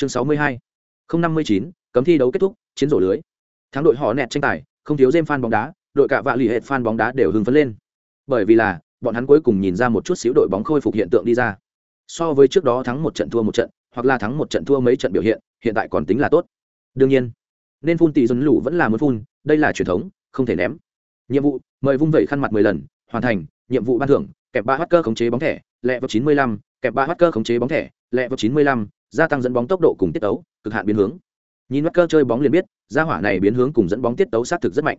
chương sáu mươi hai, không năm mươi chín, cấm thi đấu kết thúc, chiến rổ lưới. Thắng đội họ nẹt tranh tài, không thiếu dêm fan bóng đá, đội cả vạ lì hệt fan bóng đá đều hưng phấn lên. Bởi vì là, bọn hắn cuối cùng nhìn ra một chút xíu đội bóng khôi phục hiện tượng đi ra. So với trước đó thắng một trận thua một trận, hoặc là thắng một trận thua mấy trận biểu hiện hiện tại còn tính là tốt. Đương nhiên, nên phun tỷ dần lũ vẫn là muốn phun, đây là truyền thống, không thể ném. Nhiệm vụ, mời vung vẩy khăn mặt mười lần, hoàn thành, nhiệm vụ ban thưởng, kẹp ba hacker khống chế bóng thẻ, lẹ vào chín mươi lăm, kẹp ba hacker khống chế bóng thẻ, lẹ vào chín mươi lăm gia tăng dẫn bóng tốc độ cùng tiết tấu, cực hạn biến hướng. Nhìn mắt cơ chơi bóng liền biết, gia hỏa này biến hướng cùng dẫn bóng tiết tấu sát thực rất mạnh.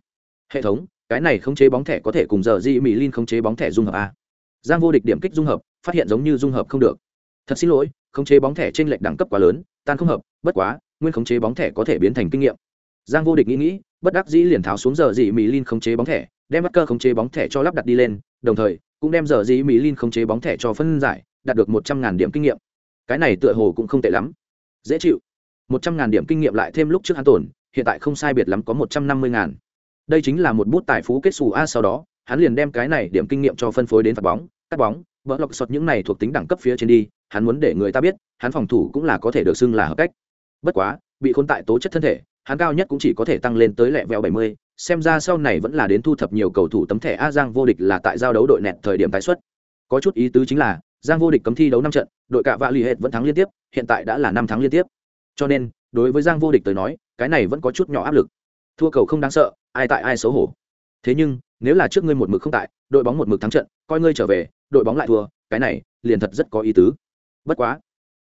Hệ thống, cái này không chế bóng thẻ có thể cùng giờ di mỹ linh không chế bóng thẻ dung hợp a. Giang vô địch điểm kích dung hợp, phát hiện giống như dung hợp không được. Thật xin lỗi không chế bóng thẻ trên lệch đẳng cấp quá lớn, tan không hợp, bất quá, nguyên khống chế bóng thẻ có thể biến thành kinh nghiệm. Giang vô địch nghĩ nghĩ, bất đắc dĩ liền tháo xuống giờ dị mỹ linh khống chế bóng thẻ, đem bắt cơ khống chế bóng thẻ cho lắp đặt đi lên, đồng thời, cũng đem giờ dị mỹ linh khống chế bóng thẻ cho phân giải, đạt được một trăm ngàn điểm kinh nghiệm cái này tựa hồ cũng không tệ lắm. Dễ chịu. Một trăm ngàn điểm kinh nghiệm lại thêm lúc trước hắn tổn hiện tại không sai biệt lắm có một trăm năm mươi ngàn. Đây chính là một bút tài phú kết xù a sau đó, hắn liền đem cái này điểm kinh nghiệm cho phân phối đến phạt bóng, cắt bóng, vỡ lọc sọt những này thuộc tính đẳng cấp phía trên đi, hắn muốn để người ta biết, hắn phòng thủ cũng là có thể được xưng là hợp cách. Bất quá, bị khốn tại tố chất thân thể, hắn cao nhất cũng chỉ có thể tăng lên tới lẹ vẹo bảy mươi, xem ra sau này vẫn là đến thu thập nhiều cầu thủ tấm thẻ a giang vô địch là tại giao đấu đội nẹt thời điểm tái xuất. Có chút ý tứ chính là giang vô địch cấm thi đấu năm trận, đội cạ vạ l ì hệt vẫn thắng liên tiếp, hiện tại đã là năm thắng liên tiếp. Cho nên, đối với giang vô địch tới nói, cái này vẫn có chút nhỏ áp lực. Thua cầu không đáng sợ, ai tại ai xấu hổ. Thế nhưng, nếu là trước ngươi một mực không tại, đội bóng một mực thắng trận, coi ngươi trở về, đội bóng lại thua, cái này liền thật rất có ý tứ. Bất quá,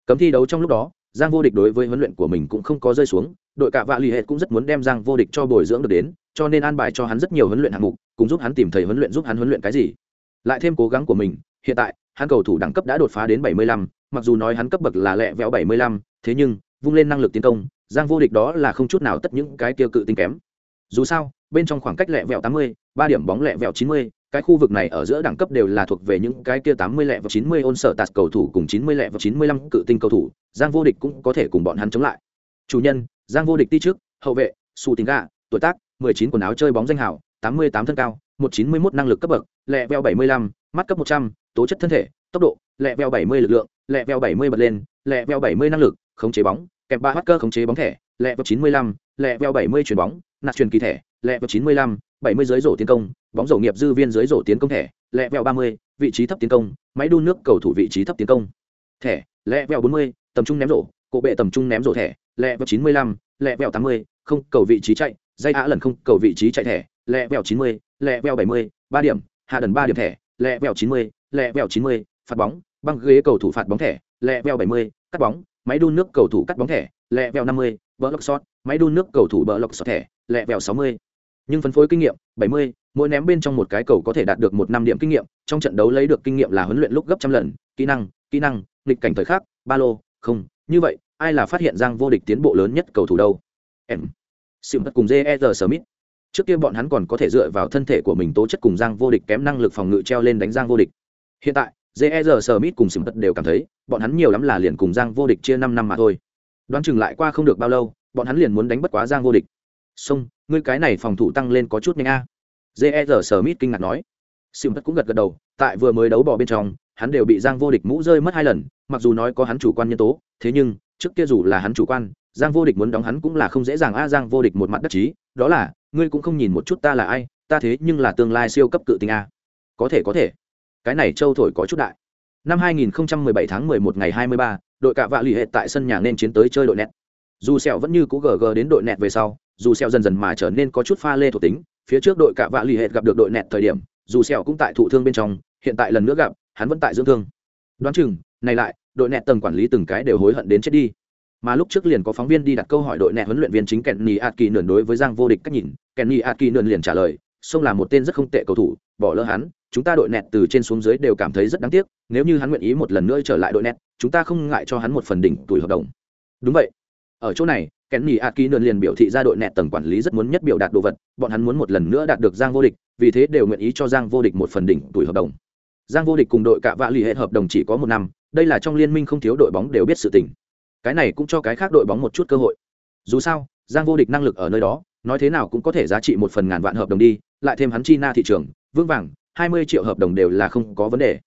cấm thi đấu trong lúc đó, giang vô địch đối với huấn luyện của mình cũng không có rơi xuống, đội cạ vạ l ì hệ cũng rất muốn đem giang vô địch cho bồi dưỡng được đến, cho nên an bài cho hắn rất nhiều huấn luyện hạng mục, cùng giúp hắn tìm thầy huấn luyện giúp hắn huấn luyện cái gì. Lại thêm cố gắng của mình hiện tại hắn cầu thủ đẳng cấp đã đột phá đến 75, mặc dù nói hắn cấp bậc là lẹ vẹo 75, thế nhưng vung lên năng lực tiến công giang vô địch đó là không chút nào tất những cái tiêu cự tinh kém dù sao bên trong khoảng cách lẹ vẹo 80, ba điểm bóng lẹ vẹo 90, cái khu vực này ở giữa đẳng cấp đều là thuộc về những cái kia 80 lẹ vẹo 90 ôn sở tạt cầu thủ cùng 90 lẹ vẹo 95 cự tinh cầu thủ, Giang vô địch cũng có thể cùng bọn hắn chống lại. Chủ nhân, Giang vô địch ti trước, hậu vệ, Su Tình Gà, tuổi tác, 19 quần áo chơi bóng danh hào, 88 thân cao, 191 năng lực cấp bậc, lẹ vẹo 75, mắt cấp 100, tố chất thân thể, tốc độ, lẹ veo bảy mươi lực lượng, lẹ veo bảy mươi bật lên, lẹ veo bảy mươi năng lực, khống chế bóng, kèm ba hacker khống chế bóng thẻ, lẹ veo chín mươi lăm, lẹ veo bảy mươi chuyển bóng, nạt truyền kỳ thẻ, lẹ veo chín mươi lăm, bảy mươi dưới rổ tiến công, bóng rổ nghiệp dư viên dưới rổ tiến công thẻ lẹ veo ba mươi vị trí thấp tiến công máy đun nước cầu thủ vị trí thấp tiến công thẻ lẹ veo bốn mươi tầm trung ném rổ cộ bệ tầm trung ném rổ thẻ lẹ veo chín mươi lăm lẹ veo tám mươi không cầu vị trí chạy dây á lần không cầu vị trí chạy thẻ lẹ veo chín mươi lẹ veo bảy mươi ba điểm hạ đần ba điểm thẻ lẹ veo chín mươi lẹ vẹo chín mươi phạt bóng băng ghế cầu thủ phạt bóng thẻ lẹ vẹo bảy mươi cắt bóng máy đun nước cầu thủ cắt bóng thẻ lẹ vẹo năm mươi bờ lọc shot máy đun nước cầu thủ bờ lọc shot thẻ lẹ vẹo sáu mươi. Nhưng phân phối kinh nghiệm 70, mỗi ném bên trong một cái cầu có thể đạt được một năm điểm kinh nghiệm trong trận đấu lấy được kinh nghiệm là huấn luyện lúc gấp trăm lần kỹ năng kỹ năng nghịch cảnh thời khắc ba lô không như vậy ai là phát hiện giang vô địch tiến bộ lớn nhất cầu thủ đâu? Em. Sim cùng jer smith. Trước kia bọn hắn còn có thể dựa vào thân thể của mình tố chất cùng giang vô địch kém năng lực phòng ngự treo lên đánh giang vô địch hiện tại jer smith cùng sim đều cảm thấy, bọn hắn nhiều lắm là liền cùng giang vô địch chia năm năm mà thôi. Đoán chừng lại qua không được bao lâu, bọn hắn liền muốn đánh bất quá giang vô địch. Xong ngươi cái này phòng thủ tăng lên có chút nhanh a. À. jer smith kinh ngạc nói. Sim cũng gật gật đầu, tại vừa mới đấu bỏ bên trong, hắn đều bị giang vô địch mũ rơi mất hai lần, mặc dù nói có hắn chủ quan nhân tố, thế nhưng, trước kia dù là hắn chủ quan, giang vô địch muốn đóng hắn cũng là không dễ dàng a, giang vô địch một mặt đắc chí, đó là, ngươi cũng không nhìn một chút ta là ai, ta thế nhưng là tương lai siêu cấp cự tinh a. Có thể có thể cái này châu thổi có chút đại. Năm 2017 tháng 11 ngày 23, đội cạ vạ lì hệ tại sân nhà nên chiến tới chơi đội nẹt. Dù sẹo vẫn như cũ gờ gờ đến đội nẹt về sau dù sẹo dần dần mà trở nên có chút pha lê thuộc tính phía trước đội cả vạ lì hệ gặp được đội nẹt thời điểm dù sẹo cũng tại thụ thương bên trong hiện tại lần nữa gặp hắn vẫn tại dưỡng thương. Đoán chừng này lại đội nẹt tầng quản lý từng cái đều hối hận đến chết đi. Mà lúc trước liền có phóng viên đi đặt câu hỏi đội nẹt huấn luyện viên chính Kenny Atki nườn đối với Giang vô địch cách nhìn Kenny Atki nườn liền trả lời sông là một tên rất không tệ cầu thủ bỏ lỡ hắn chúng ta đội nẹt từ trên xuống dưới đều cảm thấy rất đáng tiếc nếu như hắn nguyện ý một lần nữa trở lại đội nẹt chúng ta không ngại cho hắn một phần đỉnh tuổi hợp đồng đúng vậy ở chỗ này kèn nhì a ký nơn liền biểu thị ra đội nẹt tầng quản lý rất muốn nhất biểu đạt đồ vật, bọn hắn muốn một lần nữa đạt được Giang vô địch, vì thế đều nguyện ý cho Giang vô địch một phần đỉnh tuổi hợp đồng. Giang vô địch cùng đội cạ vạ lì hệ hợp đồng chỉ có một năm, đây là trong liên minh không thiếu đội bóng đều biết sự tình. Cái này cũng cho cái khác đội bóng một chút cơ hội. Dù sao, Giang vô địch năng lực ở nơi đó, nói thế nào cũng có thể giá trị một phần ngàn vạn hợp đồng đi, lại thêm hắn chi na thị trường, vững vàng, 20 triệu hợp đồng đều là không có vấn đề.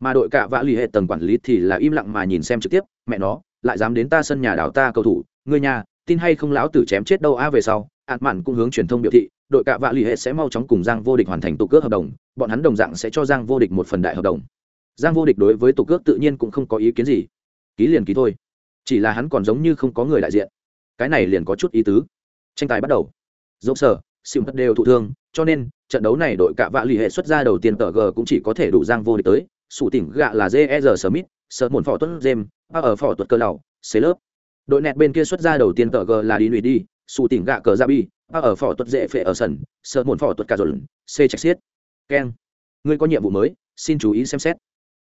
Mà đội cạ vã lì hệ tầng quản lý thì là im lặng mà nhìn xem trực tiếp, mẹ nó, lại dám đến ta sân nhà đảo ta cầu thủ ngươi nhà tin hay không lão tử chém chết đâu a? Về sau ạt mạn cũng hướng truyền thông biểu thị đội cạ vạ lì hệ sẽ mau chóng cùng giang vô địch hoàn thành tục cước hợp đồng bọn hắn đồng dạng sẽ cho giang vô địch một phần đại hợp đồng. Giang vô địch đối với tục cước tự nhiên cũng không có ý kiến gì. Ký liền ký thôi. Chỉ là hắn còn giống như không có người đại diện. Cái này liền có chút ý tứ. Tranh tài bắt đầu. Dốc sở xỉu tất đều thụ thương cho nên, trận đấu này đội cạ vạ l ì hệ xuất ra đầu tiên tờ g cũng chỉ có thể đủ giang vô địch tới. Sủ tỉnh gạ là jer smith, sợ một phỏ tuất jem ở phỏ tuất cơ lầu xế lớp. Đội nẹt bên kia xuất ra đầu tiên tờ g là đi lùi đi, sủ tỉnh gạ cờ ra bi ở phỏ tuất dễ phệ ở sân sợ một phỏ tuất cà dồn c chạch xiết keng. Ngươi có nhiệm vụ mới, xin chú ý xem xét.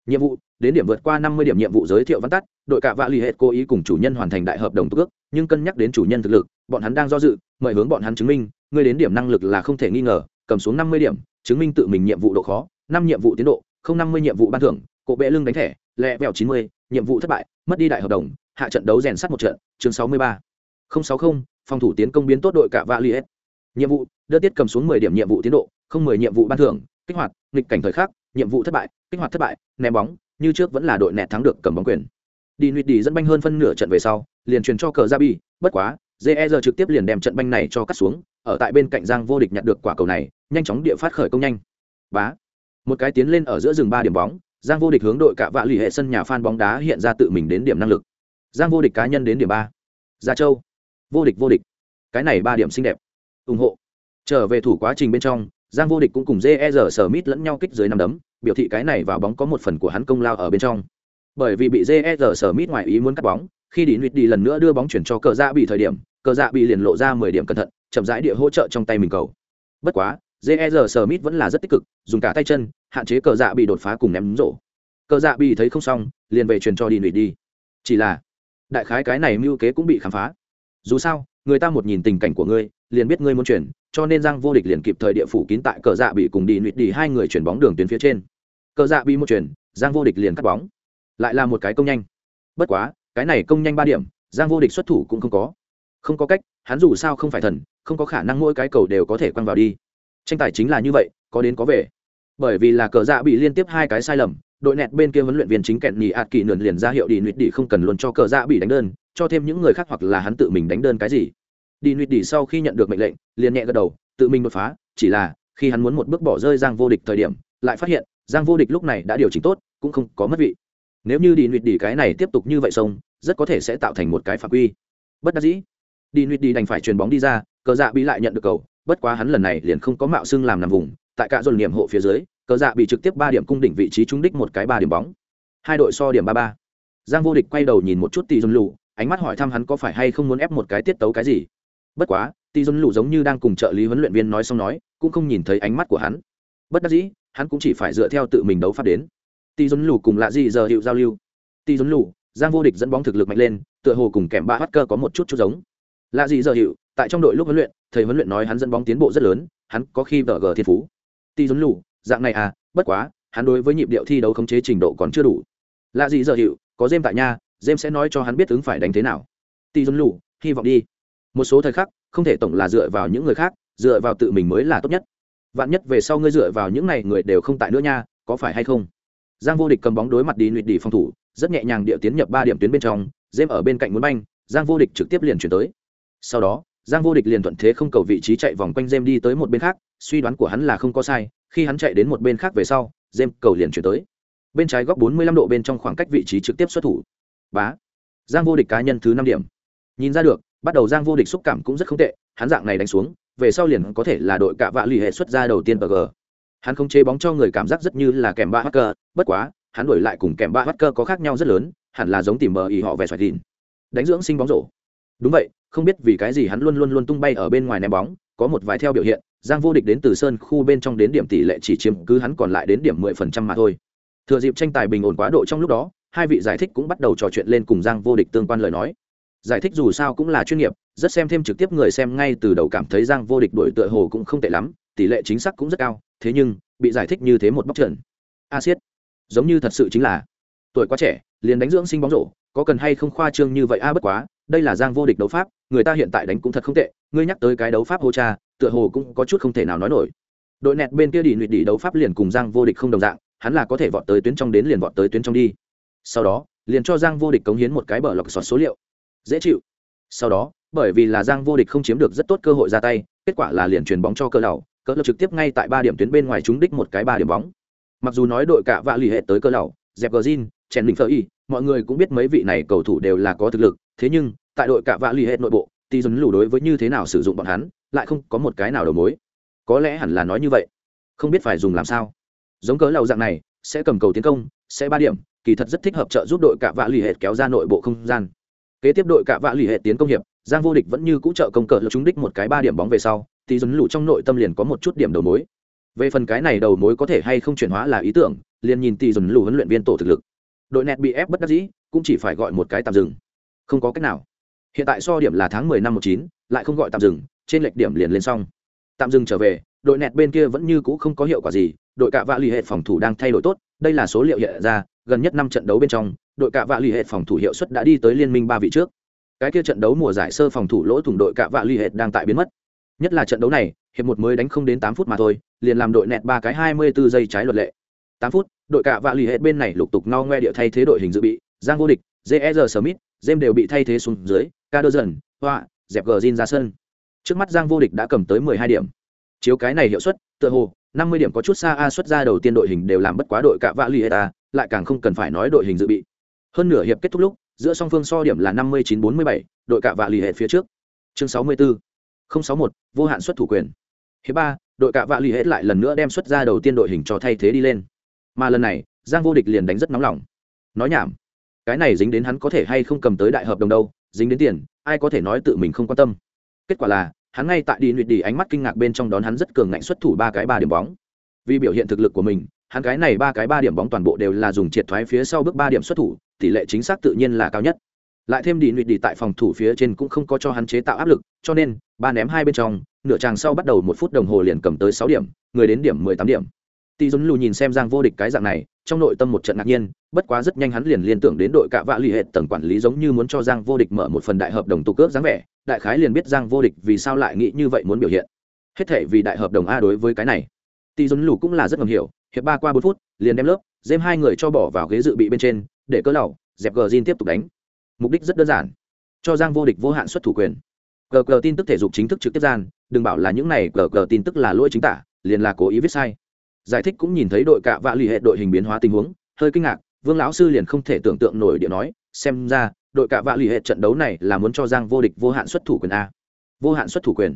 Nhiệm vụ, đến điểm vượt qua năm mươi điểm nhiệm vụ giới thiệu văn tắt, đội cạ vạ l ì hệ cố ý cùng chủ nhân hoàn thành đại hợp đồng tước nhưng cân nhắc đến chủ nhân thực lực, bọn hắn đang do dự, mời hướng bọn hắn chứng minh ngươi đến điểm năng lực là không thể nghi ngờ, cầm xuống năm mươi điểm, chứng minh tự mình nhiệm vụ độ khó, năm nhiệm vụ tiến độ, không năm mươi nhiệm vụ ban thưởng cộ bệ lưng đánh thẻ, lẹ vẹo chín mươi, nhiệm vụ thất bại, mất đi đại hợp đồng, hạ trận đấu rèn sắt một trận, chương sáu mươi ba. Sáu mươi phòng thủ tiến công biến tốt đội cả valiet nhiệm vụ, đưa tiết cầm xuống mười điểm nhiệm vụ tiến độ, không mười nhiệm vụ ban thưởng, kích hoạt, nghịch cảnh thời khắc, nhiệm vụ thất bại, kích hoạt thất bại, ném bóng, như trước vẫn là đội nẹt thắng được cầm bóng quyền. Đi nuyệt đi dẫn banh hơn phân nửa trận về sau, liền truyền cho cờ ra bi, bất quá jer trực tiếp liền đem trận banh này cho cắt xuống ở tại bên cạnh giang vô địch nhặt được quả cầu này, nhanh chóng địa phát khởi công nhanh. Bá. Một cái tiến lên ở giữa rừng ba điểm bóng, giang vô địch hướng đội cả vạ lì hệ sân nhà phan bóng đá hiện ra tự mình đến điểm năng lực. Giang vô địch cá nhân đến điểm ba. Gia châu. Vô địch vô địch. Cái này ba điểm xinh đẹp. Ủng hộ. Trở về thủ quá trình bên trong, giang vô địch cũng cùng jer Smith mít lẫn nhau kích dưới năm đấm, biểu thị cái này vào bóng có một phần của hắn công lao ở bên trong. Bởi vì bị jer Smith mít ngoài ý muốn cắt bóng, khi đi nuyệt đi lần nữa đưa bóng chuyển cho cờ dạ bị thời điểm, cờ dạ bị liền lộ ra mười điểm cẩn thận chậm rãi địa hỗ trợ trong tay mình cầu. Bất quá jer smith vẫn là rất tích cực, dùng cả tay chân, hạn chế cờ dạ bị đột phá cùng ném rổ. Cờ dạ bị thấy không xong, liền về truyền cho đi nụy đi. Chỉ là, đại khái cái này mưu kế cũng bị khám phá. Dù sao, người ta một nhìn tình cảnh của ngươi, liền biết ngươi muốn chuyển, cho nên giang vô địch liền kịp thời địa phủ kín tại cờ dạ bị cùng đi nụy đi hai người chuyển bóng đường tuyến phía trên. Cờ dạ bị một chuyển, giang vô địch liền cắt bóng. Lại là một cái công nhanh. Bất quá, cái này công nhanh ba điểm, giang vô địch xuất thủ cũng không có. Không có cách, hắn dù sao không phải thần không có khả năng mỗi cái cầu đều có thể quăng vào đi. Tranh tài chính là như vậy, có đến có về. Bởi vì là cờ dạ bị liên tiếp hai cái sai lầm, đội nẹt bên kia huấn luyện viên chính kẹn nhì ạt kỳ nườn liền ra hiệu đi nuyệt đi không cần luôn cho cờ dạ bị đánh đơn, cho thêm những người khác hoặc là hắn tự mình đánh đơn cái gì. Đi nuyệt đi sau khi nhận được mệnh lệnh, liền nhẹ gật đầu, tự mình đột phá, chỉ là khi hắn muốn một bước bỏ rơi giang vô địch thời điểm, lại phát hiện giang vô địch lúc này đã điều chỉnh tốt, cũng không có mất vị. Nếu như đi nuyệt đi cái này tiếp tục như vậy xong, rất có thể sẽ tạo thành một cái phạm quy. Bất đắc dĩ đi nuyệt đi đành phải truyền bóng đi ra cờ dạ bị lại nhận được cầu, bất quá hắn lần này liền không có mạo xưng làm nằm vùng, tại cả dồn niệm hộ phía dưới, cờ dạ bị trực tiếp ba điểm cung đỉnh vị trí trúng đích một cái ba điểm bóng. Hai đội so điểm ba ba. Giang vô địch quay đầu nhìn một chút tỷ dồn lù, ánh mắt hỏi thăm hắn có phải hay không muốn ép một cái tiết tấu cái gì. Bất quá tỷ dồn lù giống như đang cùng trợ lý huấn luyện viên nói xong nói, cũng không nhìn thấy ánh mắt của hắn. Bất đắc dĩ, hắn cũng chỉ phải dựa theo tự mình đấu pháp đến. Tỷ dồn lù cùng lạ gì giờ hiệu giao lưu. Tỷ dồn lù, giang vô địch dẫn bóng thực lực mạnh lên, tựa hồ cùng kèm ba hắt cơ có một chút chút giống. Lạ gì giờ hiệu tại trong đội lúc huấn luyện, thầy huấn luyện nói hắn dẫn bóng tiến bộ rất lớn, hắn có khi vờ gờ thiên phú. Ti dốn lù, dạng này à bất quá, hắn đối với nhịp điệu thi đấu khống chế trình độ còn chưa đủ. Lạ gì giờ hiệu, có dêm tại nhà dêm sẽ nói cho hắn biết ứng phải đánh thế nào. Ti dốn lù, hy vọng đi. Một số thời khắc, không thể tổng là dựa vào những người khác, dựa vào tự mình mới là tốt nhất. Vạn nhất về sau ngươi dựa vào những này người đều không tại nữa nha, có phải hay không? Giang vô địch cầm bóng đối mặt đi nuyệt đi phòng thủ, rất nhẹ nhàng địa tiến nhập ba điểm tuyến bên trong dêm ở bên cạnh muốn banh, giang vô địch trực tiếp liền chuyển tới. Sau đó giang vô địch liền thuận thế không cầu vị trí chạy vòng quanh jem đi tới một bên khác, suy đoán của hắn là không có sai, khi hắn chạy đến một bên khác về sau, jem cầu liền chuyển tới. Bên trái góc 45 độ bên trong khoảng cách vị trí trực tiếp xuất thủ. Bá. Giang vô địch cá nhân thứ năm điểm. Nhìn ra được, bắt đầu giang vô địch xúc cảm cũng rất không tệ, hắn dạng này đánh xuống, về sau liền có thể là đội cạ vạ lì hệ xuất ra đầu tiên bờ g hắn không chế bóng cho người cảm giác rất như là kèm ba hacker, bất quá, hắn đổi lại cùng kèm ba hacker có khác nhau rất lớn, hẳn là giống tìm mờ ý họ về xoài tin đánh dưỡng sinh bóng rổ. Đúng vậy không biết vì cái gì hắn luôn luôn luôn tung bay ở bên ngoài ném bóng, có một vài theo biểu hiện, giang vô địch đến từ sơn khu bên trong đến điểm tỷ lệ chỉ chiếm cứ hắn còn lại đến điểm mười phần trăm mà thôi. Thừa dịp tranh tài bình ổn quá độ trong lúc đó, hai vị giải thích cũng bắt đầu trò chuyện lên cùng giang vô địch tương quan lời nói. Giải thích dù sao cũng là chuyên nghiệp, rất xem thêm trực tiếp người xem ngay từ đầu cảm thấy giang vô địch đổi tựa hồ cũng không tệ lắm, tỷ lệ chính xác cũng rất cao, thế nhưng, bị giải thích như thế một bóc trần. A siết, giống như thật sự chính là, tuổi quá trẻ, liền đánh dưỡng sinh bóng rổ, có cần hay không khoa trương như vậy? A bất quá đây là giang vô địch đấu pháp, người ta hiện tại đánh cũng thật không tệ, ngươi nhắc tới cái đấu pháp hô cha, tựa hồ cũng có chút không thể nào nói nổi. Đội nẹt bên kia đi nụy đi đấu pháp liền cùng giang vô địch không đồng dạng, hắn là có thể vọt tới tuyến trong đến liền vọt tới tuyến trong đi. Sau đó, liền cho giang vô địch cống hiến một cái bờ lọc sọt số liệu. Dễ chịu. Sau đó, bởi vì là giang vô địch không chiếm được rất tốt cơ hội ra tay, kết quả là liền chuyền bóng cho cơ lầu cỡ lập trực tiếp ngay tại ba điểm tuyến bên ngoài trúng đích một cái ba điểm bóng. Mặc dù nói đội cả vạ lì hệ tới cơ lầu dẹp gờ zin chèn đỉnh phở y, mọi người cũng biết mấy vị này cầu thủ đều là có thực lực, thế nhưng, tại đội cả vạ lì hệ nội bộ thì dần lù đối với như thế nào sử dụng bọn hắn, lại không có một cái nào đầu mối. Có lẽ hẳn là nói như vậy. Không biết phải dùng làm sao. Giống cớ lầu dạng này, sẽ cầm cầu tiến công, sẽ ba điểm, kỳ thật rất thích hợp trợ giúp đội cả vạ lì hệ kéo ra nội bộ không gian. Kế tiếp đội cả vạ lì hệ tiến công hiệp, giang vô địch vẫn như cũ trợ công cờ là chúng đích một cái ba điểm bóng về sau thì dần lù trong nội tâm liền có một chút điểm đầu mối. Về phần cái này đầu mối có thể hay không chuyển hóa là ý tưởng, liền nhìn tỷ dần lù huấn luyện viên tổ thực lực đội nẹt bị ép bất đắc dĩ, cũng chỉ phải gọi một cái tạm dừng. Không có cách nào. Hiện tại so điểm là tháng mười năm một chín, lại không gọi tạm dừng, trên lệch điểm liền lên xong. Tạm dừng trở về, đội nẹt bên kia vẫn như cũ không có hiệu quả gì, đội cạ vạ l ì hệ phòng thủ đang thay đổi tốt, đây là số liệu hiện ra, gần nhất năm trận đấu bên trong, đội cạ vạ l ì hệ phòng thủ hiệu suất đã đi tới liên minh ba vị trước. Cái kia trận đấu mùa giải sơ phòng thủ lỗ thủng đội cạ vạ l ì hệ đang tại biến mất. Nhất là trận đấu này, hiệp một mới đánh không đến tám phút mà thôi, liền làm đội nẹt ba cái hai mươi bốn giây trái luật lệ tám phút đội cạ vạ lì hết bên này lục tục no ngoe địa thay thế đội hình dự bị giang vô địch jer smith jem đều bị thay thế xuống dưới Caderson, hoa dẹp gờ ra sân. Trước mắt giang vô địch đã cầm tới mười hai điểm. Chiếu cái này hiệu suất tựa hồ năm mươi điểm có chút xa a xuất ra đầu tiên đội hình đều làm bất quá đội cạ vạ lì hết à, lại càng không cần phải nói đội hình dự bị. Hơn nửa hiệp kết thúc lúc giữa song phương so điểm là năm mươi chín bốn mươi bảy đội cạ vạ lì hết phía trước. Chương sáu mươi bốn sáu một vô hạn xuất thủ quyền. Hiệp ba đội cạ vạ lì hết lại lần nữa đem xuất ra đầu tiên đội hình cho thay thế đi lên mà lần này, giang vô địch liền đánh rất nóng lòng. Nói nhảm, cái này dính đến hắn có thể hay không cầm tới đại hợp đồng đâu, dính đến tiền, ai có thể nói tự mình không quan tâm. Kết quả là, hắn ngay tại đi nuyệt đi ánh mắt kinh ngạc bên trong đón hắn rất cường ngạnh xuất thủ ba cái ba điểm bóng. Vì biểu hiện thực lực của mình, hắn cái này ba cái ba điểm bóng toàn bộ đều là dùng triệt thoái phía sau bước ba điểm xuất thủ, tỷ lệ chính xác tự nhiên là cao nhất. Lại thêm đi nuyệt đi tại phòng thủ phía trên cũng không có cho hắn chế tạo áp lực, cho nên, ba ném hai bên trong, nửa tràng sau bắt đầu một phút đồng hồ liền cầm tới sáu điểm, người đến điểm mười tám điểm tỷ dũng lù nhìn xem giang vô địch cái dạng này trong nội tâm một trận ngạc nhiên bất quá rất nhanh hắn liền liên tưởng đến đội cạ vạ lì hệ tầng quản lý giống như muốn cho giang vô địch mở một phần đại hợp đồng tụ cướp dáng vẻ đại khái liền biết giang vô địch vì sao lại nghĩ như vậy muốn biểu hiện. Hết thể vì đại hợp đồng a đối với cái này. Tỷ Dũng lù cũng là rất ngầm hiểu hiệp ba qua bốn phút liền đem lớp dêm hai người cho bỏ vào ghế dự bị bên trên để cơ lẩu, dẹp gờ zin tiếp tục đánh. Mục đích rất đơn giản cho giang vô địch vô hạn xuất thủ quyền. Gờ gờ tin tức thể dục chính thức trực tiếp gian đừng bảo là những này gờ gờ tin tức là lỗi chính tả liền là cố ý viết sai giải thích cũng nhìn thấy đội cạ vạ l ì hệ đội hình biến hóa tình huống, hơi kinh ngạc, vương lão sư liền không thể tưởng tượng nổi điện nói, xem ra, đội cạ vạ l ì hệ trận đấu này là muốn cho giang vô địch vô hạn xuất thủ quyền a. Vô hạn xuất thủ quyền.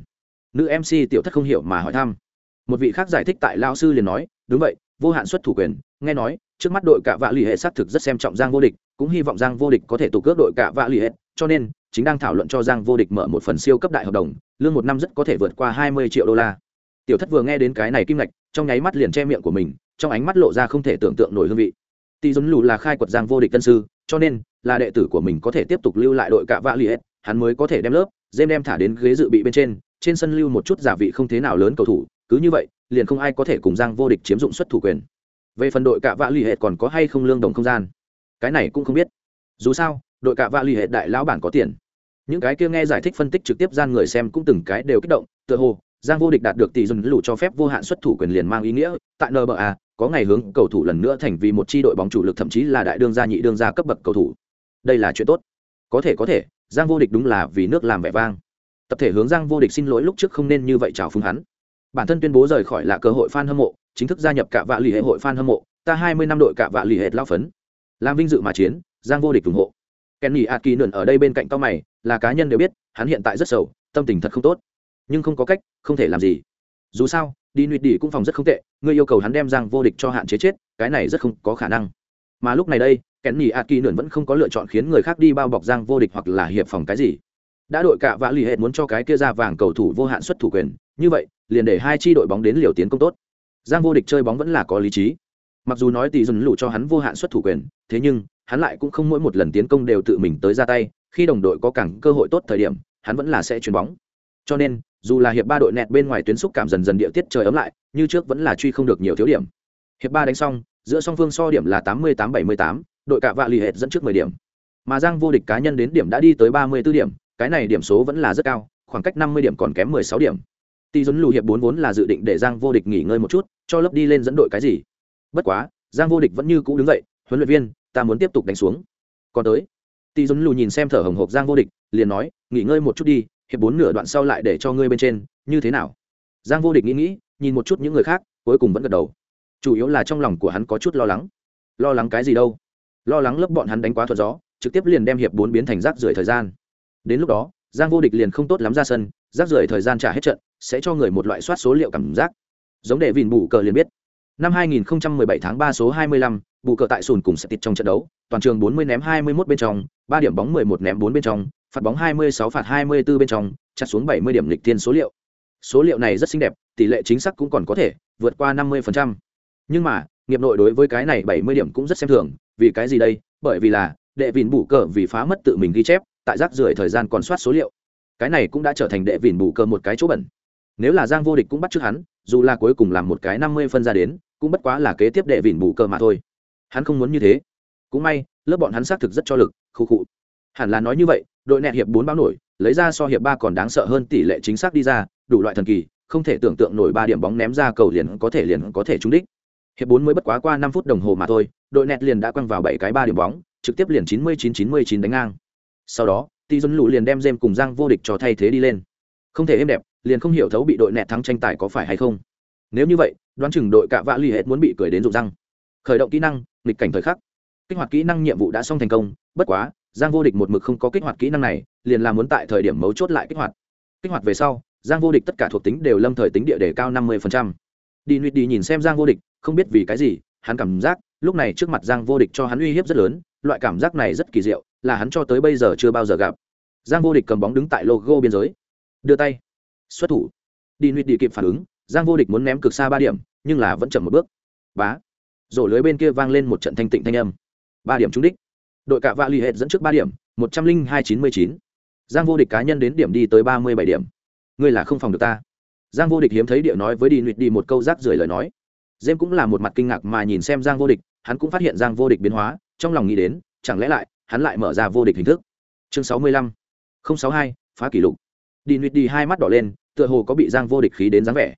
Nữ mc tiểu thất không hiểu mà hỏi thăm. Một vị khác giải thích tại lao sư liền nói, đúng vậy, vô hạn xuất thủ quyền, nghe nói, trước mắt đội cạ vạ l ì hệ xác thực rất xem trọng giang vô địch, cũng hy vọng giang vô địch có thể tụ cướp đội cạ vạ l ì hệ, cho nên, chính đang thảo luận cho giang vô địch mở một phần siêu cấp đại hợp đồng, lương một năm rất có thể vượt qua hai mươi triệu đô la. Tiểu thất vừa nghe đến cái này kim ngạch trong nháy mắt liền che miệng của mình, trong ánh mắt lộ ra không thể tưởng tượng nổi hương vị. Tỷ dồn lù là khai quật giang vô địch tân sư, cho nên là đệ tử của mình có thể tiếp tục lưu lại đội cạ vạ liệt hắn mới có thể đem lớp dêm đem thả đến ghế dự bị bên trên trên sân lưu một chút giả vị không thế nào lớn cầu thủ, cứ như vậy, liền không ai có thể cùng giang vô địch chiếm dụng xuất thủ quyền. Về phần đội cạ vạ l ì hệ còn có hay không lương đồng không gian? Cái này cũng không biết. Dù sao, đội cạ vạ l ì hệ đại lão bản có tiền. Những cái kia nghe giải thích phân tích trực tiếp gian người xem cũng từng cái đều kích động, tựa hồ giang vô địch đạt được tỷ dùn lũ cho phép vô hạn xuất thủ quyền liền mang ý nghĩa. Tại nba có ngày hướng cầu thủ lần nữa thành vì một chi đội bóng chủ lực, thậm chí là đại đương gia, nhị đương gia cấp bậc cầu thủ. Đây là chuyện tốt. Có thể có thể, giang vô địch đúng là vì nước làm vẻ vang. Tập thể hướng giang vô địch xin lỗi, lúc trước không nên như vậy chào phúng hắn. Bản thân tuyên bố rời khỏi là cơ hội fan hâm mộ, chính thức gia nhập cả vạ lì hệ hội fan hâm mộ, ta hai mươi năm đội cả vạ lì hệ lao phấn. Làm vinh dự mà chiến, giang vô địch ủng hộ. Kenny a kỳ nườn ở đây bên cạnh cao mày, là cá nhân đều biết, hắn hiện tại rất sầu, tâm tình thật không tốt nhưng không có cách, không thể làm gì. Dù sao, đi nụy đi cũng phòng rất không tệ, ngươi yêu cầu hắn đem giang vô địch cho hạn chế chết, cái này rất không có khả năng. Mà lúc này đây kén nhì a kỳ nườn vẫn không có lựa chọn khiến người khác đi bao bọc giang vô địch hoặc là hiệp phòng cái gì. Đã đội cả vã lì hệ muốn cho cái kia ra vàng cầu thủ vô hạn xuất thủ quyền, như vậy, liền để hai chi đội bóng đến liều tiến công tốt. Giang vô địch chơi bóng vẫn là có lý trí. Mặc dù nói tỷ dùn lụ cho hắn vô hạn xuất thủ quyền, thế nhưng, hắn lại cũng không mỗi một lần tiến công đều tự mình tới ra tay, khi đồng đội có cẳng cơ hội tốt thời điểm, hắn vẫn là sẽ chuyền bóng. Cho nên dù là hiệp ba đội nẹt bên ngoài tuyến xúc cảm dần dần địa tiết trời ấm lại, như trước vẫn là truy không được nhiều thiếu điểm. Hiệp ba đánh xong, giữa song phương so điểm là tám mươi tám bảy mươi tám, đội cả vạ lì hệt dẫn trước mười điểm. Mà giang vô địch cá nhân đến điểm đã đi tới ba mươi 34 điểm, cái này điểm số vẫn là rất cao, khoảng cách năm mươi điểm còn kém mười sáu điểm. Tỷ Dẫn lù hiệp bốn vốn là dự định để giang vô địch nghỉ ngơi một chút, cho lớp đi lên dẫn đội cái gì. Bất quá, giang vô địch vẫn như cũ đứng dậy, huấn luyện viên, ta muốn tiếp tục đánh xuống. Còn tới, tỷ Dẫn lù nhìn xem thở hồng hộc giang vô địch, liền nói, nghỉ ngơi một chút đi hiệp bốn nửa đoạn sau lại để cho ngươi bên trên như thế nào? Giang vô địch nghĩ nghĩ nhìn một chút những người khác cuối cùng vẫn gật đầu. Chủ yếu là trong lòng của hắn có chút lo lắng. Lo lắng cái gì đâu? Lo lắng lớp bọn hắn đánh quá thuật gió trực tiếp liền đem hiệp bốn biến thành rác rưởi thời gian. Đến lúc đó giang vô địch liền không tốt lắm ra sân rác rưởi thời gian trả hết trận sẽ cho người một loại soát số liệu cảm giác. Giống để vìn bù cờ liền biết. Năm 2017 tháng 3 số 25, bù cờ tại sùn cùng sẽ tịt trong trận đấu toàn trường 40 ném 21 bên trong 3 điểm bóng 11 ném 4 bên trong phạt bóng 26 phạt 24 bên trong, chặt xuống 70 điểm lịch tiên số liệu. Số liệu này rất xinh đẹp, tỷ lệ chính xác cũng còn có thể vượt qua 50%. nhưng mà, nghiệp nội đối với cái này 70 điểm cũng rất xem thường, vì cái gì đây? Bởi vì là, đệ vịn bù cờ vì phá mất tự mình ghi chép, tại rác rưởi thời gian còn soát số liệu. Cái này cũng đã trở thành đệ vịn bù cờ một cái chỗ bẩn. Nếu là giang vô địch cũng bắt trước hắn, dù là cuối cùng làm một cái năm mươi phân ra đến, cũng bất quá là kế tiếp đệ vịn bù cờ mà thôi. Hắn không muốn như thế. Cũng may, lớp bọn hắn xác thực rất cho lực khu khụ. Hẳn là nói như vậy đội nẹt hiệp bốn báo nổi, lấy ra so hiệp ba còn đáng sợ hơn tỷ lệ chính xác đi ra, đủ loại thần kỳ, không thể tưởng tượng nổi ba điểm bóng ném ra cầu liền có thể liền có thể trúng đích. Hiệp bốn mới bất quá qua năm phút đồng hồ mà thôi, đội nẹt liền đã quăng vào bảy cái ba điểm bóng, trực tiếp liền chín mươi chín chín mươi chín đánh ngang. Sau đó tỷ dân Lũ liền đem dêm cùng giang vô địch cho thay thế đi lên. Không thể êm đẹp, liền không hiểu thấu bị đội nẹt thắng tranh tài có phải hay không. Nếu như vậy, đoán chừng đội cạ vạ l ì hết muốn bị cười đến rụng răng. Khởi động kỹ năng, nghịch cảnh thời khắc. Kích hoạt kỹ năng nhiệm vụ đã xong thành công, bất quá giang vô địch một mực không có kích hoạt kỹ năng này, liền là muốn tại thời điểm mấu chốt lại kích hoạt. Kích hoạt về sau, giang vô địch tất cả thuộc tính đều lâm thời tính địa đề cao năm mươi đi nụy đi nhìn xem giang vô địch, không biết vì cái gì, hắn cảm giác, lúc này trước mặt giang vô địch cho hắn uy hiếp rất lớn, loại cảm giác này rất kỳ diệu, là hắn cho tới bây giờ chưa bao giờ gặp. Giang vô địch cầm bóng đứng tại logo biên giới. Đưa tay. Xuất thủ. Đi nụy đi kịp phản ứng, giang vô địch muốn ném cực xa ba điểm, nhưng là vẫn chậm một bước. Bá. Rổ lưới bên kia vang lên một trận thanh tịnh thanh âm. Ba điểm trúng đích đội cả vạ l ì hệ dẫn trước ba điểm, một trăm linh hai chín mươi chín. Giang vô địch cá nhân đến điểm đi tới ba mươi bảy điểm. Ngươi là không phòng được ta. Giang vô địch hiếm thấy địa nói với đi nụt đi một câu rác rưởi lời nói. Dêm cũng là một mặt kinh ngạc mà nhìn xem giang vô địch, hắn cũng phát hiện giang vô địch biến hóa, trong lòng nghĩ đến, chẳng lẽ lại, hắn lại mở ra vô địch hình thức. Chương sáu mươi lăm, không sáu hai, phá kỷ lục. Đi nụt đi hai mắt đỏ lên, tựa hồ có bị giang vô địch khí đến dáng vẻ.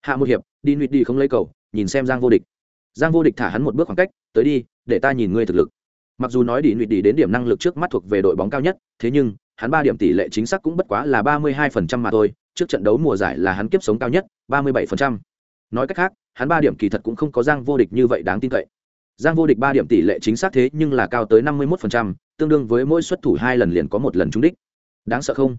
Hạ một hiệp, đi nụt đi không lấy cầu, nhìn xem giang vô địch. Giang vô địch thả hắn một bước khoảng cách, tới đi, để ta nhìn ngươi thực lực mặc dù nói đi nụy đi đến điểm năng lực trước mắt thuộc về đội bóng cao nhất, thế nhưng, hắn ba điểm tỷ lệ chính xác cũng bất quá là ba mươi hai phần trăm mà thôi, trước trận đấu mùa giải là hắn kiếp sống cao nhất, ba mươi bảy phần trăm. Nói cách khác, hắn ba điểm kỳ thật cũng không có giang vô địch như vậy đáng tin cậy. Giang vô địch ba điểm tỷ lệ chính xác thế nhưng là cao tới năm mươi một phần trăm, tương đương với mỗi xuất thủ hai lần liền có một lần trúng đích. Đáng sợ không?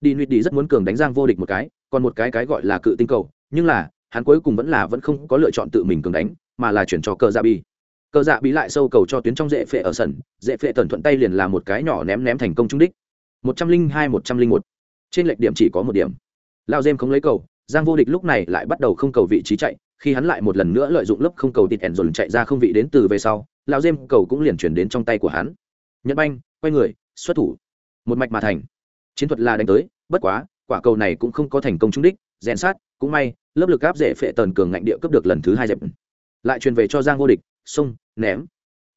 Đi nụy đi rất muốn cường đánh giang vô địch một cái, còn một cái cái gọi là cự tinh cầu, nhưng là, hắn cuối cùng vẫn là vẫn không có lựa chọn tự mình cường đánh, mà là chuyển cho cờ ra bi cờ dạ bí lại sâu cầu cho tuyến trong dễ phệ ở sân, dễ phệ tần thuận tay liền là một cái nhỏ ném ném thành công trung đích. Một trăm linh hai, một trăm linh một. Trên lệch điểm chỉ có một điểm. Lao dêm không lấy cầu, giang vô địch lúc này lại bắt đầu không cầu vị trí chạy, khi hắn lại một lần nữa lợi dụng lớp không cầu tịt ẻn dồn chạy ra không vị đến từ về sau, lao dêm cầu cũng liền chuyển đến trong tay của hắn. Nhật banh, quay người, xuất thủ. Một mạch mà thành. Chiến thuật là đánh tới, bất quá, quả cầu này cũng không có thành công trúng đích, rèn sát, cũng may, lớp lực áp dễ phệ tần cường ngạnh địa cấp được lần thứ hai dẹp. Lại truyền về cho giang vô địch xông ném.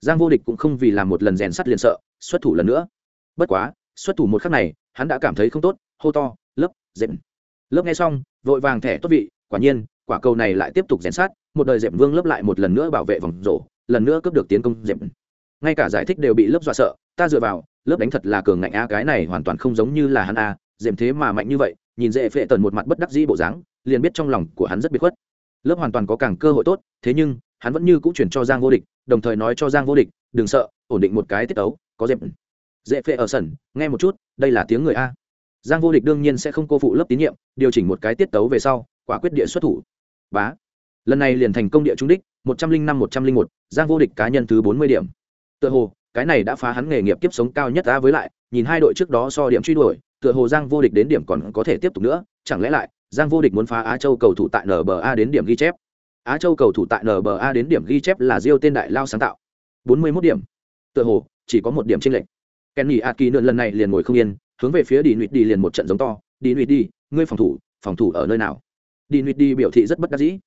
Giang vô địch cũng không vì làm một lần rèn sắt liền sợ, xuất thủ lần nữa. Bất quá, xuất thủ một khắc này, hắn đã cảm thấy không tốt, hô to, lớp dẹp lớp nghe xong, vội vàng thẻ tốt vị, quả nhiên, quả cầu này lại tiếp tục rèn sát một đời dẹp vương lớp lại một lần nữa bảo vệ vòng rổ, lần nữa cướp được tiến công dẹp ngay cả giải thích đều bị lớp dọa sợ, ta dựa vào, lớp đánh thật là cường ngạnh a, cái này hoàn toàn không giống như là hắn a, dệm thế mà mạnh như vậy, nhìn dễ phệ tần một mặt bất đắc dĩ bộ dáng, liền biết trong lòng của hắn rất biệt khuất. Lớp hoàn toàn có càng cơ hội tốt, thế nhưng hắn vẫn như cũ chuyển cho giang vô địch, đồng thời nói cho giang vô địch, đừng sợ, ổn định một cái tiết tấu, có dẹp. Dễ phê ở sân, nghe một chút, đây là tiếng người a. Giang vô địch đương nhiên sẽ không cô phụ lớp tín nhiệm, điều chỉnh một cái tiết tấu về sau, quả quyết địa xuất thủ. Bá. Lần này liền thành công địa trung đích, một trăm linh năm, một trăm linh một, giang vô địch cá nhân thứ bốn mươi điểm. Tựa hồ, cái này đã phá hắn nghề nghiệp kiếp sống cao nhất ta với lại, nhìn hai đội trước đó so điểm truy đuổi, tựa hồ giang vô địch đến điểm còn có thể tiếp tục nữa, chẳng lẽ lại, giang vô địch muốn phá á châu cầu thủ tại nba đến điểm ghi chép? Á châu cầu thủ tại nba đến điểm ghi chép là diêu tên đại lao sáng tạo. Bốn mươi 41 điểm. Tựa hồ, chỉ có một điểm chênh lệch. Kenny Atki nửa nượn lần này liền ngồi không yên, hướng về phía đi nụy đi liền một trận giống to. Đi nụy đi ngươi phòng thủ phòng thủ ở nơi nào? Đi nụy đi biểu thị rất bất đắc dĩ.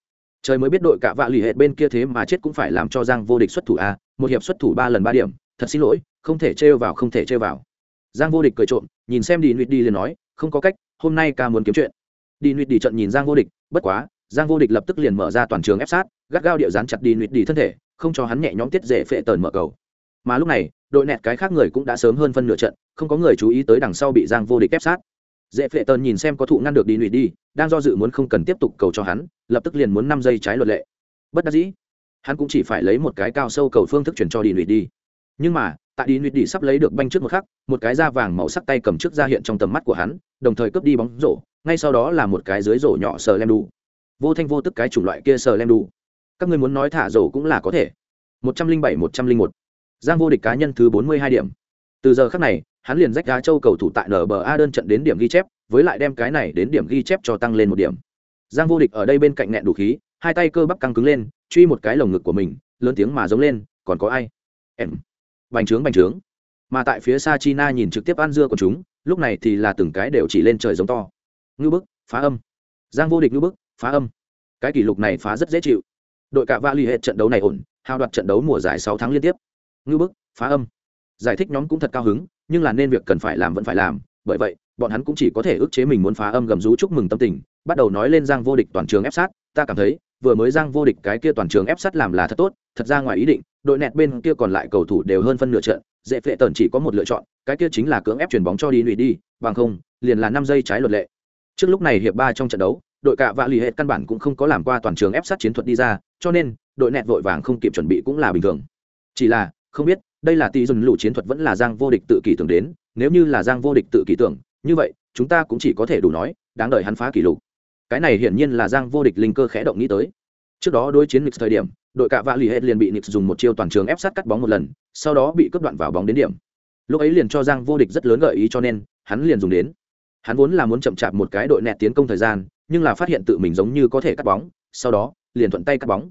Trời mới biết đội cả vạ lì hệt bên kia thế mà chết cũng phải làm cho giang vô địch xuất thủ a, một hiệp xuất thủ ba lần ba điểm. Thật xin lỗi, không thể trêu vào, không thể trêu vào. Giang vô địch cười trộm, nhìn xem đi nụy đi liền nói, không có cách, hôm nay ca muốn kiếm chuyện. Đi nụy đi trận nhìn giang vô địch, bất quá giang vô địch lập tức liền mở ra toàn trường ép sát, gắt gao điệu dán chặt đi nụt đi thân thể, không cho hắn nhẹ nhõm tiết dễ phệ tờn mở cầu. Mà lúc này, đội nẹt cái khác người cũng đã sớm hơn phân nửa trận, không có người chú ý tới đằng sau bị giang vô địch ép sát. Dễ phệ tờn nhìn xem có thụ ngăn được đi nụy đi, đang do dự muốn không cần tiếp tục cầu cho hắn, lập tức liền muốn năm giây trái luật lệ. Bất đắc dĩ, hắn cũng chỉ phải lấy một cái cao sâu cầu phương thức chuyển cho đi nụy đi. Nhưng mà, tại đi nụy đi sắp lấy được banh trước một khắc, một cái da vàng màu sắc tay cầm trước ra hiện trong tầm mắt của hắn, đồng thời cướp đi bóng rổ, ngay sau đó là một cái dưới rổ nhỏ sờ lem đu vô thanh vô tức cái chủng loại kia sờ lem đủ các người muốn nói thả rổ cũng là có thể. Một trăm linh bảy, một trăm linh một. Giang vô địch cá nhân thứ bốn mươi hai điểm. Từ giờ khắc này, hắn liền rách đá châu cầu thủ tại nba đơn trận đến điểm ghi chép, với lại đem cái này đến điểm ghi chép cho tăng lên một điểm. Giang vô địch ở đây bên cạnh nẹn đủ khí, hai tay cơ bắp căng cứng lên, truy một cái lồng ngực của mình, lớn tiếng mà giống lên, còn có ai? Em. Bành trướng bành trướng. Mà tại phía xa china nhìn trực tiếp ăn dưa của chúng, lúc này thì là từng cái đều chỉ lên trời giống to. Ngư bức, phá âm. Giang vô địch ngư bức phá âm. Cái kỷ lục này phá rất dễ chịu. Đội cả va l hệ trận đấu này ổn, hao đoạt trận đấu mùa giải sáu tháng liên tiếp. Ngư bức, phá âm. Giải thích nhóm cũng thật cao hứng, nhưng là nên việc cần phải làm vẫn phải làm. Bởi vậy, bọn hắn cũng chỉ có thể ức chế mình muốn phá âm gầm rú chúc mừng tâm tình, bắt đầu nói lên giang vô địch toàn trường ép sát. Ta cảm thấy, vừa mới giang vô địch cái kia toàn trường ép sát làm là thật tốt, thật ra ngoài ý định, đội nẹt bên kia còn lại cầu thủ đều hơn phân nửa trận, dễ phệ tần chỉ có một lựa chọn, cái kia chính là cưỡng ép chuyền bóng cho đi lùi đi, bằng không, liền là năm giây trái luật lệ. Trước lúc này hiệp ba trong trận đấu đội cạ vạ lì hệ căn bản cũng không có làm qua toàn trường ép sát chiến thuật đi ra, cho nên, đội nẹt vội vàng không kịp chuẩn bị cũng là bình thường. Chỉ là, không biết, đây là tỷ dùn lũ chiến thuật vẫn là giang vô địch tự kỷ tưởng đến, nếu như là giang vô địch tự kỷ tưởng, như vậy, chúng ta cũng chỉ có thể đủ nói, đáng đợi hắn phá kỷ lục. Cái này hiển nhiên là giang vô địch linh cơ khẽ động nghĩ tới. Trước đó đối chiến nix thời điểm, đội cạ vạ lì hết liền bị nix dùng một chiêu toàn trường ép sát cắt bóng một lần, sau đó bị cướp đoạn vào bóng đến điểm. Lúc ấy liền cho giang vô địch rất lớn gợi ý cho nên, hắn liền dùng đến. Hắn vốn là muốn chậm chạp một cái đội nẹt tiến công thời gian nhưng là phát hiện tự mình giống như có thể cắt bóng, sau đó, liền thuận tay cắt bóng.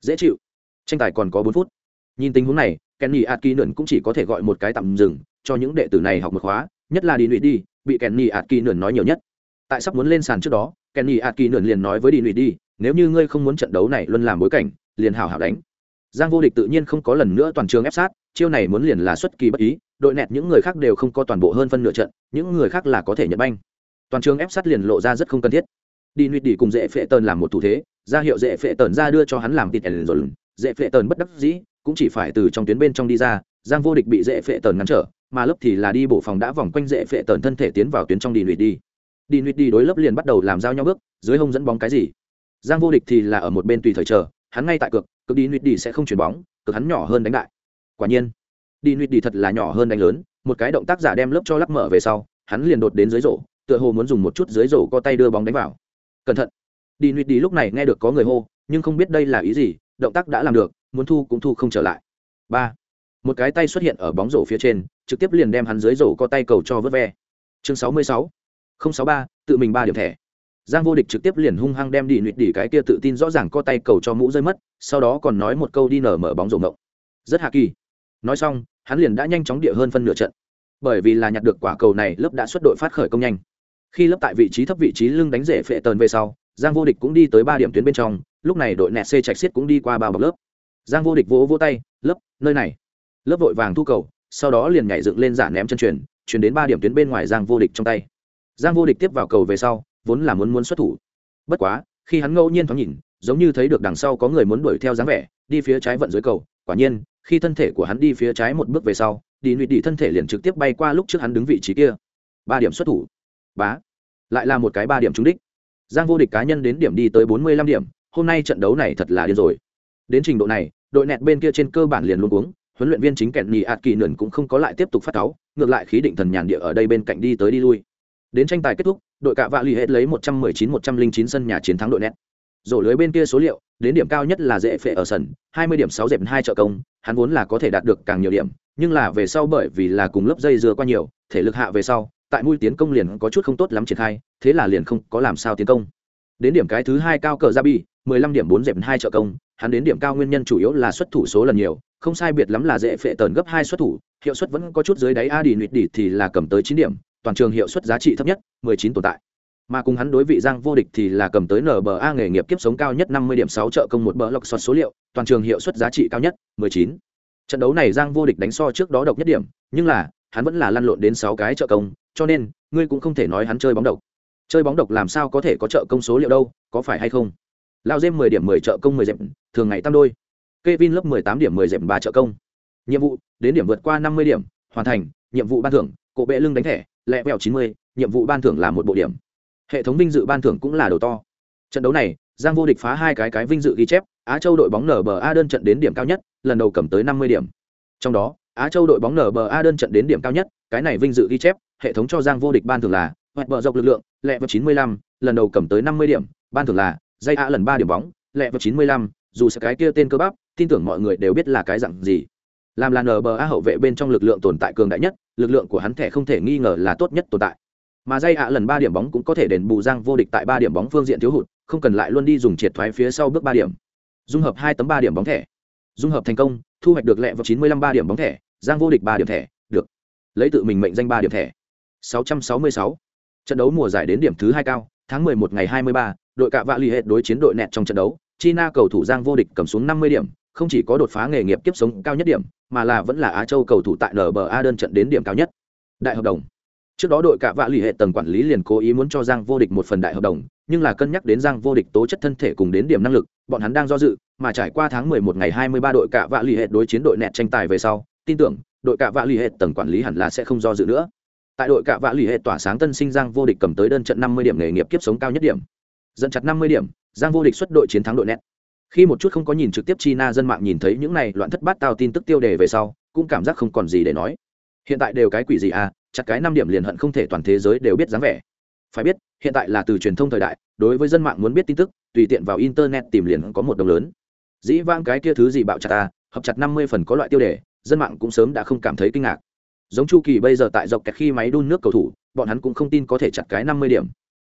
Dễ chịu. Tranh tài còn có bốn phút. Nhìn tình huống này, kenny atkinson cũng chỉ có thể gọi một cái tạm dừng, cho những đệ tử này học một khóa, nhất là đi nụy đi bị kenny atkinson nói nhiều nhất. Tại sắp muốn lên sàn trước đó, kenny atkinson liền nói với đi nụy đi nếu như ngươi không muốn trận đấu này luôn làm bối cảnh, liền hào hào đánh. Giang vô địch tự nhiên không có lần nữa toàn trường ép sát, chiêu này muốn liền là xuất kỳ bất ý, đội nẹt những người khác đều không có toàn bộ hơn phân nửa trận, những người khác là có thể nhận banh. Toàn trường ép sát liền lộ ra rất không cần thiết đi nụy đi cùng dễ phệ tần làm một thủ thế, ra hiệu dễ phệ tần ra đưa cho hắn làm tịt ẩn rồi. Dễ phệ tần bất đắc dĩ, cũng chỉ phải từ trong tuyến bên trong đi ra, giang vô địch bị dễ phệ tần ngăn trở, mà lớp thì là đi bộ phòng đã vòng quanh dễ phệ tần thân thể tiến vào tuyến trong đi nụy đi. Đi nụy đi đối lớp liền bắt đầu làm giao nhau bước, dưới hông dẫn bóng cái gì? Giang vô địch thì là ở một bên tùy thời chờ, hắn ngay tại cược cực đi nụy đi sẽ không chuyển bóng cực hắn nhỏ hơn đánh đại. Quả nhiên, đi nụy đi thật là nhỏ hơn đánh lớn, một cái động tác giả đem lớp cho lắc mở về sau, hắn liền đột đến dưới rổ, tựa hồ muốn dùng một chút dưới rổ co tay đưa bóng đánh vào cẩn thận. Đi nụy đi lúc này nghe được có người hô, nhưng không biết đây là ý gì, động tác đã làm được, muốn thu cũng thu không trở lại. Ba. Một cái tay xuất hiện ở bóng rổ phía trên, trực tiếp liền đem hắn dưới rổ co tay cầu cho vớt ve. Chương sáu mươi sáu. Không sáu ba, tự mình ba điểm thẻ. Giang vô địch trực tiếp liền hung hăng đem đi nụy đi cái kia tự tin rõ ràng co tay cầu cho mũ rơi mất, sau đó còn nói một câu đi nở mở bóng rổ ngộng. Rất hạ kỳ. Nói xong, hắn liền đã nhanh chóng địa hơn phân nửa trận. Bởi vì là nhặt được quả cầu này, lớp đã xuất đội phát khởi công nhanh khi lấp tại vị trí thấp vị trí lưng đánh rể phệ tờn về sau, giang vô địch cũng đi tới ba điểm tuyến bên trong, lúc này đội nẹt c chạch xiết cũng đi qua ba bọc lớp. Giang vô địch vỗ vỗ tay, lớp, nơi này. Lớp vội vàng thu cầu, sau đó liền nhảy dựng lên giả ném chân truyền chuyển đến ba điểm tuyến bên ngoài giang vô địch trong tay. Giang vô địch tiếp vào cầu về sau, vốn là muốn muốn xuất thủ. Bất quá, khi hắn ngẫu nhiên thoáng nhìn, giống như thấy được đằng sau có người muốn đuổi theo dáng vẻ, đi phía trái vận dưới cầu, quả nhiên, khi thân thể của hắn đi phía trái một bước về sau đi nụy đi thân thể liền trực tiếp bay qua lúc trước hắn đứng vị trí kia. Ba điểm xuất thủ bá, lại là một cái ba điểm trúng đích. Giang vô địch cá nhân đến điểm đi tới bốn mươi lăm điểm, hôm nay trận đấu này thật là điên rồi. Đến trình độ này, đội nẹt bên kia trên cơ bản liền luôn uống, huấn luyện viên chính kẹn nhì ạt kỳ nườn cũng không có lại tiếp tục phát cáu, ngược lại khí định thần nhàn địa ở đây bên cạnh đi tới đi lui. Đến tranh tài kết thúc, đội cạ vạ l ì hết lấy một trăm mười chín, một trăm linh chín sân nhà chiến thắng đội nét rổ lưới bên kia số liệu, đến điểm cao nhất là dễ phệ ở sân, hai mươi điểm sáu dẹp hai trợ công, hắn vốn là có thể đạt được càng nhiều điểm, nhưng là về sau bởi vì là cùng lớp dây dưa qua nhiều, thể lực hạ về sau tại mũi tiến công liền có chút không tốt lắm triển khai, thế là liền không có làm sao tiến công. Đến điểm cái thứ hai cao cờ ra bi mười lăm điểm bốn dẹp hai trợ công, hắn đến điểm cao nguyên nhân chủ yếu là xuất thủ số lần nhiều, không sai biệt lắm là dễ phệ tờn gấp hai xuất thủ, hiệu suất vẫn có chút dưới đáy a đi nụy đi thì là cầm tới chín điểm, toàn trường hiệu suất giá trị thấp nhất, mười chín tồn tại. Mà cùng hắn đối vị giang vô địch thì là cầm tới nba nghề nghiệp kiếp sống cao nhất năm mươi điểm sáu trợ công một bờ lọc xoát số liệu, toàn trường hiệu suất giá trị cao nhất, mười chín. Trận đấu này giang vô địch đánh so trước đó độc nhất điểm, nhưng là hắn vẫn là lăn lộn đến sáu cái trợ công, cho nên, ngươi cũng không thể nói hắn chơi bóng độc. Chơi bóng độc làm sao có thể có trợ công số liệu đâu, có phải hay không? Lao dêm mười điểm mười trợ công mười dẹp thường ngày tăng đôi. Kevin lớp 18 điểm 10 dẹp 3 trợ công. nhiệm vụ, đến điểm vượt qua năm mươi điểm, hoàn thành, nhiệm vụ ban thưởng cộ bệ lưng đánh thẻ, lẹ vẹo chín mươi, nhiệm vụ ban thưởng là một bộ điểm. Hệ thống vinh dự ban thưởng cũng là đầu to. Trận đấu này, giang vô địch phá hai cái cái vinh dự ghi chép, á châu đội bóng nở bờ a đơn trận đến điểm cao nhất, lần đầu cầm tới năm mươi điểm. Trong đó á châu đội bóng nở bờ a đơn trận đến điểm cao nhất, cái này vinh dự ghi chép, hệ thống cho giang vô địch ban thưởng là hoạt bờ dọc lực lượng, lẹ vào chín mươi lăm, lần đầu cầm tới năm mươi điểm, ban thưởng là, dây a lần ba điểm bóng, lẹ vào chín mươi lăm, dù sẽ cái kia tên cơ bắp, tin tưởng mọi người đều biết là cái dạng gì. Làm là nba hậu vệ bên trong lực lượng tồn tại cường đại nhất, lực lượng của hắn thẻ không thể nghi ngờ là tốt nhất tồn tại. Mà dây ạ lần ba điểm bóng cũng có thể đền bù giang vô địch tại ba điểm bóng phương diện thiếu hụt, không cần lại luôn đi dùng triệt thoái phía sau bước ba điểm. Dung hợp hai tấm ba điểm bóng thẻ dung hợp thành công, thu hoạch được lẹ vào chín mươi lăm ba điểm bóng thẻ, giang vô địch ba điểm thẻ, được. Lấy tự mình mệnh danh ba điểm thẻ. sáu trăm sáu mươi sáu. Trận đấu mùa giải đến điểm thứ hai cao, tháng mười một ngày hai mươi ba, đội cạ vạ l ì hệ đối chiến đội nẹt trong trận đấu, china cầu thủ giang vô địch cầm xuống năm mươi điểm, không chỉ có đột phá nghề nghiệp kiếp sống cao nhất điểm, mà là vẫn là á châu cầu thủ tại nba đơn trận đến điểm cao nhất. Đại hợp đồng trước đó đội cạ vạ l ì hệ tầng quản lý liền cố ý muốn cho giang vô địch một phần đại hợp đồng, nhưng là cân nhắc đến giang vô địch tố chất thân thể cùng đến điểm năng lực, bọn hắn đang do dự, mà trải qua tháng 11 ngày 23 đội cạ vạ l ì hệ đối chiến đội nẹt tranh tài về sau, tin tưởng, đội cạ vạ l ì hệ tầng quản lý hẳn là sẽ không do dự nữa. Tại đội cạ vạ l ì hệ tỏa sáng tân sinh giang vô địch cầm tới đơn trận 50 điểm nghề nghiệp kiếp sống cao nhất điểm. Dẫn chặt 50 điểm, giang vô địch xuất đội chiến thắng đội nẹt. Khi một chút không có nhìn trực tiếp china dân mạng nhìn thấy những này loạn thất bát tao tin tức tiêu đề về sau, cũng cảm giác không còn gì để nói hiện tại đều cái quỷ gì à chặt cái năm điểm liền hận không thể toàn thế giới đều biết dáng vẻ. Phải biết, hiện tại là từ truyền thông thời đại, đối với dân mạng muốn biết tin tức, tùy tiện vào internet tìm liền có một đồng lớn. Dĩ vang cái kia thứ gì bạo chặt ta hợp chặt năm mươi phần có loại tiêu đề, dân mạng cũng sớm đã không cảm thấy kinh ngạc. Giống chu kỳ bây giờ tại dọc kẹt khi máy đun nước cầu thủ, bọn hắn cũng không tin có thể chặt cái năm mươi điểm.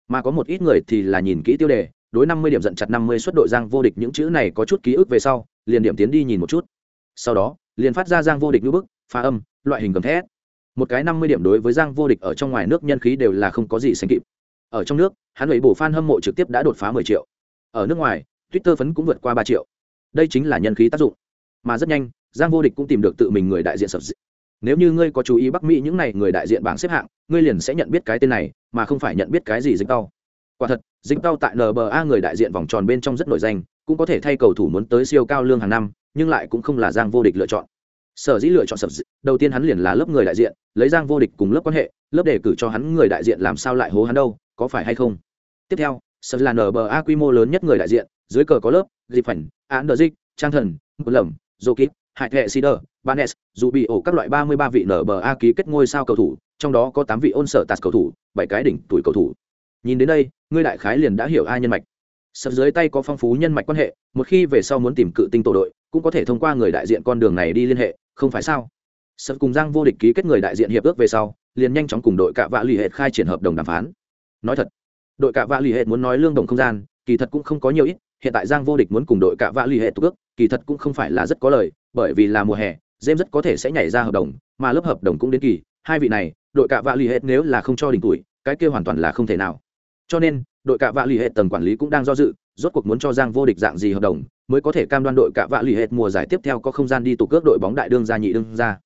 Mà có một ít người thì là nhìn kỹ tiêu đề, đối năm mươi điểm giận chặt năm mươi suất đội giang vô địch những chữ này có chút ký ức về sau, liền điểm tiến đi nhìn một chút. Sau đó, liền phát ra giang vô địch ngữ bức, phá âm loại hình cầm thét. Một cái năm mươi điểm đối với giang vô địch ở trong ngoài nước nhân khí đều là không có gì sánh kịp. Ở trong nước, hắn lấy bổ fan hâm mộ trực tiếp đã đột phá mười triệu. Ở nước ngoài, twitter phấn cũng vượt qua ba triệu. Đây chính là nhân khí tác dụng. Mà rất nhanh, giang vô địch cũng tìm được tự mình người đại diện sập nếu như ngươi có chú ý bắc mỹ những n à y người đại diện bảng xếp hạng, ngươi liền sẽ nhận biết cái tên này, mà không phải nhận biết cái gì dịch tao. Quả thật dịch tao tại nba người đại diện vòng tròn bên trong rất nổi danh, cũng có thể thay cầu thủ muốn tới siêu cao lương hàng năm, nhưng lại cũng không là giang vô địch lựa chọn sở dĩ lựa chọn sập đầu tiên hắn liền là lớp người đại diện, lấy giang vô địch cùng lớp quan hệ, lớp đề cử cho hắn người đại diện làm sao lại hố hắn đâu, có phải hay không? Tiếp theo sập là nba quy mô lớn nhất người đại diện, dưới cờ có lớp dịp phảnh án đờ dịch trang thần một lầm dô kít hại thệ sider banes dù bị ổ các loại ba mươi ba vị nba ký kết ngôi sao cầu thủ, trong đó có tám vị ôn sở tạt cầu thủ, bảy cái đỉnh tuổi cầu thủ. Nhìn đến đây, ngươi đại khái liền đã hiểu ai nhân mạch. Sập dưới tay có phong phú nhân mạch quan hệ, một khi về sau muốn tìm cự tinh tổ đội, cũng có thể thông qua người đại diện con đường này đi liên hệ không phải sao? Sập cùng giang vô địch ký kết người đại diện hiệp ước về sau, liền nhanh chóng cùng đội cạ vạ l ì hệ khai triển hợp đồng đàm phán. Nói thật, đội cạ vạ l ì hệ muốn nói lương đồng không gian, kỳ thật cũng không có nhiều ít, hiện tại giang vô địch muốn cùng đội cạ vạ l ì hệ tục ước kỳ thật cũng không phải là rất có lời, bởi vì là mùa hè jem rất có thể sẽ nhảy ra hợp đồng, mà lớp hợp đồng cũng đến kỳ, hai vị này, đội cạ vạ l ì hệ nếu là không cho đỉnh tuổi, cái kia hoàn toàn là không thể nào. Cho nên, đội cạ vạ l ì hệ tầng quản lý cũng đang do dự, rốt cuộc muốn cho giang vô địch dạng gì hợp đồng mới có thể cam đoan đội cạ vạ Lì ì mùa giải tiếp theo có không gian đi tụ cước đội bóng đại đương gia, nhị đương gia.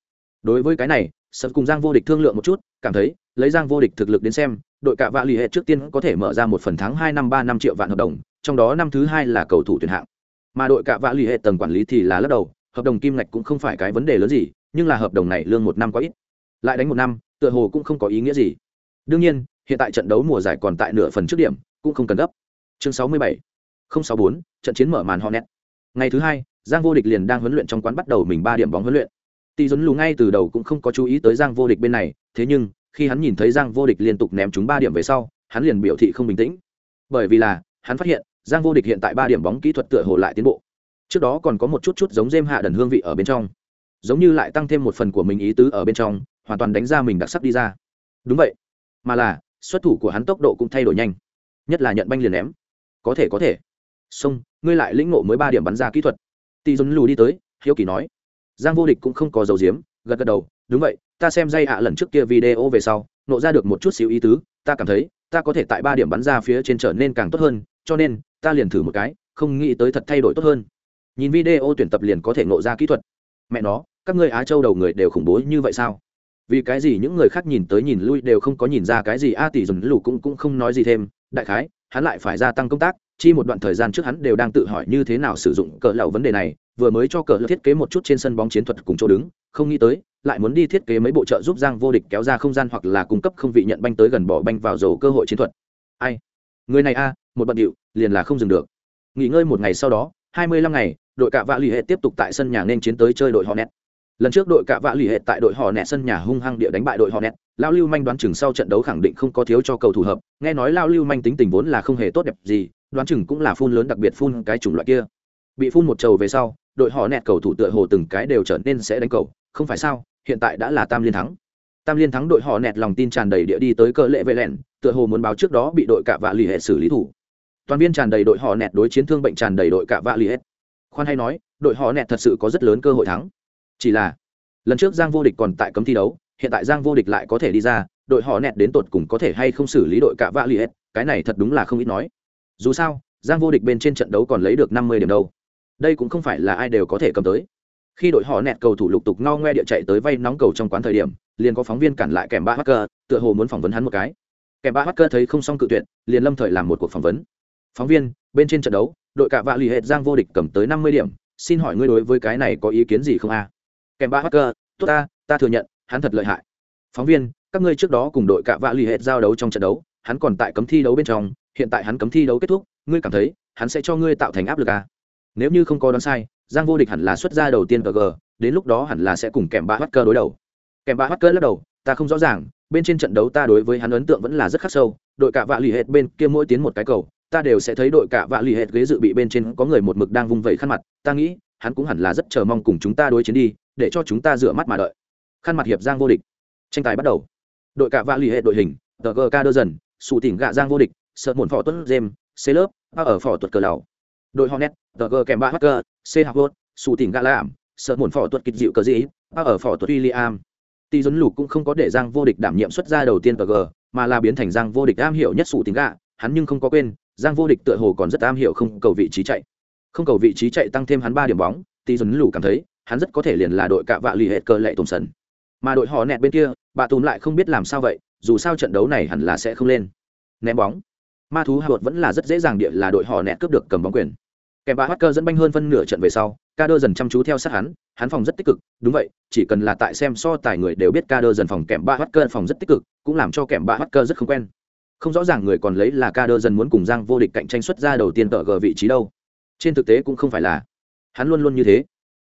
đối với cái này sật cùng giang vô địch thương lượng một chút, cảm thấy, lấy giang vô địch thực lực đến xem, đội cạ vạ Lì ì trước tiên có thể mở ra một phần tháng hai năm ba năm triệu vạn hợp đồng, trong đó năm thứ hai là cầu thủ tuyển hạng. Mà đội cạ vạ Lì ì tầng quản lý thì là lắc đầu, hợp đồng kim ngạch cũng không phải cái vấn đề lớn gì, nhưng là hợp đồng này lương một năm quá ít. Lại đánh một năm, tựa hồ cũng không có ý nghĩa gì. Đương nhiên, hiện tại trận đấu mùa giải còn tại nửa phần trước điểm, cũng không cần gấp. Chương sáu mươi bảy sáu bốn trận chiến mở màn họ nét ngày thứ hai giang vô địch liền đang huấn luyện trong quán bắt đầu mình ba điểm bóng huấn luyện Tỷ Dấn Lù ngay từ đầu cũng không có chú ý tới Giang Vô Địch bên này, thế nhưng, khi hắn nhìn thấy Giang Vô Địch liên tục ném trúng ba điểm về sau, hắn liền biểu thị không bình tĩnh. Bởi vì là, hắn phát hiện, Giang Vô Địch hiện tại ba điểm bóng kỹ thuật tựa hồ lại tiến bộ. Trước đó còn có một chút chút giống Gem hạ đần hương vị ở bên trong, giống như lại tăng thêm một phần của mình ý tứ ở bên trong, hoàn toàn đánh ra mình đặc sắc đi ra. Đúng vậy, mà là, xuất thủ của hắn tốc độ cũng thay đổi nhanh, nhất là nhận banh liền ném. Có thể có thể xong ngươi lại lĩnh ngộ mới ba điểm bắn ra kỹ thuật. Tỷ Dấn Lù đi tới, hiếu kỳ nói, giang vô địch cũng không có dầu diếm gật gật đầu. Đúng vậy ta xem dây ạ lần trước kia video về sau nộ ra được một chút xíu ý tứ ta cảm thấy ta có thể tại ba điểm bắn ra phía trên trở nên càng tốt hơn cho nên ta liền thử một cái không nghĩ tới thật thay đổi tốt hơn. Nhìn video tuyển tập liền có thể nộ ra kỹ thuật. Mẹ nó các ngươi á châu đầu người đều khủng bố như vậy sao? Vì cái gì những người khác nhìn tới nhìn lui đều không có nhìn ra cái gì a tỷ dùn lù cũng cũng không nói gì thêm. Đại khái hắn lại phải gia tăng công tác chi một đoạn thời gian trước hắn đều đang tự hỏi như thế nào sử dụng cỡ lậu vấn đề này, vừa mới cho cờ thiết kế một chút trên sân bóng chiến thuật cùng chỗ đứng, không nghĩ tới, lại muốn đi thiết kế mấy bộ trợ giúp giang vô địch kéo ra không gian hoặc là cung cấp không vị nhận banh tới gần bỏ banh vào rổ cơ hội chiến thuật. Ai? Người này a, một bận điệu, liền là không dừng được. Nghỉ ngơi một ngày sau đó, hai mươi lăm ngày, đội cạ vạ lì hệ tiếp tục tại sân nhà nên chiến tới chơi đội họ nét lần trước đội cạ vạ lì hệ tại đội họ nét sân nhà hung hăng địa đánh bại đội họ nét lao lưu manh đoán chừng sau trận đấu khẳng định không có thiếu cho cầu thủ hợp. Nghe nói lao lưu manh tính tình vốn là không hề tốt đẹp gì đoán chừng cũng là phun lớn đặc biệt phun cái chủng loại kia. Bị phun một trầu về sau, đội họ nẹt cầu thủ tựa hồ từng cái đều trở nên sẽ đánh cầu, không phải sao, hiện tại đã là tam liên thắng. Tam liên thắng đội họ nẹt lòng tin tràn đầy địa đi tới cơ lệ vệ lẹn, tựa hồ muốn báo trước đó bị đội cạ vạ lì hệ xử lý thủ. Toàn viên tràn đầy đội họ nẹt đối chiến thương bệnh tràn đầy đội cạ vạ lì hết khoan hay nói, đội họ nẹt thật sự có rất lớn cơ hội thắng. Chỉ là, lần trước giang vô địch còn tại cấm thi đấu, hiện tại giang vô địch lại có thể đi ra, đội họ nẹt đến tột cùng có thể hay không xử lý đội cạ vạ lì hết cái này thật đúng là không ít nói dù sao, giang vô địch bên trên trận đấu còn lấy được năm mươi điểm đâu. Đây cũng không phải là ai đều có thể cầm tới. Khi đội họ nẹt cầu thủ lục tục ngao ngoe địa chạy tới vay nóng cầu trong quán thời điểm, liền có phóng viên cản lại kèm ba hacker, tựa hồ muốn phỏng vấn hắn một cái. Kèm ba hacker thấy không xong cự tuyệt, liền lâm thời làm một cuộc phỏng vấn. Phóng viên, bên trên trận đấu, đội cạ vạ lì hệt giang vô địch cầm tới năm mươi điểm, xin hỏi ngươi đối với cái này có ý kiến gì không a? Kèm ba hacker, tốt ta ta thừa nhận, hắn thật lợi hại. Phóng viên, các ngươi trước đó cùng đội cạ vạ lì hệt giao đấu trong trận đấu, hắn còn tại cấm thi đấu bên trong hiện tại hắn cấm thi đấu kết thúc, ngươi cảm thấy, hắn sẽ cho ngươi tạo thành áp lực à? nếu như không có đoán sai, giang vô địch hẳn là xuất ra đầu tiên g đến lúc đó hẳn là sẽ cùng kèm ba hacker đối đầu. Kèm ba hacker lắc đầu, ta không rõ ràng, bên trên trận đấu ta đối với hắn ấn tượng vẫn là rất khắc sâu, đội cạ vạ lì hệt bên kia mỗi tiến một cái cầu, ta đều sẽ thấy đội cạ vạ lì hệt ghế dự bị bên trên có người một mực đang vung vẩy khăn mặt, ta nghĩ, hắn cũng hẳn là rất chờ mong cùng chúng ta đối chiến đi, để cho chúng ta rửa mắt mà đợi. Khăn mặt hiệp giang vô địch. Tranh tài bắt đầu. Đội cạ vạ lì hệt đội hình tờ ca đơ dần sụ tỉnh gạ giang vô địch sợ muộn phỏ tuấn jem c lớp, a ở phỏ tuật cờ lầu đội hornet, tờ gờ kèm ba hacker c hạc vốt sụ tỉnh gà làm sợ muộn phỏ tuật kịch dịu cờ dĩ, a ở phỏ tuật william. Tỷ dấn lục cũng không có để giang vô địch đảm nhiệm xuất ra đầu tiên tờ gờ, mà là biến thành giang vô địch am hiểu nhất sụ tỉnh gà. Hắn nhưng không có quên, giang vô địch tựa hồ còn rất am hiểu không cầu vị trí chạy. Không cầu vị trí chạy tăng thêm hắn ba điểm bóng tỷ dấn lục cảm thấy, hắn rất có thể liền là đội cạ vạ lì hệ cờ lệ tổn sần. Mà đội họ nẹt bên kia, bà tùm lại không biết làm sao vậy, dù sao trận đấu này hẳn là sẽ không lên. Ném bóng ma thú hạ vẫn là rất dễ dàng địa là đội họ nẹt cướp được cầm bóng quyền. Kèm bà hacker dẫn banh hơn phân nửa trận về sau ca đơ dần chăm chú theo sát hắn hắn phòng rất tích cực, đúng vậy, chỉ cần là tại xem so tài người đều biết ca đơ dần phòng kèm ba hacker phòng rất tích cực, cũng làm cho kèm ba hacker rất không quen. Không rõ ràng người còn lấy là ca đơ dần muốn cùng giang vô địch cạnh tranh xuất ra đầu tiên tờ g vị trí đâu. Trên thực tế cũng không phải là. Hắn luôn luôn như thế.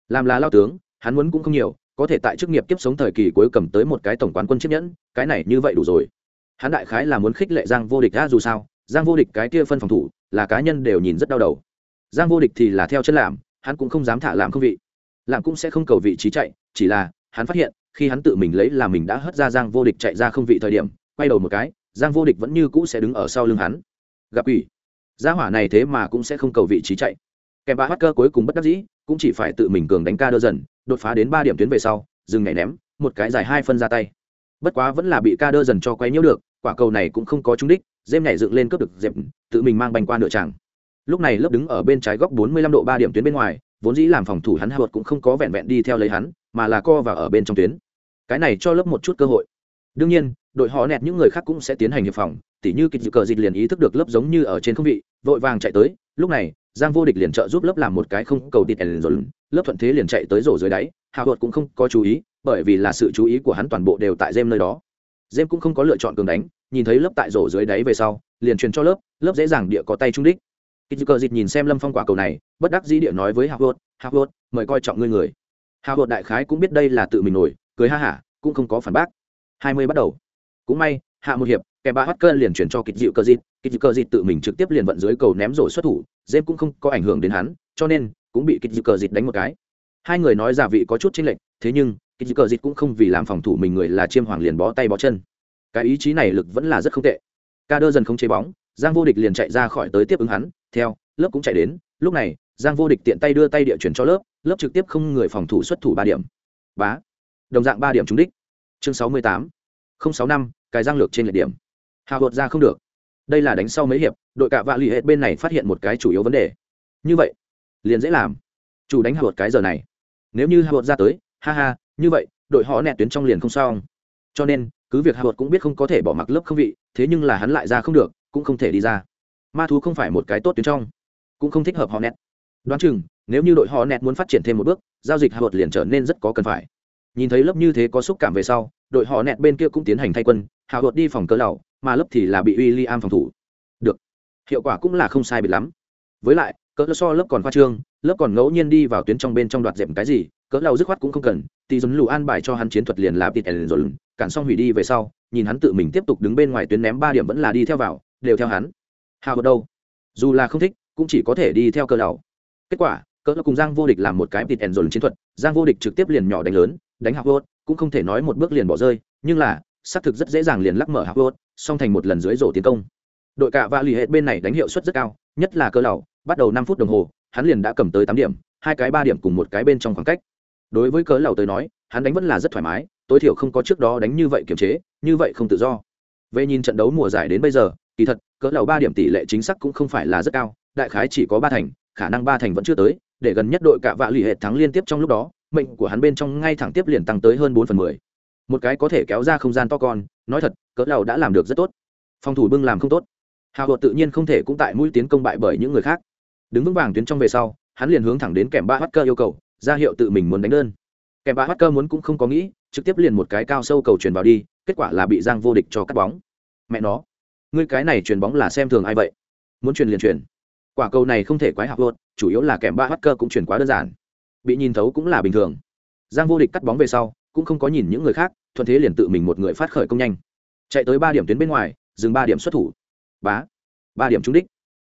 Làm là lao tướng, hắn muốn cũng không nhiều, có thể tại chức nghiệp kiếp sống thời kỳ cuối cầm tới một cái tổng quán quân chiếc nhẫn, cái này như vậy đủ rồi. Hắn đại khái là muốn khích lệ giang vô địch ra dù sao giang vô địch cái kia phân phòng thủ, là cá nhân đều nhìn rất đau đầu. Giang vô địch thì là theo chân làm hắn cũng không dám thả làm không vị. Làm cũng sẽ không cầu vị trí chạy, chỉ là, hắn phát hiện, khi hắn tự mình lấy là mình đã hất ra giang vô địch chạy ra không vị thời điểm, quay đầu một cái, giang vô địch vẫn như cũ sẽ đứng ở sau lưng hắn. Gặp ủy gia hỏa này thế mà cũng sẽ không cầu vị trí chạy. Kèm ba hacker cuối cùng bất đắc dĩ, cũng chỉ phải tự mình cường đánh ca đơ dần, đột phá đến ba điểm tuyến về sau, dừng nhảy ném, một cái dài hai phân ra tay. Bất quá vẫn là bị ca đơ dần cho quay nhiễu được, quả cầu này cũng không có trúng đích dêm nhảy dựng lên cướp được dẹp, tự mình mang bành qua nửa tràng. Lúc này lớp đứng ở bên trái góc 45 độ ba điểm tuyến bên ngoài, vốn dĩ làm phòng thủ hắn hạ cũng không có vẹn vẹn đi theo lấy hắn, mà là co vào ở bên trong tuyến. Cái này cho lớp một chút cơ hội. Đương nhiên, đội họ nẹt những người khác cũng sẽ tiến hành hiệp phòng, tỉ như kịch dự cờ dịch liền ý thức được lớp giống như ở trên không vị, vội vàng chạy tới, lúc này, giang vô địch liền trợ giúp lớp làm một cái không cầu tịt ẩn rồi lớp thuận thế liền chạy tới rổ dưới đáy hạ hột cũng không có chú ý, bởi vì là sự chú ý của hắn toàn bộ đều tại jem nơi đó. Jem cũng không có lựa chọn cường đánh nhìn thấy lớp tại rổ dưới đáy về sau, liền truyền cho lớp lớp dễ dàng địa có tay trung đích. Kịch cờ dịch nhìn xem lâm phong quả cầu này, bất đắc dĩ địa nói với hạc hột hạc hột, mời coi trọng ngươi người. Hạc hột đại khái cũng biết đây là tự mình nổi, cười ha hả, cũng không có phản bác. Hai mươi bắt đầu. Cũng may, hạ một hiệp, kẻ ba hắt cơn liền chuyển cho kịch dịu cơ dịt kịch dịu cơ dịt tự mình trực tiếp liền vận dưới cầu ném rổ xuất thủ, dêm cũng không có ảnh hưởng đến hắn, cho nên cũng bị kịch dịu cơ dịt đánh một cái. Hai người nói giả vị có chút chênh lệch, thế nhưng kịch dịu cơ dịt cũng không vì làm phòng thủ mình người là chiêm hoàng liền bó tay bó chân cái ý chí này lực vẫn là rất không tệ. Ca đơ dần không chế bóng, giang vô địch liền chạy ra khỏi tới tiếp ứng hắn, theo, lớp cũng chạy đến, lúc này, giang vô địch tiện tay đưa tay địa chuyển cho lớp lớp trực tiếp không người phòng thủ xuất thủ ba điểm. Bá. Đồng dạng ba điểm trúng đích. Chương sáu mươi tám. Không sáu năm, cái giang lược trên lệ điểm. Hào hột ra không được. Đây là đánh sau mấy hiệp, đội cạ vạ l ì bên này phát hiện một cái chủ yếu vấn đề. Như vậy, liền dễ làm. Chủ đánh hào hột cái giờ này. Nếu như hạ hột ra tới, ha ha, như vậy, đội họ nẹt tuyến trong liền không sao cho nên cứ việc hạ vợt cũng biết không có thể bỏ mặc lớp không vị, thế nhưng là hắn lại ra không được, cũng không thể đi ra. Ma thú không phải một cái tốt tuyến trong, cũng không thích hợp họ nẹt. Đoán chừng, nếu như đội họ nẹt muốn phát triển thêm một bước, giao dịch hạ vợt liền trở nên rất có cần phải. Nhìn thấy lớp như thế có xúc cảm về sau, đội họ nẹt bên kia cũng tiến hành thay quân hạ vợt đi phòng cỡ lầu, mà lớp thì là bị w i l l i am phòng thủ. Được, hiệu quả cũng là không sai biệt lắm. Với lại, cỡ so lớp còn khoa trương, lớp còn ngẫu nhiên đi vào tuyến trong bên trong đoạt dẹp cái gì, cỡ lầu dứt khoát cũng không cần tỷ dồn lù an bài cho hắn chiến thuật liền là tịt ẩn dồn cản xong hủy đi về sau, nhìn hắn tự mình tiếp tục đứng bên ngoài tuyến ném ba điểm vẫn là đi theo vào, đều theo hắn. Hào ở đâu? Dù là không thích, cũng chỉ có thể đi theo cờ đầu kết quả cỡ cùng giang vô địch làm một cái tịt ẩn dồn chiến thuật, giang vô địch trực tiếp liền nhỏ đánh lớn, đánh hạc vốt, cũng không thể nói một bước liền bỏ rơi, nhưng là, xác thực rất dễ dàng liền lắc mở hạc vốt, song thành một lần dưới rổ tiến công. Đội cạ và lì hệ bên này đánh hiệu suất rất cao, nhất là cơ đầu bắt đầu năm phút đồng hồ, hắn liền đã cầm tới tám điểm, hai cái ba điểm cùng một cái bên trong khoảng cách. Đối với cớ lầu tới nói, hắn đánh vẫn là rất thoải mái tối thiểu không có trước đó đánh như vậy kiềm chế, như vậy không tự do. Về nhìn trận đấu mùa giải đến bây giờ, kỳ thật, cỡ lầu ba điểm tỷ lệ chính xác cũng không phải là rất cao, đại khái chỉ có ba thành, khả năng ba thành vẫn chưa tới, để gần nhất đội cạ vạ lì hệ thắng liên tiếp trong lúc đó, mệnh của hắn bên trong ngay thẳng tiếp liền tăng tới hơn bốn phần mười. Một cái có thể kéo ra không gian to con, nói thật, cỡ lầu đã làm được rất tốt. Phòng thủ bưng làm không tốt. Hào hột tự nhiên không thể cũng tại mũi tiến công bại bởi những người khác. Đứng vững vàng tuyến trong về sau, hắn liền hướng thẳng đến kèm ba h cơ yêu cầu, ra hiệu tự mình muốn đánh đơn kèm ba hắc cơ muốn cũng không có nghĩ, trực tiếp liền một cái cao sâu cầu truyền vào đi, kết quả là bị giang vô địch cho cắt bóng. Mẹ nó, ngươi cái này truyền bóng là xem thường ai vậy? Muốn truyền liền truyền. Quả cầu này không thể quái học luôn, chủ yếu là kèm ba hắc cơ cũng truyền quá đơn giản. Bị nhìn thấu cũng là bình thường. Giang vô địch cắt bóng về sau, cũng không có nhìn những người khác, thuận thế liền tự mình một người phát khởi công nhanh. Chạy tới ba điểm tuyến bên ngoài, dừng ba điểm xuất thủ. Bá, ba điểm trúng đích.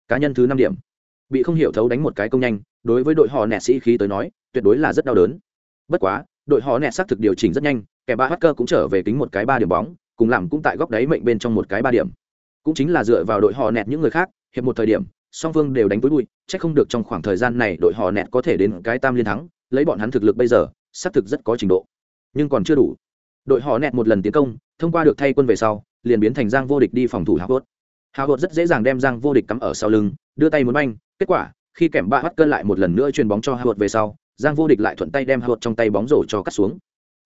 Cá nhân thứ năm điểm. Bị không hiểu thấu đánh một cái công nhanh, đối với đội họ nẹt sĩ khí tới nói, tuyệt đối là rất đau đớn bất quá, đội họ nẹt xác thực điều chỉnh rất nhanh, kẻ ba hacker cũng trở về kính một cái ba điểm bóng, cùng làm cũng tại góc đáy mệnh bên trong một cái ba điểm. Cũng chính là dựa vào đội họ nẹt những người khác, hiệp một thời điểm, song phương đều đánh túi bụi, chắc không được trong khoảng thời gian này đội họ nẹt có thể đến cái tam liên thắng, lấy bọn hắn thực lực bây giờ, xác thực rất có trình độ. Nhưng còn chưa đủ. Đội họ nẹt một lần tiến công, thông qua được thay quân về sau, liền biến thành giang vô địch đi phòng thủ hào hốt hào hốt rất dễ dàng đem giang vô địch cắm ở sau lưng, đưa tay muốn banh, kết quả, khi kèm ba bắt cơn lại một lần nữa truyền bóng cho hào hốt về sau giang vô địch lại thuận tay đem hụt trong tay bóng rổ cho cắt xuống.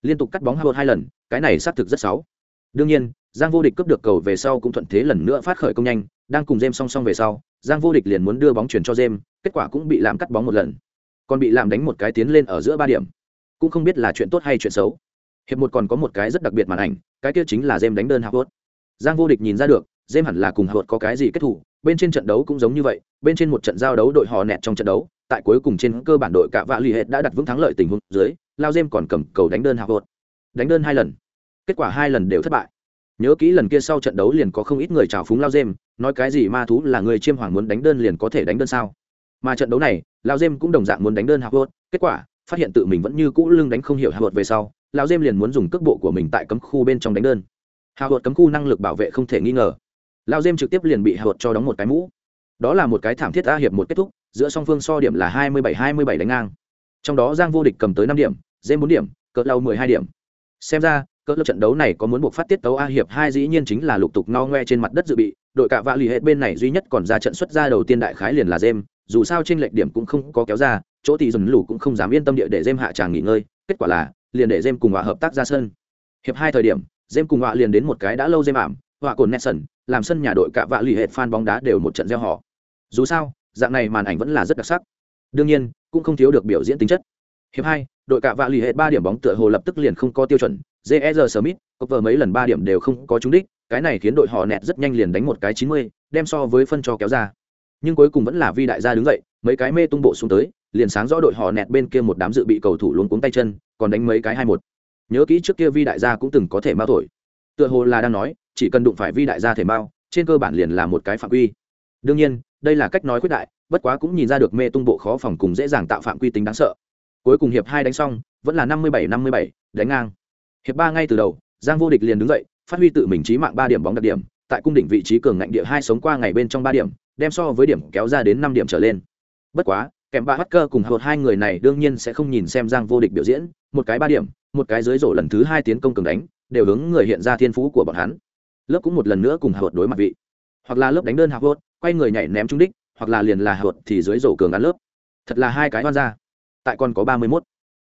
Liên tục cắt bóng hào hai lần, cái này xác thực rất xấu. Đương nhiên, giang vô địch cướp được cầu về sau cũng thuận thế lần nữa phát khởi công nhanh, đang cùng jem song song về sau, giang vô địch liền muốn đưa bóng chuyển cho jem kết quả cũng bị làm cắt bóng một lần. Còn bị làm đánh một cái tiến lên ở giữa ba điểm. Cũng không biết là chuyện tốt hay chuyện xấu. Hiệp một còn có một cái rất đặc biệt màn ảnh, cái kia chính là jem đánh đơn hụt. giang vô địch nhìn ra được jem hẳn là cùng hụt có cái gì kết thủ bên trên trận đấu cũng giống như vậy, bên trên một trận giao đấu đội họ nẹt trong trận đấu tại cuối cùng trên cơ bản đội cả vạ l ì hệ đã đặt vững thắng lợi tình huống dưới, lao dêm còn cầm cầu đánh đơn hạ hốt đánh đơn hai lần. Kết quả hai lần đều thất bại. Nhớ kỹ lần kia sau trận đấu liền có không ít người trào phúng lao dêm nói cái gì ma thú là người chiêm hoàng muốn đánh đơn liền có thể đánh đơn sao? Mà trận đấu này, lao dêm cũng đồng dạng muốn đánh đơn hạ vợt kết quả, phát hiện tự mình vẫn như cũ lưng đánh không hiểu hạ vợt về sau, lao dêm liền muốn dùng cước bộ của mình tại cấm khu bên trong đánh đơn. Hạ vợt cấm khu năng lực bảo vệ không thể nghi ngờ. Lao dêm trực tiếp liền bị hạ vợt cho đóng một cái mũ. Đó là một cái thảm thiết a hiệp một kết thúc giữa song phương so điểm là hai mươi bảy hai mươi bảy đánh ngang. Trong đó giang vô địch cầm tới năm điểm, dêm bốn điểm, cỡ lâu mười hai điểm. Xem ra, cỡ lớp trận đấu này có muốn buộc phát tiết tấu a hiệp hai dĩ nhiên chính là lục tục no ngoe trên mặt đất dự bị, đội cạ vạ lì hết bên này duy nhất còn ra trận xuất ra đầu tiên đại khái liền là dêm, dù sao trên lệch điểm cũng không có kéo ra, chỗ thì dần lù cũng không dám yên tâm địa để dêm hạ tràng nghỉ ngơi, kết quả là, liền để dêm cùng họa hợp tác ra sân. Hiệp hai thời điểm, dêm cùng họa liền đến một cái đã lâu dêm ảm, họa cồn nelson làm sân nhà đội cạ vạ lì hết fan bóng đá đều một trận gieo họ. Dù sao dạng này màn ảnh vẫn là rất đặc sắc đương nhiên cũng không thiếu được biểu diễn tính chất hiệp hai đội cạ vạ lì hết ba điểm bóng tựa hồ lập tức liền không có tiêu chuẩn J.R. Smith, cốc vờ mấy lần ba điểm đều không có trúng đích, cái này khiến đội họ nẹt rất nhanh liền đánh một cái 90, đem so với phân cho kéo ra. Nhưng cuối cùng vẫn là Vi đại gia đứng dậy, mấy cái mê tung bộ xuống tới, liền sáng rõ đội họ nẹt bên kia một đám dự bị cầu thủ luống cuống tay chân, còn đánh mấy cái 2-1. Nhớ kỹ trước kia Vi đại gia cũng từng có thể mao thổi. Tựa hồ là đang nói, chỉ cần đụng phải Vi đại gia thể mao, trên cơ bản liền là một cái phạm quy. Đương nhiên, đây là cách nói quyết đại, bất quá cũng nhìn ra được mê tung bộ khó phòng cùng dễ dàng tạo phạm quy tính đáng sợ. Cuối cùng hiệp hai đánh xong, vẫn là 57-57, đánh ngang. Hiệp ba ngay từ đầu giang vô địch liền đứng dậy phát huy tự mình trí mạng ba điểm bóng đặc điểm tại cung đỉnh vị trí cường ngạnh địa hai sống qua ngày bên trong ba điểm đem so với điểm kéo ra đến năm điểm trở lên. Bất quá kèm ba hacker cùng hợp hai người này đương nhiên sẽ không nhìn xem giang vô địch biểu diễn một cái ba điểm một cái dưới rổ lần thứ hai tiến công cường đánh đều hướng người hiện ra thiên phú của bọn hắn. Lớp cũng một lần nữa cùng hợp đối mặt vị. Hoặc là lớp đánh đơn hợp quay người nhảy ném trúng đích, hoặc là liền là hợp thì dưới rổ cường ăn lớp. Thật là hai cái oan ra tại còn có ba mươi mốt.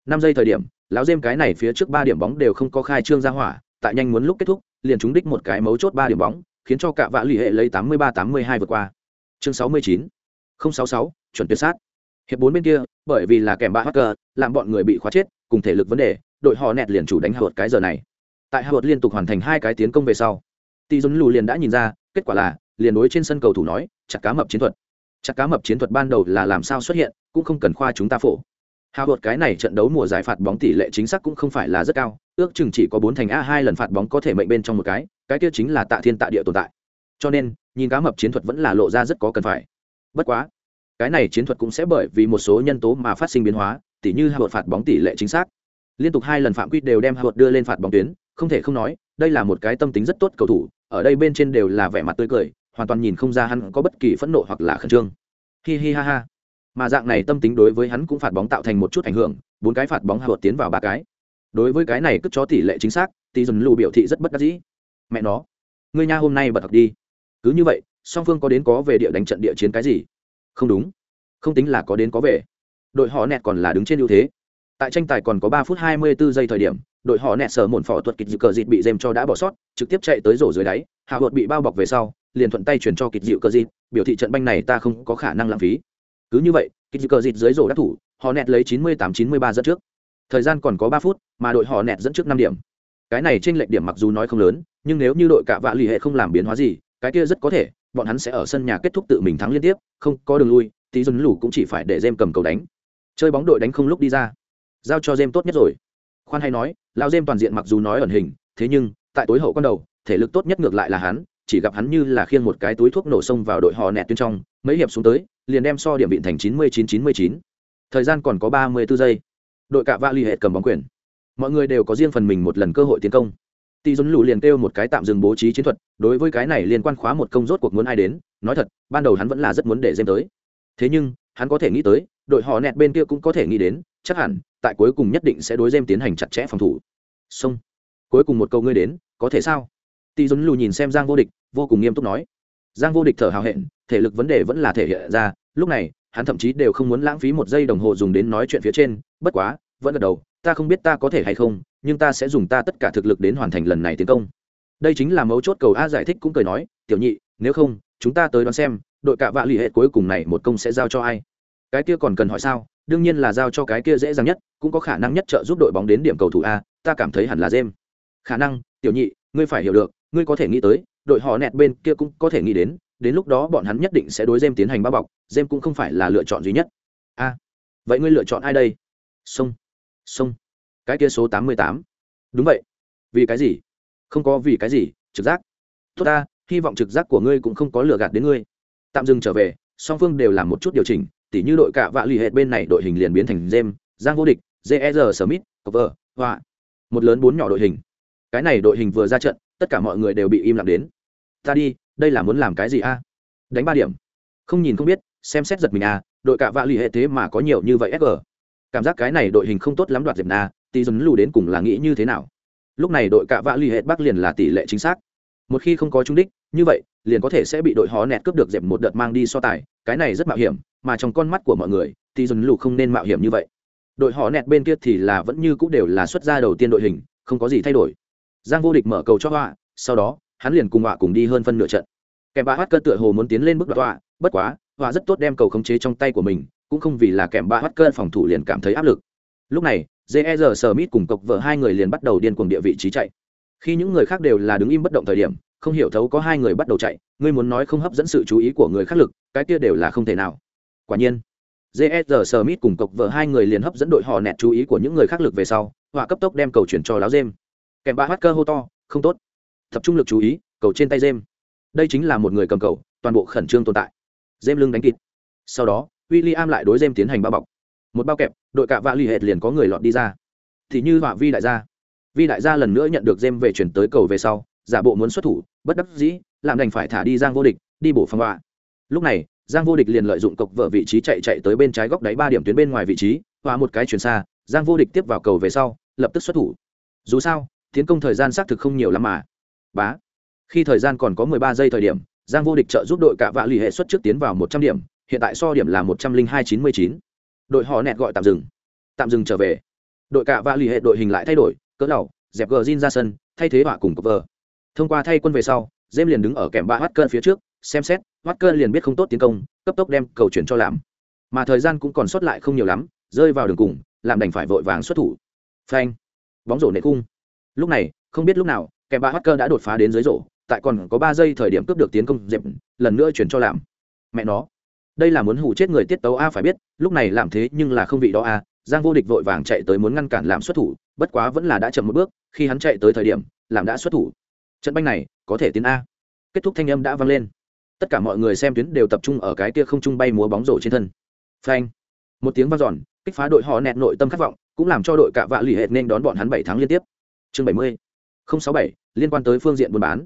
Năm giây thời điểm, lão dêm cái này phía trước ba điểm bóng đều không có khai trương ra hỏa, tại nhanh muốn lúc kết thúc, liền trúng đích một cái mấu chốt ba điểm bóng, khiến cho cả vạ lì hệ lấy tám mươi ba tám mươi hai vượt qua. Chương sáu mươi chín. không sáu sáu, chuẩn tuyệt sát. Hiệp bốn bên kia, bởi vì là kèm ba hacker, làm bọn người bị khóa chết, cùng thể lực vấn đề, đội họ nẹt liền chủ đánh hạ cái giờ này. Tại hạ liên tục hoàn thành hai cái tiến công về sau tỷ dun lù liền đã nhìn ra, kết quả là liền đối trên sân cầu thủ nói chặt cá mập chiến thuật chặt cá mập chiến thuật ban đầu là làm sao xuất hiện cũng không cần khoa chúng ta phổ Hào hột cái này trận đấu mùa giải phạt bóng tỷ lệ chính xác cũng không phải là rất cao, ước chừng chỉ có bốn thành a hai lần phạt bóng có thể mệnh bên trong một cái, cái kia chính là tạ thiên tạ địa tồn tại. Cho nên, nhìn cá mập chiến thuật vẫn là lộ ra rất có cần phải. Bất quá, cái này chiến thuật cũng sẽ bởi vì một số nhân tố mà phát sinh biến hóa, tỉ như Hào hột phạt bóng tỷ lệ chính xác. Liên tục hai lần phạm quy đều đem Hào hột đưa lên phạt bóng tuyến, không thể không nói, đây là một cái tâm tính rất tốt cầu thủ, ở đây bên trên đều là vẻ mặt tươi cười, hoàn toàn nhìn không ra hắn có bất kỳ phẫn nộ hoặc là khẩn trương. Hi hi ha ha. Mà dạng này tâm tính đối với hắn cũng phạt bóng tạo thành một chút ảnh hưởng, bốn cái phạt bóng hạ vợt tiến vào ba cái. Đối với cái này cất cho tỷ lệ chính xác, tỷ dần lù biểu thị rất bất đắc dĩ. Mẹ nó Người nha hôm nay bật thật đi. Cứ như vậy, song phương có đến có về địa đánh trận địa chiến cái gì? Không đúng. Không tính là có đến có về. Đội họ nẹt còn là đứng trên ưu thế. Tại tranh tài còn có ba phút hai mươi bốn giây thời điểm, đội họ nẹt sờ mồn phỏ tuật kịch dự cờ dịt bị dêm cho đã bỏ sót, trực tiếp chạy tới rổ dưới đáy, hạ vợt bị bao bọc về sau liền thuận tay chuyển cho kịch dịu cờ dịt, biểu thị trận banh này ta không có khả năng lãng phí. Cứ như vậy, kịch cờ dịt dưới rổ đắc thủ, họ nẹt lấy 98-93 dẫn trước. Thời gian còn có ba phút, mà đội họ nẹt dẫn trước năm điểm. Cái này trên lệch điểm mặc dù nói không lớn, nhưng nếu như đội cả vạ lì hệ không làm biến hóa gì, cái kia rất có thể, bọn hắn sẽ ở sân nhà kết thúc tự mình thắng liên tiếp, không có đường lui, tí dần lủ cũng chỉ phải để jem cầm cầu đánh. Chơi bóng đội đánh không lúc đi ra. Giao cho jem tốt nhất rồi. Khoan hay nói lao jem toàn diện mặc dù nói ẩn hình, thế nhưng, tại tối hậu con đầu, thể lực tốt nhất ngược lại là hắn chỉ gặp hắn như là khiêng một cái túi thuốc nổ xông vào đội họ nẹt tuyến trong, mấy hiệp xuống tới, liền đem so điểm vịn thành chín mươi chín chín mươi chín. Thời gian còn có ba mươi 34 giây. Đội cạ va l hệ cầm bóng quyền. Mọi người đều có riêng phần mình một lần cơ hội tiến công. Tỷ dồn lù liền kêu một cái tạm dừng bố trí chiến thuật, đối với cái này liên quan khóa một công rốt cuộc muốn ai đến, nói thật, ban đầu hắn vẫn là rất muốn để xem tới. Thế nhưng, hắn có thể nghĩ tới, đội họ nẹt bên kia cũng có thể nghĩ đến, chắc hẳn, tại cuối cùng nhất định sẽ đối xem tiến hành chặt chẽ phòng thủ. Xong. Cuối cùng một câu ngươi đến, có thể sao? Tỷ dồn lù nhìn xem giang vô địch, vô cùng nghiêm túc nói. Giang vô địch thở hào hẹn, thể lực vấn đề vẫn là thể hiện ra, lúc này, hắn thậm chí đều không muốn lãng phí một giây đồng hồ dùng đến nói chuyện phía trên, bất quá, vẫn gật đầu, ta không biết ta có thể hay không, nhưng ta sẽ dùng ta tất cả thực lực đến hoàn thành lần này tiến công. Đây chính là mấu chốt cầu a giải thích cũng cười nói, tiểu nhị, nếu không, chúng ta tới đón xem, đội cạ vạ l ì hệ cuối cùng này một công sẽ giao cho ai? Cái kia còn cần hỏi sao? Đương nhiên là giao cho cái kia dễ dàng nhất, cũng có khả năng nhất trợ giúp đội bóng đến điểm cầu thủ a, ta cảm thấy hẳn là jem. Khả năng, tiểu nhị, ngươi phải hiểu được ngươi có thể nghĩ tới, đội họ nẹt bên kia cũng có thể nghĩ đến đến lúc đó bọn hắn nhất định sẽ đối dêm tiến hành bao bọc dêm cũng không phải là lựa chọn duy nhất. A, vậy ngươi lựa chọn ai đây? Sông sông. Cái kia số tám mươi tám. Đúng vậy. Vì cái gì? Không có vì cái gì, trực giác. Tốt ta, hy vọng trực giác của ngươi cũng không có lừa gạt đến ngươi. Tạm dừng trở về, song phương đều làm một chút điều chỉnh, tỉ như đội cạ vạ l ì hệ bên này đội hình liền biến thành jem giang vô địch jer smith, cover, hoa. Một lớn bốn nhỏ đội hình. Cái này đội hình vừa ra trận tất cả mọi người đều bị im lặng đến. Ta đi, đây là muốn làm cái gì a? Đánh ba điểm. Không nhìn không biết, xem xét giật mình a, đội cạ vạ l ì hệ thế mà có nhiều như vậy ở cảm giác cái này đội hình không tốt lắm đoạt diệp na tí dần lù đến cùng là nghĩ như thế nào? Lúc này đội cạ vạ l ì hệ bắc liền là tỷ lệ chính xác. Một khi không có trung đích, như vậy, liền có thể sẽ bị đội hó nẹt cướp được dẹp một đợt mang đi so tài, cái này rất mạo hiểm, mà trong con mắt của mọi người, tí dần lù không nên mạo hiểm như vậy. Đội họ nẹt bên kia thì là vẫn như cũng đều là xuất gia đầu tiên đội hình, không có gì thay đổi giang vô địch mở cầu cho họa sau đó hắn liền cùng họa cùng đi hơn phân nửa trận. Kèm ba hát cơ tựa hồ muốn tiến lên bước đoạt họa bất quá họa rất tốt đem cầu khống chế trong tay của mình cũng không vì là kèm ba hát cơ phòng thủ liền cảm thấy áp lực. Lúc này jer smith cùng cộc vợ hai người liền bắt đầu điên cuồng địa vị trí chạy. Khi những người khác đều là đứng im bất động thời điểm không hiểu thấu có hai người bắt đầu chạy ngươi muốn nói không hấp dẫn sự chú ý của người khác lực cái kia đều là không thể nào. Quả nhiên JR Smith cùng cộc vợ hai người liền hấp dẫn đội họ nẹt chú ý của những người khác lực về sau, họa cấp tốc đem cầu chuyển cho láo James kèm ba hát cơ hô to, không tốt. Tập trung lực chú ý, cầu trên tay jem. Đây chính là một người cầm cầu, toàn bộ khẩn trương tồn tại. Jem lưng đánh kịt. Sau đó w i l l i am lại đối jem tiến hành bao bọc. Một bao kẹp, đội cạ vạ l ì hệt liền có người lọt đi ra. Thì như họa vi đại gia. Vi đại gia lần nữa nhận được jem về chuyển tới cầu về sau, giả bộ muốn xuất thủ, bất đắc dĩ làm đành phải thả đi giang vô địch, đi bổ phong họa. Lúc này, giang vô địch liền lợi dụng cộc vợ vị trí chạy chạy tới bên trái góc đáy ba điểm tuyến bên ngoài vị trí, họa một cái chuyển xa, giang vô địch tiếp vào cầu về sau, lập tức xuất thủ. Dù sao tiến công thời gian xác thực không nhiều lắm mà. Bá. Khi thời gian còn có mười ba giây thời điểm, giang vô địch trợ giúp đội cả vạ lì hệ xuất trước tiến vào một trăm điểm, hiện tại so điểm là một trăm linh hai chín mươi chín. Đội họ nẹt gọi tạm dừng. Tạm dừng trở về. Đội cả vạ lì hệ đội hình lại thay đổi, cỡ đầu dẹp gờ zin ra sân, thay thế họa cùng cover. Thông qua thay quân về sau dêm liền đứng ở kèm ba h cơn phía trước, xem xét h cơn liền biết không tốt tiến công, cấp tốc đem cầu chuyển cho làm mà thời gian cũng còn sót lại không nhiều lắm, rơi vào đường cùng làm đành phải vội vàng xuất thủ. Phanh. Bóng rổ nệ cung lúc này, không biết lúc nào kèm ba hacker đã đột phá đến dưới rổ tại còn có ba giây thời điểm cướp được tiến công dẹp, lần nữa chuyển cho làm mẹ nó, đây là muốn hủ chết người tiết tấu a phải biết, lúc này làm thế nhưng là không vị đó a, giang vô địch vội vàng chạy tới muốn ngăn cản làm xuất thủ, bất quá vẫn là đã chậm một bước, khi hắn chạy tới thời điểm làm đã xuất thủ. Trận banh này, có thể tiến a. Kết thúc thanh âm đã vang lên. Tất cả mọi người xem tuyến đều tập trung ở cái kia không trung bay múa bóng rổ trên thân. Phanh. Một tiếng vang dọn, kích phá đội họ nẹt nội tâm khát vọng, cũng làm cho đội cạ vạ lì hệt nên đón bọn hắn bảy tháng liên tiếp chương bảy mươi sáu bảy, liên quan tới phương diện buôn bán.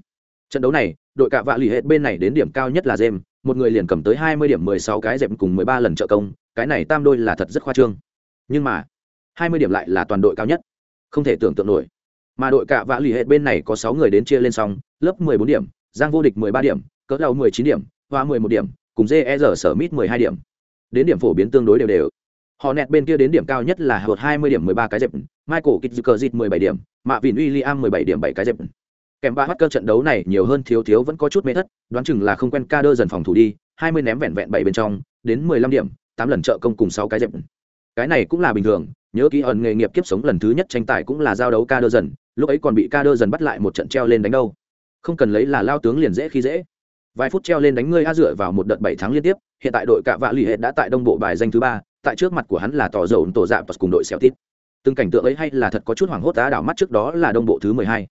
Trận đấu này, đội cạ vạ lì hết bên này đến điểm cao nhất là jem một người liền cầm tới hai mươi điểm mười sáu cái dẹp cùng mười ba lần trợ công, cái này tam đôi là thật rất khoa trương. Nhưng mà, hai mươi điểm lại là toàn đội cao nhất, không thể tưởng tượng nổi. Mà đội cạ vạ lì hết bên này có sáu người đến chia lên xong, lớp mười bốn điểm, giang vô địch mười ba điểm, cỡ đầu mười chín điểm, hoa mười một điểm, cùng jer sở mít mười hai điểm. Đến điểm phổ biến tương đối đều đều. Họ nẹt bên kia đến điểm cao nhất là hợp hai mươi điểm mười ba cái dẹp michael kitzker dịt mười bảy điểm mạ Vịn William mười bảy điểm bảy cái dẹp. Kèm ba cơ trận đấu này nhiều hơn thiếu thiếu vẫn có chút mê thất, đoán chừng là không quen ca đơ dần phòng thủ đi, hai mươi ném vẹn vẹn bảy bên trong, đến mười lăm điểm, tám lần trợ công cùng sáu cái dẹp. Cái này cũng là bình thường, nhớ kỹ ẩn nghề nghiệp kiếp sống lần thứ nhất tranh tài cũng là giao đấu ca đơ dần, lúc ấy còn bị ca đơ dần bắt lại một trận treo lên đánh đâu. Không cần lấy là lao tướng liền dễ khi dễ. Vài phút treo lên đánh ngươi a dựa vào một đợt bảy tháng liên tiếp, hiện tại đội cạ vạ lì hết đã tại đông bộ bài danh thứ ba, tại trước mặt của hắn là tỏ dầu tổ dạ cùng đội xéo tít từng cảnh tượng ấy hay là thật có chút hoảng hốt tá đảo mắt trước đó là đông bộ thứ mười hai.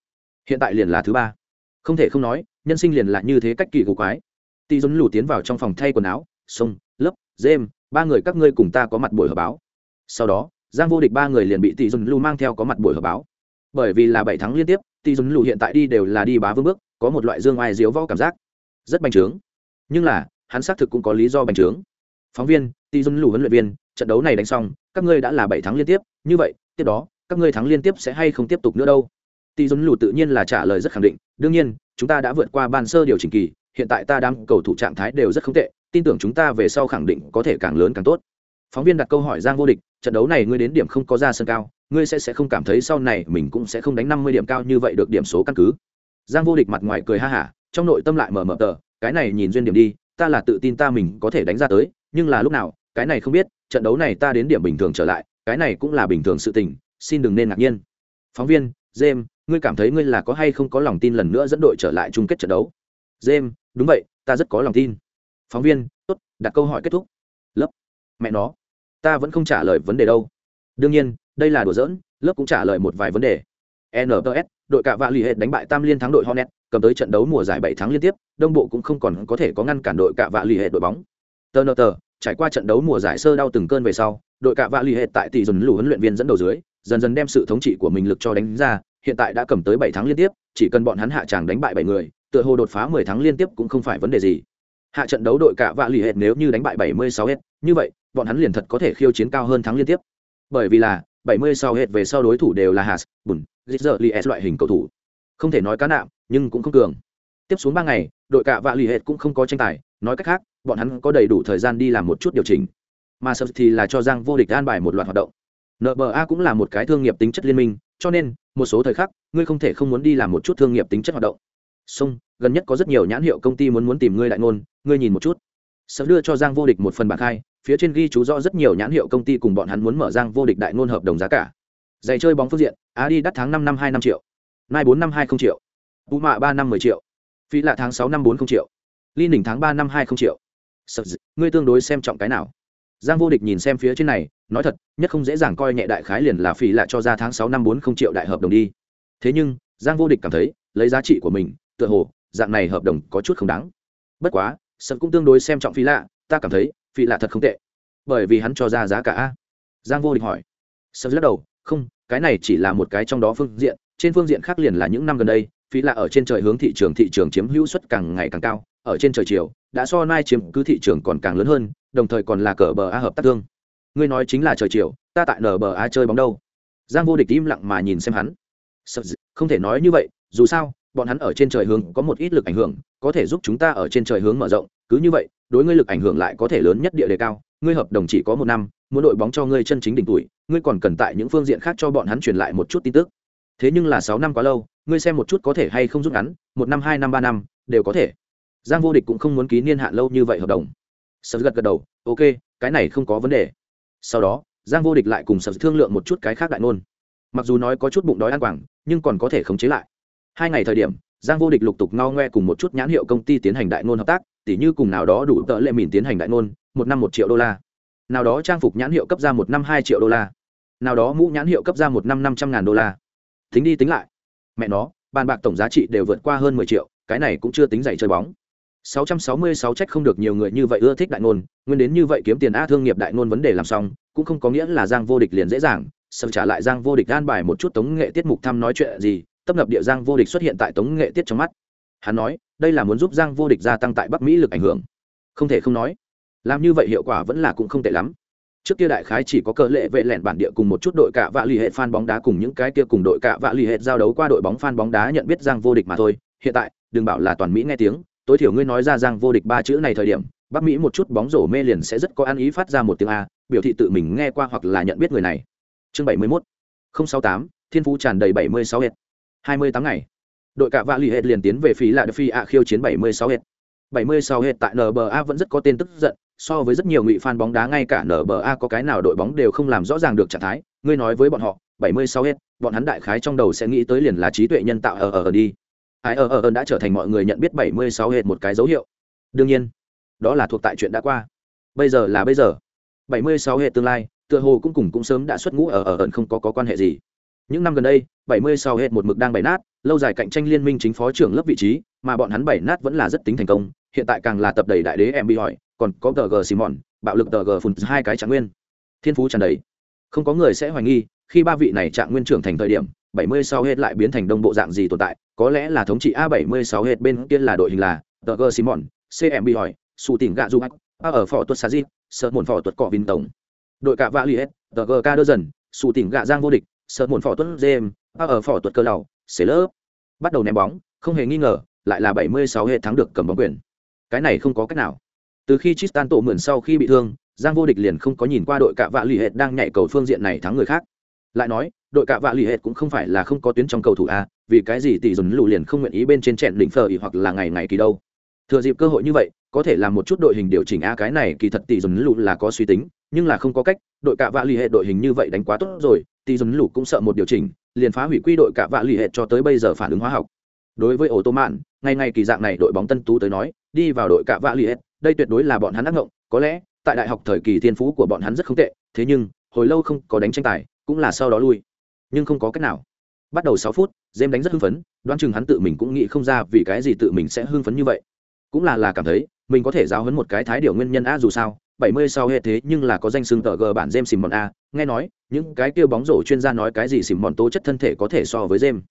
Hiện tại liền là thứ ba. Không thể không nói, nhân sinh liền là như thế cách kỳ cục quái. Tỷ dũng lù tiến vào trong phòng thay quần áo sông lớp dêm ba người các ngươi cùng ta có mặt buổi họp báo. Sau đó, giang vô địch ba người liền bị tỷ dũng lù mang theo có mặt buổi họp báo. Bởi vì là bảy tháng liên tiếp tỷ dũng lù hiện tại đi đều là đi bá vương bước, có một loại dương ai diếu võ cảm giác. Rất bành trướng. Nhưng là, hắn xác thực cũng có lý do bành trướng. Phóng viên tỷ dũng lù huấn luyện viên, trận đấu này đánh xong, các ngươi đã là bảy tháng liên tiếp như vậy, tiếp đó, các ngươi thắng liên tiếp sẽ hay không tiếp tục nữa đâu? Tỷ dồn lù tự nhiên là trả lời rất khẳng định, đương nhiên, chúng ta đã vượt qua ban sơ điều chỉnh kỳ, hiện tại ta đang cầu thủ trạng thái đều rất không tệ, tin tưởng chúng ta về sau khẳng định có thể càng lớn càng tốt. Phóng viên đặt câu hỏi giang vô địch, trận đấu này ngươi đến điểm không có ra sân cao, ngươi sẽ sẽ không cảm thấy sau này mình cũng sẽ không đánh năm mươi điểm cao như vậy được điểm số căn cứ. Giang vô địch mặt ngoài cười ha hả, trong nội tâm lại mở mở tờ, cái này nhìn duyên điểm đi, ta là tự tin ta mình có thể đánh ra tới, nhưng là lúc nào, cái này không biết, trận đấu này ta đến điểm bình thường trở lại cái này cũng là bình thường sự tình, xin đừng nên ngạc nhiên. Phóng viên, james, ngươi cảm thấy ngươi là có hay không có lòng tin lần nữa dẫn đội trở lại chung kết trận đấu? James, đúng vậy, ta rất có lòng tin. Phóng viên, tốt, đặt câu hỏi kết thúc. Lớp, mẹ nó, ta vẫn không trả lời vấn đề đâu. Đương nhiên, đây là đùa giỡn, lớp cũng trả lời một vài vấn đề. Nts đội cạ vạ l ì hệ đánh bại tam liên thắng đội hornet, cầm tới trận đấu mùa giải bảy tháng liên tiếp, đông bộ cũng không còn có thể có ngăn cản đội cạ vạ l ì hệ đội bóng. Tờ nờ tờ trải qua trận đấu mùa giải sơ đau từng cơn về sau đội cạ vạ lì hệt hệ tại tỷ dồn lù huấn luyện viên dẫn đầu dưới dần dần đem sự thống trị của mình lực cho đánh ra hiện tại đã cầm tới bảy tháng liên tiếp chỉ cần bọn hắn hạ tràng đánh bại bảy người tựa hồ đột phá mười tháng liên tiếp cũng không phải vấn đề gì hạ trận đấu đội cạ vạ lì hệt hệ nếu như đánh bại bảy mươi sáu hết như vậy bọn hắn liền thật có thể khiêu chiến cao hơn thắng liên tiếp bởi vì là 70 sau hết về sau đối thủ đều là Haas, Bùn, Zizerlies loại hình cầu thủ. Không thể nói cá nạm, nhưng cũng không cường. Tiếp xuống 3 ngày, đội cạ vạ lì hệt cũng không có tranh tài, nói cách khác, bọn hắn có đầy đủ thời gian đi làm một chút điều chỉnh. Mà sập thì là cho Giang vô địch an bài một loạt hoạt động. NBA cũng là một cái thương nghiệp tính chất liên minh, cho nên, một số thời khắc, ngươi không thể không muốn đi làm một chút thương nghiệp tính chất hoạt động. Xong, gần nhất có rất nhiều nhãn hiệu công ty muốn muốn tìm ngươi đại ngôn, ngươi nhìn một chút. Sập đưa cho Giang vô địch một phần bạc hai, phía trên ghi chú rõ rất nhiều nhãn hiệu công ty cùng bọn hắn muốn mở giang vô địch đại ngôn hợp đồng giá cả giày chơi bóng phương diện adi đắt tháng năm năm hai năm triệu nai bốn năm hai không triệu bù mạ ba năm mười triệu phi lạ tháng sáu năm bốn không triệu ly nỉnh tháng ba năm hai không triệu. Sợ ngươi tương đối xem trọng cái nào? Giang vô địch nhìn xem phía trên này, nói thật, nhất không dễ dàng coi nhẹ đại khái liền là phi lại cho ra tháng sáu năm bốn không triệu đại hợp đồng đi. Thế nhưng, giang vô địch cảm thấy, lấy giá trị của mình, tựa hồ, dạng này hợp đồng có chút không đáng. Bất quá, sợ cũng tương đối xem trọng phi lạ, ta cảm thấy phi lạ thật không tệ. Bởi vì hắn cho ra giá cả giang vô địch hỏi. Sợ lắc đầu, không, cái này chỉ là một cái trong đó phương diện, trên phương diện khác liền là những năm gần đây phi lạ ở trên trời hướng thị trường thị trường chiếm hữu suất càng ngày càng cao ở trên trời chiều, đã so nai chiếm cứ thị trường còn càng lớn hơn, đồng thời còn là cờ bờ a hợp tác thương. Ngươi nói chính là trời chiều, ta tại nở bờ a chơi bóng đâu? Giang vô địch im lặng mà nhìn xem hắn. Không thể nói như vậy, dù sao, bọn hắn ở trên trời hướng có một ít lực ảnh hưởng, có thể giúp chúng ta ở trên trời hướng mở rộng, cứ như vậy, đối ngươi lực ảnh hưởng lại có thể lớn nhất địa đề cao, ngươi hợp đồng chỉ có một năm, muốn đội bóng cho ngươi chân chính đỉnh tuổi, ngươi còn cần tại những phương diện khác cho bọn hắn truyền lại một chút tin tức. Thế nhưng là sáu năm quá lâu, ngươi xem một chút có thể hay không rút ngắn, một năm, hai năm, ba năm, đều có thể giang vô địch cũng không muốn ký niên hạn lâu như vậy hợp đồng. Sơ gật gật đầu, ok, cái này không có vấn đề. Sau đó, giang vô địch lại cùng sở thương lượng một chút cái khác đại nôn mặc dù nói có chút bụng đói ăn quảng, nhưng còn có thể khống chế lại. Hai ngày thời điểm, giang vô địch lục tục ngao ngoe cùng một chút nhãn hiệu công ty tiến hành đại nôn hợp tác, tỉ như cùng nào đó đủ tợ lệ mìn tiến hành đại nôn một năm một triệu đô la. Nào đó trang phục nhãn hiệu cấp ra một năm hai triệu đô la. Nào đó mũ nhãn hiệu cấp ra một năm năm trăm ngàn đô la. Tính đi tính lại. Mẹ nó, bàn bạc tổng giá trị đều vượt qua hơn mười triệu, cái này cũng chưa tính giày chơi bóng. 666 trách không được nhiều người như vậy ưa thích đại ngôn, nguyên đến như vậy kiếm tiền a thương nghiệp đại ngôn vấn đề làm xong, cũng không có nghĩa là Giang Vô Địch liền dễ dàng, sầm trả lại Giang Vô Địch an bài một chút tống nghệ tiết mục thăm nói chuyện gì, tập lập địa Giang Vô Địch xuất hiện tại tống nghệ tiết trong mắt. Hắn nói, đây là muốn giúp Giang Vô Địch gia tăng tại Bắc Mỹ lực ảnh hưởng. Không thể không nói, làm như vậy hiệu quả vẫn là cũng không tệ lắm. Trước kia đại khái chỉ có cờ lệ vệ lẹn bản địa cùng một chút đội cạ vạ lì hệ fan bóng đá cùng những cái kia cùng đội cạ vạ lì hệ giao đấu qua đội bóng fan bóng đá nhận biết Giang Vô Địch mà thôi. Hiện tại, đừng bảo là toàn Mỹ nghe tiếng, tối thiểu ngươi nói ra giang vô địch ba chữ này thời điểm, bắc mỹ một chút bóng rổ mê liền sẽ rất có ăn ý phát ra một tiếng a, biểu thị tự mình nghe qua hoặc là nhận biết người này. Chương bảy mươi mốt sáu tám, thiên phú tràn đầy bảy mươi sáu hết hai mươi tám ngày. Đội cả vạ lì hết liền tiến về phí là phi a khiêu chiến bảy mươi sáu hết bảy mươi sáu hết tại nba vẫn rất có tên tức giận, so với rất nhiều ngụy fan bóng đá, ngay cả nba có cái nào đội bóng đều không làm rõ ràng được trạng thái. Ngươi nói với bọn họ, bảy mươi sáu hết bọn hắn đại khái trong đầu sẽ nghĩ tới liền là trí tuệ nhân tạo ở ở đi ai ở ở đã trở thành mọi người nhận biết 76 hệ một cái dấu hiệu. Đương nhiên đó là thuộc tại chuyện đã qua. Bây giờ là bây giờ. 76 hệ tương lai tựa hồ cũng cùng cũng sớm đã xuất ngũ ở ở ẩn không có, có quan hệ gì. Những năm gần đây 76 hệ một mực đang bảy nát lâu dài cạnh tranh liên minh chính phó trưởng lớp vị trí mà bọn hắn bảy nát vẫn là rất tính thành công. Hiện tại càng là tập đầy đại đế em bị hỏi còn có tờ g simon bạo lực tờ g phun hai cái trạng nguyên. Thiên phú tràn đầy. Không có người sẽ hoài nghi khi ba vị này trạng nguyên trưởng thành thời điểm 76 hết lại biến thành đông bộ dạng gì tồn tại, có lẽ là thống trị a 76 hết bên kia là đội hình là Dogger simon CMB hỏi su tỉnh gạ du a ở phò tuột sa di sợ muộn phò tuột cọ Vin tổng. Đội cả vạ li hết ca đơ dần, su tỉnh gạ giang vô địch sợ muộn phò tuột jem a ở phò tuột cơ lầu xế lớp bắt đầu ném bóng, không hề nghi ngờ, lại là 76 hết thắng được cầm bóng quyền. Cái này không có cách nào. Từ khi Tristan tổ mượn sau khi bị thương, giang vô địch liền không có nhìn qua đội cả vạ lì đang nhảy cầu phương diện này thắng người khác lại nói, đội cạ vạ l ì hệt cũng không phải là không có tuyến trong cầu thủ a, vì cái gì tỷ dồn lù liền không nguyện ý bên trên trẹn đỉnh phờ ý hoặc là ngày ngày kỳ đâu. Thừa dịp cơ hội như vậy, có thể làm một chút đội hình điều chỉnh a, cái này kỳ thật tỷ dồn lù là có suy tính, nhưng là không có cách, đội cạ vạ l ì hệt đội hình như vậy đánh quá tốt rồi, tỷ dồn lù cũng sợ một điều chỉnh, liền phá hủy quy đội cạ vạ l ì hệt cho tới bây giờ phản ứng hóa học. Đối với ổ tô mạn ngày ngày kỳ dạng này đội bóng tân tú tới nói, đi vào đội cạ vạ l ì hệt, đây tuyệt đối là bọn hắn ác ngộng, có lẽ, tại đại học thời kỳ thiên phú của bọn hắn rất không tệ, thế nhưng, hồi lâu không có đánh tranh tài cũng là sau đó lui. Nhưng không có cách nào. Bắt đầu sáu phút dêm đánh rất hưng phấn, đoán chừng hắn tự mình cũng nghĩ không ra vì cái gì tự mình sẽ hưng phấn như vậy. Cũng là là cảm thấy, mình có thể giáo hấn một cái thái điều nguyên nhân a dù sao, bảy mươi sau hệ thế nhưng là có danh xưng tờ g bản dêm xìm mòn a, nghe nói, những cái kêu bóng rổ chuyên gia nói cái gì xìm mòn tố chất thân thể có thể so với dêm.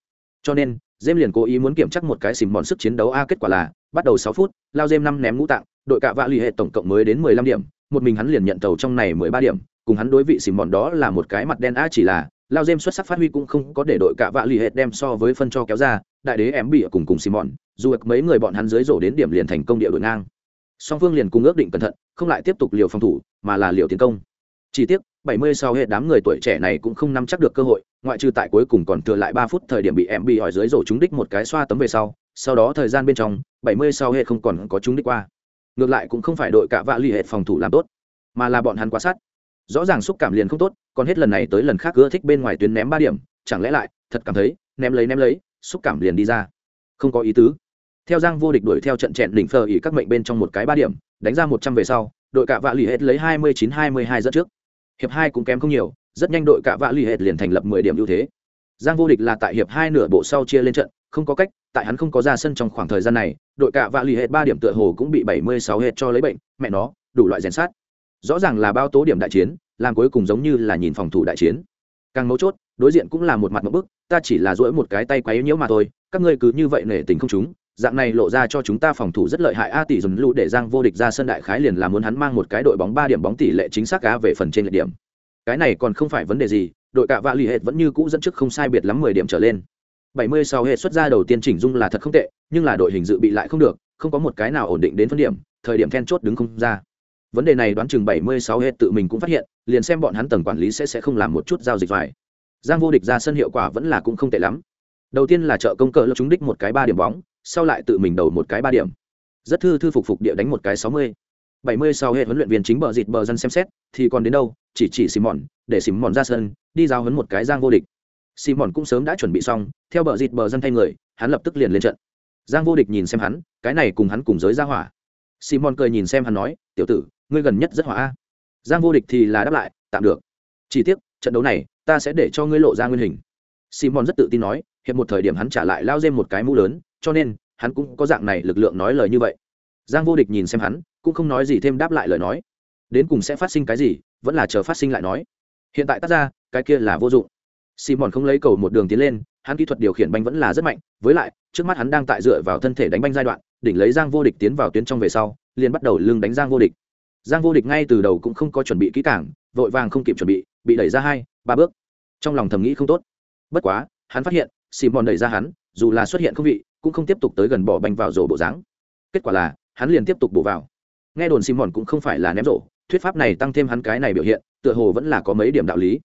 cho nên dêm liền cố ý muốn kiểm chắc một cái xìm mòn sức chiến đấu a, kết quả là, bắt đầu sáu phút, lao dêm năm ném ngũ tạng, đội cạ vạ l ì hệ tổng cộng mới đến mười lăm điểm một mình hắn liền nhận tàu trong này mười ba điểm, cùng hắn đối vị xìm mòn đó là một cái mặt đen a chỉ là, lao dêm xuất sắc phát huy cũng không có để đội cả vạ lì hệt đem so với phân cho kéo ra, đại đế em bị cùng cùng xìm mòn dù mấy người bọn hắn dưới rổ đến điểm liền thành công địa đội ngang. Song phương liền cùng ước định cẩn thận, không lại tiếp tục liều phòng thủ, mà là liều tiến công. Chỉ tiếc 70 sau hệ đám người tuổi trẻ này cũng không nắm chắc được cơ hội, ngoại trừ tại cuối cùng còn thừa lại 3 phút thời điểm bị em bị hỏi dưới rổ trúng đích một cái xoa tấm về sau sau đó thời gian bên trong 70 sau hệ không còn có trúng đích qua ngược lại cũng không phải đội cả vạ lì hệ phòng thủ làm tốt, mà là bọn hắn quá sát. Rõ ràng xúc cảm liền không tốt, còn hết lần này tới lần khác ưa thích bên ngoài tuyến ném ba điểm, chẳng lẽ lại, thật cảm thấy, ném lấy ném lấy, xúc cảm liền đi ra. Không có ý tứ. Theo giang vô địch đuổi theo trận chẹn đỉnh phờ ỉ các mệnh bên trong một cái ba điểm, đánh ra một trăm về sau, đội cạ vạ l ì hết lấy hai mươi chín hai mươi hai dẫn trước. Hiệp hai cũng kém không nhiều, rất nhanh đội cạ vạ l ì hết liền thành lập mười điểm ưu thế. Giang vô địch là tại hiệp hai nửa bộ sau chia lên trận, không có cách, tại hắn không có ra sân trong khoảng thời gian này đội Cả vạ lì hết ba điểm tựa hồ cũng bị bảy mươi sáu hết cho lấy bệnh, mẹ nó, đủ loại rèn sát. Rõ ràng là bao tố điểm đại chiến, làm cuối cùng giống như là nhìn phòng thủ đại chiến. Càng mấu chốt, đối diện cũng là một mặt một bức, ta chỉ là duỗi một cái tay quấy nhiễu mà thôi, các ngươi cứ như vậy nể tình không chúng, dạng này lộ ra cho chúng ta phòng thủ rất lợi hại a, tỷ dùng lũ để giang vô địch ra sân đại khái liền là muốn hắn mang một cái đội bóng ba điểm bóng tỷ lệ chính xác cá về phần trên lệ điểm. Cái này còn không phải vấn đề gì, đội Cả vạ lì hết vẫn như cũ dẫn trước không sai biệt lắm mười điểm trở lên bảy mươi sau hệ xuất ra đầu tiên chỉnh dung là thật không tệ nhưng là đội hình dự bị lại không được không có một cái nào ổn định đến phân điểm thời điểm then chốt đứng không ra. Vấn đề này đoán chừng 76 hệ tự mình cũng phát hiện liền xem bọn hắn tầng quản lý sẽ sẽ không làm một chút giao dịch vải giang vô địch ra sân hiệu quả vẫn là cũng không tệ lắm. Đầu tiên là trợ công cờ lập chúng đích một cái ba điểm bóng sau lại tự mình đầu một cái ba điểm. Rất thư thư phục phục địa đánh một cái sáu mươi. 70 sau hệ huấn luyện viên chính bờ dịt bờ dân xem xét, thì còn đến đâu, chỉ chỉ Simon, để Simon ra sân, đi giao huấn một cái giang vô địch. Simon cũng sớm đã chuẩn bị xong, theo bờ dịt bờ dân thay người, hắn lập tức liền lên trận. Giang vô địch nhìn xem hắn, cái này cùng hắn cùng giới ra hỏa. Simon cười nhìn xem hắn nói, "Tiểu tử, ngươi gần nhất rất hỏa a." Giang vô địch thì là đáp lại, "Tạm được." Chỉ tiếc, trận đấu này, ta sẽ để cho ngươi lộ ra nguyên hình. Simon rất tự tin nói, hiện một thời điểm hắn trả lại lao dêm một cái mũ lớn, cho nên, hắn cũng có dạng này lực lượng nói lời như vậy. Giang vô địch nhìn xem hắn, cũng không nói gì thêm đáp lại lời nói. Đến cùng sẽ phát sinh cái gì, vẫn là chờ phát sinh lại nói. Hiện tại tắt ra, cái kia là vô dụng. Simon không lấy cầu một đường tiến lên, hắn kỹ thuật điều khiển banh vẫn là rất mạnh, với lại, trước mắt hắn đang tại dựa vào thân thể đánh banh giai đoạn, đỉnh lấy Giang vô địch tiến vào tuyến trong về sau, liền bắt đầu lưng đánh Giang vô địch. Giang vô địch ngay từ đầu cũng không có chuẩn bị kỹ càng, vội vàng không kịp chuẩn bị, bị đẩy ra hai, ba bước. Trong lòng thầm nghĩ không tốt. Bất quá, hắn phát hiện, Simon đẩy ra hắn, dù là xuất hiện không vị, cũng không tiếp tục tới gần bỏ banh vào rổ bộ dáng. Kết quả là, hắn liền tiếp tục bổ vào. Nghe đồn Simon cũng không phải là ném rổ, thuyết pháp này tăng thêm hắn cái này biểu hiện, tựa hồ vẫn là có mấy điểm đạo lý.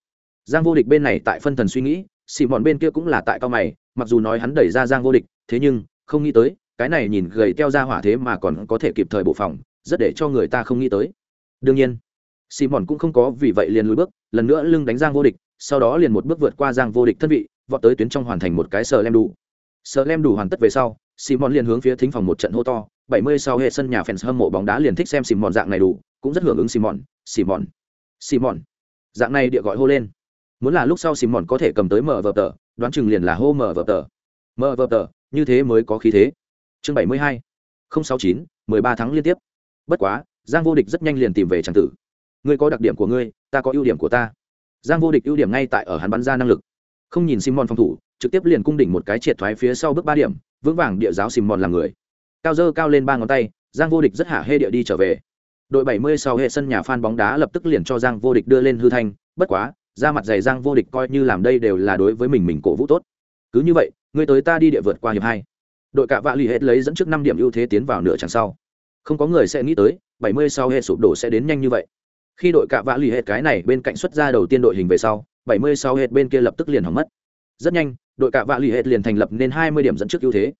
Giang vô địch bên này tại phân thần suy nghĩ, xì mòn bên kia cũng là tại cao mày, mặc dù nói hắn đẩy ra Giang vô địch, thế nhưng không nghĩ tới, cái này nhìn gầy teo ra hỏa thế mà còn có thể kịp thời bổ phòng, rất để cho người ta không nghĩ tới. Đương nhiên, xì mòn cũng không có vì vậy liền lùi bước, lần nữa lưng đánh Giang vô địch, sau đó liền một bước vượt qua Giang vô địch thân vị, vọt tới tuyến trong hoàn thành một cái sờ lem đủ. Sờ lem đủ hoàn tất về sau, xì mòn liền hướng phía thính phòng một trận hô to, 70 sau hệ sân nhà fans hâm mộ bóng đá liền thích xem xì mòn dạng này đủ, cũng rất hưởng ứng xì mòn xì mòn xì mòn Dạng này địa gọi hô lên. Muốn là lúc sau Simon có thể cầm tới mở vở tờ, đoán chừng liền là hô mở vở tờ. Mở vở tờ, như thế mới có khí thế. Chương 72. 069, 13 tháng liên tiếp. Bất quá, Giang vô địch rất nhanh liền tìm về tràng tử. Ngươi có đặc điểm của ngươi, ta có ưu điểm của ta. Giang vô địch ưu điểm ngay tại ở hắn bắn ra năng lực. Không nhìn Simon phòng thủ, trực tiếp liền cung đỉnh một cái triệt thoái phía sau bước ba điểm, vững vàng địa giáo Simon làm người. Cao dơ cao lên ba ngón tay, Giang vô địch rất hạ hê địa đi trở về. Đội 70 sau hệ sân nhà fan bóng đá lập tức liền cho Giang vô địch đưa lên hư thanh, bất quá, ra mặt dày Giang vô địch coi như làm đây đều là đối với mình mình cổ vũ tốt. Cứ như vậy, người tới ta đi địa vượt qua hiệp hai. Đội cả vạ lì hết lấy dẫn trước năm điểm ưu thế tiến vào nửa chặng sau. Không có người sẽ nghĩ tới, 70 sau hệ sụp đổ sẽ đến nhanh như vậy. Khi đội cả vạ lì hết cái này bên cạnh xuất ra đầu tiên đội hình về sau, 70 sau hết bên kia lập tức liền hỏng mất. Rất nhanh, đội cả vạ lì hết liền thành lập nên 20 điểm dẫn trước ưu thế.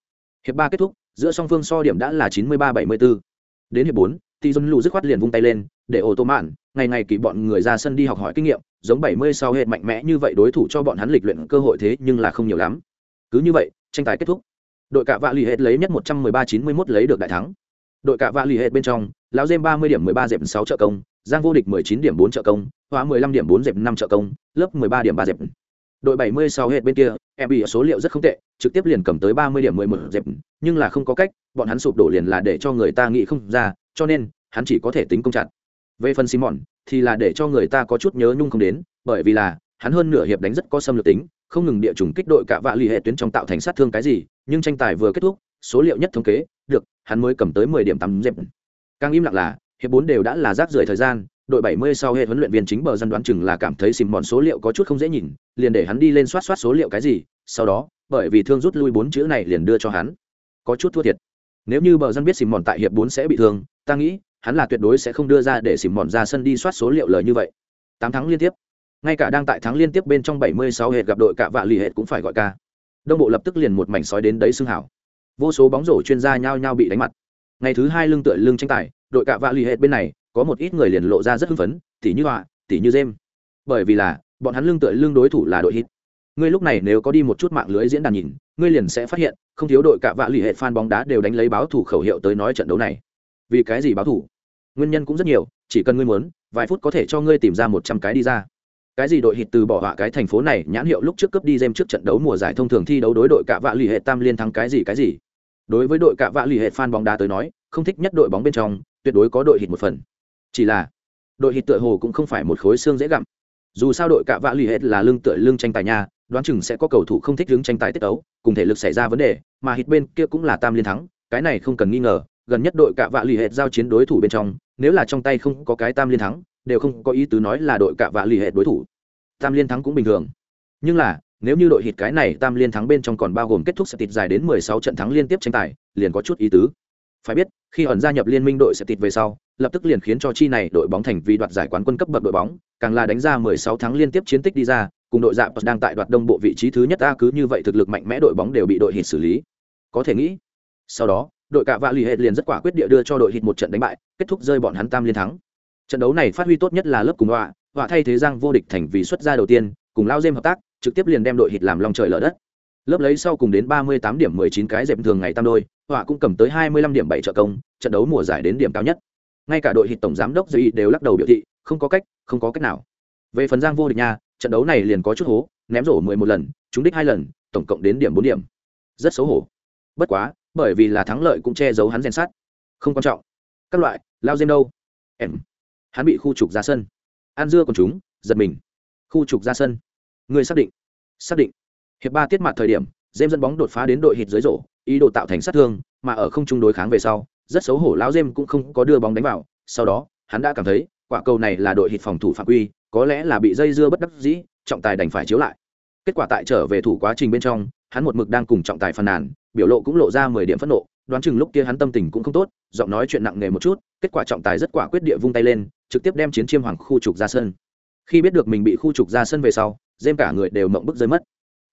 Hiệp ba kết thúc, giữa song phương so điểm đã là 93-74. Đến hiệp bốn, Tỷ Dân Lù dứt khoát liền vung tay lên, để ô tô mạn, ngày ngày kỳ bọn người ra sân đi học hỏi kinh nghiệm, giống 70 sau hết mạnh mẽ như vậy đối thủ cho bọn hắn lịch luyện cơ hội thế nhưng là không nhiều lắm. Cứ như vậy, tranh tài kết thúc. Đội cả vạ lì hết lấy nhất 113-91 lấy được đại thắng. Đội cả vạ lì hết bên trong, lão Giêm ba mươi điểm 13 dẹp sáu trợ công, Giang vô địch 19 điểm bốn trợ công, Hóa 15 điểm bốn dẹp năm trợ công, lớp 13 điểm ba dẹp. Đội 70 sau hết bên kia, em bị số liệu rất không tệ, trực tiếp liền cầm tới 30 điểm 11 dẹp, nhưng là không có cách, bọn hắn sụp đổ liền là để cho người ta nghĩ không ra, cho nên hắn chỉ có thể tính công chặt. Về phần Simon thì là để cho người ta có chút nhớ nhung không đến, bởi vì là hắn hơn nửa hiệp đánh rất có xâm lược tính, không ngừng địa trùng kích đội cả vạ lì hệ tuyến trong tạo thành sát thương cái gì, nhưng tranh tài vừa kết thúc, số liệu nhất thống kế, được, hắn mới cầm tới 10 điểm tắm dẹp. Càng im lặng là, hiệp bốn đều đã là rác rưởi thời gian, đội 70 sau hệ huấn luyện viên chính bờ dân đoán chừng là cảm thấy Simon số liệu có chút không dễ nhìn, liền để hắn đi lên soát soát số liệu cái gì, sau đó, bởi vì thương rút lui bốn chữ này liền đưa cho hắn. Có chút thua thiệt. Nếu như bờ dân biết Simon tại hiệp bốn sẽ bị thương, ta nghĩ, hắn là tuyệt đối sẽ không đưa ra để Simon ra sân đi soát số liệu lời như vậy. tám thắng liên tiếp. Ngay cả đang tại thắng liên tiếp bên trong 76 hệt gặp đội cả vạ lì hệt cũng phải gọi ca. Đông bộ lập tức liền một mảnh sói đến đấy xưng hảo. Vô số bóng rổ chuyên gia nhao nhao bị đánh mặt. Ngày thứ hai lưng tựa lưng tranh tài, đội cả vạ lì hệt bên này có một ít người liền lộ ra rất hưng phấn, tỉ như họa, tỉ như dêm. Bởi vì là, bọn hắn lưng tựa lưng đối thủ là đội hit. Ngươi lúc này nếu có đi một chút mạng lưới diễn đàn nhìn, ngươi liền sẽ phát hiện, không thiếu đội cả vạ lì hệ fan bóng đá đều đánh lấy báo thủ khẩu hiệu tới nói trận đấu này. Vì cái gì báo thủ? Nguyên nhân cũng rất nhiều, chỉ cần ngươi muốn, vài phút có thể cho ngươi tìm ra một trăm cái đi ra. Cái gì đội hịt từ bỏ họa cái thành phố này nhãn hiệu lúc trước cướp đi dêm trước trận đấu mùa giải thông thường thi đấu đối đội cả vạ lì hệ tam liên thắng cái gì cái gì. Đối với đội cả vạ lì hệ fan bóng đá tới nói, không thích nhất đội bóng bên trong, tuyệt đối có đội hịt một phần chỉ là đội hịt tựa hồ cũng không phải một khối xương dễ gặm dù sao đội cạ vạ l ì hệ là lương tựa lương tranh tài nha đoán chừng sẽ có cầu thủ không thích đứng tranh tài tiết đấu, cùng thể lực xảy ra vấn đề mà hít bên kia cũng là tam liên thắng cái này không cần nghi ngờ gần nhất đội cạ vạ lì hệt giao chiến đối thủ bên trong nếu là trong tay không có cái tam liên thắng đều không có ý tứ nói là đội cạ vạ lì hệt đối thủ. Tam liên thắng cũng bình thường. Nhưng là nếu như đội hít cái này tam liên thắng bên trong còn bao gồm kết thúc sẽ tịt dài đến mười sáu trận thắng liên tiếp tranh tài liền có chút ý tứ phải biết khi ẩn gia nhập liên minh đội sẽ tịt về sau lập tức liền khiến cho chi này đội bóng thành vì đoạt giải quán quân cấp bậc đội bóng, càng là đánh ra 16 tháng liên tiếp chiến tích đi ra, cùng đội dạ đang tại đoạt đông bộ vị trí thứ nhất a cứ như vậy thực lực mạnh mẽ đội bóng đều bị đội hịt xử lý. Có thể nghĩ. Sau đó, đội cả vạ lì hệt liền rất quả quyết địa đưa cho đội hít một trận đánh bại kết thúc rơi bọn hắn tam liên thắng trận đấu này phát huy tốt nhất là lớp cùng họa họa thay thế giang vô địch thành vì xuất gia đầu tiên cùng lao dêm hợp tác trực tiếp liền đem đội hít làm lòng trời lở đất lớp lấy sau cùng đến 38 điểm 19 cái dẹp thường ngày tam đôi, họa cũng cầm tới 25 điểm 7 trợ công, trận đấu mùa giải đến điểm cao nhất. Ngay cả đội hịt tổng giám đốc duy đều lắc đầu biểu thị, không có cách, không có cách nào. Về phần giang vô địch nha, trận đấu này liền có chút hố, ném rổ 11 lần, trúng đích hai lần, tổng cộng đến điểm 4 điểm. Rất xấu hổ. Bất quá, bởi vì là thắng lợi cũng che giấu hắn rèn sát không quan trọng. Các loại, lao dêm đâu? Em. Hắn bị khu trục ra sân. An dưa còn chúng giật mình. Khu trục ra sân. Người xác định. Xác định hiệp ba tiết mặt thời điểm dêm dẫn bóng đột phá đến đội hít dưới rổ, ý đồ tạo thành sát thương, mà ở không trung đối kháng về sau, rất xấu hổ lão dêm cũng không có đưa bóng đánh vào. Sau đó, hắn đã cảm thấy, quả cầu này là đội hít phòng thủ phạm quy, có lẽ là bị dây dưa bất đắc dĩ, trọng tài đành phải chiếu lại. Kết quả tại trở về thủ quá trình bên trong, hắn một mực đang cùng trọng tài phàn nàn, biểu lộ cũng lộ ra mười điểm phẫn nộ, đoán chừng lúc kia hắn tâm tình cũng không tốt, giọng nói chuyện nặng nề một chút, kết quả trọng tài rất quả quyết địa vung tay lên, trực tiếp đem chiến chiêm hoàng khu trục ra sân. Khi biết được mình bị khu trục ra sân về sau dêm cả người đều mộng bức rơi mất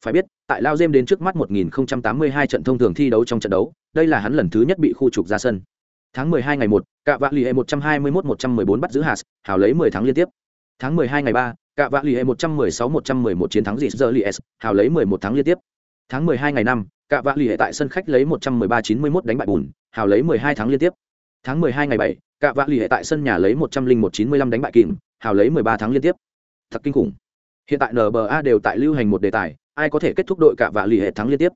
phải biết tại lao dêm đến trước mắt 1082 trận thông thường thi đấu trong trận đấu đây là hắn lần thứ nhất bị khu trục ra sân. Tháng 12 ngày 1, cạ vạ lì hệ 121-114 bắt giữ hạt hào lấy 10 tháng liên tiếp. Tháng 12 ngày 3, cạ vạ lì hệ 116-111 chiến thắng dị giờ li s hào lấy 11 tháng liên tiếp. Tháng 12 ngày 5, cạ vạ lì hệ tại sân khách lấy 113-91 đánh bại bùn hào lấy 12 tháng liên tiếp. Tháng 12 ngày 7, cạ vạ lì hệ tại sân nhà lấy 101-95 đánh bại kìm hào lấy 13 tháng liên tiếp. Thật kinh khủng. Hiện tại nba đều tại lưu hành một đề tài ai có thể kết thúc đội cạ vạ lì hệ thắng liên tiếp.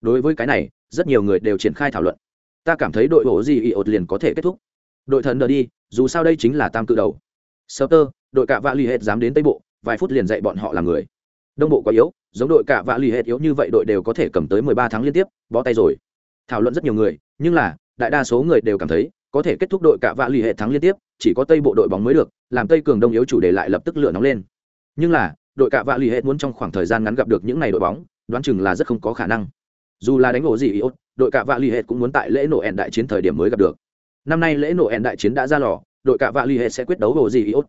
Đối với cái này, rất nhiều người đều triển khai thảo luận. Ta cảm thấy đội ổ gì ị ột liền có thể kết thúc. Đội thần đờ đi, dù sao đây chính là tam cự đầu. Sơ tơ đội cạ vạ lì hệ dám đến tây bộ, vài phút liền dạy bọn họ làm người. Đông bộ quá yếu, giống đội cạ vạ lì hệ yếu như vậy đội đều có thể cầm tới mười ba tháng liên tiếp, bó tay rồi. Thảo luận rất nhiều người, nhưng là, đại đa số người đều cảm thấy, có thể kết thúc đội cạ vạ lì hệ thắng liên tiếp, chỉ có tây bộ đội bóng mới được, làm tây cường đông yếu chủ đề lại lập tức lửa nóng lên. Nhưng là đội cạ vạ lì Hết muốn trong khoảng thời gian ngắn gặp được những ngày đội bóng, đoán chừng là rất không có khả năng. Dù là đánh ổ gì iốt đội cạ vạ lì Hết cũng muốn tại lễ nổ ẹn đại chiến thời điểm mới gặp được. Năm nay lễ nổ ẹn đại chiến đã ra lò, đội cạ vạ lì Hết sẽ quyết đấu ổ gì iốt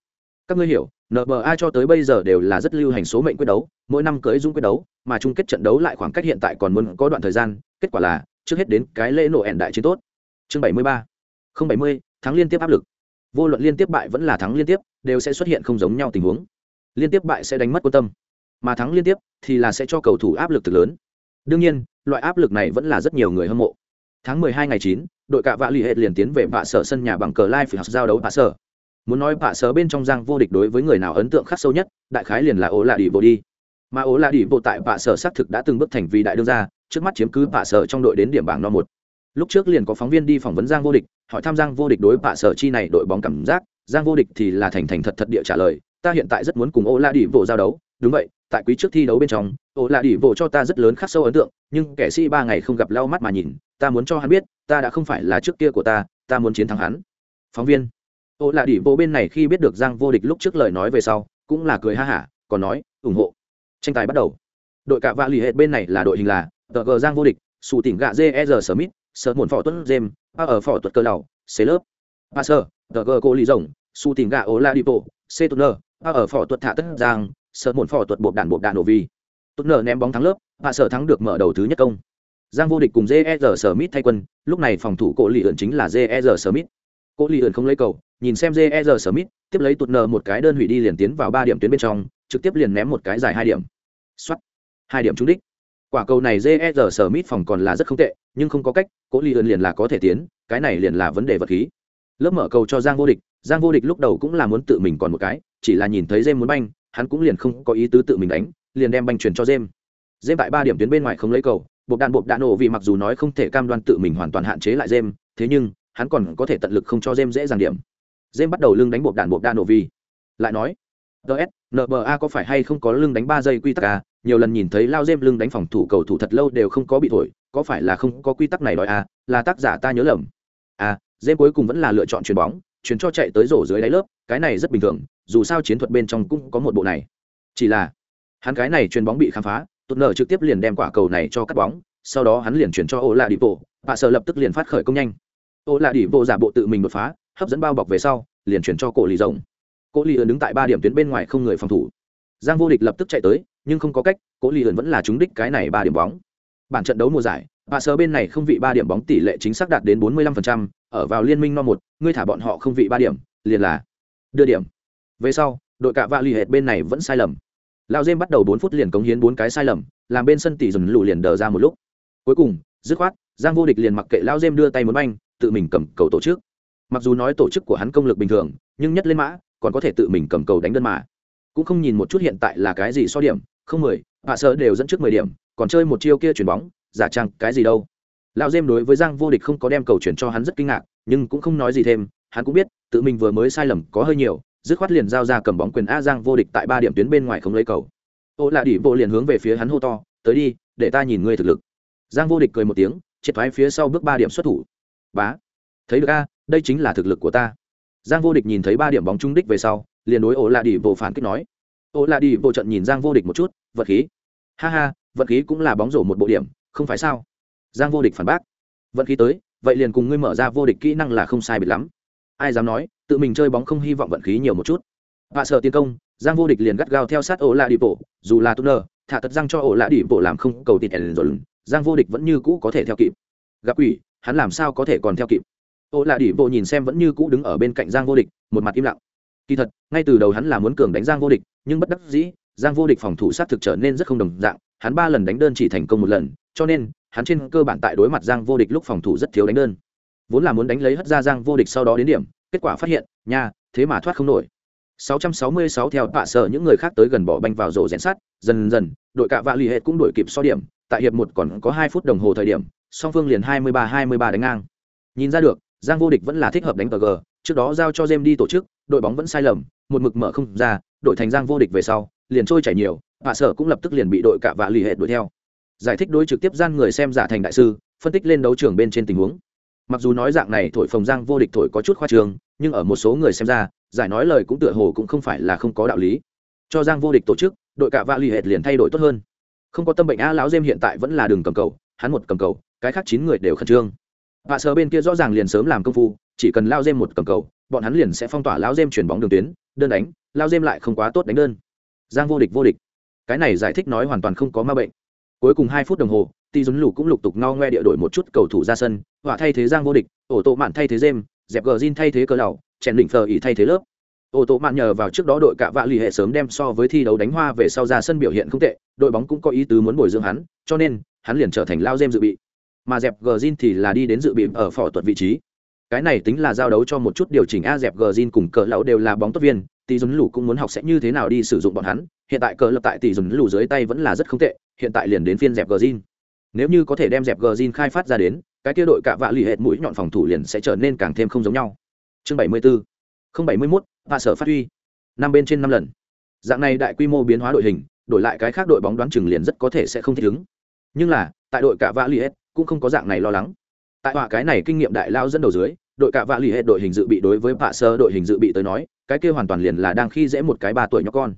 các ngươi hiểu nba cho tới bây giờ đều là rất lưu hành số mệnh quyết đấu, mỗi năm cưới dung quyết đấu, mà chung kết trận đấu lại khoảng cách hiện tại còn muốn có đoạn thời gian, kết quả là, trước hết đến cái lễ nổ ẹn đại chiến tốt. Chương bảy mươi ba. Không bảy mươi, thắng liên tiếp áp lực. Vô luận liên tiếp bại vẫn là thắng liên tiếp, đều sẽ xuất hiện không giống nhau tình huống liên tiếp bại sẽ đánh mất quan tâm. Mà thắng liên tiếp thì là sẽ cho cầu thủ áp lực thực lớn. Đương nhiên loại áp lực này vẫn là rất nhiều người hâm mộ. Tháng 12 ngày 9, đội cạ vạ lì hệ liền tiến về bạ sở sân nhà bằng cờ lai phải học giao đấu bạ sở. Muốn nói bạ sở bên trong giang vô địch đối với người nào ấn tượng khắc sâu nhất đại khái liền là ố lạ đi bộ đi. Mà ố lạ đi bộ tại bạ sở xác thực đã từng bước thành vì đại đương gia trước mắt chiếm cứ bạ sở trong đội đến điểm bảng no một. Lúc trước liền có phóng viên đi phỏng vấn giang vô địch hỏi tham giang vô địch đối bạ sở chi này đội bóng cảm giác giang vô địch thì là thành thành thật thật địa trả lời ta hiện tại rất muốn cùng ô la đi bộ giao đấu. Đúng vậy, tại quý trước thi đấu bên trong ô la đi bộ cho ta rất lớn khắc sâu ấn tượng, nhưng kẻ sĩ ba ngày không gặp lau mắt mà nhìn, ta muốn cho hắn biết, ta đã không phải là trước kia của ta ta muốn chiến thắng hắn. Phóng viên. Ô la đi bộ bên này khi biết được giang vô địch lúc trước lời nói về sau, cũng là cười ha hả, còn nói, ủng hộ. Tranh tài bắt đầu. Đội cả vạ lì hệ bên này là đội hình là, tờ gờ giang vô địch sù tỉnh gạ jr smith sợ muộn phỏ tuấn jem a ở phỏ tuật cơ lầu xế lớp a sơ, tờ gờ cô lì rồng su tỉnh gạ ô la đi bộ c tuner và ở phỏ tuật thả tất giang, sợ muộn phỏ tuật bột đạn bột đạn nổ vi tốt nở ném bóng thắng lớp, hạ sở thắng được mở đầu thứ nhất công. Giang vô địch cùng jer smith thay quân, lúc này phòng thủ cổ lì ẩn chính là jer smith cổ lì ẩn không lấy cầu, nhìn xem jer smith tiếp lấy tụt nở một cái đơn hủy đi liền tiến vào ba điểm tuyến bên trong, trực tiếp liền ném một cái dài hai điểm. Xuất hai điểm trúng đích. Quả cầu này jer smith phòng còn là rất không tệ, nhưng không có cách, cổ lì ẩn liền là có thể tiến, cái này liền là vấn đề vật khí. Lớp mở cầu cho giang vô địch giang vô địch lúc đầu cũng là muốn tự mình còn một cái, chỉ là nhìn thấy dêm muốn banh, hắn cũng liền không có ý tứ tự mình đánh, liền đem banh chuyển cho dêm. Dêm tại ba điểm tuyến bên ngoài không lấy cầu bột đạn bột đạn nổ vì mặc dù nói không thể cam đoan tự mình hoàn toàn hạn chế lại dêm, thế nhưng, hắn còn có thể tận lực không cho dêm dễ dàng điểm. Dêm bắt đầu lưng đánh bột đạn bột đạn nổ vì. Lại nói ts nba có phải hay không có lưng đánh ba giây quy tắc à? Nhiều lần nhìn thấy lao dêm lưng đánh phòng thủ cầu thủ thật lâu đều không có bị thổi, có phải là không có quy tắc này đòi à? Là tác giả ta nhớ lầm. À dêm cuối cùng vẫn là lựa chọn chuyền bóng Chuyển cho chạy tới rổ dưới đáy lớp, cái này rất bình thường, dù sao chiến thuật bên trong cũng có một bộ này. Chỉ là, hắn cái này chuyền bóng bị khám phá, tụt nở trực tiếp liền đem quả cầu này cho cắt bóng, sau đó hắn liền chuyển cho ô lạ đi bộ Bà sợ lập tức liền phát khởi công nhanh. Ô lạ đi bộ giả bộ tự mình đột phá, hấp dẫn bao bọc về sau, liền chuyển cho cổ lì rồng. Cổ lì ơn đứng tại ba điểm tuyến bên ngoài không người phòng thủ. Giang vô địch lập tức chạy tới, nhưng không có cách, cổ lì ơn vẫn là trúng đích cái này ba điểm bóng. Bản trận đấu mùa giải Bà sở bên này không vị ba điểm bóng tỷ lệ chính xác đạt đến 45%, ở vào liên minh no một, ngươi thả bọn họ không vị ba điểm, liền là đưa điểm. Về sau, đội cả vạ lì hệt bên này vẫn sai lầm. Lão Dêm bắt đầu 4 phút liền cống hiến 4 cái sai lầm, làm bên sân tỷ dần lù liền đờ ra một lúc. Cuối cùng, dứt khoát, Giang vô địch liền mặc kệ Lão Dêm đưa tay muốn banh, tự mình cầm cầu tổ chức. Mặc dù nói tổ chức của hắn công lực bình thường, nhưng nhất lên mã, còn có thể tự mình cầm cầu đánh đơn mà. Cũng không nhìn một chút hiện tại là cái gì so điểm, không mười, bà sở đều dẫn trước 10 điểm, còn chơi một chiêu kia chuyển bóng, giả trang cái gì đâu. Lão dêm đối với giang vô địch không có đem cầu chuyển cho hắn rất kinh ngạc, nhưng cũng không nói gì thêm, hắn cũng biết, tự mình vừa mới sai lầm có hơi nhiều, dứt khoát liền giao ra cầm bóng quyền a giang vô địch tại ba điểm tuyến bên ngoài không lấy cầu. Ô lạ đỉ vô liền hướng về phía hắn hô to, tới đi, để ta nhìn ngươi thực lực. Giang vô địch cười một tiếng, triệt thoái phía sau bước ba điểm xuất thủ. Bá, thấy được a, đây chính là thực lực của ta. Giang vô địch nhìn thấy ba điểm bóng trung đích về sau, liền đối ô lạ đỉ vô phản kích nói. Ô lạ đỉ vô trận nhìn giang vô địch một chút, vật khí. Ha ha, vật khí cũng là bóng rổ một bộ điểm không phải sao? Giang vô địch phản bác. Vận khí tới vậy liền cùng ngươi mở ra vô địch kỹ năng là không sai biệt lắm. Ai dám nói tự mình chơi bóng không hy vọng vận khí nhiều một chút. Vạ sợ tiến công giang vô địch liền gắt gao theo sát ổ lạ đi bộ dù là tuner, thả tật răng cho ổ lạ đi bộ làm không cầu tịt ẩn rồi giang vô địch vẫn như cũ có thể theo kịp. Gặp quỷ hắn làm sao có thể còn theo kịp? Ổ lạ đi bộ nhìn xem vẫn như cũ đứng ở bên cạnh giang vô địch một mặt im lặng. Kỳ thật ngay từ đầu hắn là muốn cường đánh giang vô địch nhưng bất đắc dĩ giang vô địch phòng thủ sát thực trở nên rất không đồng dạng hắn ba lần đánh đơn chỉ thành công một lần cho nên, hắn trên cơ bản tại đối mặt giang vô địch lúc phòng thủ rất thiếu đánh đơn. Vốn là muốn đánh lấy hất ra giang vô địch sau đó đến điểm, kết quả phát hiện, nha, thế mà thoát không nổi. 666 theo tạ sở những người khác tới gần bỏ banh vào rổ rèn sắt, dần dần, đội cạ vạ lì hệ cũng đổi kịp so điểm, tại hiệp một còn có hai phút đồng hồ thời điểm, song phương liền 23-23 đánh ngang. Nhìn ra được, giang vô địch vẫn là thích hợp đánh tờ g, trước đó giao cho jem đi tổ chức, đội bóng vẫn sai lầm, một mực mở không ra đội thành giang vô địch về sau, liền trôi chảy nhiều, tạ sở cũng lập tức liền bị đội cạ vạ lì hệ đuổi theo giải thích đối trực tiếp gian người xem giả thành đại sư, phân tích lên đấu trường bên trên tình huống. Mặc dù nói dạng này thổi phồng giang vô địch thổi có chút khoa trường nhưng ở một số người xem ra, giải nói lời cũng tựa hồ cũng không phải là không có đạo lý. Cho giang vô địch tổ chức, đội cạ vạ l ì hệt liền thay đổi tốt hơn. Không có tâm bệnh a lão dêm hiện tại vẫn là đường cầm cầu, hắn một cầm cầu, cái khác chín người đều khẩn trương. Vạ sờ bên kia rõ ràng liền sớm làm công phu, chỉ cần lao dêm một cầm cầu, bọn hắn liền sẽ phong tỏa lao dêm chuyển bóng đường tuyến, đơn đánh lao dêm lại không quá tốt đánh đơn. Giang vô địch vô địch. Cái này giải thích nói hoàn toàn không có ma bệnh cuối cùng hai phút đồng hồ tỷ Dũng Lũ cũng lục tục ngao ngoe địa đổi một chút cầu thủ ra sân họa thay thế giang vô địch ổ tổ mạn thay thế jem dẹp gờ Jin thay thế cờ lão, chèn đỉnh phờ Ý thay thế lớp. Ổ tổ mạn nhờ vào trước đó đội cả vạ lì hệ sớm đem so với thi đấu đánh hoa về sau ra sân biểu hiện không tệ đội bóng cũng có ý tứ muốn bồi dưỡng hắn cho nên hắn liền trở thành lao jem dự bị. Mà dẹp gờ thì là đi đến dự bị ở phỏ tuật vị trí. Cái này tính là giao đấu cho một chút điều chỉnh a dẹp gờ cùng cờ lão đều là bóng tốt viên tỷ dùn lũ cũng muốn học sẽ như thế nào đi sử dụng bọn hắn hiện tại cờ lập tại tỷ dùn lù dưới tay vẫn là rất không tệ hiện tại liền đến phiên dẹp gờ nếu như có thể đem dẹp gờ khai phát ra đến, cái kia đội cạ vạ lì hệt mũi nhọn phòng thủ liền sẽ trở nên càng thêm không giống nhau. Chương bảy mươi bốn không bảy mươi mốt và sở phát huy. Năm bên trên năm lần. Dạng này đại quy mô biến hóa đội hình, đổi lại cái khác đội bóng đoán chừng liền rất có thể sẽ không thích ứng. Nhưng là, tại đội cạ vạ lì hệt cũng không có dạng này lo lắng. Tại họa cái này kinh nghiệm đại lao dẫn đầu dưới, đội cạ vạ lì hệt đội hình dự bị đối với vạ sơ đội hình dự bị tới nói, cái kia hoàn toàn liền là đang khi dễ một cái ba tuổi nhóc con.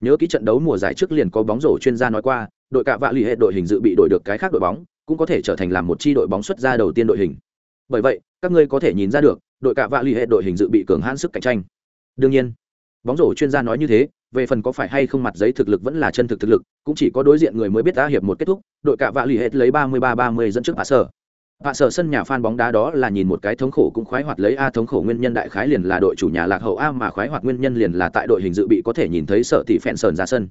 Nhớ ký trận đấu mùa giải trước liền có bóng rổ chuyên gia nói qua đội cạ vạ l ì hệ đội hình dự bị đổi được cái khác đội bóng, cũng có thể trở thành làm một chi đội bóng xuất ra đầu tiên đội hình. Bởi vậy, các ngươi có thể nhìn ra được, đội cạ vạ l ì hệ đội hình dự bị cường hãn sức cạnh tranh. Đương nhiên, bóng rổ chuyên gia nói như thế, về phần có phải hay không mặt giấy thực lực vẫn là chân thực thực lực, cũng chỉ có đối diện người mới biết đã hiệp một kết thúc, đội cạ vạ l ì hệ lấy ba mươi ba ba mươi dẫn trước hạ sở. Hạ sở sân nhà phan bóng đá đó là nhìn một cái thống khổ cũng khoái hoạt lấy a thống khổ nguyên nhân đại khái liền là đội chủ nhà lạc hậu a mà khoái hoạt nguyên nhân liền là tại đội hình dự bị có thể nhìn thấy sợ tỷ phèn sờn ra sân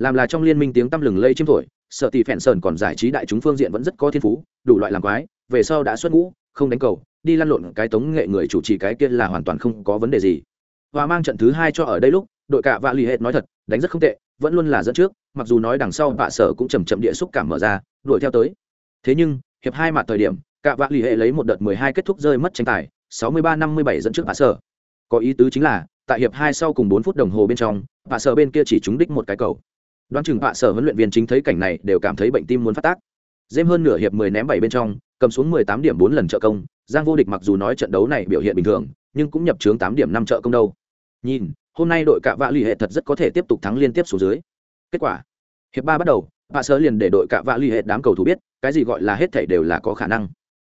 làm là trong liên minh tiếng tăm lừng lây chiếm thổi, sợ tỷ phèn sơn còn giải trí đại chúng phương diện vẫn rất có thiên phú, đủ loại làm quái, về sau đã xuất ngũ, không đánh cầu, đi lăn lộn cái tống nghệ người chủ trì cái kia là hoàn toàn không có vấn đề gì. Và mang trận thứ hai cho ở đây lúc, đội cả vạ lì hệt nói thật, đánh rất không tệ, vẫn luôn là dẫn trước, mặc dù nói đằng sau vạ sở cũng chầm chậm địa xúc cảm mở ra, đuổi theo tới. Thế nhưng, hiệp hai mặt thời điểm, cả vạ lì hệ lấy một đợt mười hai kết thúc rơi mất tranh tài, sáu mươi ba năm mươi bảy dẫn trước vạ sở. Có ý tứ chính là, tại hiệp hai sau cùng bốn phút đồng hồ bên trong, vạ sở bên kia chỉ trúng đích một cái cầu đoán chừng bạ sở huấn luyện viên chính thấy cảnh này đều cảm thấy bệnh tim muốn phát tác. Dêm hơn nửa hiệp mười ném bảy bên trong, cầm xuống mười tám điểm bốn lần trợ công, giang vô địch mặc dù nói trận đấu này biểu hiện bình thường, nhưng cũng nhập trướng tám điểm năm trợ công đâu. Nhìn, hôm nay đội cạ vạ lì hệ thật rất có thể tiếp tục thắng liên tiếp xuống dưới. Kết quả, hiệp ba bắt đầu bạ sở liền để đội cạ vạ lì hệ đám cầu thủ biết, cái gì gọi là hết thảy đều là có khả năng.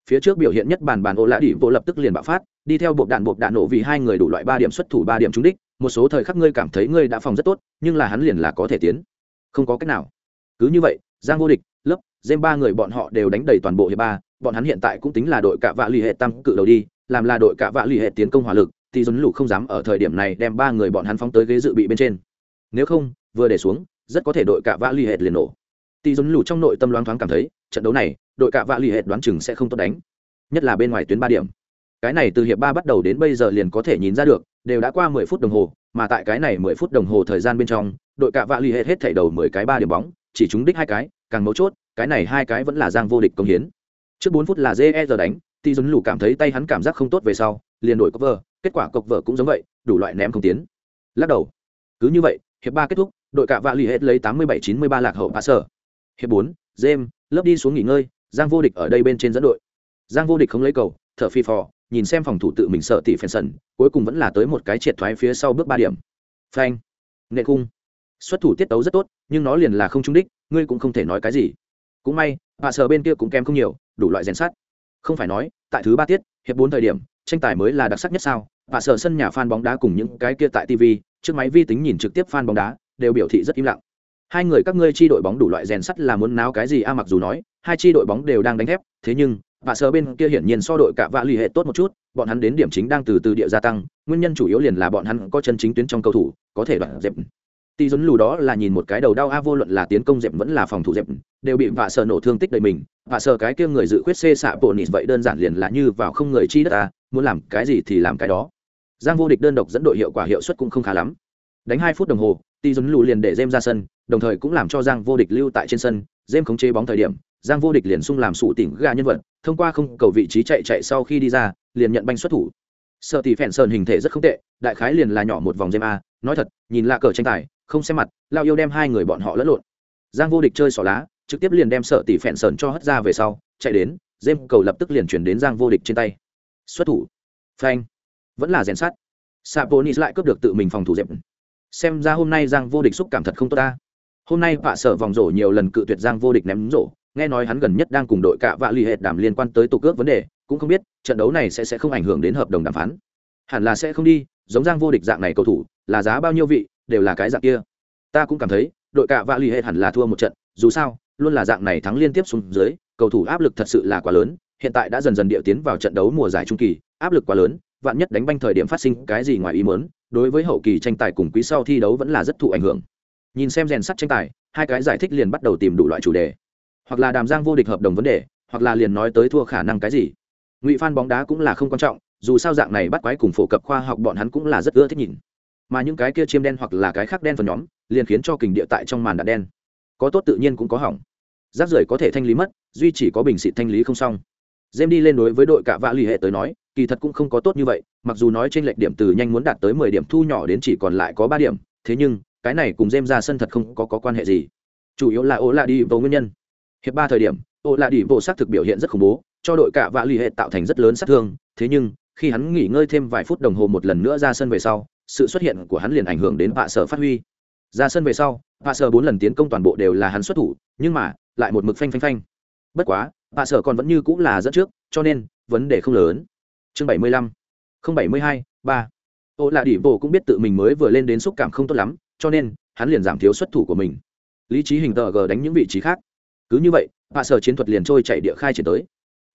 Phía trước biểu hiện nhất bàn bàn ô lã đỉ vô lập tức liền bạo phát, đi theo bộ đạn bộ đạn nổ vì hai người đủ loại ba điểm xuất thủ ba điểm trúng đích, một số thời khắc ngươi cảm thấy ngươi đã phòng rất tốt, nhưng là hắn liền là có thể tiến không có cách nào. Cứ như vậy, giang vô địch lớp dêm ba người bọn họ đều đánh đầy toàn bộ hiệp ba, bọn hắn hiện tại cũng tính là đội cạ vạ l ì hệ tam cự đầu đi, làm là đội cạ vạ l ì hệ tiến công hỏa lực, thì dồn lũ không dám ở thời điểm này đem ba người bọn hắn phóng tới ghế dự bị bên trên. Nếu không, vừa để xuống, rất có thể đội cạ vạ l ì hệ liền nổ. Thì dồn lũ trong nội tâm loáng thoáng cảm thấy, trận đấu này, đội cạ vạ l ì hệ đoán chừng sẽ không tốt đánh. Nhất là bên ngoài tuyến ba điểm. Cái này từ hiệp ba bắt đầu đến bây giờ liền có thể nhìn ra được đều đã qua mười phút đồng hồ mà tại cái này mười phút đồng hồ thời gian bên trong đội cạ vạ lì hết hết thảy đầu mười cái ba điểm bóng chỉ trúng đích hai cái càng mấu chốt cái này hai cái vẫn là giang vô địch công hiến. Trước bốn phút là je giờ đánh thì Dũng lũ cảm thấy tay hắn cảm giác không tốt về sau liền đổi cover, kết quả cốc vợ cũng giống vậy đủ loại ném không tiến. Lắc đầu. Cứ như vậy hiệp ba kết thúc đội cạ vạ lì hết lấy tám mươi bảy chín mươi ba lạc hậu pa sở hiệp bốn James, lớp đi xuống nghỉ ngơi giang vô địch ở đây bên trên dẫn đội. Giang vô địch không lấy cầu thở phi phò nhìn xem phòng thủ tự mình sợ tỷ phèn sần, cuối cùng vẫn là tới một cái triệt thoái phía sau bước ba điểm. Phanh. Nệ cung xuất thủ tiết tấu rất tốt, nhưng nó liền là không trung đích, ngươi cũng không thể nói cái gì. Cũng may hạ sở bên kia cũng kém không nhiều, đủ loại rèn sát không phải nói, tại thứ ba tiết, hiệp bốn thời điểm, tranh tài mới là đặc sắc nhất sao? Hạ sở sân nhà fan bóng đá cùng những cái kia tại tv trước máy vi tính nhìn trực tiếp fan bóng đá, đều biểu thị rất im lặng. Hai người các ngươi chi đội bóng đủ loại rèn sắt là muốn náo cái gì a, mặc dù nói, hai chi đội bóng đều đang đánh thép, thế nhưng và sờ bên kia hiển nhiên so đội cả vạ lì hệ tốt một chút, bọn hắn đến điểm chính đang từ từ địa gia tăng, nguyên nhân chủ yếu liền là bọn hắn có chân chính tuyến trong cầu thủ, có thể đoạn dẹp. Tỷ dấn lù đó là nhìn một cái đầu đau a, vô luận là tiến công dẹp vẫn là phòng thủ dẹp, đều bị vạ sờ nổ thương tích đầy mình. Vạ sờ cái kia người dự khuyết xê xạ bộ nịt vậy đơn giản liền là như vào không người chi đất ta muốn làm cái gì thì làm cái đó. Giang vô địch đơn độc dẫn đội hiệu quả hiệu suất cũng không khá lắm. Đánh hai phút đồng hồ, tỷ dấn lù liền để jem ra sân, đồng thời cũng làm cho giang vô địch lưu tại trên sân jem khống chế bóng thời điểm giang vô địch liền sung làm sụ tỉnh gà nhân vật, thông qua không cầu vị trí chạy chạy sau khi đi ra, liền nhận banh xuất thủ. Sợ tỷ phèn sơn hình thể rất không tệ, đại khái liền là nhỏ một vòng dêm a, nói thật, nhìn lạ cờ tranh tài, không xem mặt, lao yêu đem hai người bọn họ lẫn lộn. Giang vô địch chơi xỏ lá, trực tiếp liền đem sợ tỷ phèn sơn cho hất ra về sau, chạy đến dêm cầu lập tức liền chuyển đến giang vô địch trên tay. Xuất thủ. Phanh. Vẫn là rèn sát saponis lại cướp được tự mình phòng thủ dẹp. Xem ra hôm nay giang vô địch xúc cảm thật không tốt ta. Hôm nay vạ sở vòng rổ nhiều lần cự tuyệt giang vô địch ném rổ nghe nói hắn gần nhất đang cùng đội cạ vạ l ì hệt đàm liên quan tới tục ước vấn đề, cũng không biết trận đấu này sẽ sẽ không ảnh hưởng đến hợp đồng đàm phán. Hẳn là sẽ không đi, giống giang vô địch dạng này cầu thủ, là giá bao nhiêu vị, đều là cái dạng kia. Ta cũng cảm thấy, đội cạ vạ l ì hệt hẳn là thua một trận, dù sao, luôn là dạng này thắng liên tiếp xuống dưới, cầu thủ áp lực thật sự là quá lớn, hiện tại đã dần dần điệu tiến vào trận đấu mùa giải trung kỳ, áp lực quá lớn, vạn nhất đánh banh thời điểm phát sinh cái gì ngoài ý mớn đối với hậu kỳ tranh tài cùng quý sau thi đấu vẫn là rất thụ ảnh hưởng. Nhìn xem rèn sắt tranh tài, hai cái giải thích liền bắt đầu tìm đủ loại chủ đề hoặc là đàm giang vô địch hợp đồng vấn đề hoặc là liền nói tới thua khả năng cái gì. Ngụy phan bóng đá cũng là không quan trọng dù sao dạng này bắt quái cùng phổ cập khoa học bọn hắn cũng là rất ưa thích nhìn. Mà những cái kia chiêm đen hoặc là cái khác đen phần nhóm liền khiến cho kình địa tại trong màn đạn đen. Có tốt tự nhiên cũng có hỏng. Rác rưởi có thể thanh lý mất duy chỉ có bình xịt thanh lý không xong. Dêm đi lên đối với đội cả vạ lì hệ tới nói, kỳ thật cũng không có tốt như vậy, mặc dù nói trên lệch điểm từ nhanh muốn đạt tới mười điểm thu nhỏ đến chỉ còn lại có ba điểm, thế nhưng, cái này cùng dêm ra sân thật không có, có quan hệ gì. Chủ yếu là Ô lạ đi vô nguyên nhân. Hiệp ba thời điểm, Ô lạ đi vô sát thực biểu hiện rất khủng bố, cho đội cả vạ ì hệ tạo thành rất lớn sát thương, thế nhưng, khi hắn nghỉ ngơi thêm vài phút đồng hồ một lần nữa ra sân về sau, sự xuất hiện của hắn liền ảnh hưởng đến vạ sở phát huy. Ra sân về sau, vạ sở bốn lần tiến công toàn bộ đều là hắn xuất thủ, nhưng mà, lại một mực phanh phanh phanh. Bất quá, vạ sở còn vẫn như cũng là dẫn trước, cho nên, vấn đề không lớn. Chương bảy mươi lăm, không bảy mươi hai, ba ô lạ đỉ Vô cũng biết tự mình mới vừa lên đến xúc cảm không tốt lắm cho nên hắn liền giảm thiếu xuất thủ của mình lý trí hình tờ g đánh những vị trí khác cứ như vậy, hạ sở chiến thuật liền trôi chạy địa khai triển tới.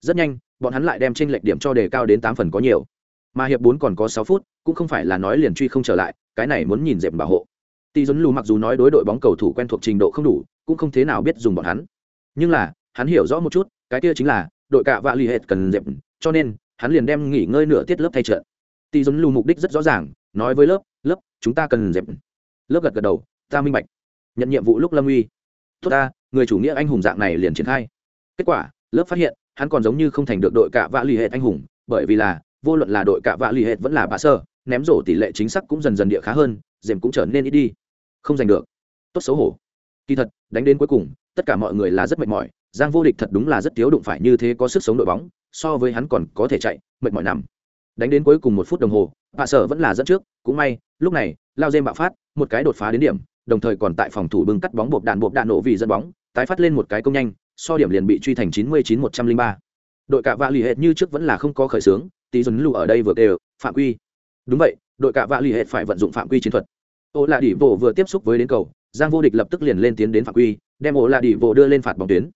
Rất nhanh, bọn hắn lại đem tranh lệch điểm cho đề cao đến tám phần có nhiều. Mà hiệp bốn còn có sáu phút, cũng không phải là nói liền truy không trở lại, cái này muốn nhìn dẹp bảo hộ. Tỷ dấn lù mặc dù nói đối đội bóng cầu thủ quen thuộc trình độ không đủ, cũng không thế nào biết dùng bọn hắn. Nhưng là, hắn hiểu rõ một chút, cái kia chính là, đội cạ vạ l ì hệt cần dẹp, cho nên, hắn liền đem nghỉ ngơi nửa tiết lớp thay trận. Tỷ dấn lù mục đích rất rõ ràng, nói với lớp lớp, chúng ta cần dẹp. Lớp gật gật đầu, ta minh bạch. Nhận nhiệm vụ lúc lâm uy tốt ta, người chủ nghĩa anh hùng dạng này liền triển khai. Kết quả, lớp phát hiện, hắn còn giống như không thành được đội cạ vạ l ì hệ anh hùng, bởi vì là, vô luận là đội cạ vạ l ì hệ vẫn là bà sơ, ném rổ tỷ lệ chính xác cũng dần dần địa khá hơn dềm cũng trở nên ít đi. Không giành được. Tốt xấu hổ. Kỳ thật, đánh đến cuối cùng, tất cả mọi người là rất mệt mỏi, giang vô địch thật đúng là rất thiếu đụng phải như thế có sức sống đội bóng, so với hắn còn có thể chạy, mệt mỏi nằm. Đánh đến cuối cùng một phút đồng hồ bà sở vẫn là dẫn trước, cũng may, lúc này, lao dêm bạo phát, một cái đột phá đến điểm đồng thời còn tại phòng thủ bưng cắt bóng bộp đạn bộp đạn nổ vì dẫn bóng, tái phát lên một cái công nhanh, so điểm liền bị truy thành chín mươi chín một trăm linh ba. Đội cạ vạ l ì hệt như trước vẫn là không có khởi xướng, tí dồn lù ở đây vừa đều, phạm quy. Đúng vậy, đội cạ vạ l ì hệt phải vận dụng phạm quy chiến thuật. Ô là đỉ vỗ vừa tiếp xúc với đến cầu, giang vô địch lập tức liền lên tiến đến phạm quy, đem ô là đỉ vỗ đưa lên phạt bóng tuyến.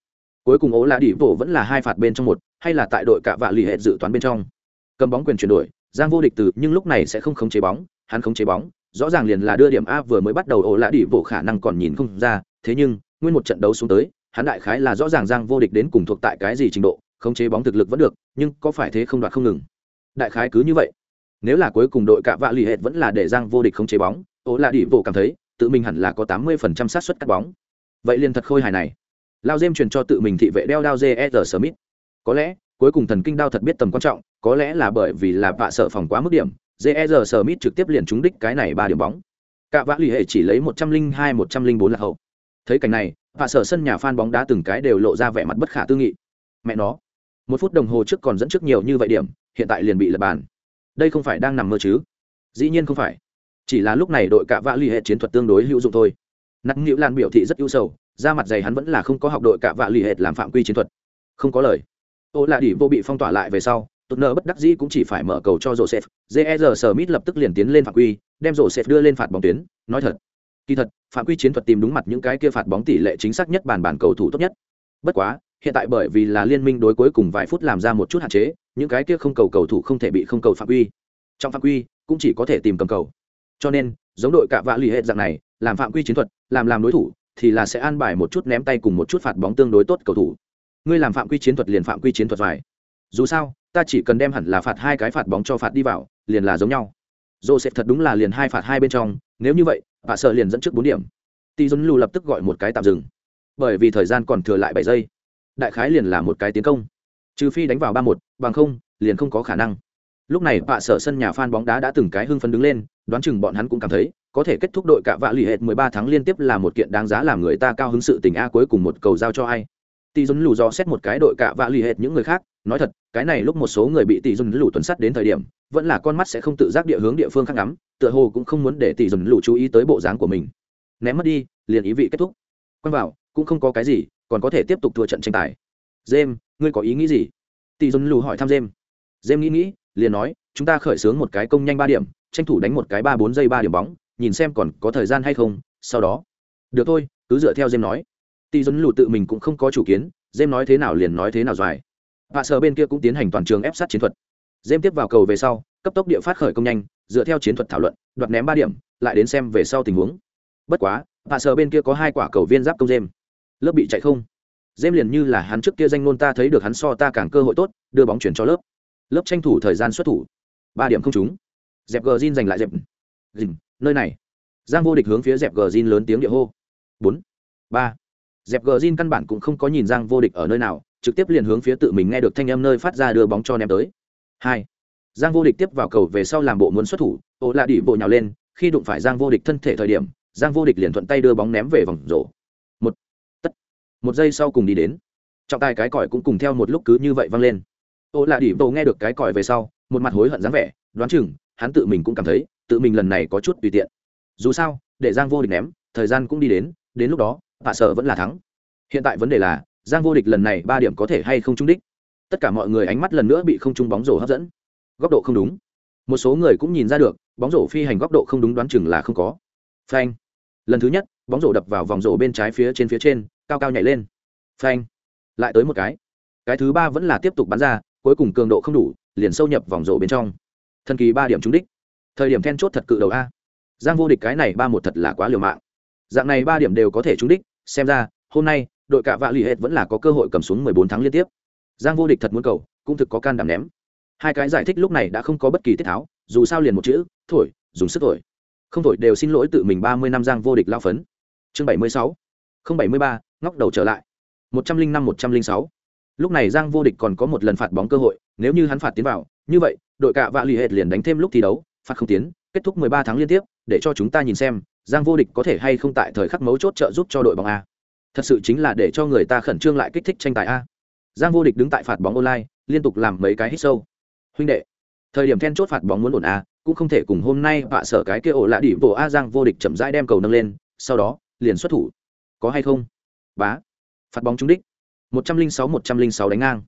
Cuối cùng ố là đỉ bộ vẫn là hai phạt bên trong một, hay là tại đội cạ vạ lì hệ dự toán bên trong. Cầm bóng quyền chuyển đổi, giang vô địch từ, nhưng lúc này sẽ không khống chế bóng, hắn khống chế bóng rõ ràng liền là đưa điểm a vừa mới bắt đầu ổ lạ đi bộ khả năng còn nhìn không ra, thế nhưng, nguyên một trận đấu xuống tới, hắn đại khái là rõ ràng giang vô địch đến cùng thuộc tại cái gì trình độ, khống chế bóng thực lực vẫn được, nhưng có phải thế không đoạt không ngừng. Đại khái cứ như vậy. Nếu là cuối cùng đội cạ vạ lì hệt vẫn là để giang vô địch khống chế bóng, ổ lạ đi bộ cảm thấy, tự mình hẳn là có tám mươi phần trăm xác suất cắt bóng. Vậy liền thật khôi hài này. Lao dêm truyền cho tự mình thị vệ đeo đao jr smith. Có lẽ, cuối cùng thần kinh đao thật biết tầm quan trọng, có lẽ là bởi vì là vạ sợ phòng quá mức điểm J. R. smith trực tiếp liền trúng đích cái này ba điểm bóng. Cả vã lì hệ chỉ lấy một trăm linh hai, một trăm linh bốn là hậu. Thấy cảnh này và sở sân nhà fan bóng đá từng cái đều lộ ra vẻ mặt bất khả tư nghị. Mẹ nó, một phút đồng hồ trước còn dẫn trước nhiều như vậy điểm, hiện tại liền bị lật bàn. Đây không phải đang nằm mơ chứ? Dĩ nhiên không phải. Chỉ là lúc này đội cả vã lì hệ chiến thuật tương đối hữu dụng thôi. Nặng nhữ lan biểu thị rất ưu sầu ra mặt dày hắn vẫn là không có học đội cả vạ lì hệt làm phạm quy chiến thuật. Không có lời. Ô là đỉ vô bị phong tỏa lại về sau tụt nợ bất đắc dĩ cũng chỉ phải mở cầu cho joseph. Jer smith lập tức liền tiến lên phạm quy, đem joseph đưa lên phạt bóng tuyến. Nói thật, kỳ thật phạm quy chiến thuật tìm đúng mặt những cái kia phạt bóng tỷ lệ chính xác nhất bàn bàn cầu thủ tốt nhất. Bất quá, hiện tại bởi vì là liên minh đối cuối cùng vài phút làm ra một chút hạn chế, những cái kia không cầu cầu thủ không thể bị không cầu phạm quy. Trong phạm quy cũng chỉ có thể tìm cầm cầu. Cho nên, giống đội cạ vạ lì hệ dạng này, làm phạm quy chiến thuật, làm làm đối thủ, thì là sẽ an bài một chút ném tay cùng một chút phạt bóng tương đối tốt cầu thủ. Ngươi làm phạm quy chiến thuật liền phạm quy chiến thuật dài dù sao, ta chỉ cần đem hẳn là phạt hai cái phạt bóng cho phạt đi vào, liền là giống nhau. Joseph thật đúng là liền hai phạt hai bên trong, nếu như vậy, bà sợ liền dẫn trước bốn điểm. Tỷ dôn lù lập tức gọi một cái tạm dừng. Bởi vì thời gian còn thừa lại bảy giây. Đại khái liền là một cái tiến công. Trừ phi đánh vào ba một, bằng không, liền không có khả năng. Lúc này bạ sở sân nhà phan bóng đá đã từng cái hưng phấn đứng lên, đoán chừng bọn hắn cũng cảm thấy, có thể kết thúc đội cả vạ lì hệt 13 tháng liên tiếp là một kiện đáng giá làm người ta cao hứng sự tình a cuối cùng một cầu giao cho ai. Tỷ dồn lù do xét một cái đội cả vạ lì hệt những người khác nói thật, cái này lúc một số người bị tỷ dồn lù tuần sắt đến thời điểm, vẫn là con mắt sẽ không tự giác địa hướng địa phương khác ngắm, tựa hồ cũng không muốn để tỷ dồn lù chú ý tới bộ dáng của mình. Ném mất đi, liền ý vị kết thúc. Quăng vào cũng không có cái gì, còn có thể tiếp tục thua trận tranh tài. Jem ngươi có ý nghĩ gì? Tỷ dồn lù hỏi thăm jem jem nghĩ nghĩ, liền nói, chúng ta khởi xướng một cái công nhanh ba điểm, tranh thủ đánh một cái ba bốn giây ba điểm bóng, nhìn xem còn có thời gian hay không, sau đó. Được thôi, cứ dựa theo jem nói. Tỷ dồn lù tự mình cũng không có chủ kiến jem nói thế nào liền nói thế nào dài vạ sở bên kia cũng tiến hành toàn trường ép sát chiến thuật. Dêm tiếp vào cầu về sau, cấp tốc địa phát khởi công nhanh, dựa theo chiến thuật thảo luận, đoạt ném ba điểm, lại đến xem về sau tình huống. Bất quá, vạ sở bên kia có hai quả cầu viên giáp công dêm lớp bị chạy không? Dêm liền như là hắn trước kia danh ngôn ta thấy được hắn so ta càng cơ hội tốt, đưa bóng chuyển cho lớp. Lớp tranh thủ thời gian xuất thủ. Ba điểm không trúng. Dẹp gờ giành lại dẹp. Dìm, nơi này. Giang vô địch hướng phía dẹp gờ zin lớn tiếng địa hô. Bốn, ba. Dẹp gờ zin căn bản cũng không có nhìn giang vô địch ở nơi nào trực tiếp liền hướng phía tự mình nghe được thanh âm nơi phát ra đưa bóng cho ném tới. Hai, giang vô địch tiếp vào cầu về sau làm bộ muốn xuất thủ, ô La đỉ bộ nhào lên, khi đụng phải giang vô địch thân thể thời điểm, giang vô địch liền thuận tay đưa bóng ném về vòng rổ. Một, tất, một giây sau cùng đi đến. Trọng tài cái còi cũng cùng theo một lúc cứ như vậy văng lên. Ô La đỉ bộ nghe được cái còi về sau, một mặt hối hận dáng vẻ, đoán chừng, hắn tự mình cũng cảm thấy, tự mình lần này có chút tùy tiện. Dù sao, để giang vô địch ném, thời gian cũng đi đến đến lúc đó, tạ sở vẫn là thắng. Hiện tại vấn đề là giang vô địch lần này ba điểm có thể hay không trúng đích? Tất cả mọi người ánh mắt lần nữa bị không trung bóng rổ hấp dẫn. Góc độ không đúng. Một số người cũng nhìn ra được, bóng rổ phi hành góc độ không đúng đoán chừng là không có. Phanh. Lần thứ nhất, bóng rổ đập vào vòng rổ bên trái phía trên phía trên, cao cao nhảy lên. Phanh. Lại tới một cái. Cái thứ ba vẫn là tiếp tục bắn ra, cuối cùng cường độ không đủ, liền sâu nhập vòng rổ bên trong. Thần kỳ ba điểm trúng đích. Thời điểm then chốt thật cự đầu a. Giang vô địch cái này ba một thật là quá liều mạng. Dạng này ba điểm đều có thể trúng đích, xem ra, hôm nay đội cạ vạ l ì hệt vẫn là có cơ hội cầm xuống mười bốn tháng liên tiếp. Giang vô địch thật muốn cầu cũng thực có can đảm ném. Hai cái giải thích lúc này đã không có bất kỳ tiết tháo dù sao liền một chữ thổi dùng sức thổi. Không thổi đều xin lỗi tự mình ba mươi năm giang vô địch lao phấn. Chương bảy mươi sáu không bảy mươi ba ngóc đầu trở lại. Một trăm linh năm một trăm linh sáu. Lúc này giang vô địch còn có một lần phạt bóng cơ hội nếu như hắn phạt tiến vào như vậy đội cạ vạ l ì hệt liền đánh thêm lúc thi đấu phạt không tiến kết thúc 13 tháng liên tiếp, để cho chúng ta nhìn xem, Giang vô địch có thể hay không tại thời khắc mấu chốt trợ giúp cho đội bóng a. Thật sự chính là để cho người ta khẩn trương lại kích thích tranh tài a. Giang vô địch đứng tại phạt bóng online, liên tục làm mấy cái hít sâu. Huynh đệ, thời điểm then chốt phạt bóng muốn ổn a, cũng không thể cùng hôm nay vạ sở cái kia ổ lạ đỉ bộ a Giang vô địch chậm rãi đem cầu nâng lên, sau đó, liền xuất thủ. Có hay không? Bá. Phạt bóng trúng đích. 106 106 đánh ngang.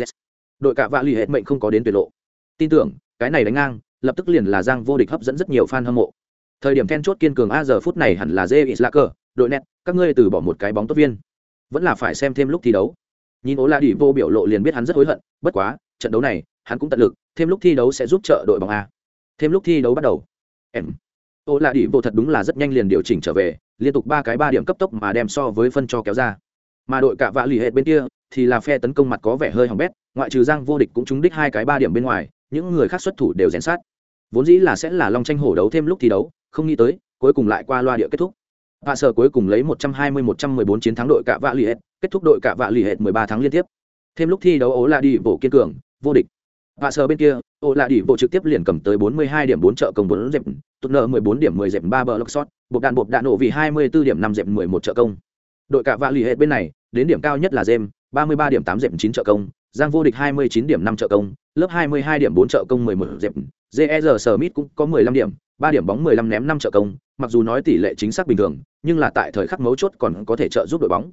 Yes. Đội cả vạ lì hết mệnh không có đến tuyệt lộ. Tin tưởng, cái này đánh ngang, lập tức liền là giang vô địch hấp dẫn rất nhiều fan hâm mộ thời điểm then chốt kiên cường a giờ phút này hẳn là jê islacker đội net các ngươi từ bỏ một cái bóng tốt viên. Vẫn là phải xem thêm lúc thi đấu. Nhìn ố la đi vô biểu lộ liền biết hắn rất hối hận, bất quá, trận đấu này, hắn cũng tận lực, thêm lúc thi đấu sẽ giúp trợ đội bóng a. Thêm lúc thi đấu bắt đầu. Em. Ố la đi vô thật đúng là rất nhanh liền điều chỉnh trở về, liên tục ba cái ba điểm cấp tốc mà đem so với phân cho kéo ra. Mà đội cạ vạ lì hệt bên kia, thì là phe tấn công mặt có vẻ hơi hỏng bét, ngoại trừ giang vô địch cũng trúng đích hai cái ba điểm bên ngoài, những người khác xuất thủ đều rèn sát. Vốn dĩ là sẽ là long tranh hổ đấu thêm lúc thi đấu, không nghĩ tới, cuối cùng lại qua loa địa kết thúc vạ sở cuối cùng lấy 120-114 chiến thắng đội cạ vạ lì hệt, kết thúc đội cạ vạ lì hệt 13 tháng liên tiếp. Thêm lúc thi đấu ố là đi bộ kiên cường, vô địch. Vạ sở bên kia ố là đi bộ trực tiếp liền cầm tới 42 điểm 4 trợ công 4 dẹp tụt nợ 14 điểm 10 dẹp 3 bờ lốc shot bột đạn bột đạn nổ vì 24 điểm 5 dẹp 11 trợ công. Đội cạ vạ lì hệt bên này, đến điểm cao nhất là jem 33 điểm 8 dẹp 9 trợ công, giang vô địch 29 điểm 5 trợ công, lớp 22 điểm 4 trợ công 11 dẹp jer smith cũng có 15 điểm 3 điểm bóng 15 ném 5 trợ công, mặc dù nói tỷ lệ chính xác bình thường nhưng là tại thời khắc mấu chốt còn có thể trợ giúp đội bóng.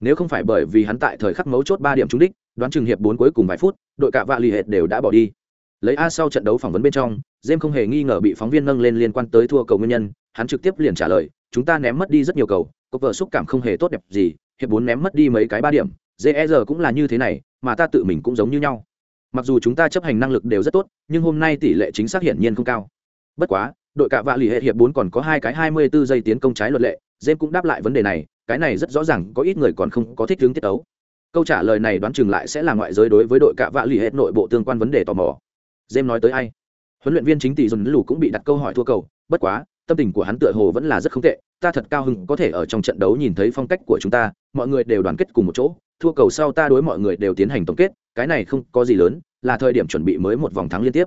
Nếu không phải bởi vì hắn tại thời khắc mấu chốt ba điểm trúng đích, đoán chừng hiệp bốn cuối cùng vài phút, đội cạ vạ lì hệt đều đã bỏ đi. Lấy a sau trận đấu phỏng vấn bên trong, james không hề nghi ngờ bị phóng viên nâng lên liên quan tới thua cầu nguyên nhân, hắn trực tiếp liền trả lời, chúng ta ném mất đi rất nhiều cầu, có vợ xúc cảm không hề tốt đẹp gì, hiệp bốn ném mất đi mấy cái ba điểm JR cũng là như thế này, mà ta tự mình cũng giống như nhau. Mặc dù chúng ta chấp hành năng lực đều rất tốt, nhưng hôm nay tỷ lệ chính xác hiển nhiên không cao. Bất quá, đội cạ vạ lì hệ hiệp bốn còn có hai cái hai mươi 24 giây tiến công trái luật lệ James cũng đáp lại vấn đề này, cái này rất rõ ràng, có ít người còn không có thích hướng tiết tấu. Câu trả lời này đoán chừng lại sẽ là ngoại giới đối với đội cạ vạ lì hết nội bộ tương quan vấn đề tò mò. James nói tới ai? Huấn luyện viên chính tỷ Dùn lù cũng bị đặt câu hỏi thua cầu, bất quá, tâm tình của hắn tựa hồ vẫn là rất không tệ, ta thật cao hứng có thể ở trong trận đấu nhìn thấy phong cách của chúng ta, mọi người đều đoàn kết cùng một chỗ, thua cầu sau ta đối mọi người đều tiến hành tổng kết, cái này không có gì lớn, là thời điểm chuẩn bị mới một vòng thắng liên tiếp.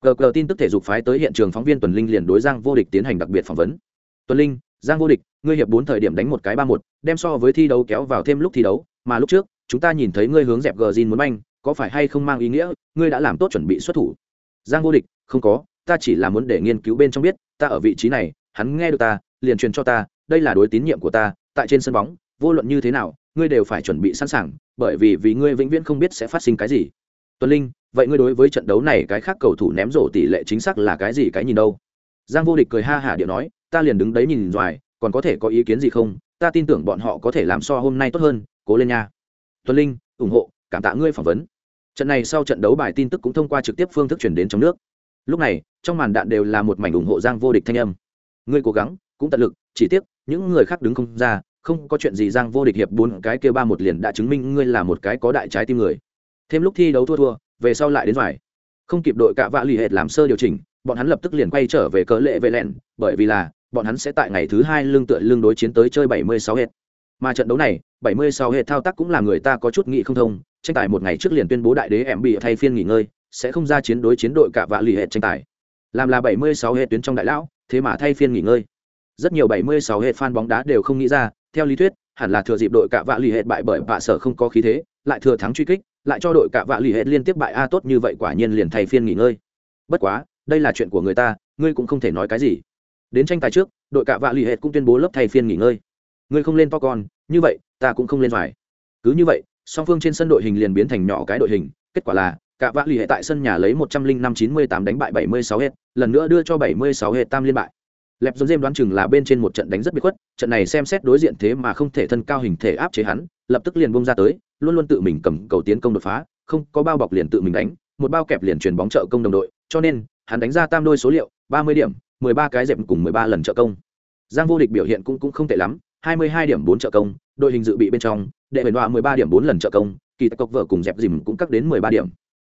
Cờ cờ tin tức thể dục phái tới hiện trường phóng viên tuần linh liền đối giang vô địch tiến hành đặc biệt phỏng vấn. Tuần linh giang vô địch, ngươi hiệp bốn thời điểm đánh một cái ba một, đem so với thi đấu kéo vào thêm lúc thi đấu, mà lúc trước, chúng ta nhìn thấy ngươi hướng dẹp gờ zin muốn manh, có phải hay không mang ý nghĩa, ngươi đã làm tốt chuẩn bị xuất thủ? Giang vô địch, không có, ta chỉ là muốn để nghiên cứu bên trong biết, ta ở vị trí này, hắn nghe được ta, liền truyền cho ta, đây là đối tín nhiệm của ta, tại trên sân bóng, vô luận như thế nào, ngươi đều phải chuẩn bị sẵn sàng, bởi vì vì ngươi vĩnh viễn không biết sẽ phát sinh cái gì. Tuấn linh, vậy ngươi đối với trận đấu này cái khác cầu thủ ném rổ tỷ lệ chính xác là cái gì cái nhìn đâu? Giang vô địch cười ha hả điệu nói ta liền đứng đấy nhìn doài, còn có thể có ý kiến gì không? Ta tin tưởng bọn họ có thể làm so hôm nay tốt hơn, cố lên nha. Tuấn linh, ủng hộ, cảm tạ ngươi phỏng vấn. Trận này sau trận đấu bài tin tức cũng thông qua trực tiếp phương thức chuyển đến trong nước. Lúc này, trong màn đạn đều là một mảnh ủng hộ giang vô địch thanh âm. Ngươi cố gắng, cũng tận lực, chỉ tiếc, những người khác đứng không ra, không có chuyện gì giang vô địch hiệp bốn cái kia ba một liền đã chứng minh ngươi là một cái có đại trái tim người. Thêm lúc thi đấu thua thua, về sau lại đến vải không kịp đội cạ vạ lì hệt làm sơ điều chỉnh, bọn hắn lập tức liền quay trở về cớ lệ vệ lẹn, bởi vì là bọn hắn sẽ tại ngày thứ hai lương tựa lương đối chiến tới chơi 76 hệt mà trận đấu này 76 hệt thao tác cũng là người ta có chút nghị không thông, tranh tài một ngày trước liền tuyên bố đại đế em bị thay phiên nghỉ ngơi, sẽ không ra chiến đối chiến đội cả vạ lì hệt tranh tài. Làm là 76 hệt tuyến trong đại lão, thế mà thay phiên nghỉ ngơi. Rất nhiều 76 hệt fan bóng đá đều không nghĩ ra, theo lý thuyết, hẳn là thừa dịp đội cả vạ lì hệt bại bởi vạ sở không có khí thế, lại thừa thắng truy kích, lại cho đội cả vạ lì hết liên tiếp bại a tốt như vậy quả nhiên liền thay phiên nghỉ ngơi. Bất quá, đây là chuyện của người ta, ngươi cũng không thể nói cái gì đến tranh tài trước, đội cạ vạ lì hết cũng tuyên bố lớp thay phiên nghỉ ngơi. Ngươi không lên to con, như vậy, ta cũng không lên phải. Cứ như vậy, song phương trên sân đội hình liền biến thành nhỏ cái đội hình, kết quả là cạ vạ lì hệ tại sân nhà lấy một trăm linh năm chín mươi tám đánh bại bảy mươi sáu hết lần nữa đưa cho bảy mươi sáu hệ tam liên bại. Lẹp dồn dêm đoán chừng là bên trên một trận đánh rất bị khuất, trận này xem xét đối diện thế mà không thể thân cao hình thể áp chế hắn, lập tức liền bông ra tới, luôn luôn tự mình cầm cầu tiến công đột phá, không có bao bọc liền tự mình đánh, một bao kẹp liền truyền bóng trợ công đồng đội, cho nên, hắn đánh ra tam đôi số liệu, ba mươi điểm mười ba cái dẹp cùng mười ba lần trợ công. Giang vô địch biểu hiện cũng, cũng không tệ lắm hai mươi hai điểm bốn trợ công đội hình dự bị bên trong đệ bền đoạ mười ba điểm bốn lần trợ công kỳ tích cọc vợ cùng dẹp dìm cũng cắt đến mười ba điểm.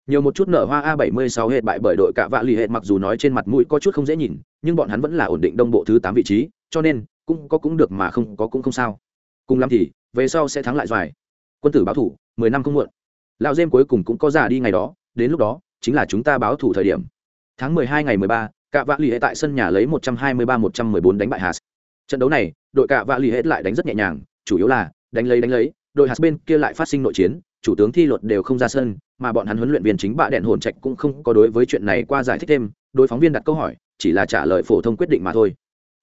Nhiều một chút nở hoa a 76 hệt bại bởi đội cả vạ lì hệt mặc dù nói trên mặt mũi có chút không dễ nhìn nhưng bọn hắn vẫn là ổn định đông bộ thứ tám vị trí cho nên cũng có cũng được mà không có cũng không sao. Cùng lắm thì về sau sẽ thắng lại doài. Quân tử báo thủ mười năm không muộn. Lão dêm cuối cùng cũng có già đi ngày đó đến lúc đó chính là chúng ta báo thủ thời điểm. Tháng mười hai ngày mười ba Cả vạ lì hệ tại sân nhà lấy một trăm hai mươi ba, một trăm mười bốn đánh bại hạt trận đấu này, đội cả vạ lì hệ lại đánh rất nhẹ nhàng, chủ yếu là, đánh lấy đánh lấy, đội hạt bên kia lại phát sinh nội chiến, chủ tướng thi luật đều không ra sân, mà bọn hắn huấn luyện viên chính bạ đèn hồn trạch cũng không có đối với chuyện này qua giải thích thêm, đối phóng viên đặt câu hỏi, chỉ là trả lời phổ thông quyết định mà thôi.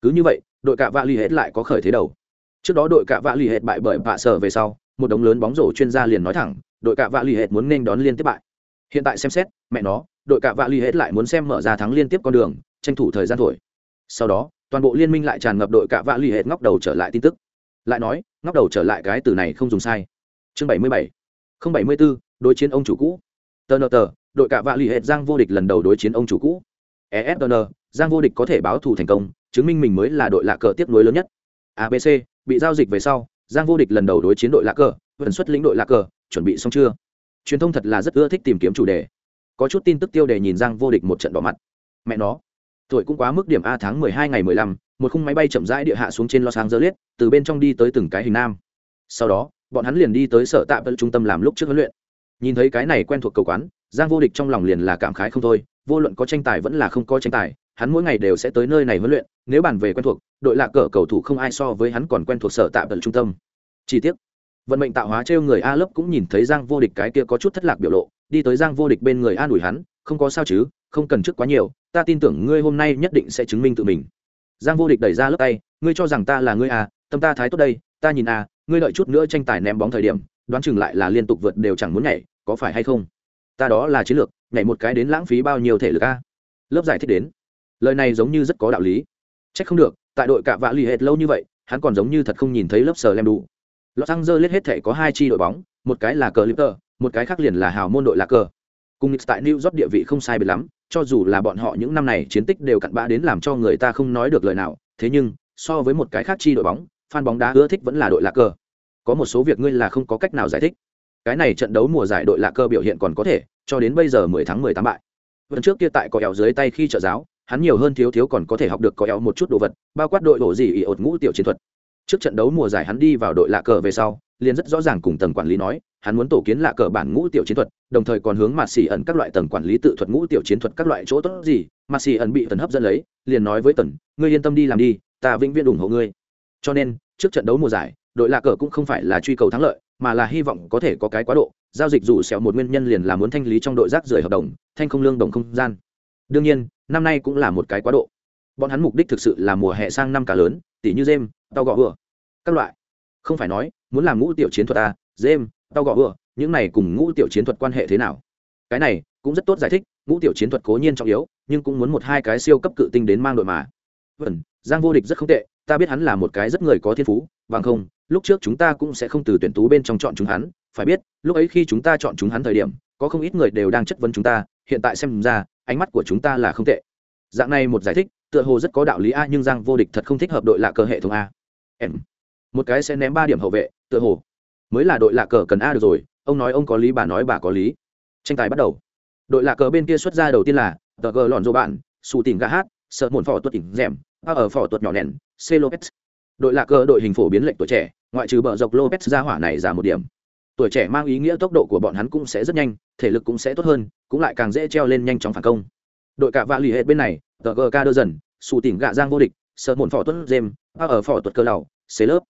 Cứ như vậy, đội cả vạ l ì lại có khởi thế đầu. Trước đó đội cả vạ l ì bại bởi vạ sở về sau, một đống lớn bóng rổ chuyên gia liền nói thẳng, đội cả vạ l ì muốn nên đón liên tiếp bại. Hiện tại xem xét, mẹ nó đội cạ vạ l ì hết lại muốn xem mở ra thắng liên tiếp con đường tranh thủ thời gian thổi. Sau đó toàn bộ liên minh lại tràn ngập đội cạ vạ l ì hết ngóc đầu trở lại tin tức. Lại nói ngóc đầu trở lại cái từ này không dùng sai. Chương bảy mươi bảy. Không bảy mươi 74, đối chiến ông chủ cũ. Tờ nờ tờ đội cả vạ l ì hết giang vô địch lần đầu đối chiến ông chủ cũ. Efn giang vô địch có thể báo thù thành công chứng minh mình mới là đội lạ cờ tiếp nối lớn nhất. Abc bị giao dịch về sau giang vô địch lần đầu đối chiến đội lạ cờ vận xuất lĩnh đội lạ cờ chuẩn bị xong chưa? Truyền thông thật là rất ưa thích tìm kiếm chủ đề có chút tin tức tiêu đề nhìn giang vô địch một trận đỏ mặt. Mẹ nó, tuổi cũng quá mức điểm a tháng mười hai ngày mười lăm, một khung máy bay chậm rãi địa hạ xuống trên los angeles, từ bên trong đi tới từng cái hình nam. Sau đó, bọn hắn liền đi tới sở tạm trung tâm làm lúc trước huấn luyện. Nhìn thấy cái này quen thuộc cầu quán, giang vô địch trong lòng liền là cảm khái không thôi, vô luận có tranh tài vẫn là không có tranh tài, hắn mỗi ngày đều sẽ tới nơi này huấn luyện, nếu bàn về quen thuộc, đội lạc cờ cầu thủ không ai so với hắn còn quen thuộc sở tạm trung tâm. Chi tiết vận mệnh tạo hóa trêu người a lớp cũng nhìn thấy giang vô địch cái kia có chút thất lạc biểu lộ đi tới giang vô địch bên người an ủi hắn, không có sao chứ, không cần trước quá nhiều, ta tin tưởng ngươi hôm nay nhất định sẽ chứng minh tự mình. Giang vô địch đẩy ra lớp tay, ngươi cho rằng ta là ngươi à tâm ta thái tốt đây, ta nhìn à ngươi đợi chút nữa tranh tài ném bóng thời điểm, đoán chừng lại là liên tục vượt đều chẳng muốn nhảy, có phải hay không? Ta đó là chiến lược, nhảy một cái đến lãng phí bao nhiêu thể lực a lớp giải thích đến, lời này giống như rất có đạo lý. Trách không được, tại đội cạ vạ l ì hệt lâu như vậy, hắn còn giống như thật không nhìn thấy lớp sờ lem đủ lọt xăng dơ lết hết thể có hai chi đội bóng, một cái là cờ lipter một cái khác liền là hào môn đội lạc cờ. Cùng tại new york địa vị không sai biệt lắm, cho dù là bọn họ những năm này chiến tích đều cặn bã đến làm cho người ta không nói được lời nào, thế nhưng, so với một cái khác chi đội bóng, fan bóng đá ưa thích vẫn là đội lạc cờ. Có một số việc ngươi là không có cách nào giải thích. Cái này trận đấu mùa giải đội lạc cơ biểu hiện còn có thể, cho đến bây giờ 10 tháng 18 bại. Vẫn trước kia tại có éo dưới tay khi trợ giáo, hắn nhiều hơn thiếu thiếu còn có thể học được có éo một chút đồ vật, bao quát đội đổ gì ỉ ột ngũ tiểu chiến thuật. Trước trận đấu mùa giải hắn đi vào đội lạ cờ về sau, liền rất rõ ràng cùng tầng quản lý nói hắn muốn tổ kiến lạ cờ bản ngũ tiểu chiến thuật, đồng thời còn hướng mặt xỉ ẩn các loại tầng quản lý tự thuật ngũ tiểu chiến thuật các loại chỗ tốt gì. Mặt xỉ ẩn bị tần hấp dẫn lấy, liền nói với tần, ngươi yên tâm đi làm đi, ta vĩnh viễn ủng hộ ngươi. Cho nên, trước trận đấu mùa giải, đội lạ cờ cũng không phải là truy cầu thắng lợi, mà là hy vọng có thể có cái quá độ, giao dịch dù xẻo một nguyên nhân liền là muốn thanh lý trong đội rác rưởi hợp đồng, thanh không lương đồng không gian. Đương nhiên, năm nay cũng là một cái quá độ. Bọn hắn mục đích thực sự là mùa hè sang năm cả lớn tỷ như jem tao gõ vừa các loại. Không phải nói, muốn làm ngũ tiểu chiến thuật à jem tao gõ vừa, những này cùng ngũ tiểu chiến thuật quan hệ thế nào? Cái này cũng rất tốt giải thích, ngũ tiểu chiến thuật cố nhiên trọng yếu, nhưng cũng muốn một hai cái siêu cấp cự tinh đến mang đội mà. Vâng giang vô địch rất không tệ, ta biết hắn là một cái rất người có thiên phú, bằng không, lúc trước chúng ta cũng sẽ không từ tuyển tú bên trong chọn chúng hắn, phải biết, lúc ấy khi chúng ta chọn chúng hắn thời điểm, có không ít người đều đang chất vấn chúng ta, hiện tại xem ra, ánh mắt của chúng ta là không tệ. Dạng này một giải thích, tựa hồ rất có đạo lý a, nhưng giang vô địch thật không thích hợp đội lạ cờ hệ thống a. Em. Một cái sẽ ném ba điểm hậu vệ, tựa hồ mới là đội lạ cờ cần a được rồi, ông nói ông có lý, bà nói bà có lý. Tranh tài bắt đầu. Đội lạ cờ bên kia xuất ra đầu tiên là tờ gờ lòn dô bạn, xù tìm gà hát, sợ muộn phỏ tuột tỉnh rèm ở phỏ tuột nhỏ nẻn c lopez. Đội lạ cờ đội hình phổ biến lệnh tuổi trẻ, ngoại trừ bờ dọc lopez ra hỏa này giảm một điểm. Tuổi trẻ mang ý nghĩa tốc độ của bọn hắn cũng sẽ rất nhanh, thể lực cũng sẽ tốt hơn, cũng lại càng dễ treo lên nhanh chóng phản công. Đội cả vạ lì hết bên này, tờ gk đơ dần, xù tỉnh gạ giang vô địch, sợ muộn phỏ tuất dêm ở phỏ tuất cơ lầu xế lớp.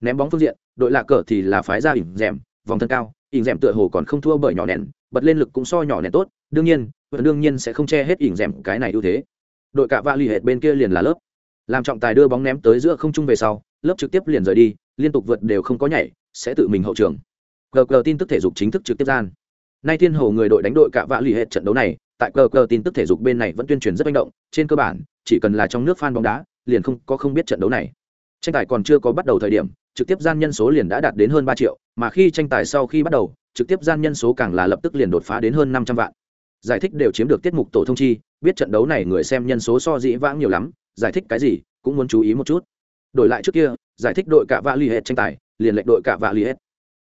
Ném bóng phương diện đội lạ cờ thì là phái ra ỉn rèm vòng thân cao ỉn rèm tựa hồ còn không thua bởi nhỏ nẹn, bật lên lực cũng so nhỏ nẹn tốt, đương nhiên vẫn đương nhiên sẽ không che hết ỉn rèm cái này ưu thế. Đội cả vạ lì hệt bên kia liền là lớp. Làm trọng tài đưa bóng ném tới giữa không trung về sau, lớp trực tiếp liền rời đi, liên tục vượt đều không có nhảy, sẽ tự mình hậu trường. Gờ gờ tin tức thể dục chính thức trực tiếp gian. Nay thiên hồ người đội đánh đội cả vạ lì hệt trận đấu này, tại gờ gờ tin tức thể dục bên này vẫn tuyên truyền rất manh động, trên cơ bản, chỉ cần là trong nước fan bóng đá, liền không có không biết trận đấu này. Tranh tài còn chưa có bắt đầu thời điểm trực tiếp gian nhân số liền đã đạt đến hơn ba triệu, mà khi tranh tài sau khi bắt đầu, trực tiếp gian nhân số càng là lập tức liền đột phá đến hơn năm trăm vạn. Giải thích đều chiếm được tiết mục tổ thông chi, biết trận đấu này người xem nhân số so dĩ vãng nhiều lắm, giải thích cái gì, cũng muốn chú ý một chút. Đổi lại trước kia, giải thích đội cả vạ lì ì tranh tài, liền lệnh đội cả vạ lì ì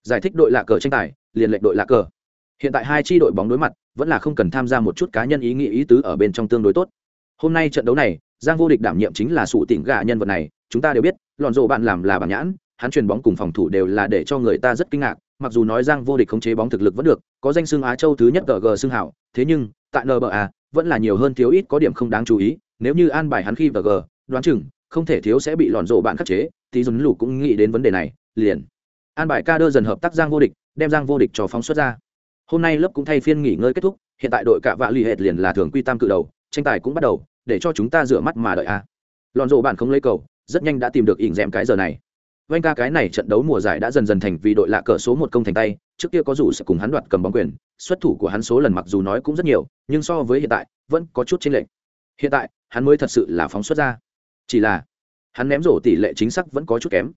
giải thích đội lạ cờ tranh tài, liền lệnh đội lạ cờ. Hiện tại hai tri đội bóng đối mặt, vẫn là không cần tham gia một chút cá nhân ý nghĩ ý tứ ở bên trong tương đối tốt. Hôm nay trận đấu này, giang vô địch đảm nhiệm chính là sụ tỉnh gà nhân vật này, chúng ta đều biết lòn rồ bạn làm là bản nhãn hắn truyền bóng cùng phòng thủ đều là để cho người ta rất kinh ngạc, mặc dù nói giang vô địch khống chế bóng thực lực vẫn được, có danh xưng á châu thứ nhất gg xưng hảo, thế nhưng, tại nba vẫn là nhiều hơn thiếu ít có điểm không đáng chú ý, nếu như an bài hắn khi vg đoán chừng, không thể thiếu sẽ bị lòn rộ bạn khắc chế, tí dùn Lũ cũng nghĩ đến vấn đề này, liền. An bài ca đơ dần hợp tác giang vô địch, đem giang vô địch cho phóng xuất ra. Hôm nay lớp cũng thay phiên nghỉ ngơi kết thúc, hiện tại đội cạ vạ lì hệt liền là thường quy tam cự đầu, tranh tài cũng bắt đầu, để cho chúng ta rửa mắt mà đợi a. À. lòn rộ bạn không lấy cầu, rất nhanh đã tìm được ỉn rèm cái giờ này vanh ca cái này trận đấu mùa giải đã dần dần thành vì đội lạ cờ số một công thành tay, trước kia có dù sẽ cùng hắn đoạt cầm bóng quyền, xuất thủ của hắn số lần mặc dù nói cũng rất nhiều, nhưng so với hiện tại, vẫn có chút chênh lệch. Hiện tại, hắn mới thật sự là phóng xuất ra. Chỉ là, hắn ném rổ tỷ lệ chính xác vẫn có chút kém.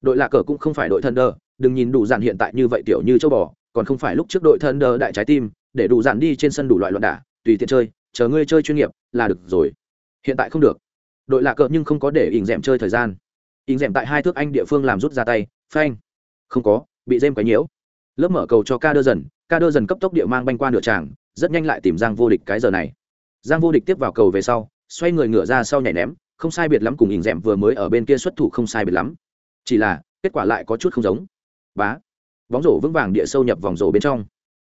Đội lạ cờ cũng không phải đội thân đừng nhìn đủ dạn hiện tại như vậy tiểu như châu bò, còn không phải lúc trước đội thân đờ đại trái tim, để đủ dạn đi trên sân đủ loại loạn đả, tùy tiện chơi, chờ ngươi chơi chuyên nghiệp là được rồi. Hiện tại không được. Đội lạ cờ nhưng không có để ỉn dẻm chơi thời gian in rèm tại hai thước anh địa phương làm rút ra tay, phanh. Không có, bị dêm quấy nhiễu. Lớp mở cầu cho ca đơ dần, ca đơ dần cấp tốc địa mang banh qua nửa tràng, rất nhanh lại tìm giang vô địch cái giờ này. Giang vô địch tiếp vào cầu về sau, xoay người ngửa ra sau nhảy ném, không sai biệt lắm cùng in rèm vừa mới ở bên kia xuất thủ không sai biệt lắm. Chỉ là, kết quả lại có chút không giống. Bá. Bóng rổ vững vàng địa sâu nhập vòng rổ bên trong.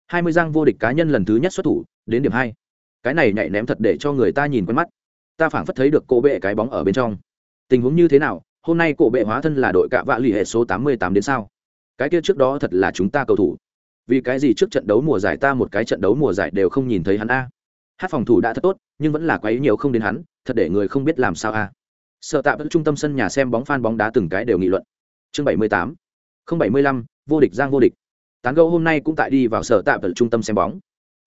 Hai mươi giang vô địch cá nhân lần thứ nhất xuất thủ, đến điểm hai. Cái này nhảy ném thật để cho người ta nhìn quen mắt. Ta phảng phất thấy được cô bệ cái bóng ở bên trong. Tình huống như thế nào hôm nay cổ bệ hóa thân là đội cạ vạ lì hệ số tám mươi tám đến sao? Cái kia trước đó thật là chúng ta cầu thủ. Vì cái gì trước trận đấu mùa giải ta một cái trận đấu mùa giải đều không nhìn thấy hắn a? Hát phòng thủ đã thật tốt, nhưng vẫn là quấy nhiều không đến hắn, thật để người không biết làm sao a. Sợ tạm vẫn trung tâm sân nhà xem bóng phan bóng đá từng cái đều nghị luận. Chương bảy mươi tám. Không bảy mươi lăm, vô địch giang vô địch. Tán gấu hôm nay cũng tại đi vào sở tạm ở trung tâm xem bóng.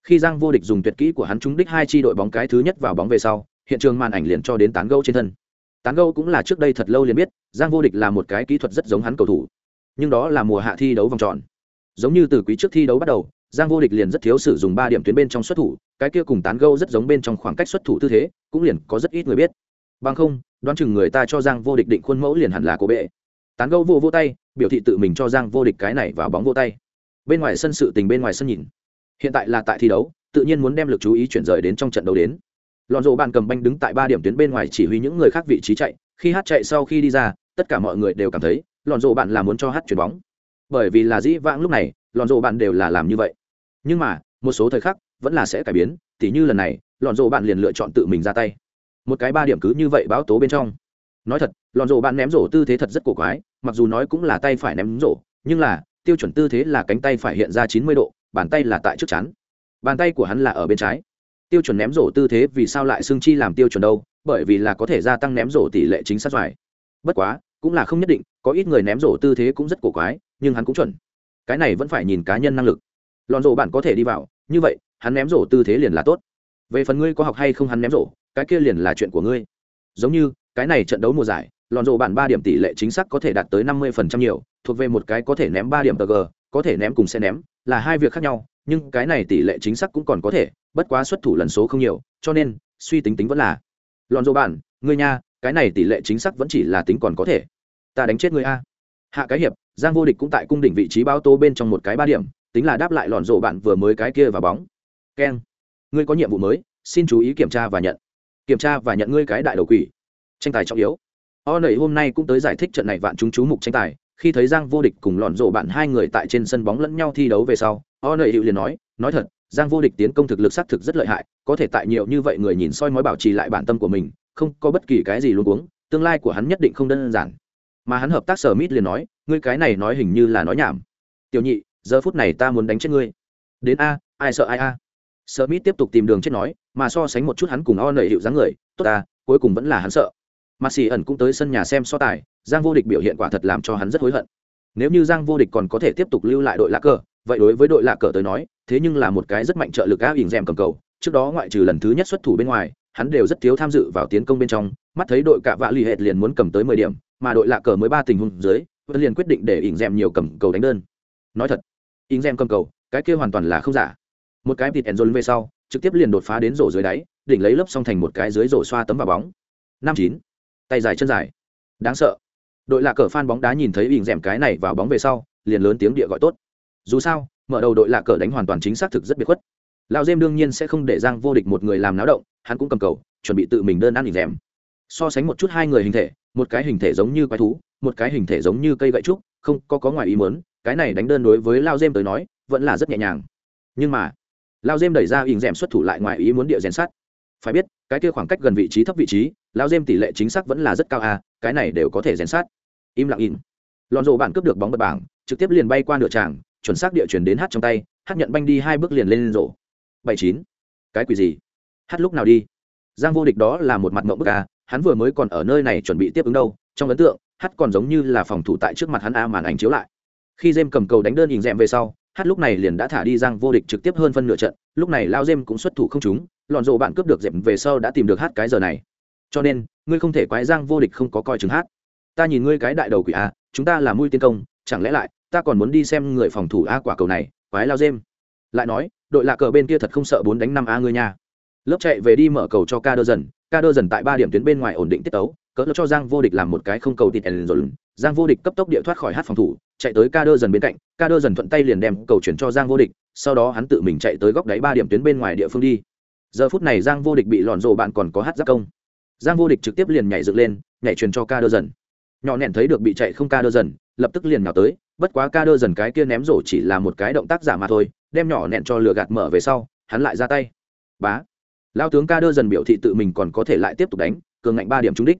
Khi giang vô địch dùng tuyệt kỹ của hắn trúng đích hai chi đội bóng cái thứ nhất vào bóng về sau, hiện trường màn ảnh liền cho đến tán gấu trên thân tán gâu cũng là trước đây thật lâu liền biết, giang vô địch là một cái kỹ thuật rất giống hắn cầu thủ, nhưng đó là mùa hạ thi đấu vòng tròn. Giống như từ quý trước thi đấu bắt đầu, giang vô địch liền rất thiếu sử dụng ba điểm tuyến bên trong xuất thủ, cái kia cùng tán gâu rất giống bên trong khoảng cách xuất thủ tư thế, cũng liền có rất ít người biết. Bằng không, đoán chừng người ta cho giang vô địch định khuôn mẫu liền hẳn là cố bệ. Tán gâu vô vô tay, biểu thị tự mình cho giang vô địch cái này vào bóng vô tay. Bên ngoài sân sự tình bên ngoài sân nhìn. Hiện tại là tại thi đấu, tự nhiên muốn đem lực chú ý chuyển rời đến trong trận đấu đến lọn rộ bạn cầm banh đứng tại ba điểm tuyến bên ngoài chỉ huy những người khác vị trí chạy, khi hát chạy sau khi đi ra, tất cả mọi người đều cảm thấy lọn rộ bạn là muốn cho hát chuyển bóng. Bởi vì là dĩ vãng lúc này, lọn rộ bạn đều là làm như vậy. Nhưng mà, một số thời khắc vẫn là sẽ cải biến, tỉ như lần này, lọn rộ bạn liền lựa chọn tự mình ra tay. Một cái ba điểm cứ như vậy báo tố bên trong. Nói thật, lọn rộ bạn ném rổ tư thế thật rất cổ quái, mặc dù nói cũng là tay phải ném rổ, nhưng là, tiêu chuẩn tư thế là cánh tay phải hiện ra chín mươi độ, bàn tay là tại trước chắn bàn tay của hắn là ở bên trái tiêu chuẩn ném rổ tư thế vì sao lại xương chi làm tiêu chuẩn đâu, bởi vì là có thể gia tăng ném rổ tỷ lệ chính xác doài bất quá, cũng là không nhất định, có ít người ném rổ tư thế cũng rất cổ quái, nhưng hắn cũng chuẩn. Cái này vẫn phải nhìn cá nhân năng lực. Lòn rổ bạn có thể đi vào, như vậy, hắn ném rổ tư thế liền là tốt. Về phần ngươi có học hay không hắn ném rổ, cái kia liền là chuyện của ngươi. Giống như, cái này trận đấu mùa giải lòn rổ bạn ba điểm tỷ lệ chính xác có thể đạt tới năm mươi phần trăm nhiều, thuộc về một cái có thể ném ba điểm tg có thể ném cùng sẽ ném, là hai việc khác nhau nhưng cái này tỷ lệ chính xác cũng còn có thể, bất quá xuất thủ lần số không nhiều, cho nên, suy tính tính vẫn là. Lòn rổ bạn ngươi nha, cái này tỷ lệ chính xác vẫn chỉ là tính còn có thể. Ta đánh chết ngươi a. Hạ cái hiệp, giang vô địch cũng tại cung đỉnh vị trí bao tô bên trong một cái ba điểm, tính là đáp lại lòn rổ bạn vừa mới cái kia vào bóng. Keng ngươi có nhiệm vụ mới, xin chú ý kiểm tra và nhận. Kiểm tra và nhận ngươi cái đại đầu quỷ. Tranh tài trọng yếu. O nẩy hôm nay cũng tới giải thích trận này vạn chúng chú mục tranh tài, khi thấy giang vô địch cùng lọn rộ bạn hai người tại trên sân bóng lẫn nhau thi đấu về sau o nẩy hiệu liền nói nói thật, giang vô địch tiến công thực lực xác thực rất lợi hại, có thể tại nhiều như vậy người nhìn soi mói bảo trì lại bản tâm của mình, không có bất kỳ cái gì luôn uống tương lai của hắn nhất định không đơn giản. Mà hắn hợp tác sở mít liền nói, ngươi cái này nói hình như là nói nhảm. Tiểu nhị, giờ phút này ta muốn đánh chết ngươi. Đến a, ai sợ ai a? Sở mít tiếp tục tìm đường chết nói, mà so sánh một chút hắn cùng o nẩy hiệu dáng người, tốt ta, cuối cùng vẫn là hắn sợ. Mà xì ẩn cũng tới sân nhà xem so tài, giang vô địch biểu hiện quả thật làm cho hắn rất hối hận. Nếu như giang vô địch còn có thể tiếp tục lưu lại đội lá cờ vậy đối với đội lạ cờ tới nói, thế nhưng là một cái rất mạnh trợ lực áp ỉng rèm cầm cầu. Trước đó ngoại trừ lần thứ nhất xuất thủ bên ngoài, hắn đều rất thiếu tham dự vào tiến công bên trong. Mắt thấy đội cạ vạ l ì hệt liền muốn cầm tới mười điểm, mà đội lạ cờ mới ba tình huống dưới, vẫn liền quyết định để ỉng rèm nhiều cầm cầu đánh đơn. Nói thật, ỉng rèm cầm cầu, cái kia hoàn toàn là không giả. Một cái thịt enzol về sau, trực tiếp liền đột phá đến rổ dưới đáy, đỉnh lấy lớp xong thành một cái dưới rổ xoa tấm vào bóng. Năm chín, tay dài chân dài. Đáng sợ. Đội lạ cờ phan bóng đá nhìn thấy ỉng rèm cái này vào bóng về sau, liền lớn tiếng địa gọi tốt dù sao, mở đầu đội lạ cờ đánh hoàn toàn chính xác thực rất biệt khuất. Lao dêm đương nhiên sẽ không để giang vô địch một người làm náo động, hắn cũng cầm cầu, chuẩn bị tự mình đơn ăn ỉn rèm. So sánh một chút hai người hình thể, một cái hình thể giống như quái thú, một cái hình thể giống như cây gậy trúc, không có có ngoài ý muốn, cái này đánh đơn đối với lao dêm tới nói, vẫn là rất nhẹ nhàng. Nhưng mà lao dêm đẩy ra ỉn rèm xuất thủ lại ngoài ý muốn địa rèn sát phải biết, cái kia khoảng cách gần vị trí thấp vị trí lao dêm tỷ lệ chính xác vẫn là rất cao à cái này đều có thể rèn sát im lặng im lòn rộ bạn cướp được bóng bật bảng, trực tiếp liền bay qua nửa tràng chuẩn xác địa chuyển đến hát trong tay, hát nhận banh đi hai bước liền lên rổ. Bảy chín. Cái quỷ gì? Hát lúc nào đi? Giang vô địch đó là một mặt mộng bức à hắn vừa mới còn ở nơi này chuẩn bị tiếp ứng đâu, trong ấn tượng, hát còn giống như là phòng thủ tại trước mặt hắn a màn ảnh chiếu lại. Khi jem cầm cầu đánh đơn nhìn rẽm về sau, hát lúc này liền đã thả đi giang vô địch trực tiếp hơn phân nửa trận, lúc này lao jem cũng xuất thủ không trúng, lọn rộ bạn cướp được dẹp về sau đã tìm được hát cái giờ này. Cho nên, ngươi không thể quái giang vô địch không có coi chừng hát. Ta nhìn ngươi cái đại đầu quỷ a, chúng ta là mui tiên công, chẳng lẽ lại ta còn muốn đi xem người phòng thủ a quả cầu này, quái lao dêm. Lại nói, đội lạ cờ bên kia thật không sợ bốn đánh năm a ngươi nha. Lớp chạy về đi mở cầu cho ca đơ dần, ca đơ dần tại ba điểm tuyến bên ngoài ổn định tiết tấu, cỡ cho giang vô địch làm một cái không cầu tịt ẩn rồi giang vô địch cấp tốc địa thoát khỏi hát phòng thủ, chạy tới ca đơ dần bên cạnh, ca đơ dần thuận tay liền đem cầu chuyển cho giang vô địch, sau đó hắn tự mình chạy tới góc đáy ba điểm tuyến bên ngoài địa phương đi. Giờ phút này giang vô địch bị lòn rộ bạn còn có hát giáp công. Giang vô địch trực tiếp liền nhảy dựng lên, nhảy truyền cho ca đơ dần. Nhỏ nẹn thấy được bị chạy không ca đơ dần lập tức liền nào tới, bất quá ca đơ dần cái kia ném rổ chỉ là một cái động tác giả mà thôi, đem nhỏ nẹn cho lửa gạt mở về sau, hắn lại ra tay. Bá. Lao tướng ca đơ dần biểu thị tự mình còn có thể lại tiếp tục đánh, cường ngạnh ba điểm trúng đích.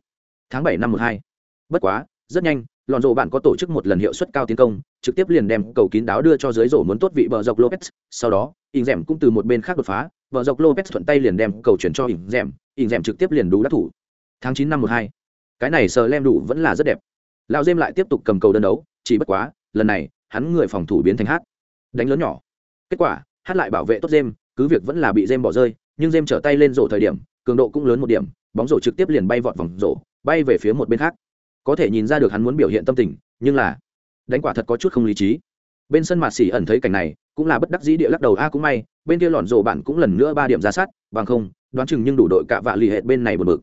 Tháng bảy năm một hai. Bất quá, rất nhanh lọn rổ bạn có tổ chức một lần hiệu suất cao tiến công, trực tiếp liền đem cầu kín đáo đưa cho dưới rổ muốn tốt vị bờ dọc lopez. Sau đó ỉn rèm cũng từ một bên khác đột phá bờ dọc lopez thuận tay liền đem cầu chuyển cho ỉn rèm ỉn rèm trực tiếp liền đủ đắc thủ. Tháng chín năm một hai. Cái này sờ lem đủ vẫn là rất đẹp lão dêm lại tiếp tục cầm cầu đơn đấu, chỉ bất quá, lần này, hắn người phòng thủ biến thành hát. Đánh lớn nhỏ. Kết quả, hát lại bảo vệ tốt dêm cứ việc vẫn là bị dêm bỏ rơi, nhưng dêm trở tay lên rổ thời điểm, cường độ cũng lớn một điểm, bóng rổ trực tiếp liền bay vọt vòng rổ, bay về phía một bên khác. Có thể nhìn ra được hắn muốn biểu hiện tâm tình, nhưng là, đánh quả thật có chút không lý trí. Bên sân mạt xỉ ẩn thấy cảnh này, cũng là bất đắc dĩ địa lắc đầu, a, cũng may, bên kia lọn rổ bạn cũng lần nữa ba điểm ra sát, bằng không, đoán chừng nhưng đủ đội cả vạ lì hệ bên này một mực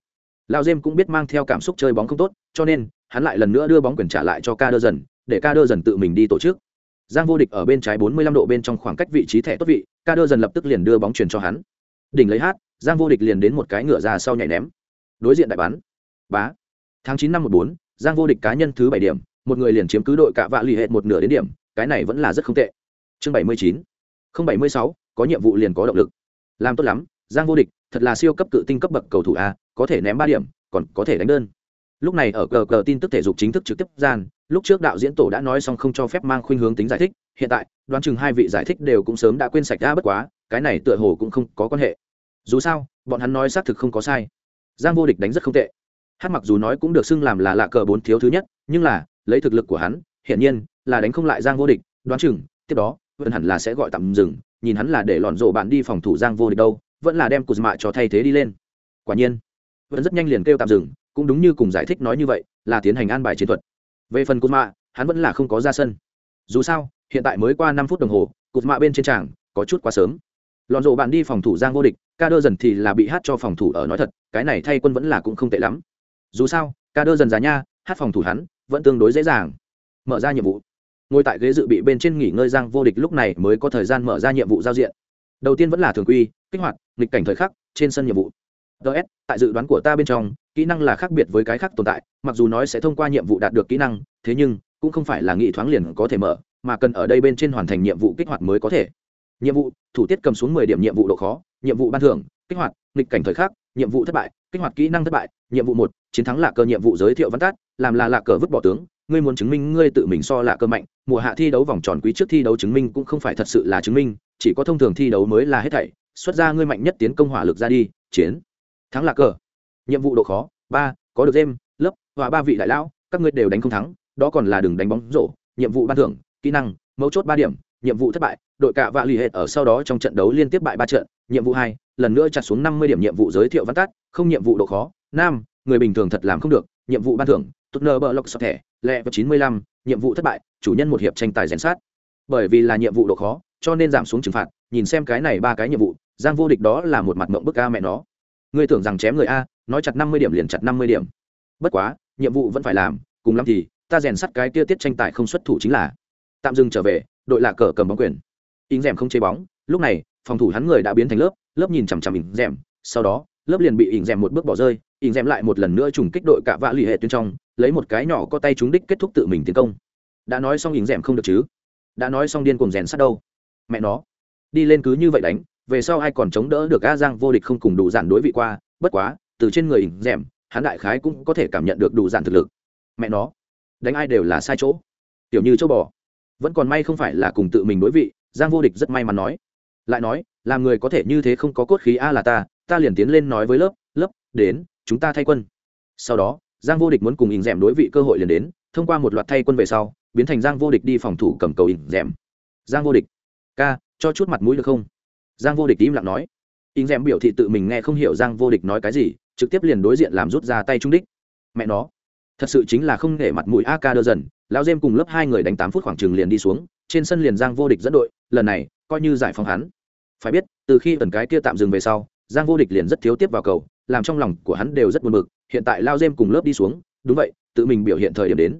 lao dêm cũng biết mang theo cảm xúc chơi bóng không tốt, cho nên, hắn lại lần nữa đưa bóng quyền trả lại cho ca đơ dần, để ca đơ dần tự mình đi tổ chức. Giang vô địch ở bên trái 45 độ bên trong khoảng cách vị trí thẻ tốt vị, ca đơ dần lập tức liền đưa bóng chuyển cho hắn. Đỉnh lấy hát, giang vô địch liền đến một cái ngựa ra sau nhảy ném. Đối diện đại bắn. Bá. Tháng chín năm một bốn, giang vô địch cá nhân thứ bảy điểm, một người liền chiếm cứ đội cả vạ lì hệ một nửa đến điểm, cái này vẫn là rất không tệ. Chương bảy mươi chín. Không bảy mươi sáu, có nhiệm vụ liền có động lực. Làm tốt lắm, giang vô địch thật là siêu cấp cự tinh cấp bậc cầu thủ a, có thể ném ba điểm, còn có thể đánh đơn. Lúc này ở cờ cờ tin tức thể dục chính thức trực tiếp gian, lúc trước đạo diễn tổ đã nói xong không cho phép mang khuynh hướng tính giải thích, hiện tại, đoán chừng hai vị giải thích đều cũng sớm đã quên sạch ra bất quá, cái này tựa hồ cũng không có quan hệ. Dù sao, bọn hắn nói xác thực không có sai. Giang vô địch đánh rất không tệ. Hát mặc dù nói cũng được xưng làm là lạ cờ bốn thiếu thứ nhất, nhưng là, lấy thực lực của hắn, hiển nhiên, là đánh không lại giang vô địch, đoán chừng, tiếp đó, vẫn hẳn là sẽ gọi tạm dừng, nhìn hắn là để lọn rộ bạn đi phòng thủ giang vô địch đâu vẫn là đem Kuzma mạ cho thay thế đi lên. Quả nhiên vẫn rất nhanh liền kêu tạm dừng cũng đúng như cùng giải thích nói như vậy là tiến hành an bài chiến thuật. Về phần Kuzma, mạ hắn vẫn là không có ra sân. Dù sao hiện tại mới qua năm phút đồng hồ Kuzma mạ bên trên tràng có chút quá sớm. Lọn rộ bạn đi phòng thủ giang vô địch ca đơ dần thì là bị hát cho phòng thủ ở nói thật cái này thay quân vẫn là cũng không tệ lắm. Dù sao ca đơ dần giá nha hát phòng thủ hắn vẫn tương đối dễ dàng mở ra nhiệm vụ. Ngồi tại ghế dự bị bên trên nghỉ ngơi giang vô địch lúc này mới có thời gian mở ra nhiệm vụ giao diện. Đầu tiên vẫn là thường quy kích hoạt, nghịch cảnh thời khắc, trên sân nhiệm vụ. Ts tại dự đoán của ta bên trong, kỹ năng là khác biệt với cái khác tồn tại, mặc dù nói sẽ thông qua nhiệm vụ đạt được kỹ năng, thế nhưng, cũng không phải là nghị thoáng liền có thể mở, mà cần ở đây bên trên hoàn thành nhiệm vụ kích hoạt mới có thể. Nhiệm vụ, thủ tiết cầm xuống mười điểm nhiệm vụ độ khó, nhiệm vụ ban thưởng, kích hoạt, nghịch cảnh thời khắc, nhiệm vụ thất bại, kích hoạt kỹ năng thất bại, nhiệm vụ một, chiến thắng lạc cờ nhiệm vụ giới thiệu văn tát làm là lạc cờ vứt bỏ tướng ngươi muốn chứng minh ngươi tự mình so là cơ mạnh, mùa hạ thi đấu vòng tròn quý trước thi đấu chứng minh cũng không phải thật sự là chứng minh, chỉ có thông thường thi đấu mới là hết thảy, xuất ra ngươi mạnh nhất tiến công hỏa lực ra đi, chiến, thắng là cờ. Nhiệm vụ độ khó, ba, có được game, lớp và ba vị đại lão, các ngươi đều đánh không thắng, đó còn là đừng đánh bóng rổ, nhiệm vụ ban thưởng, kỹ năng, mấu chốt ba điểm, nhiệm vụ thất bại, đội cạ vạ lì hệt ở sau đó trong trận đấu liên tiếp bại ba trận, nhiệm vụ hai, lần nữa chặt xuống năm mươi điểm nhiệm vụ giới thiệu văn tắt, không nhiệm vụ độ khó nam người bình thường thật làm không được, nhiệm vụ ban thưởng tụt nơ bờ lọc sọt thẻ, lẹ vào chín mươi lăm, nhiệm vụ thất bại, chủ nhân một hiệp tranh tài rèn sát. Bởi vì là nhiệm vụ độ khó, cho nên giảm xuống trừng phạt, nhìn xem cái này ba cái nhiệm vụ, giang vô địch đó là một mặt mộng bức ca mẹ nó. Ngươi tưởng rằng chém người a, nói chặt năm mươi điểm liền chặt năm mươi điểm. Bất quá, nhiệm vụ vẫn phải làm, cùng lắm thì, ta rèn sắt cái kia tiết tranh tài không xuất thủ chính là tạm dừng trở về, đội lạc cờ cầm bóng quyền. In rèm không chế bóng, lúc này, phòng thủ hắn người đã biến thành lớp lớp nhìn chằm chằm ỉn rèm, sau đó, lớp liền bị ỉn rèm một bước bỏ rơi ỉn rèm lại một lần nữa trùng kích đội cả vạ lì hệ tuyến trong lấy một cái nhỏ có tay trúng đích kết thúc tự mình tiến công. Đã nói xong hình rèm không được chứ? Đã nói xong điên cùng rèn sát đâu? Mẹ nó. Đi lên cứ như vậy đánh, về sau ai còn chống đỡ được a giang vô địch không cùng đủ giản đối vị qua, bất quá, từ trên người hình rèm hắn đại khái cũng có thể cảm nhận được đủ giản thực lực. Mẹ nó. Đánh ai đều là sai chỗ. Tiểu như châu bò. Vẫn còn may không phải là cùng tự mình đối vị, giang vô địch rất may mắn nói. Lại nói, làm người có thể như thế không có cốt khí a là ta ta liền tiến lên nói với lớp lớp, đến, chúng ta thay quân. Sau đó giang vô địch muốn cùng ỉn d đối vị cơ hội liền đến, thông qua một loạt thay quân về sau, biến thành giang vô địch đi phòng thủ cầm cầu ỉn d giang vô địch, ca, cho chút mặt mũi được không? Giang vô địch im lặng nói. Ỉn d biểu thị tự mình nghe không hiểu giang vô địch nói cái gì, trực tiếp liền đối diện làm rút ra tay trung đích. Mẹ nó, thật sự chính là không để mặt mũi a ca đơ dần, lão dêm cùng lớp hai người đánh tám phút khoảng chừng liền đi xuống, trên sân liền giang vô địch dẫn đội, lần này, coi như giải phóng hắn. Phải biết, từ khi tần cái kia tạm dừng về sau, giang vô địch liền rất thiếu tiếp vào cầu, làm trong lòng của hắn đều rất buồn bực hiện tại lao dêm cùng lớp đi xuống, đúng vậy, tự mình biểu hiện thời điểm đến.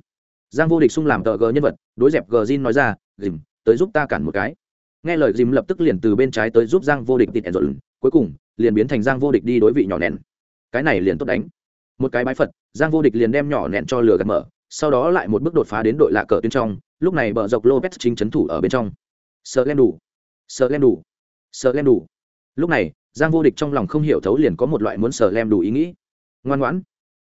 Giang vô địch sung làm tờ gờ nhân vật, đối dẹp gờ zin nói ra dìm tới giúp ta cản một cái. Nghe lời dìm lập tức liền từ bên trái tới giúp giang vô địch tịt ẻn rồi cuối cùng, liền biến thành giang vô địch đi đối vị nhỏ nén. cái này liền tốt đánh. Một cái bái phật, giang vô địch liền đem nhỏ nén cho lửa gạt mở, sau đó lại một bước đột phá đến đội lạ cờ tuyến trong, lúc này bờ dọc lopez chính trấn thủ ở bên trong. Sợ lem đủ sợ lem đủ sợ lem đủ lúc này, giang vô địch trong lòng không hiểu thấu liền có một loại muốn sợ lem đủ ý nghĩ ngoan ngoãn.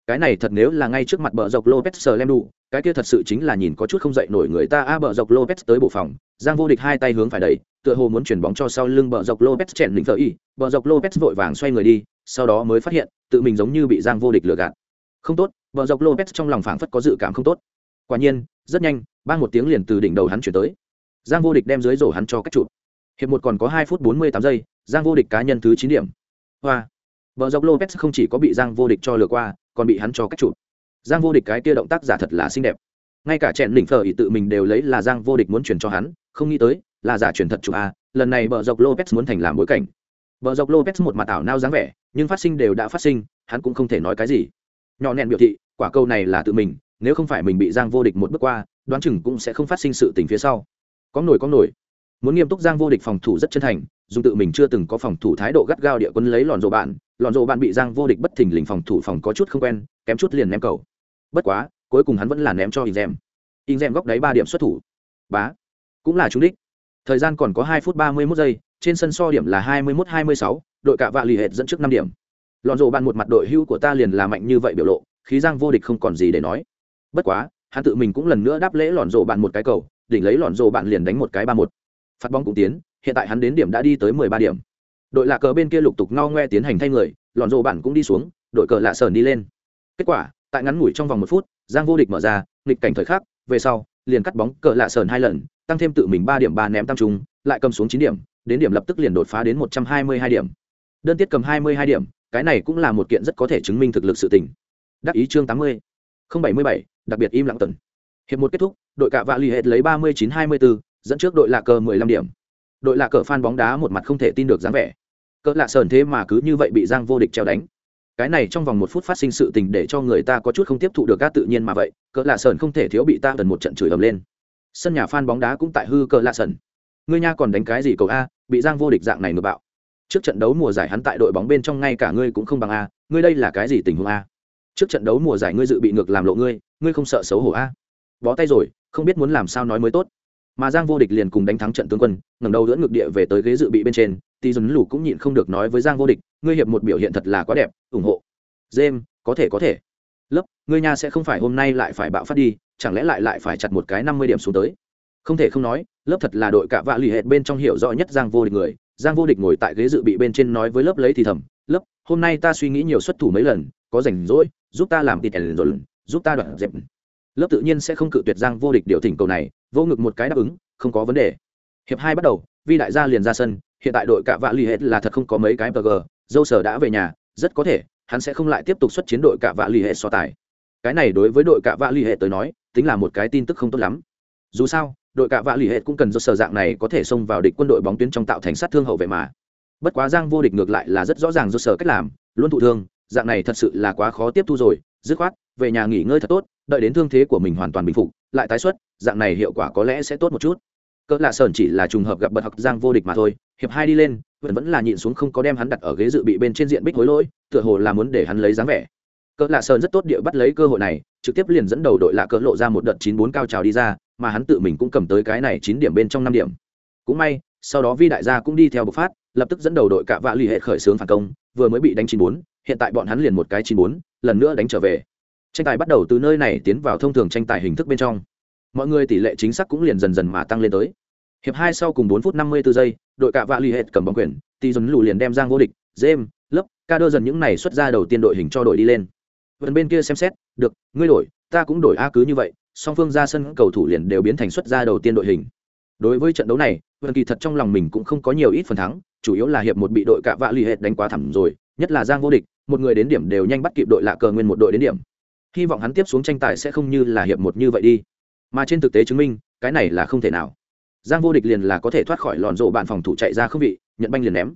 Cái này thật nếu là ngay trước mặt bờ dọc lopez sờ lem đủ cái kia thật sự chính là nhìn có chút không dậy nổi người ta a, bờ dọc lopez tới bộ phòng, giang vô địch hai tay hướng phải đẩy, tựa hồ muốn chuyển bóng cho sau lưng bờ dọc lopez chèn lĩnh thợ y, bờ dọc lopez vội vàng xoay người đi, sau đó mới phát hiện, tự mình giống như bị giang vô địch lừa gạt. Không tốt, bờ dọc lopez trong lòng phảng phất có dự cảm không tốt. Quả nhiên, rất nhanh ban một tiếng liền từ đỉnh đầu hắn chuyển tới. Giang vô địch đem dưới rổ hắn cho cách chụp. Hiệp một còn có hai phút bốn mươi tám giây, giang vô địch cá nhân thứ chín điểm. Hoa. Bờ dọc lopez không chỉ có bị giang vô địch cho lừa qua, còn bị hắn cho cách chụp. Giang vô địch cái kia động tác giả thật là xinh đẹp. Ngay cả chèn đỉnh phở ý tự mình đều lấy là giang vô địch muốn chuyển cho hắn, không nghĩ tới, là giả chuyển thật chụp a lần này bờ dọc lopez muốn thành làm bối cảnh. Bờ dọc lopez một mặt ảo nao dáng vẻ, nhưng phát sinh đều đã phát sinh, hắn cũng không thể nói cái gì. Nhỏ nẹn biểu thị, quả câu này là tự mình, nếu không phải mình bị giang vô địch một bước qua, đoán chừng cũng sẽ không phát sinh sự tình phía sau. Có nổi có nổi. Muốn nghiêm túc giang vô địch phòng thủ rất chân thành, dùng tự mình chưa từng có phòng thủ thái độ gắt gao địa quân lấy lòn rồ bạn lòn rộ bạn bị giang vô địch bất thình lình phòng thủ phòng có chút không quen, kém chút liền ném cầu. Bất quá, cuối cùng hắn vẫn là ném cho in rèm in rèm góc đáy ba điểm xuất thủ. Bá. Cũng là trúng đích. Thời gian còn có hai phút ba mươi mốt giây, trên sân so điểm là hai mươi mốt, hai mươi sáu, đội cạ vạ lì hệt dẫn trước năm điểm. Lòn rộ bạn một mặt đội hưu của ta liền là mạnh như vậy biểu lộ, khí giang vô địch không còn gì để nói. Bất quá, hắn tự mình cũng lần nữa đáp lễ lòn rộ bạn một cái cầu, đỉnh lấy lòn rộ bạn liền đánh một cái ba một. Phát bóng cũng tiến, hiện tại hắn đến điểm đã đi tới mười ba điểm đội lạ cờ bên kia lục tục ngao ngoe tiến hành thay người, lòn rộ bản cũng đi xuống, đội cờ lạ sờn đi lên. Kết quả, tại ngắn ngủi trong vòng một phút, giang vô địch mở ra, nghịch cảnh thời khắc, về sau, liền cắt bóng cờ lạ sờn hai lần, tăng thêm tự mình ba điểm ba ném tam trung, lại cầm xuống chín điểm, đến điểm lập tức liền đột phá đến một trăm hai mươi hai điểm. Đơn tiết cầm hai mươi hai điểm, cái này cũng là một kiện rất có thể chứng minh thực lực sự tình. Đắc ý chương tám mươi. Bảy mươi bảy, đặc biệt im lặng tần hiệp một kết thúc, đội cạ vạ l ì hệt lấy ba mươi chín hai mươi bốn dẫn trước đội lạ cờ mười lăm điểm đội lạ cờ phan bóng đá một mặt không thể tin được dáng vẻ. Cỡ lạ sờn thế mà cứ như vậy bị giang vô địch treo đánh. Cái này trong vòng một phút phát sinh sự tình để cho người ta có chút không tiếp thụ được các tự nhiên mà vậy cỡ lạ sờn không thể thiếu bị ta tần một trận chửi ầm lên. Sân nhà phan bóng đá cũng tại hư cỡ lạ sờn. Ngươi nha còn đánh cái gì cầu a, bị giang vô địch dạng này ngược bạo. Trước trận đấu mùa giải hắn tại đội bóng bên trong ngay cả ngươi cũng không bằng a, ngươi đây là cái gì tình huống a? Trước trận đấu mùa giải ngươi dự bị ngược làm lộ ngươi ngươi không sợ xấu hổ a? Bó tay rồi, không biết muốn làm sao nói mới tốt mà giang vô địch liền cùng đánh thắng trận tướng quân, ngẩng đầu dẫn ngược địa về tới ghế dự bị bên trên Tỷ dần lù cũng nhịn không được nói với giang vô địch, ngươi hiệp một biểu hiện thật là quá đẹp, ủng hộ. Jem, có thể có thể. Lớp, ngươi nha sẽ không phải hôm nay lại phải bạo phát đi, chẳng lẽ lại lại phải chặt một cái năm mươi điểm xuống tới? Không thể không nói, lớp thật là đội cạ vạ lì hệt bên trong hiểu rõ nhất giang vô địch người. Giang vô địch ngồi tại ghế dự bị bên trên nói với lớp lấy thì thầm, lớp, hôm nay ta suy nghĩ nhiều xuất thủ mấy lần, có rảnh rỗi, giúp ta làm tịt ẩn rồi, giúp ta đoạn dẹp lớp tự nhiên sẽ không cự tuyệt giang vô địch điều thỉnh cầu này, vô ngực một cái đáp ứng, không có vấn đề. Hiệp hai bắt đầu, vi đại gia liền ra sân, hiện tại đội Cả vạ l ì hết là thật không có mấy cái bg dâu sở đã về nhà, rất có thể, hắn sẽ không lại tiếp tục xuất chiến đội Cả vạ l ì hệ so tài. Cái này đối với đội Cả vạ l ì hệ tới nói, tính là một cái tin tức không tốt lắm. Dù sao, đội Cả vạ l ì hệ cũng cần do sở dạng này có thể xông vào địch quân đội bóng tuyến trong tạo thành sát thương hậu vệ mà. Bất quá giang vô địch ngược lại là rất rõ ràng do sở cách làm, luôn thụ thương, dạng này thật sự là quá khó tiếp thu rồi, dứt khoát, về nhà nghỉ ngơi thật tốt đợi đến thương thế của mình hoàn toàn bình phục, lại tái xuất, dạng này hiệu quả có lẽ sẽ tốt một chút. Cỡ lạ sơn chỉ là trùng hợp gặp bậc học giang vô địch mà thôi, hiệp hai đi lên, vẫn vẫn là nhịn xuống không có đem hắn đặt ở ghế dự bị bên trên diện bích hối lỗi, tựa hồ là muốn để hắn lấy dáng vẻ. Cỡ lạ sơn rất tốt địa bắt lấy cơ hội này, trực tiếp liền dẫn đầu đội lạ cỡ lộ ra một đợt chín bốn cao trào đi ra, mà hắn tự mình cũng cầm tới cái này chín điểm bên trong năm điểm. Cũng may, sau đó vi đại gia cũng đi theo bộc phát, lập tức dẫn đầu đội cạ vạ l ì hệ khởi xướng phản công, vừa mới bị đánh chín bốn, hiện tại bọn hắn liền một cái chín bốn, lần nữa đánh trở về tranh tài bắt đầu từ nơi này tiến vào thông thường tranh tài hình thức bên trong. Mọi người tỷ lệ chính xác cũng liền dần dần mà tăng lên tới. Hiệp hai sau cùng bốn phút năm mươi 54 giây, đội cạ vạ l ì hệ cầm bóng quyền tỷ dần lù liền đem giang vô địch jem lấp ca đơ dần những này xuất ra đầu tiên đội hình cho đội đi lên. Vẫn bên kia xem xét, được, ngươi đổi, ta cũng đổi a cứ như vậy, song phương ra sân cầu thủ liền đều biến thành xuất ra đầu tiên đội hình. Đối với trận đấu này vẫn kỳ thật trong lòng mình cũng không có nhiều ít phần thắng, chủ yếu là hiệp một bị đội cạ vạ l ì hệ đánh quá thẳm rồi, nhất là giang vô địch, một người đến điểm đều nhanh bắt kịp đội lạ cờ nguyên một đội đến điểm hy vọng hắn tiếp xuống tranh tài sẽ không như là hiệp một như vậy đi. Mà trên thực tế chứng minh, cái này là không thể nào. Giang vô địch liền là có thể thoát khỏi lòn rộ bạn phòng thủ chạy ra không vị, nhận banh liền ném.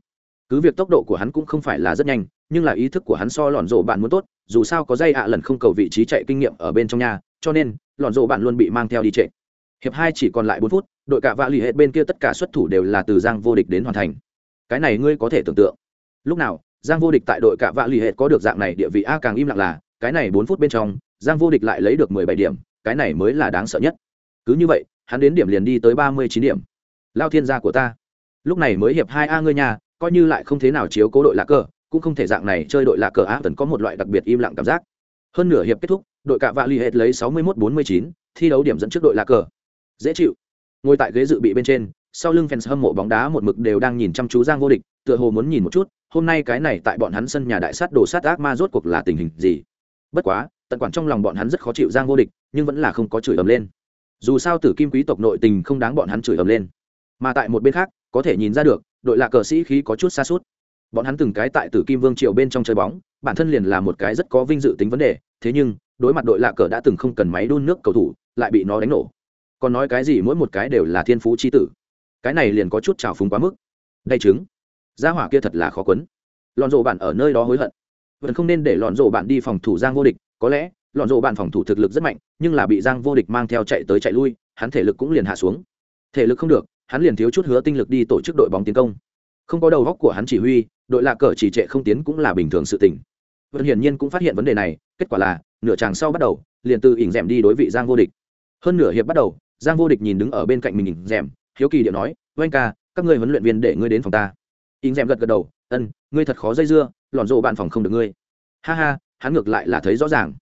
Cứ việc tốc độ của hắn cũng không phải là rất nhanh, nhưng là ý thức của hắn so lòn rộ bạn muốn tốt, dù sao có dây ạ lần không cầu vị trí chạy kinh nghiệm ở bên trong nhà cho nên lòn rộ bạn luôn bị mang theo đi trệ. Hiệp hai chỉ còn lại bốn phút, đội cả vạ lì hết bên kia tất cả xuất thủ đều là từ giang vô địch đến hoàn thành. Cái này ngươi có thể tưởng tượng. Lúc nào, giang vô địch tại đội cả vạ lì hết có được dạng này, địa vị a càng im lặng là cái này bốn phút bên trong, giang vô địch lại lấy được mười bảy điểm, cái này mới là đáng sợ nhất. Cứ như vậy, hắn đến điểm liền đi tới ba mươi chín điểm. Lao thiên gia của ta. Lúc này mới hiệp hai a ngươi nhà, coi như lại không thế nào chiếu cố đội lạc cờ, cũng không thể dạng này chơi đội lạc cờ á tần có một loại đặc biệt im lặng cảm giác. Hơn nửa hiệp kết thúc, đội cạ vạ l ì hết lấy sáu mươi mốt bốn mươi chín, thi đấu điểm dẫn trước đội lạc cờ. Dễ chịu. Ngồi tại ghế dự bị bên trên, sau lưng fans hâm mộ bóng đá một mực đều đang nhìn chăm chú giang vô địch, tựa hồ muốn nhìn một chút, hôm nay cái này tại bọn hắn sân nhà đại sát đổ sát ác ma rốt cuộc là tình hình gì bất quá, tận quản trong lòng bọn hắn rất khó chịu giang vô địch, nhưng vẫn là không có chửi ầm lên. Dù sao tử kim quý tộc nội tình không đáng bọn hắn chửi ầm lên. Mà tại một bên khác, có thể nhìn ra được, đội lạc cờ sĩ khí có chút xa suốt. Bọn hắn từng cái tại tử kim vương triều bên trong chơi bóng, bản thân liền là một cái rất có vinh dự tính vấn đề, thế nhưng, đối mặt đội lạc cờ đã từng không cần máy đun nước cầu thủ, lại bị nó đánh nổ. Còn nói cái gì mỗi một cái đều là thiên phú c h i tử. Cái này liền có chút trào phúng quá mức. Đây chứng. Gia hỏa kia thật là khó quấn. Lọn rộ bạn ở nơi đó hối hận vẫn không nên để lọn rộ bạn đi phòng thủ giang vô địch, có lẽ, lọn rộ bạn phòng thủ thực lực rất mạnh, nhưng là bị giang vô địch mang theo chạy tới chạy lui, hắn thể lực cũng liền hạ xuống. Thể lực không được, hắn liền thiếu chút hứa tinh lực đi tổ chức đội bóng tiến công. Không có đầu góc của hắn chỉ huy, đội lạc cờ chỉ trệ không tiến cũng là bình thường sự tình. Vẫn hiển nhiên cũng phát hiện vấn đề này, kết quả là, nửa chàng sau bắt đầu, liền từ ỉn rèm đi đối vị giang vô địch. Hơn nửa hiệp bắt đầu, giang vô địch nhìn đứng ở bên cạnh mình ỉn rèm, hiếu kỳ điệu nói, oanh ca, các ngươi huấn luyện viên để ngươi đến phòng ta. Ỉn rèm gật gật đầu, ân, ngươi thật khó dây dưa lọn rộ bạn phòng không được ngươi. Ha ha, hắn ngược lại là thấy rõ ràng.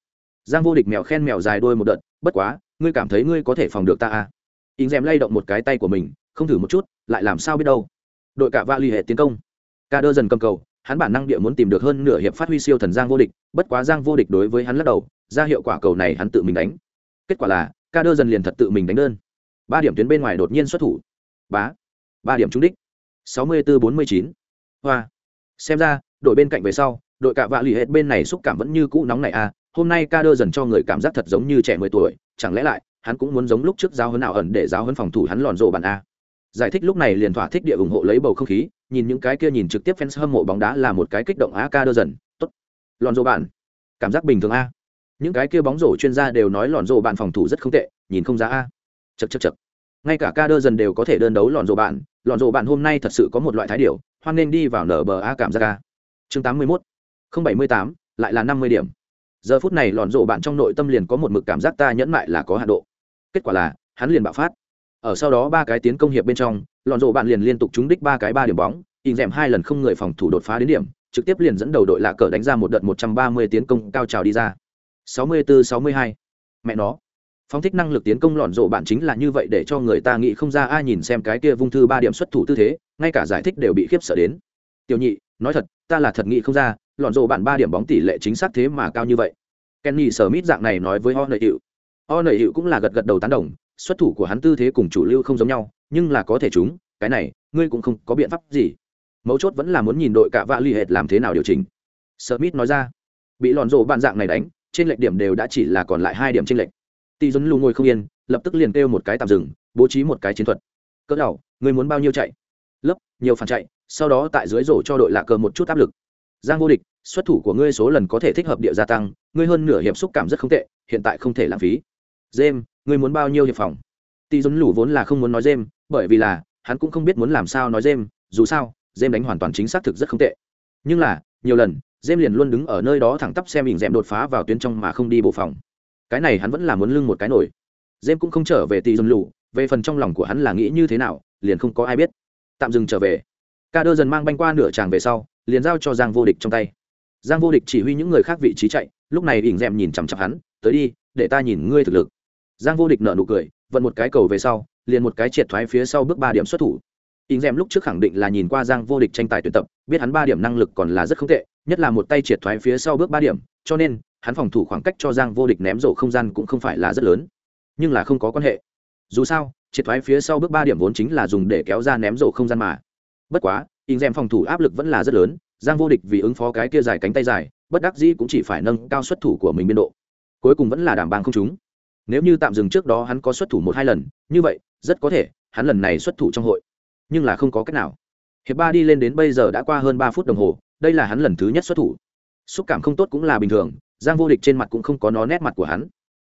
Giang vô địch mèo khen mèo dài đôi một đợt, bất quá, ngươi cảm thấy ngươi có thể phòng được ta à? In rèm lay động một cái tay của mình, không thử một chút, lại làm sao biết đâu. Đội cả va l ì hệ tiến công. Ca đơ dần cầm cầu, hắn bản năng địa muốn tìm được hơn nửa hiệp phát huy siêu thần giang vô địch, bất quá giang vô địch đối với hắn lắc đầu, ra hiệu quả cầu này hắn tự mình đánh. Kết quả là, ca đơ dần liền thật tự mình đánh đơn. Ba điểm tuyến bên ngoài đột nhiên xuất thủ. Bá. Ba điểm trúng đích. Sáu mươi bốn bốn mươi chín. Hoa. Xem ra đội bên cạnh về sau, đội cạ vạ lì hết bên này xúc cảm vẫn như cũ nóng này à hôm nay ca đơ dần cho người cảm giác thật giống như trẻ mười tuổi, chẳng lẽ lại, hắn cũng muốn giống lúc trước giáo hơn nào ẩn để giáo hơn phòng thủ hắn lòn rộ bạn a giải thích lúc này liền thỏa thích địa ủng hộ lấy bầu không khí, nhìn những cái kia nhìn trực tiếp fans hâm mộ bóng đá là một cái kích động a ca đơ dần, tốt, lòn rộ bạn, cảm giác bình thường a những cái kia bóng rổ chuyên gia đều nói lòn rộ bạn phòng thủ rất không tệ, nhìn không ra à. a chật chật chật ngay cả ca đơ dần đều có thể đơn đấu lòn rộ bạn, lòn rộ bạn hôm nay thật sự có một loại thái điệu hoan nên đi vào nở bờ a cảm giác a chương tám mươi mốt. Không bảy mươi tám, lại là năm mươi điểm. Giờ phút này lòn rộ bạn trong nội tâm liền có một mực cảm giác ta nhẫn mại là có hạ độ. Kết quả là, hắn liền bạo phát. Ở sau đó ba cái tiến công hiệp bên trong lòn rộ bạn liền liên tục trúng đích ba cái ba điểm bóng in rèm hai lần không người phòng thủ đột phá đến điểm, trực tiếp liền dẫn đầu đội lạ cờ đánh ra một đợt một trăm ba mươi tiến công cao trào đi ra. sáu mươi bốn sáu mươi hai. Mẹ nó. Phóng thích năng lực tiến công lòn rộ bạn chính là như vậy để cho người ta nghĩ không ra ai nhìn xem cái kia vung thư ba điểm xuất thủ tư thế, ngay cả giải thích đều bị khiếp sợ đến. Tiểu nhị nói thật, ta là thật nghĩ không ra, lọn rộ bạn ba điểm bóng tỷ lệ chính xác thế mà cao như vậy. Kenny sở mít dạng này nói với ho nợ hiệu ho nợ hiệu cũng là gật gật đầu tán đồng, xuất thủ của hắn tư thế cùng chủ lưu không giống nhau, nhưng là có thể chúng, cái này, ngươi cũng không có biện pháp gì. Mấu chốt vẫn là muốn nhìn đội cả vạ l ì hệt làm thế nào điều chỉnh. Smith nói ra. Bị lòn rộ bạn dạng này đánh, trên lệch điểm đều đã chỉ là còn lại hai điểm trên lệch. Tỷ dấn lù ngồi không yên, lập tức liền kêu một cái tạm dừng, bố trí một cái chiến thuật. Cỡ đầu, ngươi muốn bao nhiêu chạy? Nhiều phản chạy, sau đó tại dưới rổ cho đội lạ cờ một chút áp lực. Giang vô địch, xuất thủ của ngươi số lần có thể thích hợp địa gia tăng, ngươi hơn nửa hiệp xúc cảm rất không tệ, hiện tại không thể lãng phí. Jem ngươi muốn bao nhiêu hiệp phòng? Tỷ dốn lủ vốn là không muốn nói jem bởi vì là, hắn cũng không biết muốn làm sao nói jem dù sao jem đánh hoàn toàn chính xác thực rất không tệ. Nhưng là, nhiều lần jem liền luôn đứng ở nơi đó thẳng tắp xem mình dẹm đột phá vào tuyến trong mà không đi bộ phòng. Cái này hắn vẫn là muốn lưng một cái nổi. Jem cũng không trở về tỷ dốn lủ về phần trong lòng của hắn là nghĩ như thế nào, liền không có ai biết tạm dừng trở về. Ca đơ dần mang banh qua nửa tràng về sau, liền giao cho giang vô địch trong tay. Giang vô địch chỉ huy những người khác vị trí chạy, lúc này ỉn rèm nhìn chằm chặp hắn, tới đi, để ta nhìn ngươi thực lực. Giang vô địch nở nụ cười, vận một cái cầu về sau, liền một cái triệt thoái phía sau bước ba điểm xuất thủ. Ỉn rèm lúc trước khẳng định là nhìn qua giang vô địch tranh tài tuyển tập, biết hắn ba điểm năng lực còn là rất không tệ, nhất là một tay triệt thoái phía sau bước ba điểm, cho nên, hắn phòng thủ khoảng cách cho giang vô địch ném rổ không gian cũng không phải là rất lớn, nhưng là không có quan hệ. Dù sao triệt thoái phía sau bước ba điểm vốn chính là dùng để kéo ra ném rổ không gian mà. Bất quá, in rèm phòng thủ áp lực vẫn là rất lớn, giang vô địch vì ứng phó cái kia dài cánh tay dài, bất đắc dĩ cũng chỉ phải nâng cao xuất thủ của mình biên độ. Cuối cùng vẫn là đảm bang không chúng nếu như tạm dừng trước đó hắn có xuất thủ một hai lần, như vậy, rất có thể, hắn lần này xuất thủ trong hội. Nhưng là không có cách nào. Hiệp ba đi lên đến bây giờ đã qua hơn ba phút đồng hồ, đây là hắn lần thứ nhất xuất thủ. Xúc cảm không tốt cũng là bình thường, giang vô địch trên mặt cũng không có nó nét mặt của hắn.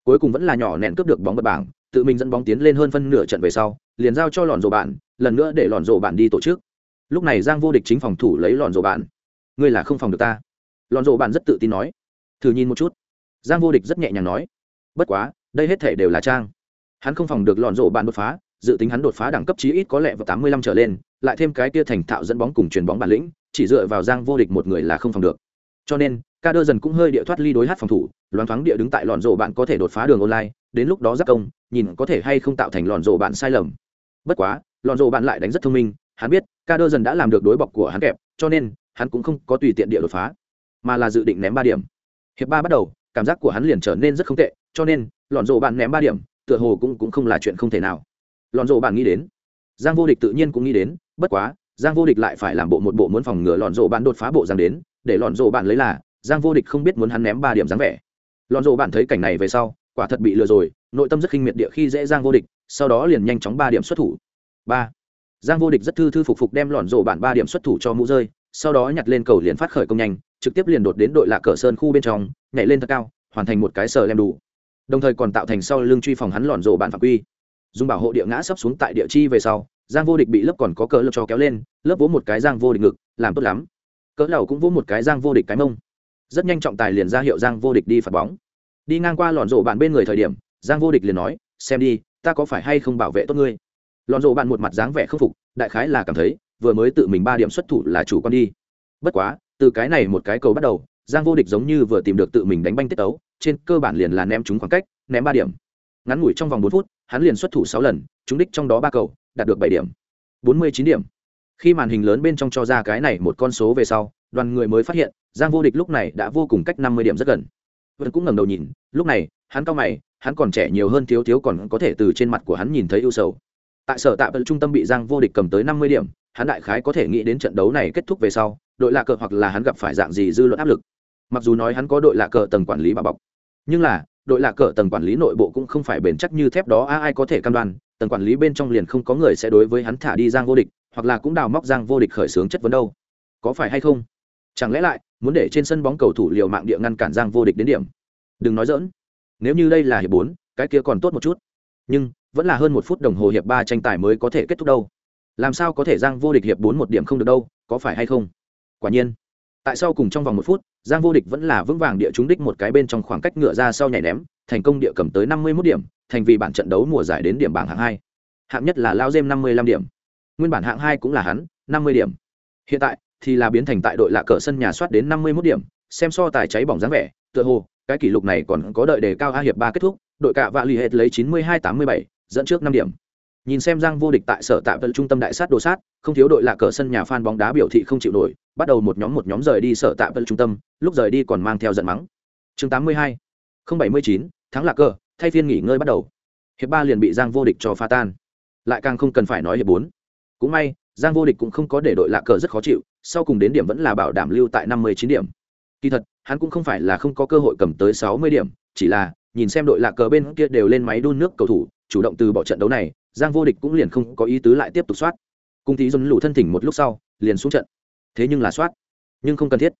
Cuối cùng vẫn là nhỏ nẹn cướp được bóng bật bảng tự mình dẫn bóng tiến lên hơn phân nửa trận về sau, liền giao cho lòn rổ bạn, lần nữa để lòn rổ bạn đi tổ chức. Lúc này giang vô địch chính phòng thủ lấy lòn rổ bạn. Ngươi là không phòng được ta. Lòn rổ bạn rất tự tin nói. Thử nhìn một chút. Giang vô địch rất nhẹ nhàng nói. Bất quá, đây hết thể đều là trang. Hắn không phòng được lòn rổ bạn đột phá, dự tính hắn đột phá đẳng cấp chí ít có lẽ vào tám mươi lăm trở lên, lại thêm cái kia thành thạo dẫn bóng cùng chuyền bóng bản lĩnh, chỉ dựa vào giang vô địch một người là không phòng được. Cho nên ca đơ dần cũng hơi địa thoát ly đối hát phòng thủ, loáng thoáng địa đứng tại lòn rổ bạn có thể đột phá đường online đến lúc đó giác công nhìn có thể hay không tạo thành lòn rổ bạn sai lầm. Bất quá lòn rổ bạn lại đánh rất thông minh hắn biết ca đơ dần đã làm được đối bọc của hắn kẹp cho nên hắn cũng không có tùy tiện địa đột phá mà là dự định ném ba điểm. Hiệp ba bắt đầu cảm giác của hắn liền trở nên rất không tệ cho nên lòn rổ bạn ném ba điểm tựa hồ cũng, cũng không là chuyện không thể nào. Lòn rổ bạn nghĩ đến giang vô địch tự nhiên cũng nghĩ đến bất quá giang vô địch lại phải làm bộ một bộ muốn phòng ngừa lòn rổ bạn đột phá bộ giang đến để lòn rổ bạn lấy là giang vô địch không biết muốn hắn ném ba điểm dáng vẻ. Lòn rổ bạn thấy cảnh này về sau quả thật bị lừa rồi, nội tâm rất khinh miệt địa khi dễ giang vô địch, sau đó liền nhanh chóng ba điểm xuất thủ. Ba. Giang vô địch rất thư thư phục phục đem lòn rổ bạn ba điểm xuất thủ cho mũ rơi, sau đó nhặt lên cầu liền phát khởi công nhanh, trực tiếp liền đột đến đội lạc cờ sơn khu bên trong, nhảy lên thật cao, hoàn thành một cái sờ lem đủ. Đồng thời còn tạo thành sau lưng truy phòng hắn lòn rổ bạn phạm quy. Dùng bảo hộ địa ngã sắp xuống tại địa chi về sau, giang vô địch bị lớp còn có cờ lớp cho kéo lên, lớp vỗ một cái giang vô địch ngực, làm tốt lắm. Cỡ lầu cũng vỗ một cái giang vô địch cái mông. Rất nhanh trọng tài liền ra hiệu giang vô địch đi phạt bóng đi ngang qua lòn rổ bạn bên người thời điểm, giang vô địch liền nói, xem đi, ta có phải hay không bảo vệ tốt ngươi? Lòn rổ bạn một mặt dáng vẻ khâm phục, đại khái là cảm thấy, vừa mới tự mình ba điểm xuất thủ là chủ con đi. Bất quá, từ cái này một cái cầu bắt đầu, giang vô địch giống như vừa tìm được tự mình đánh banh tiết tấu, trên cơ bản liền là ném chúng khoảng cách, ném ba điểm. Ngắn ngủi trong vòng bốn phút, hắn liền xuất thủ sáu lần, trúng đích trong đó ba cầu, đạt được bảy điểm. Bốn mươi chín điểm. Khi màn hình lớn bên trong cho ra cái này một con số về sau, đoàn người mới phát hiện, giang vô địch lúc này đã vô cùng cách năm mươi điểm rất gần vẫn cũng ngẩng đầu nhìn, lúc này, hắn cao mày, hắn còn trẻ nhiều hơn thiếu thiếu còn có thể từ trên mặt của hắn nhìn thấy ưu sầu. Tại sở tạ trung tâm bị giang vô địch cầm tới năm mươi điểm, hắn đại khái có thể nghĩ đến trận đấu này kết thúc về sau, đội lạ cờ hoặc là hắn gặp phải dạng gì dư luận áp lực. Mặc dù nói hắn có đội lạ cờ tầng quản lý bà bọc, nhưng là, đội lạ cờ tầng quản lý nội bộ cũng không phải bền chắc như thép đó ai có thể cam đoan, tầng quản lý bên trong liền không có người sẽ đối với hắn thả đi giang vô địch, hoặc là cũng đào móc giang vô địch khởi xướng chất vấn đâu. Có phải hay không? Chẳng lẽ lại, muốn để trên sân bóng cầu thủ liều mạng địa ngăn cản giang vô địch đến điểm? Đừng nói dỡn nếu như đây là hiệp bốn, cái kia còn tốt một chút. Nhưng, vẫn là hơn một phút đồng hồ hiệp ba tranh tài mới có thể kết thúc đâu. Làm sao có thể giang vô địch hiệp bốn một điểm không được đâu, có phải hay không? Quả nhiên. Tại sao cùng trong vòng một phút, giang vô địch vẫn là vững vàng địa trúng đích một cái bên trong khoảng cách ngựa ra sau nhảy ném, thành công địa cầm tới năm mươi mốt điểm, thành vì bản trận đấu mùa giải đến điểm bảng hạng hai. Hạng nhất là lao dêm năm mươi lăm điểm. Nguyên bản hạng hai cũng là hắn, năm mươi điểm. Hiện tại thì là biến thành tại đội lạ cờ sân nhà soát đến năm mươi mốt điểm, xem so tài cháy bỏng dáng vẻ, tựa hồ, cái kỷ lục này còn có đợi đề cao a hiệp ba kết thúc, đội cạ vạ lì hết hệt lấy chín mươi hai tám mươi bảy, dẫn trước năm điểm. Nhìn xem giang vô địch tại sở tạm vận trung tâm đại sát đồ sát, không thiếu đội lạ cờ sân nhà fan bóng đá biểu thị không chịu nổi, bắt đầu một nhóm một nhóm rời đi sở tạm vận trung tâm, lúc rời đi còn mang theo giận mắng. Chương tám mươi hai, không bảy mươi chín, thắng lạ cờ, thay phiên nghỉ ngơi bắt đầu. Hiệp ba liền bị giang vô địch cho pha tan. Lại càng không cần phải nói hiệp bốn. Cũng may giang vô địch cũng không có để đội lạ cờ rất khó chịu sau cùng đến điểm vẫn là bảo đảm lưu tại năm mươi chín điểm. Kỳ thật, hắn cũng không phải là không có cơ hội cầm tới sáu mươi điểm, chỉ là, nhìn xem đội lạc cờ bên kia đều lên máy đun nước cầu thủ, chủ động từ bỏ trận đấu này, giang vô địch cũng liền không có ý tứ lại tiếp tục soát. Cung thí dồn lù thân thỉnh một lúc sau, liền xuống trận. Thế nhưng là soát. Nhưng không cần thiết.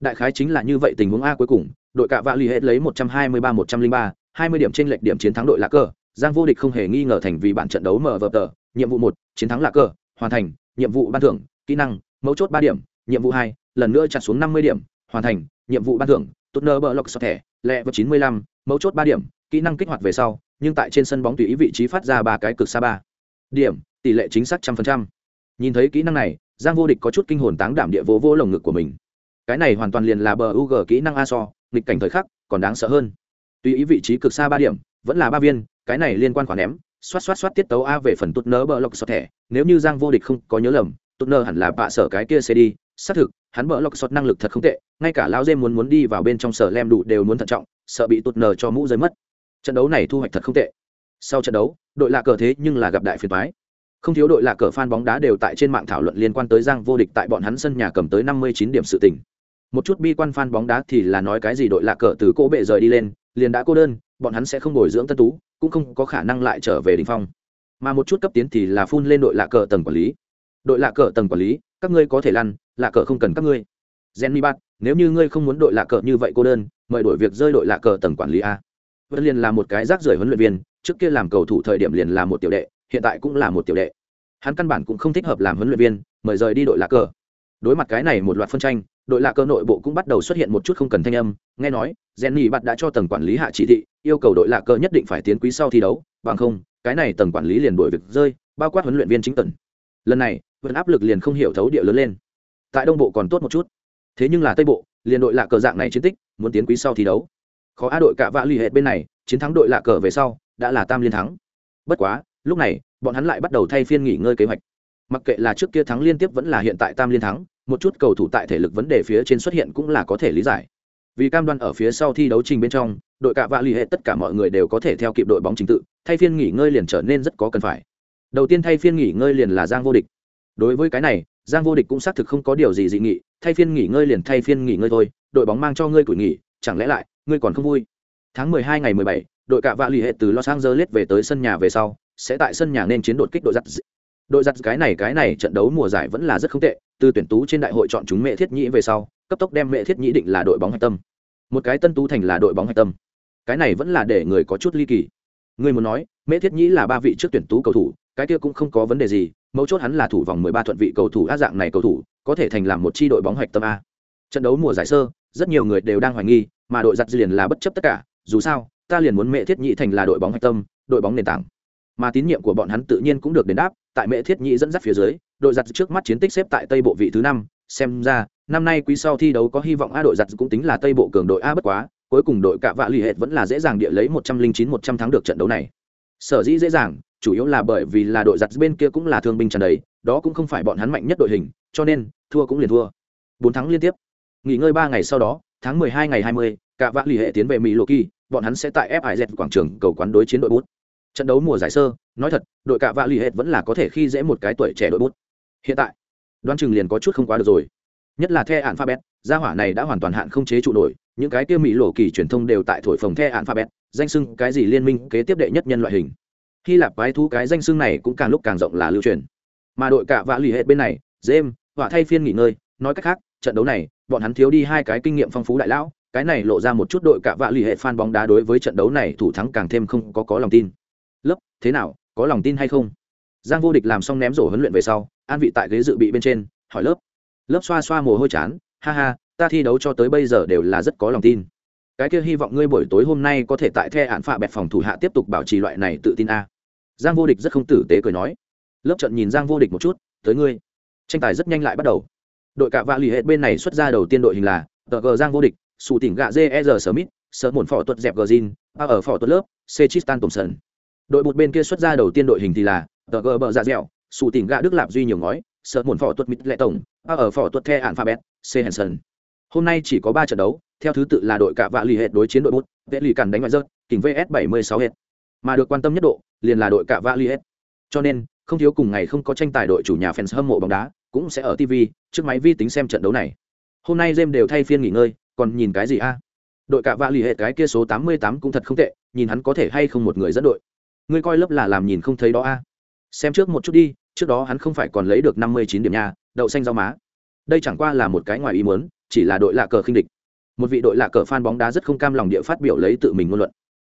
Đại khái chính là như vậy tình huống a cuối cùng, đội cạ vạ l ì hết lấy một trăm hai mươi ba, một trăm linh ba, hai mươi điểm trên lệch điểm chiến thắng đội lạc cờ. Giang vô địch không hề nghi ngờ thành vì bản trận đấu mở vở tờ, nhiệm vụ một, chiến thắng lạc cờ, hoàn thành, nhiệm vụ ban thưởng, kỹ năng mấu chốt ba điểm, nhiệm vụ hai, lần nữa chặt xuống năm mươi điểm, hoàn thành, nhiệm vụ ban thưởng tốt nơ bờ lọc sọt thẻ lẹ vào chín mươi lăm, mấu chốt ba điểm, kỹ năng kích hoạt về sau, nhưng tại trên sân bóng tùy ý vị trí phát ra ba cái cực xa ba. Điểm, tỷ lệ chính xác trăm phần trăm. Nhìn thấy kỹ năng này, giang vô địch có chút kinh hồn táng đảm địa vô vô lồng ngực của mình. Cái này hoàn toàn liền là bờ u g kỹ năng a so, nghịch cảnh thời khắc, còn đáng sợ hơn. Tùy ý vị trí cực xa ba điểm, vẫn là ba viên, cái này liên quan khoản ném, xoát xoát xoát tiết tấu a về phần tốt nơ bờ lọc sọt thẻ nếu như giang vô địch không có nhớ lầm tốt nơ hẳn là bạ sở cái kia cd xác thực, hắn bỡ lọc sọt năng lực thật không tệ, ngay cả lao dê muốn muốn đi vào bên trong sở lem đủ đều muốn thận trọng, sợ bị tốt nơ cho mũ rơi mất. Trận đấu này thu hoạch thật không tệ. Sau trận đấu, đội lạ cờ thế nhưng là gặp đại phiền thoái không thiếu đội lạ cờ fan bóng đá đều tại trên mạng thảo luận liên quan tới giang vô địch tại bọn hắn sân nhà cầm tới năm mươi chín điểm sự tình. Một chút bi quan fan bóng đá thì là nói cái gì đội lạ cờ từ cỗ bệ rời đi lên, liền đã cô đơn, bọn hắn sẽ không bồi dưỡng tân tú, cũng không có khả năng lại trở về đỉnh phong. Mà một chút cấp tiến thì là phun lên đội lạ cờ tầng quản lý đội lạ cờ tầng quản lý, các ngươi có thể lăn, lạ cờ không cần các ngươi. Gen mi bát nếu như ngươi không muốn đội lạ cờ như vậy cô đơn, mời đổi việc rơi đội lạ cờ tầng quản lý a. Vẫn liền là một cái rác rưởi huấn luyện viên, trước kia làm cầu thủ thời điểm liền là một tiểu đệ, hiện tại cũng là một tiểu đệ. Hắn căn bản cũng không thích hợp làm huấn luyện viên, mời rời đi đội lạ cờ. Đối mặt cái này một loạt phân tranh, đội lạ cờ nội bộ cũng bắt đầu xuất hiện một chút không cần thanh âm, nghe nói, jenny bắt đã cho tầng quản lý hạ chỉ thị, yêu cầu đội lạ cờ nhất định phải tiến quý sau thi đấu, bằng không, cái này tầng quản lý liền đổi việc rơi, bao quát huấn luyện viên chính tần. Lần này vẫn áp lực liền không hiểu thấu địa lớn lên. Tại đông bộ còn tốt một chút. Thế nhưng là tây bộ, liền đội lạ cờ dạng này chiến tích, muốn tiến quý sau thi đấu. Khó a đội cả vạ l ì hệt bên này, chiến thắng đội lạ cờ về sau, đã là tam liên thắng. Bất quá, lúc này, bọn hắn lại bắt đầu thay phiên nghỉ ngơi kế hoạch. Mặc kệ là trước kia thắng liên tiếp vẫn là hiện tại tam liên thắng, một chút cầu thủ tại thể lực vấn đề phía trên xuất hiện cũng là có thể lý giải. Vì cam đoan ở phía sau thi đấu trình bên trong, đội cạ vạ l ì hệ tất cả mọi người đều có thể theo kịp đội bóng trình tự, thay phiên nghỉ ngơi liền trở nên rất có cần phải. Đầu tiên thay phiên nghỉ ngơi liền là giang vô địch đối với cái này, giang vô địch cũng xác thực không có điều gì dị nghị, thay phiên nghỉ ngơi liền thay phiên nghỉ ngơi thôi, đội bóng mang cho ngươi củi nghỉ, chẳng lẽ lại, ngươi còn không vui? Tháng mười hai ngày mười bảy, đội cạ vạ l ì hệ từ los angeles về tới sân nhà về sau, sẽ tại sân nhà nên chiến đột kích đội giặt đội giặt cái này cái này trận đấu mùa giải vẫn là rất không tệ, từ tuyển tú trên đại hội chọn chúng mẹ thiết nhĩ về sau, cấp tốc đem mẹ thiết nhĩ định là đội bóng hạch tâm. Một cái tân tú thành là đội bóng hạch tâm. Cái này vẫn là để người có chút ly kỳ. Người muốn nói, mẹ thiết nhĩ là ba vị trước tuyển tú cầu thủ, cái kia cũng không có vấn đề gì mấu chốt hắn là thủ vòng mười ba thuận vị cầu thủ a dạng này cầu thủ, có thể thành làm một chi đội bóng hạch tâm a. Trận đấu mùa giải sơ, rất nhiều người đều đang hoài nghi, mà đội giặt liền là bất chấp tất cả, dù sao, ta liền muốn mẹ thiết nhị thành là đội bóng hạch tâm, đội bóng nền tảng. Mà tín nhiệm của bọn hắn tự nhiên cũng được đền đáp, tại mẹ thiết nhị dẫn dắt phía dưới, đội giặt trước mắt chiến tích xếp tại tây bộ vị thứ năm, xem ra, năm nay quý sau thi đấu có hy vọng a đội giặt cũng tính là tây bộ cường đội a bất quá, cuối cùng đội cạ vạ l hệt vẫn là dễ dàng địa lấy một trăm linh chín một trăm thắng được trận đấu này sở dĩ dễ dàng, chủ yếu là bởi vì là đội giặt bên kia cũng là thương binh tràn đầy, đó cũng không phải bọn hắn mạnh nhất đội hình, cho nên, thua cũng liền thua. Bốn thắng liên tiếp. Nghỉ ngơi ba ngày sau đó, tháng mười hai ngày hai mươi, cả vạn l ì hệ tiến về mỹ lộ kỳ bọn hắn sẽ tại fiz quảng trường cầu quán đối chiến đội bút. Trận đấu mùa giải sơ, nói thật, đội cả vạn l ì vẫn là có thể khi dễ một cái tuổi trẻ đội bút. Hiện tại Đoan chừng liền có chút không quá được rồi. Nhất là the hạn pha bét gia hỏa này đã hoàn toàn hạn không chế trụ nổi, những cái kia mỹ lộ kỳ truyền thông đều tại thổi phồng the hạn pha bét danh sưng cái gì liên minh kế tiếp đệ nhất nhân loại hình. Hy lạp quái thú cái danh sưng này cũng càng lúc càng rộng là lưu truyền. Mà đội cả vạ l ì hết bên này, james họa thay phiên nghỉ ngơi, nói cách khác, trận đấu này, bọn hắn thiếu đi hai cái kinh nghiệm phong phú đại lão, cái này lộ ra một chút đội cả vạ l ì hệ fan bóng đá đối với trận đấu này thủ thắng càng thêm không có có lòng tin. Lớp, thế nào, có lòng tin hay không? Giang vô địch làm xong ném rổ huấn luyện về sau, an vị tại ghế dự bị bên trên, hỏi lớp. Lớp xoa xoa mồ hôi chán, ha ha, ta thi đấu cho tới bây giờ đều là rất có lòng tin cái kia hy vọng ngươi buổi tối hôm nay có thể tại the hạn phạ bẹt phòng thủ hạ tiếp tục bảo trì loại này tự tin a. Giang vô địch rất không tử tế cười nói. Lớp trận nhìn giang vô địch một chút, tới ngươi. Tranh tài rất nhanh lại bắt đầu. Đội cả vạ lì hết bên này xuất ra đầu tiên đội hình là tờ gờ giang vô địch sù tỉnh gạ jr smith sợ muộn phỏ tuật dẹp gờ zin ở phỏ tuật lớp c chistan thompson đội một bên kia xuất ra đầu tiên đội hình thì là tờ gờ bờ dạ dẻo sù tỉnh gạ đức lạp duy nhiều ngói sợ muộn phỏ tuật mít lệ tổng, a ở phỏ tuật the ạn pha bét c henson hôm nay chỉ có ba trận đấu, theo thứ tự là đội cạ vạ lì hệt đối chiến đội bút, vệ lì cản đánh ngoại rớt, kình vs 76 hệt. Mà được quan tâm nhất độ, liền là đội cạ vạ lì hệt. Cho nên, không thiếu cùng ngày không có tranh tài đội chủ nhà fans hâm mộ bóng đá, cũng sẽ ở tv trước máy vi tính xem trận đấu này. Hôm nay jem đều thay phiên nghỉ ngơi, còn nhìn cái gì a? Đội cạ vạ lì hệt cái kia số 88 cũng thật không tệ, nhìn hắn có thể hay không một người dẫn đội. Ngươi coi lớp là làm nhìn không thấy đó a. Xem trước một chút đi, trước đó hắn không phải còn lấy được năm mươi chín điểm nhà đậu xanh rau má. Đây chẳng qua là một cái ngoài ý muốn chỉ là đội lạ cờ khinh địch. Một vị đội lạ cờ fan bóng đá rất không cam lòng địa phát biểu lấy tự mình ngôn luận.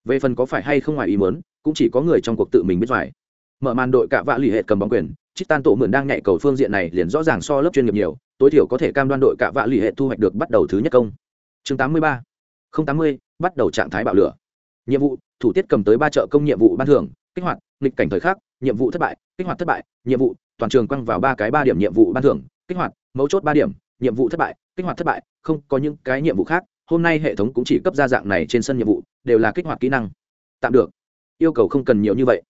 Về phần có phải hay không ngoài ý muốn, cũng chỉ có người trong cuộc tự mình biết phải mở màn đội cạ vạ lì hệ cầm bóng quyền chít tan tổ mượn đang nhạy cầu phương diện này liền rõ ràng so lớp chuyên nghiệp nhiều, tối thiểu có thể cam đoan đội cạ vạ lì hệ thu hoạch được bắt đầu thứ nhất công. Chương tám mươi ba, không tám mươi, bắt đầu trạng thái bạo lửa. Nhiệm vụ, thủ tiết cầm tới ba chợ công nhiệm vụ ban thưởng, kích hoạt, nghịch cảnh thời khắc, nhiệm vụ thất bại, kích hoạt thất bại, nhiệm vụ, toàn trường quăng vào ba cái ba điểm nhiệm vụ ban thưởng, kích hoạt, mấu chốt ba điểm nhiệm vụ thất bại, kích hoạt thất bại, không có những cái nhiệm vụ khác, hôm nay hệ thống cũng chỉ cấp ra dạng này trên sân nhiệm vụ, đều là kích hoạt kỹ năng. Tạm được. Yêu cầu không cần nhiều như vậy.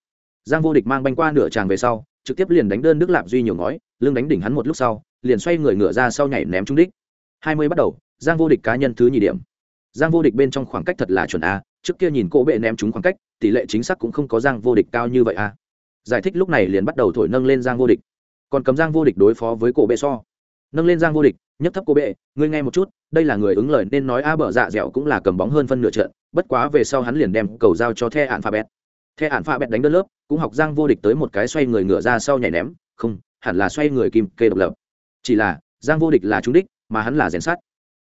Giang vô địch mang banh qua nửa tràng về sau, trực tiếp liền đánh đơn đức lạp duy nhiều ngói, lưng đánh đỉnh hắn một lúc sau, liền xoay người ngựa ra sau nhảy ném trúng đích. Hai mươi bắt đầu, giang vô địch cá nhân thứ nhì điểm. Giang vô địch bên trong khoảng cách thật là chuẩn a, trước kia nhìn cỗ bệ ném trúng khoảng cách, tỷ lệ chính xác cũng không có giang vô địch cao như vậy a. Giải thích lúc này liền bắt đầu thổi nâng lên giang vô địch. Còn cầm giang vô địch đối phó với cổ bệ so nâng lên giang vô địch, nhấc thấp cô bệ, ngươi nghe một chút, đây là người ứng lời nên nói a bờ dạ dẻo cũng là cầm bóng hơn phân nửa trận, bất quá về sau hắn liền đem cầu giao cho the hạn pha bét the hạn pha bẹt đánh đơn lớp, cũng học giang vô địch tới một cái xoay người ngửa ra sau nhảy ném, không, hẳn là xoay người kim kê độc lập. Chỉ là, giang vô địch là trúng đích, mà hắn là rèn sát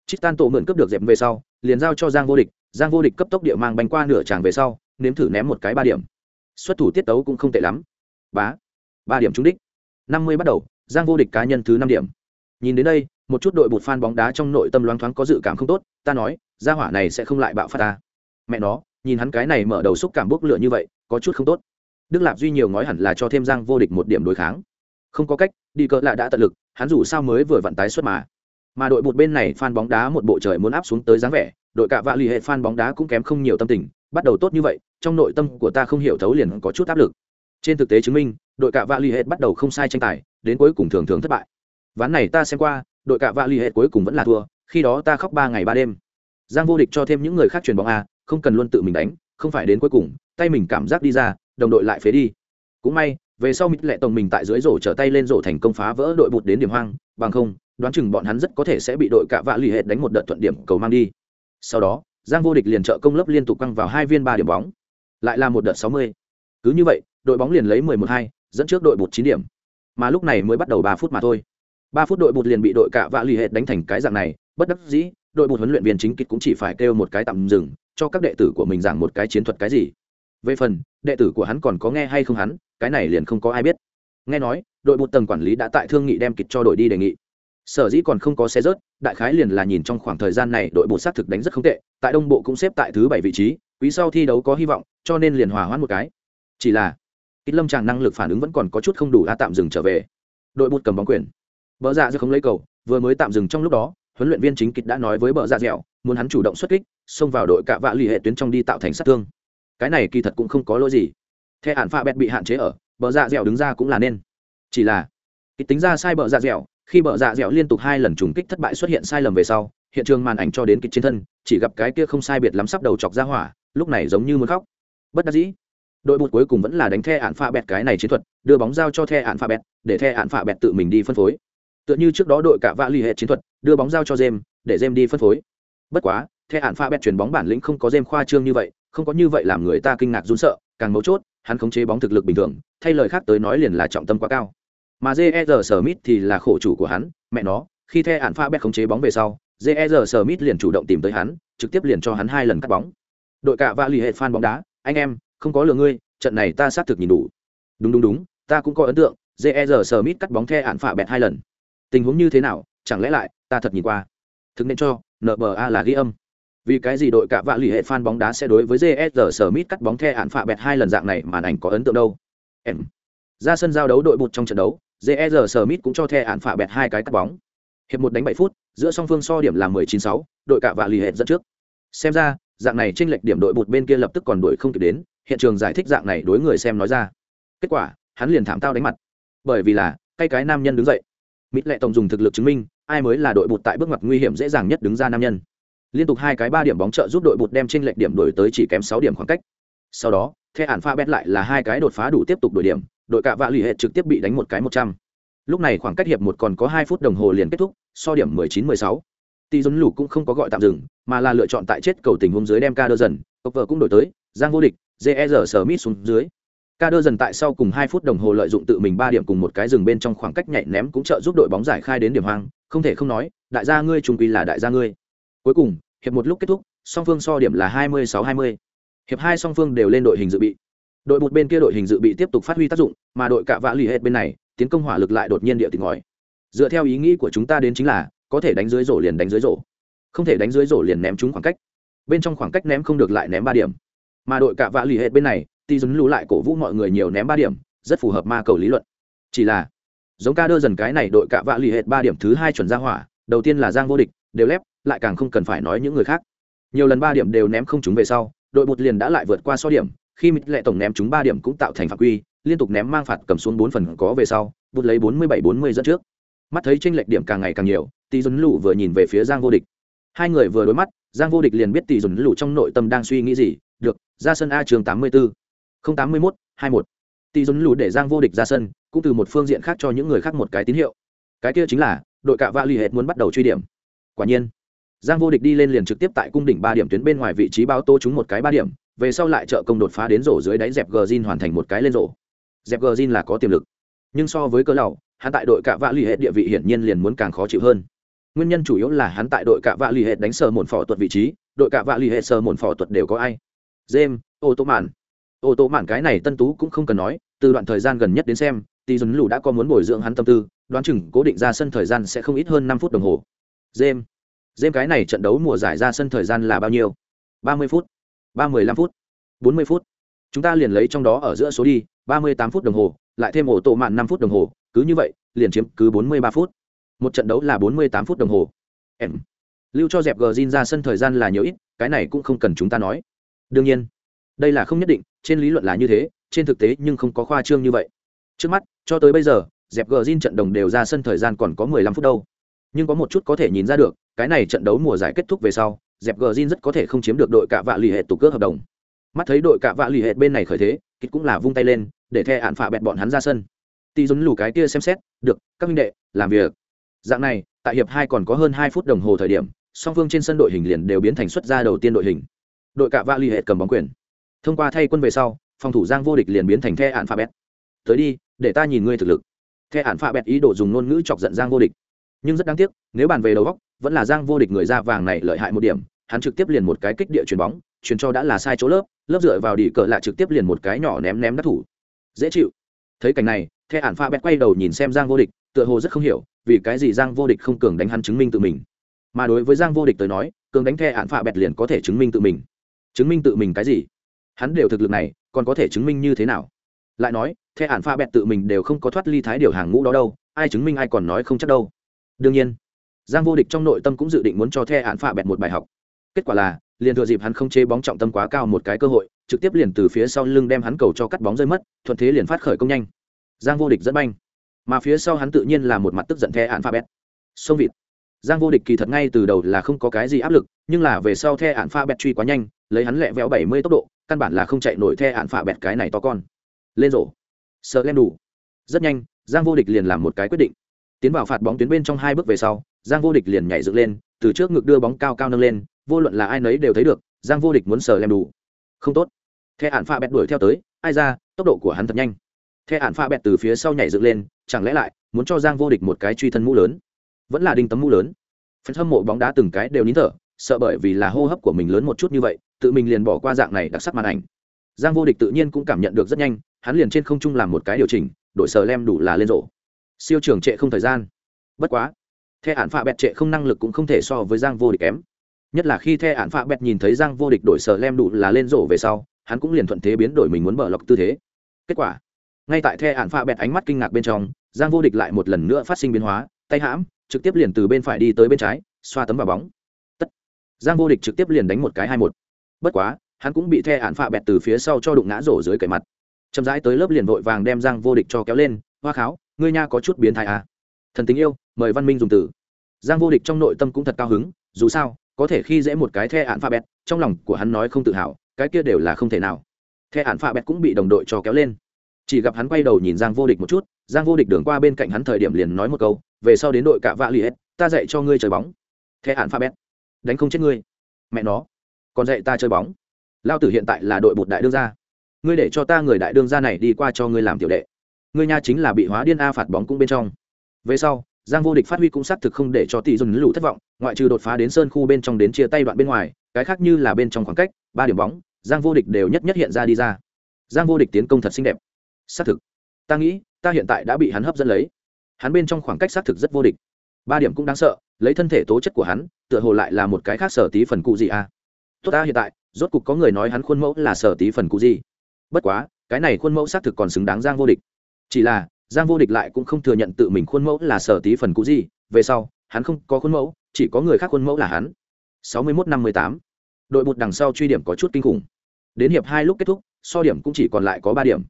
chít tan tổ mượn cướp được dẹp về sau, liền giao cho giang vô địch, giang vô địch cấp tốc địa mang bánh qua nửa tràng về sau, nếm thử ném một cái ba điểm. Xuất thủ tiết tấu cũng không tệ lắm. Bá, ba điểm trúng đích. Năm mươi bắt đầu, giang vô địch cá nhân thứ năm điểm nhìn đến đây, một chút đội bột fan bóng đá trong nội tâm loáng thoáng có dự cảm không tốt, ta nói, gia hỏa này sẽ không lại bạo phát ta. Mẹ nó, nhìn hắn cái này mở đầu xúc cảm bốc lửa như vậy, có chút không tốt. Đức lạp duy nhiều ngói hẳn là cho thêm giang vô địch một điểm đối kháng. Không có cách, đi cỡ lạ đã tận lực, hắn dù sao mới vừa vặn tái xuất mà. Mà đội bột bên này fan bóng đá một bộ trời muốn áp xuống tới dáng vẻ, đội cạ vạ lì hệ fan bóng đá cũng kém không nhiều tâm tình, bắt đầu tốt như vậy, trong nội tâm của ta không hiểu thấu liền có chút áp lực. Trên thực tế chứng minh, đội cạ vạ lì hệ bắt đầu không sai tranh tài, đến cuối cùng thường thường thất bại ván này ta xem qua, đội cạ vạ lì hệ cuối cùng vẫn là thua, khi đó ta khóc ba ngày ba đêm. Giang vô địch cho thêm những người khác truyền bóng a, không cần luôn tự mình đánh, không phải đến cuối cùng, tay mình cảm giác đi ra, đồng đội lại phế đi. Cũng may, về sau mít lệ tổng mình tại dưới rổ trở tay lên rổ thành công phá vỡ đội bụt đến điểm hoang, bằng không, đoán chừng bọn hắn rất có thể sẽ bị đội cạ vạ lì hệ đánh một đợt thuận điểm cầu mang đi. Sau đó, giang vô địch liền trợ công lớp liên tục căng vào hai viên ba điểm bóng. Lại là một đợt sáu mươi. Cứ như vậy, đội bóng liền lấy mười một hai, dẫn trước đội bụt chín điểm. Mà lúc này mới bắt đầu ba phút mà thôi ba phút đội bụt liền bị đội cạ vạ lì hệt đánh thành cái dạng này, bất đắc dĩ, đội bụt huấn luyện viên chính kịch cũng chỉ phải kêu một cái tạm dừng, cho các đệ tử của mình giảng một cái chiến thuật cái gì. Về phần, đệ tử của hắn còn có nghe hay không hắn, cái này liền không có ai biết. Nghe nói, đội bụt tầng quản lý đã tại thương nghị đem kịch cho đội đi đề nghị. Sở dĩ còn không có xe rớt, đại khái liền là nhìn trong khoảng thời gian này đội bụt xác thực đánh rất không tệ, tại đông bộ cũng xếp tại thứ bảy vị trí, quý sau thi đấu có hy vọng, cho nên liền hòa hoãn một cái. Chỉ là kích lâm tràng năng lực phản ứng vẫn còn có chút không đủ a tạm dừng trở về. Đội bụt cầm bóng quyền bờ dạ Dẻo không lấy cầu, vừa mới tạm dừng trong lúc đó, huấn luyện viên chính kịch đã nói với bờ dạ dẻo, muốn hắn chủ động xuất kích, xông vào đội cạ vạ lì hệ tuyến trong đi tạo thành sát thương. Cái này kỳ thật cũng không có lỗi gì. Thế hạn pha bẹt bị hạn chế ở bờ dạ dẻo đứng ra cũng là nên. Chỉ là kịch tính ra sai bờ dạ dẻo, khi bờ dạ dẻo liên tục hai lần trùng kích thất bại xuất hiện sai lầm về sau, hiện trường màn ảnh cho đến kịch trên thân, chỉ gặp cái kia không sai biệt lắm sắp đầu chọc ra hỏa, lúc này giống như muốn khóc. Bất đắc dĩ, đội bụt cuối cùng vẫn là đánh the ạn pha bẹt cái này chiến thuật, đưa bóng giao cho the ạn pha bẹt, để the ạn pha bẹt tự mình đi phân phối tựa như trước đó đội cả vạ l ì hệ chiến thuật, đưa bóng giao cho jem để jem đi phân phối. Bất quá, the hạn pha bẹt chuyển bóng bản lĩnh không có jem khoa trương như vậy, không có như vậy làm người ta kinh ngạc run sợ, càng mấu chốt, hắn khống chế bóng thực lực bình thường, thay lời khác tới nói liền là trọng tâm quá cao. Mà jer smith thì là khổ chủ của hắn, mẹ nó, khi the hạn pha bẹt khống chế bóng về sau jer smith liền chủ động tìm tới hắn, trực tiếp liền cho hắn hai lần cắt bóng. Đội cả vạ l ì hệ fan bóng đá, anh em, không có lừa ngươi, trận này ta xác thực nhìn đủ. Đúng đúng đúng, ta cũng có ấn tượng jer smith cắt bóng the hạn pha bẹt hai lần tình huống như thế nào, chẳng lẽ lại, ta thật nhìn qua. Thực nên cho nba là ghi âm. Vì cái gì đội cả vạ lì hệ fan bóng đá sẽ đối với JSR Smith cắt bóng the hạn phạ bẹt hai lần dạng này, màn ảnh có ấn tượng đâu? Em. Ra sân giao đấu đội bụt trong trận đấu JSR Smith cũng cho the hạn phạ bẹt hai cái cắt bóng. Hiệp một đánh bảy phút, giữa song phương so điểm là mười chín sáu, đội cả vạ lì hệ dẫn trước. Xem ra, dạng này trên lệch điểm đội bụt bên kia lập tức còn đuổi không kịp đến, hiện trường giải thích dạng này đối người xem nói ra. Kết quả, hắn liền thảm tao đánh mặt. Bởi vì là, tay cái nam nhân đứng dậy mít lệ tổng dùng thực lực chứng minh, ai mới là đội bụt tại bước ngoặt nguy hiểm dễ dàng nhất đứng ra nam nhân. Liên tục hai cái ba điểm bóng trợ giúp đội bụt đem trên lệch điểm đổi tới chỉ kém sáu điểm khoảng cách. Sau đó, the ản pha bét lại là hai cái đột phá đủ tiếp tục đổi điểm, đội cạ vạ lì hệ trực tiếp bị đánh một cái một trăm. Lúc này khoảng cách hiệp một còn có hai phút đồng hồ liền kết thúc, so điểm mười chín mười sáu. Tỷ dân lù cũng không có gọi tạm dừng, mà là lựa chọn tại chết cầu tình huống dưới đem ca đơ dần, cốc vợ cũng đổi tới, giang vô địch jer sờ mít xuống dưới ca đơ dần tại sau cùng hai phút đồng hồ lợi dụng tự mình ba điểm cùng một cái rừng bên trong khoảng cách nhảy ném cũng trợ giúp đội bóng giải khai đến điểm hoang, không thể không nói, đại gia ngươi trung quy là đại gia ngươi. Cuối cùng, hiệp một lúc kết thúc, song phương so điểm là hai mươi sáu hai mươi. Hiệp hai song phương đều lên đội hình dự bị. Đội một bên kia đội hình dự bị tiếp tục phát huy tác dụng, mà đội cạ vã lì hết bên này, tiến công hỏa lực lại đột nhiên địa tình ngòi. Dựa theo ý nghĩ của chúng ta đến chính là, có thể đánh dưới rổ liền đánh dưới rổ. Không thể đánh dưới rổ liền ném trúng khoảng cách. Bên trong khoảng cách ném không được lại ném ba điểm. Mà đội cạ vã lì hết bên này ti dấn lũ lại cổ vũ mọi người nhiều ném ba điểm, rất phù hợp ma cầu lý luận. Chỉ là, giống ca đơ dần cái này đội cạ vạ lì hệt ba điểm thứ hai chuẩn ra hỏa, đầu tiên là giang vô địch, đều lép, lại càng không cần phải nói những người khác. Nhiều lần ba điểm đều ném không chúng về sau, đội bột liền đã lại vượt qua so điểm, khi mít lệ tổng ném chúng ba điểm cũng tạo thành phạm quy, liên tục ném mang phạt cầm xuống bốn phần có về sau bút lấy bốn mươi bảy bốn mươi dẫn trước. Mắt thấy tranh lệch điểm càng ngày càng nhiều tỷ dồn lũ vừa nhìn về phía giang vô địch. Hai người vừa đối mắt, giang vô địch liền biết tỷ dồn lũ trong nội tâm đang suy nghĩ gì, được, ra sân a trường tám mươi bốn không tám mươi mốt hai một. Tỷ dồn lù để giang vô địch ra sân, cũng từ một phương diện khác cho những người khác một cái tín hiệu. Cái kia chính là, đội cạ vạ l ì hệt muốn bắt đầu truy điểm. Quả nhiên, giang vô địch đi lên liền trực tiếp tại cung đỉnh ba điểm tuyến bên ngoài vị trí báo tô chúng một cái ba điểm, về sau lại trợ công đột phá đến rổ dưới đáy dẹp gờ zin hoàn thành một cái lên rổ. Dẹp gờ zin là có tiềm lực, nhưng so với cơ lầu hắn tại đội cạ vạ l ì hệ địa vị hiển nhiên liền muốn càng khó chịu hơn. Nguyên nhân chủ yếu là hắn tại đội cạ vạ l ì hệ đánh sờ một phỏ tuật vị trí, đội cạ vạ l ì hệ sờ một phỏ tuật đều có ai? James ô tô màn ô tô mạn cái này tân tú cũng không cần nói, từ đoạn thời gian gần nhất đến xem tỷ dùn lù đã có muốn bồi dưỡng hắn tâm tư, đoán chừng cố định ra sân thời gian sẽ không ít hơn năm phút đồng hồ. James james cái này trận đấu mùa giải ra sân thời gian là bao nhiêu? ba mươi phút, ba mươi lăm phút, bốn mươi phút. Chúng ta liền lấy trong đó ở giữa số đi, ba mươi tám phút đồng hồ, lại thêm ổ tổ mạn năm phút đồng hồ, cứ như vậy, liền chiếm cứ bốn mươi ba phút. Một trận đấu là bốn mươi tám phút đồng hồ. Em, lưu cho dẹp gờ zin ra sân thời gian là nhiều ít, cái này cũng không cần chúng ta nói. Đương nhiên đây là không nhất định, trên lý luận là như thế, trên thực tế nhưng không có khoa trương như vậy. Trước mắt, cho tới bây giờ, dẹp gờ zin trận đồng đều ra sân thời gian còn có mười lăm phút đâu. Nhưng có một chút có thể nhìn ra được, cái này trận đấu mùa giải kết thúc về sau, dẹp gờ zin rất có thể không chiếm được đội cạ vạ lì hệ tục cước hợp đồng. Mắt thấy đội cạ vạ lì hệ bên này khởi thế kịch cũng là vung tay lên, để the hạn phạ bẹt bọn hắn ra sân. Tỷ dồn lù cái kia xem xét, được, các minh đệ, làm việc. Dạng này, tại hiệp hai còn có hơn hai phút đồng hồ thời điểm, song phương trên sân đội hình liền đều biến thành xuất ra đầu tiên đội hình. Đội cạ vạ lì hệ cầm bóng quyền thông qua thay quân về sau, phòng thủ giang vô địch liền biến thành the hạn pha bẹt tới đi, để ta nhìn ngươi thực lực. The hạn pha bẹt ý đồ dùng ngôn ngữ chọc giận giang vô địch. Nhưng rất đáng tiếc, nếu bàn về đầu góc vẫn là giang vô địch người da vàng này lợi hại một điểm, hắn trực tiếp liền một cái kích địa chuyền bóng, chuyền cho đã là sai chỗ lớp lớp dựa vào đỉ cờ lại trực tiếp liền một cái nhỏ ném ném đắc thủ. Dễ chịu. Thấy cảnh này, the ản pha bét quay đầu nhìn xem giang vô địch, tựa hồ rất không hiểu, vì cái gì giang vô địch không cường đánh hắn chứng minh tự mình. Mà đối với giang vô địch tới nói, cường đánh the ản pha bét liền có thể chứng minh tự mình. Chứng minh tự mình cái gì? Hắn đều thực lực này, còn có thể chứng minh như thế nào? Lại nói, the ản pha bẹt tự mình đều không có thoát ly thái điều hàng ngũ đó đâu, ai chứng minh ai còn nói không chắc đâu. Đương nhiên, giang vô địch trong nội tâm cũng dự định muốn cho the ản pha bẹt một bài học. Kết quả là, liền thừa dịp hắn không chế bóng trọng tâm quá cao một cái cơ hội, trực tiếp liền từ phía sau lưng đem hắn cầu cho cắt bóng rơi mất, thuận thế liền phát khởi công nhanh. Giang vô địch dẫn banh. Mà phía sau hắn tự nhiên là một mặt tức giận the ạn pha bẹt. sông vịt. Giang vô địch kỳ thật ngay từ đầu là không có cái gì áp lực, nhưng là về sau the ạn pha bẹt truy quá nhanh, lấy hắn lẹ véo bảy mươi tốc độ căn bản là không chạy nổi the hạn pha bẹt cái này to con. Lên rổ. Sợ lem đủ. Rất nhanh, giang vô địch liền làm một cái quyết định. Tiến vào phạt bóng tuyến bên trong hai bước về sau, giang vô địch liền nhảy dựng lên, từ trước ngực đưa bóng cao cao nâng lên, vô luận là ai nấy đều thấy được, giang vô địch muốn sờ lem đủ. Không tốt. The hạn phạ bẹt đuổi theo tới, ai ra, tốc độ của hắn thật nhanh. The hạn phạ bẹt từ phía sau nhảy dựng lên, chẳng lẽ lại muốn cho giang vô địch một cái truy thân mũ lớn? Vẫn là đinh tấm mũ lớn. Phần hâm mộ bóng đá từng cái đều nín thở, sợ bởi vì là hô hấp của mình lớn một chút như vậy tự mình liền bỏ qua dạng này đặc sắc màn ảnh. Giang vô địch tự nhiên cũng cảm nhận được rất nhanh, hắn liền trên không trung làm một cái điều chỉnh đội sờ lem đủ là lên rổ. Siêu trường trệ không thời gian. Bất quá, the hạn phạ bẹt trệ không năng lực cũng không thể so với giang vô địch kém. Nhất là khi the ạn phạ bẹt nhìn thấy giang vô địch đổi sờ lem đủ là lên rổ về sau, hắn cũng liền thuận thế biến đổi mình muốn mở lọc tư thế. Kết quả, ngay tại the ạn phạ bẹt ánh mắt kinh ngạc bên trong, giang vô địch lại một lần nữa phát sinh biến hóa, tay hãm, trực tiếp liền từ bên phải đi tới bên trái, xoa tấm vào bóng. Tất. Giang vô địch trực tiếp liền đánh một cái hai một bất quá, hắn cũng bị the ạn phạ bẹt từ phía sau cho đụng ngã rổ dưới cậy mặt. Chậm rãi tới lớp liền vội vàng đem giang vô địch cho kéo lên, hoa kháo, ngươi nha có chút biến thai à. thần tình yêu, mời văn minh dùng từ. Giang vô địch trong nội tâm cũng thật cao hứng, dù sao, có thể khi dễ một cái the ạn pha bẹt, trong lòng của hắn nói không tự hào, cái kia đều là không thể nào. The ạn pha bẹt cũng bị đồng đội cho kéo lên. Chỉ gặp hắn quay đầu nhìn giang vô địch một chút giang vô địch đường qua bên cạnh hắn thời điểm liền nói một câu, về sau đến đội cả vạ li hết ta dạy cho ngươi chơi bóng. The ạn pha bẹt, đánh không chết ngươi. Mẹ nó còn dạy ta chơi bóng. Lao tử hiện tại là đội bột đại đương gia. Ngươi để cho ta người đại đương gia này đi qua cho ngươi làm tiểu đệ. Ngươi nha chính là bị hóa điên a phạt bóng cũng bên trong. Về sau, giang vô địch phát huy cũng xác thực không để cho tỷ dùng lũ thất vọng, ngoại trừ đột phá đến sơn khu bên trong đến chia tay đoạn bên ngoài, cái khác như là bên trong khoảng cách, ba điểm bóng, giang vô địch đều nhất nhất hiện ra đi ra. Giang vô địch tiến công thật xinh đẹp. Xác thực. Ta nghĩ, ta hiện tại đã bị hắn hấp dẫn lấy. Hắn bên trong khoảng cách xác thực rất vô địch. Ba điểm cũng đáng sợ, lấy thân thể tố chất của hắn, tựa hồ lại là một cái khác sở tí phần cụ gì à? Tốt ta hiện tại, rốt cục có người nói hắn khuôn mẫu là sở tí phần cụ gì. Bất quá, cái này khuôn mẫu xác thực còn xứng đáng giang vô địch. Chỉ là, giang vô địch lại cũng không thừa nhận tự mình khuôn mẫu là sở tí phần cũ gì. Về sau, hắn không có khuôn mẫu, chỉ có người khác khuôn mẫu là hắn. Sáu mươi mốt năm mươi tám. Đội bụt đằng sau truy điểm có chút kinh khủng. Đến hiệp hai lúc kết thúc, so điểm cũng chỉ còn lại có ba điểm.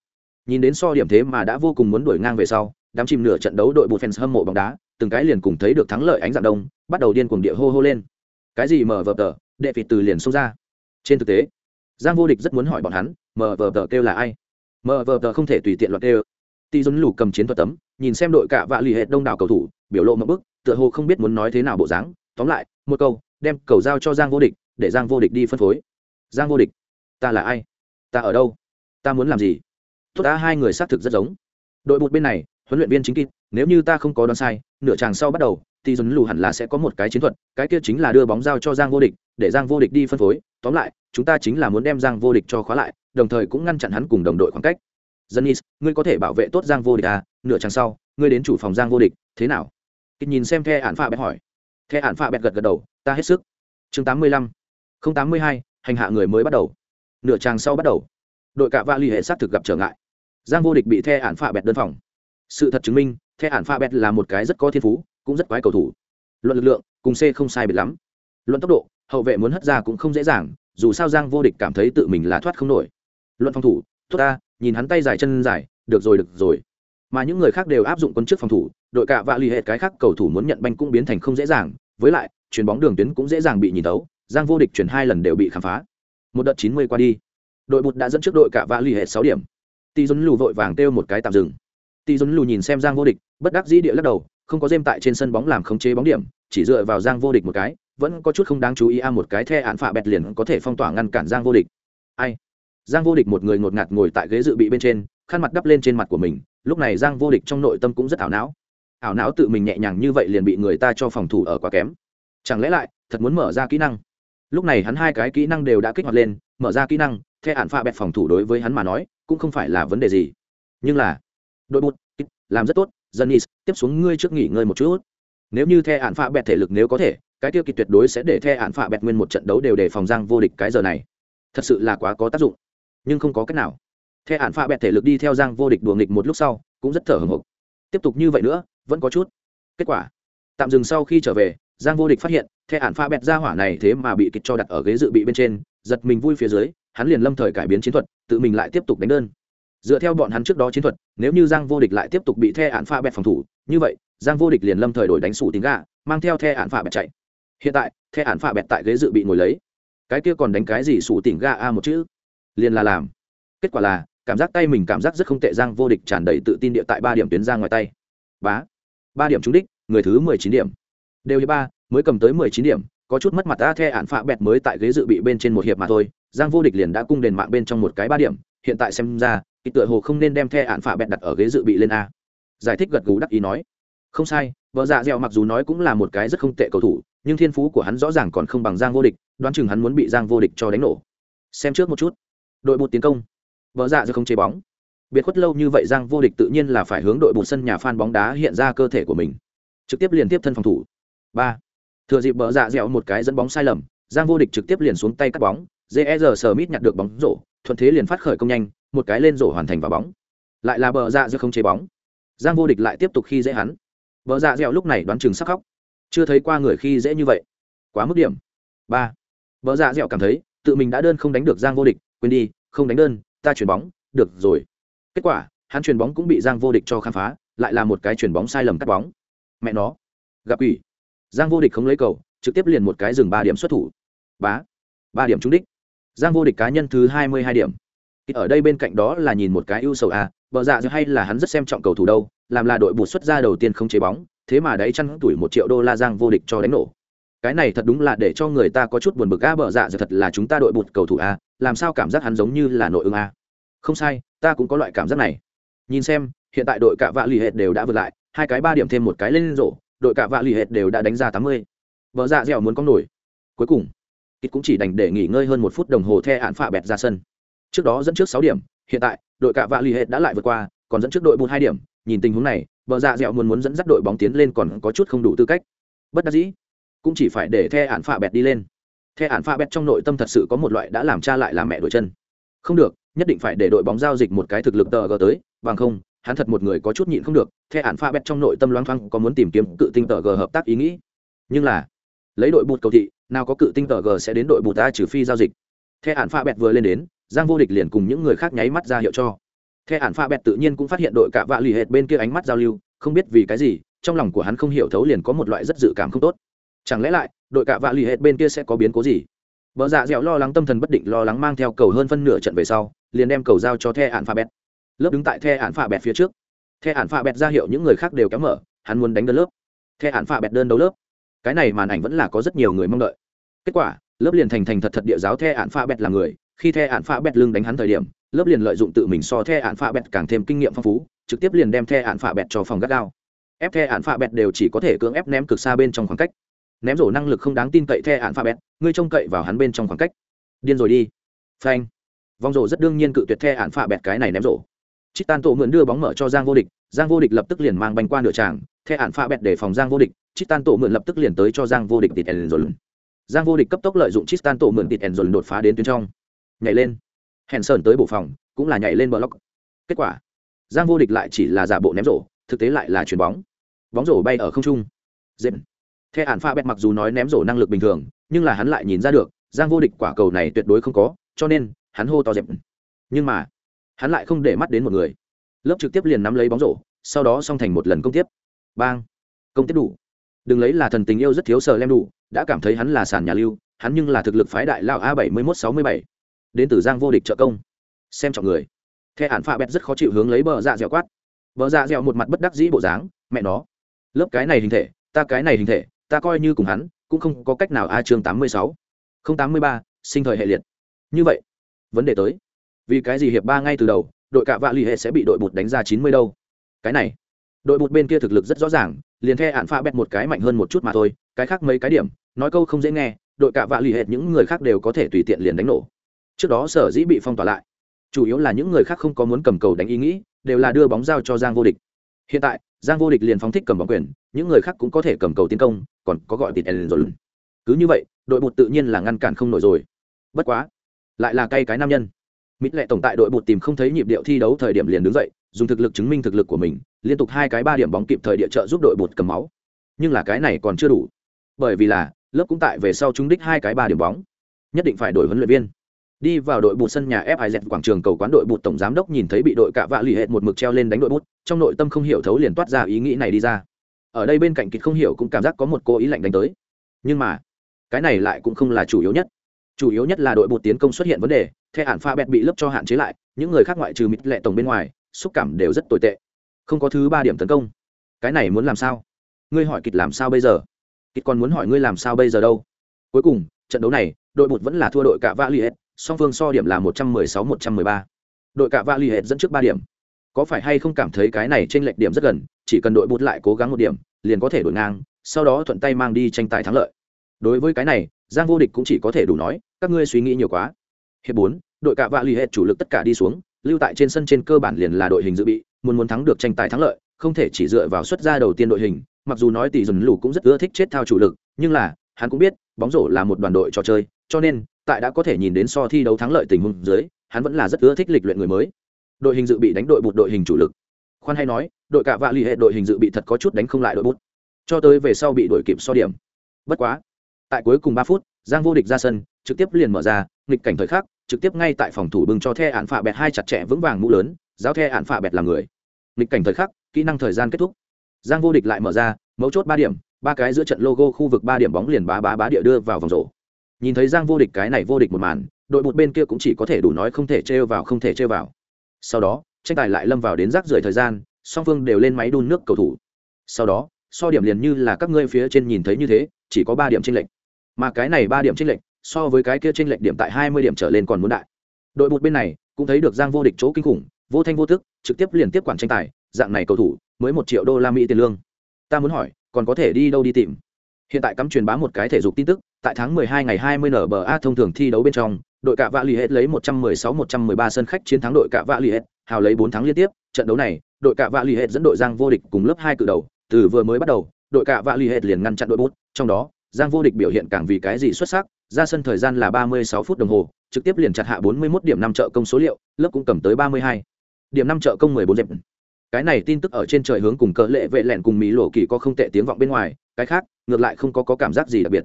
Nhìn đến so điểm thế mà đã vô cùng muốn đuổi ngang về sau, đám chìm nửa trận đấu đội bụt fans hâm mộ bóng đá, từng cái liền cùng thấy được thắng lợi ánh dạng đông, bắt đầu điên cuồng địa hô hô lên. Cái gì mở vở tờ? Đệ vịt từ liền xông ra. Trên thực tế giang vô địch rất muốn hỏi bọn hắn mờ vờ tờ kêu là ai? Mờ vờ tờ không thể tùy tiện loạt kêu. Tỷ Dũng lù cầm chiến thuật tấm, nhìn xem đội cả vạ lì hệ đông đảo cầu thủ, biểu lộ một bức, tựa hồ không biết muốn nói thế nào bộ dáng, tóm lại, một câu, đem cầu giao cho Giang vô địch, để Giang vô địch đi phân phối. Giang vô địch. ta là ai? Ta ở đâu? Ta muốn làm gì? Tốt đã hai người xác thực rất giống. Đội bụt bên này huấn luyện viên chính kịp nếu như ta không có đoán sai nửa chàng sau bắt đầu thì dồn lù hẳn là sẽ có một cái chiến thuật cái kia chính là đưa bóng giao cho giang vô địch để giang vô địch đi phân phối tóm lại chúng ta chính là muốn đem giang vô địch cho khóa lại đồng thời cũng ngăn chặn hắn cùng đồng đội khoảng cách Janis, ngươi có thể bảo vệ tốt Giang vô địch à, nửa trang sau, ngươi đến chủ phòng Giang vô địch, thế nào? Kịch nhìn xem The Án Phạ Bẹt hỏi. The Án Phạ Bẹt gật gật đầu, ta hết sức. Chương 85. 082, hành hạ người mới bắt đầu. Nửa trang sau bắt đầu. Đội cả Vali hệ sát thực gặp trở ngại. Giang vô địch bị The Án Phạ Bẹt đơn phòng. Sự thật chứng minh, The Án Phạ Bẹt là một cái rất có thiên phú, cũng rất quái cầu thủ. Luận lực lượng, cùng C không sai biệt lắm. Luận tốc độ, hậu vệ muốn hất ra cũng không dễ dàng, dù sao Giang vô địch cảm thấy tự mình là thoát không nổi. Luận phòng thủ, tốt ta, nhìn hắn tay dài chân dài được rồi được rồi. Mà những người khác đều áp dụng quân trước phòng thủ đội cạ vạ l ì hệ cái khác cầu thủ muốn nhận banh cũng biến thành không dễ dàng với lại chuyền bóng đường tuyến cũng dễ dàng bị nhìn tấu giang vô địch chuyển hai lần đều bị khám phá. Một đợt chín mươi qua đi đội bụt đã dẫn trước đội cạ vạ l ì hệ sáu điểm. Tỷ dun lù vội vàng kêu một cái tạm dừng. Tỷ dun lù nhìn xem giang vô địch bất đắc dĩ địa lắc đầu không có dêm tại trên sân bóng làm khống chế bóng điểm chỉ dựa vào giang vô địch một cái vẫn có chút không đáng chú ý a một cái the án phạ bẹt liền có thể phong tỏa ngăn cản giang vô địch. Ai? Giang vô địch một người ngột ngạt ngồi tại ghế dự bị bên trên khăn mặt đắp lên trên mặt của mình lúc này giang vô địch trong nội tâm cũng rất ảo não. Ảo não tự mình nhẹ nhàng như vậy liền bị người ta cho phòng thủ ở quá kém. Chẳng lẽ lại thật muốn mở ra kỹ năng? Lúc này hắn hai cái kỹ năng đều đã kích hoạt lên mở ra kỹ năng the hạn pha bẹt phòng thủ đối với hắn mà nói cũng không phải là vấn đề gì. Nhưng là đội bút làm rất tốt Janis, tiếp xuống ngươi trước nghỉ ngơi một chút. Nếu như the hạn pha bẹt thể lực nếu có thể cái tiêu kỳ tuyệt đối sẽ để the hạn phạ bẹt nguyên một trận đấu đều để phòng giang vô địch cái giờ này. Thật sự là quá có tác dụng. Nhưng không có cách nào. The hạn phạ bẹt thể lực đi theo giang vô địch đùa nghịch một lúc sau, cũng rất thở hồng hộc. Tiếp tục như vậy nữa, vẫn có chút. Kết quả, tạm dừng sau khi trở về, giang vô địch phát hiện, the hạn phạ bẹt ra hỏa này thế mà bị kịch cho đặt ở ghế dự bị bên trên, giật mình vui phía dưới, hắn liền lâm thời cải biến chiến thuật, tự mình lại tiếp tục đánh đơn. Dựa theo bọn hắn trước đó chiến thuật, nếu như giang vô địch lại tiếp tục bị the hạn phạ bẹt phòng thủ, như vậy, giang vô địch liền lâm thời đổi đánh sủ tính gà, mang theo the hạn phạ bẹt chạy hiện tại, the hạn phạ bẹt tại ghế dự bị ngồi lấy. Cái kia còn đánh cái gì sủ tỉnh ga a một chữ? Liền là làm. Kết quả là, cảm giác tay mình cảm giác rất không tệ, giang vô địch tràn đầy tự tin địa tại ba điểm tuyến ra ngoài tay. Bá. Ba điểm trúng đích, người thứ mười chín điểm. Đều như ba, mới cầm tới mười chín điểm, có chút mất mặt ta the ạn phạ bẹt mới tại ghế dự bị bên trên một hiệp mà thôi, giang vô địch liền đã cung đền mạng bên trong một cái ba điểm, hiện tại xem ra ít tựa hồ không nên đem the ạn phạ bẹt đặt ở ghế dự bị lên a. Giải thích gật gù đắc ý nói. Không sai, vợ dạ dẻo mặc dù nói cũng là một cái rất không tệ cầu thủ nhưng thiên phú của hắn rõ ràng còn không bằng giang vô địch, đoán chừng hắn muốn bị giang vô địch cho đánh nổ. Xem trước một chút. Đội bụt tiến công. Vợ dạ giờ không chế bóng. Biệt khuất lâu như vậy giang vô địch tự nhiên là phải hướng đội bụt sân nhà phan bóng đá hiện ra cơ thể của mình. Trực tiếp liền tiếp thân phòng thủ. Ba. Thừa dịp bờ dạ dẻo một cái dẫn bóng sai lầm, giang vô địch trực tiếp liền xuống tay cắt bóng. Jer sờ mít nhặt được bóng rổ, thuận thế liền phát khởi công nhanh, một cái lên rổ hoàn thành vào bóng. Lại là bờ dạ dẻo không chế bóng. Giang vô địch lại tiếp tục khi dễ hắn. Bờ dạ dẻo lúc này đoán chừng sắc khóc chưa thấy qua người khi dễ như vậy. Quá mức điểm. Ba. Bờ dạ dẻo cảm thấy tự mình đã đơn không đánh được giang vô địch quên đi không đánh đơn ta chuyền bóng được rồi. Kết quả hắn chuyền bóng cũng bị giang vô địch cho khám phá lại là một cái chuyền bóng sai lầm cắt bóng. Mẹ nó. Gặp ủy giang vô địch không lấy cầu trực tiếp liền một cái dừng ba điểm xuất thủ. Bá. Ba điểm trúng đích. Giang vô địch cá nhân thứ hai mươi hai điểm. Ở đây bên cạnh đó là nhìn một cái ưu sầu à, vợ dạ hay là hắn rất xem trọng cầu thủ đâu làm là đội bù xuất ra đầu tiên không chế bóng thế mà đấy chăn tuổi một triệu đô la giang vô địch cho đánh nổ. Cái này thật đúng là để cho người ta có chút buồn bực, a, bợ dạ giờ thật là chúng ta đội bụt cầu thủ, a, làm sao cảm giác hắn giống như là nội ứng, a? Không sai, ta cũng có loại cảm giác này. Nhìn xem, hiện tại đội cả vạ lì hệt đều đã vượt lại, hai cái ba điểm thêm một cái lên rổ, đội cả vạ lì hệt đều đã đánh ra tám mươi. Vợ dạ dẻo muốn có nổi. Cuối cùng ít cũng chỉ đành để nghỉ ngơi hơn một phút đồng hồ the hạn phạ bẹt ra sân. Trước đó dẫn trước sáu điểm, hiện tại đội cả vạ lì hệt đã lại vượt qua, còn dẫn trước đội bụt hai điểm. Nhìn tình huống này bờ dạ dẻo muốn muốn dẫn dắt đội bóng tiến lên còn có chút không đủ tư cách. Bất đắc dĩ. Cũng chỉ phải để the ạn phạ bẹt đi lên. The ạn phạ bẹt trong nội tâm thật sự có một loại đã làm cha lại làm mẹ đổi chân. Không được, nhất định phải để đội bóng giao dịch một cái thực lực tờ gờ tới, bằng không, hắn thật một người có chút nhịn không được, the ạn phạ bẹt trong nội tâm loáng thoáng có muốn tìm kiếm cự tinh tờ g hợp tác ý nghĩ. Nhưng là, lấy đội bụt cầu thị, nào có cự tinh tờ g sẽ đến đội bụt ta trừ phi giao dịch. The ạn phạ bẹt vừa lên đến, giang vô địch liền cùng những người khác nháy mắt ra hiệu cho the ản pha bẹt tự nhiên cũng phát hiện đội cả vạ lì hệt bên kia ánh mắt giao lưu, không biết vì cái gì, trong lòng của hắn không hiểu thấu liền có một loại rất dự cảm không tốt. Chẳng lẽ lại, đội Cả vạ l ì bên kia sẽ có biến cố gì? Vợ dạ dẻo lo lắng tâm thần bất định lo lắng mang theo cầu hơn phân nửa trận về sau, liền đem cầu giao cho the ản pha bẹt. Lớp đứng tại the ản pha bẹt phía trước. The ản pha bẹt ra hiệu những người khác đều kéo mở, hắn muốn đánh đơn lớp. The ản pha bẹt đơn đấu lớp. Cái này màn ảnh vẫn là có rất nhiều người mong đợi. Kết quả, lớp liền thành thành thật thật địa giáo the ản pha bẹt là người. Khi the ản pha bẹt lưng đánh hắn thời điểm lớp liền lợi dụng tự mình so the hạn phạ bẹt càng thêm kinh nghiệm phong phú, trực tiếp liền đem the hạn phạ bẹt cho phòng gắt gao. Ép the hạn phạ bẹt đều chỉ có thể cưỡng ép ném cực xa bên trong khoảng cách. Ném rổ năng lực không đáng tin cậy the hạn phạ bẹt, ngươi trông cậy vào hắn bên trong khoảng cách. Điên rồi đi. Phanh. Vòng rổ rất đương nhiên cự tuyệt the hạn phạ bẹt cái này ném rổ. Chít tan tổ mượn đưa bóng mở cho giang vô địch, giang vô địch lập tức liền mang bánh qua nửa tràng, the hạn phạ bẹt để phòng giang vô địch, chít tan tổ mượn lập tức liền tới cho giang vô địch tịt ẩn rồi giang vô địch cấp tốc lợi dụng chít tan tổ mượn tịt ẩn rồi đột phá đến tuyến trong. Nhảy lên hẹn sơn tới bộ phòng, cũng là nhảy lên bờ lóc. Kết quả, giang vô địch lại chỉ là giả bộ ném rổ, thực tế lại là chuyền bóng. Bóng rổ bay ở không trung. Dễ the ạn pha bẹt mặc dù nói ném rổ năng lực bình thường, nhưng là hắn lại nhìn ra được, giang vô địch quả cầu này tuyệt đối không có, cho nên, hắn hô to dẹp nhưng mà, hắn lại không để mắt đến một người. Lớp trực tiếp liền nắm lấy bóng rổ, sau đó xong thành một lần công tiếp. Bang. Công tiếp đủ. Đừng lấy là thần tình yêu rất thiếu sờ lem đủ, đã cảm thấy hắn là sàn nhà lưu, hắn nhưng là thực lực phái đại lao a bảy mươi mốt sáu mươi bảy đến từ giang vô địch trợ công. Xem trọng người. Thẻ hạn pha bẹt rất khó chịu hướng lấy bờ dạ dẻo quát. Bờ dạ dẻo một mặt bất đắc dĩ bộ dáng, mẹ nó, lớp cái này hình thể, ta cái này hình thể, ta coi như cùng hắn, cũng không có cách nào a chương tám mươi sáu. không tám mươi ba, sinh thời hệ liệt. Như vậy, vấn đề tới. Vì cái gì hiệp ba ngay từ đầu, đội cạ vạ l ì hệ sẽ bị đội bụt đánh ra chín mươi đâu? Cái này, đội bụt bên kia thực lực rất rõ ràng, liền the hạn pha bẹt một cái mạnh hơn một chút mà thôi, cái khác mấy cái điểm, nói câu không dễ nghe, đội cạ vạ l ì hệ những người khác đều có thể tùy tiện liền đánh nổ trước đó sở dĩ bị phong tỏa lại, chủ yếu là những người khác không có muốn cầm cầu đánh ý nghĩ, đều là đưa bóng giao cho giang vô địch. Hiện tại, giang vô địch liền phóng thích cầm bóng quyền, những người khác cũng có thể cầm cầu tiến công, còn có gọi tịt ellen rồi cứ như vậy, đội bột tự nhiên là ngăn cản không nổi rồi. Bất quá, lại là cay cái nam nhân. Mít lệ tổng tại đội bột tìm không thấy nhịp điệu thi đấu thời điểm liền đứng dậy, dùng thực lực chứng minh thực lực của mình, liên tục hai cái ba điểm bóng kịp thời địa trợ giúp đội bột cầm máu. Nhưng là cái này còn chưa đủ. Bởi vì là, lớp cũng tại về sau trúng đích hai cái ba điểm bóng. Nhất định phải đổi huấn luyện viên đi vào đội bụt sân nhà FIZ quảng trường cầu quán đội bụt tổng giám đốc nhìn thấy bị đội cạ vạ lì hệt một mực treo lên đánh đội bút, trong nội tâm không hiểu thấu liền toát ra ý nghĩ này đi ra. Ở đây bên cạnh kịch không hiểu cũng cảm giác có một cô ý lạnh đánh tới. Nhưng mà, cái này lại cũng không là chủ yếu nhất. Chủ yếu nhất là đội bụt tiến công xuất hiện vấn đề the hạn pha bẹt bị lớp cho hạn chế lại những người khác ngoại trừ mít lệ tổng bên ngoài xúc cảm đều rất tồi tệ. Không có thứ ba điểm tấn công. Cái này muốn làm sao? Ngươi hỏi kịch làm sao bây giờ? Kịch còn muốn hỏi ngươi làm sao bây giờ đâu? Cuối cùng trận đấu này đội bụt vẫn là thua đội cả vạ lì hết song phương so điểm là một trăm mười sáu, một trăm mười ba. Đội cả va li Hệt dẫn trước ba điểm. Có phải hay không cảm thấy cái này trên lệch điểm rất gần, chỉ cần đội bút lại cố gắng một điểm, liền có thể đổi ngang, sau đó thuận tay mang đi tranh tài thắng lợi. Đối với cái này, giang vô địch cũng chỉ có thể đủ nói, các ngươi suy nghĩ nhiều quá. Hiệp bốn, đội Cả vạ l ì chủ lực tất cả đi xuống, lưu tại trên sân trên cơ bản liền là đội hình dự bị, muốn muốn thắng được tranh tài thắng lợi, không thể chỉ dựa vào xuất gia đầu tiên đội hình, mặc dù nói tỷ dần lù cũng rất ưa thích chết thao chủ lực, nhưng là, hắn cũng biết, bóng rổ là một đoàn đội trò chơi, cho nên tại đã có thể nhìn đến so thi đấu thắng lợi tình huống dưới, hắn vẫn là rất ưa thích lịch luyện người mới. Đội hình dự bị đánh đội bụt đội hình chủ lực. Khoan hay nói, đội cạ vạ l ì hệ đội hình dự bị thật có chút đánh không lại đội bút cho tới về sau bị đội kịp so điểm. Bất quá, tại cuối cùng ba phút, giang vô địch ra sân, trực tiếp liền mở ra, nghịch cảnh thời khắc, trực tiếp ngay tại phòng thủ bưng cho the ạn phạ bẹt hai chặt chẽ vững vàng mũ lớn, giáo the ạn phạ bẹt là người. Nghịch cảnh thời khắc, kỹ năng thời gian kết thúc. Giang vô địch lại mở ra, mấu chốt ba điểm, ba cái giữa trận logo khu vực ba điểm bóng liền bá bá bá địa đưa vào vòng rổ nhìn thấy giang vô địch cái này vô địch một màn, đội một bên kia cũng chỉ có thể đủ nói không thể trêu vào, không thể trêu vào. Sau đó, tranh tài lại lâm vào đến rác rưởi thời gian, song phương đều lên máy đun nước cầu thủ. Sau đó, so điểm liền như là các ngươi phía trên nhìn thấy như thế, chỉ có ba điểm tranh lệch. Mà cái này ba điểm tranh lệch, so với cái kia tranh lệch điểm tại hai mươi điểm trở lên còn muốn đại. Đội một bên này, cũng thấy được giang vô địch chỗ kinh khủng, vô thanh vô tức, trực tiếp liền tiếp quản tranh tài, dạng này cầu thủ, mới một triệu đô la mỹ tiền lương. Ta muốn hỏi, còn có thể đi đâu đi tìm? Hiện tại cắm truyền bá một cái thể dục tin tức, tại tháng 12 ngày 20 nba thông thường thi đấu bên trong, đội cả vạ lì hết lấy 116-113 sân khách chiến thắng đội cả vạ lì hết hào lấy bốn tháng liên tiếp. Trận đấu này, đội cả vạ lì hết dẫn đội giang vô địch cùng lớp hai cử đầu, từ vừa mới bắt đầu, đội cả vạ lì hết liền ngăn chặn đội bút. Trong đó, giang vô địch biểu hiện càng vì cái gì xuất sắc, ra sân thời gian là ba mươi sáu phút đồng hồ, trực tiếp liền chặt hạ 41 điểm năm trợ công số liệu, lớp cũng cầm tới ba mươi hai. Điểm năm trợ công mười bốn dẹp cái này tin tức ở trên trời hướng cùng cỡ lệ vệ lẹn cùng mỹ lộ kỳ có không tệ tiếng vọng bên ngoài cái khác ngược lại không có, có cảm giác gì đặc biệt.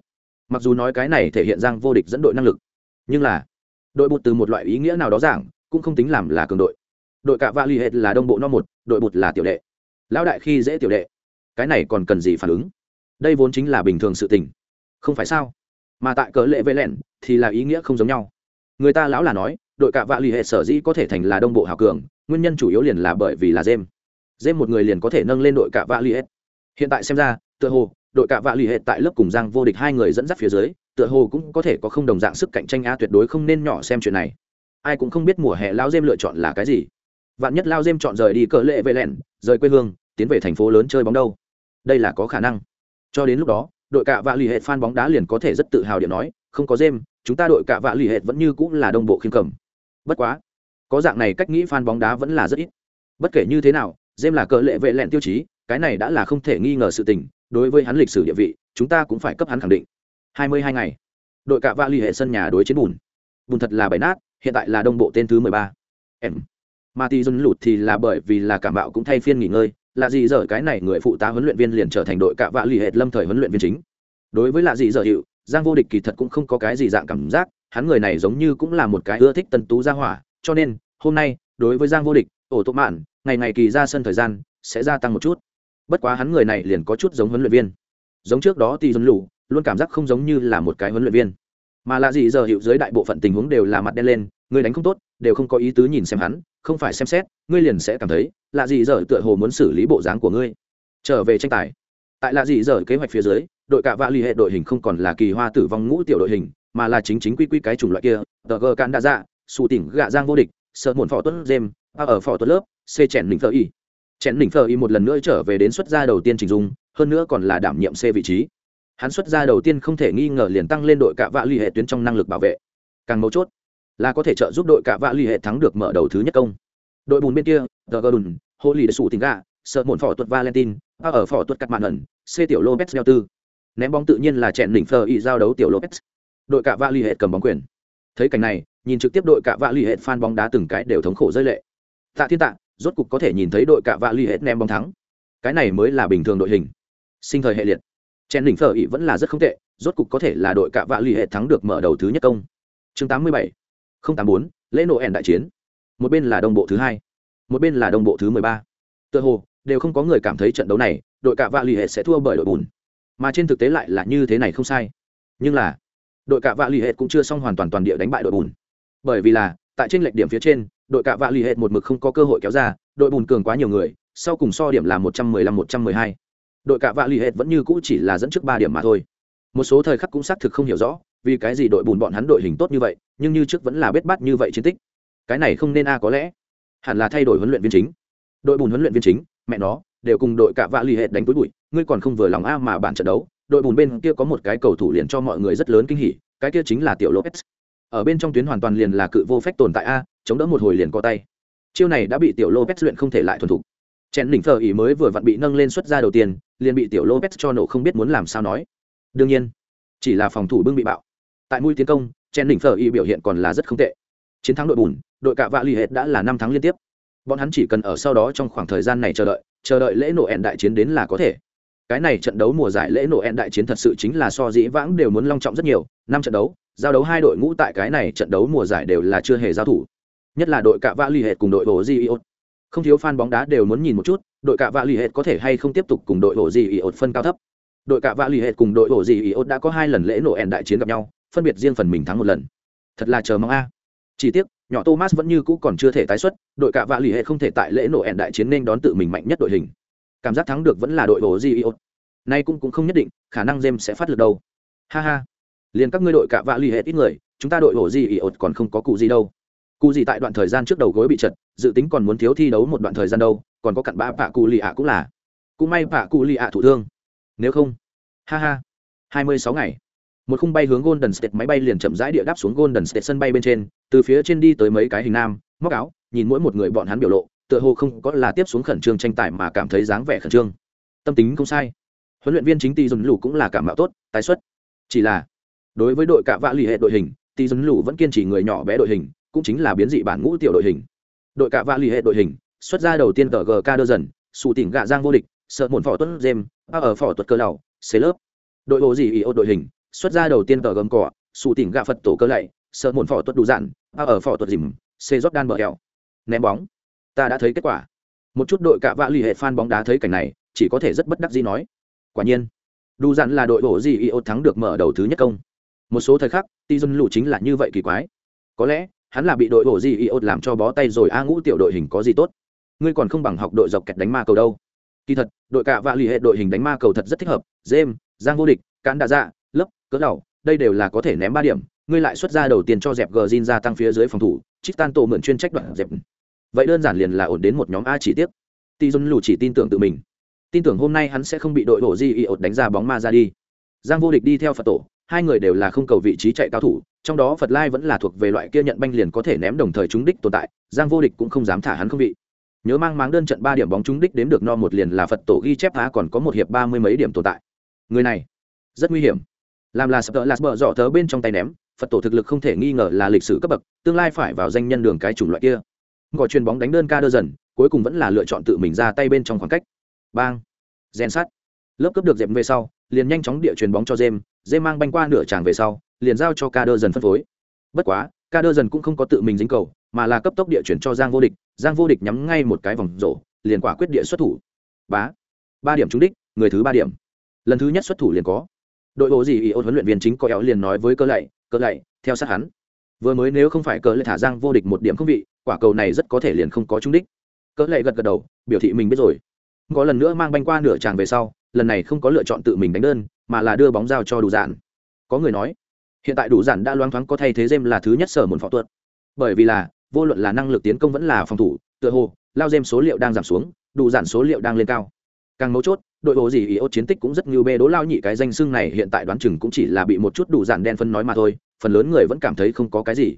Mặc dù nói cái này thể hiện giang vô địch dẫn đội năng lực nhưng là đội bụt từ một loại ý nghĩa nào đó giảng cũng không tính làm là cường đội. Đội cạ va l ì hệt là đông bộ no một đội bụt là tiểu đệ. Lão đại khi dễ tiểu đệ cái này còn cần gì phản ứng? Đây vốn chính là bình thường sự tình. Không phải sao? Mà tại cớ lệ vệ lẹn thì là ý nghĩa không giống nhau. Người ta lão là nói đội cạ vạ l ì hệ sở dĩ có thể thành là đông bộ hào cường nguyên nhân chủ yếu liền là bởi vì là dêm jem một người liền có thể nâng lên đội cả vạ l ì hệ hiện tại xem ra, tựa hồ, đội cả vạ l ì hệ tại lớp cùng giang vô địch hai người dẫn dắt phía dưới, tựa hồ cũng có thể có không đồng dạng sức cạnh tranh a tuyệt đối không nên nhỏ xem chuyện này. Ai cũng không biết mùa hè lao dêm lựa chọn là cái gì. Vạn nhất lao dêm chọn rời đi cỡ lệ vệ lẹn, rời quê hương, tiến về thành phố lớn chơi bóng đâu. Đây là có khả năng. Cho đến lúc đó, đội cạ vạ lì hệ fan bóng đá liền có thể rất tự hào điện nói, không có dêm chúng ta đội cạ vạ lì hệ vẫn như cũng là đồng bộ khiêm cầm. Bất quá, có dạng này cách nghĩ fan bóng đá vẫn là rất ít. Bất kể như thế nào dêm là cỡ lệ vệ lẹn tiêu chí, cái này đã là không thể nghi ngờ sự tình, đối với hắn lịch sử địa vị, chúng ta cũng phải cấp hắn khẳng định. Hai mươi hai ngày, đội cạ vạ lì hệ sân nhà đối chiến bùn. Bùn thật là bảy nát, hiện tại là đông bộ tên thứ mười ba. Em. Mà tỷ dân lụt thì là bởi vì là cảm bạo cũng thay phiên nghỉ ngơi, là gì giờ cái này người phụ tá huấn luyện viên liền trở thành đội cạ vạ lì hệt lâm thời huấn luyện viên chính. Đối với lạ gì giờ hiệu, giang vô địch kỳ thật cũng không có cái gì dạng cảm giác, hắn người này giống như cũng là một cái ưa thích tân tú gia hỏa, cho nên, hôm nay, đối với giang vô địch, ổ tộ mạn ngày ngày kỳ ra sân thời gian sẽ gia tăng một chút. Bất quá hắn người này liền có chút giống huấn luyện viên. Giống trước đó thì dân lù luôn cảm giác không giống như là một cái huấn luyện viên. Mà là gì giờ hiệu dưới đại bộ phận tình huống đều là mặt đen lên, người đánh không tốt, đều không có ý tứ nhìn xem hắn, không phải xem xét, ngươi liền sẽ cảm thấy lạ gì giờ tựa hồ muốn xử lý bộ dáng của ngươi. Trở về tranh tài. Tại lạ gì giờ kế hoạch phía dưới, đội cạ vạ l ì hệ đội hình không còn là kỳ hoa tử vong ngũ tiểu đội hình, mà là chính chính quy quy cái chủng loại kia, tờ gờ can đa dạ xù tỉnh gạ giang vô địch, sợ muộn phỏ tuất dêm a ở phỏ tuất lớp c chèn đỉnh phở y. Chèn đỉnh phở y một lần nữa trở về đến xuất gia đầu tiên trình dung hơn nữa còn là đảm nhiệm c vị trí. Hắn xuất gia đầu tiên không thể nghi ngờ liền tăng lên đội cạ vạ l ì hệ tuyến trong năng lực bảo vệ. Càng mấu chốt là có thể trợ giúp đội cạ vạ l ì hệ thắng được mở đầu thứ nhất công. Đội bùn bên kia tờ gờ đùn hô lì để sủ tình gà, sợ muộn phỏ tuật valentine a ở phỏ tuật cắt mạn ẩn c tiểu lopez đeo tư. Ném bóng tự nhiên là chèn đỉnh phờ y giao đấu tiểu lopez đội cạ vạ l ì hệ cầm bóng quyền. Thấy cảnh này nhìn trực tiếp đội cạ vạ l ì hệ phan bóng đá từng cái đều thống khổ rơi lệ. Tạ thiên tạ rốt cục có thể nhìn thấy đội cạ vạ l ì nem bóng thắng. Cái này mới là bình thường đội hình. Sinh thời hệ liệt. Chen đỉnh phở ỉ vẫn là rất không tệ, rốt cục có thể là đội cạ vạ l ì thắng được mở đầu thứ nhất công. Chương tám mươi bảy tám bốn, lễ nộ ẻn đại chiến. Một bên là đồng bộ thứ hai, một bên là đồng bộ thứ mười ba. Tựa hồ, đều không có người cảm thấy trận đấu này, đội cạ vạ l ì hệ sẽ thua bởi đội bùn. Mà trên thực tế lại là như thế này không sai. Nhưng là, đội cạ vạ l ì hệ cũng chưa xong hoàn toàn toàn địa đánh bại đội bùn. Bởi vì là, tại trên lệch điểm phía trên đội cạ vạ l ì hệ một mực không có cơ hội kéo ra, đội bùn cường quá nhiều người, sau cùng so điểm là một trăm mười lăm, một trăm mười hai. Đội cạ vạ l ì hệ vẫn như cũ chỉ là dẫn trước ba điểm mà thôi. Một số thời khắc cũng xác thực không hiểu rõ, vì cái gì đội bùn bọn hắn đội hình tốt như vậy, nhưng như trước vẫn là bết bát như vậy chiến tích. Cái này không nên a à có lẽ. Hẳn là thay đổi huấn luyện viên chính. Đội bùn huấn luyện viên chính, mẹ nó, đều cùng đội cạ vạ l ì hệ đánh túi bụi, ngươi còn không vừa lòng a mà bản trận đấu. Đội bùn bên kia có một cái cầu thủ liền cho mọi người rất lớn kinh hỉ, cái kia chính là tiểu lopez ở bên trong tuyến hoàn toàn liền là cự vô phép tồn tại a, chống đỡ một hồi liền có tay. Chiêu này đã bị tiểu lopez luyện không thể lại thuần thục. Chen đỉnh thờ ý mới vừa vặn bị nâng lên xuất ra đầu tiên, liền bị tiểu lopez cho nổ không biết muốn làm sao nói. Đương nhiên, chỉ là phòng thủ bưng bị bạo. Tại mũi tiến công Chen đỉnh thờ ý biểu hiện còn là rất không tệ. Chiến thắng đội bùn, đội cạ vạ l ì hệt đã là năm tháng liên tiếp. Bọn hắn chỉ cần ở sau đó trong khoảng thời gian này chờ đợi chờ đợi lễ nổ ẹn đại chiến đến là có thể. Cái này trận đấu mùa giải lễ nổ ẹn đại chiến thật sự chính là so dĩ vãng đều muốn long trọng rất nhiều. Năm trận đấu giao đấu hai đội ngũ tại cái này trận đấu mùa giải đều là chưa hề giao thủ. Nhất là đội cạ vạ l ì hệt cùng đội hồ di iốt không thiếu fan bóng đá đều muốn nhìn một chút, đội cạ vạ l ì hệt có thể hay không tiếp tục cùng đội hồ di iốt phân cao thấp. Đội cạ vạ l ì hệt cùng đội hồ di iốt đã có hai lần lễ nổ ẹn đại chiến gặp nhau, phân biệt riêng phần mình thắng một lần. Thật là chờ mong a. Chỉ tiếc, nhỏ thomas vẫn như cũ còn chưa thể tái xuất, đội cạ vạ l ì hệ không thể tại lễ nổ ẹn đại chiến nên đón tự mình mạnh nhất đội hình. Cảm giác thắng được vẫn là đội hồ di iốt nay cũng cũng không nhất định, khả năng jem sẽ phát lực đâu. Ha ha liền các ngươi đội cạ vạ l ì hết ít người, chúng ta đội hồ ỉ ột còn không có cụ gì đâu. Cụ gì tại đoạn thời gian trước đầu gối bị chật, dự tính còn muốn thiếu thi đấu một đoạn thời gian đâu, còn có cặn bã vạ cụ lì ạ cũng là. Cũng may vạ cụ lì ạ thủ thương. Nếu không, ha ha. Hai mươi sáu ngày. Một khung bay hướng golden state, máy bay liền chậm rãi địa đáp xuống golden state sân bay bên trên, từ phía trên đi tới mấy cái hình nam, móc áo, nhìn mỗi một người bọn hắn biểu lộ, tựa hồ không có là tiếp xuống khẩn trương tranh tài mà cảm thấy dáng vẻ khẩn trương. Tâm tính không sai. Huấn luyện viên chính ty dùn lù cũng là cảm mạo tốt, tái xuất. Chỉ là đối với đội cạ vạ lì hệ đội hình tỷ dân lù vẫn kiên trì người nhỏ bé đội hình, cũng chính là biến dị bản ngũ tiểu đội hình. Đội cạ vạ lì hệ đội hình, xuất ra đầu tiên tờ gk đơ dần sụ tỉnh gạ giang vô địch, sợ muộn phỏ tuất jem ở phỏ tuất cơ lầu xế lớp. Đội bộ gì ý ô đội hình, xuất ra đầu tiên tờ gầm cỏ sụ tỉnh gạ phật tổ cơ lạy, sợ muộn phỏ tuất đủ dạn ở phỏ tuất dìm xê đan bờ eo ném bóng. Ta đã thấy kết quả. Một chút đội cạ vạ l ì hệ fan bóng đá thấy cảnh này, chỉ có thể rất bất đắc gì nói. Quả nhiên đủ dặn là đội bổ gì ô thắng được mở đầu thứ nhất công một số thời khắc, ti dân lụ chính là như vậy kỳ quái. Có lẽ, hắn là bị đội bổ gì iốt làm cho bó tay rồi, a ngũ tiểu đội hình có gì tốt? Ngươi còn không bằng học đội dọc kẹt đánh ma cầu đâu. Kỳ thật, đội cạ vạ l ì hệ đội hình đánh ma cầu thật rất thích hợp jem giang vô địch, cán đà dạ lấp, cỡ đầu đây đều là có thể ném ba điểm. Ngươi lại xuất ra đầu tiên cho dẹp gờ zin gia tăng phía dưới phòng thủ Trích tan tổ mượn chuyên trách đoạn dẹp. Vậy đơn giản liền là ổn đến một nhóm a chỉ tiếp ti dôn lù chỉ tin tưởng tự mình. Tin tưởng hôm nay hắn sẽ không bị đội bổ di y ột đánh ra bóng ma ra đi. Giang vô địch đi theo phật tổ hai người đều là không cầu vị trí chạy cao thủ, trong đó phật lai vẫn là thuộc về loại kia nhận banh liền có thể ném đồng thời trúng đích tồn tại, giang vô địch cũng không dám thả hắn không vị. Nhớ mang máng đơn trận ba điểm bóng trúng đích đếm được no một liền là phật tổ ghi chép phá còn có một hiệp ba mươi mấy điểm tồn tại. Người này, rất nguy hiểm. Làm là sập tợ lạt bờ dọ thớ bên trong tay ném, phật tổ thực lực không thể nghi ngờ là lịch sử cấp bậc, tương lai phải vào danh nhân đường cái chủng loại kia. Gọi chuyền bóng đánh đơn ca đơ dần, cuối cùng vẫn là lựa chọn tự mình ra tay bên trong khoảng cách. Bang. Rèn sát lớp cấp được dẹp về sau, liền nhanh chóng địa chuyền bóng cho jem dê mang banh qua nửa tràng về sau, liền giao cho ca đơ dần phân phối. Bất quá, ca đơ dần cũng không có tự mình dính cầu, mà là cấp tốc địa chuyển cho giang vô địch, giang vô địch nhắm ngay một cái vòng rổ, liền quả quyết địa xuất thủ. Bá, ba điểm trúng đích, người thứ ba điểm. Lần thứ nhất xuất thủ liền có. Đội bộ gì ý ôn huấn luyện viên chính có éo liền nói với cơ lạy cơ lạy, theo sát hắn. Vừa mới nếu không phải cỡ lạy thả giang vô địch một điểm không vị, quả cầu này rất có thể liền không có trúng đích. Cỡ lạy gật gật đầu, biểu thị mình biết rồi. Có lần nữa mang banh qua nửa tràng về sau, lần này không có lựa chọn tự mình đánh đơn mà là đưa bóng giao cho đủ giản có người nói, hiện tại đủ giản đã loáng thoáng có thay thế jem là thứ nhất sở một phó thuật bởi vì là, vô luận là năng lực tiến công vẫn là phòng thủ, tựa hồ, lao jem số liệu đang giảm xuống, đủ giản số liệu đang lên cao. Càng mấu chốt, đội bộ gì ý ốt chiến tích cũng rất như bê đố lao nhị cái danh xưng này hiện tại đoán chừng cũng chỉ là bị một chút đủ giản đen phân nói mà thôi, phần lớn người vẫn cảm thấy không có cái gì.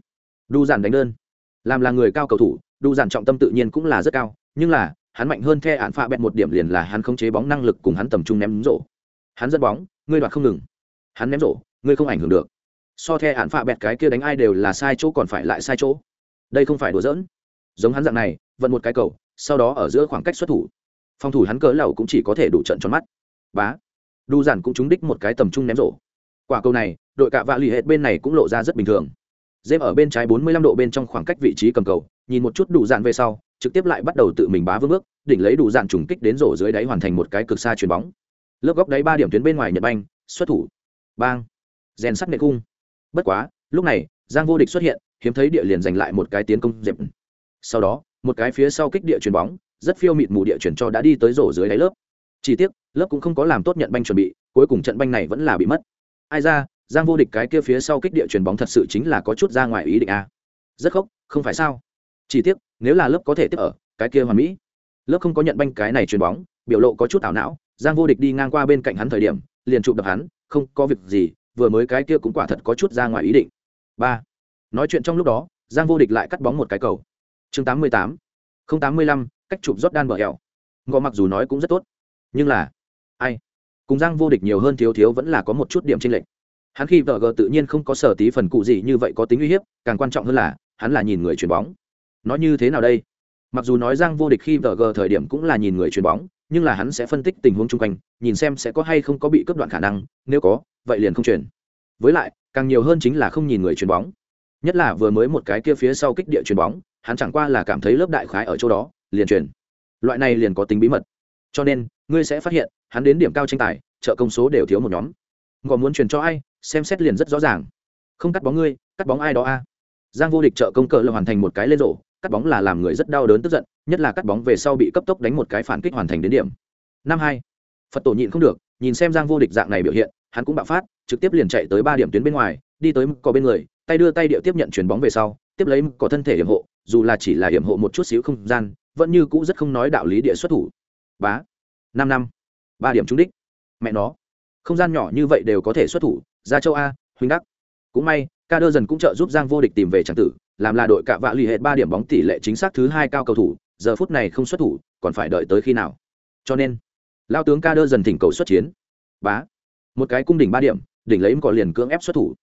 Đủ giản đánh đơn. Làm là người cao cầu thủ, đủ giản trọng tâm tự nhiên cũng là rất cao, nhưng là, hắn mạnh hơn the án pha bẹt một điểm liền là hắn không chế bóng năng lực cùng hắn tầm trung ném rổ hắn dẫn bóng, ngươi đoạt không ngừng. Hắn ném rổ, ngươi không ảnh hưởng được. So the hạn phạ bẹt cái kia đánh ai đều là sai chỗ còn phải lại sai chỗ. Đây không phải đùa giỡn. Giống hắn dạng này, vận một cái cầu, sau đó ở giữa khoảng cách xuất thủ. Phòng thủ hắn cỡ lầu cũng chỉ có thể đủ trận tròn mắt. Bá. Đu giản cũng trúng đích một cái tầm trung ném rổ. Quả cầu này, đội cạ vạ lì hết bên này cũng lộ ra rất bình thường. Dêm ở bên trái 45 độ bên trong khoảng cách vị trí cầm cầu, nhìn một chút đủ dạn về sau, trực tiếp lại bắt đầu tự mình bá vương bước, đỉnh lấy đủ dạn trùng kích đến rổ dưới đáy hoàn thành một cái cực xa chuyền bóng lớp góc đáy ba điểm tuyến bên ngoài nhật banh, xuất thủ. Bang. Rèn sắt nệ cung bất quá, lúc này, giang vô địch xuất hiện, hiếm thấy địa liền giành lại một cái tiến công dẹp. Sau đó, một cái phía sau kích địa chuyền bóng, rất phiêu mịt mù địa chuyển cho đã đi tới rổ dưới đáy lớp. Chỉ tiếc, lớp cũng không có làm tốt nhận banh chuẩn bị, cuối cùng trận banh này vẫn là bị mất. Ai ra, giang vô địch cái kia phía sau kích địa chuyền bóng thật sự chính là có chút ra ngoài ý định a rất khóc không phải sao. Chỉ tiếc, nếu là lớp có thể tiếp ở, cái kia hoàn mỹ. Lớp không có nhận banh cái này chuyền bóng, biểu lộ có chút ảo não giang vô địch đi ngang qua bên cạnh hắn thời điểm, liền chụp đập hắn, không, có việc gì, vừa mới cái kia cũng quả thật có chút ra ngoài ý định. Ba. Nói chuyện trong lúc đó, giang vô địch lại cắt bóng một cái cầu. Chương tám mươi tám. Không tám mươi lăm, cách chụp rót đan bờ hẹo ngọ mặc dù nói cũng rất tốt, nhưng là, ai? Cùng giang vô địch nhiều hơn thiếu thiếu vẫn là có một chút điểm tranh lệch. Hắn khi vợ gờ tự nhiên không có sở tí phần cụ gì như vậy có tính uy hiếp, càng quan trọng hơn là, hắn là nhìn người chuyền bóng. Nói như thế nào đây? Mặc dù nói giang vô địch khi vợ gờ thời điểm cũng là nhìn người chuyền bóng nhưng là hắn sẽ phân tích tình huống chung quanh, nhìn xem sẽ có hay không có bị cướp đoạn khả năng, nếu có, vậy liền không chuyển. Với lại, càng nhiều hơn chính là không nhìn người chuyền bóng. Nhất là vừa mới một cái kia phía sau kích địa chuyền bóng, hắn chẳng qua là cảm thấy lớp đại khái ở chỗ đó, liền chuyển. loại này liền có tính bí mật. Cho nên, ngươi sẽ phát hiện, hắn đến điểm cao tranh tài, trợ công số đều thiếu một nhóm. Ngọ muốn chuyển cho ai, xem xét liền rất rõ ràng. Không cắt bóng ngươi, cắt bóng ai đó a. Giang vô địch trợ công cờ là hoàn thành một cái lên rổ cắt bóng là làm người rất đau đớn tức giận, nhất là cắt bóng về sau bị cấp tốc đánh một cái phản kích hoàn thành đến điểm. Năm hai, phật tổ nhịn không được, nhìn xem giang vô địch dạng này biểu hiện, hắn cũng bạo phát, trực tiếp liền chạy tới ba điểm tuyến bên ngoài, đi tới cỏ bên người, tay đưa tay điệu tiếp nhận chuyền bóng về sau, tiếp lấy cỏ thân thể hiểm hộ, dù là chỉ là hiểm hộ một chút xíu không gian, vẫn như cũ rất không nói đạo lý địa xuất thủ. Bá, năm năm, ba điểm trúng đích. Mẹ nó, không gian nhỏ như vậy đều có thể xuất thủ ra châu a, huynh đắc. Cũng may ca đơ dần cũng trợ giúp giang vô địch tìm về tràng tử, làm là đội cạ vạ lì hệ ba điểm bóng tỷ lệ chính xác thứ hai cao cầu thủ, giờ phút này không xuất thủ, còn phải đợi tới khi nào? Cho nên, lao tướng ca đơ dần thỉnh cầu xuất chiến. Bá. Một cái cung đỉnh ba điểm, đỉnh lấy cỏ liền cưỡng ép xuất thủ.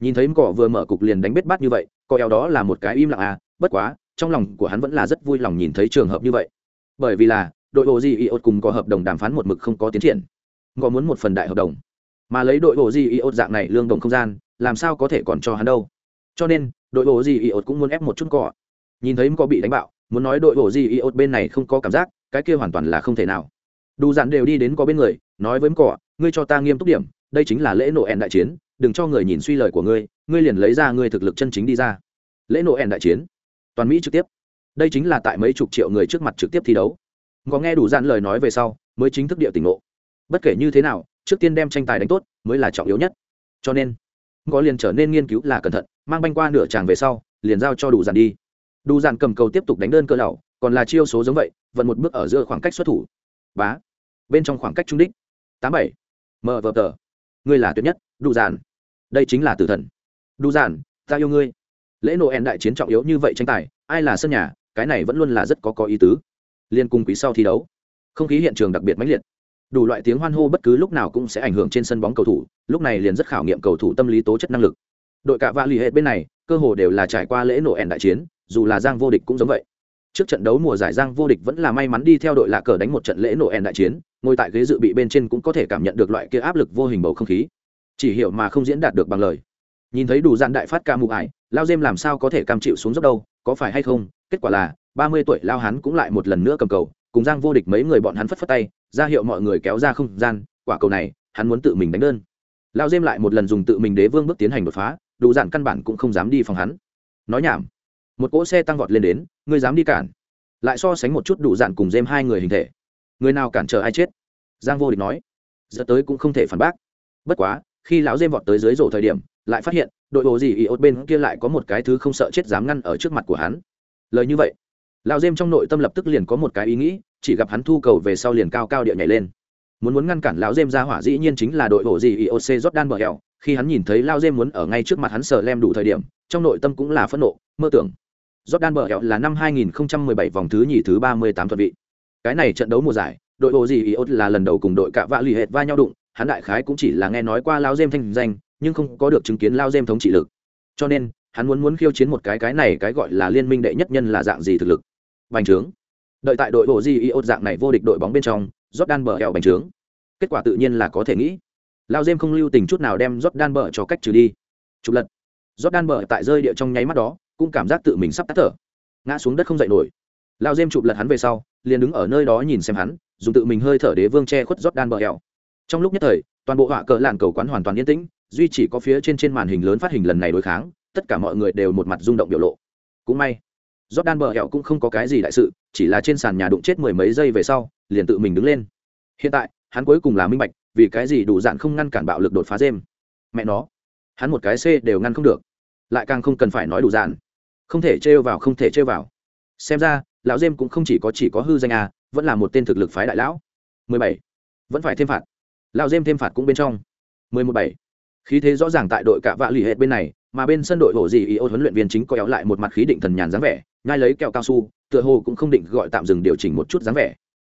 Nhìn thấy cỏ vừa mở cục liền đánh bết bát như vậy cỏ eo đó là một cái im lặng à bất quá, trong lòng của hắn vẫn là rất vui lòng nhìn thấy trường hợp như vậy. Bởi vì là, đội hồ di iot cùng có hợp đồng đàm phán một mực không có tiến triển. Có muốn một phần đại hợp đồng, mà lấy đội hồ di iot dạng này lương đồng không gian làm sao có thể còn cho hắn đâu. Cho nên, đội ô di iot cũng muốn ép một chút cọ. Nhìn thấy có bị đánh bạo, muốn nói đội ô di iot bên này không có cảm giác, cái kia hoàn toàn là không thể nào. Đủ dặn đều đi đến có bên người, nói với cọ, ngươi cho ta nghiêm túc điểm, đây chính là lễ nộ ẹn đại chiến, đừng cho người nhìn suy lời của ngươi ngươi liền lấy ra ngươi thực lực chân chính đi ra. Lễ nộ ẹn đại chiến. Toàn mỹ trực tiếp. Đây chính là tại mấy chục triệu người trước mặt trực tiếp thi đấu. Có nghe đủ dặn lời nói về sau, mới chính thức địa tỉnh ngộ. Bất kể như thế nào, trước tiên đem tranh tài đánh tốt, mới là trọng yếu nhất. Cho nên ngõ liền trở nên nghiên cứu là cẩn thận, mang banh qua nửa tràng về sau, liền giao cho đủ dàn đi. Đủ dàn cầm cầu tiếp tục đánh đơn cơ lẩu còn là chiêu số giống vậy, vận một bước ở giữa khoảng cách xuất thủ. Bá. Bên trong khoảng cách trung đích. Tám bảy. Mờ vờ tờ. Ngươi là tuyệt nhất đủ dàn đây chính là tử thần. Đủ dàn ta yêu ngươi. Lễ noel đại chiến trọng yếu như vậy tranh tài, ai là sân nhà, cái này vẫn luôn là rất có có ý tứ. Liên cung quý sau thi đấu. Không khí hiện trường đặc biệt mãnh liệt đủ loại tiếng hoan hô bất cứ lúc nào cũng sẽ ảnh hưởng trên sân bóng cầu thủ, lúc này liền rất khảo nghiệm cầu thủ tâm lý tố chất năng lực. Đội cả vạ lì hết bên này, cơ hồ đều là trải qua lễ nổ ẻn đại chiến, dù là giang vô địch cũng giống vậy. Trước trận đấu mùa giải giang vô địch vẫn là may mắn đi theo đội lạ cờ đánh một trận lễ nổ ẻn đại chiến, ngồi tại ghế dự bị bên trên cũng có thể cảm nhận được loại kia áp lực vô hình bầu không khí. Chỉ hiểu mà không diễn đạt được bằng lời. Nhìn thấy đủ dạn đại phát ca mụ ải, lao dêm làm sao có thể cam chịu xuống dốc đâu, có phải hay không? Kết quả là, ba mươi tuổi lao hắn cũng lại một lần nữa cầm cầu, cùng giang vô địch mấy người bọn hắn phất phất tay ra hiệu mọi người kéo ra không gian, quả cầu này, hắn muốn tự mình đánh đơn. Lao dêm lại một lần dùng tự mình đế vương bước tiến hành đột phá, đủ dạn căn bản cũng không dám đi phòng hắn. Nói nhảm. Một cỗ xe tăng vọt lên đến, ngươi dám đi cản. Lại so sánh một chút đủ dạn cùng dêm hai người hình thể. Người nào cản trở ai chết? Giang vô địch nói. Giờ tới cũng không thể phản bác. Bất quá, khi lão dêm vọt tới dưới rổ thời điểm, lại phát hiện, đội bộ gì ý ốt bên kia lại có một cái thứ không sợ chết dám ngăn ở trước mặt của hắn. Lời như vậy, lão dêm trong nội tâm lập tức liền có một cái ý nghĩ chỉ gặp hắn thu cầu về sau liền cao cao địa nhảy lên. Muốn muốn ngăn cản lão dêm ra hỏa dĩ nhiên chính là đội bộ gì ioc jordan bờ hẹo. Khi hắn nhìn thấy lao dêm muốn ở ngay trước mặt hắn sờ lem đủ thời điểm, trong nội tâm cũng là phẫn nộ, mơ tưởng. Jordan bờ hẹo là năm 2017 vòng thứ nhì thứ 38 thuận vị. Cái này trận đấu mùa giải, đội bộ gì IOC là lần đầu cùng đội cạ vạ lì hệt va nhau đụng, hắn đại khái cũng chỉ là nghe nói qua lao dêm thanh danh, nhưng không có được chứng kiến lao dêm thống trị lực. Cho nên, hắn muốn muốn khiêu chiến một cái cái này cái gọi là liên minh đệ nhất nhân là dạng gì thực lực? Bành trướng đợi tại đội bộ di iot dạng này vô địch đội bóng bên trong, jordan bờ hẹo bành trướng. Kết quả tự nhiên là có thể nghĩ. Lao dêm không lưu tình chút nào đem jordan bờ cho cách trừ đi. Chụp lật. Jordan bờ tại rơi địa trong nháy mắt đó, cũng cảm giác tự mình sắp tắt thở. Ngã xuống đất không dậy nổi. Lao dêm chụp lật hắn về sau, liền đứng ở nơi đó nhìn xem hắn, dùng tự mình hơi thở đế vương che khuất jordan bờ hẹo trong lúc nhất thời, toàn bộ họa cờ làn cầu quán hoàn toàn yên tĩnh, duy chỉ có phía trên trên màn hình lớn phát hình lần này đối kháng, tất cả mọi người đều một mặt rung động biểu lộ. Cũng may Jordan bờ hẹo cũng không có cái gì đại sự, chỉ là trên sàn nhà đụng chết mười mấy giây về sau, liền tự mình đứng lên. Hiện tại, hắn cuối cùng là minh bạch, vì cái gì đủ dạn không ngăn cản bạo lực đột phá dêm. Mẹ nó, hắn một cái C đều ngăn không được, lại càng không cần phải nói đủ dạn. Không thể trêu vào không thể trêu vào. Xem ra, lão dêm cũng không chỉ có chỉ có hư danh à, vẫn là một tên thực lực phái đại lão. 17. Vẫn phải thêm phạt. Lão dêm thêm phạt cũng bên trong. 117. Khí thế rõ ràng tại đội cả vạ lì hết bên này, mà bên sân đội hổ gì ý ô huấn luyện viên chính có éo lại một mặt khí định thần nhàn dáng vẻ nhai lấy kẹo cao su, tựa hồ cũng không định gọi tạm dừng điều chỉnh một chút dáng vẻ.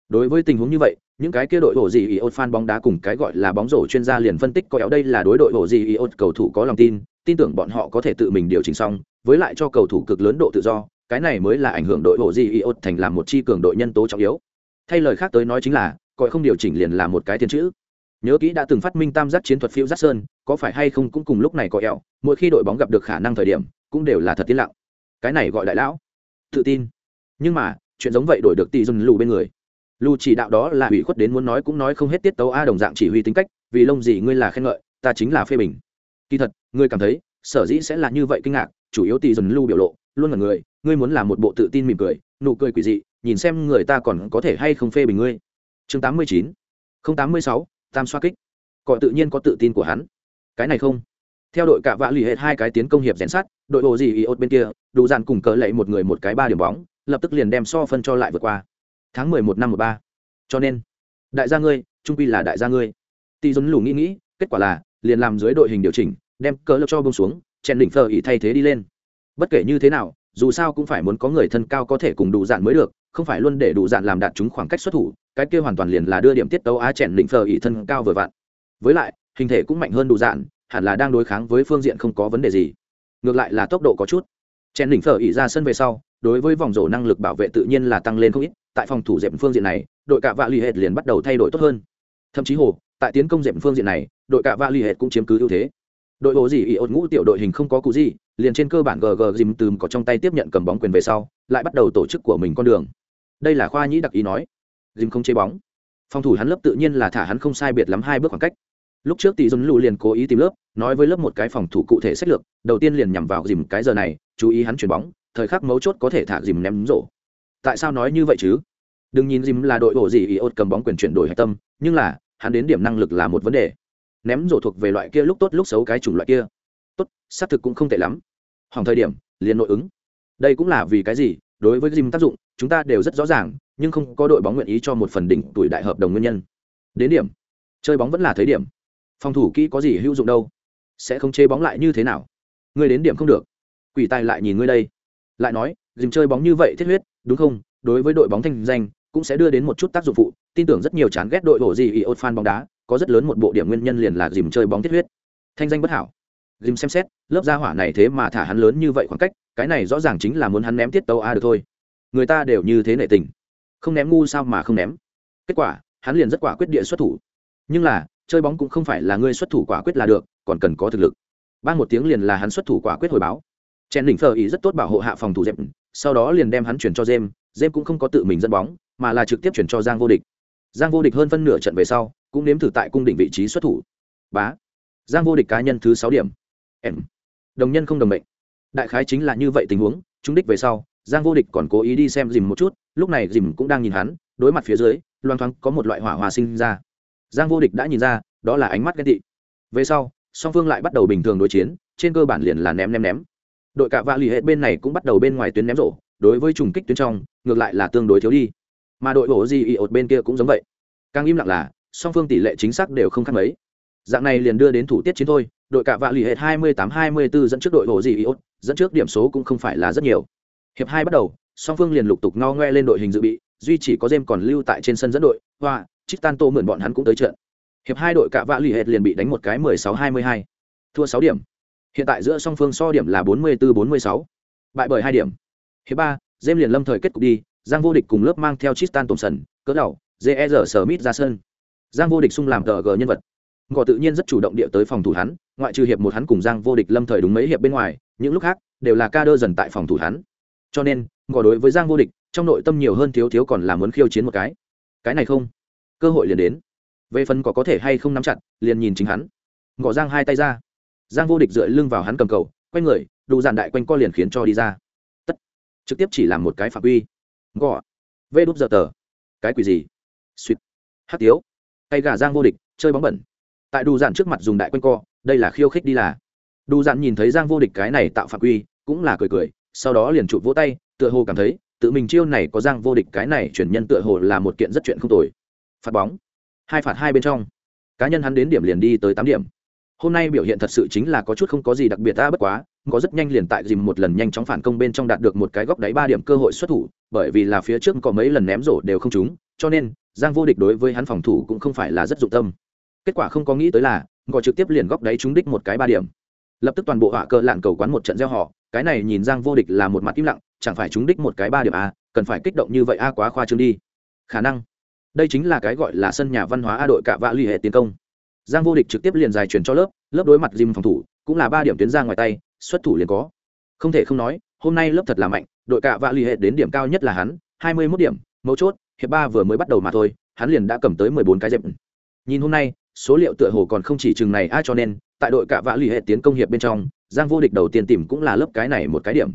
Đối với tình huống như vậy, những cái kia đội hổ gì ý ốt fan bóng đá cùng cái gọi là bóng rổ chuyên gia liền phân tích có éo đây là đối đội hổ gì ý ốt cầu thủ có lòng tin tin tưởng bọn họ có thể tự mình điều chỉnh xong, với lại cho cầu thủ cực lớn độ tự do, cái này mới là ảnh hưởng đội hổ gì ý ốt thành làm một chi cường đội nhân tố trọng yếu. Thay lời khác tới nói chính là gọi không điều chỉnh liền là một cái tiền chữ. Nhớ kỹ đã từng phát minh tam giác chiến thuật phiêu giác sơn, có phải hay không cũng cùng lúc này có éo mỗi khi đội bóng gặp được khả năng thời điểm, cũng đều là thật tiến lặng. Cái này gọi đại lão tự tin. Nhưng mà, chuyện giống vậy đổi được tỷ dùn lù bên người. Lù chỉ đạo đó là ủy khuất đến muốn nói cũng nói không hết tiết tấu a đồng dạng chỉ huy tính cách, vì lông gì ngươi là khen ngợi, ta chính là phê bình. Kỳ thật, ngươi cảm thấy, sở dĩ sẽ là như vậy kinh ngạc, chủ yếu tỷ dùn lù biểu lộ, luôn là người, ngươi muốn làm một bộ tự tin mỉm cười, nụ cười quỷ dị, nhìn xem người ta còn có thể hay không phê bình ngươi. Chương tám mươi chín, không tám mươi sáu, tam xoa kích. Cọ tự nhiên có tự tin của hắn. Cái này không theo đội cạ vạ lì hết hai cái tiến công hiệp rèn sát đội bộ gì ý ốt bên kia, đủ dàn cùng cỡ lệ một người một cái ba điểm bóng, lập tức liền đem so phân cho lại vượt qua. Tháng mười một năm một ba. Cho nên, đại gia ngươi, trung quy là đại gia ngươi. Tỷ dồn lù nghĩ nghĩ, kết quả là, liền làm dưới đội hình điều chỉnh, đem cỡ lập cho bông xuống, chèn đỉnh phờ ý thay thế đi lên. Bất kể như thế nào, dù sao cũng phải muốn có người thân cao có thể cùng đủ dạn mới được, không phải luôn để đủ dạn làm đạt chúng khoảng cách xuất thủ, cái kia hoàn toàn liền là đưa điểm tiết tấu á chèn định phờ ỉ thân cao vừa vặn. Với lại, hình thể cũng mạnh hơn đủ dạn hẳn là đang đối kháng với phương diện không có vấn đề gì. Ngược lại là tốc độ có chút. Chen đỉnh phở ỉ ra sân về sau, đối với vòng rổ năng lực bảo vệ tự nhiên là tăng lên không ít, tại phòng thủ dẹp phương diện này, đội cả vạ l ì hệt liền bắt đầu thay đổi tốt hơn. Thậm chí hồ, tại tiến công dẹp phương diện này, đội cả vạ l ì hệt cũng chiếm cứ ưu thế. Đội bộ gì ỉ ột ngũ tiểu đội hình không có cụ gì, liền trên cơ bản gg dìm tùm có trong tay tiếp nhận cầm bóng quyền về sau, lại bắt đầu tổ chức của mình con đường. Đây là khoa nhĩ đặc ý nói. Dìm không chế bóng. Phòng thủ hắn lớp tự nhiên là thả hắn không sai biệt lắm hai bước khoảng cách lúc trước tỷ dồn lù liền cố ý tìm lớp, nói với lớp một cái phòng thủ cụ thể sách lược, đầu tiên liền nhằm vào dìm cái giờ này, chú ý hắn chuyển bóng, thời khắc mấu chốt có thể thả dìm ném rổ. Tại sao nói như vậy chứ? Đừng nhìn dìm là đội bộ gì ý ốt cầm bóng quyền chuyển đổi hạch tâm, nhưng là, hắn đến điểm năng lực là một vấn đề. Ném rổ thuộc về loại kia lúc tốt lúc xấu cái chủng loại kia. Tốt, xác thực cũng không tệ lắm. Hỏng thời điểm, liền nội ứng. Đây cũng là vì cái gì? Đối với dìm tác dụng, chúng ta đều rất rõ ràng, nhưng không có đội bóng nguyện ý cho một phần đỉnh tuổi đại hợp đồng nguyên nhân. Đến điểm. Chơi bóng vẫn là thấy điểm phòng thủ kỹ có gì hữu dụng đâu? Sẽ không chế bóng lại như thế nào? Người đến điểm không được. Quỷ tài lại nhìn ngươi đây. Lại nói, dìm chơi bóng như vậy thiết huyết, đúng không? Đối với đội bóng thanh danh, cũng sẽ đưa đến một chút tác dụng phụ. Tin tưởng rất nhiều chán ghét đội bộ gì ý ột fan bóng đá, có rất lớn một bộ điểm nguyên nhân liền là dìm chơi bóng thiết huyết. Thanh danh bất hảo. Dìm xem xét, lớp gia hỏa này thế mà thả hắn lớn như vậy khoảng cách, cái này rõ ràng chính là muốn hắn ném tiết tấu a được thôi. Người ta đều như thế nệ tình. Không ném ngu sao mà không ném. Kết quả, hắn liền rất quả quyết địa xuất thủ. Nhưng là chơi bóng cũng không phải là ngươi xuất thủ quả quyết là được, còn cần có thực lực. Ban một tiếng liền là hắn xuất thủ quả quyết hồi báo. Chen đỉnh phờ ý rất tốt bảo hộ hạ phòng thủ dẹp sau đó liền đem hắn chuyển cho jem jem cũng không có tự mình dẫn bóng, mà là trực tiếp chuyển cho giang vô địch. Giang vô địch hơn phân nửa trận về sau, cũng nếm thử tại cung đỉnh vị trí xuất thủ. Bá. Giang vô địch cá nhân thứ sáu điểm. Em. Đồng nhân không đồng mệnh. Đại khái chính là như vậy tình huống chúng đích về sau, giang vô địch còn cố ý đi xem dìm một chút, lúc này dìm cũng đang nhìn hắn, đối mặt phía dưới, loang thoáng có một loại hỏa hòa sinh ra giang vô địch đã nhìn ra, đó là ánh mắt ghen tị. Về sau, song phương lại bắt đầu bình thường đối chiến, trên cơ bản liền là ném ném ném. Đội cả vạ lì hệ bên này cũng bắt đầu bên ngoài tuyến ném rổ, đối với trùng kích tuyến trong, ngược lại là tương đối thiếu đi. Mà đội bổ gì ị ột bên kia cũng giống vậy. Càng im lặng là, song phương tỷ lệ chính xác đều không khác mấy. Dạng này liền đưa đến thủ tiết chiến thôi, đội cả vạ lì hệ 28-24 dẫn trước đội bổ gì ị ột, dẫn trước điểm số cũng không phải là rất nhiều. Hiệp hai bắt đầu, song phương liền lục tục no ngoe lên đội hình dự bị, duy chỉ có dêm còn lưu tại trên sân dẫn đội, hoa chitanto mượn bọn hắn cũng tới trận. Hiệp hai đội cả vạ lì hệt liền bị đánh một cái 16-22. thua sáu điểm. Hiện tại giữa song phương so điểm là 44-46. bại bởi hai điểm. Hiệp ba dêm liền lâm thời kết cục đi. Giang vô địch cùng lớp mang theo tristan sần cỡ đầu jer smith ra sân giang vô địch xung làm tờ g nhân vật. Ngọ tự nhiên rất chủ động địa tới phòng thủ hắn, ngoại trừ hiệp một hắn cùng giang vô địch lâm thời đúng mấy hiệp bên ngoài, những lúc khác, đều là ca đơ dần tại phòng thủ hắn. Cho nên, ngọ đối với giang vô địch, trong nội tâm nhiều hơn thiếu thiếu còn là muốn khiêu chiến một cái. Cái này không cơ hội liền đến. Về phần có có thể hay không nắm chặt, liền nhìn chính hắn. Ngỏ giang hai tay ra. Giang vô địch dựa lưng vào hắn cầm cầu, quay người, đủ dàn đại quanh co liền khiến cho đi ra. Tất. Trực tiếp chỉ làm một cái phạm uy ngỏ vê đúp giờ tờ. Cái quỷ gì? Suýt. Hát tiếu. Tay gà giang vô địch, chơi bóng bẩn. Tại đủ dàn trước mặt dùng đại quanh co, đây là khiêu khích đi là. Đủ dàn nhìn thấy giang vô địch cái này tạo phạm uy cũng là cười cười, sau đó liền chụp vỗ tay, tựa hồ cảm thấy, tự mình chiêu này có giang vô địch cái này chuyển nhân tựa hồ là một kiện rất chuyện không tồi phạt bóng. Hai phạt hai bên trong. Cá nhân hắn đến điểm liền đi tới tám điểm. Hôm nay biểu hiện thật sự chính là có chút không có gì đặc biệt ta bất quá, có rất nhanh liền tại dìm một lần nhanh chóng phản công bên trong đạt được một cái góc đáy ba điểm cơ hội xuất thủ, bởi vì là phía trước có mấy lần ném rổ đều không trúng, cho nên, giang vô địch đối với hắn phòng thủ cũng không phải là rất dụng tâm. Kết quả không có nghĩ tới là gò trực tiếp liền góc đáy trúng đích một cái ba điểm. Lập tức toàn bộ họa cơ lạn cầu quán một trận gieo họ, cái này nhìn giang vô địch là một mặt im lặng, chẳng phải trúng đích một cái ba điểm a cần phải kích động như vậy a, quá khoa trương đi. Khả năng đây chính là cái gọi là sân nhà văn hóa a đội cả vạ l ì hệ tiến công. Giang vô địch trực tiếp liền dài chuyển cho lớp lớp đối mặt dìm phòng thủ, cũng là ba điểm tuyến ra ngoài tay, xuất thủ liền có. Không thể không nói, hôm nay lớp thật là mạnh, đội cả vạ l ì hệ đến điểm cao nhất là hắn, hai mươi mốt điểm, mấu chốt, hiệp ba vừa mới bắt đầu mà thôi, hắn liền đã cầm tới mười bốn cái dẹp. Nhìn hôm nay, số liệu tựa hồ còn không chỉ chừng này ai cho nên, tại đội cả vạ l ì hệ tiến công hiệp bên trong, giang vô địch đầu tiên tìm cũng là lớp cái này một cái điểm.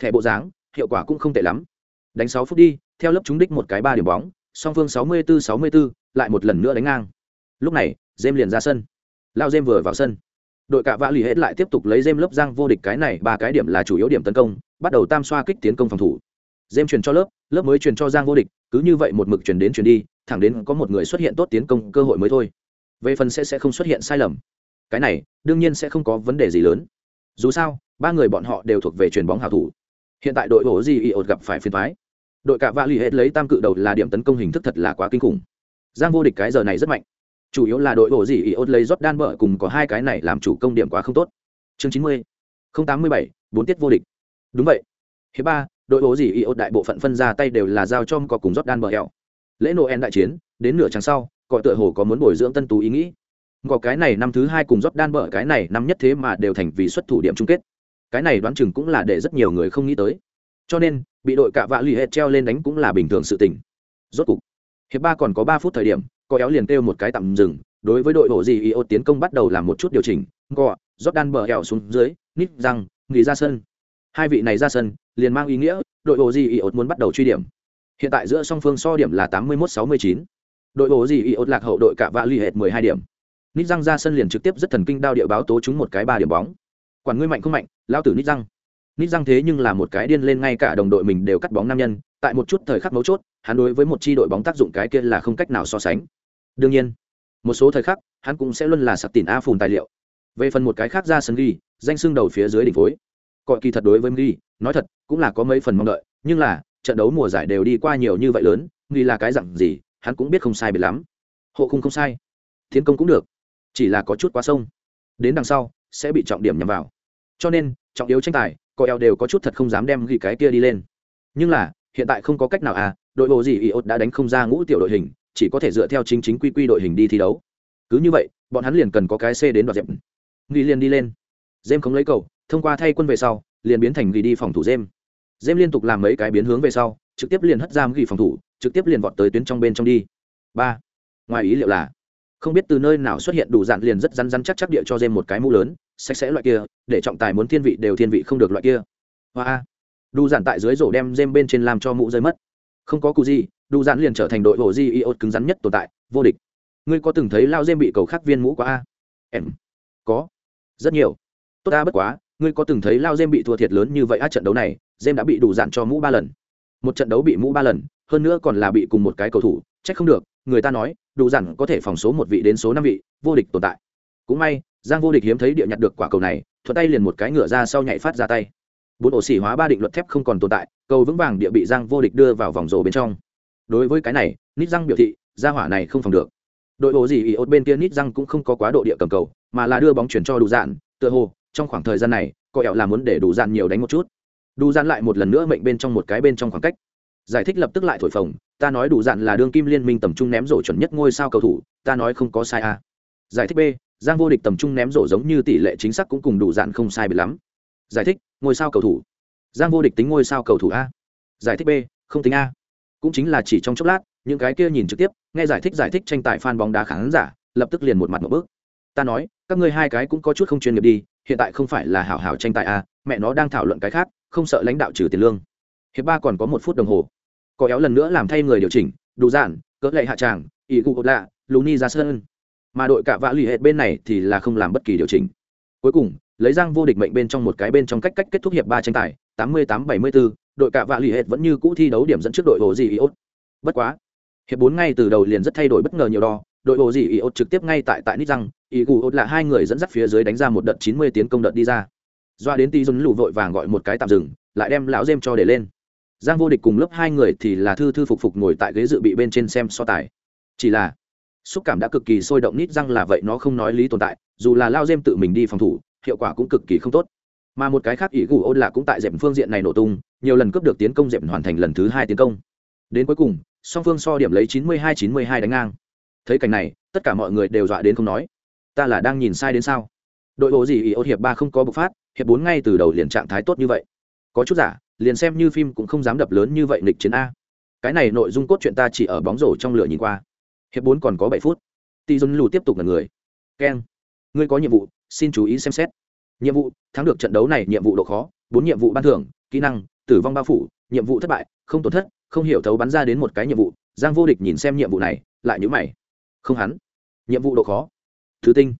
Thẻ bộ dáng, hiệu quả cũng không tệ lắm. Đánh sáu phút đi, theo lớp trúng đích một cái ba điểm bóng song phương sáu mươi bốn sáu mươi bốn lại một lần nữa đánh ngang. Lúc này jem liền ra sân. Lao jem vừa vào sân. Đội cả vã lì hết lại tiếp tục lấy jem lớp giang vô địch cái này, ba cái điểm là chủ yếu điểm tấn công, bắt đầu tam xoa kích tiến công phòng thủ. Jem truyền cho lớp lớp mới truyền cho giang vô địch, cứ như vậy một mực truyền đến truyền đi, thẳng đến có một người xuất hiện tốt tiến công cơ hội mới thôi. Về phần sẽ sẽ không xuất hiện sai lầm. Cái này, đương nhiên sẽ không có vấn đề gì lớn. Dù sao, ba người bọn họ đều thuộc về chuyền bóng hảo thủ. Hiện tại đội bổ gì y ột gặp phải phiền thoái đội cả vạ l ì hết lấy tam cự đầu là điểm tấn công hình thức thật là quá kinh khủng. Giang vô địch cái giờ này rất mạnh. Chủ yếu là đội bộ gì ý ốt lấy rót đan bở cùng có hai cái này làm chủ công điểm quá không tốt. Chương chín mươi, không tám mươi bảy, bốn tiết vô địch. Đúng vậy. Hiệp ba, đội bộ gì ý ốt đại bộ phận phân ra tay đều là giao cho có cùng rót đan bở hẹo. Lễ noel đại chiến, đến nửa tháng sau cọ tựa hồ có muốn bồi dưỡng tân tú ý nghĩ. Có cái này năm thứ hai cùng rót đan bở cái này năm nhất thế mà đều thành vì xuất thủ điểm chung kết. Cái này đoán chừng cũng là để rất nhiều người không nghĩ tới. Cho nên bị đội cạ vạ lì hết treo lên đánh cũng là bình thường sự tình. Rốt cục, hiệp ba còn có ba phút thời điểm, có éo liền kêu một cái tạm dừng, đối với đội bộ gì ý ô tiến công bắt đầu làm một chút điều chỉnh gọ đan bờ hẹo xuống dưới, nít răng, nghỉ ra sân. Hai vị này ra sân, liền mang ý nghĩa, đội bộ gì ý ô muốn bắt đầu truy điểm. Hiện tại giữa song phương so điểm là tám mươi mốt sáu mươi chín. Đội bộ gì ý ô lạc hậu đội Cạ vạ l ì hệt mười hai điểm. Nít răng ra sân liền trực tiếp rất thần kinh đao địa báo tố chúng một cái ba điểm bóng. Quản ngươi mạnh không mạnh, lao tử nít răng nít răng thế nhưng là một cái điên lên ngay cả đồng đội mình đều cắt bóng nam nhân, tại một chút thời khắc mấu chốt, hắn đối với một chi đội bóng tác dụng cái kia là không cách nào so sánh. Đương nhiên, một số thời khắc, hắn cũng sẽ luôn là sạc tỉn a phùn tài liệu. Về phần một cái khác ra sân ghi, danh xưng đầu phía dưới đỉnh phối. Cọi kỳ thật đối với ghi nói thật, cũng là có mấy phần mong đợi, nhưng là, trận đấu mùa giải đều đi qua nhiều như vậy lớn ghi là cái dặn gì, hắn cũng biết không sai biệt lắm. Hộ khung không sai. Tiến công cũng được. Chỉ là có chút quá sông. Đến đằng sau, sẽ bị trọng điểm nhằm vào. Cho nên, trọng yếu tranh tài cọ eo đều có chút thật không dám đem ghi cái kia đi lên. Nhưng là, hiện tại không có cách nào à đội bộ gì iốt đã đánh không ra ngũ tiểu đội hình, chỉ có thể dựa theo chính chính quy quy đội hình đi thi đấu. Cứ như vậy, bọn hắn liền cần có cái c đến đoạt dẹp. Ghi liền đi lên. Dêm không lấy cầu, thông qua thay quân về sau, liền biến thành ghi đi phòng thủ dêm dêm liên tục làm mấy cái biến hướng về sau, trực tiếp liền hất giam ghi phòng thủ, trực tiếp liền vọt tới tuyến trong bên trong đi. Ba. Ngoài ý liệu là, không biết từ nơi nào xuất hiện đủ dạn liền rất rắn rắn chắc chắc địa cho dêm một cái mũ lớn sạch sẽ loại kia, để trọng tài muốn thiên vị đều thiên vị không được loại kia. Hoa. Đủ dạn tại dưới rổ đem dêm bên trên làm cho mũ rơi mất. Không có cụ gì đủ dạn liền trở thành đội hồ di iốt cứng rắn nhất tồn tại, vô địch. Ngươi có từng thấy lao dêm bị cầu khác viên mũ quá a? Em. Có. Rất nhiều. Tốt ta bất quá, ngươi có từng thấy lao dêm bị thua thiệt lớn như vậy á trận đấu này dêm đã bị đủ dạn cho mũ ba lần. Một trận đấu bị mũ ba lần, hơn nữa còn là bị cùng một cái cầu thủ trách không được, người ta nói đủ dạn có thể phòng số một vị đến số năm vị, vô địch tồn tại. Cũng may giang vô địch hiếm thấy địa nhặt được quả cầu này, thuận tay liền một cái ngửa ra sau nhảy phát ra tay. Bốn ổ xỉ hóa ba định luật thép không còn tồn tại, cầu vững vàng địa bị giang vô địch đưa vào vòng rổ bên trong. Đối với cái này, nít răng biểu thị ra hỏa này không phòng được. Đội bộ gì ý ốt bên kia nít răng cũng không có quá độ địa cầm cầu, mà là đưa bóng chuyển cho đủ dạn tựa hồ, trong khoảng thời gian này, có ẹo là muốn để đủ dạn nhiều đánh một chút. Đủ dạn lại một lần nữa mệnh bên trong một cái bên trong khoảng cách. Giải thích lập tức lại thổi phồng, ta nói đủ dạn là đương kim liên minh tầm trung ném rổ chuẩn nhất ngôi sao cầu thủ, ta nói không có sai a à. giải thích b giang vô địch tầm trung ném rổ giống như tỷ lệ chính xác cũng cùng đủ dạn không sai biệt lắm. Giải thích, ngôi sao cầu thủ. Giang vô địch tính ngôi sao cầu thủ a. Giải thích b, không tính a. Cũng chính là chỉ trong chốc lát, những cái kia nhìn trực tiếp, nghe giải thích giải thích tranh tài fan bóng đá khán giả, lập tức liền một mặt một bước. Ta nói, các ngươi hai cái cũng có chút không chuyên nghiệp đi, hiện tại không phải là hảo hảo tranh tài a, mẹ nó đang thảo luận cái khác, không sợ lãnh đạo trừ tiền lương. Hiệp ba còn có một phút đồng hồ. Có éo lần nữa làm thay người điều chỉnh, đủ giản cỡ lệ hạ tràng, ỷ cụ lạ luni ra sơn mà đội cả vã lì hệ bên này thì là không làm bất kỳ điều chỉnh. Cuối cùng, lấy giang vô địch mệnh bên trong một cái bên trong cách cách kết thúc hiệp ba tranh tài, tám mươi tám bảy mươi bốn đội cả vạ lì hệ vẫn như cũ thi đấu điểm dẫn trước đội hồ gì iốt. Bất quá, hiệp bốn ngay từ đầu liền rất thay đổi bất ngờ nhiều đo, đội hồ gì iốt trực tiếp ngay tại tại nít răng ý cụ ốt là hai người dẫn dắt phía dưới đánh ra một đợt chín mươi tiến công đợt đi ra. Doa đến tí dồn lù vội vàng gọi một cái tạm dừng, lại đem lão dêm cho để lên. Giang vô địch cùng lớp hai người thì là thư thư phục phục ngồi tại ghế dự bị bên trên xem so tài. Chỉ là xúc cảm đã cực kỳ sôi động nít răng là vậy nó không nói lý tồn tại, dù là lao dêm tự mình đi phòng thủ, hiệu quả cũng cực kỳ không tốt. Mà một cái khác ỷ gù ôn là cũng tại dẹp phương diện này nổ tung, nhiều lần cướp được tiến công dẹp hoàn thành lần thứ hai tiến công. Đến cuối cùng, song phương so điểm lấy chín mươi hai chín mươi hai đánh ngang. Thấy cảnh này, tất cả mọi người đều dọa đến không nói. Ta là đang nhìn sai đến sao? Đội bộ gì ỷ ôn hiệp ba không có bộc phát, hiệp bốn ngay từ đầu liền trạng thái tốt như vậy. Có chút giả, liền xem như phim cũng không dám đập lớn như vậy nghịch chiến a. Cái này nội dung cốt truyện ta chỉ ở bóng rổ trong lửa nhìn qua hiệp bốn còn có bảy phút. Tỷ dồn lù tiếp tục là người. Keng, ngươi có nhiệm vụ, xin chú ý xem xét. Nhiệm vụ, thắng được trận đấu này nhiệm vụ độ khó, bốn nhiệm vụ ban thưởng, kỹ năng, tử vong bao phủ, nhiệm vụ thất bại, không tổn thất, không hiểu thấu bắn ra đến một cái nhiệm vụ. Giang vô địch nhìn xem nhiệm vụ này, lại nhữ mày. Không hắn. Nhiệm vụ độ khó. Thứ tinh.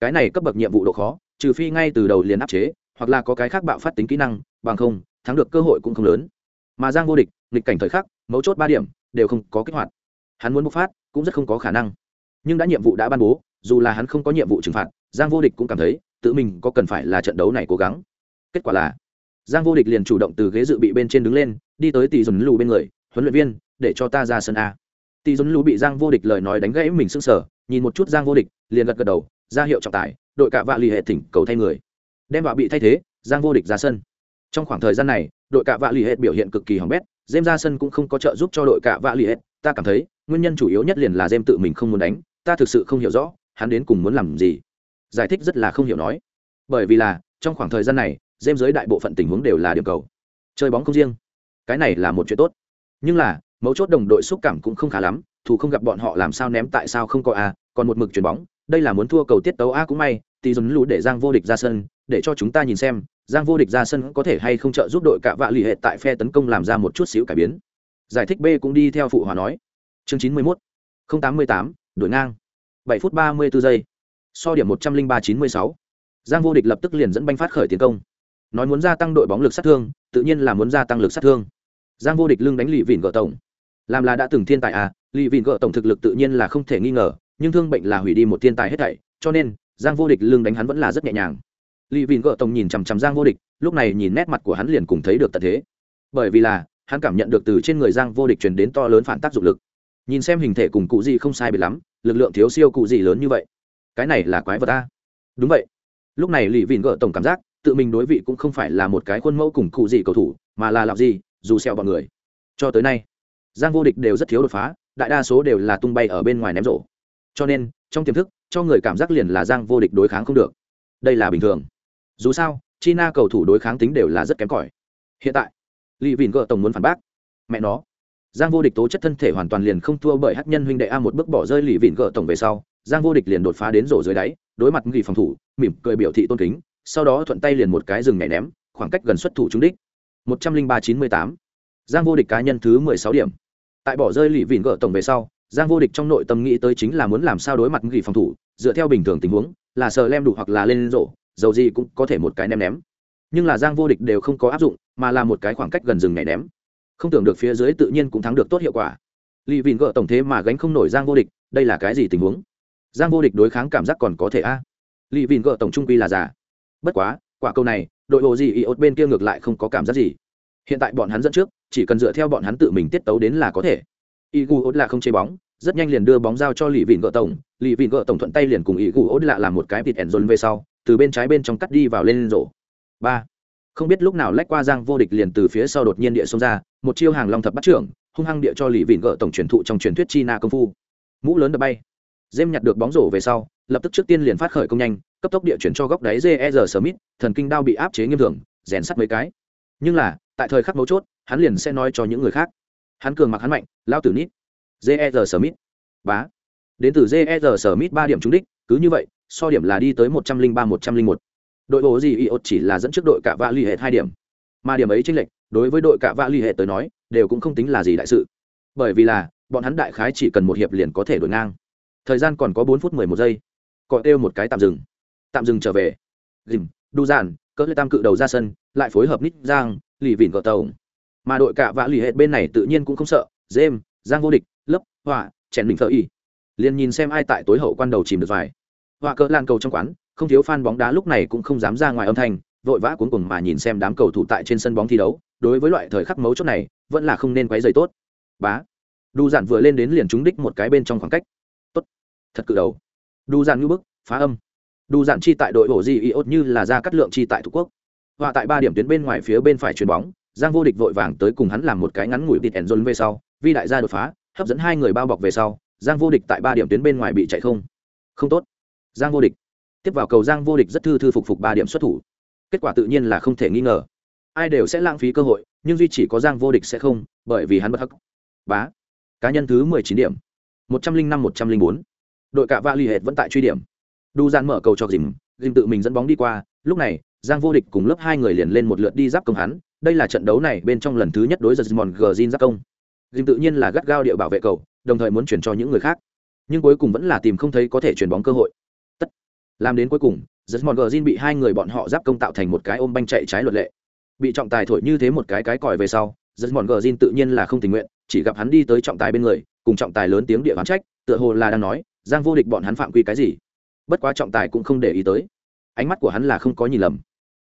Cái này cấp bậc nhiệm vụ độ khó, trừ phi ngay từ đầu liền áp chế, hoặc là có cái khác bạo phát tính kỹ năng, bằng không, thắng được cơ hội cũng không lớn. Mà giang vô địch, nghịch cảnh thời khắc, mấu chốt ba điểm, đều không có kích hoạt hắn muốn bộc phát, cũng rất không có khả năng. Nhưng đã nhiệm vụ đã ban bố, dù là hắn không có nhiệm vụ trừng phạt, giang vô địch cũng cảm thấy, tự mình có cần phải là trận đấu này cố gắng. Kết quả là, giang vô địch liền chủ động từ ghế dự bị bên trên đứng lên, đi tới tỷ dồn lù bên người, huấn luyện viên, để cho ta ra sân a. Tỷ dồn lù bị giang vô địch lời nói đánh gãy mình sưng sở nhìn một chút giang vô địch, liền gật gật đầu, ra hiệu trọng tài đội cả vạ lì hệ thỉnh cầu thay người. Đem vạ bị thay thế, giang vô địch ra sân. Trong khoảng thời gian này, đội cả vạ lì hệ biểu hiện cực kỳ hỏng bét jem ra sân cũng không có trợ giúp cho đội cả vạ lì ta cảm thấy, nguyên nhân chủ yếu nhất liền là jem tự mình không muốn đánh. Ta thực sự không hiểu rõ, hắn đến cùng muốn làm gì. Giải thích rất là không hiểu nói. Bởi vì là, trong khoảng thời gian này jem dưới đại bộ phận tình huống đều là điểm cầu. Chơi bóng không riêng. Cái này là một chuyện tốt. Nhưng là, mấu chốt đồng đội xúc cảm cũng không khá lắm. Thủ không gặp bọn họ làm sao ném tại sao không có a, còn một mực chuyền bóng. Đây là muốn thua cầu tiết tấu a cũng may tỷ dồn lũ để giang vô địch ra sân, để cho chúng ta nhìn xem giang vô địch ra sân có thể hay không trợ giúp đội cả vạ lì hệ tại phe tấn công làm ra một chút xíu cải biến. Giải thích b cũng đi theo phụ hòa nói. Chương chín mươi mốt. tám mươi tám, đổi ngang. bảy phút ba mươi 34 giây. So điểm một trăm linh ba chín mươi sáu. Giang vô địch lập tức liền dẫn banh phát khởi tiến công. Nói muốn gia tăng đội bóng lực sát thương, tự nhiên là muốn gia tăng lực sát thương. Giang vô địch lưng đánh lì vịn gợ tổng. Làm là đã từng thiên tài à lì vịn gợ tổng thực lực tự nhiên là không thể nghi ngờ, nhưng thương bệnh là hủy đi một thiên tài hết thảy, cho nên giang vô địch lưng đánh hắn vẫn là rất nhẹ nhàng lì vịn gỡ tổng nhìn chằm chằm giang vô địch, lúc này nhìn nét mặt của hắn liền cùng thấy được tận thế. Bởi vì là, hắn cảm nhận được từ trên người giang vô địch truyền đến to lớn phản tác dụng lực. Nhìn xem hình thể cùng cụ gì không sai biệt lắm, lực lượng thiếu siêu cụ gì lớn như vậy. Cái này là quái vật ta đúng vậy. Lúc này lì vịn gỡ tổng cảm giác, tự mình đối vị cũng không phải là một cái khuôn mẫu cùng cụ gì cầu thủ, mà là làm gì, dù xẹo bọn người. Cho tới nay, giang vô địch đều rất thiếu đột phá, đại đa số đều là tung bay ở bên ngoài ném rổ. Cho nên, trong tiềm thức, cho người cảm giác liền là giang vô địch đối kháng không được. Đây là bình thường dù sao, china cầu thủ đối kháng tính đều là rất kém cỏi. Hiện tại lì vìn gợ tổng muốn phản bác. Mẹ nó. Giang vô địch tố chất thân thể hoàn toàn liền không thua bởi hát nhân huynh đệ a một bước bỏ rơi lì vìn gợ tổng về sau, giang vô địch liền đột phá đến rổ dưới đáy, đối mặt nghỉ phòng thủ, mỉm cười biểu thị tôn kính, sau đó thuận tay liền một cái rừng nhảy ném, khoảng cách gần xuất thủ trúng đích. Một trăm linh ba chín mươi tám. Giang vô địch cá nhân thứ mười sáu điểm. Tại bỏ rơi lì vìn gợ tổng về sau, giang vô địch trong nội tâm nghĩ tới chính là muốn làm sao đối mặt nghỉ phòng thủ, dựa theo bình thường tình huống, là sờ lem đủ hoặc là lên rổ dầu gì cũng có thể một cái ném ném. Nhưng là giang vô địch đều không có áp dụng, mà là một cái khoảng cách gần rừng nhảy ném. Không tưởng được phía dưới tự nhiên cũng thắng được tốt hiệu quả. Lì vịn gỡ tổng thế mà gánh không nổi giang vô địch, đây là cái gì tình huống? Giang vô địch đối kháng cảm giác còn có thể a? À? lì vịn gỡ tổng trung quy là giả bất quá, quả câu này, đội bộ gì ý ốt bên kia ngược lại không có cảm giác gì. Hiện tại bọn hắn dẫn trước, chỉ cần dựa theo bọn hắn tự mình tiết tấu đến là có thể. Y gu ốt là không chế bóng, rất nhanh liền đưa bóng giao cho lì vịn gỡ tổng. Lì vịn gỡ tổng thuận tay liền cùng y gu ốt lạ làm một cái vịt ẩn dồn về sau từ bên trái bên trong cắt đi vào lên rổ. Ba. Không biết lúc nào lách qua giang vô địch liền từ phía sau đột nhiên địa xông ra, một chiêu hàng long thập bắt trưởng, hung hăng địa cho lì vịn gỡ tổng truyền thụ trong truyền thuyết chi na công phu. Mũ lớn đập bay. Dêm nhặt được bóng rổ về sau, lập tức trước tiên liền phát khởi công nhanh, cấp tốc địa chuyển cho góc đáy jer smith, thần kinh đao bị áp chế nghiêm thường, rèn sắt mấy cái. Nhưng là, tại thời khắc mấu chốt, hắn liền sẽ nói cho những người khác. Hắn cường mặc hắn mạnh, lao tử nít. Jer smith. Bá. Đến từ jer smith ba điểm trúng đích, cứ như vậy so điểm là đi tới một trăm linh ba, một trăm linh một. Đội bộ gì iot chỉ là dẫn trước đội cả vạ l ì hệ hai điểm. Mà điểm ấy chênh lệch, đối với đội cả vạ l ì hệ tới nói, đều cũng không tính là gì đại sự. Bởi vì là, bọn hắn đại khái chỉ cần một hiệp liền có thể đổi ngang. Thời gian còn có bốn phút mười một giây. Cọ kêu một cái tạm dừng. Tạm dừng trở về. Dìm đu giản cỡ lê tam cự đầu ra sân, lại phối hợp nít giang, lì vỉn cờ tàu mà đội cả vạ lì hệ bên này tự nhiên cũng không sợ. Dêm, giang vô địch, lấp hỏa chèn mình thợ y. Liền nhìn xem ai tại tối hậu quan đầu chìm được vài họa cỡ lan cầu trong quán, không thiếu fan bóng đá lúc này cũng không dám ra ngoài âm thanh, vội vã cuốn cùng mà nhìn xem đám cầu thủ tại trên sân bóng thi đấu. Đối với loại thời khắc mấu chốt này, vẫn là không nên quấy giày tốt. Bá. Đu giản vừa lên đến liền trúng đích một cái bên trong khoảng cách. Tốt. Thật cự đầu. Đu giản như bức, phá âm. Đu giản chi tại đội bổ di iốt như là ra cắt lượng chi tại thủ quốc. Và tại ba điểm tuyến bên ngoài phía bên phải chuyền bóng, giang vô địch vội vàng tới cùng hắn làm một cái ngắn ngủi tịt ẩn dồn về sau, vi đại gia đột phá, hấp dẫn hai người bao bọc về sau, giang vô địch tại ba điểm tuyến bên ngoài bị chạy không. Không tốt giang vô địch. Tiếp vào cầu giang vô địch rất thư thư phục phục ba điểm xuất thủ. Kết quả tự nhiên là không thể nghi ngờ. Ai đều sẽ lãng phí cơ hội, nhưng duy chỉ có giang vô địch sẽ không, bởi vì hắn bất hắc. Bá. Cá nhân thứ mười chín điểm. một trăm linh năm, một trăm linh bốn. Đội cả va l ì hệt vẫn tại truy điểm. Đu gian mở cầu cho dìm dìm tự mình dẫn bóng đi qua. Lúc này, giang vô địch cùng lớp hai người liền lên một lượt đi giáp công hắn. Đây là trận đấu này bên trong lần thứ nhất đối giật mòn gờ zin giáp công. Dìm tự nhiên là gắt gao địa bảo vệ cầu, đồng thời muốn chuyển cho những người khác. Nhưng cuối cùng vẫn là tìm không thấy có thể chuyển bóng cơ hội làm đến cuối cùng giật mòn gờ zin bị hai người bọn họ giáp công tạo thành một cái ôm banh chạy trái luật lệ. Bị trọng tài thổi như thế một cái cái còi về sau giật mòn gờ zin tự nhiên là không tình nguyện, chỉ gặp hắn đi tới trọng tài bên người, cùng trọng tài lớn tiếng địa phán trách, tựa hồ là đang nói, giang vô địch bọn hắn phạm quy cái gì? Bất quá trọng tài cũng không để ý tới. Ánh mắt của hắn là không có nhìn lầm.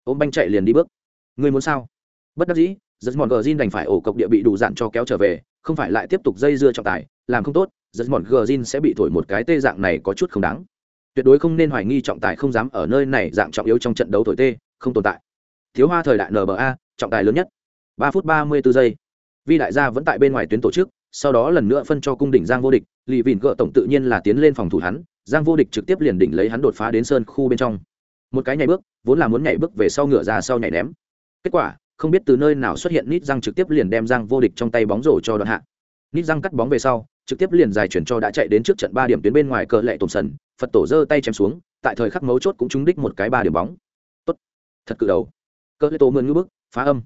Ôm banh chạy liền đi bước. Người muốn sao? Bất đắc dĩ giật mòn gờ zin đành phải ổ cộc địa bị đủ dạn cho kéo trở về, không phải lại tiếp tục dây dưa trọng tài, làm không tốt giật mòn gờ zin sẽ bị thổi một cái tê dạng này có chút không đáng tuyệt đối không nên hoài nghi trọng tài không dám ở nơi này dạng trọng yếu trong trận đấu thổi tê, không tồn tại. Thiếu hoa thời đại nba trọng tài lớn nhất. Ba phút ba mươi 34 giây. Vi đại gia vẫn tại bên ngoài tuyến tổ chức, sau đó lần nữa phân cho cung đỉnh giang vô địch, lì vìn gỡ tổng tự nhiên là tiến lên phòng thủ hắn, giang vô địch trực tiếp liền đỉnh lấy hắn đột phá đến sơn khu bên trong. Một cái nhảy bước, vốn là muốn nhảy bước về sau ngựa ra sau nhảy ném. Kết quả, không biết từ nơi nào xuất hiện nít giang trực tiếp liền đem giang vô địch trong tay bóng rổ cho đoạn hạ. Nít giang cắt bóng về sau trực tiếp liền dài chuyển cho đã chạy đến trước trận ba điểm tuyến bên ngoài cờ lệ tổn sần, phật tổ giơ tay chém xuống, tại thời khắc mấu chốt cũng trúng đích một cái ba điểm bóng. Tốt. Thật cự đầu. Cờ lệ tổ mượn ngữ bức, phá âm.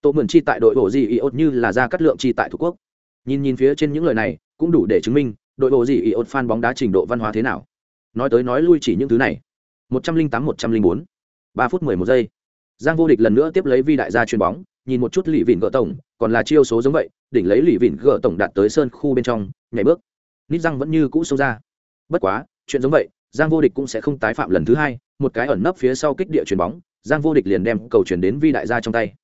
Tổ mượn chi tại đội bộ gì iốt như là ra cắt lượng chi tại thủ quốc. Nhìn nhìn phía trên những lời này, cũng đủ để chứng minh, đội bộ gì iốt fan bóng đá trình độ văn hóa thế nào. Nói tới nói lui chỉ những thứ này. Một trăm linh tám, một trăm linh bốn. Ba phút mười một giây. Giang vô địch lần nữa tiếp lấy vi đại gia chuyền bóng nhìn một chút lì vịn gỡ tổng, còn là chiêu số giống vậy, đỉnh lấy lì vịn gỡ tổng đạt tới sơn khu bên trong, nhảy bước. Nít răng vẫn như cũ xông ra. Bất quá, chuyện giống vậy, giang vô địch cũng sẽ không tái phạm lần thứ hai, một cái ẩn nấp phía sau kích địa chuyền bóng, giang vô địch liền đem cầu chuyển đến vi đại gia trong tay.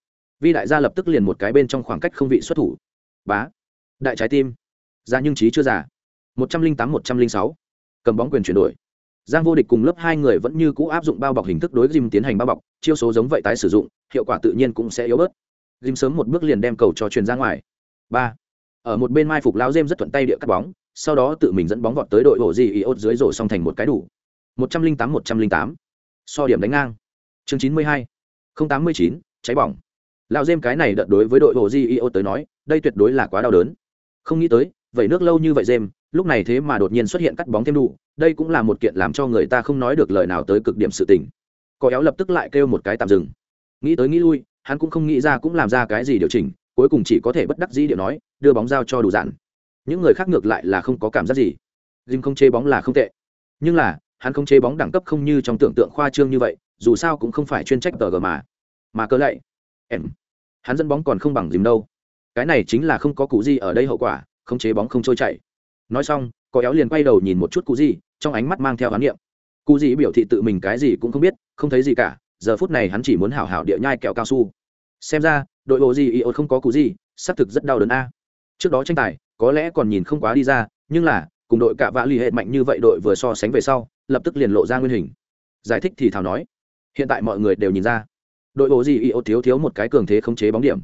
Vi đại gia lập tức liền một cái bên trong khoảng cách không vị xuất thủ. Bá. Đại trái tim. Ra nhưng trí chưa già. một trăm linh tám, một trăm linh sáu. Cầm bóng quyền chuyển đổi. Giang vô địch cùng lớp hai người vẫn như cũ áp dụng bao bọc hình thức đối Jim tiến hành bao bọc, chiêu số giống vậy tái sử dụng, hiệu quả tự nhiên cũng sẽ yếu bớt. Jim sớm một bước liền đem cầu cho truyền ra ngoài. Ba. Ở một bên mai phục lão Jem rất thuận tay địa cắt bóng, sau đó tự mình dẫn bóng vọt tới đội bộ gì ý ốt dưới rổ xong thành một cái đủ. Một trăm linh tám, một trăm linh tám. So điểm đánh ngang. Chương chín mươi hai. Không tám mươi chín, cháy bỏng. Lão Jem cái này đợt đối với đội bộ gì ý ốt tới nói, đây tuyệt đối là quá đau đớn. Không nghĩ tới, vậy nước lâu như vậy Jem lúc này thế mà đột nhiên xuất hiện cắt bóng thêm đủ, đây cũng là một kiện làm cho người ta không nói được lời nào tới cực điểm sự tình. Có éo lập tức lại kêu một cái tạm dừng. Nghĩ tới nghĩ lui hắn cũng không nghĩ ra cũng làm ra cái gì điều chỉnh, cuối cùng chỉ có thể bất đắc dĩ điệu nói, đưa bóng giao cho đủ dạn. Những người khác ngược lại là không có cảm giác gì. Jim không chê bóng là không tệ. Nhưng là, hắn không chê bóng đẳng cấp không như trong tưởng tượng khoa trương như vậy, dù sao cũng không phải chuyên trách tờ gờ mà. Mà cơ lạy em, hắn dẫn bóng còn không bằng dìm đâu. Cái này chính là không có cụ gì ở đây hậu quả, không chế bóng không trôi chảy. Nói xong, có éo liền quay đầu nhìn một chút cụ gì, trong ánh mắt mang theo hán niệm. Cụ gì biểu thị tự mình cái gì cũng không biết, không thấy gì cả, giờ phút này hắn chỉ muốn hảo hảo địa nhai kẹo cao su xem ra, đội bộ gì iốt không có cú gì, xác thực rất đau đớn a. Trước đó tranh tài, có lẽ còn nhìn không quá đi ra, nhưng là, cùng đội cả vã lì hệ mạnh như vậy đội vừa so sánh về sau, lập tức liền lộ ra nguyên hình. Giải thích thì thảo nói, hiện tại mọi người đều nhìn ra, đội bộ gì iốt thiếu thiếu một cái cường thế khống chế bóng điểm.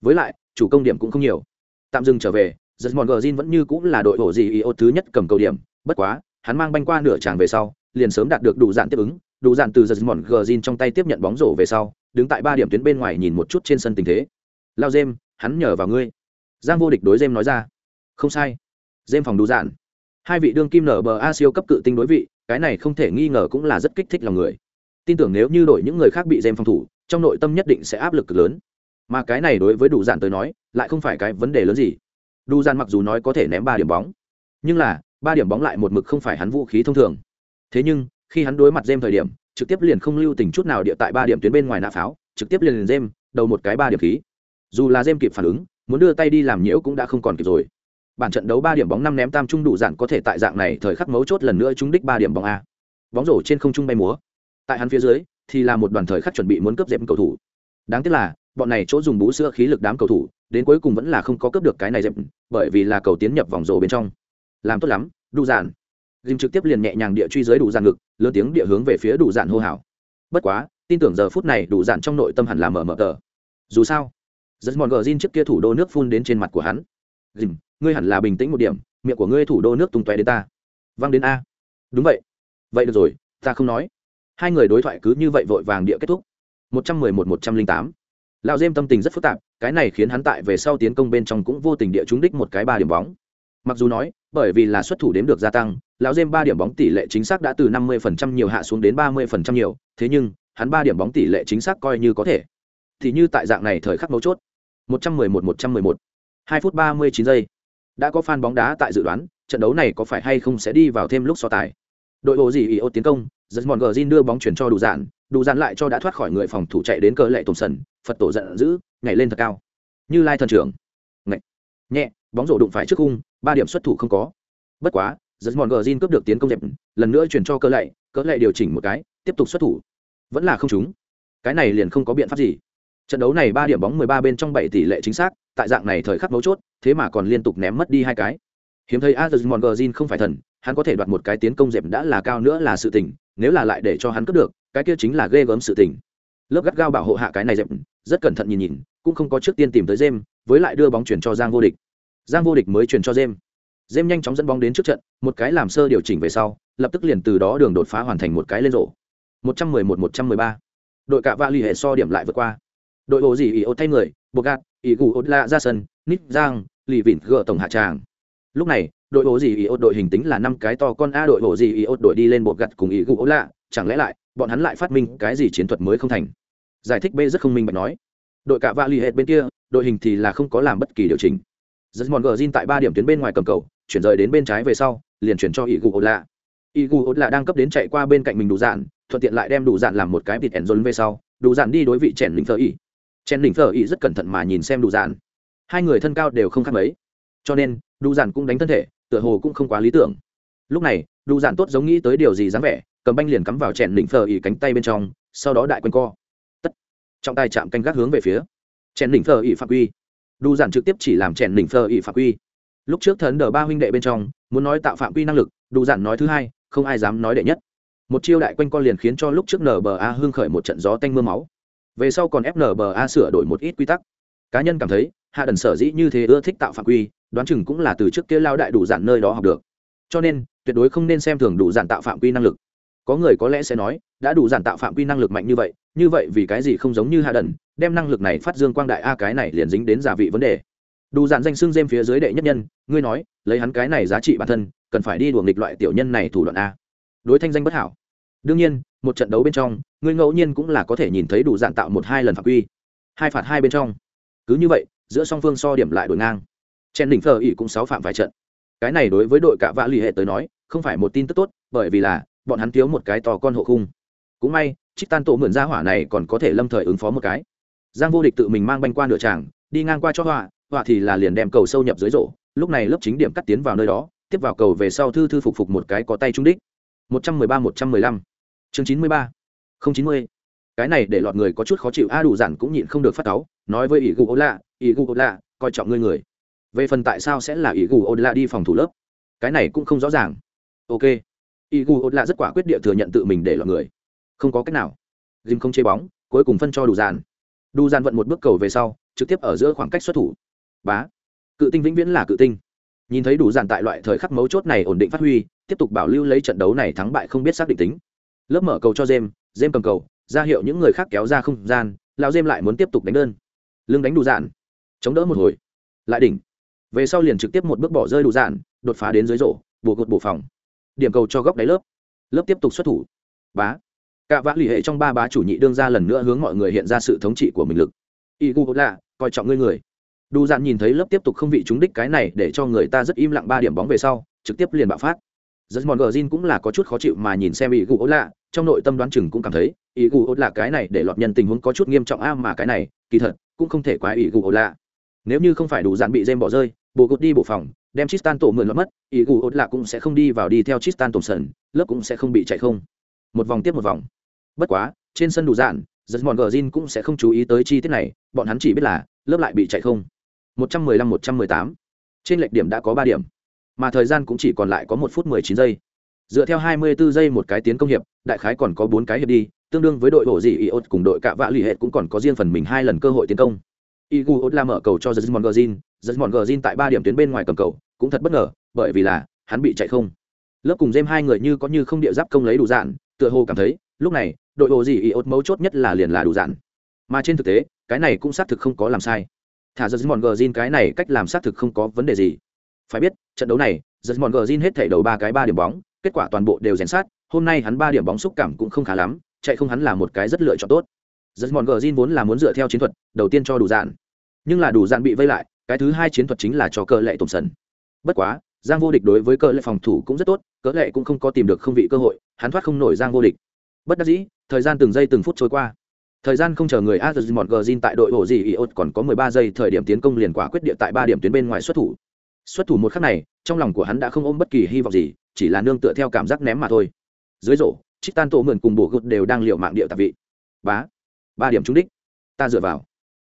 Với lại, chủ công điểm cũng không nhiều. Tạm dừng trở về giật mòn gờ vẫn như cũng là đội bộ gì iốt thứ nhất cầm cầu điểm, bất quá, hắn mang banh qua nửa tràng về sau, liền sớm đạt được đủ dạn tiếp ứng, đủ dạn từ giật mòn gờ trong tay tiếp nhận bóng rổ về sau đứng tại ba điểm tuyến bên ngoài nhìn một chút trên sân tình thế. Lao dêm, hắn nhờ vào ngươi. Giang vô địch đối dêm nói ra. Không sai. Dêm phòng đủ dạn. Hai vị đương kim nở bờ a siêu cấp cự tinh đối vị, cái này không thể nghi ngờ cũng là rất kích thích lòng người. Tin tưởng nếu như đổi những người khác bị dêm phòng thủ, trong nội tâm nhất định sẽ áp lực cực lớn. Mà cái này đối với đủ dạn tới nói, lại không phải cái vấn đề lớn gì. Đủ dạn mặc dù nói có thể ném ba điểm bóng, nhưng là, ba điểm bóng lại một mực không phải hắn vũ khí thông thường. Thế nhưng, khi hắn đối mặt dêm thời điểm trực tiếp liền không lưu tình chút nào địa tại ba điểm tuyến bên ngoài nạ pháo, trực tiếp liền liền dêm đầu một cái ba điểm khí. Dù là dêm kịp phản ứng, muốn đưa tay đi làm nhiễu cũng đã không còn kịp rồi. Bản trận đấu ba điểm bóng năm ném tam trung đủ dạn có thể tại dạng này thời khắc mấu chốt lần nữa trúng đích ba điểm bóng a. Bóng rổ trên không trung bay múa. Tại hắn phía dưới, thì là một đoàn thời khắc chuẩn bị muốn cướp dẹp cầu thủ. Đáng tiếc là, bọn này chỗ dùng bú sữa khí lực đám cầu thủ, đến cuối cùng vẫn là không có cướp được cái này dẹp bởi vì là cầu tiến nhập vòng rổ bên trong. Làm tốt lắm, đủ dạn dìm trực tiếp liền nhẹ nhàng địa truy giới đủ dạn ngực, lớn tiếng địa hướng về phía đủ dạn hô hào. Bất quá, tin tưởng giờ phút này đủ dạn trong nội tâm hẳn là mở mở tờ. Dù sao rất mòn gờ zin trước kia thủ đô nước phun đến trên mặt của hắn. Dìm ngươi hẳn là bình tĩnh một điểm, miệng của ngươi thủ đô nước tung tóe đến ta. Văng đến a. Đúng vậy. Vậy được rồi, ta không nói. Hai người đối thoại cứ như vậy vội vàng địa kết thúc. Một trăm mười một một trăm linh tám. Lão dêm tâm tình rất phức tạp, cái này khiến hắn tại về sau tiến công bên trong cũng vô tình địa trúng đích một cái ba điểm bóng. Mặc dù nói, bởi vì là xuất thủ đếm được gia tăng lão dêm ba điểm bóng tỷ lệ chính xác đã từ năm mươi phần trăm nhiều hạ xuống đến ba mươi phần trăm nhiều, thế nhưng, hắn ba điểm bóng tỷ lệ chính xác coi như có thể. Thì như tại dạng này thời khắc mấu chốt. một trăm mười một một trăm mười một. hai phút ba mươi chín giây. Đã có fan bóng đá tại dự đoán, trận đấu này có phải hay không sẽ đi vào thêm lúc so tài. Đội bộ gì ý ô tiến công rất mòn gờ đưa bóng chuyển cho đủ dạn đủ dạn lại cho đã thoát khỏi người phòng thủ chạy đến cờ lệ tổn sần, phật tổ giận dữ, nhảy lên thật cao. Như lai thần trưởng. Ngậy. nhẹ, bóng rổ đụng phải trước khung, ba điểm xuất thủ không có. Bất quá rất mòn gờ zin cướp được tiến công dẹp, lần nữa chuyển cho cỡ lệ cỡ lệ điều chỉnh một cái, tiếp tục xuất thủ. Vẫn là không trúng. Cái này liền không có biện pháp gì. Trận đấu này ba điểm bóng mười ba bên trong bảy tỷ lệ chính xác, tại dạng này thời khắc mấu chốt, thế mà còn liên tục ném mất đi hai cái. Hiếm thấy azuz mòn gờ zin không phải thần, hắn có thể đoạt một cái tiến công dẹp đã là cao nữa là sự tình, nếu là lại để cho hắn cướp được, cái kia chính là ghê gớm sự tình. Lớp gắt gao bảo hộ hạ cái này dẹp, rất cẩn thận nhìn nhìn, cũng không có trước tiên tìm tới jem, với lại đưa bóng chuyển cho giang vô địch. Giang vô địch mới chuyển cho jem. Dêm nhanh chóng dẫn bóng đến trước trận một cái làm sơ điều chỉnh về sau lập tức liền từ đó đường đột phá hoàn thành một cái lên rổ. Một trăm mười một một trăm mười ba. Đội cạ vạ l hệ so điểm lại vượt qua. Đội bộ gì ý thay người bột gạt Odla ra sân nít giang lì vịn gỡ tổng hạ tràng. Lúc này đội bộ gì ý đội hình tính là năm cái to con a đội bộ gì ý đội đi lên bột cùng Igu Odla, chẳng lẽ lại bọn hắn lại phát minh cái gì chiến thuật mới không thành? Giải thích b rất không minh bạch nói. Đội cả vạ l hệ bên kia đội hình thì là không có làm bất kỳ điều chỉnh dẫn mòn gờ zin tại ba điểm tuyến bên ngoài cầm cầu, chuyển rời đến bên trái về sau, liền chuyển cho ý gù ốt lạ ý gù ốt lạ đang cấp đến chạy qua bên cạnh mình đủ dạn, thuận tiện lại đem đủ dạn làm một cái vịt ẩn dồn về sau, đủ dạn đi đối vị chèn đỉnh thờ ý. chèn đỉnh thờ ý rất cẩn thận mà nhìn xem đủ dạn. Hai người thân cao đều không khác mấy. Cho nên, đủ dạn cũng đánh thân thể, tựa hồ cũng không quá lý tưởng. Lúc này, đủ dạn tốt giống nghĩ tới điều gì dáng vẻ, cầm banh liền cắm vào chèn đỉnh thờ ý cánh tay bên trong, sau đó đại quanh co. Tất. Trọng tay chạm canh gác hướng về phía. Chèn đỉnh thờ ý phạm quy đủ giản trực tiếp chỉ làm chèn đỉnh phở ỉ phạm quy. Lúc trước thần đờ ba huynh đệ bên trong, muốn nói tạo phạm quy năng lực đủ giản nói thứ hai, không ai dám nói đệ nhất. Một chiêu đại quanh co liền khiến cho lúc trước nba hưng khởi một trận gió tanh m ư a máu. Về sau còn ép nba sửa đổi một ít quy tắc. Cá nhân cảm thấy, hạ đần sở dĩ như thế ưa thích tạo phạm quy, đoán chừng cũng là từ trước kia lao đại đủ giản nơi đó học được. Cho nên, tuyệt đối không nên xem thường đủ giản tạo phạm quy năng lực. Có người có lẽ sẽ nói, đã đủ giản tạo phạm quy năng lực mạnh như vậy như vậy vì cái gì không giống như hạ đần đem năng lực này phát dương quang đại a cái này liền dính đến giả vị vấn đề. Đủ dạn danh xưng dêm phía dưới đệ nhất nhân, ngươi nói, lấy hắn cái này giá trị bản thân, cần phải đi đuồng nghịch loại tiểu nhân này thủ đoạn a. Đối thanh danh bất hảo. Đương nhiên, một trận đấu bên trong, ngươi ngẫu nhiên cũng là có thể nhìn thấy đủ dạn tạo một hai lần phạt quy. Hai phạt hai bên trong. Cứ như vậy, giữa song phương so điểm lại đổi ngang. Chen đỉnh thờ ỉ cũng sáu phạm vài trận. Cái này đối với đội cả vã lì hệ tới nói, không phải một tin tức tốt, bởi vì là, bọn hắn thiếu một cái to con hộ khung. Cũng may trích tan tổ mượn ra hỏa này còn có thể lâm thời ứng phó một cái. Giang vô địch tự mình mang banh qua nửa tràng, đi ngang qua cho họa họa thì là liền đem cầu sâu nhập dưới rổ, lúc này lớp chính điểm cắt tiến vào nơi đó, tiếp vào cầu về sau thư thư phục phục một cái có tay trung đích. Một trăm mười ba, một trăm mười lăm. Chương chín mươi ba. Không chín mươi. Cái này để lọt người có chút khó chịu, a đủ giản cũng nhịn không được phát cáu, nói với ỷ gù ô lạ ỷ gù ô lạ, coi trọng ngươi người. Về phần tại sao sẽ là ỷ gù ô lạ đi phòng thủ lớp? Cái này cũng không rõ ràng. Ok. Ỷ gù ô lạ rất quả quyết địa thừa nhận tự mình để lọt người không có cách nào. Dìm không chế bóng, cuối cùng phân cho đủ dàn đủ dàn vận một bước cầu về sau, trực tiếp ở giữa khoảng cách xuất thủ. Bá. Cự tinh vĩnh viễn là cự tinh. Nhìn thấy đủ dàn tại loại thời khắc mấu chốt này ổn định phát huy, tiếp tục bảo lưu lấy trận đấu này thắng bại không biết xác định tính. Lớp mở cầu cho jem jem cầm cầu, ra hiệu những người khác kéo ra không gian lao jem lại muốn tiếp tục đánh đơn. Lưng đánh đủ dạn chống đỡ một hồi. Lại đỉnh. Về sau liền trực tiếp một bước bỏ rơi đủ dạn đột phá đến dưới rổ, bổ gột bổ phòng. Điểm cầu cho góc đáy lớp. Lớp tiếp tục xuất thủ. Bá cả vã lì hệ trong ba bá chủ nhị đương ra lần nữa hướng mọi người hiện ra sự thống trị của mình lực. Y gu lạ coi trọng ngươi người. Đủ dạn nhìn thấy lớp tiếp tục không vị trúng đích cái này để cho người ta rất im lặng ba điểm bóng về sau trực tiếp liền bạo phát. Rất mòn gờ zin cũng là có chút khó chịu mà nhìn xem y gu lạ trong nội tâm đoán chừng cũng cảm thấy y gu lạ cái này để lọt nhân tình huống có chút nghiêm trọng a mà cái này kỳ thật cũng không thể quá y gu lạ. Nếu như không phải đủ dạn bị dêm bỏ rơi bộ gột đi bộ phòng đem Tristan tổ mượn lọt mất, ý gù ốt lạ cũng sẽ không đi vào đi theo Tristan Thompson, lớp cũng sẽ không bị chạy không. Một vòng tiếp một vòng. Bất quá, trên sân đủ dạn, Jesmond Gjin cũng sẽ không chú ý tới chi tiết này, bọn hắn chỉ biết là lớp lại bị chạy không. 115-118. Trên lệch điểm đã có 3 điểm mà thời gian cũng chỉ còn lại có một phút mười chín giây dựa theo hai mươi 24 giây một cái tiến công hiệp đại khái còn có bốn cái hiệp đi tương đương với đội bộ dị iot cùng đội cạ vạ lì hệt cũng còn có riêng phần mình hai lần cơ hội tiến công igu ot la mở cầu cho jesmond mòn gờ gazin tại ba điểm tuyến bên ngoài cầm cầu cũng thật bất ngờ bởi vì là hắn bị chạy không lớp cùng dêm hai người như có như không địa giáp công lấy đủ dạn tựa hồ cảm thấy lúc này đội bộ ý ốt mấu chốt nhất là liền là đủ dạn mà trên thực tế cái này cũng xác thực không có làm sai thả jesmond gazin cái này cách làm xác thực không có vấn đề gì phải biết, trận đấu này, giật mòn gờ hết thảy đầu ba cái ba điểm bóng, kết quả toàn bộ đều rèn sát, hôm nay hắn ba điểm bóng xúc cảm cũng không khá lắm, chạy không hắn là một cái rất lựa chọn tốt. Giật mòn gờ vốn là muốn dựa theo chiến thuật, đầu tiên cho đủ dạn. Nhưng là đủ dạn bị vây lại, cái thứ hai chiến thuật chính là cho cơ lệ tổng sần. Bất quá, Giang vô địch đối với cơ lệ phòng thủ cũng rất tốt, cơ lệ cũng không có tìm được không vị cơ hội, hắn thoát không nổi Giang vô địch. Bất đắc dĩ, thời gian từng giây từng phút trôi qua. Thời gian không chờ người Azermont Gazin tại đội ổ gì Iot còn có 13 giây thời điểm tiến công liền quả quyết địa tại 3 điểm tuyến bên ngoài xuất thủ. Xuất thủ một khắc này trong lòng của hắn đã không ôm bất kỳ hy vọng gì chỉ là nương tựa theo cảm giác ném mà thôi. Dưới rổ chích tan tổ mượn cùng bổ gột đều đang liệu mạng địa tạp vị. Bá ba điểm trúng đích. Ta dựa vào.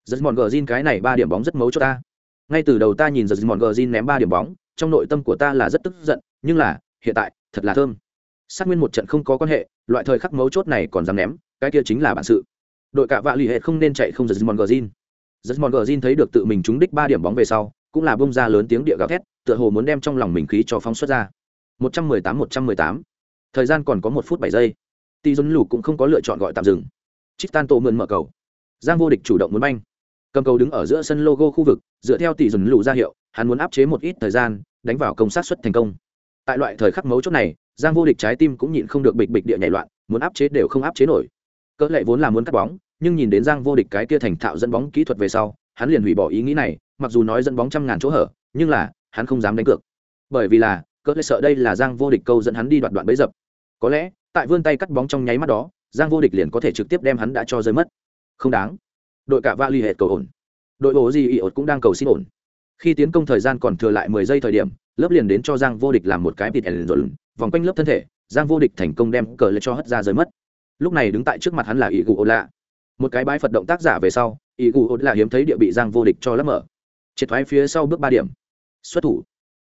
Giật gờ zin cái này ba điểm bóng rất mấu cho ta. Ngay từ đầu ta nhìn giật gờ zin ném ba điểm bóng trong nội tâm của ta là rất tức giận nhưng là hiện tại thật là thơm sát nguyên một trận không có quan hệ, loại thời khắc mấu chốt này còn dám ném, cái kia chính là bản sự. Đội cạ vạ l ì hệ không nên chạy không giật mòn gờ zin giật mòn gờ zin thấy được tự mình trúng đích ba điểm bóng về sau, cũng là bông ra lớn tiếng địa gào thét, tựa hồ muốn đem trong lòng mình khí cho phóng xuất ra. Một trăm mười tám, một trăm mười tám. Thời gian còn có một phút bảy giây. Tỷ dồn lù cũng không có lựa chọn gọi tạm dừng. Chít tan tổ mượn mở cầu. Giang vô địch chủ động muốn banh. Cầm cầu đứng ở giữa sân logo khu vực, dựa theo tỷ dồn lù ra hiệu, hắn muốn áp chế một ít thời gian, đánh vào công sát xuất thành công. Tại loại thời khắc mấu chốt này giang vô địch trái tim cũng nhịn không được bịch bịch địa nhảy loạn, muốn áp chế đều không áp chế nổi. Cỡ lệ vốn là muốn cắt bóng, nhưng nhìn đến giang vô địch cái kia thành thạo dẫn bóng kỹ thuật về sau, hắn liền hủy bỏ ý nghĩ này, mặc dù nói dẫn bóng trăm ngàn chỗ hở, nhưng là, hắn không dám đánh cược. Bởi vì là, cỡ lệ sợ đây là giang vô địch câu dẫn hắn đi đoạt đoạn bấy dập. Có lẽ, tại vươn tay cắt bóng trong nháy mắt đó, giang vô địch liền có thể trực tiếp đem hắn đã cho rơi mất. Không đáng. Đội cả va l hệ cầu ổn. Đội bố gì ỉ ột cũng đang cầu xin ổn khi tiến công thời gian còn thừa lại mười giây thời điểm, lớp liền đến cho giang vô địch làm một cái bịt ẩn rồi vòng quanh lớp thân thể, giang vô địch thành công đem cờ lê cho hất ra rơi mất. Lúc này đứng tại trước mặt hắn là ỷ gù ô lạ. Một cái bãi phật động tác giả về sau, ỷ gù ô lạ hiếm thấy địa bị giang vô địch cho lấp mở. Triệt thoái phía sau bước ba điểm. Xuất thủ.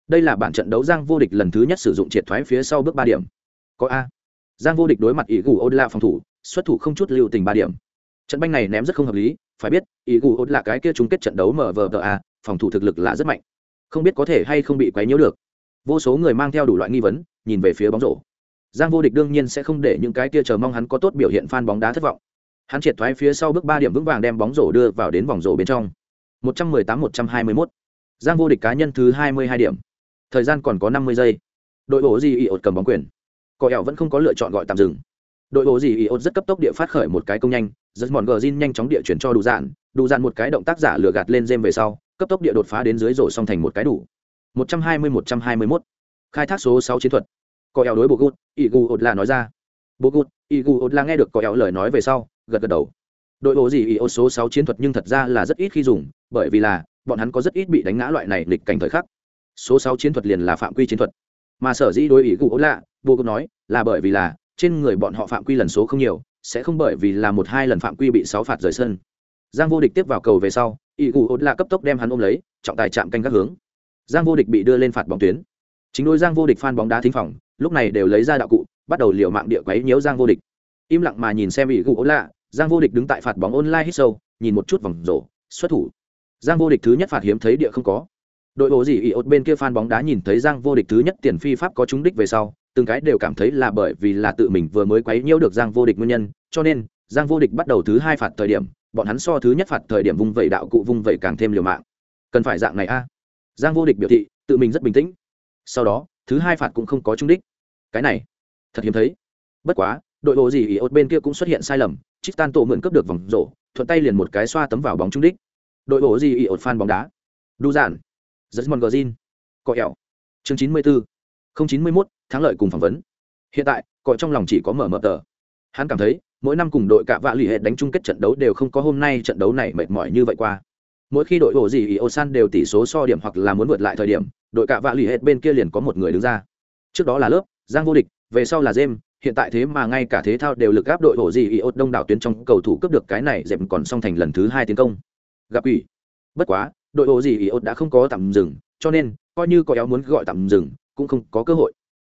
Đây là bản trận đấu giang vô địch lần thứ nhất sử dụng triệt thoái phía sau bước ba điểm. Có a. Giang vô địch đối mặt ỷ gù ô lạ phòng thủ, xuất thủ không chút lưu tình ba điểm. Trận banh này ném rất không hợp lý, phải biết ý gù ốt là cái kia chung kết trận đấu mở vờ tờ a phòng thủ thực lực là rất mạnh. Không biết có thể hay không bị quấy nhiễu được. Vô số người mang theo đủ loại nghi vấn, nhìn về phía bóng rổ. Giang vô địch đương nhiên sẽ không để những cái kia chờ mong hắn có tốt biểu hiện phan bóng đá thất vọng. Hắn triệt thoái phía sau bước ba điểm vững vàng đem bóng rổ đưa vào đến vòng rổ bên trong. 118-121. giang vô địch cá nhân thứ 22 điểm. Thời gian còn có 50 giây. Đội bổ gì ị ột cầm bóng quyền. Cò ẻo vẫn không có lựa chọn gọi tạm dừng. Đội bổ gì ị ột rất cấp tốc địa phát khởi một cái công nhanh. Rất mòn gờ zin nhanh chóng địa chuyển cho đủ dạn đủ dạn một cái động tác giả lừa gạt lên dêm về sau cấp tốc địa đột phá đến dưới rổ song thành một cái đủ. 120-121. khai thác số 6 chiến thuật. Cò eo đối bộ gút ý gu ột là nói ra. Bộ gút ý gu ột là nghe được cò eo lời nói về sau, gật gật đầu. Đội bộ gì ý ột số 6 chiến thuật nhưng thật ra là rất ít khi dùng, bởi vì là, bọn hắn có rất ít bị đánh ngã loại này lịch cảnh thời khắc. Số 6 chiến thuật liền là phạm quy chiến thuật. Mà sở dĩ đối ý gu ột lạ bộ gút nói, là bởi vì là, trên người bọn họ phạm quy lần số không nhiều, sẽ không bởi vì là một hai lần phạm quy bị sáu phạt rời sân. Giang vô địch tiếp vào cầu về sau ỷ cụ ốt là cấp tốc đem hắn ôm lấy, trọng tài chạm canh các hướng. Giang vô địch bị đưa lên phạt bóng tuyến. Chính đôi giang vô địch phan bóng đá thính phòng, lúc này đều lấy ra đạo cụ, bắt đầu liều mạng địa quấy nhiễu giang vô địch. Im lặng mà nhìn xem ỷ cụ ốt lạ giang vô địch đứng tại phạt bóng online hít sâu, nhìn một chút vòng rổ, xuất thủ. Giang vô địch thứ nhất phạt hiếm thấy địa không có. Đội bộ gì ỷ ốt bên kia phan bóng đá nhìn thấy giang vô địch thứ nhất tiền phi pháp có trúng đích về sau, từng cái đều cảm thấy là bởi vì là tự mình vừa mới quấy nhiễu được giang vô địch nguyên nhân, cho nên giang vô địch bắt đầu thứ hai phạt thời điểm bọn hắn so thứ nhất phạt thời điểm vung vẩy đạo cụ vung vẩy càng thêm liều mạng. Cần phải dạng này a? Giang vô địch biểu thị, tự mình rất bình tĩnh. Sau đó, thứ hai phạt cũng không có trung đích. Cái này, thật hiếm thấy. Bất quá, đội bộ gì ý ốt bên kia cũng xuất hiện sai lầm chít tan tổ mượn cướp được vòng rổ, thuận tay liền một cái xoa tấm vào bóng trung đích. Đội bộ gì ý ốt phan bóng đá. Đu giản rất mòn gờ zin cọ ẹo chương chín mươi bốn không chín mươi mốt, thắng lợi cùng phỏng vấn. Hiện tại cọ trong lòng chỉ có mở mở tờ. Hắn cảm thấy mỗi năm cùng đội cạ vạ lì hệ đánh chung kết trận đấu đều không có hôm nay trận đấu này mệt mỏi như vậy qua. Mỗi khi đội hồ gì ý ô san đều tỷ số so điểm hoặc là muốn vượt lại thời điểm, đội cạ vạ lì hệ bên kia liền có một người đứng ra. Trước đó là lớp, giang vô địch, về sau là jem, hiện tại thế mà ngay cả thế thao đều lực áp đội hồ gì ý ô đông đảo tuyến trong cầu thủ cướp được cái này dẹp còn song thành lần thứ hai tiến công. Gặp ủy. Bất quá, đội hồ gì ý ô đã không có tạm dừng, cho nên, coi như có éo muốn gọi tạm dừng, cũng không có cơ hội.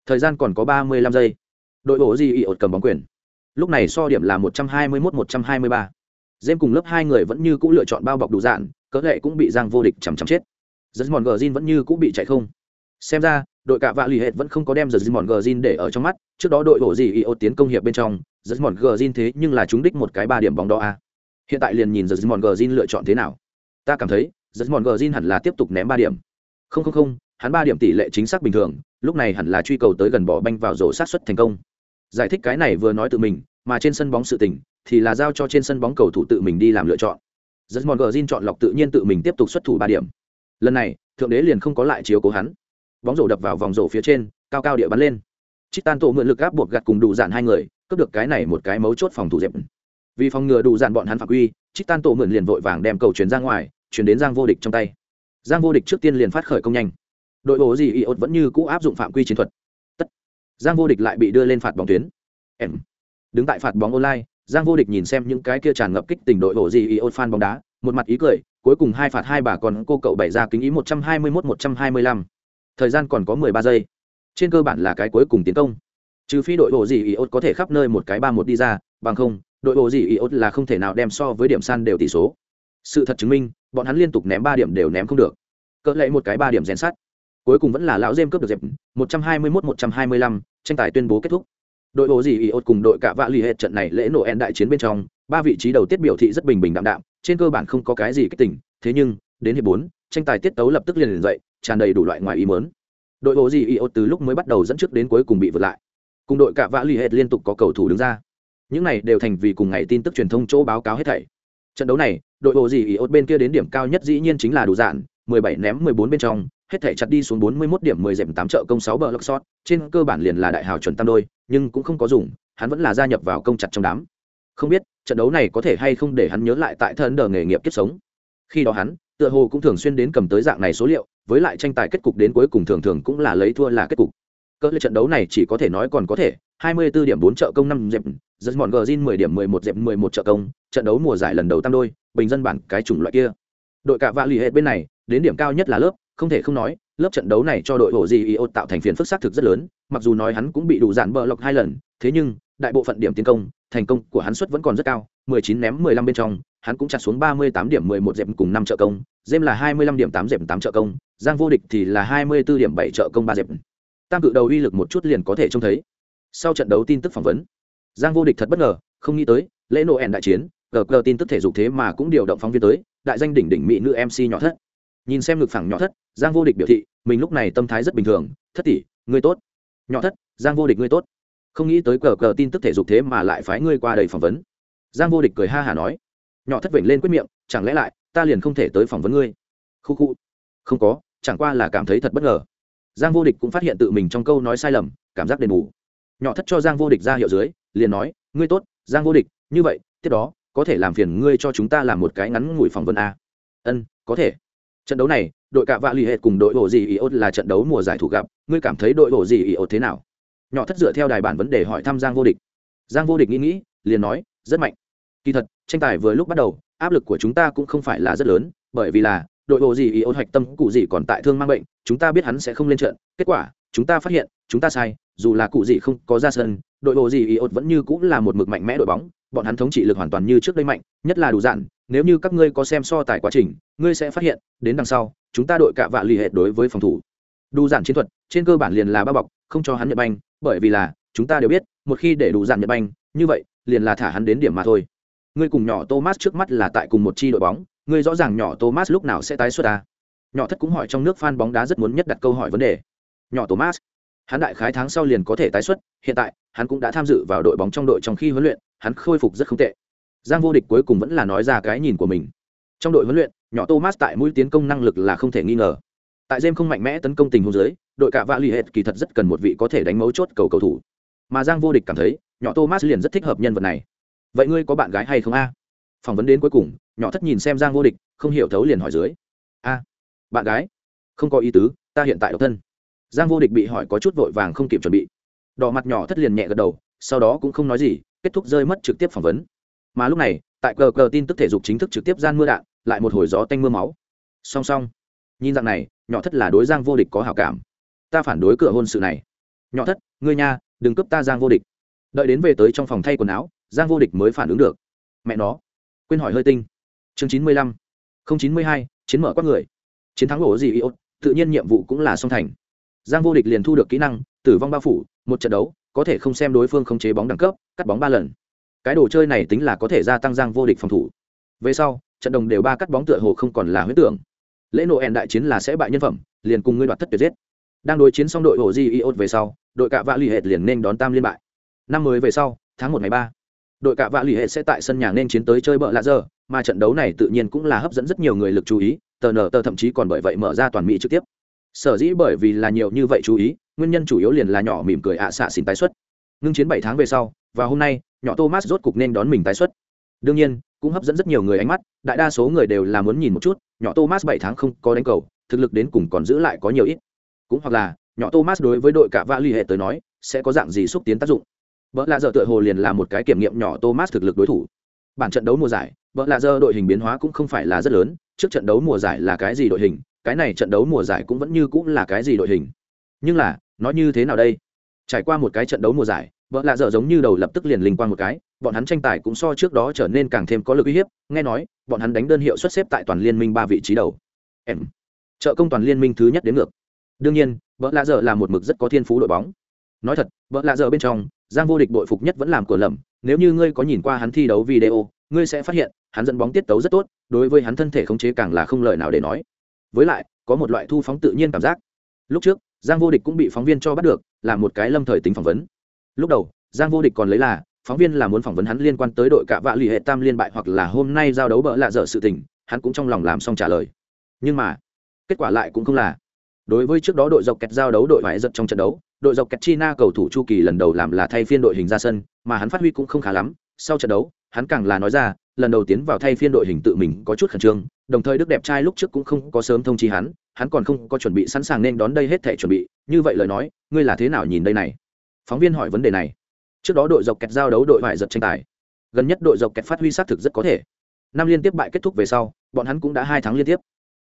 Thời gian còn có ba mươi lăm giây. Đội hồ gì ý ô cầm bóng quyền lúc này so điểm là một trăm hai mươi mốt, một trăm hai mươi ba. Dêm cùng lớp hai người vẫn như c ũ lựa chọn bao bọc đủ dạn cỡ lệ cũng bị giang vô địch chằm chằm chết. Giật mòn gờ zin vẫn như cũ bị chạy không. Xem ra, đội cạ vạ l ì hệt vẫn không có đem giật mòn gờ zin để ở trong mắt, trước đó đội bổ gì y ô tiến công hiệp bên trong giật mòn gờ zin thế nhưng là chúng đích một cái ba điểm bóng đó a hiện tại liền nhìn giật mòn gờ zin lựa chọn thế nào. Ta cảm thấy giật mòn gờ zin hẳn là tiếp tục ném ba điểm. Không không không, hắn ba điểm tỷ lệ chính xác bình thường, lúc này hẳn là truy cầu tới gần bỏ banh vào rổ sát xuất thành công giải thích cái này vừa nói tự mình, mà trên sân bóng sự tình, thì là giao cho trên sân bóng cầu thủ tự mình đi làm lựa chọn. Rất mòn gờ zin chọn lọc tự nhiên tự mình tiếp tục xuất thủ ba điểm. Lần này, thượng đế liền không có lại chiếu cố hắn. Bóng rổ đập vào vòng rổ phía trên, cao cao địa bắn lên. Chít tan tổ mượn lực áp buộc gặt cùng đủ dạn hai người, cướp được cái này một cái mấu chốt phòng thủ dẹp. Vì phòng ngừa đủ dạn bọn hắn phạm quy chít tan tổ mượn liền vội vàng đem cầu chuyển ra ngoài, chuyển đến giang vô địch trong tay. Giang vô địch trước tiên liền phát khởi công nhanh. Đội bộ gì iốt vẫn như cũ áp dụng phạm quy chiến thuật giang vô địch lại bị đưa lên phạt bóng tuyến. Em. Đứng tại phạt bóng online, giang vô địch nhìn xem những cái kia tràn ngập kích tình đội bộ gì ý ốt fan bóng đá, một mặt ý cười, cuối cùng hai phạt hai bà còn cô cậu bày ra kính ý một trăm hai mươi mốt, một trăm hai mươi lăm. Thời gian còn có mười ba giây. Trên cơ bản là cái cuối cùng tiến công. Trừ phi đội bộ gì ý ốt có thể khắp nơi một cái ba một đi ra, bằng không, đội bộ gì ý ốt là không thể nào đem so với điểm san đều tỷ số. Sự thật chứng minh, bọn hắn liên tục ném ba điểm đều ném không được. Cỡ lệ một cái ba điểm rèn sắt cuối cùng vẫn là lão dêm cướp được dẹp 121-125, tranh tài tuyên bố kết thúc. Đội bộ gì ý ốt cùng đội cả vạ lì hết trận này lễ nổ en đại chiến bên trong ba vị trí đầu tiết biểu thị rất bình bình đạm đạm trên cơ bản không có cái gì kích tỉnh thế nhưng đến hiệp bốn tranh tài tiết tấu lập tức liền liền dậy tràn đầy đủ loại ngoài ý mớn đội bộ gì ý ốt từ lúc mới bắt đầu dẫn trước đến cuối cùng bị vượt lại. Cùng đội cả vạ lì hết liên tục có cầu thủ đứng ra. Những này đều thành vì cùng ngày tin tức truyền thông chỗ báo cáo hết thảy. Trận đấu này đội bộ gì ý ốt bên kia đến điểm cao nhất dĩ nhiên chính là đủ dạn 17 ném 14 bên trong hết thể chặt đi xuống 41 điểm 10 dẹp 8 trợ công 6 bờ lốc sót, trên cơ bản liền là đại hào chuẩn tam đôi, nhưng cũng không có dùng, hắn vẫn là gia nhập vào công chặt trong đám. Không biết trận đấu này có thể hay không để hắn nhớ lại tại thân đờ nghề nghiệp kiếp sống. Khi đó hắn tựa hồ cũng thường xuyên đến cầm tới dạng này số liệu với lại tranh tài kết cục đến cuối cùng thường thường cũng là lấy thua là kết cục. Cỡ lệ trận đấu này chỉ có thể nói còn có thể 24 điểm 4 trợ công 5 dẹp rất mòn Gjin 10 điểm 11 dẹp 11 trợ công trận đấu mùa giải lần đầu tam đôi bình dân bản cái chủng loại kia. Đội cả vạ lì hệ bên này đến điểm cao nhất là lớp không thể không nói, lớp trận đấu này cho đội hồ gì iot tạo thành phiền phức xác thực rất lớn, mặc dù nói hắn cũng bị đủ dạn bờ lọc hai lần, thế nhưng, đại bộ phận điểm tiến công, thành công của hắn suất vẫn còn rất cao 19 ném 15 bên trong, hắn cũng chặt xuống 38 điểm 11 dẹp cùng 5 trợ công Jem là 25 điểm 8 dẹp 8 trợ công, giang vô địch thì là 24 điểm 7 trợ công 3 dẹp. Tam cự đầu uy lực một chút liền có thể trông thấy. Sau trận đấu tin tức phỏng vấn, giang vô địch thật bất ngờ, không nghĩ tới, lễ nộ ẻn đại chiến gờ gờ tin tức thể dục thế mà cũng điều động phóng viên tới, đại danh đỉnh đỉnh mỹ nữ mc nhỏ thất nhìn xem ngực phẳng nhỏ thất, giang vô địch biểu thị, mình lúc này tâm thái rất bình thường, thất tỷ, ngươi tốt. Nhỏ thất, giang vô địch ngươi tốt. Không nghĩ tới cờ cờ tin tức thể dục thế mà lại phái ngươi qua đầy phỏng vấn. Giang vô địch cười ha hả nói, nhỏ thất vểnh lên quyết miệng, chẳng lẽ lại, ta liền không thể tới phỏng vấn ngươi? Khu khu. Không có, chẳng qua là cảm thấy thật bất ngờ. Giang vô địch cũng phát hiện tự mình trong câu nói sai lầm, cảm giác đền bù. Nhỏ thất cho giang vô địch ra hiệu dưới, liền nói, ngươi tốt, giang vô địch, như vậy, tiếp đó, có thể làm phiền ngươi cho chúng ta làm một cái ngắn ngủi phỏng vấn a. Ân, có thể trận đấu này, đội cạ vạ l ì hệ cùng đội bộ gì ý ốt là trận đấu mùa giải thủ gặp. Ngươi cảm thấy đội bộ gì ý ốt thế nào? Nhỏ thất dựa theo đài bản vấn đề hỏi thăm giang vô địch. Giang vô địch nghĩ nghĩ, liền nói, rất mạnh. Kỳ thật, tranh tài vừa lúc bắt đầu, áp lực của chúng ta cũng không phải là rất lớn, bởi vì là, đội bộ gì ý ốt hoạch tâm cụ gì còn tại thương mang bệnh, chúng ta biết hắn sẽ không lên trận. Kết quả, chúng ta phát hiện, chúng ta sai, dù là cụ gì không có ra sân, đội bộ gì ý ốt vẫn như cũng là một mực mạnh mẽ đội bóng, bọn hắn thống trị lực hoàn toàn như trước đây mạnh, nhất là đủ dạn nếu như các ngươi có xem so tài quá trình, ngươi sẽ phát hiện, đến đằng sau, chúng ta đội cạ vạ lì hệ đối với phòng thủ. Đủ giản chiến thuật, trên cơ bản liền là bao bọc, không cho hắn nhận banh, bởi vì là, chúng ta đều biết, một khi để đủ giản nhận banh, như vậy, liền là thả hắn đến điểm mà thôi. Ngươi cùng nhỏ thomas trước mắt là tại cùng một chi đội bóng, ngươi rõ ràng nhỏ thomas lúc nào sẽ tái xuất à? nhỏ thất cũng hỏi trong nước fan bóng đá rất muốn nhất đặt câu hỏi vấn đề. Nhỏ thomas, hắn đại khái tháng sau liền có thể tái xuất, hiện tại, hắn cũng đã tham dự vào đội bóng trong đội trong khi huấn luyện, hắn khôi phục rất không tệ giang vô địch cuối cùng vẫn là nói ra cái nhìn của mình. Trong đội huấn luyện, nhỏ thomas tại mũi tiến công năng lực là không thể nghi ngờ. Tại jem không mạnh mẽ tấn công tình huống dưới, đội cả vạ l ì hệ kỳ thật rất cần một vị có thể đánh mấu chốt cầu cầu thủ. Mà giang vô địch cảm thấy, nhỏ thomas liền rất thích hợp nhân vật này. Vậy ngươi có bạn gái hay không a? Phỏng vấn đến cuối cùng, nhỏ thất nhìn xem giang vô địch, không hiểu thấu liền hỏi dưới. A, bạn gái, không có ý tứ, ta hiện tại độc thân. Giang vô địch bị hỏi có chút vội vàng không kịp chuẩn bị. Đỏ mặt nhỏ thất liền nhẹ gật đầu, sau đó cũng không nói gì, kết thúc rơi mất trực tiếp phỏng vấn mà lúc này, tại cờ cờ tin tức thể dục chính thức trực tiếp gian mưa đạn, lại một hồi gió tanh mưa máu. Song song, nhìn dạng này, nhỏ thất là đối giang vô địch có hảo cảm. Ta phản đối cửa hôn sự này. Nhỏ thất, ngươi nha, đừng cướp ta giang vô địch. Đợi đến về tới trong phòng thay quần áo, giang vô địch mới phản ứng được. Mẹ nó, quên hỏi hơi tinh. Chương chín mươi lăm, không chín mươi hai, chiến mở quát người. Chiến thắng ổ gì iốt tự nhiên nhiệm vụ cũng là song thành. Giang vô địch liền thu được kỹ năng, tử vong bao phủ, một trận đấu, có thể không xem đối phương không chế bóng đẳng cấp, cắt bóng ba lần cái đồ chơi này tính là có thể gia tăng giang vô địch phòng thủ. Về sau, trận đồng đều ba cắt bóng tựa hồ không còn là huyết tưởng. Lễ nộ ẹn đại chiến là sẽ bại nhân phẩm, liền cùng ngươi đoạt thất tuyệt giết. Đang đối chiến xong đội hồ di iốt về sau, đội cạ vạ l ì hệt liền nên đón tam liên bại. Năm mới về sau, tháng một ngày ba, đội cạ vạ l ì hệt sẽ tại sân nhà nên chiến tới chơi bợ lạ giờ, mà trận đấu này tự nhiên cũng là hấp dẫn rất nhiều người lực chú ý, tờ nở tờ thậm chí còn bởi vậy mở ra toàn mỹ trực tiếp. Sở dĩ bởi vì là nhiều như vậy chú ý, nguyên nhân chủ yếu liền là nhỏ mỉm cười ạ xạ xin tái xuất. Ngưng chiến bảy tháng về sau và hôm nay nhỏ thomas rốt cục nên đón mình tái xuất. Đương nhiên, cũng hấp dẫn rất nhiều người ánh mắt, đại đa số người đều là muốn nhìn một chút, nhỏ thomas bảy tháng không có đánh cầu, thực lực đến cùng còn giữ lại có nhiều ít. Cũng hoặc là, nhỏ thomas đối với đội cả vã l ì hệ tới nói, sẽ có dạng gì xúc tiến tác dụng? Vợ lạ dợ tựa hồ liền là một cái kiểm nghiệm nhỏ thomas thực lực đối thủ. Bản trận đấu mùa giải vợ lạ dơ đội hình biến hóa cũng không phải là rất lớn, trước trận đấu mùa giải là cái gì đội hình, cái này trận đấu mùa giải cũng vẫn như cũng là cái gì đội hình. Nhưng là, nói như thế nào đây? Trải qua một cái trận đấu mùa giải vợ lạ dở giống như đầu lập tức liền linh quang một cái, bọn hắn tranh tài cũng so trước đó trở nên càng thêm có lực uy hiếp, nghe nói, bọn hắn đánh đơn hiệu xuất xếp tại toàn liên minh ba vị trí đầu. Em. Trợ công toàn liên minh thứ nhất đến ngược. Đương nhiên vợ lạ dở là một mực rất có thiên phú đội bóng. Nói thật vợ lạ dở bên trong, giang vô địch đội phục nhất vẫn làm cửa lầm, nếu như ngươi có nhìn qua hắn thi đấu video, ngươi sẽ phát hiện, hắn dẫn bóng tiết tấu rất tốt, đối với hắn thân thể khống chế càng là không lời nào để nói. Với lại, có một loại thu phóng tự nhiên cảm giác. Lúc trước, giang vô địch cũng bị phóng viên cho bắt được, là một cái lâm thời tính phỏng vấn lúc đầu, giang vô địch còn lấy là, phóng viên là muốn phỏng vấn hắn liên quan tới đội cạ vạ lì hệ tam liên bại hoặc là hôm nay giao đấu bỡ lạ dở sự tình, hắn cũng trong lòng làm xong trả lời. Nhưng mà, kết quả lại cũng không là. Đối với trước đó đội dọc kẹt giao đấu đội vải giật trong trận đấu, đội dọc kẹt china cầu thủ chu kỳ lần đầu làm là thay phiên đội hình ra sân, mà hắn phát huy cũng không khá lắm. Sau trận đấu, hắn càng là nói ra, lần đầu tiến vào thay phiên đội hình tự mình có chút khẩn trương, đồng thời đức đẹp trai lúc trước cũng không có sớm thông chi hắn hắn còn không có chuẩn bị sẵn sàng nên đón đây hết thể chuẩn bị. Như vậy lời nói, ngươi là thế nào nhìn đây này? Phóng viên hỏi vấn đề này. Trước đó đội dọc kẹt giao đấu đội vải giật tranh tài. Gần nhất đội dọc kẹt phát huy xác thực rất có thể. Năm liên tiếp bại kết thúc về sau, bọn hắn cũng đã hai tháng liên tiếp.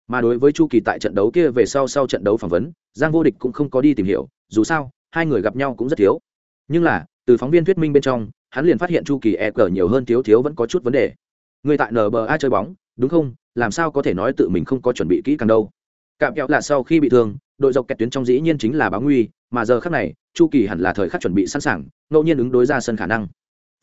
Mà đối với chu kỳ tại trận đấu kia về sau sau trận đấu phỏng vấn, giang vô địch cũng không có đi tìm hiểu, dù sao, hai người gặp nhau cũng rất thiếu. Nhưng là, từ phóng viên thuyết minh bên trong, hắn liền phát hiện chu kỳ e cờ nhiều hơn thiếu thiếu vẫn có chút vấn đề. Người tại nba chơi bóng, đúng không? Làm sao có thể nói tự mình không có chuẩn bị kỹ càng đâu? Cạm kẹo là sau khi bị thương, đội dọc kẹt tuyến trong dĩ nhiên chính là báo nguy, mà giờ khác này chu kỳ hẳn là thời khắc chuẩn bị sẵn sàng, ngẫu nhiên ứng đối ra sân khả năng.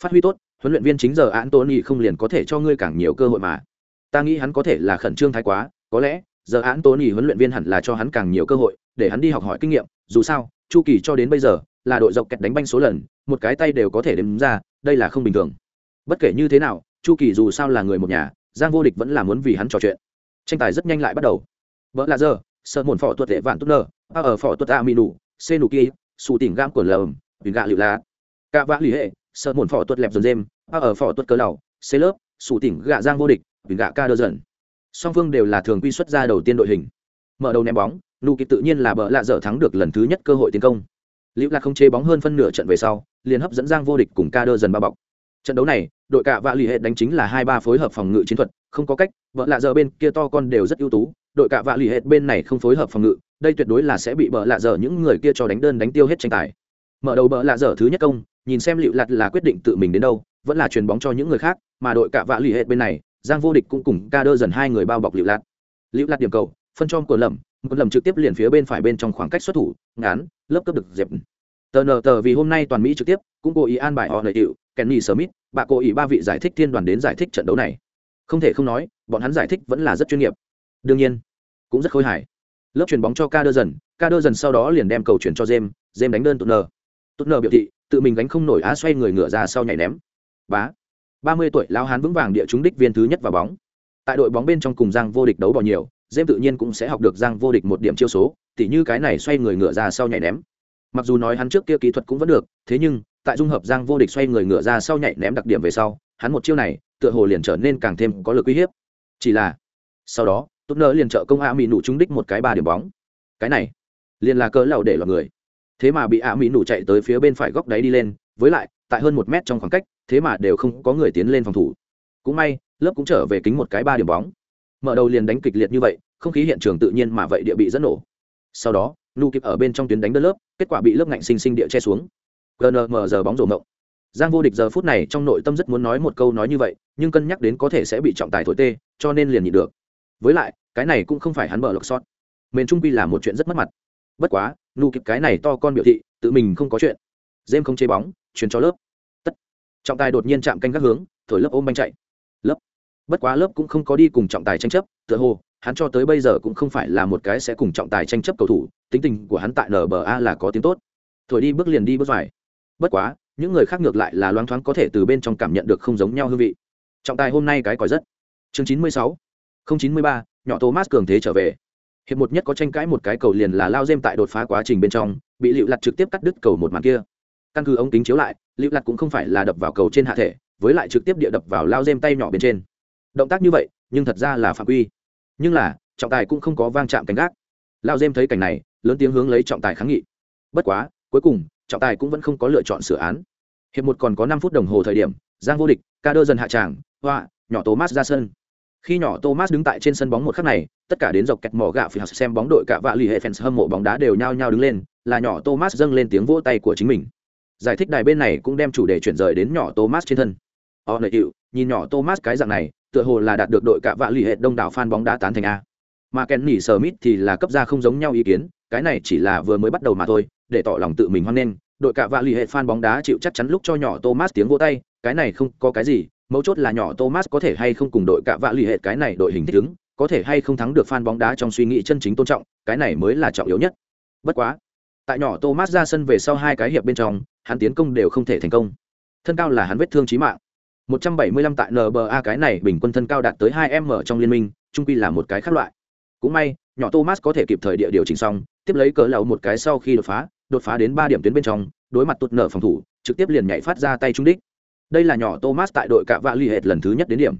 Phát huy tốt, huấn luyện viên chính giờ án tony không liền có thể cho ngươi càng nhiều cơ hội mà. Ta nghĩ hắn có thể là khẩn trương thái quá, có lẽ, giờ án tony huấn luyện viên hẳn là cho hắn càng nhiều cơ hội, để hắn đi học hỏi kinh nghiệm, dù sao, chu kỳ cho đến bây giờ, là đội dọc kẹt đánh banh số lần, một cái tay đều có thể đếm ra, đây là không bình thường. Bất kể như thế nào, chu kỳ dù sao là người một nhà, giang vô địch vẫn là muốn vì hắn trò chuyện. Tranh tài rất nhanh lại bắt đầu. Vợ là giờ, sợ một phỏ tuột lệ vạn tốt nơ a ở phỏ tuột a mì nụ, xê nụ kia Sủ tỉnh gam của lờm bình gạ liệu lá. Cạ vã lì hệ, sợ muộn phỏ tuất lẹp dần dêm, a ở phỏ tuất cơ lầu xế lớp sủ tỉnh gạ giang vô địch bình gạ ca đơ dần. Song phương đều là thường quy xuất ra đầu tiên đội hình. Mở đầu ném bóng, nụ kịp tự nhiên là bờ lạ dở thắng được lần thứ nhất cơ hội tiến công. Liễu lạc không chế bóng hơn phân nửa trận về sau, liền hấp dẫn giang vô địch cùng ca đơ dần bao bọc. Trận đấu này, đội cạ vạ lì hệ đánh chính là hai ba phối hợp phòng ngự chiến thuật, không có cách vợ lạ giờ bên kia to con đều rất ưu tú, đội cạ vạ lì hệ bên này không phối hợp phòng ngự đây tuyệt đối là sẽ bị bờ lạ dở những người kia cho đánh đơn đánh tiêu hết tranh tài. Mở đầu bờ lạ dở thứ nhất công, nhìn xem liệu lặt là quyết định tự mình đến đâu, vẫn là chuyền bóng cho những người khác, mà đội cả vạ lì hệ bên này, giang vô địch cũng cùng ca đơ dần hai người bao bọc liệu lặt liệu lặt điểm cầu, phân cho của lầm một lầm trực tiếp liền phía bên phải bên trong khoảng cách xuất thủ, ngắn, lớp cấp được dẹp. Tờ nờ tờ vì hôm nay toàn mỹ trực tiếp, cũng cố ý an bài họ lợi hiệu kenny smith, bà cố ý ba vị giải thích thiên đoàn đến giải thích trận đấu này. Không thể không nói, bọn hắn giải thích vẫn là rất chuyên nghiệp. Đương nhiên, cũng rất khôi hài lớp chuyền bóng cho ca đơ dần, ca đơ dần sau đó liền đem cầu chuyển cho jem jem đánh đơn tụt nờ tụt nờ biểu thị, tự mình gánh không nổi á xoay người ngựa ra sau nhảy ném. Bá. Ba mươi tuổi lao hán vững vàng địa trúng đích viên thứ nhất vào bóng. Tại đội bóng bên trong cùng giang vô địch đấu bỏ nhiều jem tự nhiên cũng sẽ học được giang vô địch một điểm chiêu số, tỉ như cái này xoay người ngựa ra sau nhảy ném. Mặc dù nói hắn trước kia kỹ thuật cũng vẫn được, thế nhưng, tại dung hợp giang vô địch xoay người ngựa ra sau nhảy ném đặc điểm về sau, hắn một chiêu này, tựa hồ liền trở nên càng thêm có lực uy hiếp. Chỉ là, sau đó tốt nỡ liền trợ công a mỹ nụ trúng đích một cái ba điểm bóng. Cái này, liền là cỡ lầu để lọt người. Thế mà bị a mỹ nụ chạy tới phía bên phải góc đáy đi lên, với lại, tại hơn một mét trong khoảng cách, thế mà đều không có người tiến lên phòng thủ. Cũng may, lớp cũng trở về kính một cái ba điểm bóng. Mở đầu liền đánh kịch liệt như vậy, không khí hiện trường tự nhiên mà vậy địa bị dẫn nổ. Sau đó nu kịp ở bên trong tuyến đánh đơn lớp, kết quả bị lớp ngạnh sinh sinh địa che xuống. Gnm giờ bóng rổ mộng giang vô địch giờ phút này trong nội tâm rất muốn nói một câu nói như vậy, nhưng cân nhắc đến có thể sẽ bị trọng tài thổi tê, cho nên liền nhịn được. Với lại cái này cũng không phải hắn mở lộc sót. Mền trung pi là một chuyện rất mất mặt. Bất quá, nụ kịp cái này to con biểu thị, tự mình không có chuyện. Dêm không chế bóng, chuyển cho lớp. Tất. Trọng tài đột nhiên chạm canh các hướng, thổi lớp ôm banh chạy. Lớp. Bất quá lớp cũng không có đi cùng trọng tài tranh chấp, tựa hồ, hắn cho tới bây giờ cũng không phải là một cái sẽ cùng trọng tài tranh chấp cầu thủ, tính tình của hắn tại nba là có tiếng tốt. Thổi đi bước liền đi bước dài bất quá, những người khác ngược lại là loáng thoáng có thể từ bên trong cảm nhận được không giống nhau hương vị. Trọng tài hôm nay cái còi rất. Chương chín mươi sáu. Không chín mươi ba nhỏ thomas cường thế trở về. Hiệp một nhất có tranh cãi một cái cầu liền là lao dêm tại đột phá quá trình bên trong, bị liệu lặt trực tiếp cắt đứt cầu một màn kia. Căn cứ ống kính chiếu lại liệu lặt cũng không phải là đập vào cầu trên hạ thể, với lại trực tiếp địa đập vào lao dêm tay nhỏ bên trên. Động tác như vậy, nhưng thật ra là phạm quy. Nhưng là, trọng tài cũng không có vang chạm cánh gác. Lao dêm thấy cảnh này, lớn tiếng hướng lấy trọng tài kháng nghị. Bất quá, cuối cùng, trọng tài cũng vẫn không có lựa chọn sửa án. Hiệp một còn có năm phút đồng hồ thời điểm, giang vô địch, ca đơ dần hạ tràng, hoa, nhỏ thomas ra sân khi nhỏ thomas đứng tại trên sân bóng một khắc này, tất cả đến dọc kẹt mỏ gạo phi học xem bóng đội cả vạ lì hệ fans hâm mộ bóng đá đều nhao nhao đứng lên, là nhỏ thomas dâng lên tiếng vỗ tay của chính mình. Giải thích đài bên này cũng đem chủ đề chuyển rời đến nhỏ thomas trên thân. Họ nợ hiệu, nhìn nhỏ thomas cái dạng này, tựa hồ là đạt được đội cả vạ lì hệ đông đảo fan bóng đá tán thành a. Mà kenny smith thì là cấp ra không giống nhau ý kiến, cái này chỉ là vừa mới bắt đầu mà thôi, để tỏ lòng tự mình hoan nghênh, đội cả vạ lì hệ fan bóng đá chịu chắc chắn lúc cho nhỏ thomas tiếng vỗ tay, cái này không có cái gì mấu chốt là nhỏ thomas có thể hay không cùng đội cả vạ lì hệ cái này đội hình thích ứng có thể hay không thắng được fan bóng đá trong suy nghĩ chân chính tôn trọng cái này mới là trọng yếu nhất. Bất quá tại nhỏ thomas ra sân về sau hai cái hiệp bên trong hắn tiến công đều không thể thành công. Thân cao là hắn vết thương chí mạng. 175 tại NBA cái này bình quân thân cao đạt tới 2m trong liên minh, trung quy là một cái khác loại. Cũng may, nhỏ Thomas có thể kịp thời địa điều chỉnh xong, tiếp lấy cỡ lẩu một cái sau khi đột phá, đột phá đến 3 điểm tuyến bên trong, đối mặt tụt nở phòng thủ trực tiếp liền nhảy phát ra tay trung đích đây là nhỏ thomas tại đội cạ vạ l ì hệt lần thứ nhất đến điểm.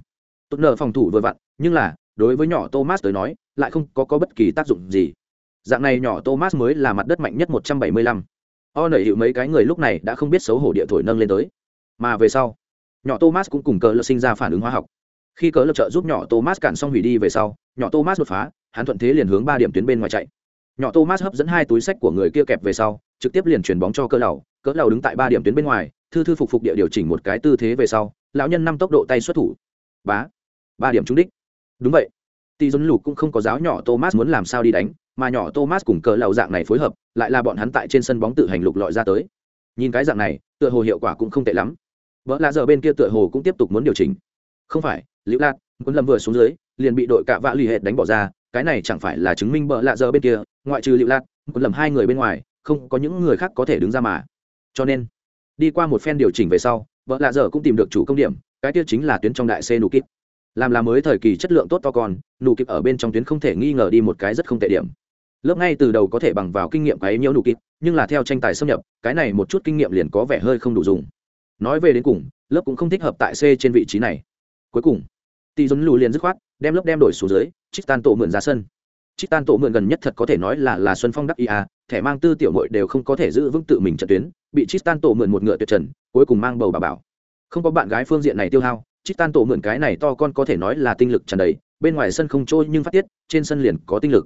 Tốt nở phòng thủ vừa vặn nhưng là đối với nhỏ thomas tới nói lại không có, có bất kỳ tác dụng gì. Dạng này nhỏ thomas mới là mặt đất mạnh nhất một trăm bảy mươi lăm. O nảy hiệu mấy cái người lúc này đã không biết xấu hổ địa thổi nâng lên tới. Mà về sau nhỏ thomas cũng cùng cờ lực sinh ra phản ứng hóa học. Khi cờ lực trợ giúp nhỏ thomas cản xong hủy đi về sau nhỏ thomas đột phá hắn thuận thế liền hướng ba điểm tuyến bên ngoài chạy. Nhỏ thomas hấp dẫn hai túi sách của người kia kẹp về sau trực tiếp liền chuyển bóng cho cỡ lầu. Cỡ lầu đứng tại ba điểm tuyến bên ngoài thư thư phục phục địa điều chỉnh một cái tư thế về sau, lão nhân năm tốc độ tay xuất thủ. Bá, ba điểm trúng đích. Đúng vậy. Tỷ dân lục cũng không có giáo nhỏ thomas muốn làm sao đi đánh, mà nhỏ thomas cùng cờ lầu dạng này phối hợp, lại là bọn hắn tại trên sân bóng tự hành lục lọi ra tới. Nhìn cái dạng này, tựa hồ hiệu quả cũng không tệ lắm. Vợ lạ giờ bên kia tựa hồ cũng tiếp tục muốn điều chỉnh. Không phải liễu lạc muốn lầm vừa xuống dưới, liền bị đội cạ vạ lì hệt đánh bỏ ra, cái này chẳng phải là chứng minh vợ lạ giờ bên kia, ngoại trừ liễu lạc muốn lầm hai người bên ngoài, không có những người khác có thể đứng ra mà. Cho nên đi qua một phen điều chỉnh về sau, vợ lạ dở cũng tìm được chủ công điểm, cái kia chính là tuyến trong đại c nụ kíp. Làm là mới thời kỳ chất lượng tốt to con, nụ kíp ở bên trong tuyến không thể nghi ngờ đi một cái rất không tệ điểm. Lớp ngay từ đầu có thể bằng vào kinh nghiệm cái nhiễu nụ kíp, nhưng là theo tranh tài xâm nhập, cái này một chút kinh nghiệm liền có vẻ hơi không đủ dùng. Nói về đến cùng, lớp cũng không thích hợp tại c trên vị trí này. Cuối cùng, tỷ dồn lù liền dứt khoát, đem lớp đem đổi xuống dưới, trích tan tổ mượn ra sân trích tan tổ mượn gần nhất thật có thể nói là là xuân phong đắc ia à, thẻ mang tư tiểu mội đều không có thể giữ vững tự mình trận tuyến, bị trích tan tổ mượn một ngựa tuyệt trần, cuối cùng mang bầu bà bảo. Không có bạn gái phương diện này tiêu hao trích tan tổ mượn cái này to con có thể nói là tinh lực tràn đầy, bên ngoài sân không trôi nhưng phát tiết, trên sân liền có tinh lực.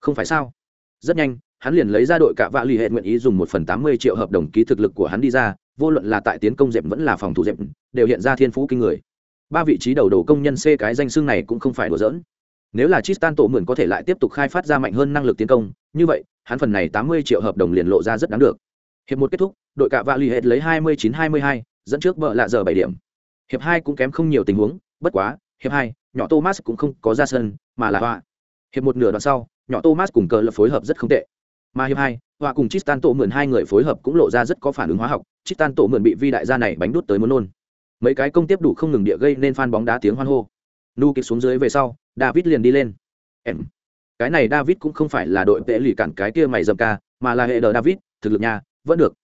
Không phải sao? Rất nhanh, hắn liền lấy ra đội cả vạ l ì hệ nguyện ý dùng một phần tám mươi triệu hợp đồng ký thực lực của hắn đi ra, vô luận là tại tiến công dẹp vẫn là phòng thủ dẹp, đều hiện ra thiên phú kinh người. Ba vị trí đầu đầu công nhân c cái danh xương này cũng không phải đùa dỡn nếu là Tristan tổ mượn có thể lại tiếp tục khai phát ra mạnh hơn năng lực tiến công, như vậy, hắn phần này tám mươi triệu hợp đồng liền lộ ra rất đáng được hiệp một kết thúc, đội cạ vạ hết lấy hai mươi chín hai mươi hai, dẫn trước vợ lạ giờ bảy điểm hiệp hai cũng kém không nhiều tình huống, bất quá, hiệp hai, nhỏ thomas cũng không có ra sân, mà là họa. hiệp một nửa đoạn sau, nhỏ thomas cùng cờ lập phối hợp rất không tệ mà hiệp hai, họa cùng Tristan tổ mượn hai người phối hợp cũng lộ ra rất có phản ứng hóa học, Tristan tổ mượn bị vi đại gia này bánh đút tới muốn luôn. mấy cái công tiếp đủ không ngừng địa gây nên fan bóng đá tiếng hoan hô nu kịp xuống dưới về sau david liền đi lên em cái này david cũng không phải là đội tệ lì cản cái kia mày dầm ca mà là hệ đờ david thực lực nha vẫn được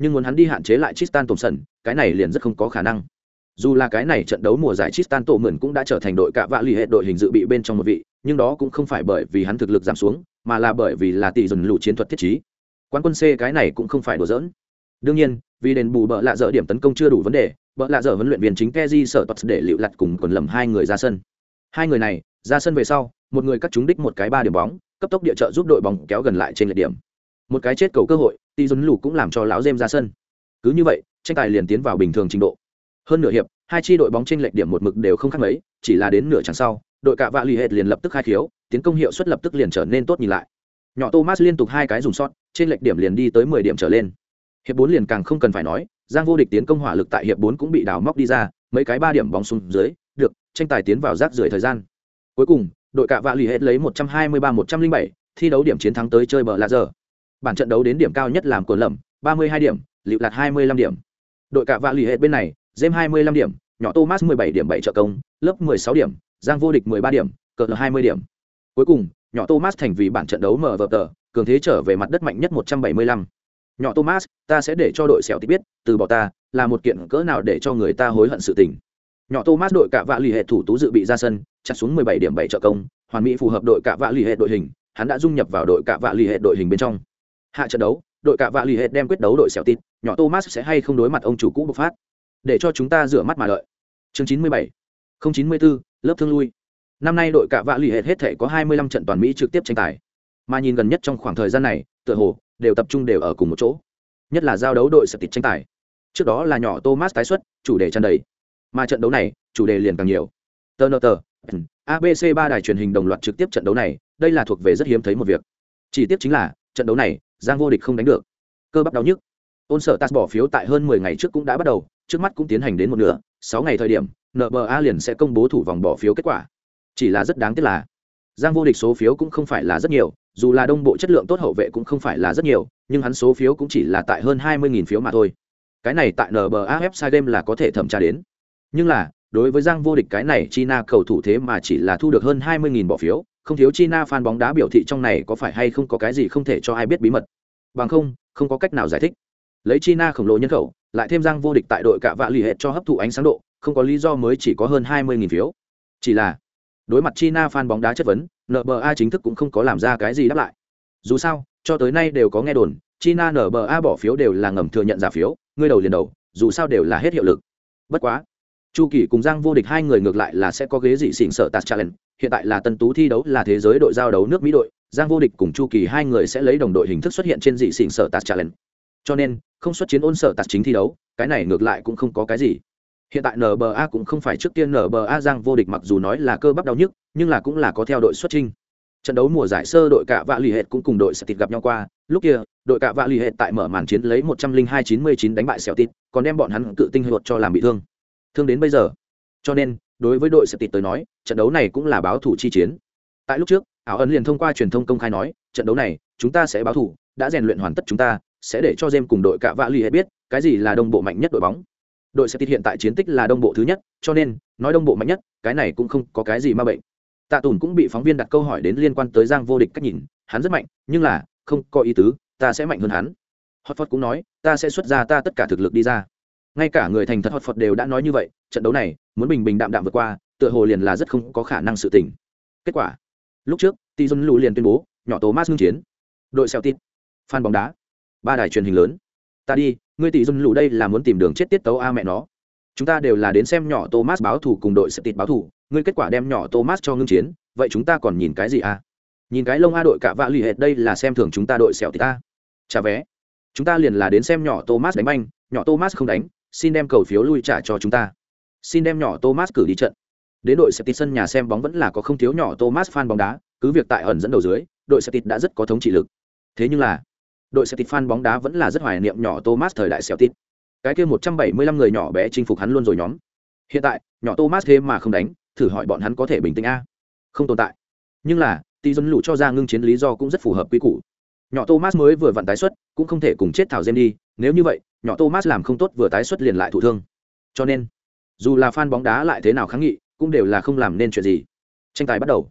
nhưng muốn hắn đi hạn chế lại Tristan Thompson, cái này liền rất không có khả năng. Dù là cái này trận đấu mùa giải Tristan tổ mượn cũng đã trở thành đội cả vạ lì hệ đội hình dự bị bên trong một vị, nhưng đó cũng không phải bởi vì hắn thực lực giảm xuống, mà là bởi vì là tỷ dần lũ chiến thuật thiết trí. Quán quân C cái này cũng không phải đùa giỡn. Đương nhiên, vì đền bù bợ lạ dở điểm tấn công chưa đủ vấn đề, bợ lạ dở huấn luyện viên chính Keji sở tuật để liệu lặt cùng quần lầm hai người ra sân. Hai người này, ra sân về sau, một người cắt trúng đích một cái ba điểm bóng, cấp tốc địa trợ giúp đội bóng kéo gần lại trên lệch điểm. Một cái chết cầu cơ hội, tỷ dần lũ cũng làm cho lão dêm ra sân. Cứ như vậy, tranh tài liền tiến vào bình thường trình độ. Hơn nửa hiệp, hai chi đội bóng trên lệch điểm một mực đều không khác mấy, chỉ là đến nửa chẳng sau, đội cạ vạ lì hệt liền lập tức khai khiếu, tiến công hiệu suất lập tức liền trở nên tốt nhìn lại. Nhỏ Thomas liên tục hai cái dùng sót, trên lệch điểm liền đi tới mười điểm trở lên. Hiệp bốn liền càng không cần phải nói, Giang vô địch tiến công hỏa lực tại hiệp bốn cũng bị đào móc đi ra, mấy cái ba điểm bóng xuống dưới, được, tranh tài tiến vào rác rưởi thời gian. Cuối cùng, đội cả vạ lì hết lấy một trăm hai mươi ba một trăm linh bảy, thi đấu điểm chiến thắng tới chơi bờ là giờ. Bản trận đấu đến điểm cao nhất làm cồn lầm, ba mươi hai điểm, liệu lạt hai mươi lăm điểm. Đội cả vạ lì hết bên này, James hai mươi lăm điểm, nhỏ Thomas mười bảy điểm bảy trợ công, lớp mười sáu điểm, Giang vô địch mười ba điểm, cờ hai mươi điểm. Cuối cùng, nhỏ Thomas thành vì bản trận đấu mở vở tờ, cường thế trở về mặt đất mạnh nhất một trăm bảy mươi lăm nhỏ thomas ta sẽ để cho đội xẻo thì biết từ bỏ ta là một kiện cỡ nào để cho người ta hối hận sự tình nhỏ thomas đội cả vạ lì hệ thủ tú dự bị ra sân chặt xuống 17 điểm 7 trợ công, hoàn mỹ phù hợp đội cả vạ lì hệ đội hình, hắn đã dung nhập vào đội cả vạ lì hệ đội hình bên trong. Hạ trận đấu, đội cả vạ lì hệ đem quyết đấu đội xẻo tít, nhỏ thomas sẽ hay không đối mặt ông chủ cũ bộc phát. Để cho chúng ta rửa mắt mà lợi chương 97 094 lớp thương lui. Năm nay đội cả vạ lì hệ hết thể có 25 trận toàn mỹ trực tiếp tranh tài. Mà nhìn gần nhất trong khoảng thời gian này, tựa hồ, đều tập trung đều ở cùng một chỗ. Nhất là giao đấu đội xẻo tịt tranh tài. Trước đó là nhỏ thomas tái xuất, chủ đề tràn đầy. Mà trận đấu này, chủ đề liền càng nhiều. Tờ nơ tờ abc ba đài truyền hình đồng loạt trực tiếp trận đấu này, đây là thuộc về rất hiếm thấy một việc. Chỉ tiếc chính là, trận đấu này, giang vô địch không đánh được. Cơ bắp đau nhức. Ôn sở tas bỏ phiếu tại hơn mười ngày trước cũng đã bắt đầu, trước mắt cũng tiến hành đến một nửa, sáu ngày thời điểm nba liền sẽ công bố thủ vòng bỏ phiếu kết quả. Chỉ là rất đáng tiếc là, giang vô địch số phiếu cũng không phải là rất nhiều, dù là đông bộ chất lượng tốt hậu vệ cũng không phải là rất nhiều, nhưng hắn số phiếu cũng chỉ là tại hơn hai mươi phiếu mà thôi. Cái này tại nba website game là có thể thẩm tra đến. Nhưng là đối với giang vô địch cái này china cầu thủ thế mà chỉ là thu được hơn 20.000 bỏ phiếu, không thiếu china fan bóng đá biểu thị trong này có phải hay không có cái gì không thể cho ai biết bí mật. Bằng không không có cách nào giải thích. Lấy china khổng lồ nhân khẩu, lại thêm giang vô địch tại đội cả vạ lì hệt cho hấp thụ ánh sáng độ, không có lý do mới chỉ có hơn 20.000 phiếu. Chỉ là, đối mặt china fan bóng đá chất vấn nba chính thức cũng không có làm ra cái gì đáp lại. Dù sao, cho tới nay đều có nghe đồn, china nba bỏ phiếu đều là ngầm thừa nhận giả phiếu, ngươi đầu liền đầu, dù sao đều là hết hiệu lực. Bất quá chu kỳ cùng giang vô địch hai người ngược lại là sẽ có ghế dị xỉn sợ tạt challenge, hiện tại là tân tú thi đấu, là thế giới đội giao đấu nước mỹ đội. Giang vô địch cùng chu kỳ hai người sẽ lấy đồng đội hình thức xuất hiện trên dị xỉn sợ tạt challenge. Cho nên, không xuất chiến ôn sợ tạt chính thi đấu, cái này ngược lại cũng không có cái gì. Hiện tại nba cũng không phải trước tiên nba giang vô địch mặc dù nói là cơ bắp đau nhức, nhưng là cũng là có theo đội xuất trinh trận đấu mùa giải sơ đội cả vạ lì hệt cũng cùng đội sẽ tịt gặp nhau qua. Lúc kia, đội cả vạ lì hệt tại mở màn chiến lấy một trăm linh hai chín mươi chín đánh bại xẻo tịt, còn đem bọn hắn cự tinh hợt cho làm bị thương thương đến bây giờ. Cho nên, đối với đội sẽ tịt tới nói, trận đấu này cũng là báo thủ chi chiến. Tại lúc trước, ảo ấn liền thông qua truyền thông công khai nói, trận đấu này, chúng ta sẽ báo thủ, đã rèn luyện hoàn tất chúng ta, sẽ để cho jem cùng đội cạ vạ l ì hết biết, cái gì là đồng bộ mạnh nhất đội bóng. Đội sẽ tịt hiện tại chiến tích là đồng bộ thứ nhất, cho nên, nói đồng bộ mạnh nhất, cái này cũng không có cái gì ma bệnh. Tạ tùn cũng bị phóng viên đặt câu hỏi đến liên quan tới giang vô địch cách nhìn, hắn rất mạnh, nhưng là, không có ý tứ, ta sẽ mạnh hơn hắn. Hotford phật cũng nói, ta sẽ xuất ra ta tất cả thực lực đi ra ngay cả người thành thật hoạt phật đều đã nói như vậy, trận đấu này, muốn bình bình đạm đạm vượt qua, tựa hồ liền là rất không có khả năng sự tình. Kết quả, lúc trước tỷ dân lù liền tuyên bố, nhỏ thomas ngưng chiến. Đội xeo tít phan bóng đá. Ba đài truyền hình lớn. Ta đi, ngươi tỷ dân lù đây là muốn tìm đường chết tiết tấu a mẹ nó. Chúng ta đều là đến xem nhỏ thomas báo thủ cùng đội sẽ tít báo thủ ngươi kết quả đem nhỏ thomas cho ngưng chiến, vậy chúng ta còn nhìn cái gì a? Nhìn cái lông a đội cả vạ lì hệt đây là xem thường chúng ta đội xẻo tít a. Trả vé. Chúng ta liền là đến xem nhỏ thomas đánh banh, nhỏ thomas không đánh xin đem cầu phiếu lui trả cho chúng ta. Xin đem nhỏ thomas cử đi trận. Đến đội sẽ tít sân nhà xem bóng vẫn là có không thiếu nhỏ thomas fan bóng đá, cứ việc tại ẩn dẫn đầu dưới, đội sẽ tít đã rất có thống trị lực. Thế nhưng là, đội sẽ tít fan bóng đá vẫn là rất hoài niệm nhỏ thomas thời đại xẻo tít cái kia một trăm bảy mươi lăm người nhỏ bé chinh phục hắn luôn rồi nhóm. Hiện tại, nhỏ thomas thế mà không đánh, thử hỏi bọn hắn có thể bình tĩnh a? Không tồn tại. Nhưng là tỷ dân lũ cho ra ngưng chiến lý do cũng rất phù hợp quy củ. Nhỏ thomas mới vừa vặn tái xuất, cũng không thể cùng chết thảo gen đi, nếu như vậy nhỏ thomas làm không tốt vừa tái xuất liền lại thụ thương cho nên dù là fan bóng đá lại thế nào kháng nghị cũng đều là không làm nên chuyện gì tranh tài bắt đầu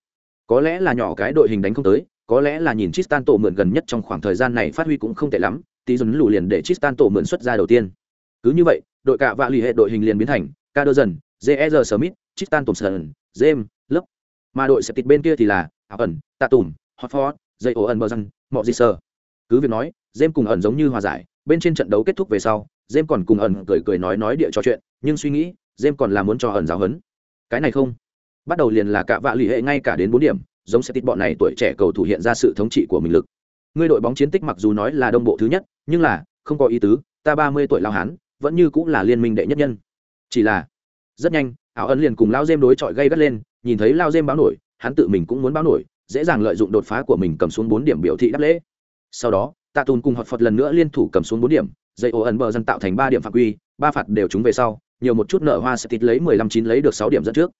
có lẽ là nhỏ cái đội hình đánh không tới có lẽ là nhìn Tristan tổ mượn gần nhất trong khoảng thời gian này phát huy cũng không tệ lắm, tí dần lù liền để Tristan tổ mượn xuất ra đầu tiên. Cứ như vậy, đội cả vạ lì hệ đội hình liền biến thành Caderson, J.R. Smith, Tristan Thompson, James, Lấp. Mà đội sẽ tịt bên kia thì là ẩn, Tạ Tùm, Hotford, Jay Ổn Ẩn Bờ Mọ Sơ. Cứ việc nói, James cùng ẩn giống như hòa giải, bên trên trận đấu kết thúc về sau, James còn cùng ẩn cười cười nói nói địa trò chuyện, nhưng suy nghĩ, James còn là muốn cho ẩn giáo huấn. Cái này không. Bắt đầu liền là cả vạ lì hệ ngay cả đến bốn điểm, giống sẽ tịt bọn này tuổi trẻ cầu thủ hiện ra sự thống trị của mình lực. Ngươi đội bóng chiến tích mặc dù nói là đông bộ thứ nhất, nhưng là không có ý tứ, ta ba mươi tuổi lao hán, vẫn như cũng là liên minh đệ nhất nhân. Chỉ là rất nhanh ảo ấn liền cùng lao dêm đối chọi gây gắt lên nhìn thấy lao dêm báo nổi hắn tự mình cũng muốn báo nổi dễ dàng lợi dụng đột phá của mình cầm xuống bốn điểm biểu thị đáp lễ sau đó tạ tùn cùng hoạt phật lần nữa liên thủ cầm xuống bốn điểm, dây ổ ẩn bờ dân tạo thành ba điểm phạm quy, ba phạt đều trúng về sau, nhiều một chút nợ hoa sẽ tít lấy mười lăm chín lấy được sáu điểm dẫn trước.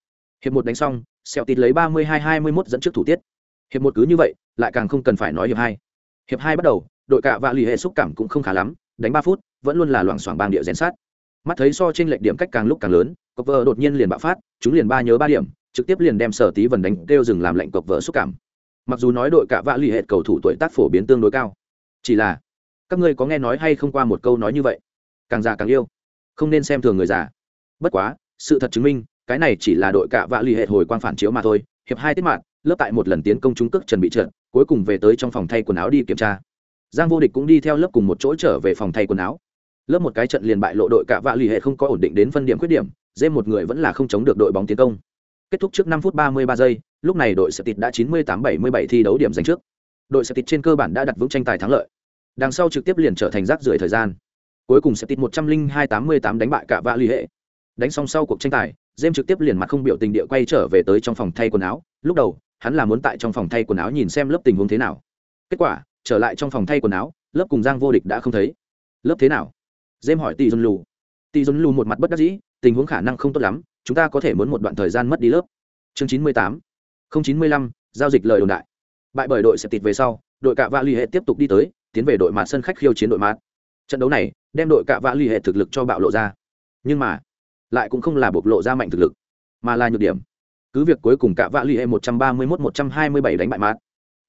Hiệp một đánh xong sẹo tít lấy ba mươi hai hai mươi mốt dẫn trước thủ tiết. Hiệp một cứ như vậy, lại càng không cần phải nói hiệp hai. Hiệp hai bắt đầu, đội cạ và lì hệ xúc cảm cũng không khá lắm, đánh ba phút, vẫn luôn là loảng xoảng bang địa rèn sát. Mắt thấy so trên lệch điểm cách càng lúc càng lớn cọc vợ đột nhiên liền bạo phát, chúng liền ba nhớ ba điểm, trực tiếp liền đem sở tí vần đánh kêu dừng làm lệnh cọc vợ xúc cảm. Mặc dù nói đội cạ vạ l ì hệ cầu thủ tuổi tác phổ biến tương đối cao chỉ là, các ngươi có nghe nói hay không qua một câu nói như vậy? Càng già càng yêu. Không nên xem thường người già. Bất quá, sự thật chứng minh, cái này chỉ là đội cạ vạ l ì hệ hồi quan phản chiếu mà thôi, hiệp hai tiết mạng lớp tại một lần tiến công trúng cước trần bị trượt cuối cùng về tới trong phòng thay quần áo đi kiểm tra. Giang vô địch cũng đi theo lớp cùng một chỗ trở về phòng thay quần áo. Lớp một cái trận liền bại lộ đội cạ vạ l ì hệ không có ổn định đến phân điểm khuyết điểm dê một người vẫn là không chống được đội bóng tiến công. Kết thúc trước năm phút ba mươi ba giây, lúc này đội sẽ tịt đã chín mươi tám bảy mươi bảy thi đấu điểm giành trước đội sẽ tịt trên cơ bản đã đặt vững tranh tài thắng lợi. Đằng sau trực tiếp liền trở thành rác rưởi thời gian. Cuối cùng sẽ tịt một trăm linh hai tám mươi tám đánh bại cả vạ l ì hệ. Đánh xong sau cuộc tranh tài Jem trực tiếp liền mặt không biểu tình địa quay trở về tới trong phòng thay quần áo. Lúc đầu, hắn là muốn tại trong phòng thay quần áo nhìn xem lớp tình huống thế nào. Kết quả, trở lại trong phòng thay quần áo, lớp cùng giang vô địch đã không thấy. Lớp thế nào? Jem hỏi tỷ dun lù. Tỷ dun lù một mặt bất đắc dĩ, tình huống khả năng không tốt lắm, chúng ta có thể muốn một đoạn thời gian mất đi lớp. Chương chín mươi tám. Không chín mươi lăm, giao dịch lời đồn đại bại bởi đội sẽ tịt về sau, đội cạ vạ l ì hệ tiếp tục đi tới, tiến về đội mặt sân khách khiêu chiến đội mạt. trận đấu này, đem đội cạ vạ l ì hệ thực lực cho bạo lộ ra. Nhưng mà, lại cũng không là bộc lộ ra mạnh thực lực, mà là nhược điểm. Cứ việc cuối cùng cạ vạ l ì hệ một trăm ba mươi mốt, một trăm hai mươi bảy đánh bại mát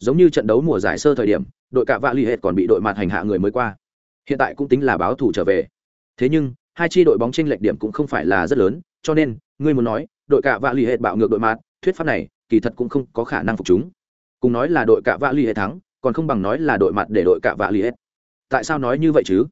giống như trận đấu mùa giải sơ thời điểm, đội cạ vạ l ì hệ còn bị đội mặt hành hạ người mới qua. Hiện tại cũng tính là báo thủ trở về. Thế nhưng, hai chi đội bóng tranh lệch điểm cũng không phải là rất lớn, cho nên, ngươi muốn nói, đội cạ vạ l ì hệ bạo ngược đội mạt, thuyết pháp này, kỳ thật cũng không có khả năng phục chúng cùng nói là đội cạ vạ li hết thắng còn không bằng nói là đội mặt để đội cạ vạ li hết tại sao nói như vậy chứ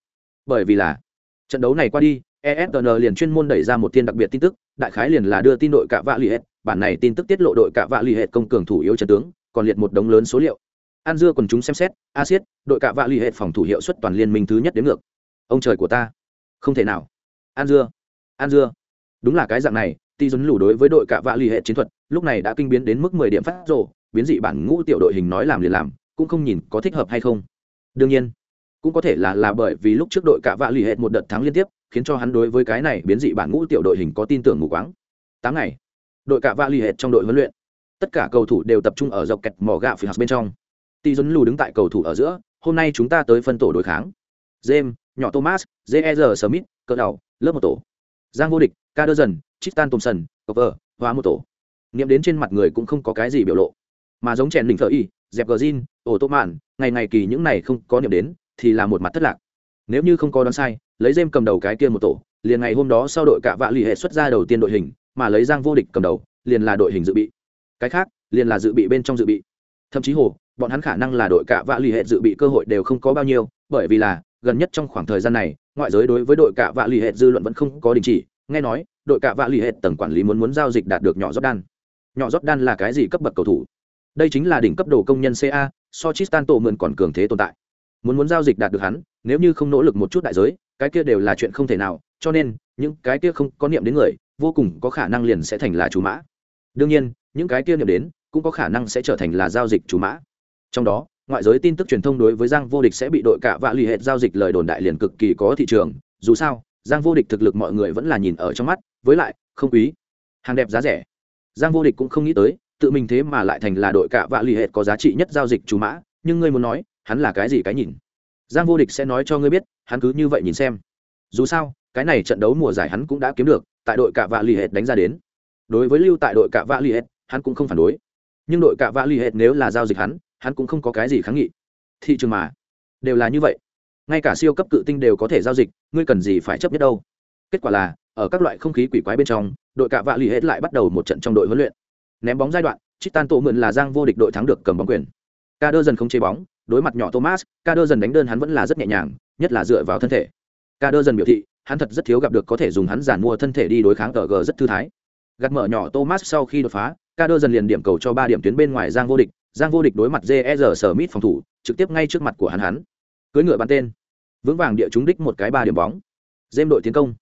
bởi vì là trận đấu này qua đi esn liền chuyên môn đẩy ra một tin đặc biệt tin tức, đại khái liền là đưa tin đội cạ vạ li hết, bản này tin tức tiết lộ đội cạ vạ li hết công cường thủ yếu trận tướng, còn liệt một đống lớn số liệu. An dưa quần chúng xem xét, Asiet, đội cạ vạ li hết phòng thủ hiệu suất toàn liên minh thứ nhất đến ngược. Ông trời của ta, không thể nào. An dưa, An dưa. Đúng là cái dạng này, Ti dấn lù đối với đội cạ vạ lì hết chiến thuật, lúc này đã kinh biến đến mức mười điểm phát rồ, biến dị bản ngũ tiểu đội hình nói làm liền làm, cũng không nhìn có thích hợp hay không. Đương nhiên, cũng có thể là là bởi vì lúc trước đội cạ vạ lì hết một đợt thắng liên tiếp, khiến cho hắn đối với cái này biến dị bản ngũ tiểu đội hình có tin tưởng mù quáng. Tám ngày đội cạ vạ lì ì hệt trong đội huấn luyện tất cả cầu thủ đều tập trung ở dọc kẹt mỏ gạo phi hạt bên trong. Tỷ dấn lù đứng tại cầu thủ ở giữa hôm nay chúng ta tới phân tổ đối kháng. James nhỏ thomas jer smith cỡ đầu lớp một tổ. Giang vô địch ca đơ dần tristan thompson cover hóa một tổ. Nghiệm đến trên mặt người cũng không có cái gì biểu lộ mà giống chèn đỉnh thợ y, dẹp gờ zin, ổ tô mạn, ngày ngày kỳ những này không có niệm đến, thì là một mặt thất lạc. Nếu như không có đoán sai, lấy dêm cầm đầu cái kia một tổ, liền ngày hôm đó sau đội cạ vạ l ì hệ xuất ra đầu tiên đội hình, mà lấy giang vô địch cầm đầu, liền là đội hình dự bị. Cái khác, liền là dự bị bên trong dự bị. Thậm chí hồ, bọn hắn khả năng là đội cạ vạ l ì hệ dự bị cơ hội đều không có bao nhiêu, bởi vì là, gần nhất trong khoảng thời gian này, ngoại giới đối với đội cạ vạ l ì hệ dư luận vẫn không có đình chỉ, nghe nói, đội cạ vạ l ì hệ tầng quản lý muốn muốn giao dịch đạt được nhỏ jordan. Nhỏ đan là cái gì cấp bậc cầu thủ? Đây chính là đỉnh cấp đồ công nhân ca so chistan tổ mượn còn cường thế tồn tại. Muốn muốn giao dịch đạt được hắn, nếu như không nỗ lực một chút đại giới, cái kia đều là chuyện không thể nào, cho nên, những cái kia không có niệm đến người, vô cùng có khả năng liền sẽ thành là chú mã. Đương nhiên, những cái kia niệm đến, cũng có khả năng sẽ trở thành là giao dịch chú mã. Trong đó, ngoại giới tin tức truyền thông đối với giang vô địch sẽ bị đội cả vạ lì hệ giao dịch lời đồn đại liền cực kỳ có thị trường. Dù sao, giang vô địch thực lực mọi người vẫn là nhìn ở trong mắt, với lại, không quý. Hàng đẹp giá rẻ. Giang vô địch cũng không nghĩ tới tự mình thế mà lại thành là đội cả vạ lì hệ có giá trị nhất giao dịch chú mã, nhưng ngươi muốn nói, hắn là cái gì cái nhìn? Giang vô địch sẽ nói cho ngươi biết, hắn cứ như vậy nhìn xem. Dù sao, cái này trận đấu mùa giải hắn cũng đã kiếm được, tại đội cạ vạ l ì hệt đánh ra đến. Đối với lưu tại đội cạ vạ l ì hệt, hắn cũng không phản đối. Nhưng đội cạ vạ l ì hệt nếu là giao dịch hắn hắn cũng không có cái gì kháng nghị. Thị trường mà, đều là như vậy. Ngay cả siêu cấp cự tinh đều có thể giao dịch, ngươi cần gì phải chấp nhất đâu? Kết quả là, ở các loại không khí quỷ quái bên trong, đội cạ vạ l ì hệt lại bắt đầu một trận trong đội huấn luyện ném bóng giai đoạn trích tan tổ mượn là giang vô địch đội thắng được cầm bóng quyền. Ca đơ dần không chế bóng đối mặt nhỏ thomas ca đơ dần đánh đơn hắn vẫn là rất nhẹ nhàng nhất là dựa vào thân thể. Ca đơ dần biểu thị hắn thật rất thiếu gặp được có thể dùng hắn giản mua thân thể đi đối kháng ở g rất thư thái. Gạt mở nhỏ thomas sau khi đột phá ca đơ dần liền điểm cầu cho ba điểm tuyến bên ngoài giang vô địch giang vô địch đối mặt JR sở mít phòng thủ trực tiếp ngay trước mặt của hắn hắn. Cưới ngựa bắn tên. Vững vàng địa trúng đích một cái ba điểm bóng. Dêm đội tiến công.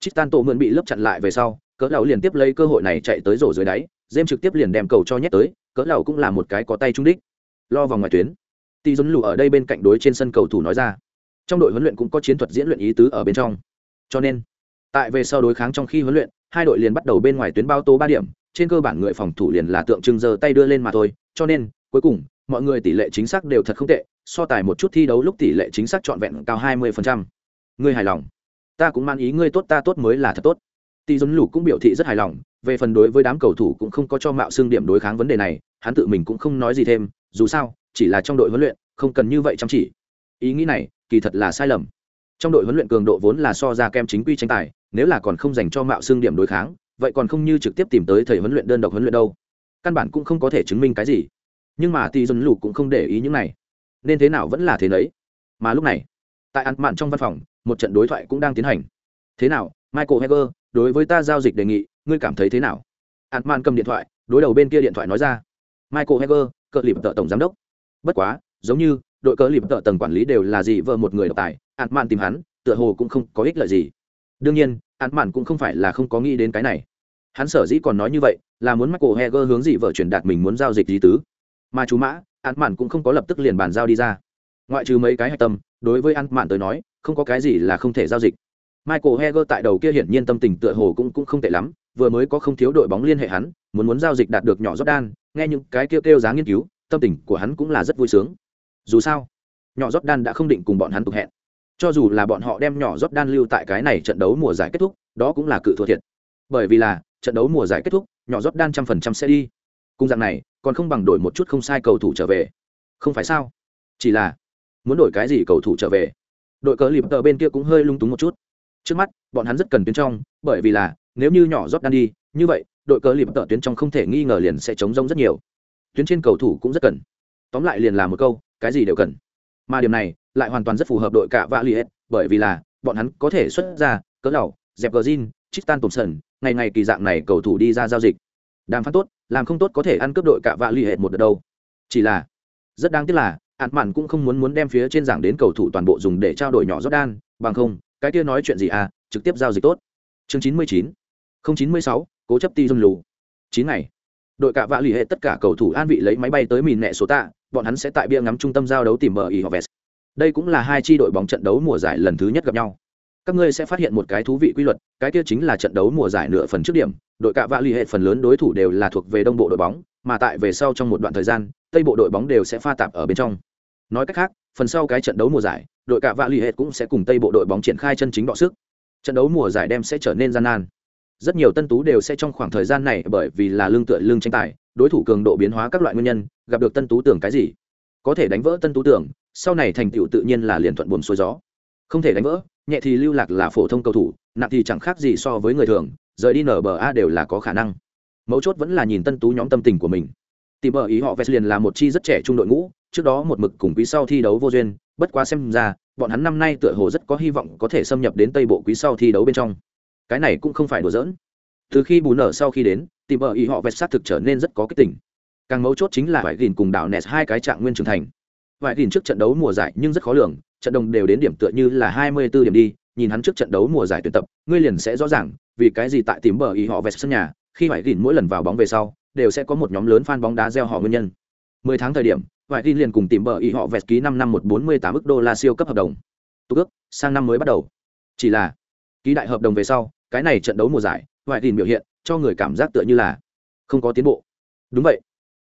Tristan tổ mượn bị lớp chặn lại về sau, cỡ lão liền tiếp lấy cơ hội này chạy tới rổ dưới đáy, Dêm trực tiếp liền đem cầu cho nhét tới, cỡ lầu cũng là một cái có tay trung đích. Lo vào ngoài tuyến. Tỷ dồn lù ở đây bên cạnh đối trên sân cầu thủ nói ra. Trong đội huấn luyện cũng có chiến thuật diễn luyện ý tứ ở bên trong. Cho nên tại về sau đối kháng trong khi huấn luyện hai đội liền bắt đầu bên ngoài tuyến bao tố ba điểm trên cơ bản người phòng thủ liền là tượng trưng giơ tay đưa lên mà thôi. Cho nên cuối cùng mọi người tỷ lệ chính xác đều thật không tệ so tài một chút thi đấu lúc tỷ lệ chính xác trọn vẹn cao hai mươi phần trăm. ngươi hài lòng. Ta cũng mang ý ngươi tốt ta tốt mới là thật tốt tỷ Dũng Lục cũng biểu thị rất hài lòng, về phần đối với đám cầu thủ cũng không có cho mạo xương điểm đối kháng vấn đề này, hắn tự mình cũng không nói gì thêm, dù sao, chỉ là trong đội huấn luyện, không cần như vậy chăm chỉ. Ý nghĩ này, kỳ thật là sai lầm. Trong đội huấn luyện cường độ vốn là so ra kem chính quy tranh tài, nếu là còn không dành cho mạo xương điểm đối kháng, vậy còn không như trực tiếp tìm tới thầy huấn luyện đơn độc huấn luyện đâu. Căn bản cũng không có thể chứng minh cái gì. Nhưng mà tỷ Dũng lục cũng không để ý những này. Nên thế nào vẫn là thế nấy. Mà lúc này, tại ăn mạn trong văn phòng, một trận đối thoại cũng đang tiến hành. Thế nào michael heger, đối với ta giao dịch đề nghị, ngươi cảm thấy thế nào? Ăn mạn cầm điện thoại, đối đầu bên kia điện thoại nói ra. Michael heger, cờ lịp tợ tổng giám đốc. Bất quá, giống như, đội cờ lịp tợ tầng quản lý đều là gì vợ một người độc tài ạn mạn tìm hắn, tựa hồ cũng không có ích lợi gì. Đương nhiên ạn mạn cũng không phải là không có nghĩ đến cái này. Hắn sở dĩ còn nói như vậy, là muốn michael heger hướng dị vợ truyền đạt mình muốn giao dịch gì tứ. Mà chú mã ạn mạn cũng không có lập tức liền bàn giao đi ra. Ngoại trừ mấy cái hạch tâm, đối với ạn mạn tới nói, không có cái gì là không thể giao dịch michael heger tại đầu kia hiển nhiên tâm tình tựa hồ cũng cũng không tệ lắm, vừa mới có không thiếu đội bóng liên hệ hắn, muốn muốn giao dịch đạt được nhỏ jordan, nghe những cái kêu kêu giá nghiên cứu, tâm tình của hắn cũng là rất vui sướng. Dù sao, nhỏ Jordan đã không định cùng bọn hắn tục hẹn. Cho dù là bọn họ đem nhỏ Jordan lưu tại cái này trận đấu mùa giải kết thúc, đó cũng là cự thua thiệt. Bởi vì là, trận đấu mùa giải kết thúc, nhỏ Jordan trăm phần trăm sẽ đi. Cùng dạng này, còn không bằng đổi một chút không sai cầu thủ trở về. Không phải sao? Chỉ là, muốn đổi cái gì cầu thủ trở về? Đội cờ lìm tờ bên kia cũng hơi lung túng một chút trước mắt bọn hắn rất cần tuyến trong bởi vì là nếu như nhỏ rót đan đi như vậy đội cờ lịp tợ tuyến trong không thể nghi ngờ liền sẽ chống rông rất nhiều. Tuyến trên cầu thủ cũng rất cần. Tóm lại liền là một câu cái gì đều cần. Mà điểm này lại hoàn toàn rất phù hợp đội cả vạ liệt bởi vì là bọn hắn có thể xuất ra cỡ đầu dẹp gờ zin tổn sẩn, ngày ngày kỳ dạng này cầu thủ đi ra giao dịch. Đàm phán tốt làm không tốt có thể ăn cướp đội cả vạ liệt một đợt đâu. Chỉ là rất đáng tiếc là ạn mạn cũng không muốn muốn đem phía trên giảng đến cầu thủ toàn bộ dùng để trao đổi nhỏ Jordan, bằng không, cái kia nói chuyện gì à, trực tiếp giao dịch tốt. Chương 99. 096, cố chấp ti dâm lù. chín ngày. Đội cả vạ lì hệ tất cả cầu thủ an vị lấy máy bay tới mìn nẹ số tạ, bọn hắn sẽ tại bia ngắm trung tâm giao đấu tìm bờ ý Hoves. Đây cũng là hai chi đội bóng trận đấu mùa giải lần thứ nhất gặp nhau. Các ngươi sẽ phát hiện một cái thú vị quy luật, cái kia chính là trận đấu mùa giải nửa phần trước điểm, đội cả vạ lì hệ phần lớn đối thủ đều là thuộc về đông bộ đội bóng, mà tại về sau trong một đoạn thời gian, tây bộ đội bóng đều sẽ pha tạp ở bên trong nói cách khác phần sau cái trận đấu mùa giải, đội cả vạ lì hệt cũng sẽ cùng tây bộ đội bóng triển khai chân chính đọ sức. Trận đấu mùa giải đem sẽ trở nên gian nan. Rất nhiều tân tú đều sẽ trong khoảng thời gian này bởi vì là lương tựa lương tranh tài, đối thủ cường độ biến hóa các loại nguyên nhân, gặp được tân tú tưởng cái gì? Có thể đánh vỡ tân tú tưởng, sau này thành tựu tự nhiên là liền thuận buồm xuôi gió. Không thể đánh vỡ, nhẹ thì lưu lạc là phổ thông cầu thủ, nặng thì chẳng khác gì so với người thường, rời đi nở bờ a đều là có khả năng. Mấu chốt vẫn là nhìn tân tú nhóm tâm tình của mình. Tìm bờ ý họ vest liền là một chi rất trẻ trung đội ngũ trước đó một mực cùng quý sau thi đấu vô duyên bất quá xem ra bọn hắn năm nay tựa hồ rất có hy vọng có thể xâm nhập đến tây bộ quý sau thi đấu bên trong. Cái này cũng không phải đùa giỡn. Từ khi bù nở sau khi đến tìm bờ ý họ vẹt sát thực trở nên rất có kích tỉnh càng mấu chốt chính là vải gìn cùng đảo nẹt hai cái trạng nguyên trưởng thành. Vải gìn trước trận đấu mùa giải nhưng rất khó lường trận đồng đều đến điểm tựa như là hai mươi 24 điểm đi nhìn hắn trước trận đấu mùa giải tuyển tập ngươi liền sẽ rõ ràng vì cái gì tại tìm bờ ý họ vẹt sân nhà khi vải gìn mỗi lần vào bóng về sau đều sẽ có một nhóm lớn fan bóng đá gieo họ nguyên nhân. 10 tháng thời điểm, ngoại Tin liền cùng tìm bờ ý họ vẹt ký 5 năm 148 ức đô la siêu cấp hợp đồng. Tục ước, sang năm mới bắt đầu. Chỉ là ký đại hợp đồng về sau, cái này trận đấu mùa giải, ngoại Tin biểu hiện cho người cảm giác tựa như là không có tiến bộ. Đúng vậy.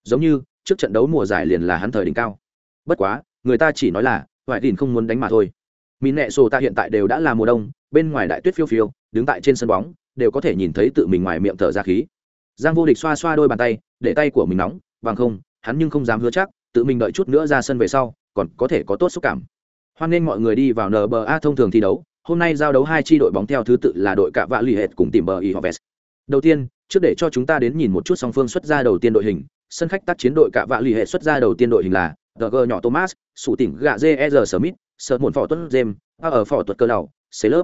Giống như trước trận đấu mùa giải liền là hắn thời đỉnh cao. Bất quá, người ta chỉ nói là ngoại Tin không muốn đánh mà thôi. Mình nệ sổ ta hiện tại đều đã là mùa đông, bên ngoài đại tuyết phiêu phiêu, đứng tại trên sân bóng, đều có thể nhìn thấy tự mình ngoài miệng thở ra khí giang vô địch xoa xoa đôi bàn tay để tay của mình nóng bằng không hắn nhưng không dám hứa chắc tự mình đợi chút nữa ra sân về sau còn có thể có tốt xúc cảm. Hoan nghênh mọi người đi vào nba thông thường thi đấu hôm nay giao đấu hai chi đội bóng theo thứ tự là đội cạ vạ lì hệt cùng tìm bờ y hoves đầu tiên trước để cho chúng ta đến nhìn một chút song phương xuất ra đầu tiên đội hình sân khách tác chiến đội cạ vạ lì hệt xuất ra đầu tiên đội hình là g nhỏ thomas sủ tỉnh gạ jr smith sợ muộn phỏ tuấn james ở phỏ tuật cơ đầu xế lớp.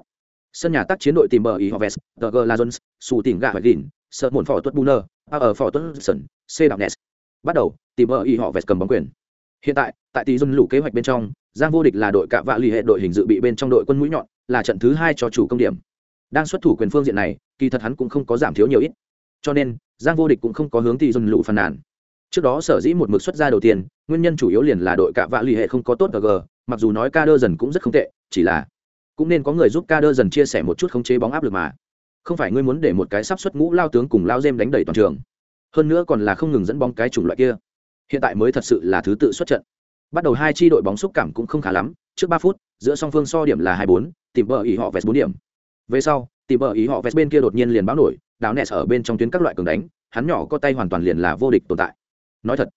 Sân nhà tác chiến đội tìm bờ y hoves g là jones sủ tỉnh gạ hoạch đỉnh sợ muộn phỏ tuất Buner, a ở phỏ tuất sơn C đạo Nes. Bắt đầu, tìm vợ y họ vẹt cầm bóng quyền. Hiện tại, tại tỷ dân lũ kế hoạch bên trong, Giang vô địch là đội cạ vạ lì hệ đội hình dự bị bên trong đội quân mũi nhọn, là trận thứ hai cho chủ công điểm. Đang xuất thủ quyền phương diện này, kỳ thật hắn cũng không có giảm thiếu nhiều ít. Cho nên, Giang vô địch cũng không có hướng tỷ dân lũ phàn nàn. Trước đó sở dĩ một mực xuất ra đầu tiên, nguyên nhân chủ yếu liền là đội cạ vạ lì hệ không có tốt g, mặc dù nói ca đơ dần cũng rất không tệ, chỉ là cũng nên có người giúp ca đơ dần chia sẻ một chút khống chế bóng áp lực mà không phải ngươi muốn để một cái sắp xuất ngũ lao tướng cùng lao dêm đánh đầy toàn trường hơn nữa còn là không ngừng dẫn bóng cái chủng loại kia hiện tại mới thật sự là thứ tự xuất trận. Bắt đầu hai chi đội bóng xúc cảm cũng không khá lắm. Trước ba phút, giữa song phương so điểm là hai bốn, tìm bờ ý họ vẹt bốn điểm. Về sau, tìm bờ ý họ vẹt bên kia đột nhiên liền báo nổi, đào nes ở bên trong tuyến các loại cường đánh, hắn nhỏ có tay hoàn toàn liền là vô địch tồn tại. Nói thật,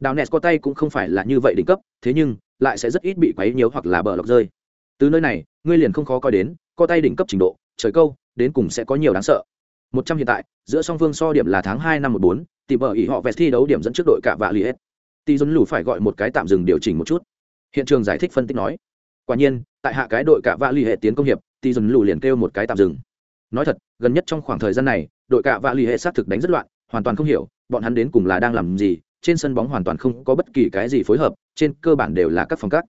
đào nes có tay cũng không phải là như vậy đỉnh cấp, thế nhưng, lại sẽ rất ít bị quấy nhiều hoặc là bờ lọc rơi. Từ nơi này, ngươi liền không khó coi đến, có tay đỉnh cấp trình độ, trời câu, đến cùng sẽ có nhiều đáng sợ. Một trăm hiện tại, giữa song phương so điểm là tháng hai năm một bốn tìm bờ ỉ họ vẹt thi đấu điểm dẫn trước đội cả vạ Liệt. tỷ dân lù phải gọi một cái tạm dừng điều chỉnh một chút. Hiện trường giải thích phân tích nói, quả nhiên, tại hạ cái đội cả vạ Liệt tiến công hiệp tỷ dân lù liền kêu một cái tạm dừng. Nói thật, gần nhất trong khoảng thời gian này, đội cả vạ Liệt xác thực đánh rất loạn, hoàn toàn không hiểu bọn hắn đến cùng là đang làm gì, trên sân bóng hoàn toàn không có bất kỳ cái gì phối hợp, trên cơ bản đều là các phòng cắt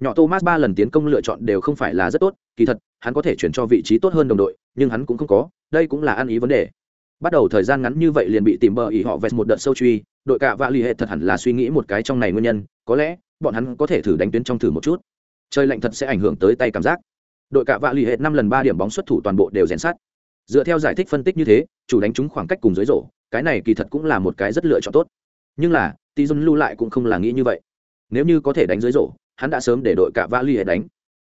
nhỏ thomas ba lần tiến công lựa chọn đều không phải là rất tốt, kỳ thật, hắn có thể chuyển cho vị trí tốt hơn đồng đội, nhưng hắn cũng không có, đây cũng là ăn ý vấn đề bắt đầu thời gian ngắn như vậy liền bị tìm bờ ý họ vẹt một đợt sâu truy, đội cả vạ l ì hệ thật hẳn là suy nghĩ một cái trong này nguyên nhân, có lẽ, bọn hắn có thể thử đánh tuyến trong thử một chút. Chơi lạnh thật sẽ ảnh hưởng tới tay cảm giác. Đội cả vạ l ì hệ năm lần ba điểm bóng xuất thủ toàn bộ đều rèn sát dựa theo giải thích phân tích như thế, chủ đánh trúng khoảng cách cùng dưới rổ, cái này kỳ thật cũng là một cái rất lựa chọn tốt. Nhưng là tí dân lưu lại cũng không là nghĩ như vậy. Nếu như có thể đánh dưới rổ, hắn đã sớm để đội cả vạ l ì hệ đánh.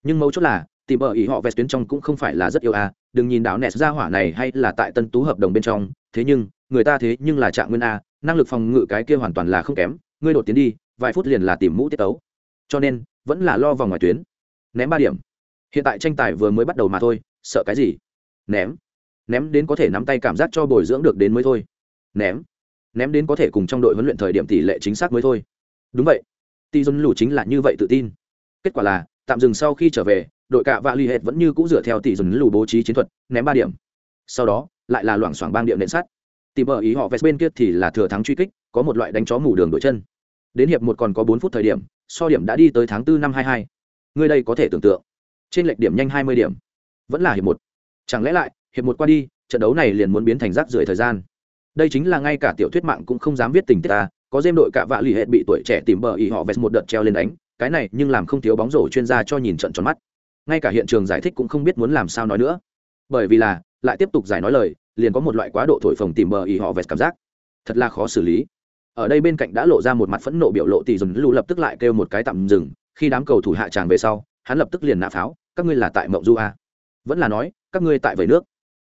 Nhưng mấu chốt là tìm bờ ý họ vest tuyến trong cũng không phải là rất yêu a đừng nhìn đảo nes ra hỏa này hay là tại tân tú hợp đồng bên trong. Thế nhưng, người ta thế nhưng là trạng nguyên a, năng lực phòng ngự cái kia hoàn toàn là không kém. Ngươi đột tiến đi, vài phút liền là tìm mũ tiết tấu. Cho nên, vẫn là lo vào ngoài tuyến. Ném ba điểm. Hiện tại tranh tài vừa mới bắt đầu mà thôi, sợ cái gì? Ném. Ném đến có thể nắm tay cảm giác cho bồi dưỡng được đến mới thôi. Ném. Ném đến có thể cùng trong đội huấn luyện thời điểm tỷ lệ chính xác mới thôi. Đúng vậy. Tỷ dồn lù chính là như vậy tự tin. Kết quả là, tạm dừng sau khi trở về đội cạ vạ l ì hệt vẫn như c ũ dựa theo tỷ dồn lù bố trí chiến thuật ném ba điểm sau đó lại là loảng xoảng bang điểm nện sắt tìm ở ý họ vest bên kia thì là thừa thắng truy kích có một loại đánh chó mù đường đội chân đến hiệp một còn có bốn phút thời điểm so điểm đã đi tới tháng 4 năm 22. Người đây có thể tưởng tượng. Trên lệch điểm nhanh 20 điểm. Vẫn là hiệp một. Chẳng lẽ lại, hiệp một qua đi, trận đấu này liền muốn biến thành rác rưởi thời gian. Đây chính là ngay cả tiểu thuyết mạng cũng không dám viết tình tiết ta, có dêm đội cả vạ lì hệ bị tuổi trẻ tìm bờ ý họ vest một đợt treo lên đánh, cái này nhưng làm không thiếu bóng rổ chuyên gia cho nhìn trận tròn mắt. Ngay cả hiện trường giải thích cũng không biết muốn làm sao nói nữa. Bởi vì là, lại tiếp tục giải nói lời, liền có một loại quá độ thổi phồng tìm bờ ý họ vẹt cảm giác. Thật là khó xử lý. Ở đây bên cạnh đã lộ ra một mặt phẫn nộ biểu lộ tỷ dùn lù lập tức lại kêu một cái tạm dừng khi đám cầu thủ hạ tràng về sau hắn lập tức liền nạ pháo các ngươi là tại mộng du a vẫn là nói các ngươi tại vầy nước.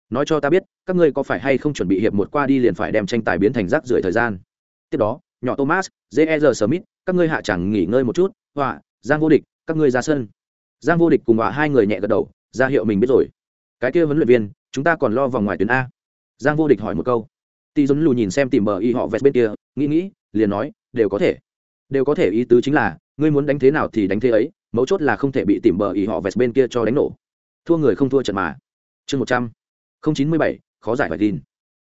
Nói cho ta biết các ngươi có phải hay không chuẩn bị hiệp một qua đi liền phải đem tranh tài biến thành rác rưởi thời gian? Tiếp đó nhỏ thomas j smith các ngươi hạ tràng nghỉ ngơi một chút họa giang vô địch các ngươi ra sân giang vô địch cùng họa hai người nhẹ gật đầu, ra hiệu mình biết rồi. Cái kia huấn luyện viên, chúng ta còn lo vòng ngoài tuyến a. Giang vô địch hỏi một câu. Tỷ dồn lù nhìn xem tìm bờ y họ vẹt bên kia, nghĩ nghĩ, liền nói, đều có thể. Đều có thể ý tứ chính là, ngươi muốn đánh thế nào thì đánh thế ấy, mấu chốt là không thể bị tìm bờ y họ vẹt bên kia cho đánh nổ. Thua người không thua trận mà. Chương một trăm không chín mươi bảy, khó giải phải tin.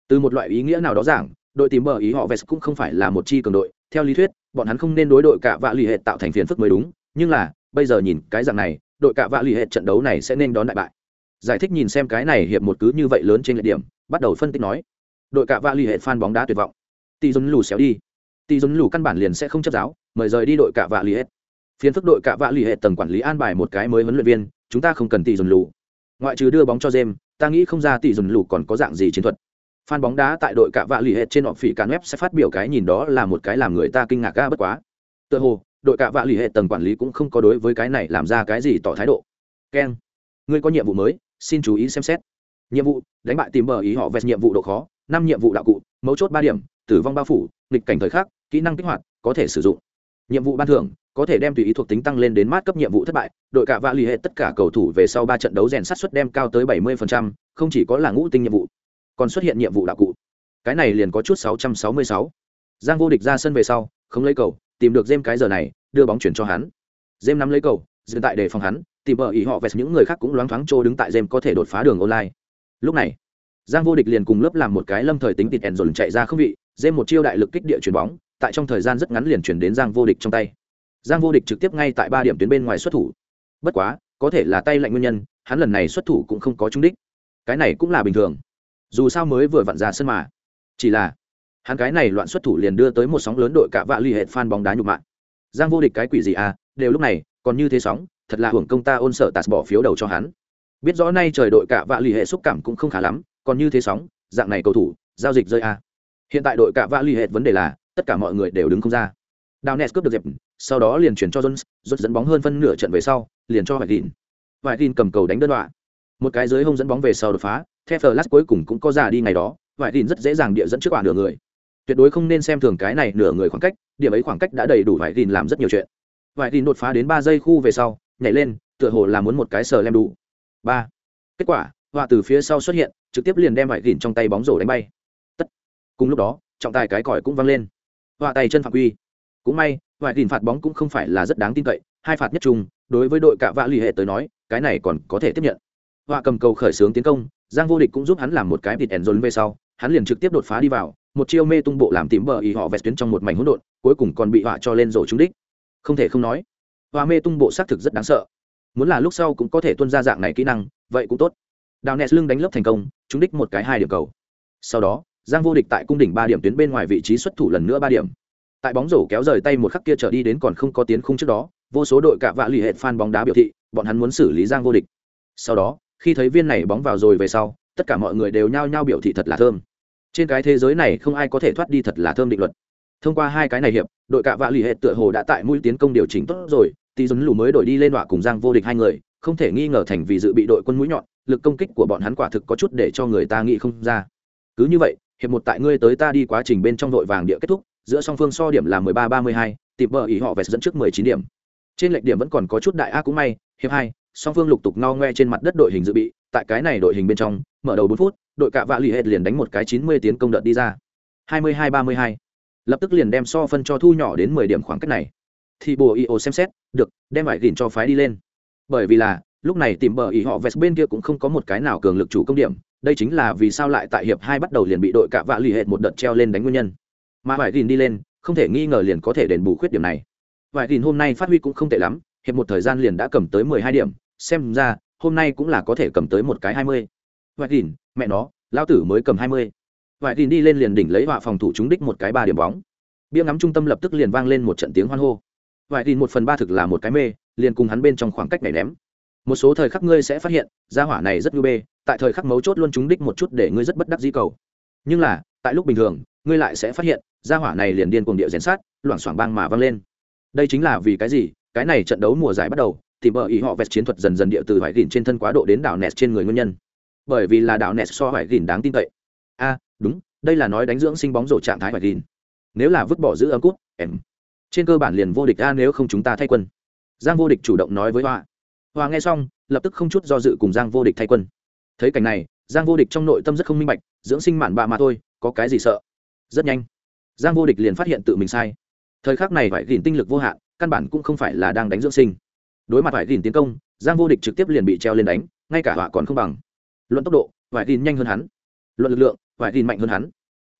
Từ một loại ý nghĩa nào đó giảng, đội tìm bờ ý họ vest cũng không phải là một chi cường đội. Theo lý thuyết, bọn hắn không nên đối đội cả vạ l ì hệ tạo thành phiền phức mới đúng, nhưng là, bây giờ nhìn cái dạng này đội cả vạ l ì hệ trận đấu này sẽ nên đón đại bại. Giải thích nhìn xem cái này hiệp một cứ như vậy lớn trên lệ điểm, bắt đầu phân tích nói. Đội cả vạ l ì hệ fan bóng đá tuyệt vọng. Tỷ dồn lù xéo đi. Tỷ dồn lù căn bản liền sẽ không chấp giáo, mời rời đi đội cả vạ l ì hệ phiến phức đội cả vạ l ì hệ tầng quản lý an bài một cái mới huấn luyện viên, chúng ta không cần tỷ dồn lù. Ngoại trừ đưa bóng cho jem ta nghĩ không ra tỷ dồn lù còn có dạng gì chiến thuật. Fan bóng đá tại đội cả vạ l ì hệ trên họ phỉ cán web sẽ phát biểu cái nhìn đó là một cái làm người ta kinh ngạc ga bất quá. Tựa hồ đội cạ vạ l ì hệ tầng quản lý cũng không có đối với cái này làm ra cái gì tỏ thái độ. Keng ngươi có nhiệm vụ mới, xin chú ý xem xét. Nhiệm vụ, đánh bại tìm bờ ý họ vẹt nhiệm vụ độ khó, năm nhiệm vụ đạo cụ, mấu chốt ba điểm, tử vong bao phủ, nghịch cảnh thời khắc, kỹ năng kích hoạt, có thể sử dụng. Nhiệm vụ ban thưởng, có thể đem tùy ý thuộc tính tăng lên đến mát cấp nhiệm vụ thất bại, đội cả vạ l ì hệ tất cả cầu thủ về sau ba trận đấu rèn sát xuất đem cao tới bảy mươi không chỉ có là ngũ tinh nhiệm vụ, còn xuất hiện nhiệm vụ đạo cụ. Cái này liền có chút sáu trăm sáu mươi sáu. Giang vô địch ra sân về sau không lấy cầu, tìm được dêm cái giờ này, đưa bóng chuyển cho hắn. Dêm nắm lấy cầu, dừng tại để phòng hắn, tìm vợ ý họ vẹt những người khác cũng loáng thoáng trô đứng tại dêm có thể đột phá đường online. Lúc này, giang vô địch liền cùng lớp làm một cái lâm thời tính tịt ẻn dồn chạy ra không vị dêm một chiêu đại lực kích địa chuyển bóng, tại trong thời gian rất ngắn liền chuyển đến giang vô địch trong tay. Giang vô địch trực tiếp ngay tại ba điểm tuyến bên ngoài xuất thủ. Bất quá, có thể là tay lạnh nguyên nhân, hắn lần này xuất thủ cũng không có trúng đích. Cái này cũng là bình thường. Dù sao mới vừa vặn ra sân mà. Chỉ là hắn cái này loạn xuất thủ liền đưa tới một sóng lớn đội cả vạ l ì hệ fan bóng đá nhục mạng giang vô địch cái quỷ gì à đều lúc này, còn như thế sóng, thật là hưởng công ta ôn sở tạt bỏ phiếu đầu cho hắn. Biết rõ nay trời đội cả vạ l ì hệ xúc cảm cũng không khá lắm, còn như thế sóng, dạng này cầu thủ, giao dịch rơi à? hiện tại đội cả vạ l ì hệ vấn đề là, tất cả mọi người đều đứng không ra. Đào nes cướp được dẹp sau đó liền chuyển cho jones rút dẫn bóng hơn phân nửa trận về sau, liền cho hoài tin hoài tin cầm cầu đánh đơn đoạn một cái dưới hông dẫn bóng về sau đột phá, theo flash cuối cùng cũng có ra đi ngày đó, hoài tin rất dễ dàng địa dẫn trước quả nửa người tuyệt đối không nên xem thường cái này nửa người khoảng cách, điểm ấy khoảng cách đã đầy đủ vải tin làm rất nhiều chuyện. Vải tin đột phá đến ba giây khu về sau, nhảy lên, tựa hồ là muốn một cái sờ lem đủ. Ba. Kết quả, họa từ phía sau xuất hiện, trực tiếp liền đem vải tin trong tay bóng rổ đánh bay. Tất. Cùng lúc đó, trọng tài cái còi cũng văng lên. Họa tay chân phạm quy. Cũng may vải tin phạt bóng cũng không phải là rất đáng tin cậy, hai phạt nhất trùng đối với đội cạ vạ l hệ tới nói, cái này còn có thể tiếp nhận. Họa cầm cầu khởi xướng tiến công, giang vô địch cũng giúp hắn làm một cái vịt ẩn dồn về sau, hắn liền trực tiếp đột phá đi vào một chiêu mê tung bộ làm tím bờ ý họ vẹt tuyến trong một mảnh hỗn độn, cuối cùng còn bị họa cho lên rổ trúng đích. Không thể không nói, họa mê tung bộ xác thực rất đáng sợ. Muốn là lúc sau cũng có thể tuân ra dạng này kỹ năng, vậy cũng tốt. Đào nes lưng đánh lớp thành công, trúng đích một cái hai điểm cầu. Sau đó, giang vô địch tại cung đỉnh ba điểm tuyến bên ngoài vị trí xuất thủ lần nữa ba điểm. Tại bóng rổ kéo rời tay một khắc kia trở đi đến còn không có tiến khung trước đó, vô số đội cả vạ lì hệt fan bóng đá biểu thị, bọn hắn muốn xử lý giang vô địch. Sau đó, khi thấy viên này bóng vào rồi về sau, tất cả mọi người đều nhao nhao biểu thị thật là thơm trên cái thế giới này không ai có thể thoát đi thật là thơm định luật. Thông qua hai cái này hiệp, đội cạ vạ lì hệ tựa hồ đã tại mũi tiến công điều chỉnh tốt rồi tí dấn lù mới đổi đi lên đọa cùng giang vô địch hai người, không thể nghi ngờ thành vì dự bị đội quân mũi nhọn, lực công kích của bọn hắn quả thực có chút để cho người ta nghĩ không ra. Cứ như vậy, hiệp một tại ngươi tới ta đi quá trình bên trong đội vàng địa kết thúc, giữa song phương so điểm là mười ba ba mươi hai tìm vợ ý họ vẹt dẫn trước mười chín điểm. Trên lệch điểm vẫn còn có chút đại a cũng may, hiệp hai, song phương lục tục no ngoe trên mặt đất đội hình dự bị, tại cái này đội hình bên trong, mở đầu bốn phút đội cạ vạ l ì hết liền đánh một cái chín mươi tiến công đợt đi ra. hai mươi hai, ba mươi hai. Lập tức liền đem so phân cho thu nhỏ đến mười điểm khoảng cách này. Thì bồ ý ô xem xét, được, đem vải gìn cho phái đi lên. Bởi vì là, lúc này tìm bờ ý họ vest bên kia cũng không có một cái nào cường lực chủ công điểm. Đây chính là vì sao lại tại hiệp hai bắt đầu liền bị đội cạ vạ l ì hết một đợt treo lên đánh nguyên nhân. Mà vải gìn đi lên, không thể nghi ngờ liền có thể đền bù khuyết điểm này. Vải gìn hôm nay phát huy cũng không tệ lắm, hiệp một thời gian liền đã cầm tới mười hai điểm. Xem ra, hôm nay cũng là có thể cầm tới một cái hai mươi. Vải gìn mẹ nó, lão tử mới cầm hai mươi. Vải tin đi lên liền đỉnh lấy họa phòng thủ trúng đích một cái ba điểm bóng. Bia ngắm trung tâm lập tức liền vang lên một trận tiếng hoan hô. Vải tin một phần ba thực là một cái mê, liền cùng hắn bên trong khoảng cách này ném. Một số thời khắc ngươi sẽ phát hiện, gia hỏa này rất ngư bê, tại thời khắc mấu chốt luôn trúng đích một chút để ngươi rất bất đắc dĩ cầu. Nhưng là, tại lúc bình thường, ngươi lại sẽ phát hiện, gia hỏa này liền điên cuồng điệu rèn sát, loảng xoảng băng mà vang lên. Đây chính là vì cái gì? Cái này trận đấu mùa giải bắt đầu, thì bờ ý họ vẹt chiến thuật dần dần điệu từ vải gìn trên thân quá độ đến đảo nẹt trên người nguyên nhân bởi vì là đạo nes so hoài gìn đáng tin cậy. A đúng, đây là nói đánh dưỡng sinh bóng rổ trạng thái hoài gìn. Nếu là vứt bỏ giữ âm cút em. Trên cơ bản liền vô địch a nếu không chúng ta thay quân. Giang vô địch chủ động nói với hoa. Hoa nghe xong, lập tức không chút do dự cùng giang vô địch thay quân. Thấy cảnh này, giang vô địch trong nội tâm rất không minh bạch, dưỡng sinh mạn bạ mà thôi, có cái gì sợ? Rất nhanh. Giang vô địch liền phát hiện tự mình sai. Thời khắc này phải gìn tinh lực vô hạn, căn bản cũng không phải là đang đánh dưỡng sinh. Đối mặt phải gìn tiến công, giang vô địch trực tiếp liền bị treo lên đánh, ngay cả họa còn không bằng luận tốc độ Vải gìn nhanh hơn hắn luận lực lượng Vải gìn mạnh hơn hắn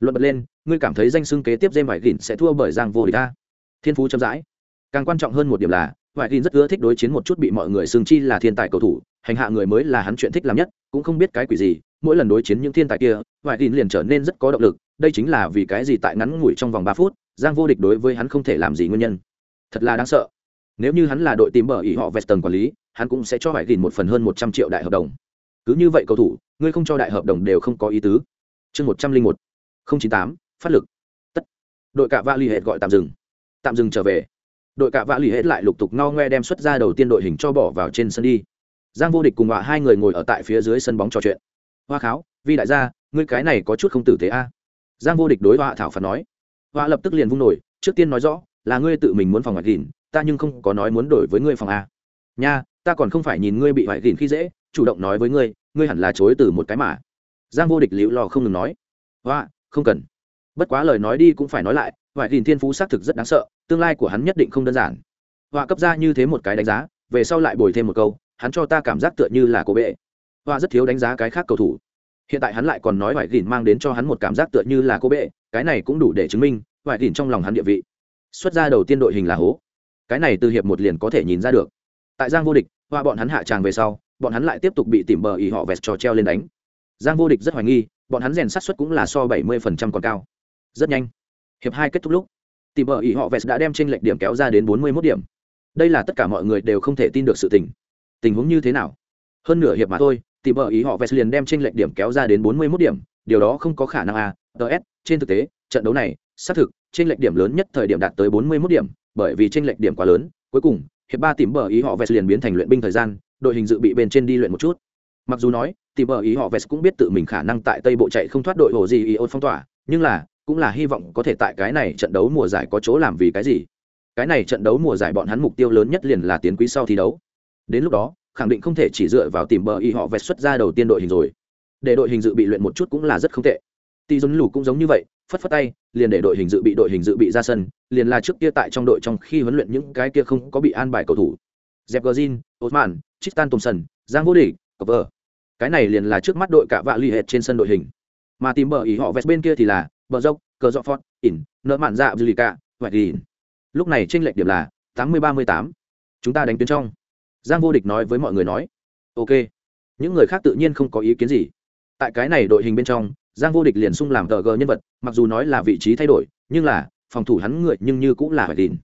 luận bật lên ngươi cảm thấy danh xưng kế tiếp dêm Vải gìn sẽ thua bởi giang vô địch ta thiên phú chậm rãi càng quan trọng hơn một điểm là Vải gìn rất ưa thích đối chiến một chút bị mọi người xưng chi là thiên tài cầu thủ, hành hạ người mới là hắn chuyện thích làm nhất, cũng không biết cái quỷ gì, mỗi lần đối chiến những thiên tài kia, Vải gìn liền trở nên rất có động lực, đây chính là vì cái gì tại ngắn ngủi trong vòng ba phút, Giang vô địch đối với hắn không thể làm gì nguyên nhân. Thật là đáng sợ. Nếu như hắn là đội tìm bờ ỉ họ Western quản lý, hắn cũng sẽ cho Vải gìn một phần hơn một trăm triệu đại hợp đồng. Cứ như vậy cầu thủ, ngươi không cho đại hợp đồng đều không có ý tứ. Chương một trăm linh một, chín tám, phát lực. Tất. Đội cả Vali hệ gọi tạm dừng. Tạm dừng trở về đội cạ vạ l ì hết lại lục tục no ngoe đem xuất ra đầu tiên đội hình cho bỏ vào trên sân đi giang vô địch cùng họa hai người ngồi ở tại phía dưới sân bóng trò chuyện hoa kháo vi đại gia ngươi cái này có chút không tử tế a giang vô địch đối họa thảo phạt nói họa lập tức liền vung nổi trước tiên nói rõ là ngươi tự mình muốn phòng ngoại gìn ta nhưng không có nói muốn đổi với ngươi phòng a nha ta còn không phải nhìn ngươi bị ngoại gìn khi dễ chủ động nói với ngươi ngươi hẳn là chối từ một cái mà. Giang vô địch liễu lò không ngừng nói. Họa không cần. Bất quá lời nói đi cũng phải nói lại ngoại gìn thiên phú xác thực rất đáng sợ, tương lai của hắn nhất định không đơn giản. Họa cấp ra như thế một cái đánh giá, về sau lại bồi thêm một câu, hắn cho ta cảm giác tựa như là cô bệ. Họa rất thiếu đánh giá cái khác cầu thủ. Hiện tại hắn lại còn nói vải gìn mang đến cho hắn một cảm giác tựa như là cô bệ, cái này cũng đủ để chứng minh vải gìn trong lòng hắn địa vị. Xuất ra đầu tiên đội hình là hố. Cái này từ hiệp một liền có thể nhìn ra được. Tại giang vô địch hoa bọn hắn hạ tràng về sau, bọn hắn lại tiếp tục bị tìm bờ ý họ vẹt trò treo lên đánh. Giang vô địch rất hoài nghi, bọn hắn rèn sát xuất cũng là so bảy mươi còn cao. Rất nhanh, hiệp hai kết thúc lúc, tìm bờ ý họ vest đã đem trên lệch điểm kéo ra đến bốn mươi 41 điểm. Đây là tất cả mọi người đều không thể tin được sự tình. Tình huống như thế nào? Hơn nửa hiệp mà thôi, tìm bờ ý họ vest liền đem trên lệch điểm kéo ra đến bốn mươi 41 điểm. Điều đó không có khả năng à ts trên thực tế, trận đấu này, xác thực trên lệch điểm lớn nhất thời điểm đạt tới bốn mươi 41 điểm, bởi vì trên lệch điểm quá lớn, cuối cùng hiệp ba tìm bờ ý họ vest liền biến thành luyện binh thời gian, đội hình dự bị bên trên đi luyện một chút. Mặc dù nói, tìm bờ ý họ vest cũng biết tự mình khả năng tại tây bộ chạy không thoát đội hồ gì iốt phong tỏa, nhưng là, cũng là hy vọng có thể tại cái này trận đấu mùa giải có chỗ làm vì cái gì. Cái này trận đấu mùa giải bọn hắn mục tiêu lớn nhất liền là tiến quý sau thi đấu. Đến lúc đó, khẳng định không thể chỉ dựa vào tìm bờ y họ vẹt xuất ra đầu tiên đội hình rồi. Để đội hình dự bị luyện một chút cũng là rất không tệ. Tỷ dồn lù cũng giống như vậy phất phất tay liền để đội hình dự bị đội hình dự bị ra sân liền là trước kia tại trong đội trong khi huấn luyện những cái kia không có bị an bài cầu thủ. Dẹp gờ zin osman tristan thompson giang vô địch cover cái này liền là trước mắt đội cả vạ l ì hệt trên sân đội hình. Mà tìm bờ ý họ vest bên kia thì là bờ dốc cờ dọ phót ỉn nợ mạn dạ dư lì cả hoài thì, lúc này tranh lệch điểm là tám mươi ba mươi tám. Chúng ta đánh tuyến trong. Giang vô địch nói với mọi người nói ok những người khác tự nhiên không có ý kiến gì. Tại cái này đội hình bên trong giang vô địch liền sung làm tờ gờ nhân vật mặc dù nói là vị trí thay đổi nhưng là phòng thủ hắn người nhưng như cũng là phải tìm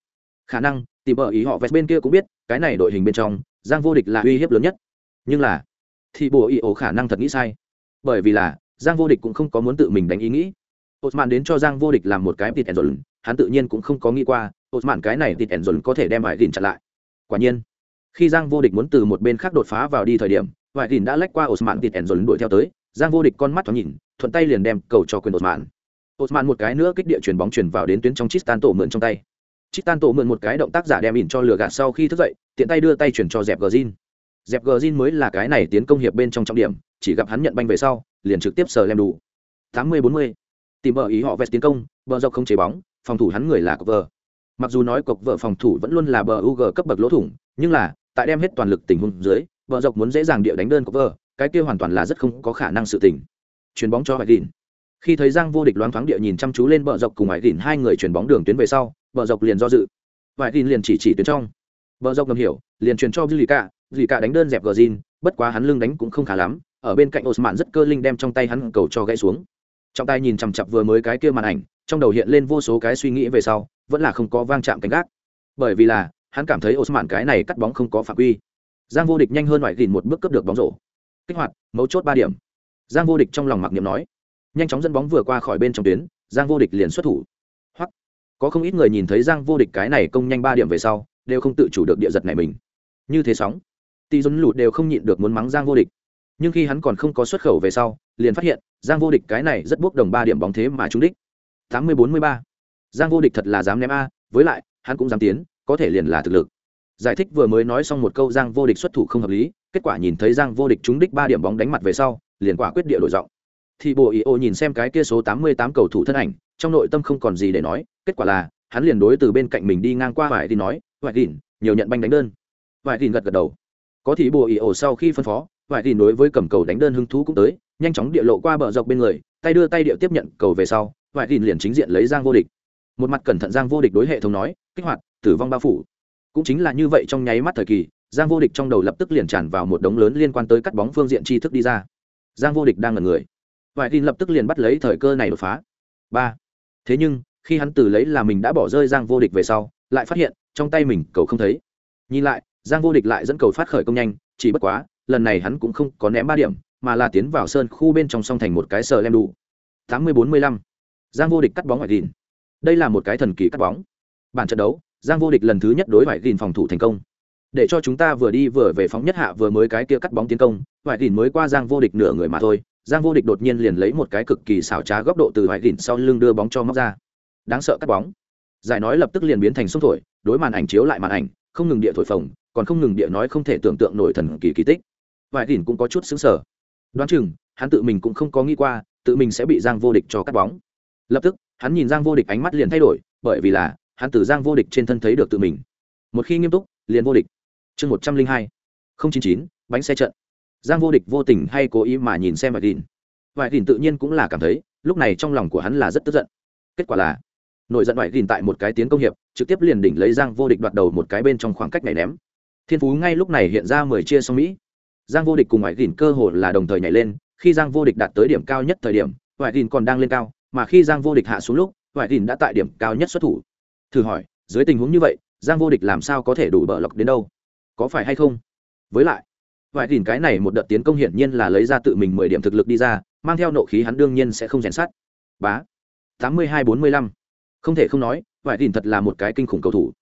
khả năng tìm bờ ý họ vest bên kia cũng biết cái này đội hình bên trong giang vô địch là uy hiếp lớn nhất. Nhưng là thì bùa ý ổ khả năng thật nghĩ sai. Bởi vì là giang vô địch cũng không có muốn tự mình đánh ý nghĩ. Osman đến cho Giang vô địch làm một cái tịt ẩn dồn, hắn tự nhiên cũng không có nghĩ qua, Osman cái này tịt ẩn dồn có thể đem vải đỉnh chặn lại. Quả nhiên, khi Giang vô địch muốn từ một bên khác đột phá vào đi thời điểm, vải đỉnh đã lách qua Osman tịt ẩn dồn đuổi theo tới, Giang vô địch con mắt thoáng nhìn, thuận tay liền đem cầu cho quyền Osman. Osman một cái nữa kích địa chuyển bóng chuyển vào đến tuyến trong Tristan tổ mượn trong tay. Tristan tổ mượn một cái động tác giả đem ỉn cho lừa gạt sau khi thức dậy, tiện tay đưa tay chuyển cho dẹp Gjin. dẹp gờ mới là cái này tiến công hiệp bên trong trọng điểm chỉ gặp hắn nhận banh về sau liền trực tiếp sờ lem đủ tám mươi bốn mươi tìm bờ ý họ vest tiến công bờ dọc không chế bóng phòng thủ hắn người là cộc vờ mặc dù nói cộc vợ phòng thủ vẫn luôn là bờ ug cấp bậc lỗ thủng nhưng là tại đem hết toàn lực tình huống dưới bờ dọc muốn dễ dàng địa đánh đơn cộc vờ cái kia hoàn toàn là rất không có khả năng sự tình. Chuyền bóng cho hoài gìn. khi thấy giang vô địch loáng thoáng địa nhìn chăm chú lên bờ dọc cùng hoài gìn, hai người chuyền bóng đường tuyến về sau bờ dọc liền do dự. Hoài gìn liền chỉ chỉ tuyến trong. Bờ dọc ngầm hiểu, liền truyền cho dì cả dì cả đánh đơn dẹp gờ zin bất quá hắn lưng đánh cũng không khá lắm, ở bên cạnh osman rất cơ linh đem trong tay hắn cầu cho gãy xuống. Trong tay nhìn chằm chặp vừa mới cái kia màn ảnh, trong đầu hiện lên vô số cái suy nghĩ về sau, vẫn là không có vang chạm cánh gác. Bởi vì là, hắn cảm thấy osman cái này cắt bóng không có phạm quy. Giang vô địch nhanh hơn ngoại gìn một bước cướp được bóng rổ kích hoạt, mấu chốt ba điểm. Giang vô địch trong lòng mặc niệm nói, nhanh chóng dẫn bóng vừa qua khỏi bên trong tuyến, giang vô địch liền xuất thủ. Hoặc có không ít người nhìn thấy giang vô địch cái này công nhanh ba điểm về sau, đều không tự chủ được địa giật này mình. Như thế sóng, tỷ dồn lụt đều không nhịn được muốn mắng giang vô địch. Nhưng khi hắn còn không có xuất khẩu về sau, liền phát hiện, giang vô địch cái này rất bốc đồng ba điểm bóng thế mà trúng đích. Tám mươi bốn mươi ba. Giang vô địch thật là dám ném a, với lại, hắn cũng dám tiến, có thể liền là thực lực. Giải thích vừa mới nói xong một câu giang vô địch xuất thủ không hợp lý kết quả nhìn thấy giang vô địch trúng đích ba điểm bóng đánh mặt về sau, liền quả quyết địa đổi giọng. Thì bộ ý ô nhìn xem cái kia số tám mươi tám cầu thủ thân ảnh, trong nội tâm không còn gì để nói, kết quả là, hắn liền đối từ bên cạnh mình đi ngang qua vải thì nói vải đỉn nhiều nhận banh đánh đơn. Vải đỉn gật gật đầu. Có thì bộ ý ô sau khi phân phó vải đỉn đối với cầm cầu đánh đơn hứng thú cũng tới, nhanh chóng địa lộ qua bờ dọc bên người, tay đưa tay địa tiếp nhận cầu về sau vải đỉn liền chính diện lấy giang vô địch. Một mặt cẩn thận giang vô địch đối hệ thống nói, kích hoạt, tử vong bao phủ. Cũng chính là như vậy trong nháy mắt thời kỳ giang vô địch trong đầu lập tức liền tràn vào một đống lớn liên quan tới cắt bóng phương diện tri thức đi ra. Giang vô địch đang ngần người. Vải tin lập tức liền bắt lấy thời cơ này đột phá. Ba. Thế nhưng, khi hắn từ lấy là mình đã bỏ rơi giang vô địch về sau, lại phát hiện, trong tay mình cầu không thấy. Nhìn lại, giang vô địch lại dẫn cầu phát khởi công nhanh, chỉ bất quá, lần này hắn cũng không có ném ba điểm, mà là tiến vào sơn khu bên trong song thành một cái sờ lem đủ tám mươi bốn mươi lăm. Giang vô địch cắt bóng ngoại đìn đây là một cái thần kỳ cắt bóng. Bản trận đấu, giang vô địch lần thứ nhất đối ngoại đìn phòng thủ thành công để cho chúng ta vừa đi vừa về phóng nhất hạ vừa mới cái kia cắt bóng tiến công ngoại đỉnh mới qua giang vô địch nửa người mà thôi. Giang vô địch đột nhiên liền lấy một cái cực kỳ xảo trá góc độ từ ngoại đỉnh sau lưng đưa bóng cho móc ra. Đáng sợ cắt bóng. Giải nói lập tức liền biến thành sông thổi, đối màn ảnh chiếu lại màn ảnh, không ngừng địa thổi phồng, còn không ngừng địa nói không thể tưởng tượng nổi thần kỳ kỳ tích. Ngoại đỉnh cũng có chút xứng sở đoán chừng, hắn tự mình cũng không có nghĩ qua, tự mình sẽ bị giang vô địch cho cắt bóng. Lập tức, hắn nhìn giang vô địch ánh mắt liền thay đổi, bởi vì là, hắn từ giang vô địch trên thân thấy được tự mình. Một khi nghiêm túc, liền vô địch chương một trăm linh hai, không chín chín, bánh xe trận. Giang vô địch vô tình hay cố ý mà nhìn xem vải đình vải đình tự nhiên cũng là cảm thấy, lúc này trong lòng của hắn là rất tức giận. Kết quả là, nổi giận vải đình tại một cái tiến công hiệp, trực tiếp liền đỉnh lấy giang vô địch đoạt đầu một cái bên trong khoảng cách này ném. Thiên phú ngay lúc này hiện ra mười chia song mỹ. Giang vô địch cùng vải đình cơ hồ là đồng thời nhảy lên, khi giang vô địch đạt tới điểm cao nhất thời điểm, vải đình còn đang lên cao, mà khi giang vô địch hạ xuống lúc, vải đình đã tại điểm cao nhất xuất thủ. Thử hỏi, dưới tình huống như vậy, giang vô địch làm sao có thể đủ bờ lọc đến đâu? Có phải hay không? Với lại, vài tìm cái này một đợt tiến công hiển nhiên là lấy ra tự mình mười điểm thực lực đi ra, mang theo nộ khí hắn đương nhiên sẽ không rèn sát bá. Tám mươi hai bốn mươi lăm. Không thể không nói, vài tìm thật là một cái kinh khủng cầu thủ.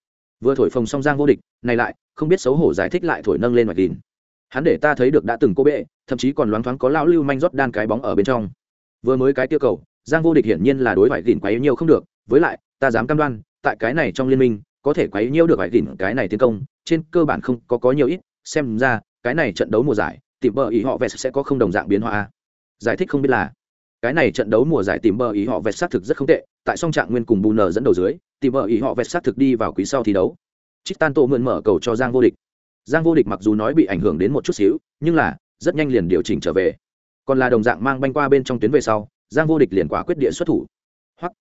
Vừa thổi phồng song giang vô địch, này lại, không biết xấu hổ giải thích lại thổi nâng lên vài tìm hắn để ta thấy được đã từng cô bệ, thậm chí còn loáng thoáng có lão lưu manh rót đan cái bóng ở bên trong. Vừa mới cái tiêu cầu, giang vô địch hiển nhiên là đối vải tìm quấy nhiều không được, với lại, ta dám cam đoan, tại cái này trong liên minh có thể quấy nhiễu được vải tìm cái này tiến công, trên cơ bản không có có nhiều ít, xem ra, cái này trận đấu mùa giải, tìm bờ ý họ vẹt sẽ có không đồng dạng biến hóa. Giải thích không biết là, cái này trận đấu mùa giải tìm bờ ý họ vẹt xác thực rất không tệ, tại song trạng nguyên cùng bù nở dẫn đầu dưới, tìm bờ ý họ vẹt xác thực đi vào quý sau thi đấu. Trích tan tổ mượn mở cầu cho giang vô địch. Giang vô địch mặc dù nói bị ảnh hưởng đến một chút xíu, nhưng là, rất nhanh liền điều chỉnh trở về. Còn là đồng dạng mang banh qua bên trong tuyến về sau, giang vô địch liền quả quyết địa xuất thủ. Hoặc,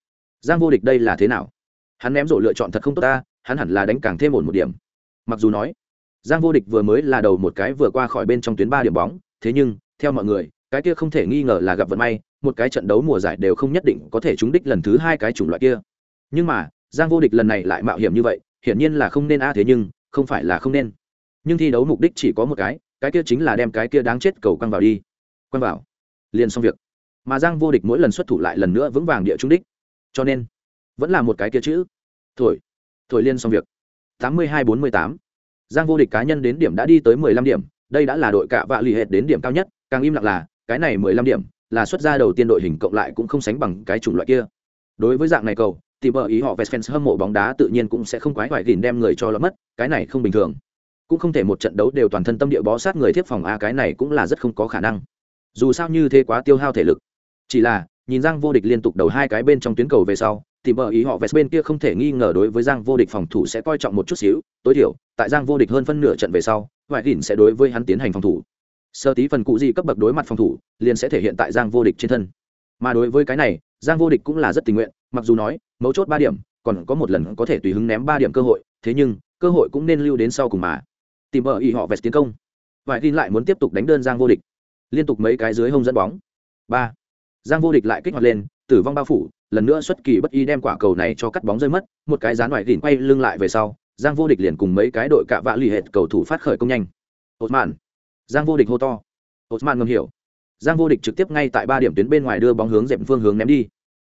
giang vô địch đây là thế nào? Hắn ném rổ lựa chọn thật không tốt ta, hắn hẳn là đánh càng thêm ổn một điểm. Mặc dù nói, giang vô địch vừa mới là đầu một cái vừa qua khỏi bên trong tuyến ba điểm bóng, thế nhưng, theo mọi người, cái kia không thể nghi ngờ là gặp vận may, một cái trận đấu mùa giải đều không nhất định có thể trúng đích lần thứ hai cái chủng loại kia. Nhưng mà, giang vô địch lần này lại mạo hiểm như vậy, hiển nhiên là không nên a, thế nhưng, không phải là không nên. Nhưng thi đấu mục đích chỉ có một cái cái kia chính là đem cái kia đáng chết cầu quăng vào đi. Quăng vào. Liền xong việc. Mà giang vô địch mỗi lần xuất thủ lại lần nữa vững vàng địa trúng đích. Cho nên vẫn là một cái kia chữ. Thổi. Thổi liên xong việc. tám mươi hai bốn mươi tám. Giang vô địch cá nhân đến điểm đã đi tới mười lăm điểm, đây đã là đội cạ vạ lì hệt đến điểm cao nhất, càng im lặng là, cái này mười lăm điểm, là xuất ra đầu tiên đội hình cộng lại cũng không sánh bằng cái chủng loại kia. Đối với dạng này cầu, thì vợ ý họ vest fans hâm mộ bóng đá tự nhiên cũng sẽ không quái hoài gìn đem người cho lỡ mất, cái này không bình thường. Cũng không thể một trận đấu đều toàn thân tâm địa bó sát người thiếp phòng a, cái này cũng là rất không có khả năng. Dù sao như thế quá tiêu hao thể lực. Chỉ là, nhìn giang vô địch liên tục đầu hai cái bên trong tuyến cầu về sau thì bờ ý họ vest bên kia không thể nghi ngờ đối với giang vô địch phòng thủ sẽ coi trọng một chút xíu. Tối thiểu, tại giang vô địch hơn phân nửa trận về sau ngoại đỉnh sẽ đối với hắn tiến hành phòng thủ. Sơ tí phần cụ gì cấp bậc đối mặt phòng thủ, liền sẽ thể hiện tại giang vô địch trên thân. Mà đối với cái này, giang vô địch cũng là rất tình nguyện, mặc dù nói, mấu chốt ba điểm, còn có một lần có thể tùy hứng ném ba điểm cơ hội, thế nhưng, cơ hội cũng nên lưu đến sau cùng mà. Tìm bờ ý họ vest tiến công. Ngoại đỉnh lại muốn tiếp tục đánh đơn giang vô địch. Liên tục mấy cái dưới hông dẫn bóng. Ba. Giang vô địch lại kích hoạt lên tử vong bao phủ, lần nữa xuất kỳ bất y đem quả cầu này cho cắt bóng rơi mất, một cái dán ngoài đỉnh quay lưng lại về sau, giang vô địch liền cùng mấy cái đội cạ vạ lì hệt cầu thủ phát khởi công nhanh. Hột mạn giang vô địch hô to. Hột mạn ngầm hiểu. Giang vô địch trực tiếp ngay tại ba điểm tuyến bên ngoài đưa bóng hướng dẹp phương hướng ném đi.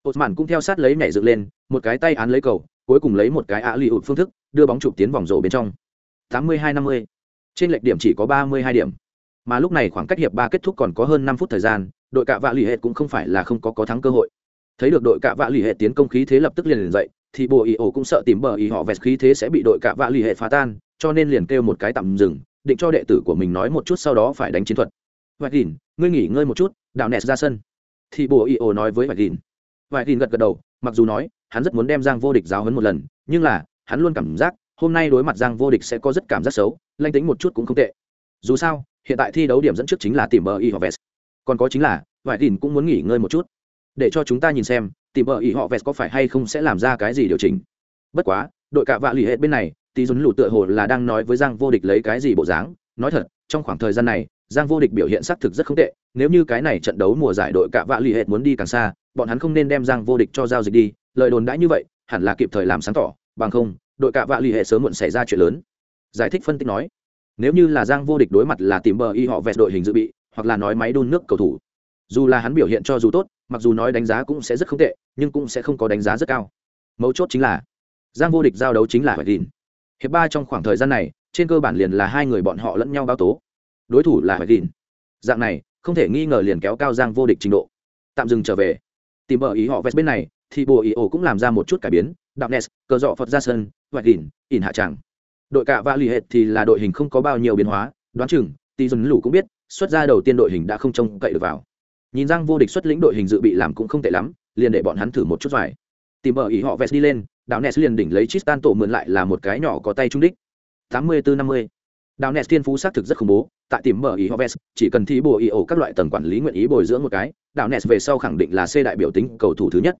Hột mạn cũng theo sát lấy nhảy dựng lên, một cái tay án lấy cầu, cuối cùng lấy một cái ạ lì ụt phương thức, đưa bóng chụp tiến vòng rổ bên trong. Tám mươi hai năm mươi. Trên lệch điểm chỉ có ba mươi hai điểm. Mà lúc này khoảng cách hiệp ba kết thúc còn có hơn năm phút thời gian, đội cạ vạ lì hệt cũng không phải là không có có thắng cơ hội thấy được đội cạ vạ lì hệ tiến công khí thế lập tức liền liền dậy thì bộ ý ổ cũng sợ tìm bờ ý họ vẹt khí thế sẽ bị đội cạ vạ lì hệ phá tan cho nên liền kêu một cái tạm dừng định cho đệ tử của mình nói một chút sau đó phải đánh chiến thuật. Vạch đìn, ngươi nghỉ ngơi một chút đạo nẹt ra sân. Thì bộ ý ổ nói với vạch đìn. vạch đìn gật gật đầu mặc dù nói hắn rất muốn đem giang vô địch giáo hấn một lần nhưng là hắn luôn cảm giác hôm nay đối mặt giang vô địch sẽ có rất cảm giác xấu lanh tính một chút cũng không tệ. Dù sao hiện tại thi đấu điểm dẫn trước chính là tìm bờ y họ vest còn có chính là vải đình cũng muốn nghỉ ngơi một chút để cho chúng ta nhìn xem, tìm bờ ý họ vest có phải hay không sẽ làm ra cái gì điều chỉnh. Bất quá, đội cạ vạ lì hết bên này, tí dùn lụ tựa hồ là đang nói với giang vô địch lấy cái gì bộ dáng. Nói thật, trong khoảng thời gian này, giang vô địch biểu hiện xác thực rất không tệ. Nếu như cái này trận đấu mùa giải đội cạ vạ lì hết muốn đi càng xa, bọn hắn không nên đem giang vô địch cho giao dịch đi. Lời đồn đãi như vậy, hẳn là kịp thời làm sáng tỏ. Bằng không, đội cạ vạ l ì hệ sớm muộn xảy ra chuyện lớn. Giải thích phân tích nói, nếu như là giang vô địch đối mặt là tìm bờ y họ vẹt đội hình dự bị, hoặc là nói máy đun nước cầu thủ, dù là hắn biểu hiện cho dù tốt mặc dù nói đánh giá cũng sẽ rất không tệ, nhưng cũng sẽ không có đánh giá rất cao. Mấu chốt chính là, giang vô địch giao đấu chính là hoài đình. Hiệp ba trong khoảng thời gian này, trên cơ bản liền là hai người bọn họ lẫn nhau báo tố. Đối thủ là hoài đình. Dạng này, không thể nghi ngờ liền kéo cao giang vô địch trình độ. Tạm dừng trở về. Tìm bờ ý họ vest bên này, thì bộ ý ổ cũng làm ra một chút cải biến. Đạo nes cờ dọ phật ra sân hoài đỉnh ỉn hạ tràng. Đội cạ và lì hệt thì là đội hình không có bao nhiêu biến hóa. Đoán chừng tỷ dần lũ cũng biết, xuất ra đầu tiên đội hình đã không trông cậy được vào nhìn giang vô địch xuất lĩnh đội hình dự bị làm cũng không tệ lắm, liền để bọn hắn thử một chút vải tìm bờ ý họ vest đi lên đạo nes liền đỉnh lấy chistan tổ mượn lại là một cái nhỏ có tay trung đích. Tám mươi bốn năm mươi. Đạo nes thiên phú xác thực rất khủng bố, tại tìm bờ ý họ vest, chỉ cần thi bộ ý ổ các loại tầng quản lý nguyện ý bồi dưỡng một cái đạo nes về sau khẳng định là c đại biểu tính cầu thủ thứ nhất.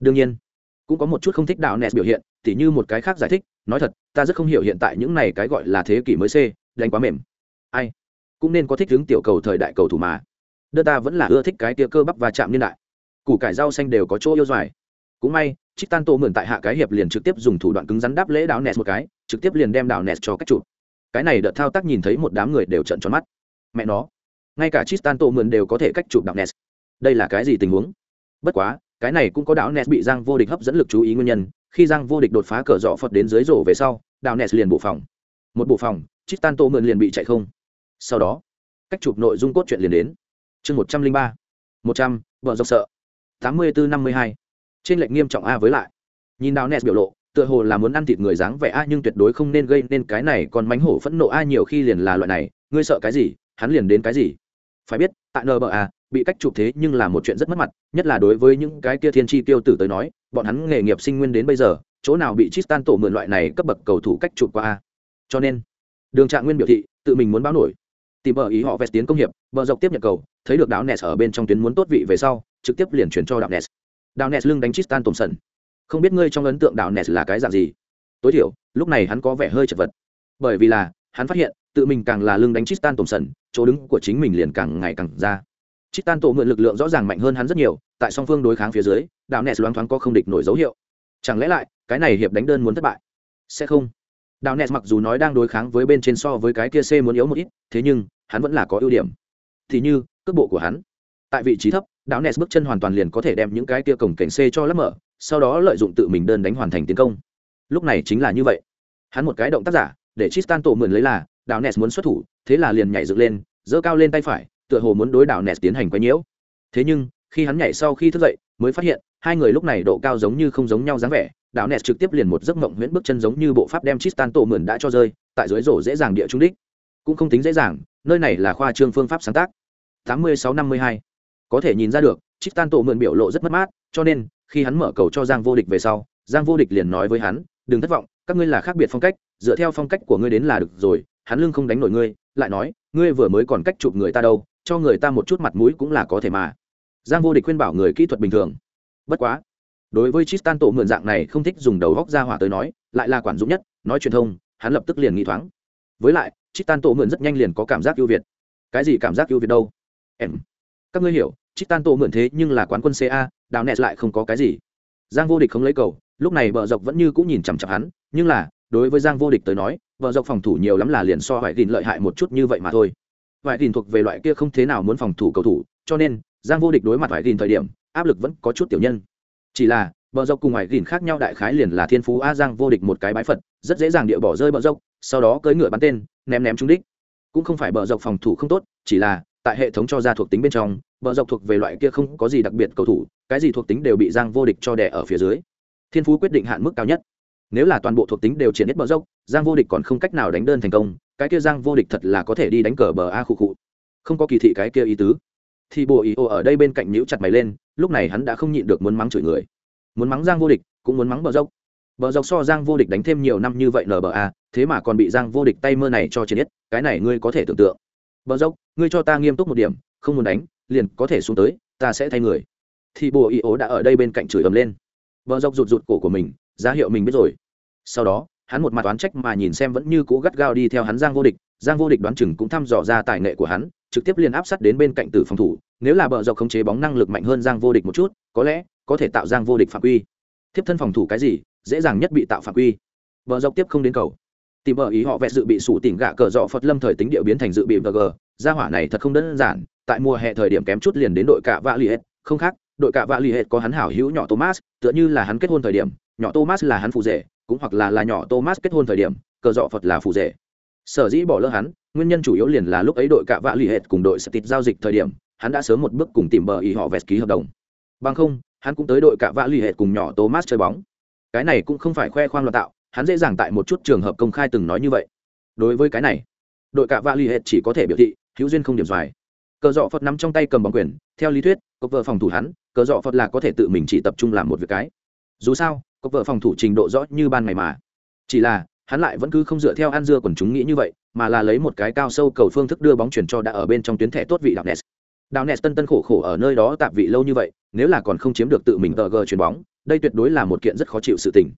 Đương nhiên, cũng có một chút không thích đạo nes biểu hiện, tỉ như một cái khác giải thích, nói thật, ta rất không hiểu hiện tại những này cái gọi là thế kỷ mới c, đánh quá mềm. Ai? Cũng nên có thích hướng tiểu cầu thời đại cầu thủ mà đơn ta vẫn là ưa thích cái tia cơ bắp và chạm niên đại. Củ cải rau xanh đều có chỗ yêu doài cũng may trích tan tô mượn tại hạ cái hiệp liền trực tiếp dùng thủ đoạn cứng rắn đáp lễ đảo nes một cái, trực tiếp liền đem đảo nes cho cách chụp. Cái này đợt thao tác nhìn thấy một đám người đều trận tròn mắt. Mẹ nó, ngay cả trích tan tô mượn đều có thể cách chụp đảo nes đây là cái gì tình huống? Bất quá, cái này cũng có đảo nes bị giang vô địch hấp dẫn lực chú ý nguyên nhân. Khi giang vô địch đột phá cờ dọ phật đến dưới rổ về sau, đảo nes liền bộ phòng. Một bộ phòng Tristan tan tô mượn liền bị chạy không. Sau đó, cách chụp nội dung cốt truyện liền đến chương một trăm linh ba, một trăm, vợ dọc sợ. Tám mươi bốn năm mươi hai. Trên lệnh nghiêm trọng a với lại. Nhìn Đào nes biểu lộ, tựa hồ là muốn ăn thịt người dáng vẻ a nhưng tuyệt đối không nên gây nên cái này còn mánh hổ phẫn nộ a nhiều khi liền là loại này, ngươi sợ cái gì? Hắn liền đến cái gì? Phải biết, tại a, bị cách chụp thế nhưng là một chuyện rất mất mặt, nhất là đối với những cái kia thiên tri tiêu tử tới nói, bọn hắn nghề nghiệp sinh nguyên đến bây giờ, chỗ nào bị Tristan tổ mượn loại này cấp bậc cầu thủ cách chụp qua a. Cho nên, đường trạng nguyên biểu thị, tự mình muốn báo nổi tìm bờ ý họ vest tiến công hiệp bờ dọc tiếp nhận cầu thấy được đạo nes ở bên trong tuyến muốn tốt vị về sau trực tiếp liền chuyển cho đạo nes đạo nes lưng đánh Tristan Thompson không biết ngươi trong ấn tượng đạo nes là cái dạng gì tối thiểu lúc này hắn có vẻ hơi chật vật bởi vì là hắn phát hiện tự mình càng là lưng đánh Tristan Thompson chỗ đứng của chính mình liền càng ngày càng ra tristan tổ mượn lực lượng rõ ràng mạnh hơn hắn rất nhiều, tại song phương đối kháng phía dưới, đạo nes loáng thoáng có không địch nổi dấu hiệu. Chẳng lẽ lại, cái này hiệp đánh đơn muốn thất bại? Sẽ không. Đạo Ness mặc dù nói đang đối kháng với bên trên so với cái kia C muốn yếu một ít, thế nhưng, hắn vẫn là có ưu điểm. Thì như, cước bộ của hắn. Tại vị trí thấp, đạo Ness bước chân hoàn toàn liền có thể đem những cái kia cổng cảnh C cho lấp mở, sau đó lợi dụng tự mình đơn đánh hoàn thành tiến công. Lúc này chính là như vậy. Hắn một cái động tác giả, để Tristan tổ mượn lấy là, đạo Ness muốn xuất thủ, thế là liền nhảy dựng lên, giơ cao lên tay phải, tựa hồ muốn đối đảo nes tiến hành quấy nhiễu thế nhưng khi hắn nhảy sau khi thức dậy mới phát hiện, hai người lúc này độ cao giống như không giống nhau dáng vẻ đạo nẹt trực tiếp liền một giấc mộng nguyễn bước chân giống như bộ pháp đem tristan tổ mượn đã cho rơi, tại dưới rổ dễ dàng địa trung đích. Cũng không tính dễ dàng, nơi này là khoa trương phương pháp sáng tác. 86-52. có thể nhìn ra được tristan tổ mượn biểu lộ rất mất mát, cho nên, khi hắn mở cầu cho giang vô địch về sau, giang vô địch liền nói với hắn, đừng thất vọng, các ngươi là khác biệt phong cách, dựa theo phong cách của ngươi đến là được rồi, hắn lưng không đánh nổi ngươi, lại nói, ngươi vừa mới còn cách chụp người ta đâu, cho người ta một chút mặt mũi cũng là có thể mà giang vô địch khuyên bảo người kỹ thuật bình thường. Bất quá, đối với tristan tổ mượn dạng này không thích dùng đầu góc ra hỏa tới nói, lại là quản dụng nhất, nói truyền thông, hắn lập tức liền nghĩ thoáng. Với lại, tristan tổ mượn rất nhanh liền có cảm giác ưu việt. Cái gì cảm giác ưu việt đâu? Em, các ngươi hiểu, tristan tổ mượn thế nhưng là quán quân ca đào nẹt lại không có cái gì. Giang vô địch không lấy cầu, lúc này bờ dọc vẫn như cũng nhìn chằm chằm hắn, nhưng là, đối với giang vô địch tới nói, bờ dọc phòng thủ nhiều lắm là liền so vải gìn lợi hại một chút như vậy mà thôi. Vải đình thuộc về loại kia không thế nào muốn phòng thủ cầu thủ, cho nên giang vô địch đối mặt vải gìn thời điểm áp lực vẫn có chút tiểu nhân. Chỉ là bờ dốc cùng ngoài gìn khác nhau đại khái liền là thiên phú a giang vô địch một cái bái phật rất dễ dàng địa bỏ rơi bờ dốc sau đó cưỡi ngựa bắn tên ném ném trúng đích. Cũng không phải bờ dọc phòng thủ không tốt chỉ là tại hệ thống cho ra thuộc tính bên trong bờ dọc thuộc về loại kia không có gì đặc biệt cầu thủ cái gì thuộc tính đều bị giang vô địch cho đẻ ở phía dưới. Thiên phú quyết định hạn mức cao nhất. Nếu là toàn bộ thuộc tính đều triển hết bờ dốc giang vô địch còn không cách nào đánh đơn thành công cái kia giang vô địch thật là có thể đi đánh cờ bờ a khu khu, không có kỳ thị cái kia ý tứ thì bộ ý ô ở đây bên cạnh nhíu chặt mày lên, lúc này hắn đã không nhịn được muốn mắng chửi người. Muốn mắng giang vô địch, cũng muốn mắng bờ dốc. Bờ dốc so giang vô địch đánh thêm nhiều năm như vậy nở bờ a, thế mà còn bị giang vô địch tay mơ này cho chiến nhất cái này ngươi có thể tưởng tượng. Bờ dốc, ngươi cho ta nghiêm túc một điểm, không muốn đánh, liền có thể xuống tới, ta sẽ thay người. Thì bộ ý ô đã ở đây bên cạnh chửi ầm lên. Bờ dốc rụt rụt cổ của mình ra hiệu mình biết rồi. Sau đó, hắn một mặt oán trách mà nhìn xem vẫn như cố gắt gao đi theo hắn giang vô địch, giang vô địch đoán chừng cũng thăm dò ra tài nghệ của hắn trực tiếp liền áp sát đến bên cạnh tử phòng thủ, nếu là bờ dọc khống chế bóng năng lực mạnh hơn giang vô địch một chút, có lẽ có thể tạo giang vô địch phạm quy. Thiếp thân phòng thủ cái gì, dễ dàng nhất bị tạo phạm quy. Bờ dọc tiếp không đến cầu. Tìm bờ ý họ vẹt dự bị sủ tỉnh gạ cờ dọ phật lâm thời tính địa biến thành dự bị vg gia hỏa này thật không đơn giản, tại mùa hè thời điểm kém chút liền đến đội cả vạ liệt hết không khác, đội cả vạ liệt hết có hắn hảo hữu nhỏ thomas, tựa như là hắn kết hôn thời điểm, nhỏ thomas là hắn phụ rể, cũng hoặc là là nhỏ thomas kết hôn thời điểm, cờ dọ phật là phụ rể sở dĩ bỏ lỡ hắn, nguyên nhân chủ yếu liền là lúc ấy đội cạ vạ l ì hệt cùng đội sẽ tịt giao dịch thời điểm, hắn đã sớm một bước cùng tìm bờ ý họ vẹt ký hợp đồng. Bằng không, hắn cũng tới đội cạ vạ l ì hệt cùng nhỏ thomas chơi bóng. Cái này cũng không phải khoe khoang loạn tạo, hắn dễ dàng tại một chút trường hợp công khai từng nói như vậy. Đối với cái này, đội cạ vạ l ì hệt chỉ có thể biểu thị, hữu duyên không điểm dài cờ dọ phật nắm trong tay cầm bóng quyền, theo lý thuyết cộc vợ phòng thủ hắn, cờ dọ phật là có thể tự mình chỉ tập trung làm một việc cái. Dù sao cộc vợ phòng thủ trình độ rõ như ban ngày mà. Chỉ là hắn lại vẫn cứ không dựa theo ăn dưa quần chúng nghĩ như vậy, mà là lấy một cái cao sâu cầu phương thức đưa bóng chuyển cho đã ở bên trong tuyến thẻ tốt vị đạo nes đạo nes tân tân khổ khổ ở nơi đó tạp vị lâu như vậy, nếu là còn không chiếm được tự mình tờ gờ chuyền bóng, đây tuyệt đối là một kiện rất khó chịu sự tình.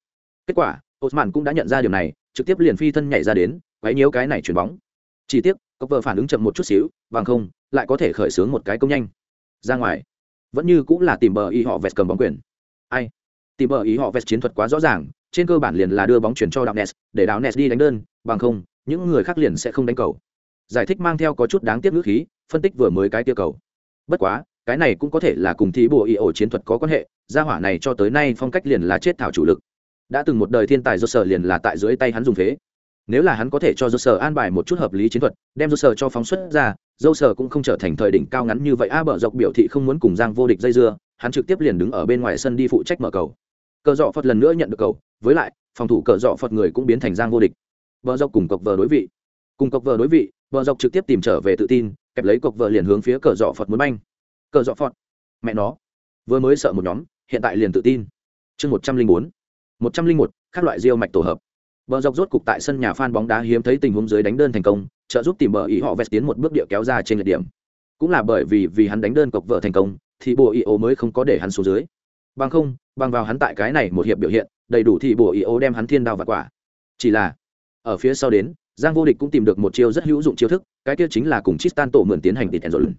Kết quả osman cũng đã nhận ra điều này, trực tiếp liền phi thân nhảy ra đến, quấy nhiễu cái này chuyền bóng. Chỉ tiếc cốc vợ phản ứng chậm một chút xíu, bằng không, lại có thể khởi xướng một cái công nhanh. Ra ngoài, vẫn như cũng là tìm bờ y họ vẹt cầm bóng quyền. Ai? Tìm bờ ý họ vẹt chiến thuật quá rõ ràng trên cơ bản liền là đưa bóng chuyển cho đạo nes để đạo nes đi đánh đơn, bằng không, những người khác liền sẽ không đánh cầu. Giải thích mang theo có chút đáng tiếc ngữ khí, phân tích vừa mới cái tiêu cầu. Bất quá, cái này cũng có thể là cùng thí bộ ý ổ chiến thuật có quan hệ, gia hỏa này cho tới nay phong cách liền là chết thảo chủ lực. Đã từng một đời thiên tài do sở liền là tại dưới tay hắn dùng thế. nếu là hắn có thể cho do sở an bài một chút hợp lý chiến thuật, đem do sở cho phóng xuất ra dâu sở cũng không trở thành thời đỉnh cao ngắn như vậy. A bờ dọc biểu thị không muốn cùng giang vô địch dây dưa, hắn trực tiếp liền đứng ở bên ngoài sân đi phụ trách mở cầu. Cờ dọ phật lần nữa nhận được cầu với lại phòng thủ cờ dọ phật người cũng biến thành giang vô địch. Vợ dọc cùng cọc vờ đối vị. Cùng cọc vờ đối vị vợ dọc trực tiếp tìm trở về tự tin kẹp lấy cọc vờ liền hướng phía cờ dọ phật muốn banh. Cờ dọ phật. Mẹ nó. Vừa mới sợ một nhóm hiện tại liền tự tin. Chương một trăm linh bốn. một trăm linh một các loại diêu mạch tổ hợp. Bờ dọc rốt cục tại sân nhà phan bóng đá hiếm thấy tình huống dưới đánh đơn thành công, trợ giúp tìm bờ ý họ vest tiến một bước địa kéo ra trên lệch điểm. Cũng là bởi vì vì hắn đánh đơn cọc vợ thành công, thì bộ ý ố mới không có để hắn xuống dưới. Bằng không, bằng vào hắn tại cái này một hiệp biểu hiện đầy đủ thì bổ ý ô đem hắn thiên đao và quả. Chỉ là ở phía sau đến giang vô địch cũng tìm được một chiêu rất hữu dụng chiêu thức cái kia chính là cùng chistan tổ mượn tiến hành tịt ẩn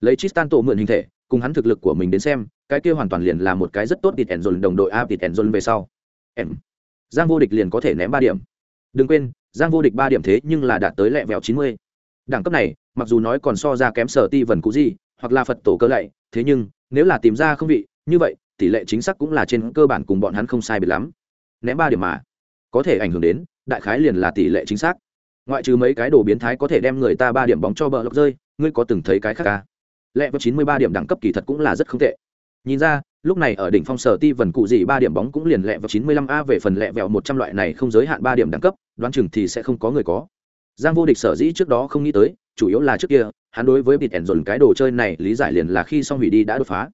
lấy chistan tổ mượn hình thể cùng hắn thực lực của mình đến xem cái kia hoàn toàn liền là một cái rất tốt tịt ẩn đồng đội a tịt ẩn về sau. Em. Giang vô địch liền có thể ném ba điểm. Đừng quên giang vô địch ba điểm thế nhưng là đạt tới lẹ vẹo chín mươi. Đẳng cấp này mặc dù nói còn so ra kém sở ti vần cũ gì hoặc là phật tổ cơ lạy thế nhưng nếu là tìm ra không vị như vậy tỷ lệ chính xác cũng là trên cơ bản cùng bọn hắn không sai biệt lắm. Ném ba điểm mà, có thể ảnh hưởng đến, đại khái liền là tỷ lệ chính xác. Ngoại trừ mấy cái đồ biến thái có thể đem người ta ba điểm bóng cho bờ lọc rơi, ngươi có từng thấy cái khác ca à? lẽ với chín mươi ba điểm đẳng cấp kỳ thật cũng là rất không tệ. Nhìn ra, lúc này ở đỉnh phong sở ti vần cụ gì ba điểm bóng cũng liền lẹ vào 95 a về phần lẹ vẹo 100 loại này không giới hạn ba điểm đẳng cấp, đoán chừng thì sẽ không có người có. Giang vô địch sở dĩ trước đó không nghĩ tới, chủ yếu là trước kia, hắn đối với bịt ẻn dồn cái đồ chơi này lý giải liền là khi xong hủy đi đã đột phá.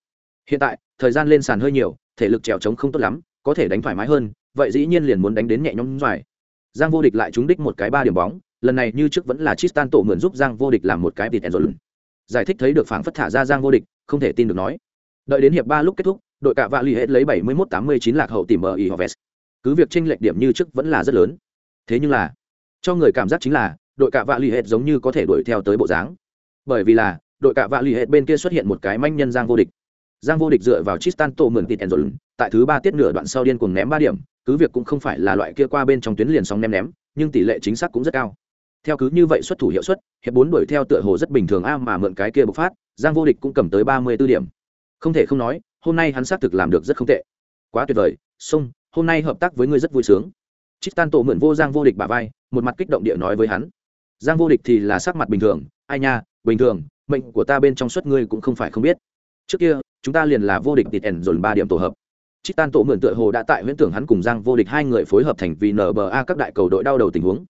Hiện tại thời gian lên sàn hơi nhiều, thể lực trèo trống không tốt lắm, có thể đánh thoải mái hơn, vậy dĩ nhiên liền muốn đánh đến nhẹ nhõm dài giang vô địch lại trúng đích một cái ba điểm bóng, lần này như trước vẫn là Tristan tổ mượn giúp Giang vô địch làm một cái bịt ẻn giải thích thấy được phảng phất thả ra Giang vô địch, không thể tin được nói. Đợi đến hiệp ba lúc kết thúc, đội cạ vạ l ì hết lấy 71-89 lạc hậu tìm ở y hoves cứ việc tranh lệch điểm như trước vẫn là rất lớn. Thế nhưng là, cho người cảm giác chính là, đội cạ vạ l ì hết giống như có thể đuổi theo tới bộ dáng. Bởi vì là, đội cạ vạ l ì hết bên kia xuất hiện một cái manh nhân giang vô địch giang vô địch dựa vào Tristan tổ mượn tịt enzol tại thứ ba tiết nửa đoạn sau điên cuồng ném ba điểm cứ việc cũng không phải là loại kia qua bên trong tuyến liền sóng ném ném nhưng tỷ lệ chính xác cũng rất cao. Theo cứ như vậy xuất thủ hiệu suất hiệp bốn đuổi theo tựa hồ rất bình thường a mà mượn cái kia bộc phát giang vô địch cũng cầm tới ba mươi 34 điểm. Không thể không nói hôm nay hắn xác thực làm được rất không tệ. Quá tuyệt vời sung, hôm nay hợp tác với ngươi rất vui sướng. Tristan tổ mượn vô giang vô địch bà vai một mặt kích động địa nói với hắn. Giang vô địch thì là sắc mặt bình thường ai nha bình thường mệnh của ta bên trong suất ngươi cũng không phải không biết. Trước kia chúng ta liền là vô địch tịt ẩn dồn ba điểm tổ hợp. Chít tan tổ mượn tựa hồ đã tại huyễn tưởng hắn cùng giang vô địch hai người phối hợp thành vì nba các đại cầu đội đau đầu tình huống.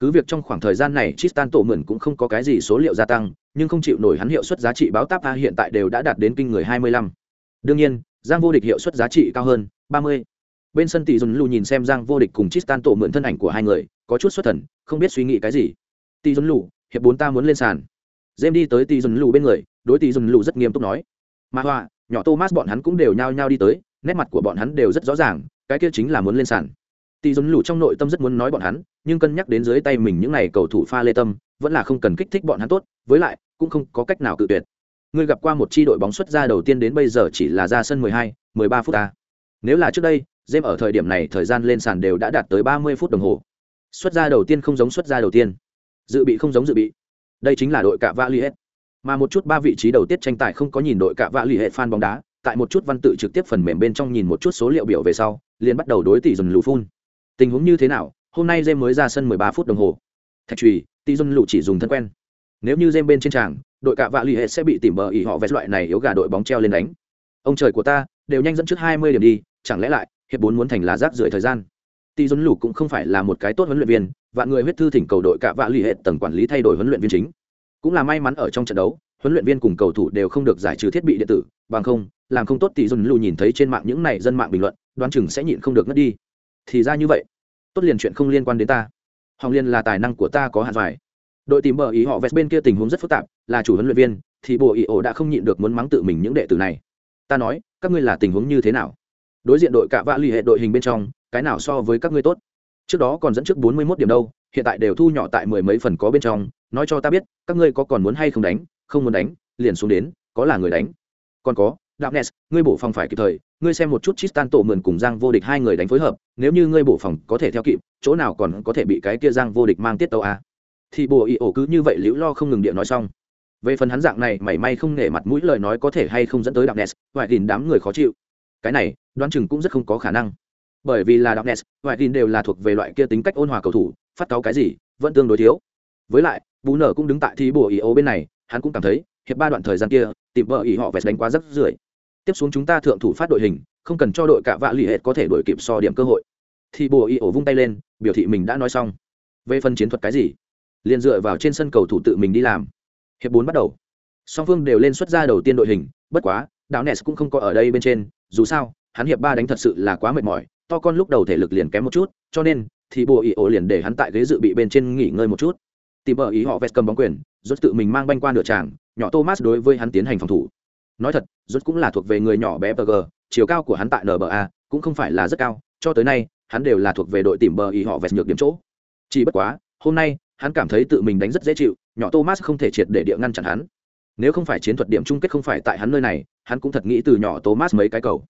Cứ việc trong khoảng thời gian này Tristan tổ mượn cũng không có cái gì số liệu gia tăng, nhưng không chịu nổi hắn hiệu suất giá trị báo táp A hiện tại đều đã đạt đến kinh người 25 đương nhiên giang vô địch hiệu suất giá trị cao hơn ba mươi. Bên sân tỷ dồn lù nhìn xem giang vô địch cùng Tristan tổ mượn thân ảnh của hai người có chút xuất thần không biết suy nghĩ cái gì. Tỷ dồn lù hiệp bốn ta muốn lên sàn. James đi tới tỷ dồn lù bên người đối tỷ dồn lù rất nghiêm túc nói. Mà hoa nhỏ thomas bọn hắn cũng đều nhao nhao đi tới nét mặt của bọn hắn đều rất rõ ràng cái kia chính là muốn lên sàn tỷ dồn lù trong nội tâm rất muốn nói bọn hắn nhưng cân nhắc đến dưới tay mình những n à y cầu thủ pha lê tâm vẫn là không cần kích thích bọn hắn tốt với lại cũng không có cách nào cự tuyệt ngươi gặp qua một chi đội bóng xuất ra đầu tiên đến bây giờ chỉ là ra sân 12, 13 phút ta. Nếu là trước đây, James ở thời điểm này thời gian lên sàn đều đã đạt tới 30 phút đồng hồ. Xuất ra đầu tiên không giống xuất ra đầu tiên, dự bị không giống dự bị. Đây chính là đội cả valiet. Mà một chút ba vị trí đầu tiết tranh tài không có nhìn đội cả vạ lì hệ fan bóng đá, tại một chút văn tự trực tiếp phần mềm bên trong nhìn một chút số liệu biểu về sau, liền bắt đầu đối tỷ dần lù phun. Tình huống như thế nào? Hôm nay jem mới ra sân 13 phút đồng hồ. Thạch trùy, tỷ dần lù chỉ dùng thân quen. Nếu như jem bên trên tràng, đội cạ vạ lì hệ sẽ bị tìm bờ ỉ họ vét loại này yếu gà đội bóng treo lên đánh ông trời của ta đều nhanh dẫn trước hai mươi điểm đi chẳng lẽ lại hiệp bốn muốn thành lá rác rưởi thời gian tỷ dồn lù cũng không phải là một cái tốt huấn luyện viên vạn người huyết thư thỉnh cầu đội cạ vạ lì hệ tầng quản lý thay đổi huấn luyện viên chính cũng là may mắn ở trong trận đấu, huấn luyện viên cùng cầu thủ đều không được giải trừ thiết bị điện tử, bằng không, làm không tốt tỷ dùn lù nhìn thấy trên mạng những này dân mạng bình luận, đoán chừng sẽ nhịn không được ngất đi. Thì ra như vậy. Tốt liền chuyện không liên quan đến ta. Hòng liên là tài năng của ta có hạn vải đội tìm bờ ý họ vest bên kia tình huống rất phức tạp, là chủ huấn luyện viên, thì bộ ý ổ đã không nhịn được muốn mắng tự mình những đệ tử này. Ta nói, các ngươi là tình huống như thế nào? Đối diện đội cả vạ l hệ đội hình bên trong, cái nào so với các ngươi tốt? Trước đó còn dẫn trước bốn mươi 41 điểm đâu, hiện tại đều thu nhỏ tại mười mấy phần có bên trong nói cho ta biết các ngươi có còn muốn hay không đánh? Không muốn đánh liền xuống đến có là người đánh? Còn có Darkness, ngươi bổ phòng phải kịp thời, ngươi xem một chút Tristan tổ mượn cùng Giang vô địch hai người đánh phối hợp, nếu như ngươi bổ phòng có thể theo kịp, chỗ nào còn có thể bị cái kia Giang vô địch mang tiết tấu a thì bồ ý ổ cứ như vậy liễu lo không ngừng điện nói xong. Về phần hắn dạng này mảy may không nể mặt mũi lời nói có thể hay không dẫn tới đạo nes ngoại tin đám người khó chịu. Cái này đoán chừng cũng rất không có khả năng. Bởi vì là đạo nes ngoại tin đều là thuộc về loại kia tính cách ôn hòa cầu thủ phát cáo cái gì vẫn tương đối thiếu. Với lại bù nở cũng đứng tại thi bộ ý ô bên này, hắn cũng cảm thấy, hiệp ba đoạn thời gian kia, tìm vợ ý họ vẹt đánh quá rất rưỡi. Tiếp xuống chúng ta thượng thủ phát đội hình, không cần cho đội cả vạ lì hết có thể đổi kịp so điểm cơ hội. Thì bộ ý ổ vung tay lên, biểu thị mình đã nói xong. Về phần chiến thuật cái gì? Liền dựa vào trên sân cầu thủ tự mình đi làm. Hiệp bốn bắt đầu. Song phương đều lên xuất ra đầu tiên đội hình, bất quá đạo nes cũng không có ở đây bên trên, dù sao, hắn hiệp ba đánh thật sự là quá mệt mỏi, to con lúc đầu thể lực liền kém một chút, cho nên thì bộ ý ổ liền để hắn tại ghế dự bị bên trên nghỉ ngơi một chút tìm bờ ý họ vest cầm bóng quyền, rốt tự mình mang banh qua nửa tràng, nhỏ thomas đối với hắn tiến hành phòng thủ. Nói thật, rốt cũng là thuộc về người nhỏ bé bg chiều cao của hắn tại nba cũng không phải là rất cao, cho tới nay, hắn đều là thuộc về đội tìm bờ ý họ vest nhược điểm chỗ. Chỉ bất quá, hôm nay, hắn cảm thấy tự mình đánh rất dễ chịu, nhỏ thomas không thể triệt để địa ngăn chặn hắn. Nếu không phải chiến thuật điểm chung kết không phải tại hắn nơi này, hắn cũng thật nghĩ từ nhỏ thomas mấy cái cầu.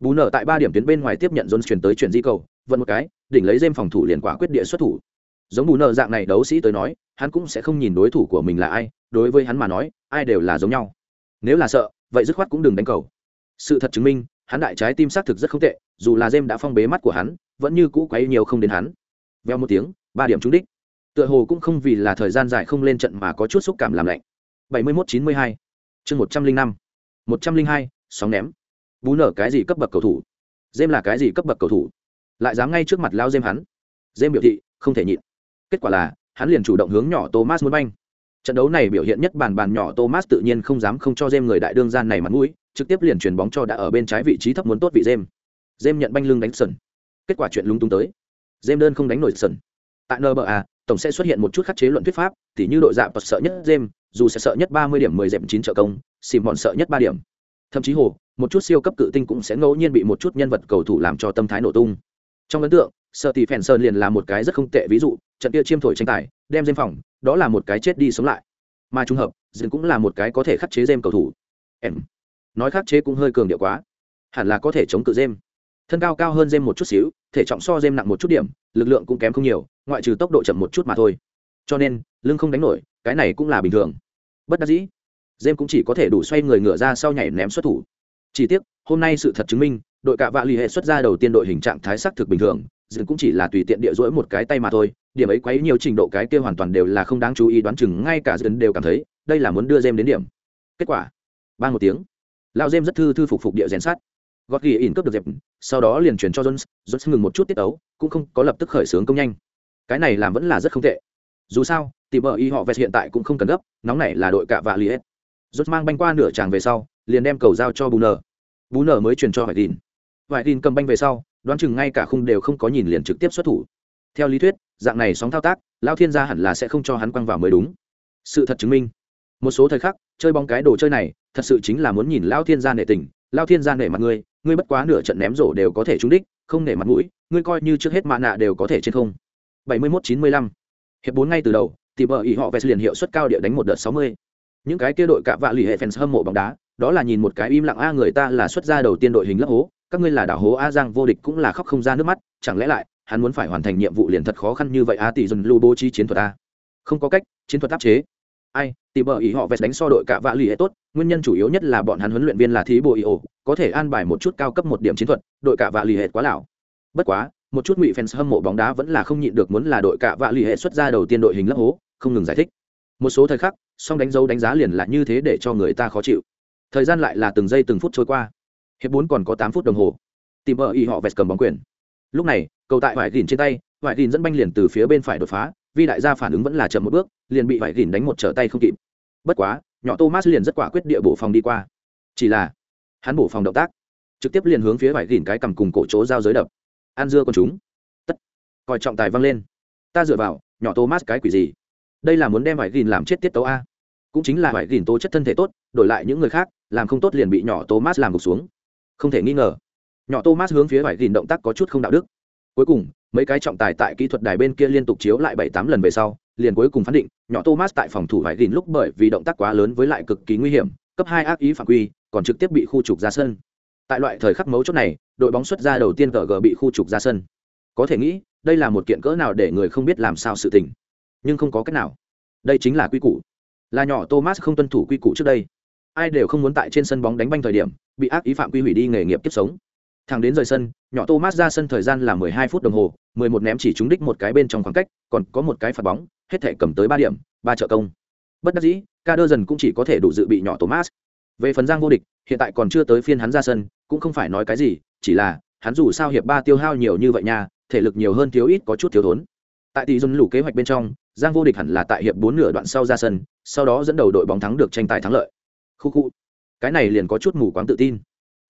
Bù nở tại ba điểm tuyến bên ngoài tiếp nhận rốt chuyển tới chuyển di cầu, vận một cái, đỉnh lấy dêm phòng thủ liền quả quyết địa xuất thủ giống bù nở dạng này đấu sĩ tới nói, hắn cũng sẽ không nhìn đối thủ của mình là ai, đối với hắn mà nói, ai đều là giống nhau. Nếu là sợ, vậy dứt khoát cũng đừng đánh cầu. Sự thật chứng minh, hắn đại trái tim xác thực rất không tệ, dù là jem đã phong bế mắt của hắn, vẫn như cũ quấy nhiều không đến hắn. Veo một tiếng, ba điểm trúng đích. Tựa hồ cũng không vì là thời gian dài không lên trận mà có chút xúc cảm làm lạnh. 71-92 chương 105 102 sóng ném. Bú nở cái gì cấp bậc cầu thủ? Jem là cái gì cấp bậc cầu thủ? Lại dám ngay trước mặt lao jem hắn. Jem biểu thị, không thể nhịn kết quả là, hắn liền chủ động hướng nhỏ thomas muốn banh. Trận đấu này biểu hiện nhất bàn bàn nhỏ thomas tự nhiên không dám không cho jem người đại đương gian này mặt mũi, trực tiếp liền chuyền bóng cho đã ở bên trái vị trí thấp muốn tốt vị jem. Jem nhận banh lưng đánh sần. Kết quả chuyện lung tung tới. Jem đơn không đánh nổi sần. Tại nba tổng sẽ xuất hiện một chút khắc chế luận thuyết pháp, tỉ như đội dạ bật sợ nhất jem, dù sẽ sợ nhất ba mươi điểm mười dẹp chín trợ công xìm bọn sợ nhất ba điểm. Thậm chí hồ, một chút siêu cấp cự tinh cũng sẽ ngẫu nhiên bị một chút nhân vật cầu thủ làm cho tâm thái nổ tung. Trong ấn tượng sợ tỷ phèn sơn liền là một cái rất không tệ ví dụ trận kia chiêm thổi tranh tài, đem dêm phòng, đó là một cái chết đi sống lại. Mà trùng hợp dêm cũng là một cái có thể khắc chế dêm cầu thủ. Em. Nói khắc chế cũng hơi cường điệu quá. Hẳn là có thể chống cự dêm thân cao cao hơn dêm một chút xíu, thể trọng so dêm nặng một chút điểm, lực lượng cũng kém không nhiều, ngoại trừ tốc độ chậm một chút mà thôi. Cho nên, lưng không đánh nổi, cái này cũng là bình thường. Bất đắc dĩ dêm cũng chỉ có thể đủ xoay người ngửa ra sau nhảy ném xuất thủ. Chỉ tiếc, hôm nay sự thật chứng minh, đội cạ vạ l ì hệ xuất ra đầu tiên đội hình trạng thái sắc thực bình thường dừng cũng chỉ là tùy tiện địa rỗi một cái tay mà thôi, điểm ấy quấy nhiều trình độ cái kia hoàn toàn đều là không đáng chú ý, đoán chừng ngay cả dừng đều cảm thấy, đây là muốn đưa jem đến điểm. Kết quả ba một tiếng lao jem rất thư thư phục phục địa rèn sát gót ghi ỉn cướp được dẹp sau đó liền chuyển cho jones jones ngừng một chút tiết ấu cũng không có lập tức khởi xướng công nhanh. Cái này làm vẫn là rất không tệ. Dù sao tìm bờ y họ vẹt hiện tại cũng không cần gấp, nóng này là đội cạ vạ li hết jones mang banh qua nửa tràng về sau, liền đem cầu giao cho bù nở bù nở mới truyền cho hoài tin hoài tin cầm banh về sau đoán chừng ngay cả khung đều không có nhìn liền trực tiếp xuất thủ. Theo lý thuyết, dạng này sóng thao tác, lao thiên gia hẳn là sẽ không cho hắn quăng vào mới đúng. Sự thật chứng minh, một số thời khắc, chơi bóng cái đồ chơi này, thật sự chính là muốn nhìn lao thiên gia nể tình, lao thiên gia nể mặt ngươi ngươi bất quá nửa trận ném rổ đều có thể trúng đích, không nể mặt mũi, ngươi coi như trước hết mạ nạ đều có thể trên không. Bảy mươi mốt chín mươi lăm. Hiệp bốn ngay từ đầu thì bờ ý họ vest liền hiệu suất cao địa đánh một đợt sáu mươi. Những cái kia đội cạ vạ lì hệ fans hâm mộ bóng đá đó là nhìn một cái im lặng a, người ta là xuất gia đầu tiên đội hình lấp hố, các ngươi là đảo hố a, giang vô địch cũng là khóc không ra nước mắt, chẳng lẽ lại, hắn muốn phải hoàn thành nhiệm vụ liền thật khó khăn như vậy a, tỷ dần lưu bố trí chiến thuật a? Không có cách, chiến thuật áp chế. Ai, tỷ bờ ý họ vest đánh so đội cạ vạ lì hệ tốt, nguyên nhân chủ yếu nhất là bọn hắn huấn luyện viên là thí bộ ý ổ, có thể an bài một chút cao cấp một điểm chiến thuật, đội cạ vạ lì hệ quá lão. Bất quá, một chút ngụy fans hâm mộ bóng đá vẫn là không nhịn được muốn là đội cạ vạ lì hệ xuất ra đầu tiên đội hình lấp hố, không ngừng giải thích. Một số thời khắc, song đánh dấu đánh giá liền là như thế để cho người ta khó chịu thời gian lại là từng giây từng phút trôi qua. Hiệp bốn còn có tám phút đồng hồ. Tìm vợ y họ vẹt cầm bóng quyền. Lúc này, cầu tại vải gìn trên tay vải gìn dẫn banh liền từ phía bên phải đột phá, vì đại gia phản ứng vẫn là chậm một bước, liền bị vải gìn đánh một trở tay không kịp. Bất quá, nhỏ thomas liền rất quả quyết địa bổ phòng đi qua. Chỉ là, hắn bổ phòng động tác, trực tiếp liền hướng phía vải gìn cái cầm cùng cổ chỗ giao giới đập. An dưa con chúng. Tất. Coi trọng tài văng lên. Ta dựa vào, nhỏ thomas cái quỷ gì? Đây là muốn đem vải gìn làm chết tiết tấu a cũng chính là vải gìn tố chất thân thể tốt, đổi lại những người khác, làm không tốt liền bị nhỏ thomas làm gục xuống. Không thể nghi ngờ, nhỏ thomas hướng phía vải gìn động tác có chút không đạo đức. Cuối cùng, mấy cái trọng tài tại kỹ thuật đài bên kia liên tục chiếu lại bảy tám lần về sau, liền cuối cùng phán định, nhỏ thomas tại phòng thủ vải gìn lúc bởi vì động tác quá lớn với lại cực kỳ nguy hiểm, cấp hai ác ý phạm quy, còn trực tiếp bị khu trục ra sân. Tại loại thời khắc mấu chốt này, đội bóng xuất ra đầu tiên gờ gờ bị khu trục ra sân. Có thể nghĩ, đây là một kiện cỡ nào để người không biết làm sao sự tình. Nhưng không có cách nào. Đây chính là quy củ là nhỏ thomas không tuân thủ quy củ trước đây ai đều không muốn tại trên sân bóng đánh banh thời điểm bị ác ý phạm quy hủy đi nghề nghiệp kiếp sống thằng đến rời sân nhỏ thomas ra sân thời gian là 12 phút đồng hồ 11 ném chỉ trúng đích một cái bên trong khoảng cách còn có một cái phạt bóng hết thể cầm tới ba điểm ba trợ công bất đắc dĩ ca đơ dần cũng chỉ có thể đủ dự bị nhỏ thomas về phần giang vô địch hiện tại còn chưa tới phiên hắn ra sân cũng không phải nói cái gì chỉ là hắn dù sao hiệp ba tiêu hao nhiều như vậy nha thể lực nhiều hơn thiếu ít có chút thiếu thốn tại tỷ dân lũ kế hoạch bên trong giang vô địch hẳn là tại hiệp bốn nửa đoạn sau ra sân, sau đó dẫn đầu đội bóng thắng được tranh tài thắng lợi. Khu khu. Cái này liền có chút mù quáng tự tin.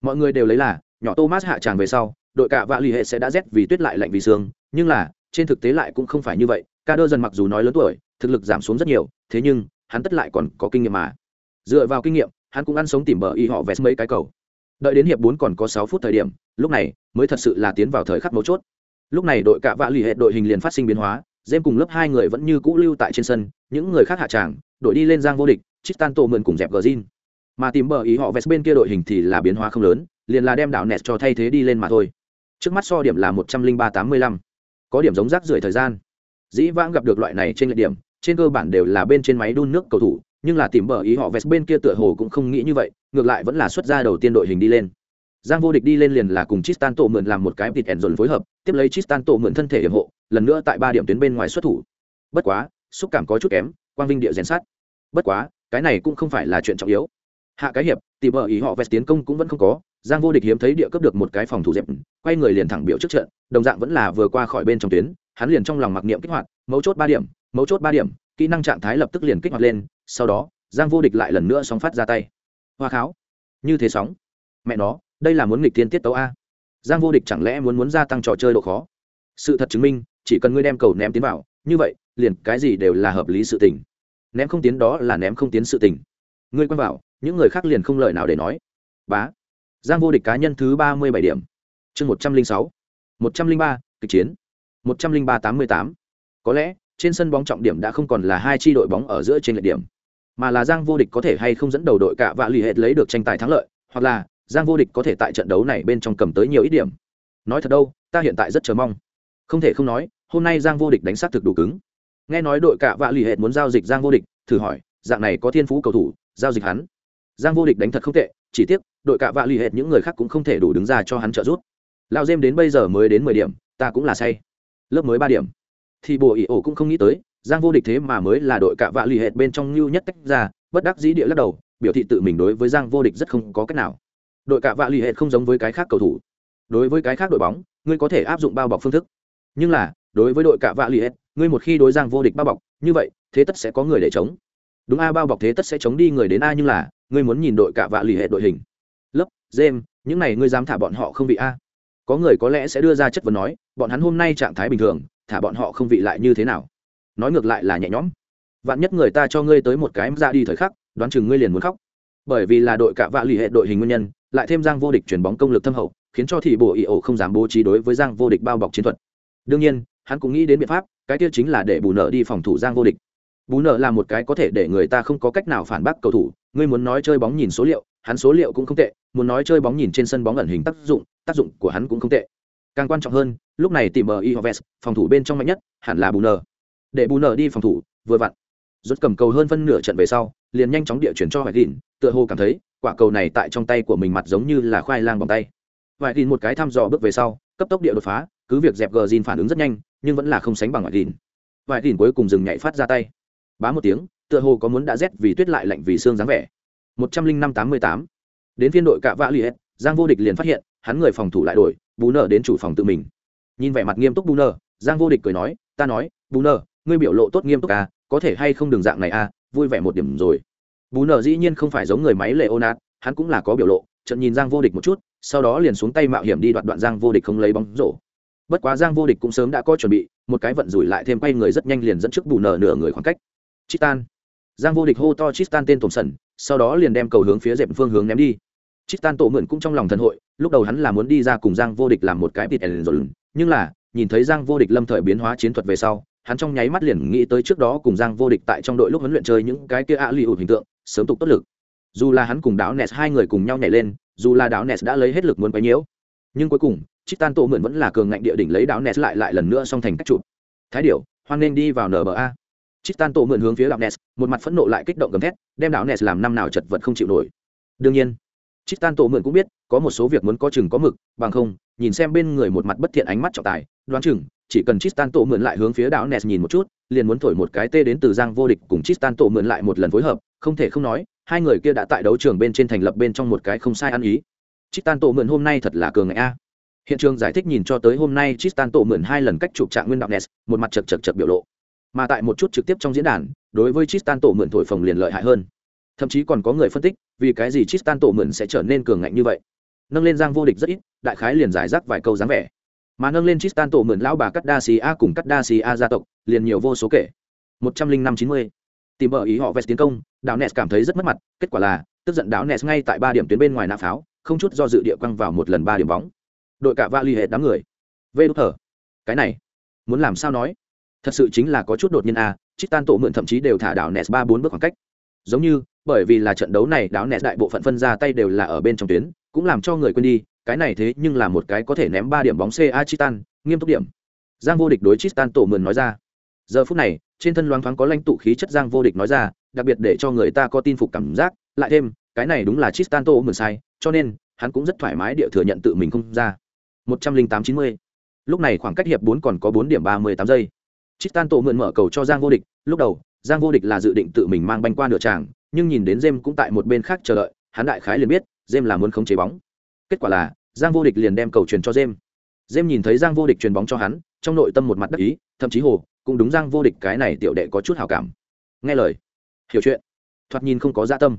Mọi người đều lấy là, nhỏ thomas hạ tràng về sau, đội cả vạ lì hệ sẽ đã rét vì tuyết lại lạnh vì sương, nhưng là, trên thực tế lại cũng không phải như vậy, ca đơ dần mặc dù nói lớn tuổi, thực lực giảm xuống rất nhiều, thế nhưng, hắn tất lại còn có kinh nghiệm mà. Dựa vào kinh nghiệm, hắn cũng ăn sống tìm bờ y họ vẽ mấy cái cầu. Đợi đến hiệp bốn còn có sáu phút thời điểm, lúc này, mới thật sự là tiến vào thời khắc mấu chốt. Lúc này đội cạ vạ lì hệ đội hình liền phát sinh biến hóa dêm cùng lớp hai người vẫn như cũ lưu tại trên sân, những người khác hạ tràng, đội đi lên giang vô địch, tristan tổ mượn cùng dẹp gờ zin mà tìm bờ ý họ vest bên kia đội hình thì là biến hóa không lớn, liền là đem đảo nẹt cho thay thế đi lên mà thôi. Trước mắt so điểm là một trăm linh ba tám mươi lăm. Có điểm giống rác rưởi thời gian. Dĩ vãng gặp được loại này trên lệ điểm, trên cơ bản đều là bên trên máy đun nước cầu thủ, nhưng là tìm bờ ý họ vest bên kia tựa hồ cũng không nghĩ như vậy, ngược lại vẫn là xuất ra đầu tiên đội hình đi lên giang vô địch đi lên liền là cùng Tristan tổ mượn làm một cái vịt ẻn dồn phối hợp, tiếp lấy Tristan tổ mượn thân thể hiểm hộ, lần nữa tại ba điểm tuyến bên ngoài xuất thủ. Bất quá, xúc cảm có chút kém, quang vinh địa rèn sát. Bất quá, cái này cũng không phải là chuyện trọng yếu. Hạ cái hiệp tìm bờ ý họ vest tiến công cũng vẫn không có, giang vô địch hiếm thấy địa cấp được một cái phòng thủ dẹp, quay người liền thẳng biểu trước trận, đồng dạng vẫn là vừa qua khỏi bên trong tuyến, hắn liền trong lòng mặc niệm kích hoạt, mấu chốt ba điểm, mấu chốt ba điểm, kỹ năng trạng thái lập tức liền kích hoạt lên, sau đó, giang vô địch lại lần nữa sóng phát ra tay. Hoa kháo. Như thế sóng. Mẹ nó đây là muốn nghịch tiên tiết tấu a. Giang vô địch chẳng lẽ muốn muốn gia tăng trò chơi độ khó? Sự thật chứng minh, chỉ cần ngươi đem cầu ném tiến vào, như vậy, liền cái gì đều là hợp lý sự tình. Ném không tiến đó là ném không tiến sự tình. Ngươi quen vào những người khác liền không lời nào để nói. Bá. Giang vô địch cá nhân thứ ba mươi bảy điểm. Chương một trăm linh sáu. một trăm linh ba, kịch chiến. một trăm linh ba tám mươi tám. Có lẽ, trên sân bóng trọng điểm đã không còn là hai tri đội bóng ở giữa trên lệ điểm, mà là giang vô địch có thể hay không dẫn đầu đội cả và lì hệt lấy được tranh tài thắng lợi, hoặc là giang vô địch có thể tại trận đấu này bên trong cầm tới nhiều ít điểm. Nói thật đâu, ta hiện tại rất chờ mong. Không thể không nói, hôm nay giang vô địch đánh sát thực đủ cứng. Nghe nói đội cả vạ lì hệt muốn giao dịch giang vô địch, thử hỏi, dạng này có thiên phú cầu thủ, giao dịch hắn? Giang vô địch đánh thật không tệ, chỉ tiếc, đội cả vạ lì hệt những người khác cũng không thể đủ đứng ra cho hắn trợ giúp. Lao dêm đến bây giờ mới đến mười điểm, ta cũng là say. Lớp mới ba điểm. Thì bộ ỷ ổ cũng không nghĩ tới, giang vô địch thế mà mới là đội cả vạ lì hệt bên trong lưu nhất tách ra, bất đắc dĩ địa lắc đầu, biểu thị tự mình đối với giang vô địch rất không có cách nào đội cả vạ lì hệt không giống với cái khác cầu thủ. Đối với cái khác đội bóng, ngươi có thể áp dụng bao bọc phương thức. Nhưng là, đối với đội cả vạ lì hệt, ngươi một khi đối giang vô địch bao bọc, như vậy, thế tất sẽ có người để chống. Đúng a, bao bọc thế tất sẽ chống đi người đến a, nhưng là, ngươi muốn nhìn đội cả vạ lì hệ đội hình. Lớp jem những này ngươi dám thả bọn họ không vị a? Có người có lẽ sẽ đưa ra chất vấn nói, bọn hắn hôm nay trạng thái bình thường, thả bọn họ không vị lại như thế nào? Nói ngược lại là nhẹ nhõm. Vạn nhất người ta cho ngươi tới một cái ra đi thời khắc, đoán chừng ngươi liền muốn khóc. Bởi vì là đội cả vạ lì hệ đội hình nguyên nhân lại thêm giang vô địch chuyển bóng công lực thâm hậu, khiến cho thị bộ ý ổ không dám bố trí đối với giang vô địch bao bọc chiến thuật. Đương nhiên, hắn cũng nghĩ đến biện pháp, cái tiêu chính là để bù nợ đi phòng thủ giang vô địch. Bù nợ là một cái có thể để người ta không có cách nào phản bác cầu thủ, ngươi muốn nói chơi bóng nhìn số liệu, hắn số liệu cũng không tệ, muốn nói chơi bóng nhìn trên sân bóng ẩn hình tác dụng tác dụng của hắn cũng không tệ. Càng quan trọng hơn, lúc này tìm bờ y hoves phòng thủ bên trong mạnh nhất, hẳn là bù nợ. Để bù nợ đi phòng thủ, vừa vặn. Rút cầm cầu hơn phân nửa trận về sau, liền nhanh chóng địa chuyển cho hoài gìn tựa hồ cảm thấy, quả cầu này tại trong tay của mình mặt giống như là khoai lang bằng tay. Hoài tin một cái thăm dò bước về sau, cấp tốc địa đột phá, cứ việc dẹp gờ gìn phản ứng rất nhanh, nhưng vẫn là không sánh bằng ngoại tin hoài tin cuối cùng dừng nhảy phát ra tay. Bá một tiếng, tựa hồ có muốn đã rét vì tuyết lại lạnh vì xương dáng vẻ. Một trăm linh năm tám mươi tám. Đến phiên đội cạ vã liệt giang vô địch liền phát hiện, hắn người phòng thủ lại đổi bù nợ đến chủ phòng tự mình. Nhìn vẻ mặt nghiêm túc bù nợ giang vô địch cười nói, ta nói bù nợ ngươi biểu lộ tốt nghiêm túc à có thể hay không đường dạng này à vui vẻ một điểm rồi bù nở dĩ nhiên không phải giống người máy lệ ô nát hắn cũng là có biểu lộ trận nhìn giang vô địch một chút, sau đó liền xuống tay mạo hiểm đi đoạt đoạn giang vô địch không lấy bóng rổ. Bất quá giang vô địch cũng sớm đã có chuẩn bị, một cái vận rủi lại thêm quay người rất nhanh liền dẫn trước bù nở nửa người khoảng cách. Chitan giang vô địch hô to chitan tên tổn sẩn, sau đó liền đem cầu hướng phía dẹp phương hướng ném đi. Chitan tổ mượn cũng trong lòng thần hội, lúc đầu hắn là muốn đi ra cùng giang vô địch làm một cái bịt ẩn rồi nhưng là, nhìn thấy giang vô địch lâm thời biến hóa chiến thuật về sau, hắn trong nháy mắt liền nghĩ tới trước đó cùng giang vô địch tại trong đội lúc huấn luyện chơi những cái kia ạ lì ủn hình tượng sớm tục tốt lực. Dù là hắn cùng đảo nes hai người cùng nhau nhảy lên dù là đảo nes đã lấy hết lực muốn quấy nhiễu nhưng cuối cùng chitan tổ mượn vẫn là cường ngạnh địa đỉnh lấy đảo nes lại lại lần nữa xong thành cách chụp. Thái điểu hoan nên đi vào nba Tristan tổ mượn hướng phía đạo Ness, một mặt phẫn nộ lại kích động gầm thét, đem Đảo Ness làm năm nào chật vật không chịu nổi. Đương nhiên, Tristan tổ mượn cũng biết, có một số việc muốn có chừng có mực, bằng không, nhìn xem bên người một mặt bất thiện ánh mắt trọng tài, đoán chừng, chỉ cần Tristan tổ mượn lại hướng phía đảo Ness nhìn một chút, liền muốn thổi một cái tê đến từ Giang vô địch cùng Tristan tổ mượn lại một lần phối hợp, không thể không nói, hai người kia đã tại đấu trường bên trên thành lập bên trong một cái không sai ăn ý. Tristan tổ mượn hôm nay thật là cường ngại a. Hiện trường giải thích nhìn cho tới hôm nay Tristan tổ mượn hai lần cách chụp trạng nguyên đạo Ness, một mặt chật chật chật biểu lộ mà tại một chút trực tiếp trong diễn đàn đối với Tristan tổ mượn thổi phồng liền lợi hại hơn thậm chí còn có người phân tích vì cái gì Tristan tổ mượn sẽ trở nên cường ngạnh như vậy nâng lên giang vô địch rất ít đại khái liền giải rác vài câu dáng vẻ mà nâng lên Tristan tổ mượn lão bà cắt đa xì a cùng cắt đa xì a gia tộc liền nhiều vô số kể. Một trăm linh năm chín mươi tìm bờ ý họ vest tiến công đào nes cảm thấy rất mất mặt kết quả là tức giận đào nes ngay tại ba điểm tuyến bên ngoài nạ pháo không chút do dự địa quăng vào một lần ba điểm bóng. Đội cả va l hệ đám người. Vê đút thở cái này muốn làm sao nói? Thật sự chính là có chút đột nhiên a à, chít tan tổ mượn thậm chí đều thả đảo nes ba bốn bước khoảng cách. Giống như bởi vì là trận đấu này đảo nes đại bộ phận phân ra tay đều là ở bên trong tuyến cũng làm cho người quên đi cái này thế nhưng là một cái có thể ném ba điểm bóng ca chitan nghiêm túc điểm. Giang vô địch đối chitan tổ mượn nói ra. Giờ phút này trên thân loáng thoáng có lãnh tụ khí chất giang vô địch nói ra đặc biệt để cho người ta có tin phục cảm giác lại thêm cái này đúng là chitan tổ mượn sai cho nên hắn cũng rất thoải mái địa thừa nhận tự mình không ra. Một trăm linh tám chín mươi. Lúc này khoảng cách hiệp bốn còn có bốn điểm ba mươi tám giây. Tristan tổ mượn mở cầu cho Giang vô địch, lúc đầu, Giang vô địch là dự định tự mình mang banh qua nửa tràng, nhưng nhìn đến Jem cũng tại một bên khác chờ đợi, hắn đại khái liền biết, Jem là muốn khống chế bóng. kết quả là giang vô địch liền đem cầu truyền cho jem jem nhìn thấy giang vô địch truyền bóng cho hắn, trong nội tâm một mặt đắc ý, thậm chí hồ, cũng đúng giang vô địch cái này tiểu đệ có chút hào cảm. Nghe lời, hiểu chuyện. Thoạt nhìn không có dạ tâm,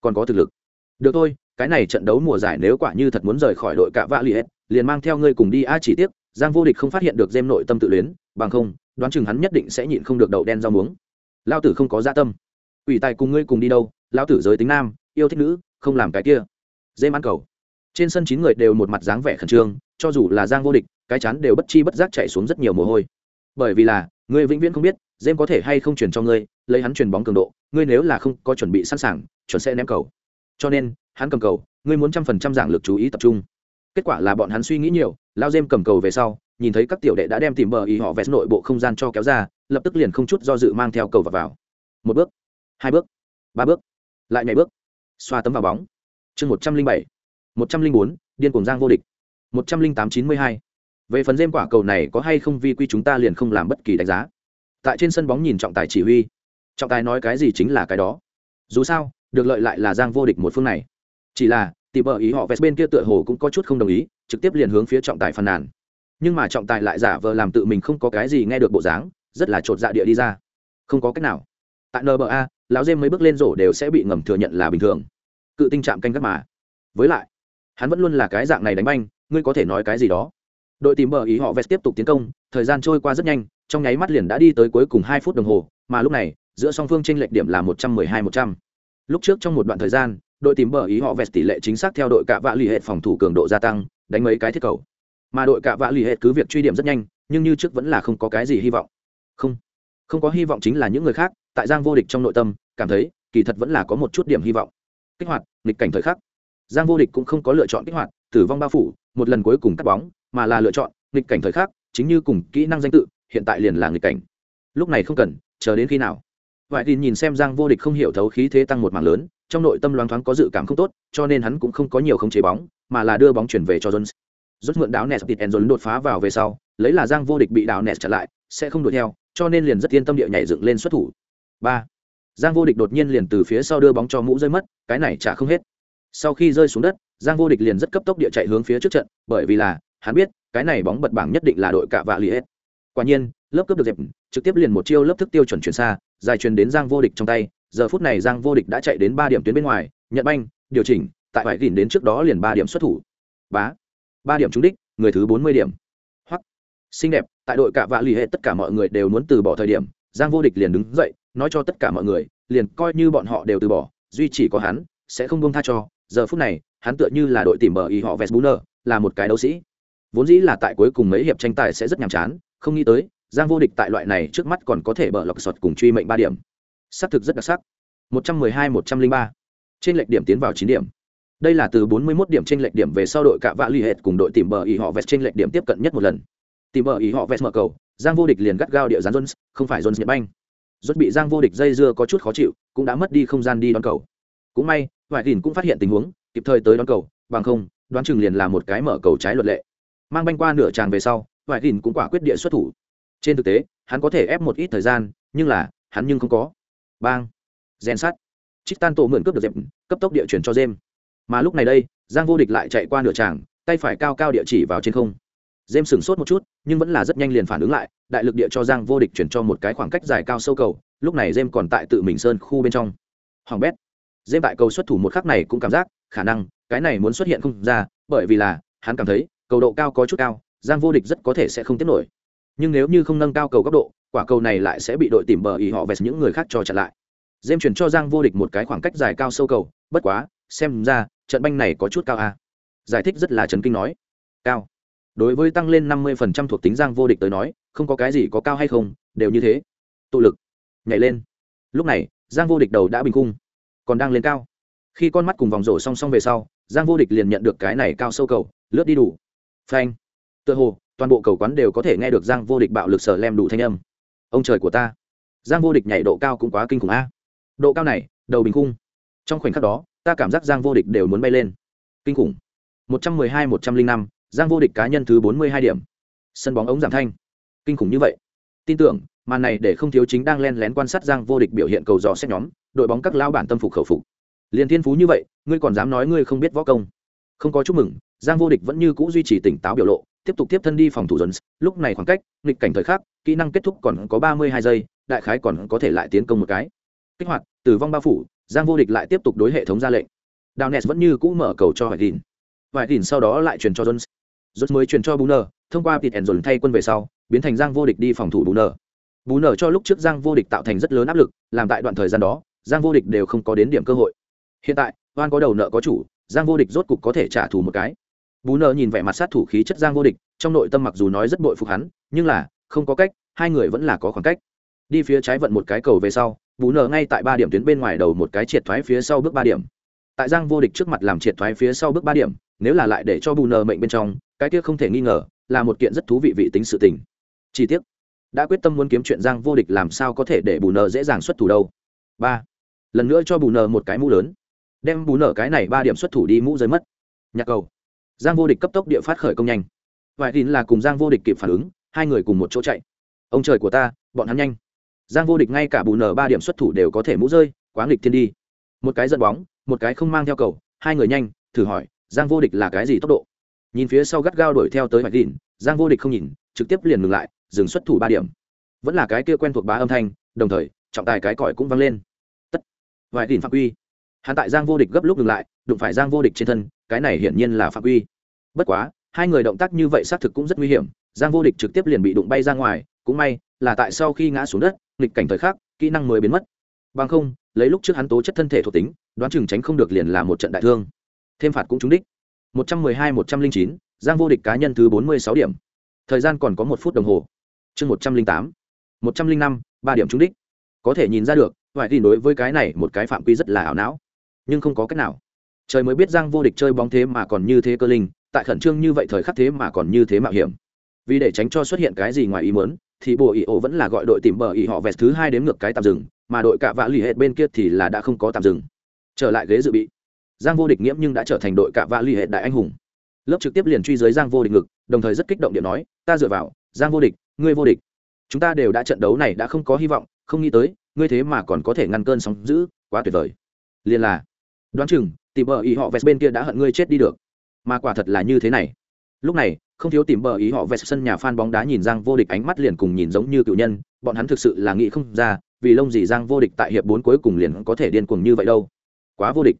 còn có thực lực. Được thôi, cái này trận đấu mùa giải nếu quả như thật muốn rời khỏi đội cạ vạ liệt hết, liền mang theo ngươi cùng đi a chỉ tiếc, giang vô địch không phát hiện được dêm nội tâm tự luyến, bằng không, đoán chừng hắn nhất định sẽ nhịn không được đậu đen rau muống. Lao tử không có dạ tâm. Ủy tài cùng ngươi cùng đi đâu lao tử giới tính nam, yêu thích nữ, không làm cái kia. Dêm ăn cầu trên sân chín người đều một mặt dáng vẻ khẩn trương cho dù là giang vô địch cái chán đều bất chi bất giác chạy xuống rất nhiều mồ hôi. Bởi vì là ngươi vĩnh viễn không biết dêm có thể hay không chuyển cho ngươi lấy hắn chuyển bóng cường độ ngươi nếu là không có chuẩn bị sẵn sàng chuẩn sẽ ném cầu. Cho nên hắn cầm cầu ngươi muốn trăm phần trăm giảng lực chú ý tập trung. Kết quả là bọn hắn suy nghĩ nhiều lao dêm cầm cầu về sau nhìn thấy các tiểu đệ đã đem tìm bờ ý họ vẽ nội bộ không gian cho kéo ra lập tức liền không chút do dự mang theo cầu vào, vào. một bước hai bước ba bước lại nhảy bước. Xoa tấm vào bóng. Chương một trăm linh bảy một trăm linh bốn, điên cuồng giang vô địch. một trăm linh tám chín mươi hai. Về phần dêm quả cầu này có hay không vi quy chúng ta liền không làm bất kỳ đánh giá. Tại trên sân bóng nhìn trọng tài chỉ huy. Trọng tài nói cái gì chính là cái đó. Dù sao, được lợi lại là giang vô địch một phương này. Chỉ là, tỷ bờ ý họ vest bên kia tựa hồ cũng có chút không đồng ý, trực tiếp liền hướng phía trọng tài phàn nàn. Nhưng mà trọng tài lại giả vờ làm tự mình không có cái gì nghe được bộ dáng, rất là chột dạ địa đi ra. Không có cách nào. Tại nba lão dêm mấy bước lên rổ đều sẽ bị ngầm thừa nhận là bình thường. Cự tinh chạm canh gác mà. Với lại hắn vẫn luôn là cái dạng này đánh banh, ngươi có thể nói cái gì đó? Đội tìm bờ ý họ vest tiếp tục tiến công, thời gian trôi qua rất nhanh, trong nháy mắt liền đã đi tới cuối cùng hai phút đồng hồ, mà lúc này, giữa song phương tranh lệch điểm là một trăm mười hai một trăm. Lúc trước trong một đoạn thời gian, đội tìm bờ ý họ vest tỷ lệ chính xác theo đội cạ vạ l ì hệ phòng thủ cường độ gia tăng, đánh mấy cái thiết cầu. Mà đội cạ vạ l ì hệ cứ việc truy điểm rất nhanh, nhưng như trước vẫn là không có cái gì hy vọng. Không. Không có hy vọng chính là những người khác, tại giang vô địch trong nội tâm, cảm thấy, kỳ thật vẫn là có một chút điểm hy vọng. Kích hoạt, nghịch cảnh thời khắc giang vô địch cũng không có lựa chọn kích hoạt, tử vong bao phủ, một lần cuối cùng cắt bóng, mà là lựa chọn nghịch cảnh thời khắc, chính như cùng kỹ năng danh tự, hiện tại liền là nghịch cảnh. Lúc này không cần, chờ đến khi nào? Vải tin nhìn xem giang vô địch không hiểu thấu khí thế tăng một mảng lớn, trong nội tâm loáng thoáng có dự cảm không tốt, cho nên hắn cũng không có nhiều không chế bóng, mà là đưa bóng chuyển về cho jones. Rút mượn đáo nes tịt enzo đột phá vào về sau, lấy là giang vô địch bị đào nes trả lại, sẽ không đuổi theo, cho nên liền rất yên tâm địa nhảy dựng lên xuất thủ. Ba. Giang vô địch đột nhiên liền từ phía sau đưa bóng cho mũ rơi mất, cái này trả không hết sau khi rơi xuống đất, giang vô địch liền rất cấp tốc địa chạy hướng phía trước trận, bởi vì là, hắn biết, cái này bóng bật bảng nhất định là đội cạ vạ li hết. Quả nhiên, lớp cướp được dẹp, trực tiếp liền một chiêu lớp thức tiêu chuẩn chuyển xa, dài truyền đến giang vô địch trong tay. Giờ phút này giang vô địch đã chạy đến ba điểm tuyến bên ngoài, nhận banh, điều chỉnh, tại phải gìn đến trước đó liền ba điểm xuất thủ. Bá. Ba điểm trúng đích, người thứ bốn mươi điểm. Hoặc xinh đẹp, tại đội cạ vạ liệt hệ tất cả mọi người đều muốn từ bỏ thời điểm, giang vô địch liền đứng dậy, nói cho tất cả mọi người, liền coi như bọn họ đều từ bỏ, duy chỉ có hắn, sẽ không buông tha cho giờ phút này, hắn tựa như là đội tìm bờ y họ vesbuner là một cái đấu sĩ. Vốn dĩ là tại cuối cùng mấy hiệp tranh tài sẽ rất nhàm chán, không nghĩ tới, giang vô địch tại loại này trước mắt còn có thể bờ lọc sọt cùng truy mệnh ba điểm. Xác thực rất đặc sắc. một trăm mười hai một trăm linh ba. Trên lệch điểm tiến vào chín điểm. Đây là từ bốn mươi 41 điểm trên lệch điểm về sau đội cạ vạ l ì hệt cùng đội tìm bờ ý họ vest trên lệch điểm tiếp cận nhất một lần. Tìm bờ ý họ vest mở cầu, giang vô địch liền gắt gao địa gián jones, không phải jones nhật banh. Rốt bị giang vô địch dây dưa có chút khó chịu, cũng đã mất đi không gian đi đón cầu cũng may ngoại đình cũng phát hiện tình huống, kịp thời tới đón cầu, bằng không, đoán chừng liền là một cái mở cầu trái luật lệ. Mang banh qua nửa tràng về sau ngoại đình cũng quả quyết địa xuất thủ. Trên thực tế, hắn có thể ép một ít thời gian, nhưng là, hắn nhưng không có. Bang! Gen sắt. Trích tan tổ mượn cướp được dẹp, cấp tốc địa chuyển cho dêm. Mà lúc này đây, giang vô địch lại chạy qua nửa tràng, tay phải cao cao địa chỉ vào trên không. Dêm sửng sốt một chút, nhưng vẫn là rất nhanh liền phản ứng lại, đại lực địa cho giang vô địch chuyển cho một cái khoảng cách dài cao sâu cầu, lúc này dêm còn tại tự mình sơn khu bên trong. Hoàng bét jem tại cầu xuất thủ một khắc này cũng cảm giác, khả năng, cái này muốn xuất hiện không ra, bởi vì là, hắn cảm thấy, cầu độ cao có chút cao, giang vô địch rất có thể sẽ không tiếp nổi. Nhưng nếu như không nâng cao cầu góc độ, quả cầu này lại sẽ bị đội tìm bờ ý họ vẹt những người khác cho chặn lại. Dêm chuyển cho giang vô địch một cái khoảng cách dài cao sâu cầu, bất quá, xem ra, trận banh này có chút cao a à. giải thích rất là trấn kinh nói. Cao. Đối với tăng lên năm mươi phần trăm thuộc tính giang vô địch tới nói, không có cái gì có cao hay không, đều như thế. Tụ lực. Nhảy lên. Lúc này, giang vô địch đầu đã bình cung còn đang lên cao. Khi con mắt cùng vòng rổ song song về sau, giang vô địch liền nhận được cái này cao sâu cầu, lướt đi đủ. Phanh. Tựa hồ, toàn bộ cầu quán đều có thể nghe được giang vô địch bạo lực sở lem đủ thanh âm. Ông trời của ta. Giang vô địch nhảy độ cao cũng quá kinh khủng a. Độ cao này, đầu bình khung. Trong khoảnh khắc đó, ta cảm giác giang vô địch đều muốn bay lên. Kinh khủng. một trăm mười hai, một trăm linh năm, giang vô địch cá nhân thứ bốn mươi hai điểm. Sân bóng ống giảm thanh. Kinh khủng như vậy. Tin tưởng, màn này để không thiếu chính đang len lén quan sát giang vô địch biểu hiện cầu dò xét nhóm đội bóng các lao bản tâm phục khẩu phục. Liền thiên phú như vậy, ngươi còn dám nói ngươi không biết võ công. Không có chúc mừng, giang vô địch vẫn như cũ duy trì tỉnh táo biểu lộ, tiếp tục tiếp thân đi phòng thủ dần lúc này khoảng cách, nghịch cảnh thời khắc, kỹ năng kết thúc còn có ba mươi hai giây, đại khái còn có thể lại tiến công một cái. Kích hoạt, tử vong bao phủ, giang vô địch lại tiếp tục đối hệ thống ra lệnh. Đào nes vẫn như cũ mở cầu cho hoài đình. Hoài đình sau đó lại truyền cho jones. Jones mới truyền cho bù nờ, thông qua pịt hẹn dồn thay quân về sau, biến thành giang vô địch đi phòng thủ bù nờ. Bù nờ cho lúc trước giang vô địch tạo thành rất lớn áp lực, làm tại đoạn thời gian đó giang vô địch đều không có đến điểm cơ hội. Hiện tại oan có đầu nợ có chủ, giang vô địch rốt cục có thể trả thù một cái. Bú nợ nhìn vẻ mặt sát thủ khí chất giang vô địch, trong nội tâm mặc dù nói rất bội phục hắn, nhưng là, không có cách, hai người vẫn là có khoảng cách. Đi phía trái vận một cái cầu về sau, bú nợ ngay tại ba điểm tuyến bên ngoài đầu một cái triệt thoái phía sau bước ba điểm. Tại giang vô địch trước mặt làm triệt thoái phía sau bước ba điểm, nếu là lại để cho bù nợ mệnh bên trong, cái kia không thể nghi ngờ, là một kiện rất thú vị vị tính sự tình. Chi tiết đã quyết tâm muốn kiếm chuyện giang vô địch làm sao có thể để bù nợ dễ dàng xuất thủ đâu. Ba lần nữa cho bù nơ một cái mũ lớn. Đem bù nở cái này ba điểm xuất thủ đi, mũ rơi mất. Nhạc cầu. Giang vô địch cấp tốc địa phát khởi công nhanh. Vài tin là cùng giang vô địch kịp phản ứng, hai người cùng một chỗ chạy. Ông trời của ta, bọn hắn nhanh. Giang vô địch ngay cả bù nở ba điểm xuất thủ đều có thể mũ rơi, quá nghịch thiên đi. Một cái dẫn bóng, một cái không mang theo cầu, hai người nhanh, thử hỏi, giang vô địch là cái gì tốc độ? Nhìn phía sau gắt gao đuổi theo tới mạch đỉnh giang vô địch không nhìn, trực tiếp liền ngừng lại, dừng xuất thủ ba điểm. Vẫn là cái kia quen thuộc bá âm thanh, đồng thời, trọng tài cái còi cũng vang lên vài đỉnh phạm quy. Hắn tại giang vô địch gấp lúc ngừng lại, đụng phải giang vô địch trên thân, cái này hiển nhiên là phạm quy. Bất quá, hai người động tác như vậy xác thực cũng rất nguy hiểm, giang vô địch trực tiếp liền bị đụng bay ra ngoài, cũng may là tại sau khi ngã xuống đất, nghịch cảnh thời khắc, kỹ năng mới biến mất. Bằng không, lấy lúc trước hắn tố chất thân thể thuộc tính, đoán chừng tránh không được liền là một trận đại thương. Thêm phạt cũng trúng đích. Một trăm mười hai, một trăm linh chín, giang vô địch cá nhân thứ bốn mươi sáu điểm. Thời gian còn có một phút đồng hồ. Chương một trăm linh tám. Một trăm linh năm, ba điểm trúng đích. Có thể nhìn ra được ngoại thì đối với cái này một cái phạm quy rất là ảo não. Nhưng không có cách nào. Trời mới biết giang vô địch chơi bóng thế mà còn như thế cơ linh, tại khẩn trương như vậy thời khắc thế mà còn như thế mạo hiểm. Vì để tránh cho xuất hiện cái gì ngoài ý muốn, thì bộ ý ổ vẫn là gọi đội tìm bờ ý họ vẹt thứ hai đến ngược cái tạm dừng, mà đội cạ vạ lì hệt bên kia thì là đã không có tạm dừng. Trở lại ghế dự bị. Giang vô địch nghiễm nhưng đã trở thành đội cạ vạ lì hệt đại anh hùng. Lớp trực tiếp liền truy dưới giang vô địch ngực, đồng thời rất kích động điện nói, ta dựa vào, giang vô địch, ngươi vô địch. Chúng ta đều đã trận đấu này đã không có hy vọng, không nghĩ tới ngươi thế mà còn có thể ngăn cơn sóng giữ quá tuyệt vời. Liền là, đoán chừng, tìm bờ ý họ vest bên kia đã hận ngươi chết đi được. Mà quả thật là như thế này. Lúc này, không thiếu tìm bờ ý họ vest sân nhà fan bóng đá nhìn giang vô địch ánh mắt liền cùng nhìn giống như cựu nhân, bọn hắn thực sự là nghĩ không ra, vì lông gì giang vô địch tại hiệp bốn cuối cùng liền có thể điên cuồng như vậy đâu. Quá vô địch.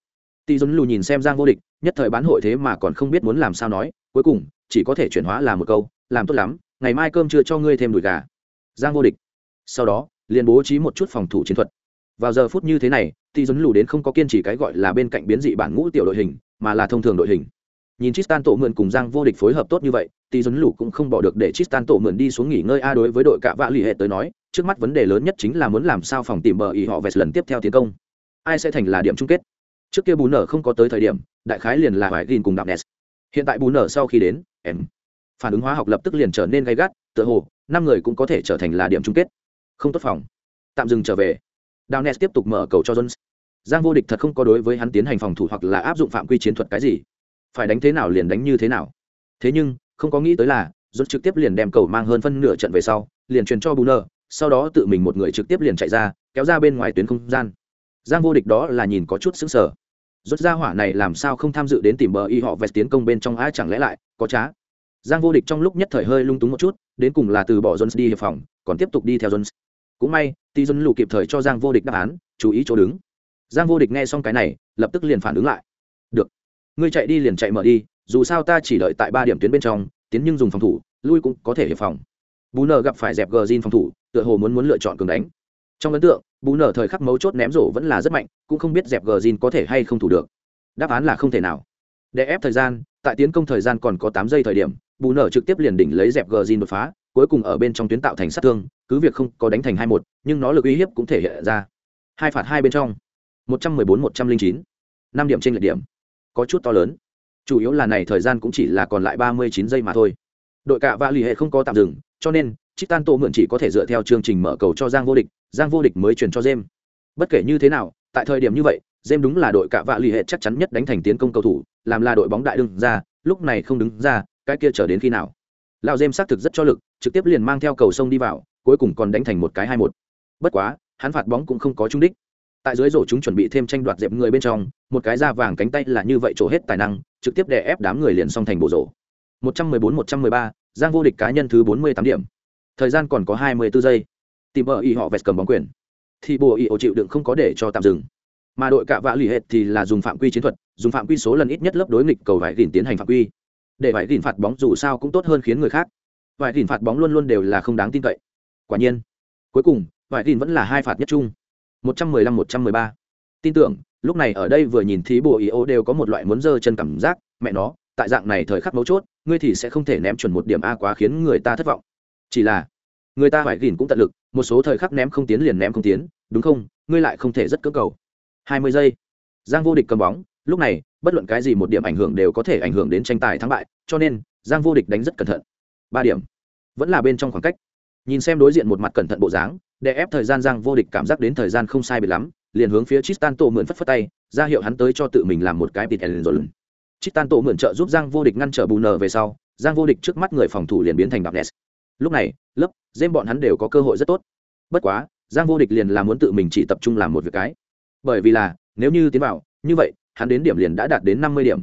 Tỷ dồn lù nhìn xem giang vô địch, nhất thời bán hội thế mà còn không biết muốn làm sao nói, cuối cùng, chỉ có thể chuyển hóa là một câu, làm tốt lắm, ngày mai cơm chưa cho ngươi thêm đùi gà. Giang vô địch. Sau đó liền bố trí một chút phòng thủ chiến thuật vào giờ phút như thế này thì dấn lù đến không có kiên trì cái gọi là bên cạnh biến dị bản ngũ tiểu đội hình mà là thông thường đội hình nhìn Tristan tổ mượn cùng Giang vô địch phối hợp tốt như vậy, thì dấn lù cũng không bỏ được để Tristan tổ mượn đi xuống nghỉ ngơi a đối với đội cạ vạ lì hệ tới nói, trước mắt vấn đề lớn nhất chính là muốn làm sao phòng tìm bờ ý họ về lần tiếp theo tiến công. Ai sẽ thành là điểm chung kết? Trước kia bù nở không có tới thời điểm, đại khái liền là Hoài Gin cùng Đạo Ness. Hiện tại bù nở sau khi đến, em phản ứng hóa học lập tức liền trở nên gay gắt, tựa hồ năm người cũng có thể trở thành là điểm chung kết. Không tốt phòng. Tạm dừng trở về Đào Ness tiếp tục mở cầu cho Jones. Giang vô địch thật không có đối với hắn tiến hành phòng thủ hoặc là áp dụng phạm quy chiến thuật cái gì. Phải đánh thế nào liền đánh như thế nào. Thế nhưng, không có nghĩ tới là, Jones trực tiếp liền đem cầu mang hơn phân nửa trận về sau, liền truyền cho Buna, sau đó tự mình một người trực tiếp liền chạy ra, kéo ra bên ngoài tuyến không gian. Giang vô địch đó là nhìn có chút sững sờ. Rốt ra hỏa này làm sao không tham dự đến tìm bờ y họ vest tiến công bên trong ai chẳng lẽ lại có trá. Giang vô địch trong lúc nhất thời hơi lung túng một chút, đến cùng là từ bỏ Jones đi hiệp phòng, còn tiếp tục đi theo Jones cũng may tỷ dân lù kịp thời cho giang vô địch đáp án, chú ý chỗ đứng. Giang vô địch nghe xong cái này, lập tức liền phản ứng lại. Được, ngươi chạy đi liền chạy mở đi, dù sao ta chỉ đợi tại ba điểm tuyến bên trong, tiến nhưng dùng phòng thủ, lui cũng có thể hiệp phòng. Bù nở gặp phải dẹp gờ zin phòng thủ, tựa hồ muốn muốn lựa chọn cường đánh. Trong ấn tượng bù nở thời khắc mấu chốt ném rổ vẫn là rất mạnh, cũng không biết dẹp gờ zin có thể hay không thủ được. Đáp án là không thể nào. Để ép thời gian, tại tiến công thời gian còn có tám giây thời điểm bù nở trực tiếp liền đỉnh lấy dẹp gờ zin đột phá, cuối cùng ở bên trong tuyến tạo thành sát thương cứ việc không có đánh thành hai một, nhưng nó lực uy hiếp cũng thể hiện ra. Hai phạt hai bên trong. Một trăm mười bốn, một trăm linh chín. Năm điểm trên lệch điểm. Có chút to lớn. Chủ yếu là này thời gian cũng chỉ là còn lại ba mươi chín giây mà thôi. Đội cạ và lì hệ không có tạm dừng, cho nên chít tan tổ mượn chỉ có thể dựa theo chương trình mở cầu cho giang vô địch, giang vô địch mới chuyển cho jem bất kể như thế nào, tại thời điểm như vậy jem đúng là đội cạ vạ lì hệ chắc chắn nhất đánh thành tiến công cầu thủ, làm là đội bóng đại đương ra, lúc này không đứng ra, cái kia chờ đến khi nào? Lão jem xác thực rất cho lực, trực tiếp liền mang theo cầu sông đi vào cuối cùng còn đánh thành một cái hai một. Bất quá hắn phạt bóng cũng không có trung đích. Tại dưới rổ chúng chuẩn bị thêm tranh đoạt dẹp người bên trong một cái da vàng cánh tay là như vậy trổ hết tài năng trực tiếp đè ép đám người liền xong thành bộ rổ. 114-113, giang vô địch cá nhân thứ 48 điểm. Thời gian còn có 24 giây. Tìm vợ y họ vẹt cầm bóng quyền. Thì bộ y ổ chịu đựng không có để cho tạm dừng. Mà đội cạ vạ lì hệt thì là dùng phạm quy chiến thuật dùng phạm quy số lần ít nhất lớp đối nghịch cầu vải gìn tiến hành phạm quy. Để vải gìn phạt bóng dù sao cũng tốt hơn khiến người khác. Vải gìn phạt bóng luôn luôn đều là không đáng tin cậy quả nhiên. Cuối cùng vải tin vẫn là hai phạt nhất chung. 115-113. tin tưởng, lúc này ở đây vừa nhìn thí bộ ý ô đều có một loại muốn dơ chân cảm giác, mẹ nó, tại dạng này thời khắc mấu chốt, ngươi thì sẽ không thể ném chuẩn một điểm a quá khiến người ta thất vọng. Chỉ là, người ta phải gìn cũng tận lực, một số thời khắc ném không tiến liền ném không tiến, đúng không? Ngươi lại không thể rất cơ cầu. Hai mươi giây. Giang vô địch cầm bóng, lúc này, bất luận cái gì một điểm ảnh hưởng đều có thể ảnh hưởng đến tranh tài thắng bại, cho nên, giang vô địch đánh rất cẩn thận. Ba điểm. Vẫn là bên trong khoảng cách nhìn xem đối diện một mặt cẩn thận bộ dáng để ép thời gian giang vô địch cảm giác đến thời gian không sai biệt lắm liền hướng phía Tristan Tổ mượn phất phất tay, ra hiệu hắn tới cho tự mình làm một cái tịt rồi. Tristan Tổ mượn trợ giúp Giang vô địch ngăn trở bù nở về sau, Giang vô địch trước mắt người phòng thủ liền biến thành Darkness. Lúc này, lớp, Gem bọn hắn đều có cơ hội rất tốt. Bất quá, Giang vô địch liền là muốn tự mình chỉ tập trung làm một việc cái. Bởi vì là, nếu như tiến vào, như vậy, hắn đến điểm liền đã đạt đến năm mươi điểm.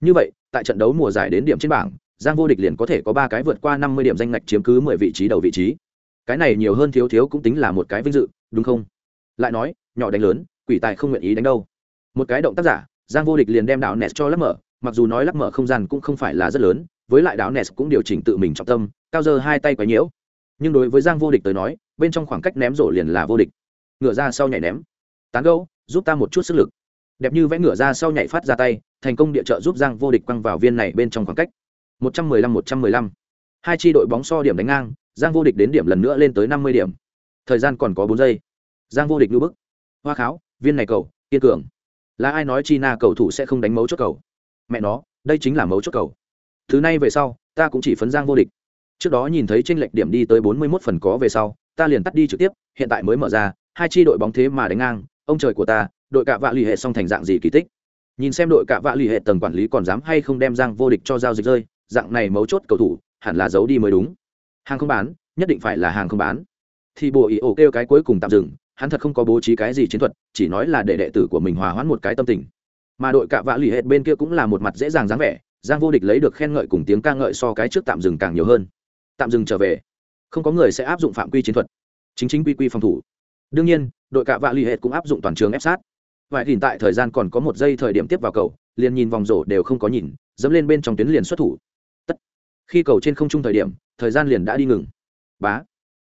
Như vậy, tại trận đấu mùa giải đến điểm trên bảng, Giang vô địch liền có thể có ba cái vượt qua năm mươi điểm danh ngạch chiếm cứ mười vị trí đầu vị trí. Cái này nhiều hơn thiếu thiếu cũng tính là một cái vinh dự, đúng không? Lại nói, nhỏ đánh lớn quỷ tài không nguyện ý đánh đâu. Một cái động tác giả giang vô địch liền đem đảo nes cho lắc mở mặc dù nói lắc mở không gian cũng không phải là rất lớn với lại đảo nes cũng điều chỉnh tự mình trọng tâm cao dơ hai tay quấy nhiễu. Nhưng đối với giang vô địch tới nói bên trong khoảng cách ném rổ liền là vô địch. Ngựa ra sau nhảy ném. Tán gấu giúp ta một chút sức lực. Đẹp như vẽ ngựa ra sau nhảy phát ra tay thành công địa trợ giúp giang vô địch quăng vào viên này bên trong khoảng cách một trăm mười lăm, một trăm mười lăm. Hai chi đội bóng so điểm đánh ngang, giang vô địch đến điểm lần nữa lên tới năm mươi điểm. Thời gian còn có bốn giây. Giang vô địch lưu bức. Hoa kháo, viên này cầu, kiên cường. Là ai nói china cầu thủ sẽ không đánh mấu chốt cầu? Mẹ nó, đây chính là mấu chốt cầu. Thứ này về sau, ta cũng chỉ phấn giang vô địch. Trước đó nhìn thấy chênh lệch điểm đi tới bốn mươi 41 phần có về sau, ta liền tắt đi trực tiếp, hiện tại mới mở ra, hai chi đội bóng thế mà đánh ngang, ông trời của ta, đội Cả vạ lì hệ xong thành dạng gì kỳ tích. Nhìn xem đội Cả vạ lì hệ tầng quản lý còn dám hay không đem giang vô địch cho giao dịch rơi dạng này mấu chốt cầu thủ, hẳn là giấu đi mới đúng. Hàng không bán, nhất định phải là hàng không bán. Thì bộ ý ổ kêu cái cuối cùng tạm dừng, hắn thật không có bố trí cái gì chiến thuật, chỉ nói là để đệ tử của mình hòa hoãn một cái tâm tình. Mà đội cạ vạ lì hệt bên kia cũng là một mặt dễ dàng dáng vẻ, giang vô địch lấy được khen ngợi cùng tiếng ca ngợi so cái trước tạm dừng càng nhiều hơn. Tạm dừng trở về. Không có người sẽ áp dụng phạm quy chiến thuật. Chính chính quy quy phòng thủ. Đương nhiên, đội cạ vạ lì hệt cũng áp dụng toàn trường ép sát. Vậy thì tại thời gian còn có một giây thời điểm tiếp vào cầu, liền nhìn vòng rổ đều không có nhìn, dẫm lên bên trong tuyến liền xuất thủ khi cầu trên không trung thời điểm, thời gian liền đã đi ngừng. Bá,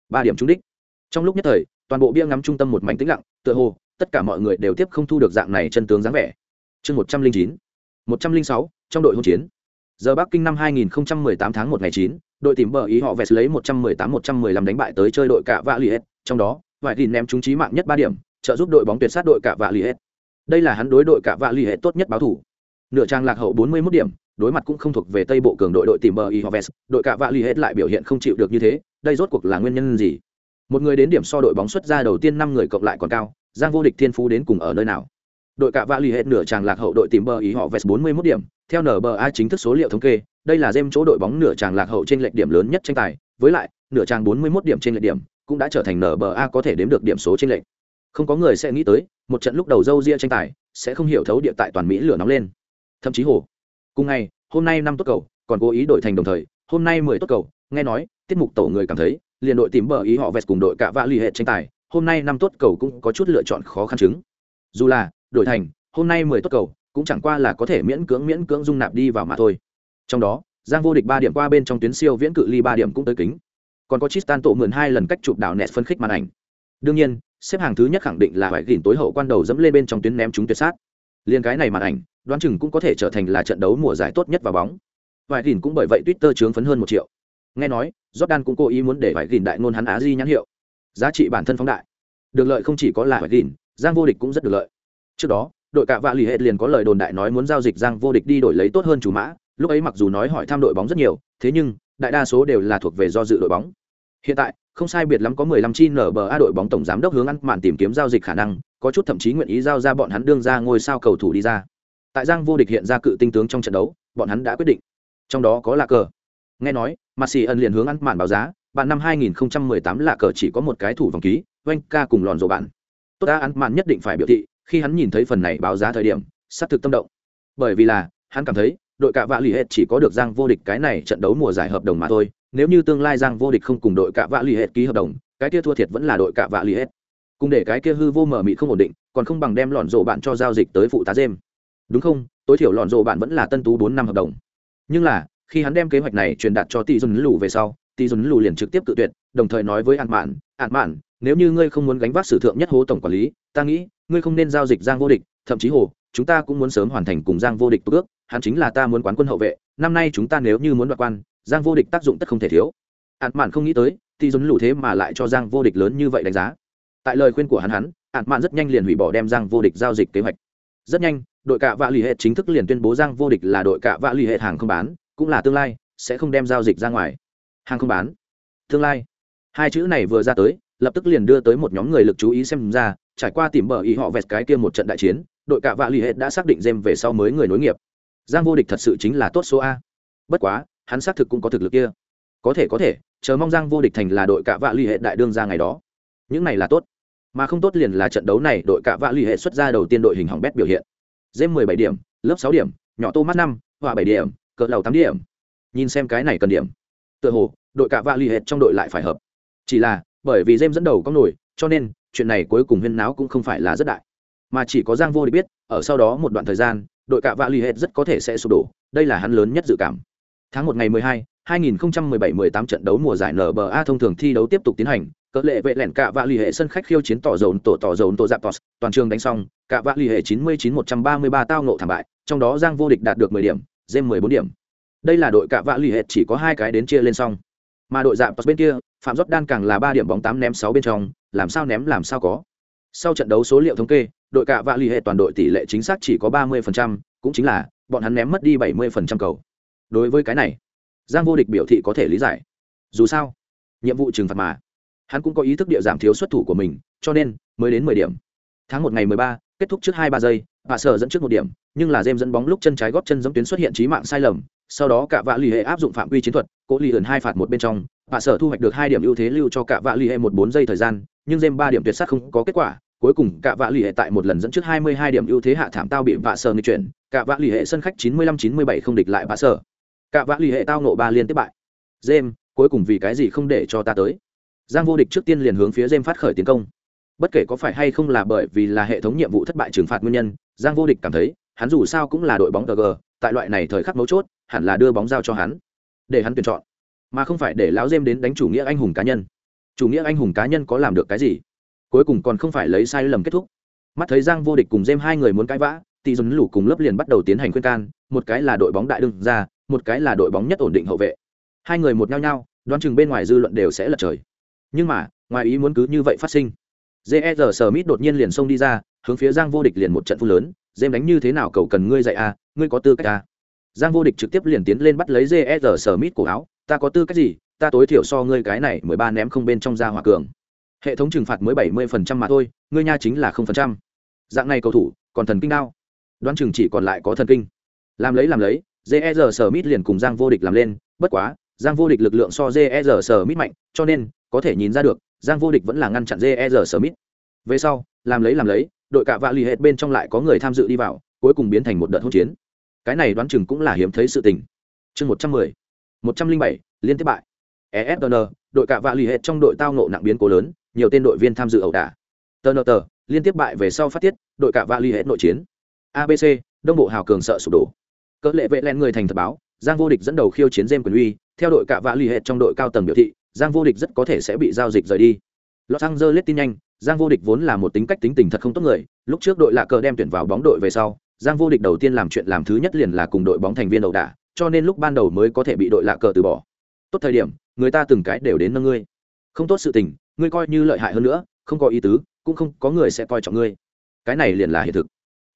ba điểm trúng đích. Trong lúc nhất thời, toàn bộ bia ngắm trung tâm một mảnh tĩnh lặng, tựa hồ, tất cả mọi người đều tiếp không thu được dạng này chân tướng dáng vẻ. Chương một trăm linh chín, một trăm linh sáu, trong đội hỗn chiến. Giờ bắc kinh năm 2018 tháng một ngày chín, đội tìm bờ ý họ vẹt lấy 118-115 đánh bại tới chơi đội cả vạ liệt trong đó, vài tin ném trúng trí mạng nhất ba điểm, trợ giúp đội bóng tuyệt sát đội cả vạ liệt đây là hắn đối đội cả vạ liệt tốt nhất báo thủ nửa trang lạc hậu 41 điểm, đối mặt cũng không thuộc về tây bộ cường đội đội tìm bờ ý đội cả vạ liệt lại biểu hiện không chịu được như thế, đây rốt cuộc là nguyên nhân gì? Một người đến điểm so đội bóng xuất ra đầu tiên năm người cộng lại còn cao, giang vô địch thiên phú đến cùng ở nơi nào? Đội cạ vạ lì hết nửa tràng lạc hậu đội tìm bờ ý họ điểm, theo nba chính thức số liệu thống kê, đây là dêm chỗ đội bóng nửa tràng lạc hậu trên lệch điểm lớn nhất tranh tài, với lại, nửa tràng bốn mươi mốt điểm trên lệch điểm cũng đã trở thành nba có thể đếm được điểm số trên lệch. Không có người sẽ nghĩ tới, một trận lúc đầu dâu ria tranh tài sẽ không hiểu thấu địa tại toàn mỹ lửa nóng lên thậm chí hồ. Cùng ngày, hôm nay năm tốt cầu, còn cố ý đổi thành đồng thời, hôm nay mười tốt cầu, nghe nói, tiết mục tổ người cảm thấy, liền đội tìm bờ ý họ vẹt cùng đội cả vạ l ì hệ tranh tài, hôm nay năm tốt cầu cũng có chút lựa chọn khó khăn chứng. Dù là, đổi thành, hôm nay mười tốt cầu, cũng chẳng qua là có thể miễn cưỡng miễn cưỡng dung nạp đi vào mà thôi. Trong đó, giang vô địch ba điểm qua bên trong tuyến siêu viễn cự ly ba điểm cũng tới kính. Còn có Tristan tổ mượn hai lần cách chụp đảo nẹt phân khích màn ảnh. Đương nhiên, xếp hàng thứ nhất khẳng định là phải gìn tối hậu quan đầu dẫm lên bên trong tuyến ném chúng tuyệt sát. Liên cái này màn ảnh đoán chừng cũng có thể trở thành là trận đấu mùa giải tốt nhất vào bóng. Vài gìn cũng bởi vậy twitter chướng phấn hơn một triệu. Nghe nói, jordan cũng cố ý muốn để Vài gìn đại ngôn hắn á di nhãn hiệu. Giá trị bản thân phóng đại. Được lợi không chỉ có là Vài gìn, giang vô địch cũng rất được lợi. Trước đó, đội cả vạ lì hệ liền có lời đồn đại nói muốn giao dịch giang vô địch đi đổi lấy tốt hơn chủ mã. Lúc ấy mặc dù nói hỏi thăm đội bóng rất nhiều, thế nhưng, đại đa số đều là thuộc về do dự đội bóng. Hiện tại, không sai biệt lắm có 15 chi nở bờ đội bóng tổng giám đốc hướng ăn màn tìm kiếm giao dịch khả năng, có chút thậm chí nguyện ý giao ra bọn hắn đương ra ngôi sao cầu thủ đi ra tại giang vô địch hiện ra cự tinh tướng trong trận đấu, bọn hắn đã quyết định. Trong đó có là cờ. Nghe nói mặt xì ẩn liền hướng ăn màn báo giá, bạn năm 2018 là cờ chỉ có một cái thủ vòng ký oanh ca cùng lòn rổ bạn. Tốt đã, ăn màn nhất định phải biểu thị, khi hắn nhìn thấy phần này báo giá thời điểm sắp thực tâm động. Bởi vì là, hắn cảm thấy, đội cạ vạ l ì chỉ có được giang vô địch cái này trận đấu mùa giải hợp đồng mà thôi, nếu như tương lai giang vô địch không cùng đội cạ vạ l ì ký hợp đồng, cái kia thua thiệt vẫn là đội cạ vạ l ì cùng để cái kia hư vô mờ mị không ổn định, còn không bằng đem lọn rộ bạn cho giao dịch tới phụ tá dêm đúng không? Tối thiểu lọn rộ bạn vẫn là tân tú bốn năm hợp đồng. Nhưng là, khi hắn đem kế hoạch này truyền đạt cho tỷ dùn lù về sau tỷ dùn lù liền trực tiếp tự tuyệt, đồng thời nói với ạn mạn ạn mạn, nếu như ngươi không muốn gánh vác sử thượng nhất hố tổng quản lý, ta nghĩ ngươi không nên giao dịch giang vô địch, thậm chí hồ, chúng ta cũng muốn sớm hoàn thành cùng giang vô địch bước. ước, hắn chính là ta muốn quán quân hậu vệ, năm nay chúng ta nếu như muốn đoạt quan, giang vô địch tác dụng tất không thể thiếu. Ạn mạn không nghĩ tới tỷ dùn lù thế mà lại cho giang vô địch lớn như vậy đánh giá. Tại lời khuyên của hắn hắn ạn mạn rất nhanh liền hủy bỏ đem giang vô địch giao dịch kế hoạch. Rất nhanh đội cạ vạ l ì hệ chính thức liền tuyên bố giang vô địch là đội cạ vạ l ì hệ hàng không bán, cũng là tương lai, sẽ không đem giao dịch ra ngoài. Hàng không bán. Tương lai. Hai chữ này vừa ra tới, lập tức liền đưa tới một nhóm người lực chú ý xem ra, trải qua tìm bờ ý họ vẹt cái kia một trận đại chiến, đội cạ vạ l ì hệ đã xác định dêm về sau mới người nối nghiệp. Giang vô địch thật sự chính là tốt số a. Bất quá, hắn xác thực cũng có thực lực kia. Có thể có thể, chờ mong giang vô địch thành là đội cạ vạ l ì hệ đại đương ra ngày đó. Những này là tốt. Mà không tốt liền là trận đấu này đội cạ vạ l ì hệ xuất ra đầu tiên đội hình hỏng bét biểu hiện dêm mười bảy điểm lớp sáu điểm nhỏ tô mắt năm họa bảy điểm cỡ lầu tám điểm. Nhìn xem cái này cần điểm. Tựa hồ đội cạ vạ l ì hệt trong đội lại phải hợp. Chỉ là bởi vì dêm dẫn đầu có nổi cho nên chuyện này cuối cùng huyên náo cũng không phải là rất đại. Mà chỉ có giang vô địch biết ở sau đó một đoạn thời gian đội cạ vạ l ì hệt rất có thể sẽ sụp đổ. Đây là hắn lớn nhất dự cảm. Tháng một ngày mười hai 2017-18 trận đấu mùa giải NBA thông thường thi đấu tiếp tục tiến hành, cỡ lệ vệ lẻn cạ vạ lì hệ sân khách khiêu chiến tỏ dồn tổ tỏ dồn tổ giáp tos, toàn trường đánh xong, Cả vạ lì hệ 99-133 tao ngộ thảm bại, trong đó Giang vô địch đạt được 10 điểm, Gem 14 điểm. Đây là đội Cả vạ lì hệ chỉ có hai cái đến chia lên xong. Mà đội dạng bên kia, Phạm Jordan càng là 3 điểm bóng 8 ném 6 bên trong, làm sao ném làm sao có. Sau trận đấu số liệu thống kê, đội Cả vạ lì hệ toàn đội tỷ lệ chính xác chỉ có 30%, cũng chính là bọn hắn ném mất đi 70% cầu. Đối với cái này, giang vô địch biểu thị có thể lý giải dù sao nhiệm vụ trừng phạt mà hắn cũng có ý thức địa giảm thiếu xuất thủ của mình cho nên mới đến mười điểm tháng một ngày mười ba kết thúc trước hai ba giây, bà sở dẫn trước một điểm, nhưng là dêm dẫn bóng lúc chân trái góp chân giống tuyến xuất hiện trí mạng sai lầm, sau đó cả vạ l ì hệ áp dụng phạm quy chiến thuật, cố lì ẩn hai phạt một bên trong, bà sở thu hoạch được hai điểm ưu thế lưu cho cả vạ l ì hệ một bốn giây thời gian, nhưng dêm ba điểm tuyệt sát không có kết quả, cuối cùng cả vạ l ì hệ tại một lần dẫn trước hai mươi hai điểm ưu thế hạ thảm tao bị vạ sở nghịch chuyển, cả vạ l ì hệ sân khách chín mươi lăm chín mươi bảy không địch lại vạ sở. Cả vạ l ì hệ tao nộ ba liên tiếp bại. James, cuối cùng vì cái gì không để cho ta tới? Giang vô địch trước tiên liền hướng phía james phát khởi tiến công bất kể có phải hay không là bởi vì là hệ thống nhiệm vụ thất bại trừng phạt nguyên nhân, giang vô địch cảm thấy, hắn dù sao cũng là đội bóng tg tại loại này thời khắc mấu chốt, hẳn là đưa bóng giao cho hắn, để hắn tuyển chọn, mà không phải để lão dêm đến đánh chủ nghĩa anh hùng cá nhân. Chủ nghĩa anh hùng cá nhân có làm được cái gì? Cuối cùng còn không phải lấy sai lầm kết thúc. Mắt thấy giang vô địch cùng dêm hai người muốn cãi vã, tỷ dùn lũ cùng lớp liền bắt đầu tiến hành khuyên can, một cái là đội bóng đại đương ra một cái là đội bóng nhất ổn định hậu vệ. Hai người một nhau nhau, đoán chừng bên ngoài dư luận đều sẽ lật trời. Nhưng mà, ngoài ý muốn cứ như vậy phát sinh jer smith đột nhiên liền xông đi ra hướng phía giang vô địch liền một trận phun lớn dêm đánh như thế nào cầu cần ngươi dạy a à, ngươi có tư cách a à. giang vô địch trực tiếp liền tiến lên bắt lấy jer smith cổ áo ta có tư cách gì? Ta tối thiểu so ngươi cái này mười ba ném không bên trong ra hỏa cường. Hệ thống trừng phạt mới bảy mươi phần trăm mà thôi ngươi nha chính là không phần trăm. Dạng này cầu thủ còn thần kinh đao. Đoán chừng chỉ còn lại có thần kinh. Làm lấy làm lấy jer smith liền cùng giang vô địch làm lên bất quá giang vô địch lực lượng so jer smith mạnh cho nên có thể nhìn ra được giang vô địch vẫn là ngăn chặn jer smith. Về sau, làm lấy làm lấy, đội cạ vạ l ì hệ bên trong lại có người tham dự đi vào, cuối cùng biến thành một đợt hỗn chiến. Cái này đoán chừng cũng là hiếm thấy sự tình. Chương một trăm mười, một trăm linh bảy, liên tiếp bại. Esn đội cạ vạ l ì hệ trong đội tao nộ nặng biến cố lớn, nhiều tên đội viên tham dự ẩu đả. Tờ nờ tờ liên tiếp bại về sau phát tiết, đội cạ vạ l ì hệ nội chiến. Abc đông bộ hào cường sợ sụp đổ. Cỡ lệ vệ len người thành thật báo, giang vô địch dẫn đầu khiêu chiến jem quyền uy, theo đội cạ vạ l ì hệ trong đội cao tầng biểu thị giang vô địch rất có thể sẽ bị giao dịch rời đi. Los angeles tin nhanh, giang vô địch vốn là một tính cách tính tình thật không tốt người, lúc trước đội lạ cờ đem tuyển vào bóng đội về sau, giang vô địch đầu tiên làm chuyện làm thứ nhất liền là cùng đội bóng thành viên đầu đả, cho nên lúc ban đầu mới có thể bị đội lạ cờ từ bỏ. Tốt thời điểm, người ta từng cái đều đến nâng ngươi. Không tốt sự tình, ngươi coi như lợi hại hơn nữa, không có ý tứ, cũng không có người sẽ coi trọng ngươi. Cái này liền là hiện thực.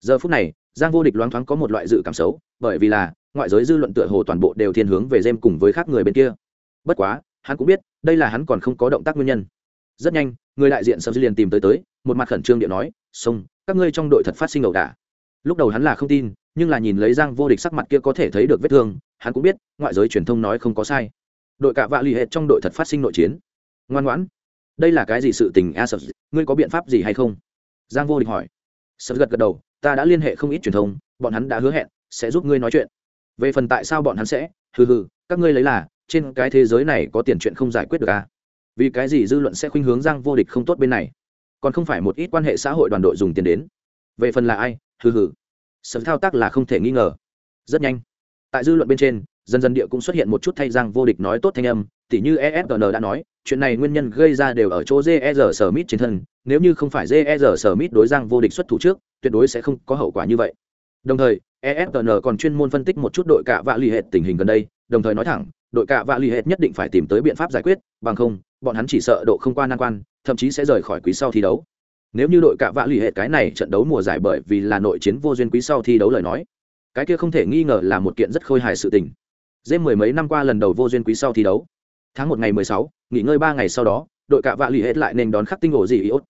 Giờ phút này, giang vô địch loáng thoáng có một loại dự cảm xấu, bởi vì là, ngoại giới dư luận tựa hồ toàn bộ đều thiên hướng về jem cùng với khác người bên kia. Bất quá hắn cũng biết, đây là hắn còn không có động tác nguyên nhân. Rất nhanh, người đại diện sầm dư liền tìm tới tới, một mặt khẩn trương điện nói, sông, các ngươi trong đội thật phát sinh ẩu đả. Lúc đầu hắn là không tin, nhưng là nhìn lấy giang vô địch sắc mặt kia có thể thấy được vết thương, hắn cũng biết, ngoại giới truyền thông nói không có sai. Đội cả vạ l ì trong đội thật phát sinh nội chiến. Ngoan ngoãn. Đây là cái gì sự tình, a sập ngươi có biện pháp gì hay không? Giang vô địch hỏi. Sập gật gật đầu, ta đã liên hệ không ít truyền thông, bọn hắn đã hứa hẹn sẽ giúp ngươi nói chuyện. Về phần tại sao bọn hắn sẽ, hừ hừ, các ngươi lấy là trên cái thế giới này có tiền chuyện không giải quyết được à? Vì cái gì dư luận sẽ khuynh hướng giang vô địch không tốt bên này? Còn không phải một ít quan hệ xã hội đoàn đội dùng tiền đến. Về phần là ai? Hừ hừ. Sở thao tác là không thể nghi ngờ. Rất nhanh. Tại dư luận bên trên, dần dần địa cũng xuất hiện một chút thay giang vô địch nói tốt thanh âm, tỉ như esgn đã nói, chuyện này nguyên nhân gây ra đều ở chỗ jer smith trên thân, nếu như không phải jer smith đối giang vô địch xuất thủ trước, tuyệt đối sẽ không có hậu quả như vậy. Đồng thời esgn còn chuyên môn phân tích một chút đội cả vạ l ì hệ tình hình gần đây, đồng thời nói thẳng đội cạ vạ l ì hệ nhất định phải tìm tới biện pháp giải quyết, bằng không, bọn hắn chỉ sợ độ không qua nan quan, thậm chí sẽ rời khỏi quý sau thi đấu. Nếu như đội cạ vạ l ì hệ cái này trận đấu mùa giải bởi vì là nội chiến vô duyên quý sau thi đấu lời nói, cái kia không thể nghi ngờ là một kiện rất khôi hài sự tình. Dêm mười mấy năm qua lần đầu vô duyên quý sau thi đấu, tháng một ngày mười sáu, nghỉ ngơi ba ngày sau đó, đội cạ vạ l ì hệ lại nên đón khắc tinh ổ gì iốt.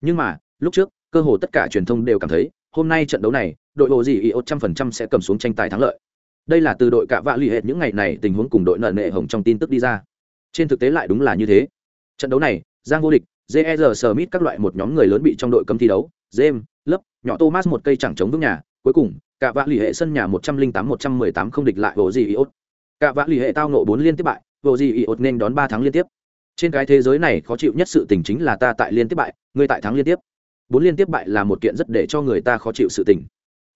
Nhưng mà, lúc trước, cơ hồ tất cả truyền thông đều cảm thấy, hôm nay trận đấu này, đội ổ gì iốt trăm phần trăm sẽ cầm xuống tranh tài thắng lợi đây là từ đội cạ vạ l ì những ngày này tình huống cùng đội nợ nệ hồng trong tin tức đi ra. Trên thực tế lại đúng là như thế. Trận đấu này, giang vô địch jer smith các loại một nhóm người lớn bị trong đội cấm thi đấu, james lớp nhỏ thomas một cây chẳng chống vững nhà, cuối cùng cả Vạ lì hệ sân nhà một trăm linh tám một trăm mười tám không địch lại vô gì iốt cả Vạ lì hệ tao nộ bốn liên tiếp bại vô gì iốt nên đón ba tháng liên tiếp. Trên cái thế giới này khó chịu nhất sự tình chính là ta tại liên tiếp bại người tại thắng liên tiếp. Bốn liên tiếp bại là một kiện rất để cho người ta khó chịu sự tình.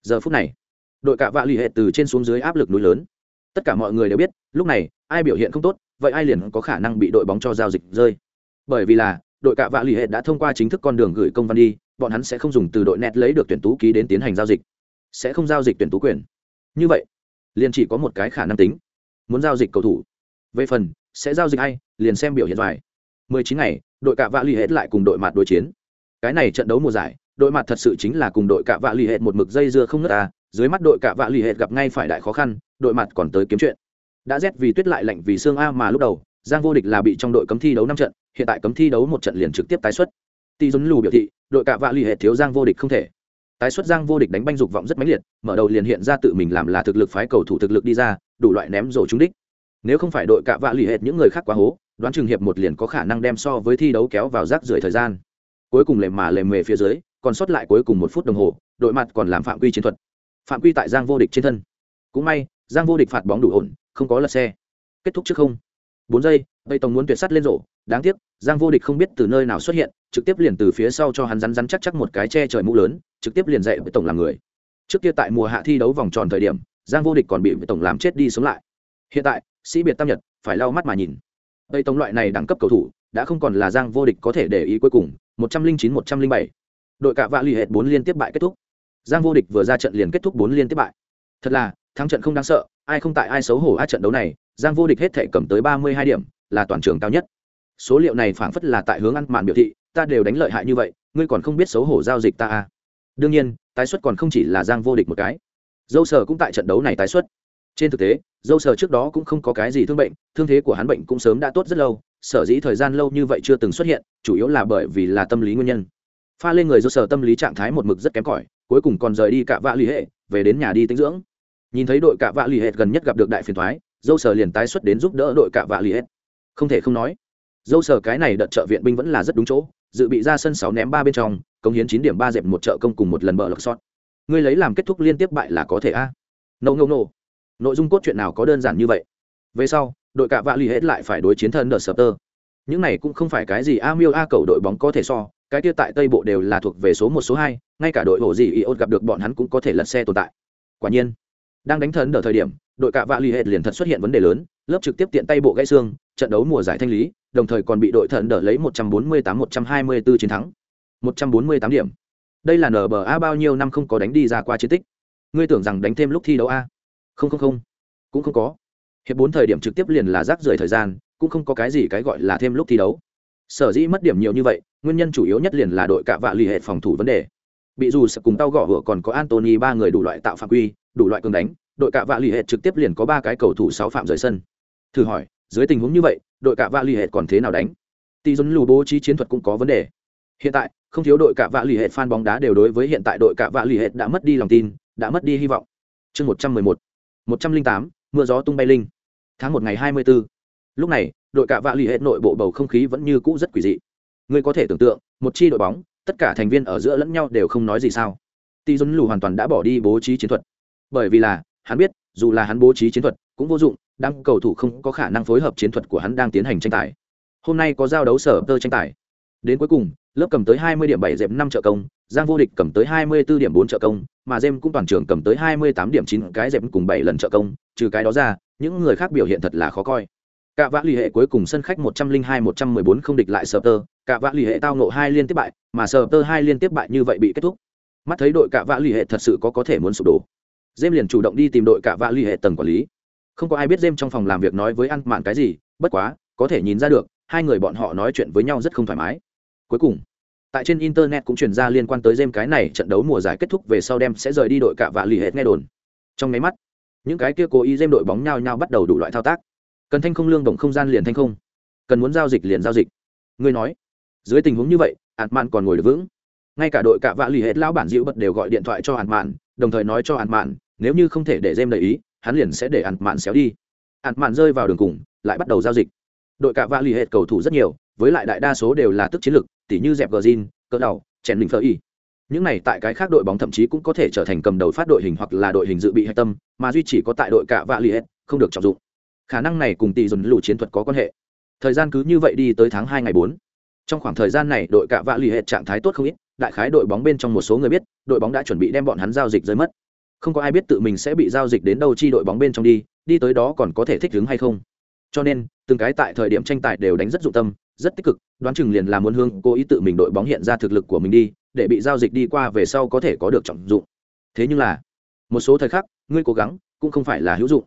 Giờ phút này đội cả vạ lì hệ từ trên xuống dưới áp lực núi lớn. Tất cả mọi người đều biết, lúc này, ai biểu hiện không tốt, vậy ai liền có khả năng bị đội bóng cho giao dịch rơi. Bởi vì là, đội cạ vạ l ì hệ đã thông qua chính thức con đường gửi công văn đi, bọn hắn sẽ không dùng từ đội net lấy được tuyển tú ký đến tiến hành giao dịch. Sẽ không giao dịch tuyển tú quyền. Như vậy, liền chỉ có một cái khả năng tính. Muốn giao dịch cầu thủ. Về phần, sẽ giao dịch hay liền xem biểu hiện vải 19 ngày, đội cạ vạ l ì hệ lại cùng đội mặt đối chiến. Cái này trận đấu mùa giải, đội mặt thật sự chính là cùng đội cạ vạ l ì hệ một mực dây dưa không ngớt à dưới mắt đội cả vạ lì hệt gặp ngay phải đại khó khăn, đội mặt còn tới kiếm chuyện. Đã rét vì tuyết lại lạnh vì xương a mà lúc đầu, giang vô địch là bị trong đội cấm thi đấu năm trận, hiện tại cấm thi đấu một trận liền trực tiếp tái xuất. Tỷ dồn lù biểu thị, đội cả vạ lì hệt thiếu giang vô địch không thể. Tái xuất giang vô địch đánh banh dục vọng rất mãnh liệt, mở đầu liền hiện ra tự mình làm là thực lực phái cầu thủ thực lực đi ra, đủ loại ném rổ trúng đích. Nếu không phải đội cả vạ lì hệt những người khác quá hố, đoán chừng hiệp một liền có khả năng đem so với thi đấu kéo vào rác rưởi thời gian. Cuối cùng lề mà lề mề phía dưới, còn sót lại cuối cùng một phút đồng hồ, đội mặt còn làm phạm quy chiến thuật phạm quy tại giang vô địch trên thân. Cũng may, giang vô địch phạt bóng đủ ổn, không có lật xe. Kết thúc trước không. Bốn giây, tây tổng muốn tuyệt sắt lên rổ. Đáng tiếc, giang vô địch không biết từ nơi nào xuất hiện, trực tiếp liền từ phía sau cho hắn rắn rắn chắc chắc một cái che trời mũ lớn, trực tiếp liền dạy với tổng làm người. Trước kia tại mùa hạ thi đấu vòng tròn thời điểm, giang vô địch còn bị với tổng làm chết đi sống lại. Hiện tại, sĩ biệt tam nhật, phải lau mắt mà nhìn. Tây tổng loại này đẳng cấp cầu thủ, đã không còn là giang vô địch có thể để ý cuối cùng. Một trăm linh chín, một trăm linh bảy. Đội cạ vạ l ì hệt bốn liên tiếp bại kết thúc giang vô địch vừa ra trận liền kết thúc bốn liên tiếp bại. Thật là, thắng trận không đáng sợ, ai không tại ai xấu hổ ai trận đấu này, giang vô địch hết thể cầm tới ba mươi hai điểm, là toàn trường cao nhất. Số liệu này phảng phất là tại hướng ăn màn biểu thị, ta đều đánh lợi hại như vậy, ngươi còn không biết xấu hổ giao dịch ta à. đương nhiên, tái xuất còn không chỉ là giang vô địch một cái. Dâu sở cũng tại trận đấu này tái xuất. Trên thực tế, dâu sở trước đó cũng không có cái gì thương bệnh, thương thế của hắn bệnh cũng sớm đã tốt rất lâu, sở dĩ thời gian lâu như vậy chưa từng xuất hiện, chủ yếu là bởi vì là tâm lý nguyên nhân. Pha lên người dâu sở tâm lý trạng thái một mực rất kém cỏi cuối cùng còn rời đi cả vạ l ì hệ, về đến nhà đi tinh dưỡng. Nhìn thấy đội cả vạ l ì hệ gần nhất gặp được đại phiền thoái, dâu sở liền tái xuất đến giúp đỡ đội cả vạ l ì hệ. Không thể không nói, dâu sở cái này đợt trợ viện binh vẫn là rất đúng chỗ, dự bị ra sân sáu ném ba bên trong công hiến chín điểm ba dẹp một trợ công cùng một lần bờ lọc sót ngươi lấy làm kết thúc liên tiếp bại là có thể a? À? nâu nâu nâu nội dung cốt truyện nào có đơn giản như vậy? Về sau, đội cả vạ l ì hết lại phải đối chiến thân đợt sập tơ. Những này cũng không phải cái gì a miêu a cầu đội bóng có thể so cái kia tại tây bộ đều là thuộc về số một, số hai, ngay cả đội hồ gì iốt gặp được bọn hắn cũng có thể lật xe tồn tại. Quả nhiên, đang đánh thần ở thời điểm, đội cạ vạ l ì hết liền thật xuất hiện vấn đề lớn, lớp trực tiếp tiện tay bộ gãy xương, trận đấu mùa giải thanh lý, đồng thời còn bị đội thần đỡ lấy 148-124 chiến thắng. 148 điểm. Đây là nba bao nhiêu năm không có đánh đi ra qua chiến tích? Ngươi tưởng rằng đánh thêm lúc thi đấu a? Không không không. Cũng không có. Hiệp bốn thời điểm trực tiếp liền là rác rưởi thời gian, cũng không có cái gì cái gọi là thêm lúc thi đấu sở dĩ mất điểm nhiều như vậy, nguyên nhân chủ yếu nhất liền là đội cạ vạ lì hệ phòng thủ vấn đề. Bị dù sập cùng tao gõ hựa còn có antony ba người đủ loại tạo phạm quy, đủ loại cường đánh, đội cạ vạ lì hệ trực tiếp liền có ba cái cầu thủ sáu phạm rời sân. Thử hỏi, dưới tình huống như vậy, đội cạ vạ l ì hệ còn thế nào đánh? Tỷ dân lù bố trí chiến thuật cũng có vấn đề. Hiện tại, không thiếu đội cạ vạ l ì hệ fan bóng đá đều đối với hiện tại đội cạ vạ l ì hệ đã mất đi lòng tin, đã mất đi hy vọng. Chương một trăm mười một một trăm linh tám, mưa gió tung bay linh. Tháng một ngày hai mươi b ố lúc này đội Cả vạ l ì hệ nội bộ bầu không khí vẫn như cũ rất quỷ dị. Ngươi có thể tưởng tượng, một chi đội bóng, tất cả thành viên ở giữa lẫn nhau đều không nói gì sao. Tỷ dân lù hoàn toàn đã bỏ đi bố trí chiến thuật. Bởi vì là, hắn biết, dù là hắn bố trí chiến thuật, cũng vô dụng đang cầu thủ không có khả năng phối hợp chiến thuật của hắn đang tiến hành tranh tài. Hôm nay có giao đấu sở tơ tranh tài. Đến cuối cùng, lớp cầm tới 20 điểm 7 dẹp 5 trợ công, giang vô địch cầm tới 24 điểm 4 trợ công, mà jem cũng toàn trường cầm tới 28 điểm 9 cái dẹp cùng 7 lần trợ công, trừ cái đó ra, những người khác biểu hiện thật là khó coi cả vã lì hệ cuối cùng sân khách 102-114 không địch lại sở tơ. Cả vã lì hệ tao nộ hai liên tiếp bại, mà sở tơ hai liên tiếp bại như vậy bị kết thúc. Mắt thấy đội cả vã lì hệ thật sự có có thể muốn sụp đổ. Jem liền chủ động đi tìm đội cả vã lì hệ tầng quản lý. Không có ai biết jem trong phòng làm việc nói với ăn mạn cái gì, bất quá, có thể nhìn ra được, hai người bọn họ nói chuyện với nhau rất không thoải mái. Cuối cùng, tại trên internet cũng truyền ra liên quan tới jem cái này trận đấu mùa giải kết thúc về sau đem sẽ rời đi đội cả vã lì hệ nghe đồn. Trong máy mắt, những cái kia cố ý jem đội bóng nhau nhau bắt đầu đủ loại thao tác cần thanh không lương động không gian liền thanh không. Cần muốn giao dịch liền giao dịch. Ngươi nói, dưới tình huống như vậy, ạt mạn còn ngồi được vững. Ngay cả đội cạ vạ lì hết lão bản dịu bật đều gọi điện thoại cho ạt mạn, đồng thời nói cho ạt mạn, nếu như không thể để dêm đầy ý, hắn liền sẽ để ạt mạn xéo đi. Ạt mạn rơi vào đường cùng, lại bắt đầu giao dịch. Đội cạ vạ lì hết cầu thủ rất nhiều, với lại đại đa số đều là tức chiến lực, tỉ như dẹp gờ zin cỡ đầu chèn mình phơ y. Những này tại cái khác đội bóng thậm chí cũng có thể trở thành cầm đầu phát đội hình hoặc là đội hình dự bị hạch tâm, mà duy chỉ có tại đội cạ vạ lì hết không được trọng dụng khả năng này cùng tỷ dồn lũ chiến thuật có quan hệ. Thời gian cứ như vậy đi tới tháng hai ngày bốn. Trong khoảng thời gian này, đội cạ vạ lì hệ trạng thái tốt không ít, đại khái đội bóng bên trong một số người biết, đội bóng đã chuẩn bị đem bọn hắn giao dịch rơi mất. Không có ai biết tự mình sẽ bị giao dịch đến đâu chi đội bóng bên trong đi đi tới đó còn có thể thích ứng hay không. Cho nên, từng cái tại thời điểm tranh tài đều đánh rất dụng tâm, rất tích cực, đoán chừng liền là muốn hương cố ý tự mình đội bóng hiện ra thực lực của mình đi, để bị giao dịch đi qua về sau có thể có được trọng dụng. Thế nhưng là, một số thời khắc, ngươi cố gắng cũng không phải là hữu dụng.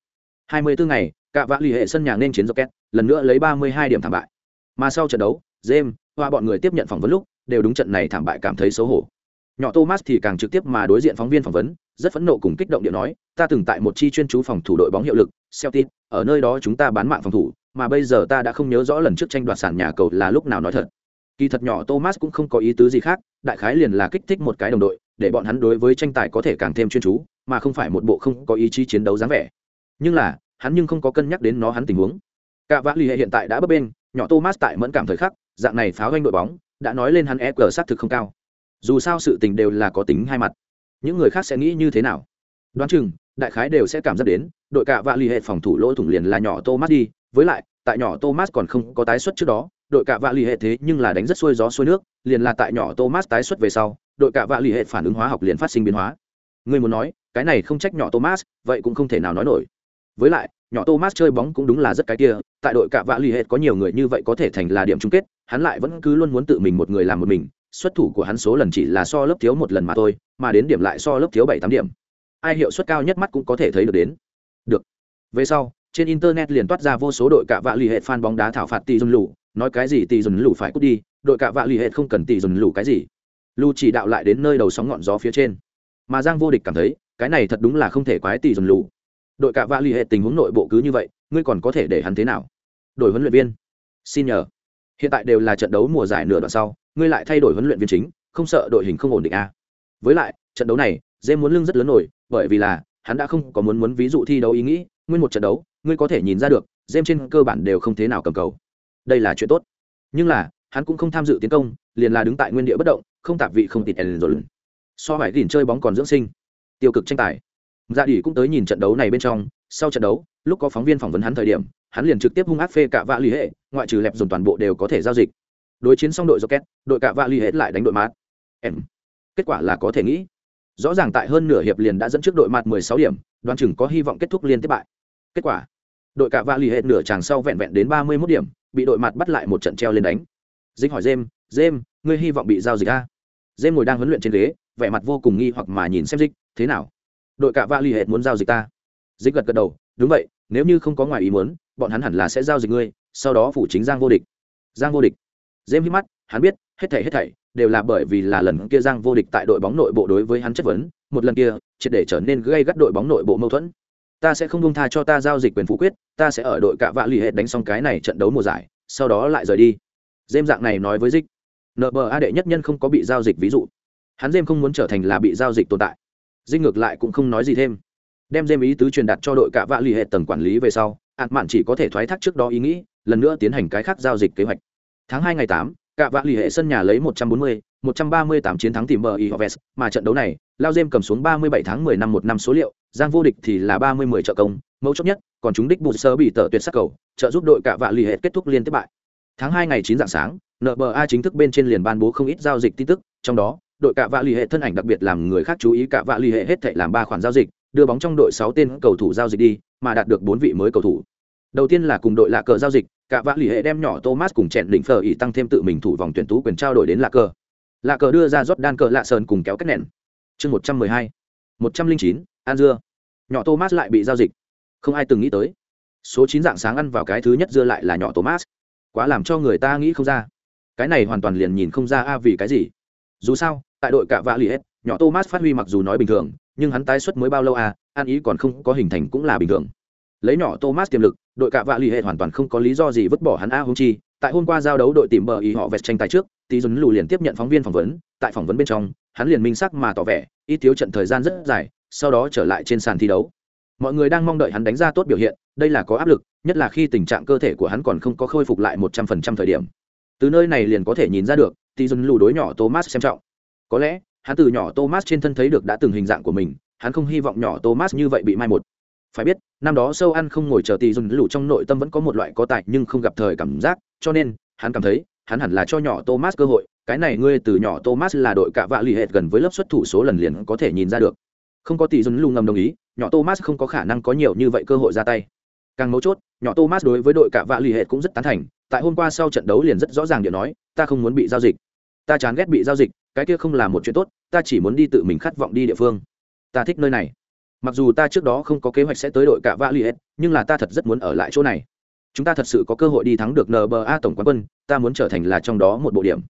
24 ngày cả vã lì hệ sân nhà nên chiến rocket lần nữa lấy 32 điểm thảm bại. Mà sau trận đấu, james hoa bọn người tiếp nhận phỏng vấn lúc, đều đúng trận này thảm bại cảm thấy xấu hổ. Nhỏ thomas thì càng trực tiếp mà đối diện phóng viên phỏng vấn, rất phẫn nộ cùng kích động điện nói, ta từng tại một chi chuyên chú phòng thủ đội bóng hiệu lực, celtic, ở nơi đó chúng ta bán mạng phòng thủ, mà bây giờ ta đã không nhớ rõ lần trước tranh đoạt sàn nhà cầu là lúc nào nói thật. Kỳ thật nhỏ thomas cũng không có ý tứ gì khác, đại khái liền là kích thích một cái đồng đội, để bọn hắn đối với tranh tài có thể càng thêm chuyên chú, mà không phải một bộ không có ý chí chiến đấu dáng vẻ. Nhưng là hắn nhưng không có cân nhắc đến nó hắn tình huống. Cả vã lì hệ hiện tại đã bấp bên nhỏ thomas tại mẫn cảm thời khắc, dạng này pháo doanh đội bóng, đã nói lên hắn e cờ xác thực không cao. Dù sao sự tình đều là có tính hai mặt. Những người khác sẽ nghĩ như thế nào? Đoán chừng, đại khái đều sẽ cảm giác đến, đội cả vạ l ì hệ phòng thủ lỗ thủng liền là nhỏ thomas đi, với lại, tại nhỏ thomas còn không có tái xuất trước đó, đội cả vạ l ì hệ thế nhưng là đánh rất xuôi gió xuôi nước, liền là tại nhỏ thomas tái xuất về sau, đội cả vạ l ì hệ phản ứng hóa học liền phát sinh biến hóa. Người muốn nói, cái này không trách nhỏ thomas, vậy cũng không thể nào nói nổi với lại, nhỏ thomas chơi bóng cũng đúng là rất cái kia, tại đội cả vạ l ì hệ có nhiều người như vậy có thể thành là điểm chung kết, hắn lại vẫn cứ luôn muốn tự mình một người làm một mình, xuất thủ của hắn số lần chỉ là so lớp thiếu một lần mà thôi, mà đến điểm lại so lớp thiếu bảy tám điểm. Ai hiệu suất cao nhất mắt cũng có thể thấy được đến. Được. Về sau, trên internet liền toát ra vô số đội cạ vạ l ì hệ fan bóng đá thảo phạt tỷ dùn lù, nói cái gì tỷ dùn lù phải cút đi, đội cạ vạ l ì hệ không cần tỷ dùn lù cái gì. Lù chỉ đạo lại đến nơi đầu sóng ngọn gió phía trên. Mà giang vô địch cảm thấy, cái này thật đúng là không thể quái tỷ dùn lù đội cạ vạ l ì hệ tình huống nội bộ cứ như vậy, ngươi còn có thể để hắn thế nào? Đổi huấn luyện viên. Xin nhờ. Hiện tại đều là trận đấu mùa giải nửa đoạn sau, ngươi lại thay đổi huấn luyện viên chính, không sợ đội hình không ổn định à. với lại, trận đấu này, dê muốn lưng rất lớn nổi bởi vì là, hắn đã không có muốn muốn ví dụ thi đấu ý nghĩ, nguyên một trận đấu, ngươi có thể nhìn ra được dêm trên cơ bản đều không thế nào cầm cầu. Đây là chuyện tốt. Nhưng là, hắn cũng không tham dự tiến công, liền là đứng tại nguyên địa bất động, không tạp vị không tịt ellen rồi so phải đỉnh chơi bóng còn dưỡng sinh. Tiêu cực tranh tài dạ đỉ cũng tới nhìn trận đấu này bên trong. Sau trận đấu, lúc có phóng viên phỏng vấn hắn thời điểm, hắn liền trực tiếp hung ác phê cả vạ lý hệ, ngoại trừ lẹp dồn toàn bộ đều có thể giao dịch. Đối chiến xong đội rocket, đội cả vạ l ì lại đánh đội mát em. Kết quả là có thể nghĩ. Rõ ràng tại hơn nửa hiệp liền đã dẫn trước đội mặt 16 điểm, đoán chừng có hy vọng kết thúc liên tiếp bại. Kết quả, đội cả vạ l ì nửa chàng sau vẹn vẹn đến 31 điểm, bị đội mặt bắt lại một trận treo lên đánh. Dĩnh hỏi jem jem, ngươi hy vọng bị giao dịch a jem ngồi đang huấn luyện trên ghế, vẻ mặt vô cùng nghi hoặc mà nhìn xem dịch, thế nào? Đội cả vạ l ì hệt muốn giao dịch ta. Dịch gật gật đầu, đúng vậy, nếu như không có ngoài ý muốn, bọn hắn hẳn là sẽ giao dịch ngươi, sau đó phủ chính giang vô địch. Giang vô địch. Dêm hít mắt, hắn biết, hết thảy hết thảy đều là bởi vì là lần kia giang vô địch tại đội bóng nội bộ đối với hắn chất vấn, một lần kia, triệt để trở nên gây gắt đội bóng nội bộ mâu thuẫn. Ta sẽ không buông tha cho ta giao dịch quyền phủ quyết, ta sẽ ở đội Cả vạ Luyện Hệt đánh xong cái này trận đấu mùa giải, sau đó lại rời đi. Dêm dạng này nói với dích nba đệ nhất nhân không có bị giao dịch ví dụ. Hắn dêm không muốn trở thành là bị giao dịch tồn tại. Dinh ngược lại cũng không nói gì thêm. Đem dêm ý tứ truyền đạt cho đội cạ vạ lì hệ tầng quản lý về sau ạn mạn chỉ có thể thoái thác trước đó ý nghĩ lần nữa tiến hành cái khác giao dịch kế hoạch. Tháng hai ngày tám, cả vạ lì hệ sân nhà lấy 140, 138 chiến thắng tìm bờ Ihoves, mà trận đấu này, Lao dêm cầm xuống 37 tháng 10 năm một năm số liệu, giang vô địch thì là ba mươi mười trợ công mẫu chốc nhất còn chúng đích bụt sơ bị tờ tuyệt sắc cầu trợ giúp đội cả vạ lì hệ kết thúc liên tiếp bại. Tháng hai ngày chín dạng sáng nba chính thức bên trên liền ban bố không ít giao dịch tin tức trong đó đội cả vạ lì hệ thân ảnh đặc biệt làm người khác chú ý cả vạ lì hệ hết thệ làm ba khoản giao dịch, đưa bóng trong đội sáu tên cầu thủ giao dịch đi, mà đạt được bốn vị mới cầu thủ. Đầu tiên là cùng đội lạ cờ giao dịch cả vạ lì hệ đem nhỏ thomas cùng chẹn đỉnh phờ ỉ tăng thêm tự mình thủ vòng tuyển tú quyền trao đổi đến lạ cờ. Lạ cờ đưa ra rót đan cờ lạ sơn cùng kéo cách nện chương một trăm mười hai, một trăm linh chín, an dưa. Nhỏ thomas lại bị giao dịch. Không ai từng nghĩ tới. Số chín dạng sáng ăn vào cái thứ nhất dưa lại là nhỏ thomas. Quá làm cho người ta nghĩ không ra. Cái này hoàn toàn liền nhìn không ra a vì cái gì. Dù sao tại đội cả vạ lì hết, nhỏ thomas phát huy mặc dù nói bình thường, nhưng hắn tái xuất mới bao lâu à an ý còn không có hình thành cũng là bình thường. Lấy nhỏ thomas tiềm lực, đội cả vạ lì hệ hoàn toàn không có lý do gì vứt bỏ hắn a hung chi. Tại hôm qua giao đấu đội tìm bờ ý họ vẹt tranh tài trước, tí dùn lù liền tiếp nhận phóng viên phỏng vấn. Tại phỏng vấn bên trong, hắn liền minh sắc mà tỏ vẻ ít thiếu trận thời gian rất dài, sau đó trở lại trên sàn thi đấu. Mọi người đang mong đợi hắn đánh ra tốt biểu hiện, đây là có áp lực, nhất là khi tình trạng cơ thể của hắn còn không có khôi phục lại một trăm phần trăm thời điểm. Từ nơi này liền có thể nhìn ra được, tí dùn lù đối nhỏ thomas xem trọng có lẽ, hắn từ nhỏ thomas trên thân thấy được đã từng hình dạng của mình, hắn không hy vọng nhỏ thomas như vậy bị mai một. Phải biết, năm đó sâu ăn không ngồi chờ tì dùn lũ trong nội tâm vẫn có một loại có tài nhưng không gặp thời cảm giác, cho nên, hắn cảm thấy, hắn hẳn là cho nhỏ thomas cơ hội, cái này ngươi từ nhỏ thomas là đội cạ vạ lì hệt gần với lớp xuất thủ số lần liền có thể nhìn ra được. Không có tỷ dùn lù ngầm đồng ý, nhỏ thomas không có khả năng có nhiều như vậy cơ hội ra tay. Càng mấu chốt, nhỏ thomas đối với đội cạ vạ lì hệt cũng rất tán thành, tại hôm qua sau trận đấu liền rất rõ ràng điện nói, ta không muốn bị giao dịch ta chán ghét bị giao dịch, cái kia không là một chuyện tốt, ta chỉ muốn đi tự mình khát vọng đi địa phương. Ta thích nơi này. Mặc dù ta trước đó không có kế hoạch sẽ tới đội cả vã liệt nhưng là ta thật rất muốn ở lại chỗ này. Chúng ta thật sự có cơ hội đi thắng được nba tổng quán quân, ta muốn trở thành là trong đó một bộ điểm.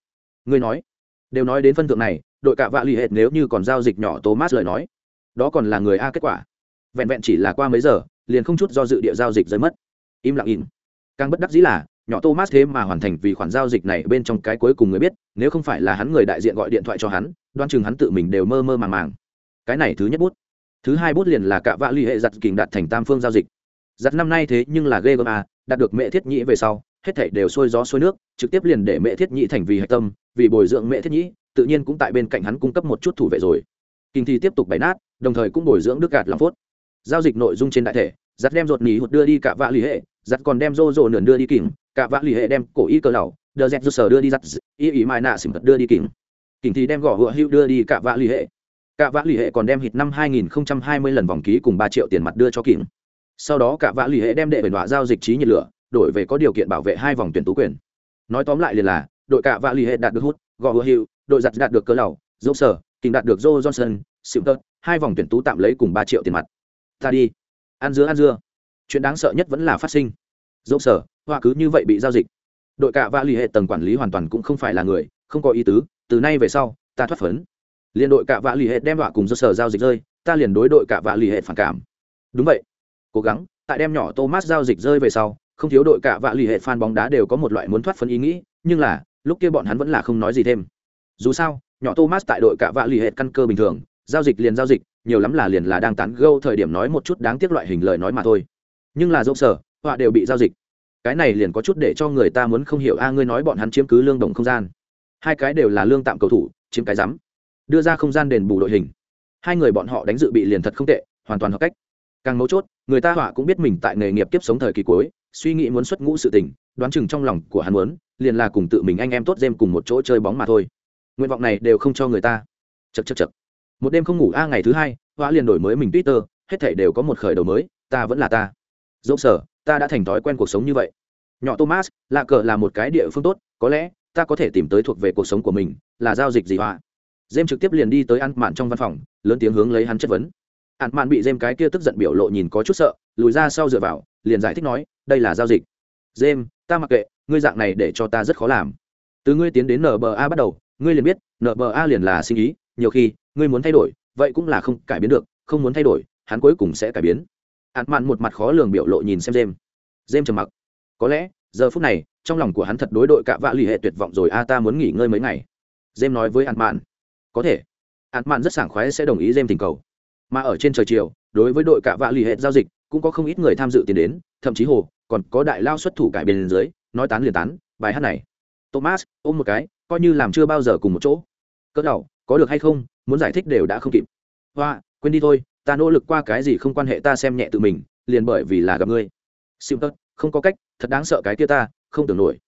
Ngươi nói. Đều nói đến phân thượng này, đội cả vạ l ì nếu như còn giao dịch nhỏ thomas lời nói, đó còn là người a kết quả. Vẹn vẹn chỉ là qua mấy giờ, liền không chút do dự địa giao dịch rơi mất. Im lặng im càng bất đắc dĩ là nhỏ thomas thế mà hoàn thành vì khoản giao dịch này bên trong cái cuối cùng người biết, nếu không phải là hắn người đại diện gọi điện thoại cho hắn đoan chừng hắn tự mình đều mơ mơ màng màng. Cái này thứ nhất bút. Thứ hai bút liền là cạ vạ l ì hệ giặt kình đạt thành tam phương giao dịch. Giặt năm nay thế nhưng là ghê gớm à đạt được mẹ thiết nhĩ về sau, hết thảy đều sôi gió sôi nước, trực tiếp liền để mẹ thiết nhĩ thành vì hạch tâm, vì bồi dưỡng mẹ thiết nhĩ, tự nhiên cũng tại bên cạnh hắn cung cấp một chút thủ vệ rồi. Kinh thi tiếp tục bày nát, đồng thời cũng bồi dưỡng đức gạt làm phốt. Giao dịch nội dung trên đại thể giặt đem ruột nỉ hụt đưa đi cả vạ lý hệ giặt còn đem rô rô nườn đưa đi kình cả vạ l ì hệ đem cổ y cơ lầu đờ dẹp sờ đưa đi giặt y ý mai nạ xỉm vật đưa đi kìm kìm thì đem gõ hựa hữu đưa đi cả vạ l ì hệ. Cả vạ l ì hệ còn đem hít năm 2020 lần vòng ký cùng ba triệu tiền mặt đưa cho kìm sau đó cả vạ l ì hệ đem đệ bền đọa giao dịch trí nhiệt lửa, đổi về có điều kiện bảo vệ hai vòng tuyển tú quyền. Nói tóm lại liền là, đội cả vạ l ì hệ đạt được hút gò hựa hữu, đội giặt đạt được cơ lầu dẫu sở kìm đạt được joe johnson xịu tớt, hai vòng tuyển tú tạm lấy cùng ba triệu tiền mặt. Ta đi. Ăn dưa ăn dưa. Chuyện đáng sợ nhất vẫn là phát sinh dẫu sở, hoa cứ như vậy bị giao dịch. Đội cạ vạ l ì hệ tầng quản lý hoàn toàn cũng không phải là người, không có ý tứ, từ nay về sau, ta thoát phấn. Liền đội cạ vạ l ì hệ đem họa cùng dẫu sở giao dịch rơi, ta liền đối đội cạ vạ l ì hệ phản cảm. Đúng vậy. Cố gắng, tại đem nhỏ thomas giao dịch rơi về sau, không thiếu đội cạ vạ l ì hệ fan bóng đá đều có một loại muốn thoát phấn ý nghĩ, nhưng là, lúc kia bọn hắn vẫn là không nói gì thêm. Dù sao, nhỏ thomas tại đội cạ vạ l ì hệ căn cơ bình thường, giao dịch liền giao dịch, nhiều lắm là liền là đang tán gâu thời điểm nói một chút đáng tiếc loại hình lời nói mà thôi. Nhưng là dẫu sở họa đều bị giao dịch. Cái này liền có chút để cho người ta muốn không hiểu a, ngươi nói bọn hắn chiếm cứ lương đồng không gian. Hai cái đều là lương tạm cầu thủ, chiếm cái rắm. Đưa ra không gian đền bù đội hình. Hai người bọn họ đánh dự bị liền thật không tệ, hoàn toàn hợp cách. Càng mấu chốt, người ta họa cũng biết mình tại nghề nghiệp kiếp sống thời kỳ cuối, suy nghĩ muốn xuất ngũ sự tình, đoán chừng trong lòng của hắn muốn, liền là cùng tự mình anh em tốt dêm cùng một chỗ chơi bóng mà thôi. Nguyện vọng này đều không cho người ta. Chật chật chật một đêm không ngủ a, ngày thứ hai, họa liền đổi mới mình twitter, hết thể đều có một khởi đầu mới, ta vẫn là ta. Dẫu sở ta đã thành thói quen cuộc sống như vậy nhỏ thomas lạ cờ là một cái địa phương tốt có lẽ ta có thể tìm tới thuộc về cuộc sống của mình là giao dịch gì họa Jem trực tiếp liền đi tới ăn mạn trong văn phòng, lớn tiếng hướng lấy hắn chất vấn. Ăn mạn bị Jem cái kia tức giận biểu lộ nhìn có chút sợ, lùi ra sau dựa vào, liền giải thích nói, đây là giao dịch. Jem, ta mặc kệ, ngươi dạng này để cho ta rất khó làm. Từ ngươi tiến đến NBA bắt đầu, ngươi liền biết, NBA liền là sinh ý, nhiều khi, ngươi muốn thay đổi, vậy cũng là không cải biến được, không muốn thay đổi, hắn cuối cùng sẽ cải biến. Án mạn một mặt khó lường biểu lộ nhìn xem Jem. Jem trầm mặc. Có lẽ, giờ phút này, trong lòng của hắn thật đối đội cạ vạ lì hệ tuyệt vọng rồi. A ta muốn nghỉ ngơi mấy ngày. Jem nói với Án mạn. Có thể. Hạn mạn rất sảng khoái sẽ đồng ý dêm tình cầu. Mà ở trên trời chiều đối với đội cạ vạ lì hệ giao dịch cũng có không ít người tham dự tiền đến. Thậm chí hồ còn có đại lao xuất thủ cải bên dưới nói tán liền tán bài hát này. Thomas ôm một cái coi như làm chưa bao giờ cùng một chỗ. Cỡ đầu có được hay không? Muốn giải thích đều đã không kịp. Hoa quên đi thôi ta nỗ lực qua cái gì không quan hệ ta xem nhẹ tự mình, liền bởi vì là gặp ngươi. Sim tớt, không có cách, thật đáng sợ cái kia ta, không tưởng nổi.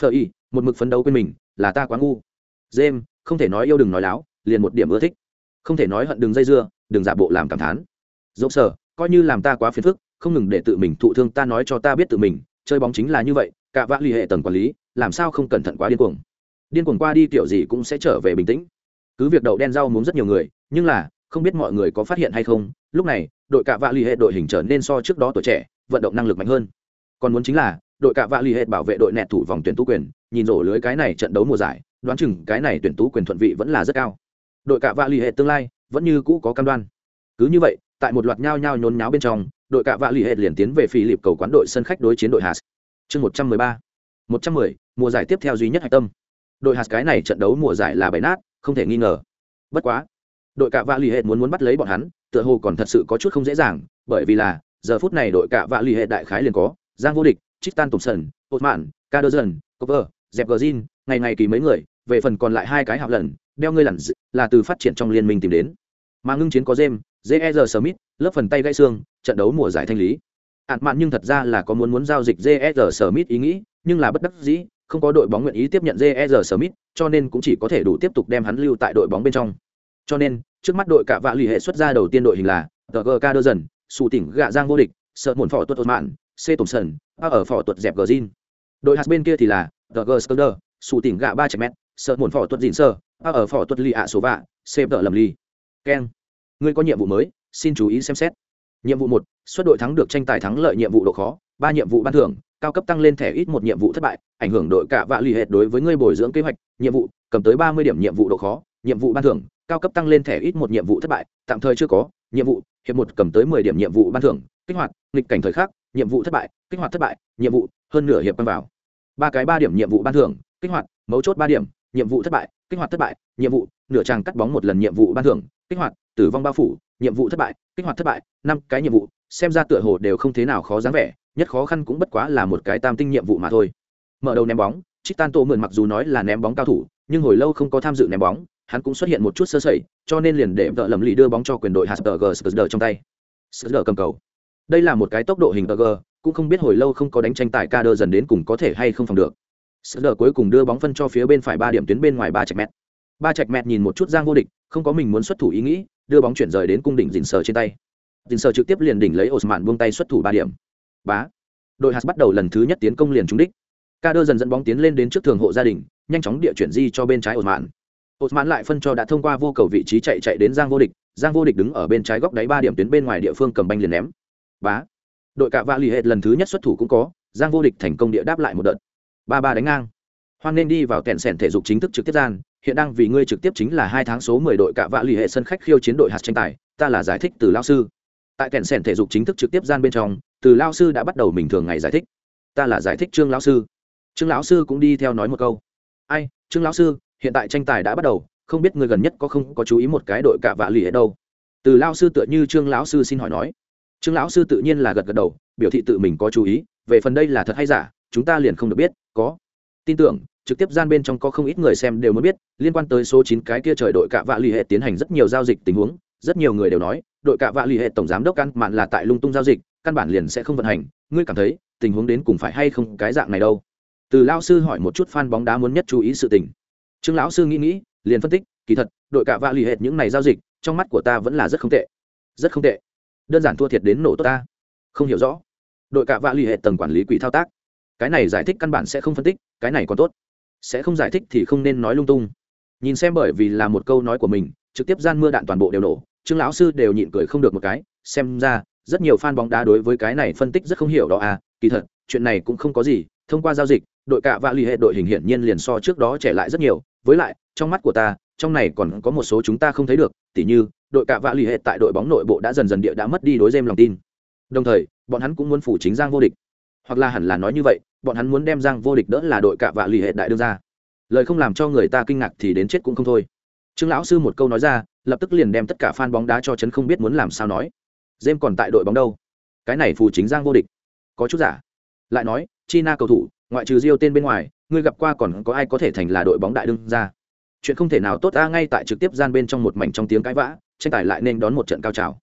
Phờ y, một mực phấn đấu quên mình, là ta quá ngu. Jem không thể nói yêu đừng nói láo, liền một điểm ưa thích. Không thể nói hận đừng dây dưa, đừng giả bộ làm cảm thán. Dẫu sở, coi như làm ta quá phiền phức, không ngừng để tự mình thụ thương ta nói cho ta biết tự mình, chơi bóng chính là như vậy, cả vã ly hệ tầng quản lý, làm sao không cẩn thận quá điên cuồng. Điên cuồng qua đi kiểu gì cũng sẽ trở về bình tĩnh. Cứ việc đậu đen rau muốn rất nhiều người, nhưng là không biết mọi người có phát hiện hay không, lúc này, đội cả vạ l ì hệ đội hình trở nên so trước đó tuổi trẻ, vận động năng lực mạnh hơn. Còn muốn chính là, đội cả vạ l ì hệ bảo vệ đội nẹt thủ vòng tuyển tú quyền, nhìn rổ lưới cái này trận đấu mùa giải, đoán chừng cái này tuyển tú quyền thuận vị vẫn là rất cao. Đội cả vạ l ì hệ tương lai, vẫn như cũ có cam đoan. Cứ như vậy, tại một loạt nhao nhao nhốn nháo bên trong, đội cả vạ l ì hệ liền tiến về phi lịp cầu quán đội sân khách đối chiến đội hạt chương một trăm mười ba. Một trăm mười, mùa giải tiếp theo duy nhất hạch tâm. Đội hạt cái này trận đấu mùa giải là bày nát, không thể nghi ngờ. Bất quá đội Cả vạ l ì hệ muốn muốn bắt lấy bọn hắn, tựa hồ còn thật sự có chút không dễ dàng, bởi vì là, giờ phút này đội Cả vạ l ì hệ đại khái liền có, giang vô địch, tristan thompson ột mạn caderson cover dẹp gờ zin ngày ngày kỳ mấy người, về phần còn lại hai cái hạp lần, đeo ngươi lặn là từ phát triển trong liên minh tìm đến. Mà ngưng chiến có jem jer smith, lớp phần tay gãy xương, trận đấu mùa giải thanh lý. Hạn mạn nhưng thật ra là có muốn muốn giao dịch jer smith ý nghĩ, nhưng là bất đắc dĩ, không có đội bóng nguyện ý tiếp nhận jer smith, cho nên cũng chỉ có thể đủ tiếp tục đem hắn lưu tại đội bóng bên trong cho nên trước mắt đội cả vạ lì hệ xuất ra đầu tiên đội hình là tờ gk đơ dần sù tỉnh gạ giang vô địch sợ muộn phỏ tuột ột mạn c tổng sần, a ở phỏ tuột dẹp gờ zin đội hạt bên kia thì là tờ gờ sơ sù tỉnh gạ ba trăm mét sợ muộn phỏ tuột dịn sơ a ở phỏ tuột lì ạ số vạ c tờ lầm ly keng ngươi có nhiệm vụ mới xin chú ý xem xét. Nhiệm vụ một xuất đội thắng được tranh tài thắng lợi nhiệm vụ độ khó ba nhiệm vụ ban thưởng cao cấp tăng lên thẻ ít một nhiệm vụ thất bại ảnh hưởng đội cả vạ lì hệ đối với ngươi bồi dưỡng kế hoạch nhiệm vụ cầm tới ba mươi điểm nhiệm vụ độ khó nhiệm vụ ban thưởng cao cấp tăng lên thẻ ít một nhiệm vụ thất bại, tạm thời chưa có, nhiệm vụ, hiệp một cầm tới mười điểm nhiệm vụ ban thưởng, kích hoạt, nghịch cảnh thời khắc, nhiệm vụ thất bại, kích hoạt thất bại, nhiệm vụ, hơn nửa hiệp băng vào. Ba cái ba điểm nhiệm vụ ban thưởng, kích hoạt, mấu chốt ba điểm, nhiệm vụ thất bại, kích hoạt thất bại, nhiệm vụ, nửa tràng cắt bóng một lần nhiệm vụ ban thưởng, kích hoạt, tử vong bao phủ, nhiệm vụ thất bại, kích hoạt thất bại, năm cái nhiệm vụ, xem ra tựa hồ đều không thế nào khó dáng vẻ, nhất khó khăn cũng bất quá là một cái tam tinh nhiệm vụ mà thôi. Mở đầu ném bóng chít tan mượn mặc dù nói là ném bóng cao thủ, nhưng hồi lâu không có tham dự ném bóng hắn cũng xuất hiện một chút sơ sẩy, cho nên liền để vợ lầm lì đưa bóng cho quyền đội hạt trong tay. Sờ cầm cầu. Đây là một cái tốc độ hình g, cũng không biết hồi lâu không có đánh tranh tài kader dần đến cùng có thể hay không phòng được. Sờ cuối cùng đưa bóng phân cho phía bên phải ba điểm tuyến bên ngoài ba chạch mét ba chạch mét nhìn một chút giang vô địch, không có mình muốn xuất thủ ý nghĩ, đưa bóng chuyển rời đến cung đỉnh dình sờ trên tay. Dình sờ trực tiếp liền đỉnh lấy osman buông tay xuất thủ ba điểm. Bá. Đội hạt bắt đầu lần thứ nhất tiến công liền trúng đích. Kader dần dẫn bóng tiến lên đến trước thường hộ gia đình, nhanh chóng địa chuyển di cho bên trái osman osman lại phân cho đã thông qua vô cầu vị trí chạy chạy đến giang vô địch. Giang vô địch đứng ở bên trái góc đáy ba điểm tuyến bên ngoài địa phương cầm banh liền ném. Bá. Đội cạ vạ lì hệt lần thứ nhất xuất thủ cũng có, giang vô địch thành công địa đáp lại một đợt. Ba ba đánh ngang. Hoan nên đi vào kẹn sèn thể dục chính thức trực tiếp gian, hiện đang vì ngươi trực tiếp chính là hai tháng số mười đội cạ vạ lì hệ sân khách khiêu chiến đội hạt tranh tài, ta là giải thích từ lão sư. Tại kẹn sèn thể dục chính thức trực tiếp gian bên trong, từ lão sư đã bắt đầu mình thường ngày giải thích. Ta là giải thích trương lão sư. Trương lão sư cũng đi theo nói một câu. Ai, trương lão sư hiện tại tranh tài đã bắt đầu, không biết người gần nhất có không có chú ý một cái đội cả vạ lì ở đâu. Từ lao sư tựa như trương lão sư xin hỏi nói. Trương lão sư tự nhiên là gật gật đầu, biểu thị tự mình có chú ý, về phần đây là thật hay giả, chúng ta liền không được biết, có. Tin tưởng, trực tiếp gian bên trong có không ít người xem đều muốn biết, liên quan tới số chín cái kia trời đội cả vạ lì hệ tiến hành rất nhiều giao dịch tình huống, rất nhiều người đều nói, đội cả vạ lì hệ tổng giám đốc căn mạn là tại lung tung giao dịch, căn bản liền sẽ không vận hành, ngươi cảm thấy, tình huống đến cùng phải hay không cái dạng này đâu? Từ lao sư hỏi một chút fan bóng đá muốn nhất chú ý sự tình trương lão sư nghĩ nghĩ, liền phân tích, kỳ thật, đội cả vạ lì hệt những này giao dịch, trong mắt của ta vẫn là rất không tệ. Rất không tệ. Đơn giản thua thiệt đến nổ tốt ta. Không hiểu rõ. Đội cả vạ lì hệt tầng quản lý quỹ thao tác. Cái này giải thích căn bản sẽ không phân tích, cái này còn tốt. Sẽ không giải thích thì không nên nói lung tung. Nhìn xem bởi vì là một câu nói của mình, trực tiếp gian mưa đạn toàn bộ đều nổ, trương lão sư đều nhịn cười không được một cái, xem ra, rất nhiều fan bóng đá đối với cái này phân tích rất không hiểu đó à kỳ thật, chuyện này cũng không có gì, thông qua giao dịch, đội cạ vạ l ì hệ đội hình hiển nhiên liền so trước đó trẻ lại rất nhiều với lại, trong mắt của ta, trong này còn có một số chúng ta không thấy được, tỉ như, đội cạ vạ l ì hệ tại đội bóng nội bộ đã dần dần địa đã mất đi đối dêm lòng tin. Đồng thời, bọn hắn cũng muốn phủ chính giang vô địch. Hoặc là hẳn là nói như vậy, bọn hắn muốn đem giang vô địch đỡ là đội cạ vạ l ì hệ đại đương ra lời không làm cho người ta kinh ngạc thì đến chết cũng không thôi. Trương lão sư một câu nói ra, lập tức liền đem tất cả f a n bóng đá cho chấn không biết muốn làm sao nói. Dêm còn tại đội bóng đâu? Cái này phù chính giang vô địch. Có chút giả. Lại nói, china cầu thủ, ngoại trừ Rio tên bên ngoài ngươi gặp qua còn có ai có thể thành là đội bóng đại đương ra chuyện không thể nào tốt ra ngay tại trực tiếp gian bên trong một mảnh trong tiếng cãi vã, tranh tài lại nên đón một trận cao trào.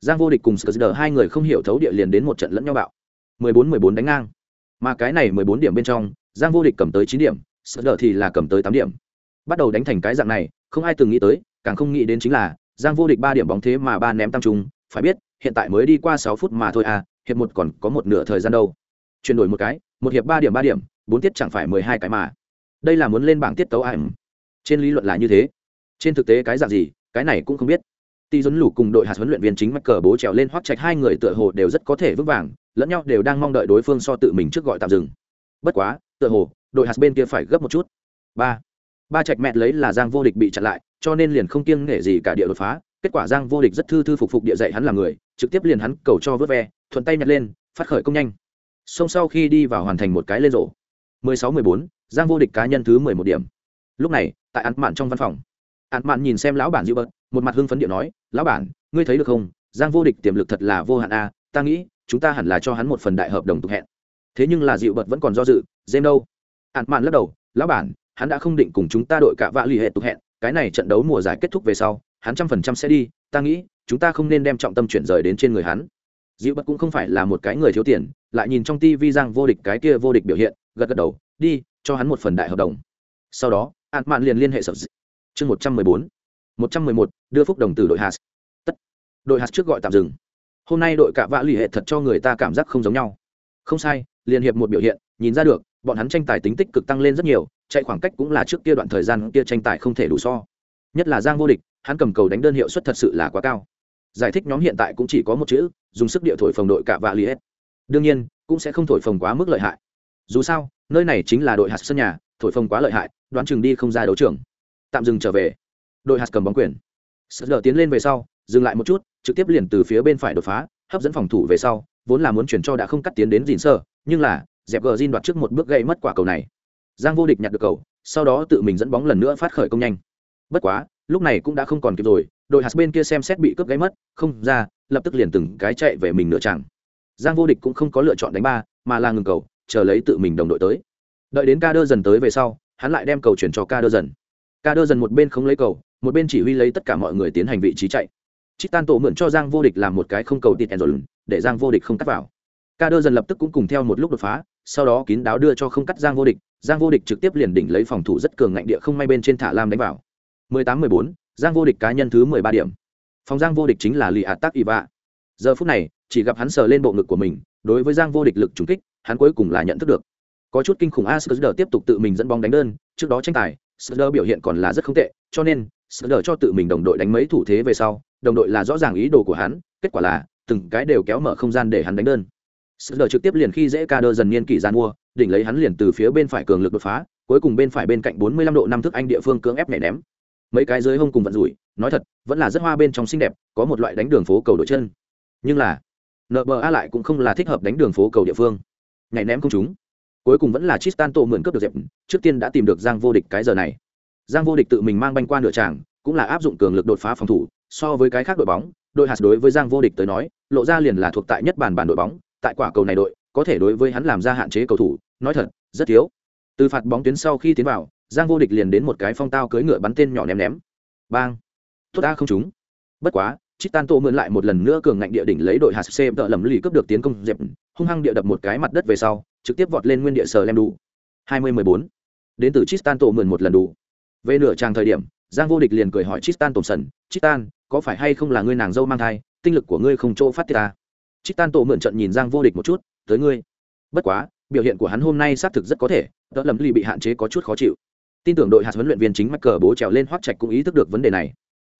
Giang vô địch cùng sờ hai người không hiểu thấu địa liền đến một trận lẫn nhau bạo. 14-14 đánh ngang. Mà cái này 14 điểm bên trong, giang vô địch cầm tới 9 điểm sờ thì là cầm tới 8 điểm. Bắt đầu đánh thành cái dạng này, không ai từng nghĩ tới, càng không nghĩ đến chính là, giang vô địch ba điểm bóng thế mà ba ném tăng trung. Phải biết, hiện tại mới đi qua 6 phút mà thôi à hiệp một còn có một nửa thời gian đâu. Chuyển đổi một cái, một hiệp ba điểm ba điểm bốn tiết chẳng phải mười hai cái mà đây là muốn lên bảng tiết tấu ảm trên lý luận là như thế trên thực tế cái dạng gì cái này cũng không biết Tỷ Dấn Lũ cùng đội hạt huấn luyện viên chính mắc cờ bố trèo lên hoắc trạch hai người tựa hồ đều rất có thể vững vàng, lẫn nhau đều đang mong đợi đối phương so tự mình trước gọi tạm dừng. Bất quá, tựa hồ, đội hạt bên kia phải gấp một chút. Ba, ba trạch mẹ lấy là Giang vô địch bị chặn lại, cho nên liền không kiêng nể gì cả địa đột phá, kết quả Giang vô địch rất thư thư phục phục địa dạy hắn là người, trực tiếp liền hắn cầu cho vớt ve, thuận tay nhặt lên, phát khởi công nhanh. Xong sau khi đi vào hoàn thành một cái lên rổ. 16-14, Giang vô địch cá nhân thứ 11 điểm. Lúc này, tại án mạn trong văn phòng, án mạn nhìn xem lão bản Diệu Bật, một mặt hưng phấn điệu nói lão bản ngươi thấy được không? Giang vô địch tiềm lực thật là vô hạn a ta nghĩ chúng ta hẳn là cho hắn một phần đại hợp đồng tục hẹn. Thế nhưng là dịu bật vẫn còn do dự dêm đâu? Ạn mạn lắc đầu lão bản hắn đã không định cùng chúng ta đội cả vạ lì hệ tục hẹn cái này trận đấu mùa giải kết thúc về sau hắn trăm phần trăm sẽ đi ta nghĩ chúng ta không nên đem trọng tâm chuyển rời đến trên người hắn. Dịu bật cũng không phải là một cái người thiếu tiền lại nhìn trong tivi giang vô địch cái kia vô địch biểu hiện gật gật đầu, đi, cho hắn một phần đại hợp đồng. Sau đó ạn mạn liền liên hệ sập chương một trăm mười bốn. Một trăm mười một, đưa phúc đồng từ đội hạt tất. Đội hạt trước gọi tạm dừng. Hôm nay đội cạ vã lì hệ thật cho người ta cảm giác không giống nhau. Không sai, liên hiệp một biểu hiện, nhìn ra được, bọn hắn tranh tài tính tích cực tăng lên rất nhiều, chạy khoảng cách cũng là trước kia đoạn thời gian kia tranh tài không thể đủ so. Nhất là giang vô địch, hắn cầm cầu đánh đơn hiệu suất thật sự là quá cao. Giải thích nhóm hiện tại cũng chỉ có một chữ, dùng sức địa thổi phồng đội cạ vạ li hết đương nhiên, cũng sẽ không thổi phồng quá mức lợi hại dù sao, nơi này chính là đội hạt sân nhà, thổi phồng quá lợi hại, đoán chừng đi không ra đấu trường. Tạm dừng trở về. Đội hạt cầm bóng quyền. Sờ đờ tiến lên về sau, dừng lại một chút, trực tiếp liền từ phía bên phải đột phá, hấp dẫn phòng thủ về sau, vốn là muốn chuyển cho đã không cắt tiến đến dìn sơ, nhưng là, dẹp gờ Jin đoạt trước một bước gây mất quả cầu này. Giang vô địch nhặt được cầu, sau đó tự mình dẫn bóng lần nữa phát khởi công nhanh. Bất quá, lúc này cũng đã không còn kịp rồi, đội hạt bên kia xem xét bị cướp gáy mất, không ra, lập tức liền từng cái chạy về mình nửa chẳng giang vô địch cũng không có lựa chọn đánh ba, mà là ngừng cầu chờ lấy tự mình đồng đội tới. Đợi đến ca đơ dần tới về sau hắn lại đem cầu chuyển cho ca đơ dần. Ca đơ dần một bên không lấy cầu một bên chỉ huy lấy tất cả mọi người tiến hành vị trí chạy. Chít tan tổ mượn cho giang vô địch làm một cái không cầu tịt rồi để giang vô địch không cắt vào. Ca đơ dần lập tức cũng cùng theo một lúc đột phá sau đó kín đáo đưa cho không cắt giang vô địch. Giang vô địch trực tiếp liền đỉnh lấy phòng thủ rất cường ngạnh địa không may bên trên thả lam đánh vào. 18-14, giang vô địch cá nhân thứ 13 điểm. Phòng giang vô địch chính là lì ạt tắc y vạ giờ phút này chỉ gặp hắn sờ lên bộ ngực của mình đối với giang vô địch lực trùng kích hắn cuối cùng là nhận thức được. Có chút kinh khủng a sờ tiếp tục tự mình dẫn bóng đánh đơn, trước đó tranh tài sờ biểu hiện còn là rất không tệ, cho nên sờ cho tự mình đồng đội đánh mấy thủ thế về sau, đồng đội là rõ ràng ý đồ của hắn, kết quả là từng cái đều kéo mở không gian để hắn đánh đơn. Sờ trực tiếp liền khi dễ ca đơ dần niên kỷ gian mua, đỉnh lấy hắn liền từ phía bên phải cường lực đột phá, cuối cùng bên phải bên cạnh bốn mươi lăm độ năm thức anh địa phương cưỡng ép nhảy ném. Mấy cái dưới hông cùng vận rủi, nói thật, vẫn là rất hoa bên trong xinh đẹp, có một loại đánh đường phố cầu đội chân. Nhưng là nba lại cũng không là thích hợp đánh đường phố cầu địa phương nhảy ném không chúng cuối cùng vẫn là Tristan tổ mượn cướp được dẹp trước tiên đã tìm được giang vô địch cái giờ này. Giang vô địch tự mình mang banh qua nửa tràng, cũng là áp dụng cường lực đột phá phòng thủ, so với cái khác đội bóng, đội hạt đối với giang vô địch tới nói, lộ ra liền là thuộc tại nhất bản bản đội bóng, tại quả cầu này đội, có thể đối với hắn làm ra hạn chế cầu thủ, nói thật, rất thiếu. Từ phạt bóng tuyến sau khi tiến vào, giang vô địch liền đến một cái phong tao cưỡi ngựa bắn tên nhỏ ném ném. Bang! Tốt ta không trúng. Bất quá chít tan tô mượn lại một lần nữa cường ngạnh địa đỉnh lấy đội hạt c tợ lầm lì cướp được tiến công dẹp, hung hăng địa đập một cái mặt đất về sau, trực tiếp vọt lên nguyên địa sờ lem đủ hai mươi mười bốn. Đến từ chít tan tô mượn một lần đủ. Về nửa tràng thời điểm, giang vô địch liền cười hỏi tristan thompson tan có phải hay không là ngươi nàng dâu mang thai, tinh lực của ngươi không chỗ phát tiết ta? Tan tổ mượn trận nhìn giang vô địch một chút, tới ngươi. Bất quá, biểu hiện của hắn hôm nay xác thực rất có thể đỡ lầm ly bị hạn chế có chút khó chịu. Tin tưởng đội hạt huấn luyện viên chính michael bố trèo lên hoác trạch cũng ý thức được vấn đề này.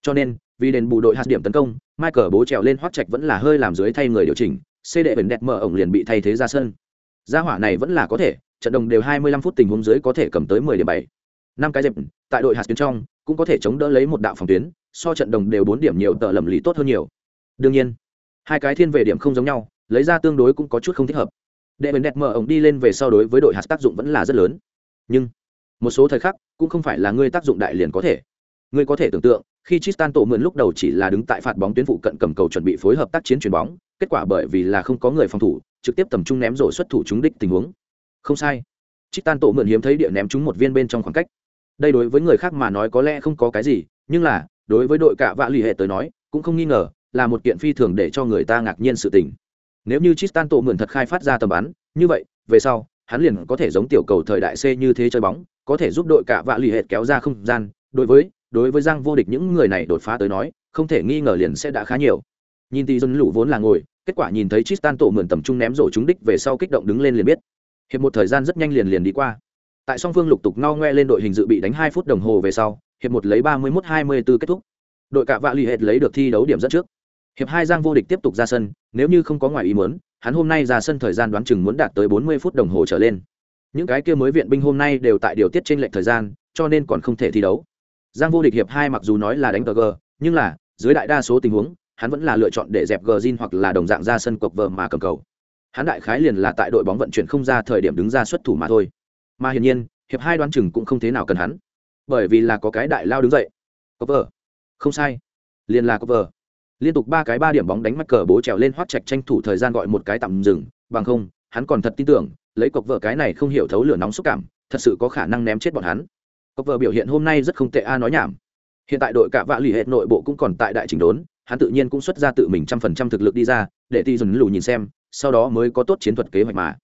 Cho nên vì đền bù đội hạt điểm tấn công, michael bố trèo lên hoác trạch vẫn là hơi làm dưới thay người điều chỉnh c đệ vẩn đẹp mở ổng liền bị thay thế ra sân. Gia hỏa này vẫn là có thể, trận đồng đều 25 phút tình huống dưới có thể cầm tới 10 điểm 7 năm cái dẹp, tại đội hạt tuyến trong, cũng có thể chống đỡ lấy một đạo phòng tuyến, so trận đồng đều bốn điểm nhiều tờ lầm lý tốt hơn nhiều. Đương nhiên, hai cái thiên về điểm không giống nhau, lấy ra tương đối cũng có chút không thích hợp. Đệ bền đẹp mở ổng đi lên về so đối với đội hạt tác dụng vẫn là rất lớn. Nhưng, một số thời khắc, cũng không phải là ngươi tác dụng đại liền có thể. Ngươi có thể tưởng tượng khi Tristan tổ mượn lúc đầu chỉ là đứng tại phạt bóng tuyến phụ cận cầm cầu chuẩn bị phối hợp tác chiến chuyền bóng, kết quả bởi vì là không có người phòng thủ, trực tiếp tầm trung ném rổ xuất thủ trúng đích tình huống. Không sai. Tristan tổ mượn hiếm thấy địa ném trúng một viên bên trong khoảng cách đây đối với người khác mà nói có lẽ không có cái gì nhưng là đối với đội cạ vạ lì hệ tới nói cũng không nghi ngờ là một kiện phi thường để cho người ta ngạc nhiên sự tình nếu như Tristan tổ mượn thật khai phát ra tầm bắn như vậy về sau hắn liền có thể giống tiểu cầu thời đại C như thế chơi bóng có thể giúp đội cả vạ lì hệ kéo ra không gian đối với đối với giang vô địch những người này đột phá tới nói, không thể nghi ngờ liền sẽ đã khá nhiều. Nhìn tỷ dân lũ vốn là ngồi, kết quả nhìn thấy Tristan tổ mượn tầm trung ném rổ trúng đích về sau kích động đứng lên liền biết. Hiệp một thời gian rất nhanh liền liền đi qua. Tại song phương lục tục ngao ngoe lên đội hình dự bị đánh hai phút đồng hồ về sau, hiệp một lấy ba mươi mốt hai mươi b ố kết thúc. Đội cạ vạ l ì hệt lấy được thi đấu điểm dẫn trước. Hiệp hai giang vô địch tiếp tục ra sân, nếu như không có ngoài ý muốn, hắn hôm nay ra sân thời gian đoán chừng muốn đạt tới bốn mươi phút đồng hồ trở lên. Những cái kia mới viện binh hôm nay đều tại điều tiết trên lệnh thời gian, cho nên còn không thể thi đấu giang vô địch hiệp hai mặc dù nói là đánh gờ g nhưng là, dưới đại đa số tình huống, hắn vẫn là lựa chọn để dẹp gờ zin hoặc là đồng dạng ra sân cộc vờ mà cầm cầu. Hắn đại khái liền là tại đội bóng vận chuyển không ra thời điểm đứng ra xuất thủ mà thôi. Mà hiển nhiên, hiệp hai đoán chừng cũng không thế nào cần hắn. Bởi vì là có cái đại lao đứng dậy. Cộc vờ không sai. Liền là cộc vờ liên tục ba cái ba điểm bóng đánh mắt cờ bố trèo lên hoắt chạch tranh thủ thời gian gọi một cái tạm dừng, bằng không, hắn còn thật tin tưởng, lấy cộc vợ cái này không hiểu thấu lửa nóng xúc cảm, thật sự có khả năng ném chết bọn hắn cộc vợ biểu hiện hôm nay rất không tệ a, nói nhảm. Hiện tại đội cả vạ lì hệ nội bộ cũng còn tại đại trình đốn, hắn tự nhiên cũng xuất ra tự mình trăm phần trăm thực lực đi ra, để ti dần lù nhìn xem, sau đó mới có tốt chiến thuật kế hoạch mà.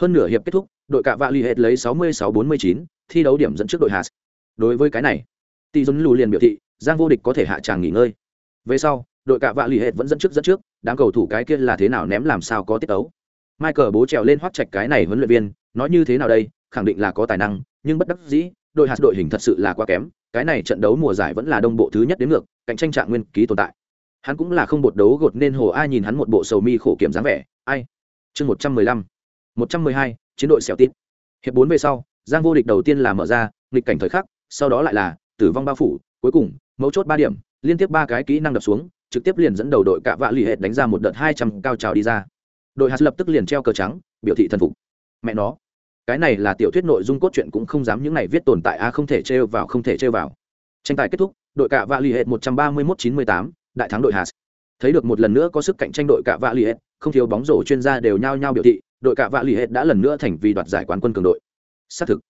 Hơn nửa hiệp kết thúc, đội cả vạ lì hệ lấy sáu mươi sáu bốn mươi chín, thi đấu điểm dẫn trước đội hạt đối với cái này, ti dần lù liền biểu thị, giang vô địch có thể hạ tràng nghỉ ngơi. Về sau, đội cả vạ lì hệ vẫn dẫn trước dẫn trước, đám cầu thủ cái kia là thế nào ném làm sao có tiết tấu. Michael bố trèo lên hoắt chạch cái này huấn luyện viên, nói như thế nào đây, khẳng định là có tài năng, nhưng bất đắc dĩ đội hạt đội hình thật sự là quá kém, cái này trận đấu mùa giải vẫn là đông bộ thứ nhất đến ngược, cạnh tranh trạng nguyên ký tồn tại. Hắn cũng là không bột đấu gột nên hồ ai nhìn hắn một bộ sầu mi khổ kiểm dáng vẻ, ai? Chương một trăm mười lăm. Một trăm mười hai, chiến đội xẻo tít. Hiệp bốn về sau, giang vô địch đầu tiên là mở ra, nghịch cảnh thời khắc, sau đó lại là tử vong bao phủ, cuối cùng, mấu chốt ba điểm, liên tiếp ba cái kỹ năng đập xuống, trực tiếp liền dẫn đầu đội cạ vạ l ì hệt đánh ra một đợt hai trăm cao trào đi ra. Đội hạt lập tức liền treo cờ trắng, biểu thị thần phục. Mẹ nó cái này là tiểu thuyết nội dung cốt truyện cũng không dám những này viết tồn tại a không thể trêu vào không thể trêu vào. Tranh tài kết thúc đội cạ vạ l ì hệ một trăm ba mươi mốt chín mươi tám đại thắng đội hạt thấy được một lần nữa có sức cạnh tranh đội cạ vạ l ì hệ không thiếu bóng rổ chuyên gia đều nhao nhao biểu thị đội cạ vạ l ì hệ đã lần nữa thành vì đoạt giải quán quân cường đội. Xác thực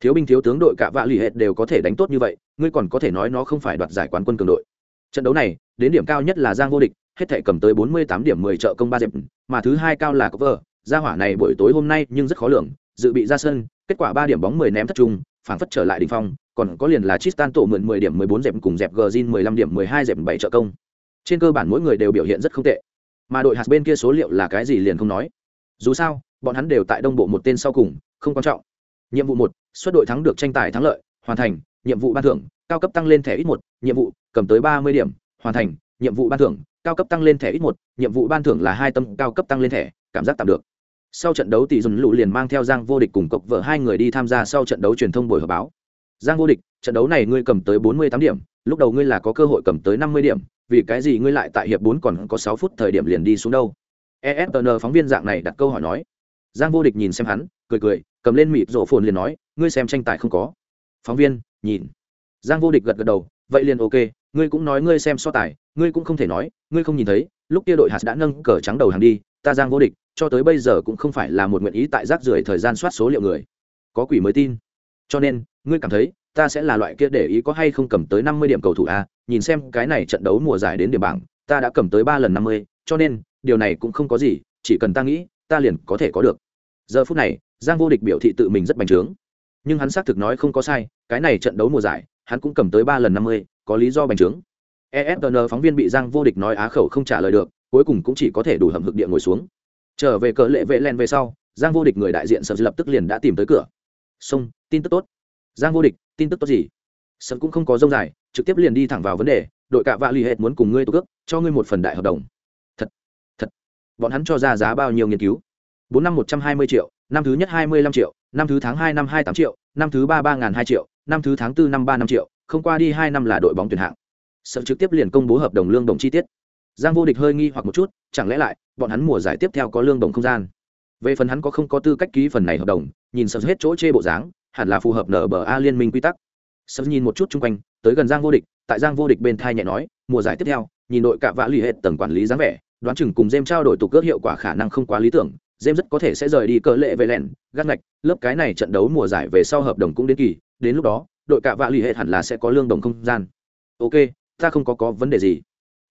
thiếu binh thiếu tướng đội cạ vạ l ì hệ đều có thể đánh tốt như vậy ngươi còn có thể nói nó không phải đoạt giải quán quân cường đội. Trận đấu này đến điểm cao nhất là giang vô địch hết thể cầm tới 48 điểm 10 trợ công ba dẹp, mà thứ hai cao là cover, gia hỏa này buổi tối hôm nay nhưng rất khó lường, dự bị ra sân, kết quả 3 điểm bóng 10 ném thất trung, phản phất trở lại đỉnh phong, còn có liền là Tristan tổ mượn 10 điểm 14 dẹp cùng dẹp Gjin 15 điểm 12 dẹp 7 trợ công. Trên cơ bản mỗi người đều biểu hiện rất không tệ. Mà đội hạt bên kia số liệu là cái gì liền không nói. Dù sao, bọn hắn đều tại đông bộ một tên sau cùng, không quan trọng. Nhiệm vụ 1, xuất đội thắng được tranh tài thắng lợi, hoàn thành, nhiệm vụ ban thưởng, cao cấp tăng lên thẻ ít 1, nhiệm vụ, cầm tới 30 điểm, hoàn thành, nhiệm vụ ban thưởng, cao cấp tăng lên thẻ ít một nhiệm vụ ban thưởng là hai tâm cao cấp tăng lên thẻ cảm giác tạm được sau trận đấu tỷ dùn lụ liền mang theo giang vô địch cùng cộc vợ hai người đi tham gia sau trận đấu truyền thông buổi họp báo. Giang vô địch, trận đấu này ngươi cầm tới bốn mươi tám điểm, lúc đầu ngươi là có cơ hội cầm tới năm mươi điểm, vì cái gì ngươi lại tại hiệp bốn còn có sáu phút thời điểm liền đi xuống đâu? Efn phóng viên dạng này đặt câu hỏi nói. Giang vô địch nhìn xem hắn, cười cười, cầm lên mịt rổ phồn liền nói, ngươi xem tranh tài không có. Phóng viên, nhìn. Giang vô địch gật gật đầu, vậy liền ok, ngươi cũng nói ngươi xem so tài, ngươi cũng không thể nói, ngươi không nhìn thấy, lúc kia đội hạt đã nâng cờ trắng đầu hàng đi ta giang vô địch, cho tới bây giờ cũng không phải là một nguyện ý tại rác rưởi thời gian soát số liệu người. Có quỷ mới tin. Cho nên, ngươi cảm thấy, ta sẽ là loại kia để ý có hay không cầm tới năm mươi điểm cầu thủ a, nhìn xem cái này trận đấu mùa giải đến điểm bảng, ta đã cầm tới ba lần năm mươi, cho nên, điều này cũng không có gì, chỉ cần ta nghĩ, ta liền có thể có được. Giờ phút này, giang vô địch biểu thị tự mình rất bành trướng. Nhưng hắn xác thực nói không có sai, cái này trận đấu mùa giải, hắn cũng cầm tới ba lần năm mươi, có lý do bành trướng. Efn phóng viên bị giang vô địch nói á khẩu không trả lời được cuối cùng cũng chỉ có thể đủ hầm hực địa ngồi xuống. Trở về cờ lệ vệ len về sau, giang vô địch người đại diện sợ lập tức liền đã tìm tới cửa. Xong tin tức tốt. Giang vô địch, tin tức tốt gì? Sợ cũng không có dông dài, trực tiếp liền đi thẳng vào vấn đề, đội cạ vạ l ì hệt muốn cùng ngươi tổ cước, cho ngươi một phần đại hợp đồng. Thật thật. Bọn hắn cho ra giá bao nhiêu nghiên cứu? Bốn năm một trăm hai mươi triệu, năm thứ nhất hai mươi lăm triệu, năm thứ tháng hai năm hai tám triệu, năm thứ ba ba n g h n hai triệu, năm thứ tháng bốn năm ba năm triệu, không qua đi hai năm là đội bóng tuyển hạng. Sợ trực tiếp liền công bố hợp đồng lương đồng chi tiết giang vô địch hơi nghi hoặc một chút, chẳng lẽ lại, bọn hắn mùa giải tiếp theo có lương đồng không gian? Về phần hắn có không có tư cách ký phần này hợp đồng, nhìn sợ hết chỗ chê bộ dáng, hẳn là phù hợp nở bờ a liên minh quy tắc. Sợ nhìn một chút chung quanh, tới gần giang vô địch, tại giang vô địch bên thai nhẹ nói, mùa giải tiếp theo, nhìn đội cạ vã lì hết tầng quản lý dáng vẻ, đoán chừng cùng jem trao đổi tục cước hiệu quả khả năng không quá lý tưởng jem rất có thể sẽ rời đi cờ lệ về lẻn gắt ngạch, lớp cái này trận đấu mùa giải về sau hợp đồng cũng đến kỳ, đến lúc đó, đội cạ vã lì hết hẳn là sẽ có lương đồng không gian. Ok, ta không có có vấn đề gì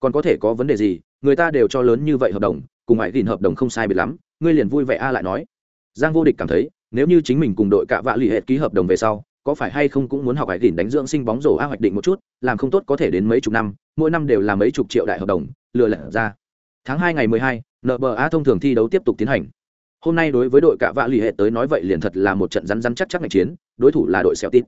còn có thể có vấn đề gì, người ta đều cho lớn như vậy hợp đồng, cùng ngoại gìn hợp đồng không sai biệt lắm, ngươi liền vui vẻ a lại nói. Giang vô địch cảm thấy, nếu như chính mình cùng đội cạ vạ l ì ký hợp đồng về sau, có phải hay không cũng muốn học hải gìn đánh dưỡng sinh bóng rổ a hoạch định một chút, làm không tốt có thể đến mấy chục năm, mỗi năm đều là mấy chục triệu đại hợp đồng, lừa lẻ ra. Tháng hai ngày mười hai nba thông thường thi đấu tiếp tục tiến hành. Hôm nay đối với đội cạ vạ l ì tới nói vậy liền thật là một trận rắn rắn chắc chắc ngày chiến, đối thủ là đội xẻo tít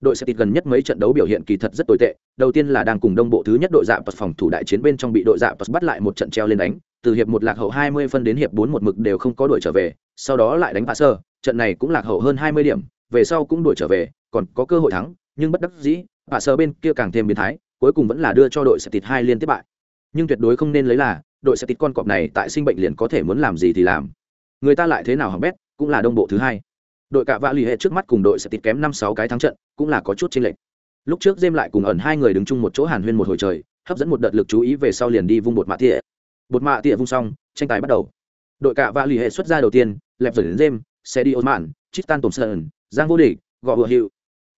đội sẽ tịt gần nhất mấy trận đấu biểu hiện kỳ thật rất tồi tệ. Đầu tiên là đang cùng đông bộ thứ nhất đội dạ phòng thủ đại chiến bên trong bị đội dạ bắt lại một trận treo lên đánh. Từ hiệp một lạc hậu 20 phân đến hiệp bốn một mực đều không có đuổi trở về, sau đó lại đánh sơ. Trận này cũng lạc hậu hơn 20 điểm, về sau cũng đuổi trở về, còn có cơ hội thắng, nhưng bất đắc dĩ sơ bên kia càng thêm biến thái, cuối cùng vẫn là đưa cho đội sẽ tịt hai liên tiếp bại. Nhưng tuyệt đối không nên lấy là, đội sẽ tịt con cọp này tại sinh bệnh liền có thể muốn làm gì thì làm. Người ta lại thế nào hỏng bét, cũng là đông bộ thứ hai đội cạ vạ l ì hệ trước mắt cùng đội sẽ tịt kém năm sáu cái thắng trận, cũng là có chút chênh lệch. Lúc trước dêm lại cùng ẩn hai người đứng chung một chỗ hàn huyên một hồi trời, hấp dẫn một đợt lực chú ý về sau liền đi vung bột mạ tỉa. Bột mạ tỉa vung xong, tranh tài bắt đầu. Đội cạ vạ l ì hệ xuất ra đầu tiên, lẹp dở đến dêm xe đi osman, tristan sơn giang vô địch gõ vừa hiệu.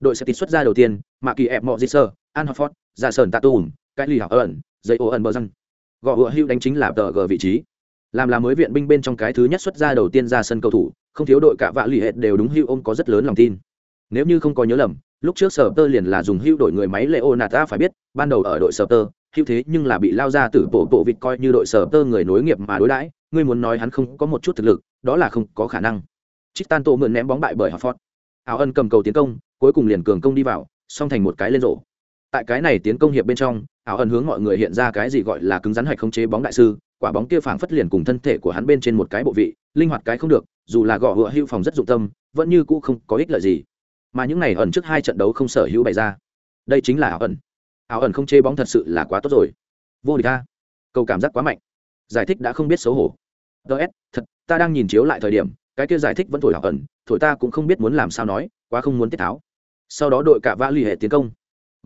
Đội sẽ tịt xuất ra đầu tiên, mạ kỳ ép mọi di sơ, an hofford ra dạ sơn tạ tùm, cái lì học ẩn dây ô ẩn bờ răng. Gõ vừa hiệu đánh chính là tờ g vị trí làm là mới viện binh bên trong cái thứ nhất xuất ra đầu tiên ra sân cầu thủ, không thiếu đội cả vạ l ì hệ đều đúng hữu ôm có rất lớn lòng tin. Nếu như không có nhớ lầm, lúc trước sở tơ liền là dùng hữu đổi người máy lệ ô nạt ta phải biết, ban đầu ở đội sở tơ hữu thế nhưng là bị lao ra từ bộ bộ vịt coi như đội sở tơ người nối nghiệp mà đối đãi, ngươi muốn nói hắn không có một chút thực lực, đó là không có khả năng. Chích tan tổ mượn ném bóng bại bởi hartford áo ân cầm cầu tiến công, cuối cùng liền cường công đi vào, song thành một cái lên rổ tại cái này tiến công hiệp bên trong áo ẩn hướng mọi người hiện ra cái gì gọi là cứng rắn hạch không chế bóng đại sư, quả bóng kia phảng phất liền cùng thân thể của hắn bên trên một cái bộ vị, linh hoạt cái không được, dù là gõ hựa hữu phòng rất dụng tâm, vẫn như cũ không có ích lợi gì. Mà những này ẩn trước hai trận đấu không sở hữu bày ra. Đây chính là ảo ẩn. Ảo ẩn không chế bóng thật sự là quá tốt rồi. Vô địch ta cầu cảm giác quá mạnh. Giải thích đã không biết xấu hổ. Ts thật, ta đang nhìn chiếu lại thời điểm, cái kia giải thích vẫn thổi ảo ẩn, thổi ta cũng không biết muốn làm sao nói, quá không muốn tiết tháo. Sau đó đội cả vã l hệ tiến công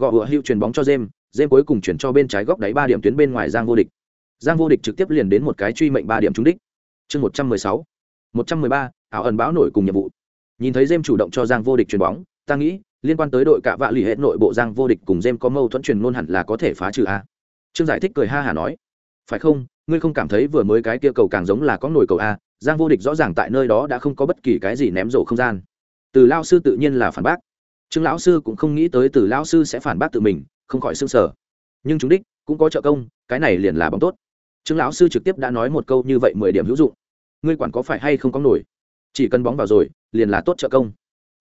gõ hựa hữu chuyền bóng cho jem jem cuối cùng chuyển cho bên trái góc đáy ba điểm tuyến bên ngoài giang vô địch. Giang vô địch trực tiếp liền đến một cái truy mệnh ba điểm trúng đích. Chương một trăm mười sáu, một trăm mười ba, ảo ẩn báo nổi cùng nhiệm vụ. Nhìn thấy jem chủ động cho giang vô địch chuyền bóng, ta nghĩ, liên quan tới đội cạ vạ lì hết nội bộ giang vô địch cùng jem có mâu thuẫn truyền ngôn hẳn là có thể phá trừ a. Trương giải thích cười ha hả nói, phải không, ngươi không cảm thấy vừa mới cái kia cầu càng giống là có nổi cầu a? Giang vô địch rõ ràng tại nơi đó đã không có bất kỳ cái gì ném rổ không gian. Từ lao sư tự nhiên là phản bác trương lão sư cũng không nghĩ tới từ lão sư sẽ phản bác tự mình, không khỏi s ư sở nhưng chúng đích cũng có trợ công, cái này liền là bóng tốt. Trương lão sư trực tiếp đã nói một câu như vậy mười điểm hữu dụng. Ngươi quản có phải hay không có nổi? Chỉ cần bóng vào rồi, liền là tốt trợ công.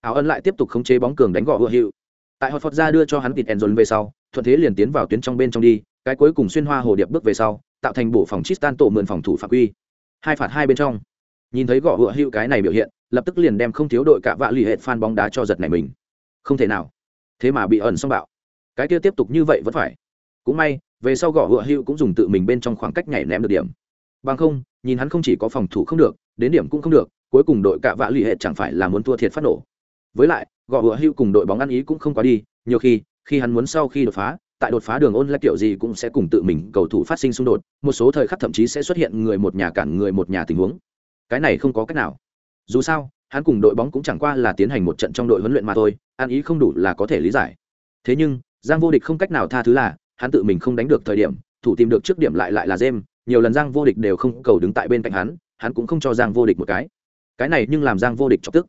Áo ân lại tiếp tục khống chế bóng cường đánh gõ ưa hiệu. Tại hot phật ra đưa cho hắn tịt enzon về sau, thuận thế liền tiến vào tuyến trong bên trong đi, cái cuối cùng xuyên hoa hồ điệp bước về sau, tạo thành bộ phòng chistan tổ mượn phòng thủ phạm quy. Hai phạt hai bên trong. Nhìn thấy gõ ựa hữu cái này biểu hiện, lập tức liền đem không thiếu đội cả vạ lì hệ phan bóng đá cho giật này mình không thể nào. Thế mà bị ẩn xong bạo. Cái kia tiếp tục như vậy vẫn phải. Cũng may, về sau gõ hựa hữu cũng dùng tự mình bên trong khoảng cách nhảy ném được điểm. Bằng không, nhìn hắn không chỉ có phòng thủ không được, đến điểm cũng không được, cuối cùng đội cạ vạ l ì hệ chẳng phải là muốn thua thiệt phát nổ. Với lại gõ hựa hữu cùng đội bóng ăn ý cũng không quá đi, nhiều khi khi hắn muốn sau khi đột phá, tại đột phá đường ôn lại kiểu gì cũng sẽ cùng tự mình cầu thủ phát sinh xung đột, một số thời khắc thậm chí sẽ xuất hiện người một nhà cản người một nhà tình huống. Cái này không có cách nào. Dù sao hắn cùng đội bóng cũng chẳng qua là tiến hành một trận trong đội huấn luyện mà thôi ăn ý không đủ là có thể lý giải. Thế nhưng, giang vô địch không cách nào tha thứ là, hắn tự mình không đánh được thời điểm, thủ tìm được trước điểm lại lại là jem nhiều lần giang vô địch đều không cầu đứng tại bên cạnh hắn hắn cũng không cho giang vô địch một cái. Cái này nhưng làm giang vô địch chọc tức.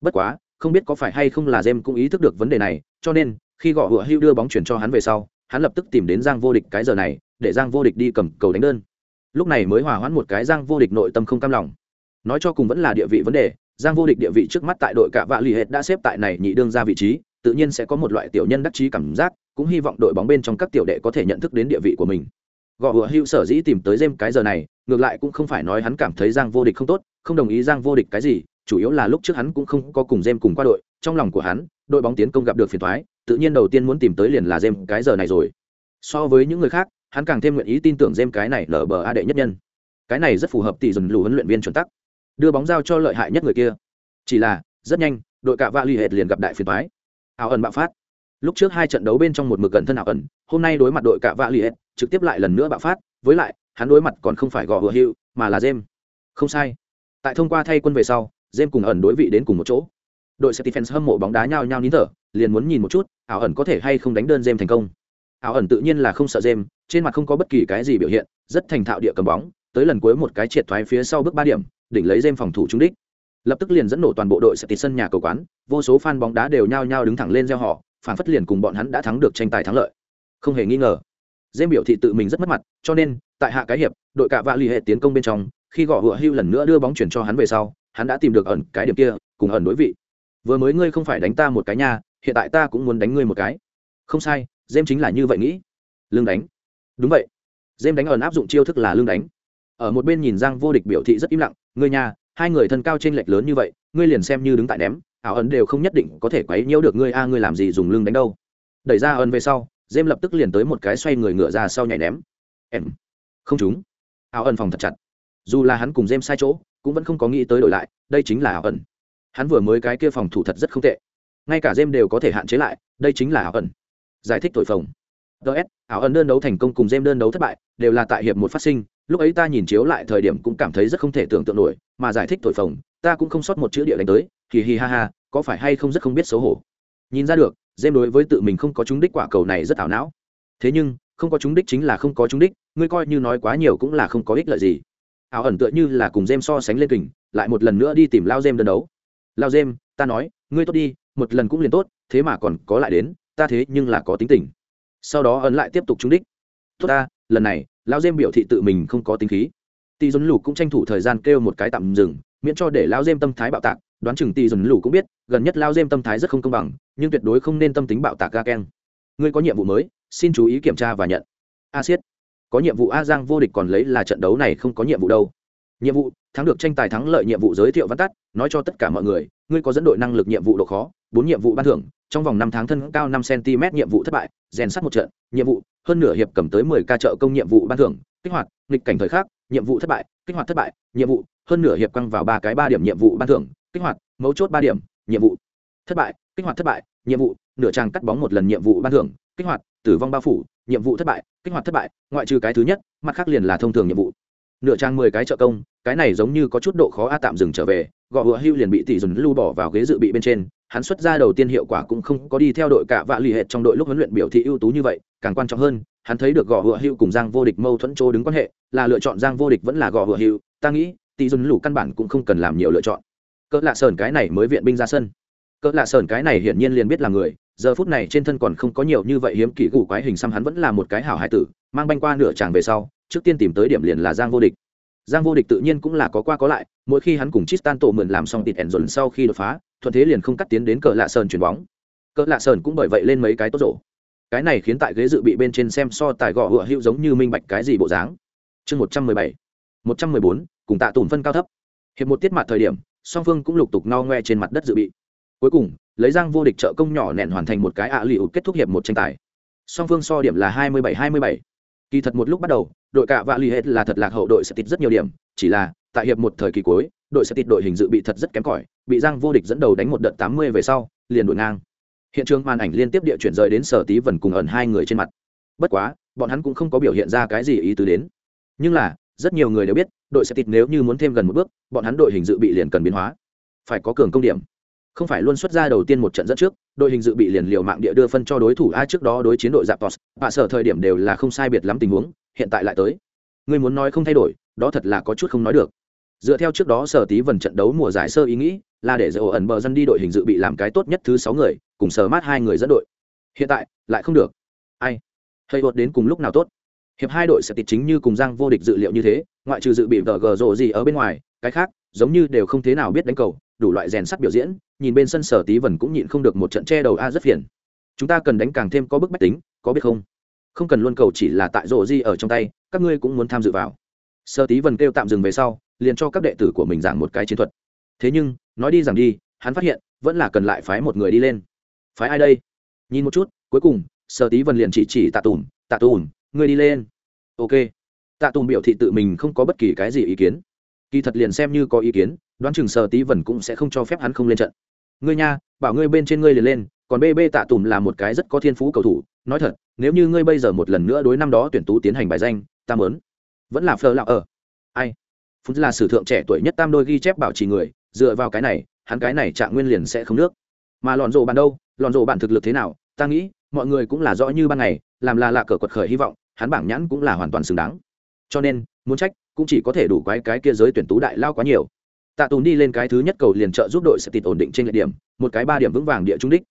Bất quá, không biết có phải hay không là jem cũng ý thức được vấn đề này, cho nên, khi gõ hựa hưu đưa bóng chuyển cho hắn về sau, hắn lập tức tìm đến giang vô địch cái giờ này, để giang vô địch đi cầm cầu đánh đơn. Lúc này mới hòa hoãn một cái giang vô địch nội tâm không cam lòng. Nói cho cùng vẫn là địa vị vấn đề giang vô địch địa vị trước mắt tại đội cả vạ l ì hệt đã xếp tại này nhị đương ra vị trí, tự nhiên sẽ có một loại tiểu nhân đắc chí cảm giác, cũng hy vọng đội bóng bên trong các tiểu đệ có thể nhận thức đến địa vị của mình. Gõ hựa hữu sở dĩ tìm tới dêm cái giờ này, ngược lại cũng không phải nói hắn cảm thấy giang vô địch không tốt, không đồng ý giang vô địch cái gì, chủ yếu là lúc trước hắn cũng không có cùng dêm cùng qua đội, trong lòng của hắn, đội bóng tiến công gặp được phiền thoái tự nhiên đầu tiên muốn tìm tới liền là dêm cái giờ này rồi. So với những người khác, hắn càng thêm nguyện ý tin tưởng dêm cái này lở bờ a đệ nhất nhân. Cái này rất phù hợp tỷ dần lù huấn luyện viên chuẩn tắc đưa bóng giao cho lợi hại nhất người kia. Chỉ là, rất nhanh, đội cạ vạ l ì hệt liền gặp đại phiền thoái ảo ẩn bạo phát. Lúc trước hai trận đấu bên trong một mực gần thân ảo ẩn, hôm nay đối mặt đội cạ vạ l ì hệt, trực tiếp lại lần nữa bạo phát, với lại, hắn đối mặt còn không phải gò hựa hiệu mà là jem không sai. Tại thông qua thay quân về sau jem cùng ẩn đối vị đến cùng một chỗ. Đội Stephens hâm mộ bóng đá nhau nhau nín thở, liền muốn nhìn một chút ảo ẩn có thể hay không đánh đơn jem thành công. Ảo ẩn tự nhiên là không sợ jem trên mặt không có bất kỳ cái gì biểu hiện, rất thành thạo địa cầm bóng, tới lần cuối một cái triệt thoái phía sau bước ba điểm đỉnh lấy dêm phòng thủ trúng đích. Lập tức liền dẫn nổ toàn bộ đội sẽ tịt sân nhà cầu quán, vô số fan bóng đá đều nhao nhao đứng thẳng lên gieo họ, phản phất liền cùng bọn hắn đã thắng được tranh tài thắng lợi. Không hề nghi ngờ dêm biểu thị tự mình rất mất mặt, cho nên, tại hạ cái hiệp, đội cạ vạ l ì hệ tiến công bên trong, khi gõ hựa hưu lần nữa đưa bóng chuyển cho hắn về sau, hắn đã tìm được ẩn cái điểm kia, cùng ẩn đối vị. Vừa mới ngươi không phải đánh ta một cái nha, hiện tại ta cũng muốn đánh ngươi một cái. Không sai dêm chính là như vậy nghĩ. Lương đánh. Đúng vậy. Dêm đánh ẩn áp dụng chiêu thức là lương đánh ở một bên nhìn giang vô địch biểu thị rất im lặng, ngươi nhà hai người thân cao t r ê n lệch lớn như vậy, ngươi liền xem như đứng tại ném, ảo ẩn đều không nhất định có thể quấy nhiễu được ngươi, a, ngươi làm gì dùng lưng đánh đâu? Đẩy ra ẩn về sau dêm lập tức liền tới một cái xoay người ngựa ra sau nhảy ném. Em, không chúng ảo ẩn phòng thật chặt. Dù là hắn cùng dêm sai chỗ, cũng vẫn không có nghĩ tới đổi lại, đây chính là ảo ẩn. Hắn vừa mới cái kia phòng thủ thật rất không tệ. Ngay cả dêm đều có thể hạn chế lại, đây chính là ảo ẩn. Giải thích thổi phồng. Ts ảo ẩn đơn đấu thành công cùng dêm đơn đấu thất bại, đều là tại hiệp một phát sinh lúc ấy ta nhìn chiếu lại thời điểm cũng cảm thấy rất không thể tưởng tượng nổi mà giải thích thổi phồng ta cũng không sót một chữ địa đánh tới hì hì ha ha có phải hay không rất không biết xấu hổ. Nhìn ra được dêm đối với tự mình không có chúng đích quả cầu này rất ảo não. Thế nhưng không có chúng đích chính là không có chúng đích ngươi coi như nói quá nhiều cũng là không có ích lợi gì. Ảo ẩn tựa như là cùng dêm so sánh lên kình lại một lần nữa đi tìm lao dêm đơn đấu. Lao dêm, ta nói ngươi tốt đi một lần cũng liền tốt thế mà còn có lại đến ta thế nhưng là có tính tình. Sau đó ấn lại tiếp tục trúng đích. Tốt ta lần này lao dêm biểu thị tự mình không có tính khí. Tỷ dồn lù cũng tranh thủ thời gian kêu một cái tạm dừng, miễn cho để lao dêm tâm thái bạo tạc. Đoán chừng tỷ dồn lù cũng biết, gần nhất lao dêm tâm thái rất không công bằng, nhưng tuyệt đối không nên tâm tính bạo tạc ga keng. Ngươi có nhiệm vụ mới, xin chú ý kiểm tra và nhận. A siết. Có nhiệm vụ a giang vô địch còn lấy là trận đấu này không có nhiệm vụ đâu. Nhiệm vụ, thắng được tranh tài thắng lợi nhiệm vụ giới thiệu văn tắt, nói cho tất cả mọi người, ngươi có dẫn đội năng lực nhiệm vụ độ khó, bốn nhiệm vụ ban thưởng, trong vòng năm tháng thân cao năm cm nhiệm vụ thất bại, rèn sắt một trận, nhiệm vụ hơn nửa hiệp cầm tới mười ca trợ công nhiệm vụ ban thưởng, kích hoạt, nghịch cảnh thời khắc, nhiệm vụ thất bại, kích hoạt thất bại, nhiệm vụ, hơn nửa hiệp quăng vào ba cái ba điểm nhiệm vụ ban thưởng, kích hoạt, mấu chốt ba điểm, nhiệm vụ thất bại, kích hoạt thất bại, nhiệm vụ, nửa trang cắt bóng một lần nhiệm vụ ban thưởng, kích hoạt, tử vong bao phủ, nhiệm vụ thất bại, kích hoạt thất bại, ngoại trừ cái thứ nhất, mặt khác liền là thông thường nhiệm vụ. Nửa trang mười cái trợ công, cái này giống như có chút độ khó a tạm dừng trở về gõ hựa hưu liền bị tỷ dùn lưu bỏ vào ghế dự bị bên trên hắn xuất ra đầu tiên hiệu quả cũng không có đi theo đội cả vạ lì hệt trong đội lúc huấn luyện biểu thị ưu tú như vậy, càng quan trọng hơn, hắn thấy được gõ hựa hữu cùng giang vô địch mâu thuẫn chỗ đứng quan hệ, là lựa chọn giang vô địch vẫn là gõ hựa hữu. ta nghĩ, tỷ dùn lũ căn bản cũng không cần làm nhiều lựa chọn cỡ lạ sờn cái này mới viện binh ra sân cỡ lạ sờn cái này hiển nhiên liền biết là người, giờ phút này trên thân còn không có nhiều như vậy hiếm kỳ gù quái hình xăm hắn vẫn là một cái hảo hải tử, mang banh qua nửa tràng về sau, trước tiên tìm tới điểm liền là giang vô địch giang vô địch tự nhiên cũng là có qua có lại mỗi khi hắn cùng Tristan tổ mượn làm xong tịt ẻn dồn sau khi đột phá, thuận thế liền không cắt tiến đến cờ lạ sơn chuyển bóng. Cờ lạ sơn cũng bởi vậy lên mấy cái tốt rổ. Cái này khiến tại ghế dự bị bên trên xem so tài gõ hựa hữu giống như minh bạch cái gì bộ dáng. Chương một trăm mười bảy. một trăm mười bốn, cùng tạ tùn phân cao thấp. Hiệp một tiết mặt thời điểm, song phương cũng lục tục no ngoe trên mặt đất dự bị. Cuối cùng, lấy giang vô địch trợ công nhỏ nện hoàn thành một cái ạ à kết thúc hiệp một tranh tài. Song phương so điểm là hai mươi bảy hai mươi bảy. Kỳ thật một lúc bắt đầu, đội cạ vạ lì hết là thật lạc hậu đội sẽ tịt rất nhiều điểm, chỉ là tại hiệp một thời kỳ cuối, đội sẽ tịt đội hình dự bị thật rất kém cỏi, bị giang vô địch dẫn đầu đánh một đợt tám mươi về sau, liền đuổi ngang. Hiện trường màn ảnh liên tiếp địa chuyển rời đến sở tí vần cùng ẩn hai người trên mặt. Bất quá, bọn hắn cũng không có biểu hiện ra cái gì ý tứ đến. Nhưng là, rất nhiều người đều biết, đội sẽ tịt nếu như muốn thêm gần một bước, bọn hắn đội hình dự bị liền cần biến hóa. Phải có cường công điểm. Không phải luôn xuất ra đầu tiên một trận dẫn trước, đội hình dự bị liền liều mạng địa đưa phân cho đối thủ a trước đó đối chiến đội dạp tos bạ sở thời điểm đều là không sai biệt lắm tình huống, hiện tại lại tới. Người muốn nói không thay đổi, đó thật là có chút không nói được dựa theo trước đó sở tí vần trận đấu mùa giải sơ ý nghĩ, là để dỡ ẩn bờ dân đi đội hình dự bị làm cái tốt nhất thứ sáu người, cùng sở mát hai người dẫn đội. Hiện tại, lại không được. Ai? Hay vượt đến cùng lúc nào tốt? Hiệp hai đội sẽ tịt chính như cùng giang vô địch dự liệu như thế, ngoại trừ dự bị vờ gờ rộ gì ở bên ngoài, cái khác, giống như đều không thế nào biết đánh cầu, đủ loại rèn sắt biểu diễn, nhìn bên sân sở tí vần cũng nhịn không được một trận che đầu a rất phiền. Chúng ta cần đánh càng thêm có bức bách tính, có biết không? Không cần luôn cầu chỉ là tại rộ di ở trong tay, các ngươi cũng muốn tham dự vào. Sở tí vần kêu tạm dừng về sau liền cho các đệ tử của mình giảng một cái chiến thuật. Thế nhưng, nói đi giảng đi, hắn phát hiện, vẫn là cần lại phái một người đi lên. Phái ai đây? Nhìn một chút, cuối cùng, sở tí vân liền chỉ chỉ tạ tùm tạ tùm, ngươi đi lên. Ok. Tạ tùm biểu thị tự mình không có bất kỳ cái gì ý kiến. Kỳ thật liền xem như có ý kiến, đoán chừng sở tí vần cũng sẽ không cho phép hắn không lên trận. Ngươi nha, bảo ngươi bên trên ngươi liền lên, còn bb tạ tùm là một cái rất có thiên phú cầu thủ, nói thật, nếu như ngươi bây giờ một lần nữa đối năm đó tuyển tú tiến hành bài danh, ta mớn vẫn là phờ lạc ở. Ai? Phun là sử thượng trẻ tuổi nhất tam đôi ghi chép bảo trì người, dựa vào cái này, hắn cái này trạng nguyên liền sẽ không nước. Mà lọn rộ bạn đâu? Lọn rộ bạn thực lực thế nào? Ta nghĩ, mọi người cũng là rõ như ban ngày, làm là lạ cờ quật khởi hy vọng, hắn bảng nhãn cũng là hoàn toàn xứng đáng. Cho nên, muốn trách, cũng chỉ có thể đủ quái cái kia giới tuyển tú đại lao quá nhiều. Tạ tùn đi lên cái thứ nhất cầu liền trợ giúp đội sẽ tịt ổn định trên lệ điểm, một cái ba điểm vững vàng địa trung đích.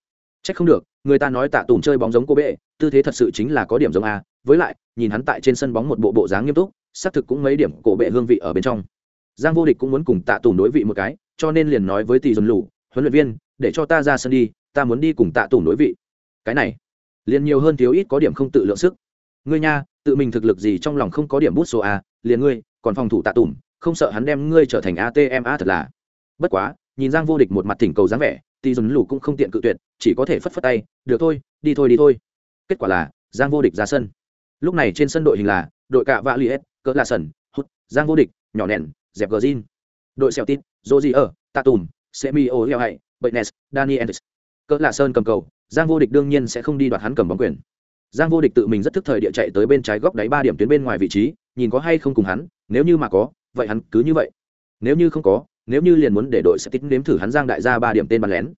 Trách không được, người ta nói tạ tùn chơi bóng giống cô bệ, tư thế thật sự chính là có điểm giống a, với lại, nhìn hắn tại trên sân bóng một bộ bộ dáng nghiêm túc xác thực cũng mấy điểm cổ bệ hương vị ở bên trong. Giang vô địch cũng muốn cùng tạ tùng đối vị một cái cho nên liền nói với tỷ dồn lù huấn luyện viên để cho ta ra sân đi ta muốn đi cùng tạ tùng đối vị. Cái này liền nhiều hơn thiếu ít có điểm không tự lượng sức. Ngươi nha tự mình thực lực gì trong lòng không có điểm bút số a liền ngươi còn phòng thủ tạ tùng, không sợ hắn đem ngươi trở thành atma thật là. Bất quá nhìn giang vô địch một mặt thỉnh cầu dáng vẻ tỷ dồn lù cũng không tiện cự tuyệt chỉ có thể phất phất tay được thôi đi thôi đi thôi. Kết quả là giang vô địch ra sân. Lúc này trên sân đội hình là đội cạ vạ li cỡ là sần, hút, giang vô địch, nhỏ nẻn, dẹp gờ zin. Đội xeo tít dô di ở tạ tùm semi ô heo hạy bậy nes daniel cỡ lạ sơn cầm cầu, giang vô địch đương nhiên sẽ không đi đoạt hắn cầm bóng quyền. Giang vô địch tự mình rất thức thời địa chạy tới bên trái góc đáy ba điểm tuyến bên ngoài vị trí, nhìn có hay không cùng hắn, nếu như mà có, vậy hắn cứ như vậy. Nếu như không có, nếu như liền muốn để đội sẽ tít nếm thử hắn giang đại gia ba điểm tên bắn lén.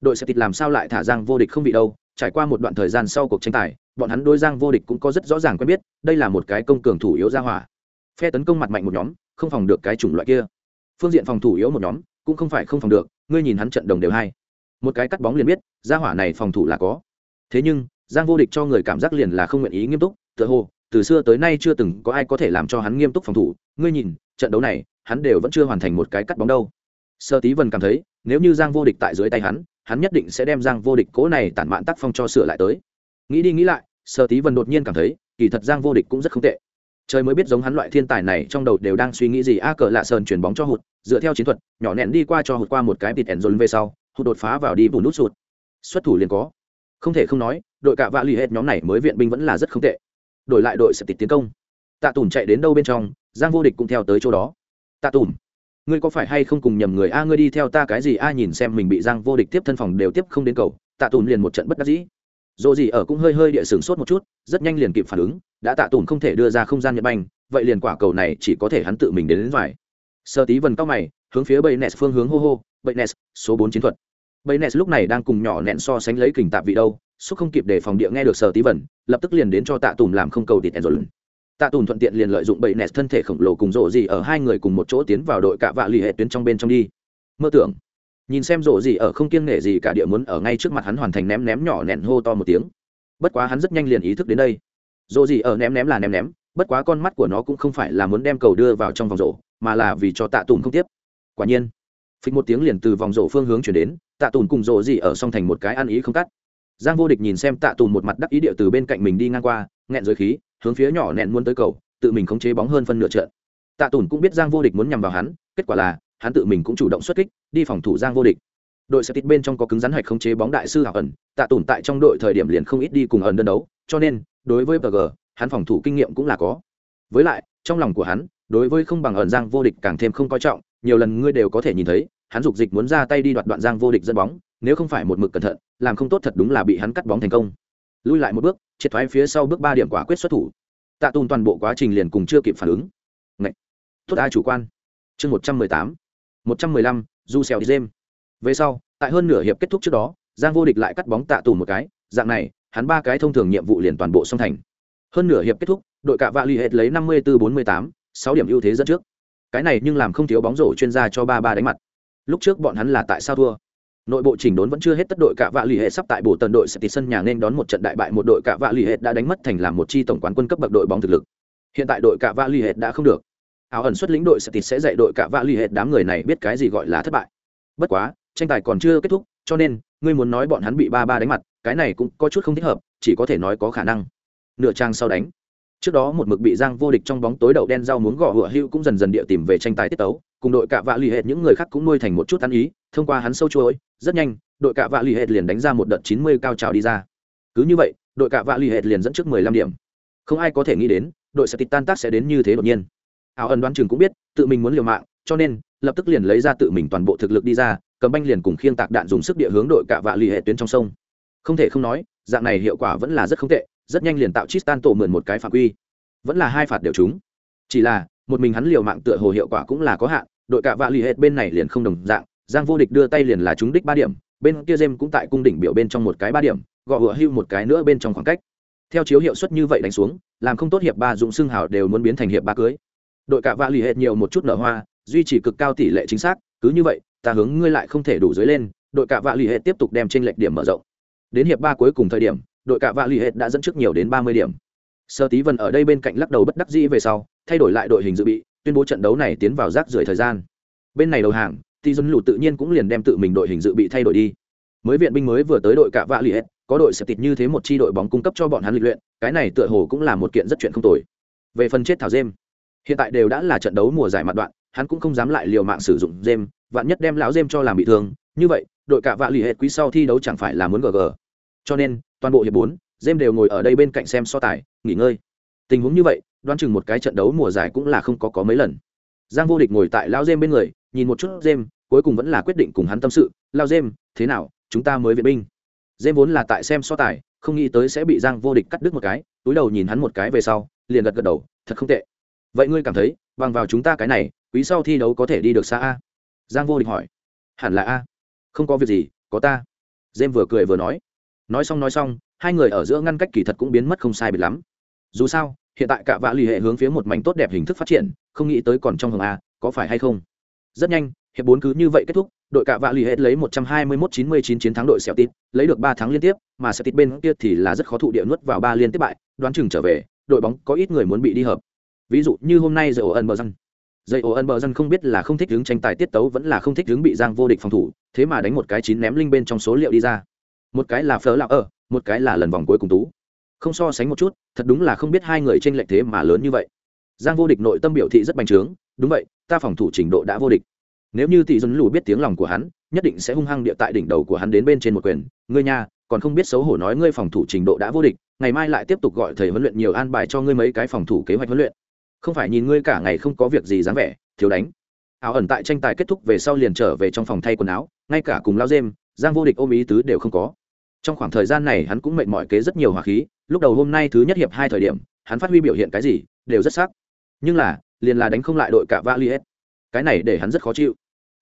Đội sẽ tít làm sao lại thả giang vô địch không bị đâu, trải qua một đoạn thời gian sau cuộc tranh tài bọn hắn đôi giang vô địch cũng có rất rõ ràng quen biết, đây là một cái công cường thủ yếu ra hỏa. Phe tấn công mặt mạnh một nhóm, không phòng được cái chủng loại kia. Phương diện phòng thủ yếu một nhóm, cũng không phải không phòng được, ngươi nhìn hắn trận đồng đều hay một cái cắt bóng liền biết ra hỏa này phòng thủ là có. Thế nhưng, giang vô địch cho người cảm giác liền là không nguyện ý nghiêm túc, tựa hồ, từ xưa tới nay chưa từng có ai có thể làm cho hắn nghiêm túc phòng thủ. Ngươi nhìn, trận đấu này, hắn đều vẫn chưa hoàn thành một cái cắt bóng đâu. Sơ tí vân cảm thấy, nếu như giang vô địch tại dưới tay hắn hắn nhất định sẽ đem giang vô địch cố này tản mạn tác phong cho sửa lại tới nghĩ đi nghĩ lại sơ tí vân đột nhiên cảm thấy, kỳ thật giang vô địch cũng rất không tệ. Trời mới biết giống hắn loại thiên tài này trong đầu đều đang suy nghĩ gì. A cờ lạ sơn chuyển bóng cho hụt, dựa theo chiến thuật, nhỏ nẹn đi qua cho hụt qua một cái bịt ẻn dồn về sau, hụt đột phá vào đi bùn nút sụt. Xuất thủ liền có. Không thể không nói, đội cạ vạ l ì hết nhóm này mới viện binh vẫn là rất không tệ. Đổi lại đội sẽ tịch tiến công. Tạ tùm chạy đến đâu bên trong, giang vô địch cũng theo tới chỗ đó. Tạ tùm, ngươi có phải hay không cùng nhầm người? A, ngươi đi theo ta cái gì? A, nhìn xem mình bị giang vô địch tiếp thân phòng đều tiếp không đến cầu. Tạ tùm liền một trận bất đắc dĩ dồ gì ở cũng hơi hơi địa sửng sốt một chút, rất nhanh liền kịp phản ứng, đã tạ tùng không thể đưa ra không gian nhật banh, vậy liền quả cầu này chỉ có thể hắn tự mình đến đến ngoài. Sơ tí vần cao mày, hướng phía bầy nes phương hướng hô hô bầy nes số bốn chiến thuật. Bầy nes lúc này đang cùng nhỏ nẹn so sánh lấy kình tạp vị đâu xúc không kịp để phòng địa nghe được sơ tí vần lập tức liền đến cho tạ tùng làm không cầu tịt enzol tạ tùng thuận tiện liền lợi dụng bầy nes thân thể khổng lồ cùng rộ gì ở hai người cùng một chỗ tiến vào đội cạ vạ lì hệ tuyến trong bên trong đi. Mơ tưởng nhìn xem rộ gì ở không kiêng nể gì cả địa muốn ở ngay trước mặt hắn hoàn thành ném ném nhỏ nẹn hô to một tiếng. Bất quá hắn rất nhanh liền ý thức đến đây. Rộ gì ở ném ném là ném ném, bất quá con mắt của nó cũng không phải là muốn đem cầu đưa vào trong vòng rổ, mà là vì cho tạ Tùng không tiếp. Quả nhiên, phịch một tiếng liền từ vòng rổ phương hướng chuyển đến, tạ Tùng cùng rổ gì ở song thành một cái ăn ý không cắt. Giang vô địch nhìn xem tạ Tùng một mặt đắc ý địa từ bên cạnh mình đi ngang qua, nghẹn dưới khí, hướng phía nhỏ nẹn muốn tới cầu, tự mình khống chế bóng hơn phân nửa trận tạ Tùng cũng biết giang vô địch muốn nhằm vào hắn, kết quả là hắn tự mình cũng chủ động xuất kích, đi phòng thủ giang vô địch. Đội sẽ tít bên trong có cứng rắn hạch khống chế bóng đại sư hảo ẩn, tạ tồn tại trong đội thời điểm liền không ít đi cùng ẩn đơn đấu, cho nên, đối với bg hắn phòng thủ kinh nghiệm cũng là có. Với lại, trong lòng của hắn, đối với không bằng ẩn giang vô địch càng thêm không coi trọng, nhiều lần ngươi đều có thể nhìn thấy, hắn dục dịch muốn ra tay đi đoạt đoạn giang vô địch dẫn bóng, nếu không phải một mực cẩn thận, làm không tốt thật đúng là bị hắn cắt bóng thành công. Lui lại một bước, triệt thoái phía sau bước ba điểm quả quyết xuất thủ. Tạ tùng toàn bộ quá trình liền cùng chưa kịp phản ứng. Ngậy! tốt ai chủ quan. Chương một trăm mười tám một trăm mười lăm du xèo đi game. về sau, tại hơn nửa hiệp kết thúc trước đó, giang vô địch lại cắt bóng tạ tù một cái, dạng này, hắn ba cái thông thường nhiệm vụ liền toàn bộ xong thành. Hơn nửa hiệp kết thúc, đội cạ vạ lì hệt hết lấy năm mươi bốn bốn mươi tám, sáu điểm ưu thế dẫn trước. Cái này nhưng làm không thiếu bóng rổ chuyên gia cho ba ba đánh mặt. Lúc trước bọn hắn là tại sao thua? Nội bộ chỉnh đốn vẫn chưa hết tất đội cạ vạ lì ì hệ sắp tại bộ tần đội sẽ sân nhà nên đón một trận đại bại một đội cạ vạ lì ì hệ đã đánh mất thành làm một chi tổng quán quân cấp bậc đội bóng thực lực. Hiện tại đội cạ vạ lì ì hệ đã không được áo ẩn xuất lĩnh đội sẽ tịt sẽ dạy đội cạ vạ l ì đám người này biết cái gì gọi là thất bại. Bất quá, tranh tài còn chưa kết thúc, cho nên, ngươi muốn nói bọn hắn bị ba ba đánh mặt, cái này cũng có chút không thích hợp, chỉ có thể nói có khả năng. Nửa trang sau đánh. Trước đó một mực bị giang vô địch trong bóng tối đậu đen rau muốn gõ hựa hữu cũng dần dần địa tìm về tranh tài tiết tấu, cùng đội cạ vạ l ì hệt những người khác cũng nuôi thành một chút ăn ý, thông qua hắn sâu chuỗi, rất nhanh, đội cạ vạ l ì hệt liền đánh ra một đợt chín mươi cao trào đi ra. Cứ như vậy, đội cạ vạ l ì hệt liền dẫn trước mười lăm điểm. Không ai có thể nghĩ đến, đội sẽ tịch tan tác sẽ đến như thế đột nhiên ảo ẩn đoán chừng cũng biết tự mình muốn liều mạng cho nên lập tức liền lấy ra tự mình toàn bộ thực lực đi ra cầm banh liền cùng khiêng tạc đạn dùng sức địa hướng đội cạ vạ l ì tuyến trong sông không thể không nói dạng này hiệu quả vẫn là rất không tệ rất nhanh liền tạo Tristan tổ mượn một cái phạm quy. Vẫn là hai phạt đều chúng, Chỉ là, một mình hắn liều mạng tựa hồ hiệu quả cũng là có hạn, đội cạ vạ lì hết bên này liền không đồng dạng, Giang vô địch đưa tay liền là trúng đích ba điểm, bên kia jem cũng tại cung đỉnh biểu bên trong một cái ba điểm, gọ hựa hưu một cái nữa bên trong khoảng cách. theo chiếu hiệu suất như vậy đánh xuống làm không tốt hiệp ba dụng xương hào đều muốn biến thành hiệp ba cưới đội cả vạ lì hệt nhiều một chút nở hoa, duy trì cực cao tỷ lệ chính xác, cứ như vậy, ta hướng ngươi lại không thể đủ dưới lên, đội cả vạ lì hệt tiếp tục đem trên lệch điểm mở rộng. Đến hiệp ba cuối cùng thời điểm, đội cả vạ lì hệt đã dẫn trước nhiều đến ba mươi điểm. Sơ tí vân ở đây bên cạnh lắc đầu bất đắc dĩ về sau, thay đổi lại đội hình dự bị, tuyên bố trận đấu này tiến vào rác rưởi thời gian. Bên này đầu hàng thì dân lụt tự nhiên cũng liền đem tự mình đội hình dự bị thay đổi đi. Mới viện binh mới vừa tới đội cả vạ lì hết có đội sẽ tịt như thế một chi đội bóng cung cấp cho bọn hắn lịch luyện, cái này tựa hồ cũng là một kiện rất chuyện không tồi. Về phần chết thảo dêm hiện tại đều đã là trận đấu mùa giải mặt đoạn, hắn cũng không dám lại liều mạng sử dụng dêm vạn nhất đem lão dêm cho làm bị thương. Như vậy, đội cả vạ lì hết quý sau thi đấu chẳng phải là muốn gg cho nên, toàn bộ hiệp bốn dêm đều ngồi ở đây bên cạnh xem so tài, nghỉ ngơi. Tình huống như vậy, đoán chừng một cái trận đấu mùa giải cũng là không có có mấy lần. Giang vô địch ngồi tại lao dêm bên người, nhìn một chút dêm cuối cùng vẫn là quyết định cùng hắn tâm sự. Lao dêm thế nào? Chúng ta mới viện binh. Dêm vốn là tại xem so tài, không nghĩ tới sẽ bị giang vô địch cắt đứt một cái, túi đầu nhìn hắn một cái về sau, liền gật gật đầu, thật không tệ vậy ngươi cảm thấy, bằng vào chúng ta cái này, quý sau thi đấu có thể đi được xa a? Giang vô địch hỏi. Hẳn là a. Không có việc gì, có ta. Dêm vừa cười vừa nói. Nói xong nói xong, hai người ở giữa ngăn cách kỳ thật cũng biến mất không sai biệt lắm. Dù sao, hiện tại cả vạ lì hệ hướng phía một mảnh tốt đẹp hình thức phát triển, không nghĩ tới còn trong hồng a, có phải hay không? Rất nhanh, hiệp bốn cứ như vậy kết thúc, đội cả vạ lì hệ lấy 121-99 chiến thắng đội xẻo tít lấy được ba thắng liên tiếp, mà xẻo tít bên kia thì là rất khó thụ địa nuốt vào ba liên tiếp bại, đoán chừng trở về, đội bóng có ít người muốn bị đi hợp ví dụ như hôm nay dây ổ ân bờ dân. Dây ổ ân bờ dân không biết là không thích đứng tranh tài tiết tấu vẫn là không thích đứng bị giang vô địch phòng thủ, thế mà đánh một cái chín ném linh bên trong số liệu đi ra. Một cái là phớ lạc ở, một cái là lần vòng cuối cùng tú. Không so sánh một chút, thật đúng là không biết hai người tranh lệch thế mà lớn như vậy. Giang vô địch nội tâm biểu thị rất bành trướng, đúng vậy, ta phòng thủ trình độ đã vô địch. Nếu như tỷ dân lù biết tiếng lòng của hắn, nhất định sẽ hung hăng địa tại đỉnh đầu của hắn đến bên trên một quyền. Ngươi nha, còn không biết xấu hổ nói ngươi phòng thủ trình độ đã vô địch, ngày mai lại tiếp tục gọi thầy huấn luyện nhiều an bài cho ngươi mấy cái phòng thủ kế hoạch huấn luyện không phải nhìn ngươi cả ngày không có việc gì dáng vẻ, thiếu đánh. Áo ẩn tại tranh tài kết thúc về sau liền trở về trong phòng thay quần áo, ngay cả cùng lao dêm, giang vô địch ôm ý tứ đều không có. Trong khoảng thời gian này hắn cũng mệt mỏi kế rất nhiều hỏa khí, lúc đầu hôm nay thứ nhất hiệp hai thời điểm, hắn phát huy biểu hiện cái gì, đều rất sắc. Nhưng là, liền là đánh không lại đội cả vạ li hết cái này để hắn rất khó chịu.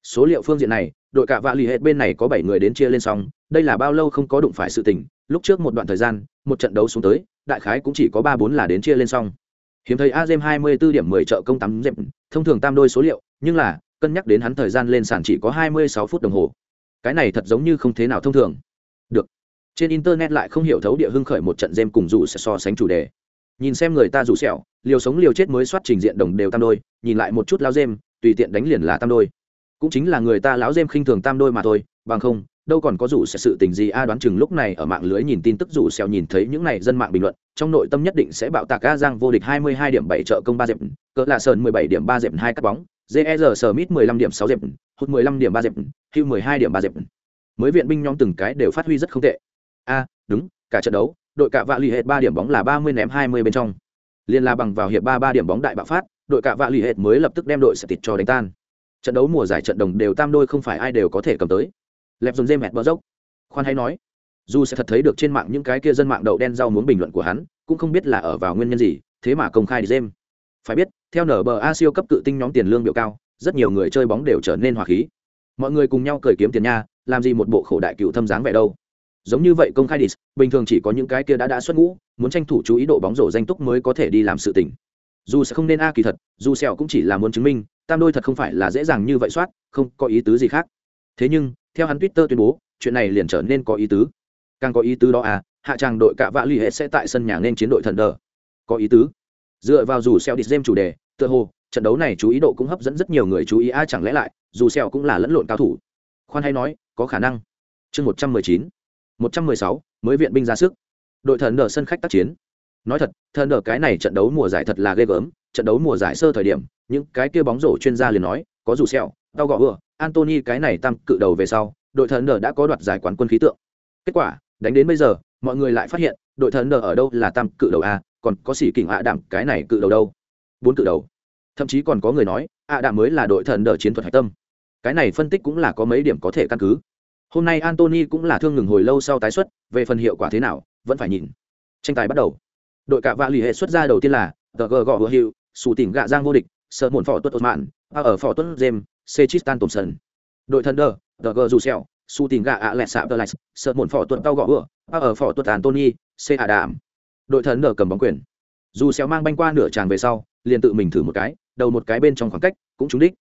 Số liệu phương diện này, đội cả vạ li hết bên này có bảy người đến chia lên xong đây là bao lâu không có đụng phải sự tình, lúc trước một đoạn thời gian, một trận đấu xuống tới, đại khái cũng chỉ có ba bốn là đến chia lên xong hiếm thấy azem hai mươi 24 điểm mười trợ công tắm dẹp, thông thường tam đôi số liệu, nhưng là, cân nhắc đến hắn thời gian lên sàn chỉ có hai mươi sáu phút đồng hồ. Cái này thật giống như không thế nào thông thường. Được. Trên internet lại không hiểu thấu địa hưng khởi một trận game cùng dù sẽ so sánh chủ đề. Nhìn xem người ta rủ sẹo, liều sống liều chết mới soát trình diện đồng đều tam đôi, nhìn lại một chút lao dêm, tùy tiện đánh liền là tam đôi. Cũng chính là người ta lão dêm khinh thường tam đôi mà thôi, bằng không đâu còn có rủ sẽ sự tình gì, a đoán chừng lúc này ở mạng lưới nhìn tin tức rủ xèo nhìn thấy những này dân mạng bình luận, trong nội tâm nhất định sẽ bạo tạc a giang vô địch 22 điểm 7 trợ công 3 dẹp, cỡ là sơn 17 điểm 3 dẹp 2 cắt bóng jer smith 15 điểm 6 dẹp hụt 15 điểm 3 dẹp hưu 12 điểm 3 dẹp. Mới viện binh nhóm từng cái đều phát huy rất không tệ. A, đúng, cả trận đấu, đội cả vạ lì hệt 3 điểm bóng là ba mươi ném hai mươi bên trong. Liên la bằng vào hiệp ba ba điểm bóng đại bạo phát, đội cả vạ lì hệt mới lập tức đem đội sẽ tịt cho đánh tan. Trận đấu mùa giải trận đồng đều tam đôi không phải ai đều có thể cầm tới lẹp dồn dê mẹt bờ dốc. Khoan hay nói dù sẽ thật thấy được trên mạng những cái kia dân mạng đậu đen rau muốn bình luận của hắn cũng không biết là ở vào nguyên nhân gì thế mà công khai đi dêm. Phải biết theo nở bờ a siêu cấp cự tinh nhóm tiền lương biểu cao rất nhiều người chơi bóng đều trở nên hòa khí. Mọi người cùng nhau cởi kiếm tiền nha làm gì một bộ khổ đại cựu thâm dáng vẻ đâu. Giống như vậy công khai đi, bình thường chỉ có những cái kia đã đã xuất ngũ muốn tranh thủ chú ý độ bóng rổ danh túc mới có thể đi làm sự tình. Dù sẽ không nên a kỳ thật dù sẹo cũng chỉ là muốn chứng minh tam đôi thật không phải là dễ dàng như vậy soát không có ý tứ gì khác. Thế nhưng theo hắn twitter tuyên bố, chuyện này liền trở nên có ý tứ. Càng có ý tứ đó à hạ tràng đội cạ vạ l ì hệ sẽ tại sân nhà nên chiến đội thần đờ. Có ý tứ. Dựa vào dù xeo đi dêm chủ đề, tựa hồ, trận đấu này chú ý độ cũng hấp dẫn rất nhiều người chú ý Ai chẳng lẽ lại, dù xeo cũng là lẫn lộn cao thủ? Khoan hay nói, có khả năng. Chương một trăm mười chín. một trăm mười sáu, mới viện binh ra sức. Đội thần đờ sân khách tác chiến. Nói thật, thần đờ cái này trận đấu mùa giải thật là ghê gớm. Trận đấu mùa giải sơ thời điểm, những cái kia bóng rổ chuyên gia liền nói, có dù xeo tao gõ vừa Anthony cái này tam cự đầu về sau, đội thần nở đã có đoạt giải quán quân khí tượng. Kết quả, đánh đến bây giờ, mọi người lại phát hiện, đội thần nở ở đâu là tam cự đầu a, còn có sĩ kỉnh ạ đạm cái này cự đầu đâu? Bốn cự đầu. Thậm chí còn có người nói, ạ đạm mới là đội thần nở chiến thuật hải tâm. Cái này phân tích cũng là có mấy điểm có thể căn cứ. Hôm nay Anthony cũng là thương ngừng hồi lâu sau tái xuất, về phần hiệu quả thế nào, vẫn phải nhìn. Tranh tài bắt đầu. Đội cả vạ lì hệ xuất ra đầu tiên là The G gọ hữu, sủ tỉnh gạ giang vô địch, sợ muộn phỏ tuất mạn, ở phỏ tuất dêm, Sechistan Thompson. Đội Thunder, gờ dù Jusel, Su Tình Gà ạ lẹ xạ tờ lại, sợ muộn phỏ tuần tao gõ vừa, ở phỏ tuần Anthony, C Adam. đội thần đờ cầm bóng quyền. Dù xéo mang banh qua nửa tràng về sau liền tự mình thử một cái đầu một cái bên trong khoảng cách cũng trúng đích.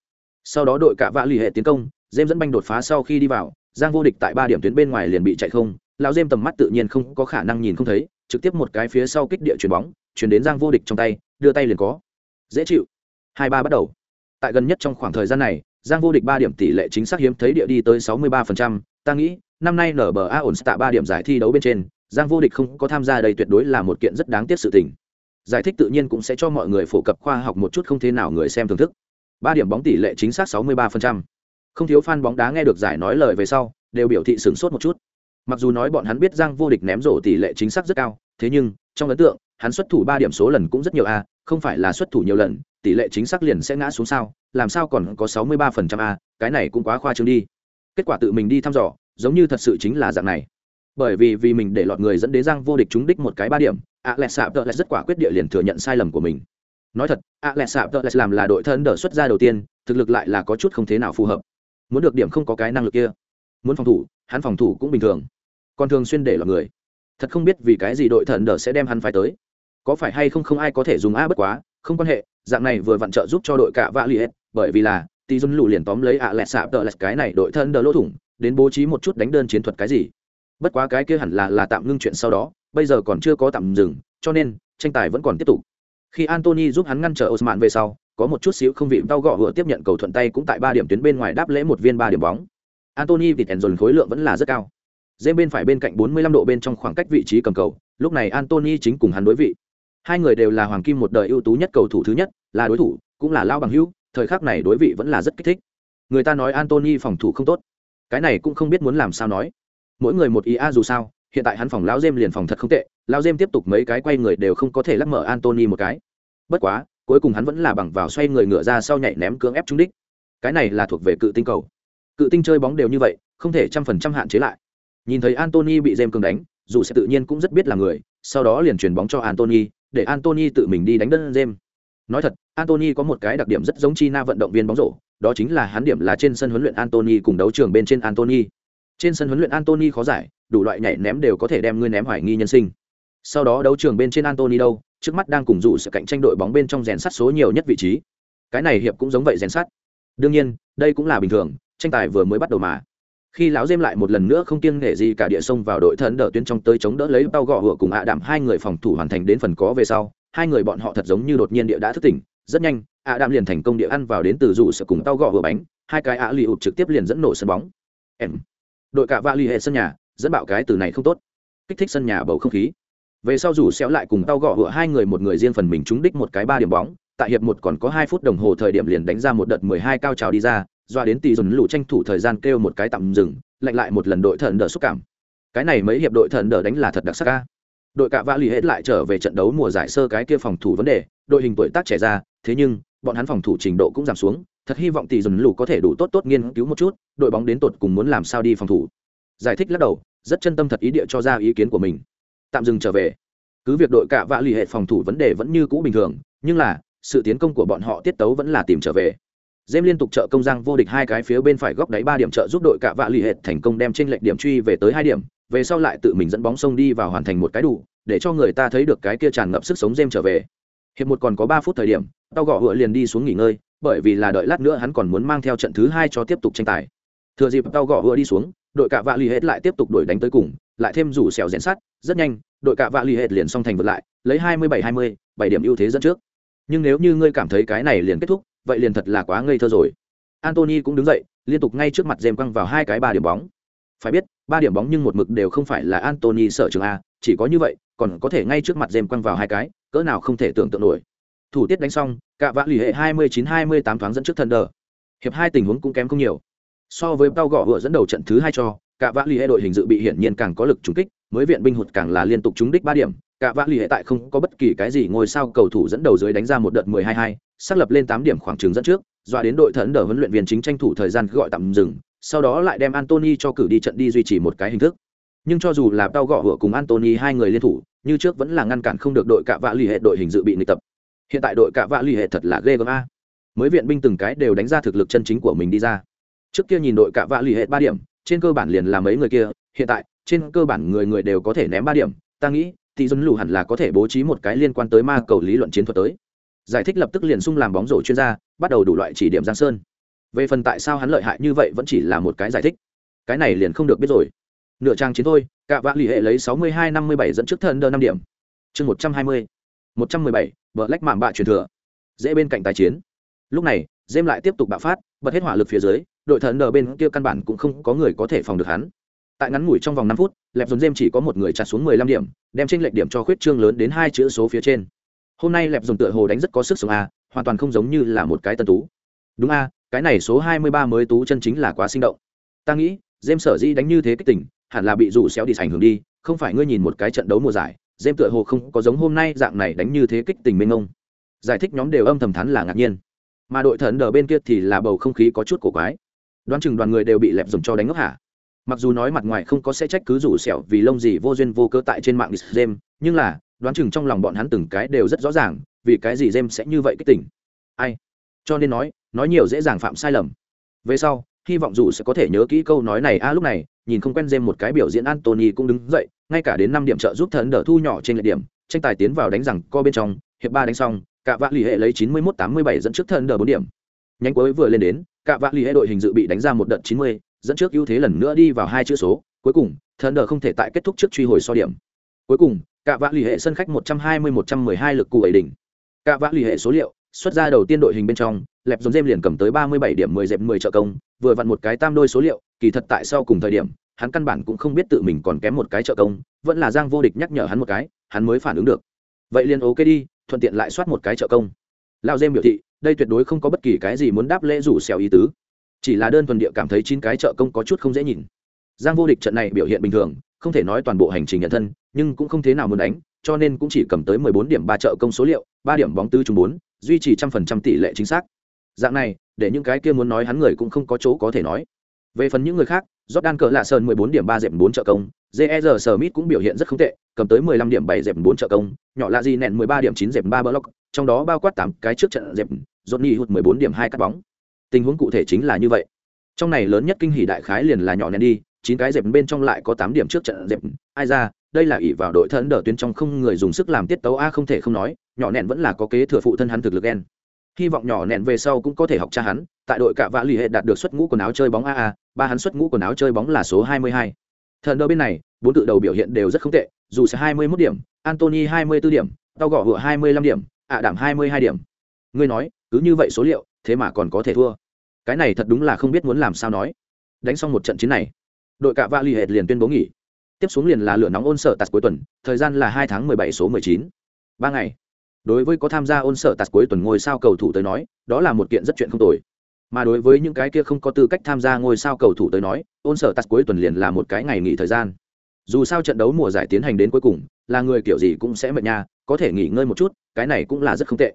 Sau đó đội cạ vạ lì hệ tiến công dêm dẫn banh đột phá sau khi đi vào giang vô địch tại ba điểm tuyến bên ngoài liền bị chạy không lão dêm tầm mắt tự nhiên không có khả năng nhìn không thấy trực tiếp một cái phía sau kích địa chuyền bóng chuyển đến giang vô địch trong tay đưa tay liền có. Dễ chịu. Hai ba bắt đầu. Tại gần nhất trong khoảng thời gian này giang vô địch ba điểm tỷ lệ chính xác hiếm thấy địa đi tới sáu mươi ba phần trăm. Ta nghĩ, năm nay NBA a ổn tạ ba điểm giải thi đấu bên trên. Giang vô địch không có tham gia đây tuyệt đối là một kiện rất đáng tiếc sự tình. Giải thích tự nhiên cũng sẽ cho mọi người phổ cập khoa học một chút không thế nào người xem thưởng thức. Ba điểm bóng tỷ lệ chính xác sáu mươi ba phần trăm. Không thiếu fan bóng đá nghe được giải nói lời về sau, đều biểu thị sửng sốt một chút. Mặc dù nói bọn hắn biết giang vô địch ném rổ tỷ lệ chính xác rất cao, thế nhưng, trong ấn tượng, hắn xuất thủ ba điểm số lần cũng rất nhiều a, không phải là xuất thủ nhiều lần tỷ lệ chính xác liền sẽ ngã xuống sao? Làm sao còn có sáu mươi ba phần trăm a cái này cũng quá khoa trương đi. Kết quả tự mình đi thăm dò, giống như thật sự chính là dạng này. Bởi vì vì mình để lọt người dẫn đến giang vô địch trúng đích một cái ba điểm a lẹ sạp tợ lại rất quả quyết địa liền thừa nhận sai lầm của mình. Nói thật a lẹ sạp tợ lại làm là đội thân đỡ xuất ra đầu tiên, thực lực lại là có chút không thế nào phù hợp. Muốn được điểm không có cái năng lực kia. Muốn phòng thủ, hắn phòng thủ cũng bình thường. Còn thường xuyên để lọt người. Thật không biết vì cái gì đội thần đỡ sẽ đem hắn phải tới. Có phải hay không không ai có thể dùng a bất quá không quan hệ, dạng này vừa vặn trợ giúp cho đội cả vạ li hết, bởi vì là tỷ dân lù liền tóm lấy ạ lẹt xạ tợ lẹt cái này đội thân đỡ lỗ thủng, đến bố trí một chút đánh đơn chiến thuật cái gì. Bất quá cái kia hẳn là là tạm ngưng chuyện sau đó, bây giờ còn chưa có tạm dừng, cho nên, tranh tài vẫn còn tiếp tục. Khi antony giúp hắn ngăn trở Osman về sau, có một chút xíu không vị đau gọ vừa tiếp nhận cầu thuận tay cũng tại ba điểm tuyến bên ngoài đáp lễ một viên ba điểm bóng. Antony vịt ẻn dồn khối lượng vẫn là rất cao. Dêm bên phải bên cạnh 45 độ bên trong khoảng cách vị trí cầm cầu, lúc này antony chính cùng hắn đối vị hai người đều là hoàng kim một đời ưu tú nhất cầu thủ thứ nhất, là đối thủ, cũng là lao bằng hữu, thời khắc này đối vị vẫn là rất kích thích. Người ta nói antony phòng thủ không tốt. Cái này cũng không biết muốn làm sao nói. Mỗi người một ý a dù sao, hiện tại hắn phòng lao dêm liền phòng thật không tệ lao dêm tiếp tục mấy cái quay người đều không có thể lắc mở antony một cái. Bất quá, cuối cùng hắn vẫn là bằng vào xoay người ngựa ra sau nhảy ném cưỡng ép trúng đích. Cái này là thuộc về cự tinh cầu. Cự tinh chơi bóng đều như vậy, không thể trăm phần trăm hạn chế lại. Nhìn thấy antony bị dêm cường đánh, dù sẽ tự nhiên cũng rất biết là người, sau đó liền chuyển bóng cho antony để Anthony tự mình đi đánh đơn James. nói thật, Anthony có một cái đặc điểm rất giống China vận động viên bóng rổ, đó chính là hắn điểm là trên sân huấn luyện Anthony cùng đấu trường bên trên Anthony. Trên sân huấn luyện Anthony khó giải, đủ loại nhảy ném đều có thể đem ngươi ném hoài nghi nhân sinh. Sau đó đấu trường bên trên Anthony đâu, trước mắt đang cùng dụ sự cạnh tranh đội bóng bên trong rèn sắt số nhiều nhất vị trí. Cái này hiệp cũng giống vậy rèn sắt. Đương nhiên, đây cũng là bình thường, tranh tài vừa mới bắt đầu mà khi lão dêm lại một lần nữa không kiêng nể gì cả địa sông vào đội thần đỡ tuyến trong tới chống đỡ lấy tao gõ hựa cùng ạ đảm hai người phòng thủ hoàn thành đến phần có về sau, hai người bọn họ thật giống như đột nhiên địa đã thức tỉnh, rất nhanh, ạ đảm liền thành công địa ăn vào đến từ dụ sợ cùng tao gõ hựa bánh, hai cái ạ lì ụt trực tiếp liền dẫn nổ sân bóng. Em. Đội cả va lì hệ sân nhà, dẫn bạo cái từ này không tốt. Kích thích sân nhà bầu không khí. Về sau rủ xéo lại cùng tao gõ hựa hai người một người riêng phần mình trúng đích một cái ba điểm bóng, tại hiệp một còn có hai phút đồng hồ thời điểm liền đánh ra một đợt mười hai cao trào đi ra doa đến tỷ dồn lũ tranh thủ thời gian kêu một cái tạm dừng, lạnh lại một lần đội thần đỡ xúc cảm. Cái này mấy hiệp đội thần đỡ đánh là thật đặc sắc ca đội cạ vã lì hết lại trở về trận đấu mùa giải sơ cái kia phòng thủ vấn đề, đội hình tuổi tác trẻ ra, thế nhưng, bọn hắn phòng thủ trình độ cũng giảm xuống, thật hy vọng tỷ dồn lũ có thể đủ tốt tốt nghiên cứu một chút, đội bóng đến tột cùng muốn làm sao đi phòng thủ. Giải thích lắc đầu, rất chân tâm thật ý địa cho ra ý kiến của mình. Tạm dừng trở về. Cứ việc đội cạ vã lì hệ phòng thủ vấn đề vẫn như cũ bình thường, nhưng là, sự tiến công của bọn họ tiết tấu vẫn là tìm trở về. Dêm liên tục trợ công giang vô địch hai cái phía bên phải góc đáy ba điểm trợ giúp đội cả vạ lì hệt thành công đem trên lệnh điểm truy về tới hai điểm, về sau lại tự mình dẫn bóng sông đi vào hoàn thành một cái đủ, để cho người ta thấy được cái kia tràn ngập sức sống Dêm trở về. Hiệp một còn có ba phút thời điểm, tao gõ hựa liền đi xuống nghỉ ngơi, bởi vì là đợi lát nữa hắn còn muốn mang theo trận thứ hai cho tiếp tục tranh tài. Thừa dịp tao gõ hựa đi xuống, đội cả vạ lì hệt lại tiếp tục đuổi đánh tới cùng, lại thêm rủ xèo rèn sắt, rất nhanh, đội cả vạ lì hệt liền xong thành vượt lại, lấy hai mươi bảy hai mươi, bảy điểm ưu thế dẫn trước. Nhưng nếu như ngươi cảm thấy cái này liền kết thúc, vậy liền thật là quá ngây thơ rồi. Antony cũng đứng dậy, liên tục ngay trước mặt dèm quăng vào hai cái ba điểm bóng. Phải biết, ba điểm bóng nhưng một mực đều không phải là antony sở trường a, chỉ có như vậy, còn có thể ngay trước mặt dèm quăng vào hai cái, cỡ nào không thể tưởng tượng nổi. Thủ tiết đánh xong, cả vã lì hệ hai mươi chín hai mươi tám thoáng dẫn trước thần đờ hiệp hai tình huống cũng kém không nhiều. So với tao gõ vừa dẫn đầu trận thứ hai cho, cả vã lì hệ đội hình dự bị hiển nhiên càng có lực trúng kích, mới viện binh hụt càng là liên tục trúng đích ba điểm. Cả vã lì hệ tại không có bất kỳ cái gì ngôi sao cầu thủ dẫn đầu dưới đánh ra một đợt mười hai hai xác lập lên tám điểm khoảng trường dẫn trước, dọa đến đội thần đỡ huấn luyện viên chính tranh thủ thời gian gọi tạm dừng, sau đó lại đem Anthony cho cử đi trận đi duy trì một cái hình thức. Nhưng cho dù là tao gõ hựa cùng Anthony hai người liên thủ, như trước vẫn là ngăn cản không được đội cạ vạ lì hệ đội hình dự bị nghịch tập. Hiện tại đội cạ vạ lì hệ thật là ghê gớm a. Mới viện binh từng cái đều đánh ra thực lực chân chính của mình đi ra. Trước kia nhìn đội cạ vạ lì hệ ba điểm, trên cơ bản liền là mấy người kia, hiện tại, trên cơ bản người người đều có thể ném ba điểm. Ta nghĩ thì dân lù hẳn là có thể bố trí một cái liên quan tới ma cầu lý luận chiến thuật tới giải thích lập tức liền sung làm bóng rổ chuyên gia, bắt đầu đủ loại chỉ điểm giang sơn. Về phần tại sao hắn lợi hại như vậy vẫn chỉ là một cái giải thích. Cái này liền không được biết rồi. Nửa trang chiến thôi cả l lì hệ lấy sáu mươi hai năm mươi bảy dẫn trước thần đơ năm điểm. Chương một trăm hai mươi. một trăm mười bảy vợ lách mạng bạ truyền thừa. Dễ bên cạnh tài chiến. Lúc này dêm lại tiếp tục bạo phát, bật hết hỏa lực phía dưới, đội thần đờ bên kia căn bản cũng không có người có thể phòng được hắn. Tại ngắn ngủi trong vòng năm phút, lẹp dồn dêm chỉ có một người chặt xuống mười lăm điểm, đem tranh lệch điểm cho khuyết trương lớn đến hai chữ số phía trên hôm nay lẹp dùng tựa hồ đánh rất có sức sống a hoàn toàn không giống như là một cái tân tú. Đúng a cái này số hai mươi ba mới tú chân chính là quá sinh động. Ta nghĩ dêm sở di đánh như thế kích tỉnh hẳn là bị rủ xéo đi ảnh hưởng đi, không phải ngươi nhìn một cái trận đấu mùa giải dêm tựa hồ không có giống hôm nay dạng này đánh như thế kích tình mênh mông. Giải thích nhóm đều âm thầm thắn là ngạc nhiên. Mà đội thần đờ bên kia thì là bầu không khí có chút cổ quái. Đoán chừng đoàn người đều bị lẹp dùng cho đánh ngốc hả? Mặc dù nói mặt ngoài không có sẽ trách cứ rủ xẻo vì lông gì vô duyên vô cơ tại trên mạng dêm nhưng là đoán chừng trong lòng bọn hắn từng cái đều rất rõ ràng vì cái gì jem sẽ như vậy kích tỉnh ai cho nên nói nói nhiều dễ dàng phạm sai lầm về sau hy vọng dù sẽ có thể nhớ kỹ câu nói này a lúc này nhìn không quen jem một cái biểu diễn Anthony cũng đứng dậy, ngay cả đến năm điểm trợ giúp thần đỡ thu nhỏ trên lệ điểm, tranh tài tiến vào đánh rằng co bên trong, hiệp ba đánh xong, cả vạn lì hệ lấy 91-87 dẫn trước thần đỡ bốn điểm. Nhánh cuối vừa lên đến, cả vạn lì hệ đội hình dự bị đánh ra một đợt 90, dẫn trước ưu thế lần nữa đi vào hai chữ số, cuối cùng, thần đỡ không thể tại kết thúc trước truy hồi so điểm. Cuối cùng, cả vạn lì hệ sân khách 120-112 lực cụ ấy đỉnh. Cả vạn lì hệ số liệu, xuất ra đầu tiên đội hình bên trong, lẹp dồn dêm liền cầm tới 37 điểm 10 dẹp 10 trợ công, vừa vặn một cái tam đôi số liệu, kỳ thật tại sau cùng thời điểm, hắn căn bản cũng không biết tự mình còn kém một cái trợ công vẫn là giang vô địch nhắc nhở hắn một cái hắn mới phản ứng được. Vậy liền ok đi thuận tiện lại soát một cái trợ công. Lao dêm biểu thị đây tuyệt đối không có bất kỳ cái gì muốn đáp lễ rủ xèo ý tứ. Chỉ là đơn thuần địa cảm thấy chín cái trợ công có chút không dễ nhìn. Giang vô địch trận này biểu hiện bình thường không thể nói toàn bộ hành trình nhận thân nhưng cũng không thế nào muốn đánh cho nên cũng chỉ cầm tới mười bốn điểm ba trợ công số liệu ba điểm bóng tư trùng bốn duy trì trăm phần trăm tỷ lệ chính xác dạng này để những cái kia muốn nói hắn người cũng không có chỗ có thể nói về phần những người khác Jordan cờ lạ sơn 14 điểm 3 dẹp 4 trợ công, JR Smith cũng biểu hiện rất không tệ, cầm tới 15 điểm 7 dẹp 4 trợ công, nhỏ lạ gì nện 13 điểm 9 dẹp 3 block, trong đó bao quát 8 cái trước trận dẹp, Johnny hụt 14 điểm 2 cắt bóng. Tình huống cụ thể chính là như vậy. Trong này lớn nhất kinh hỉ đại khái liền là nhỏ nện đi, Chín cái dẹp bên trong lại có 8 điểm trước trận dẹp, ai ra, đây là ỷ vào đội thân đỡ tuyến trong không người dùng sức làm tiết tấu a không thể không nói, nhỏ nện vẫn là có kế thừa phụ thân hắn thực lực gen. Hy vọng nhỏ nện về sau cũng có thể học cha hắn, tại đội cả vã lì hệ đạt được xuất ngũ quần áo chơi bóng a a ba hắn xuất ngũ quần áo chơi bóng là số 22. Thần đỡ bên này, bốn tự đầu biểu hiện đều rất không tệ, dù sẽ 21 điểm, Anthony 24 điểm, tao gõ vừa 25 điểm, ạ đảm 22 điểm. Ngươi nói, cứ như vậy số liệu, thế mà còn có thể thua. Cái này thật đúng là không biết muốn làm sao nói. Đánh xong một trận chiến này, đội cả Vali Hệt liền tuyên bố nghỉ. Tiếp xuống liền là lửa nóng ôn sở tạt cuối tuần, thời gian là hai tháng 17 số 19. 3 ngày. Đối với có tham gia ôn sở tạt cuối tuần ngôi sao cầu thủ tới nói, đó là một kiện rất chuyện không tồi mà đối với những cái kia không có tư cách tham gia ngôi sao cầu thủ tới nói ôn sở tạt cuối tuần liền là một cái ngày nghỉ thời gian dù sao trận đấu mùa giải tiến hành đến cuối cùng là người kiểu gì cũng sẽ mệt nha có thể nghỉ ngơi một chút cái này cũng là rất không tệ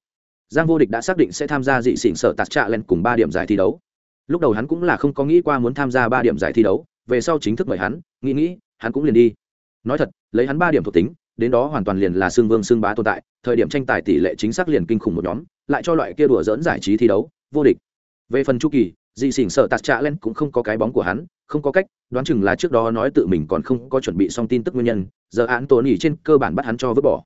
giang vô địch đã xác định sẽ tham gia dị xỉn sở tạt trạ lên cùng ba điểm giải thi đấu lúc đầu hắn cũng là không có nghĩ qua muốn tham gia ba điểm giải thi đấu về sau chính thức mời hắn, nghĩ nghĩ, hắn cũng liền đi. Nói thật, lấy hắn ba điểm thuộc tính, đến đó hoàn toàn liền là xương vương xương bá tồn tại, thời điểm tranh tài tỷ lệ chính xác liền kinh khủng một nhóm, lại cho loại kia đùa dỡn giải trí thi đấu, vô địch. Về phần chu kỳ, dị xỉn sợ tạt trạ len cũng không có cái bóng của hắn, không có cách, đoán chừng là trước đó nói tự mình còn không có chuẩn bị xong tin tức nguyên nhân, giờ án tổn nghỉ trên cơ bản bắt hắn cho vứt bỏ.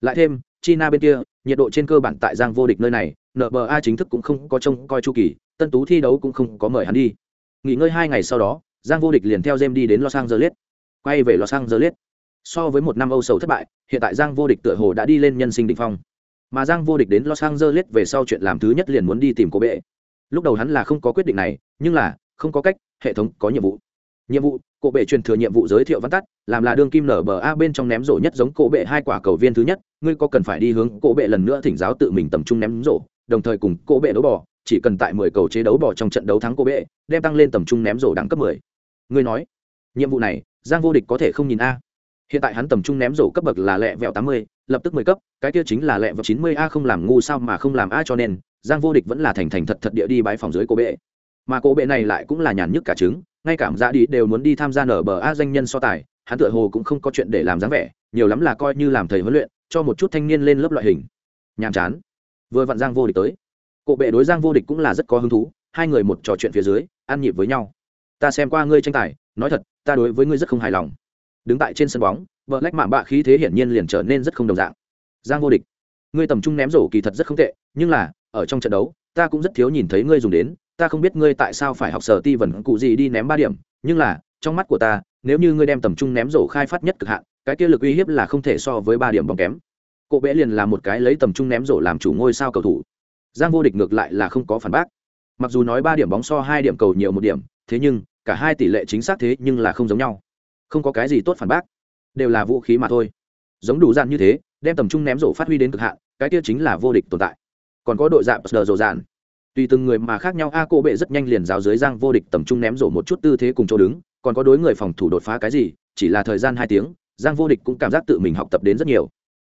Lại thêm, china bên kia, nhiệt độ trên cơ bản tại giang vô địch nơi này nba chính thức cũng không có trông coi chu kỳ, tân tú thi đấu cũng không có mời hắn đi. Nghỉ ngơi hai ngày sau đó giang vô địch liền theo jem đi đến los angeles, quay về los angeles. So với một năm âu sầu thất bại, hiện tại giang vô địch tựa hồ đã đi lên nhân sinh đỉnh phong. Mà giang vô địch đến los angeles về sau chuyện làm thứ nhất liền muốn đi tìm cô bệ. Lúc đầu hắn là không có quyết định này, nhưng là, không có cách, hệ thống có nhiệm vụ. Nhiệm vụ cổ bệ truyền thừa nhiệm vụ giới thiệu văn tắt, làm là đương kim nở bờ a bên trong ném rổ nhất giống cổ bệ hai quả cầu viên thứ nhất, ngươi có cần phải đi hướng cổ bệ lần nữa thỉnh giáo tự mình tầm trung ném rổ, đồng thời cùng cổ bệ đấu bỏ chỉ cần tại mười cầu chế đấu bỏ trong trận đấu thắng cổ bệ, đem tăng lên tầm trung ném rổ đẳng cấp mười ngươi nói, nhiệm vụ này, giang vô địch có thể không nhìn a. Hiện tại hắn tầm trung ném rổ cấp bậc là lẹ vẹo tám mươi, lập tức mười cấp, cái kia chính là lẹ vẹo chín mươi a không làm ngu sao mà không làm a cho nên, giang vô địch vẫn là thành thành thật thật địa đi bãi phòng dưới cô bệ. Mà cô bệ này lại cũng là nhàn nhức cả trứng, ngay cảm giác đi đều muốn đi tham gia nở bờ a danh nhân so tài, hắn tựa hồ cũng không có chuyện để làm dáng vẻ, nhiều lắm là coi như làm thầy huấn luyện, cho một chút thanh niên lên lớp loại hình. Nhàm chán. Vừa vặn giang vô địch tới. Cộ bệ đối giang vô địch cũng là rất có hứng thú, hai người một trò chuyện phía dưới, ăn nhịp với nhau ta xem qua ngươi tranh tài, nói thật, ta đối với ngươi rất không hài lòng. Đứng tại trên sân bóng, vợ lách mạm bạ khí thế hiển nhiên liền trở nên rất không đồng dạng. Giang vô địch, ngươi tầm trung ném rổ kỳ thật rất không tệ, nhưng là, ở trong trận đấu, ta cũng rất thiếu nhìn thấy ngươi dùng đến, ta không biết ngươi tại sao phải học sở ti vẩn cụ gì đi ném ba điểm, nhưng là, trong mắt của ta, nếu như ngươi đem tầm trung ném rổ khai phát nhất cực hạn, cái kia lực uy hiếp là không thể so với ba điểm bóng kém. Cộ bẽ liền là một cái lấy tầm trung ném rổ làm chủ ngôi sao cầu thủ. Giang vô địch ngược lại là không có phản bác. Mặc dù nói ba điểm bóng so hai điểm cầu nhiều một điểm, thế nhưng cả hai tỷ lệ chính xác thế nhưng là không giống nhau. Không có cái gì tốt phản bác, đều là vũ khí mà thôi. Giống đủ dạn như thế, đem tầm trung ném rổ phát huy đến cực hạn, cái kia chính là vô địch tồn tại. Còn có đội dạng sờ rổ dạn. Tùy từng người mà khác nhau, a cô bệ rất nhanh liền giáo dưới giang vô địch tầm trung ném rổ một chút tư thế cùng chỗ đứng, còn có đối người phòng thủ đột phá cái gì, chỉ là thời gian hai tiếng giang vô địch cũng cảm giác tự mình học tập đến rất nhiều.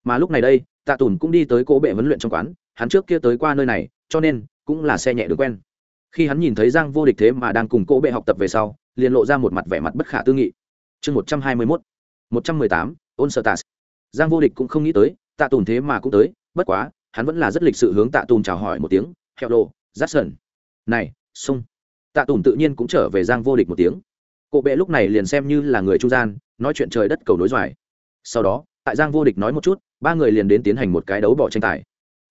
Mà lúc này đây, tạ tùn cũng đi tới cô bệ huấn luyện trong quán, hắn trước kia tới qua nơi này, cho nên cũng là xe nhẹ được quen khi hắn nhìn thấy giang vô địch thế mà đang cùng cố bệ học tập về sau, liền lộ ra một mặt vẻ mặt bất khả tư nghị. Chương một trăm hai mươi mốt, một trăm mười tám ôn sợ tạt giang vô địch cũng không nghĩ tới, tạ tùn thế mà cũng tới, bất quá, hắn vẫn là rất lịch sự hướng tạ tùn chào hỏi một tiếng hẹo lộ rát sần này, sung. Tạ tùn tự nhiên cũng trở về giang vô địch một tiếng. Cộ bệ lúc này liền xem như là người trung gian, nói chuyện trời đất cầu nối doài. Sau đó, tại giang vô địch nói một chút, ba người liền đến tiến hành một cái đấu bỏ tranh tài.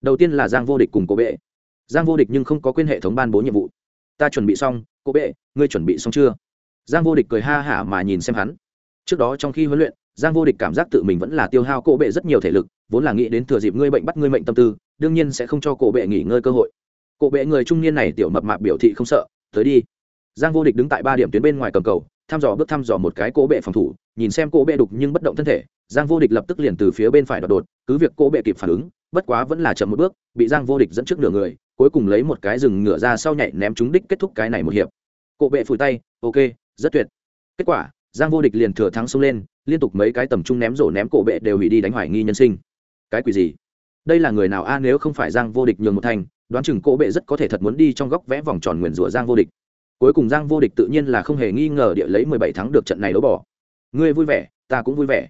Đầu tiên là giang vô địch cùng cộ bệ giang vô địch nhưng không có quên hệ thống ban bố nhiệm vụ. Ta chuẩn bị xong, cô bệ, ngươi chuẩn bị xong chưa? Giang vô địch cười ha hả mà nhìn xem hắn. Trước đó trong khi huấn luyện, giang vô địch cảm giác tự mình vẫn là tiêu hao cổ bệ rất nhiều thể lực, vốn là nghĩ đến thừa dịp ngươi bệnh bắt ngươi mệnh tâm tư, đương nhiên sẽ không cho cổ bệ nghỉ ngơi cơ hội. Cổ bệ người trung niên này tiểu mập mạp biểu thị không sợ, tới đi. Giang vô địch đứng tại ba điểm tuyến bên ngoài cầm cầu, thăm dò bước thăm dò một cái cổ bệ phòng thủ, nhìn xem cổ bệ đục nhưng bất động thân thể, giang vô địch lập tức liền từ phía bên phải đột đột, cứ việc cổ bệ kịp phản ứng, bất quá vẫn là chậm một bước, bị giang vô địch dẫn trước nửa người cuối cùng lấy một cái rừng ngựa ra sau nhảy ném trúng đích kết thúc cái này một hiệp. Cổ bệ phủi tay, ok, rất tuyệt. Kết quả, giang vô địch liền thừa thắng xông lên, liên tục mấy cái tầm trung ném rổ ném cổ bệ đều hủy đi đánh hoài nghi nhân sinh. Cái quỷ gì? Đây là người nào? A, nếu không phải giang vô địch nhường một thành, đoán chừng cổ bệ rất có thể thật muốn đi trong góc vẽ vòng tròn nguyền rủa giang vô địch. Cuối cùng giang vô địch tự nhiên là không hề nghi ngờ địa lấy mười bảy thắng được trận này đấu bỏ. Ngươi vui vẻ, ta cũng vui vẻ.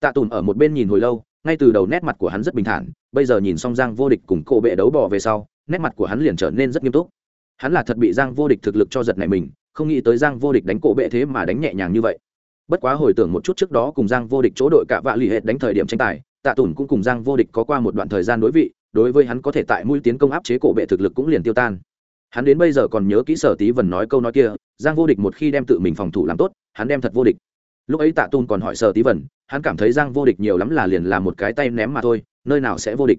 Tạ tùn ở một bên nhìn hồi lâu, ngay từ đầu nét mặt của hắn rất bình thản, bây giờ nhìn xong giang vô địch cùng cổ bệ đấu bỏ về sau nét mặt của hắn liền trở nên rất nghiêm túc. Hắn là thật bị giang vô địch thực lực cho giật này mình, không nghĩ tới giang vô địch đánh cổ bệ thế mà đánh nhẹ nhàng như vậy. Bất quá hồi tưởng một chút trước đó cùng giang vô địch chỗ đội cả vạ l ì hệt đánh thời điểm tranh tài, tạ tùn cũng cùng giang vô địch có qua một đoạn thời gian đối vị, đối với hắn có thể tại mũi tiến công áp chế cổ bệ thực lực cũng liền tiêu tan. Hắn đến bây giờ còn nhớ kỹ sở tí vần nói câu nói kia, giang vô địch một khi đem tự mình phòng thủ làm tốt, hắn đem thật vô địch. Lúc ấy tạ tùn còn hỏi sở tí vần, hắn cảm thấy giang vô địch nhiều lắm là liền là một cái tay ném mà thôi, nơi nào sẽ vô địch?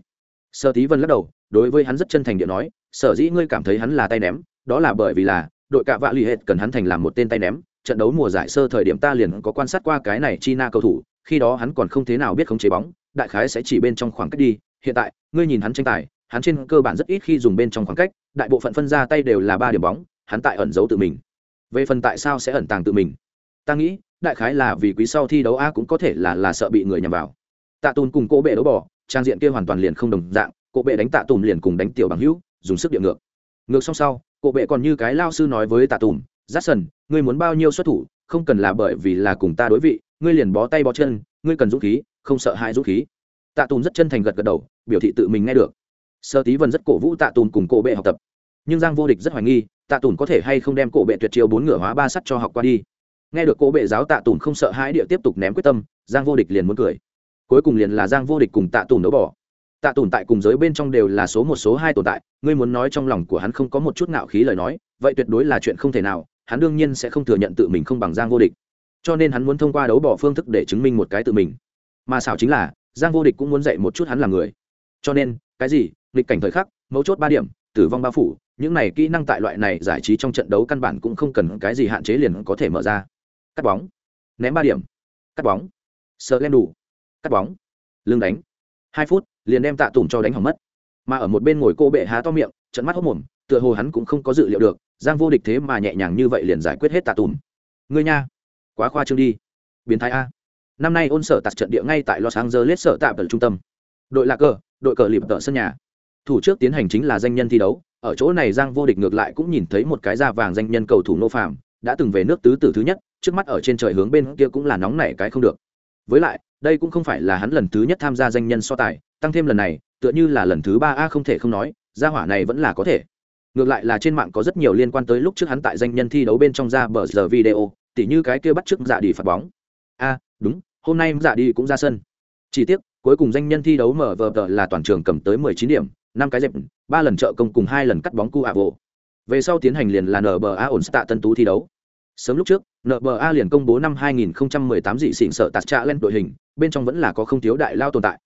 Sở tí vần lắc đầu đối với hắn rất chân thành điện nói sở dĩ ngươi cảm thấy hắn là tay ném đó là bởi vì là đội cạ vạ l ì hệt cần hắn thành làm một tên tay ném trận đấu mùa giải sơ thời điểm ta liền có quan sát qua cái này chi na cầu thủ, khi đó hắn còn không thế nào biết khống chế bóng, đại khái sẽ chỉ bên trong khoảng cách đi, hiện tại, ngươi nhìn hắn tranh tài, hắn trên cơ bản rất ít khi dùng bên trong khoảng cách, đại bộ phận phân ra tay đều là ba điểm bóng, hắn tại ẩn giấu tự mình. Về phần tại sao sẽ ẩn tàng tự mình? Ta nghĩ, đại khái là vì quý sau thi đấu a cũng có thể là là sợ bị người nhằm vào. Tạ Tùn cùng cô bệ đấu bỏ, trang diện kia hoàn toàn liền không đồng dạng, cô bệ đánh Tạ Tùn liền cùng đánh tiểu bằng hữu, dùng sức địa ngược. Ngược xong sau, cô bệ còn như cái lao sư nói với Tạ Tùn, sần ngươi muốn bao nhiêu xuất thủ không cần là bởi vì là cùng ta đối vị ngươi liền bó tay bó chân ngươi cần dũng khí không sợ hãi dũng khí. Tạ tùn rất chân thành gật gật đầu biểu thị tự mình nghe được. Sơ tí vân rất cổ vũ tạ tùn cùng cổ bệ học tập. Nhưng giang vô địch rất hoài nghi tạ tùn có thể hay không đem cổ bệ tuyệt chiêu bốn ngựa hóa ba sắt cho học qua đi. Nghe được cổ bệ giáo tạ tùn không sợ hãi địa tiếp tục ném quyết tâm giang vô địch liền muốn cười. Cuối cùng liền là giang vô địch cùng tạ tùn đấu bỏ tạ tồn tại cùng giới bên trong đều là số một, số hai tồn tại, ngươi muốn nói trong lòng của hắn không có một chút ngạo khí lời nói, vậy tuyệt đối là chuyện không thể nào, hắn đương nhiên sẽ không thừa nhận tự mình không bằng giang vô địch. Cho nên hắn muốn thông qua đấu bỏ phương thức để chứng minh một cái tự mình. Mà xảo chính là, giang vô địch cũng muốn dạy một chút hắn là người. Cho nên, cái gì, nghịch cảnh thời khắc, mấu chốt ba điểm, tử vong ba phủ, những này kỹ năng tại loại này giải trí trong trận đấu căn bản cũng không cần cái gì hạn chế liền có thể mở ra. Cắt bóng. Ném ba điểm. Cắt bóng. Sợ lên đủ. Cắt bóng. Lưng đánh. Hai phút liền đem tạ tùng cho đánh hỏng mất. Mà ở một bên ngồi cô bệ há to miệng trận mắt hốc mồm, tựa hồ hắn cũng không có dự liệu được, giang vô địch thế mà nhẹ nhàng như vậy liền giải quyết hết tạ tùng. Ngươi nha, quá khoa trương đi. Biến thái a. Năm nay ôn sở tạt trận địa ngay tại los angeles sở tạm ở trung tâm. Đội lạc cờ, đội cờ lịp tợ sân nhà. Thủ trước tiến hành chính là danh nhân thi đấu, ở chỗ này giang vô địch ngược lại cũng nhìn thấy một cái da vàng danh nhân cầu thủ nô phạm đã từng về nước tứ tử thứ nhất, trước mắt ở trên trời hướng bên kia cũng là nóng nảy cái không được. Với lại, đây cũng không phải là hắn lần thứ nhất tham gia danh nhân so tài tăng thêm lần này, tựa như là lần thứ ba a không thể không nói, gia hỏa này vẫn là có thể. Ngược lại là trên mạng có rất nhiều liên quan tới lúc trước hắn tại danh nhân thi đấu bên trong ra bờ giờ video, tỉ như cái kia bắt trước dạ đi phạt bóng. A, đúng, hôm nay dạ đi cũng ra sân. Chỉ tiếc, cuối cùng danh nhân thi đấu mở vờ tờ là toàn trường cầm tới 19 điểm, năm cái dẹp, ba lần trợ công cùng hai lần cắt bóng cu ạ vỗ về sau tiến hành liền là nba ổn tạ tân tú thi đấu. Sớm lúc trước nba liền công bố năm 2018 dị xịn sợ tạt trạ lên đội hình, bên trong vẫn là có không thiếu đại lao tồn tại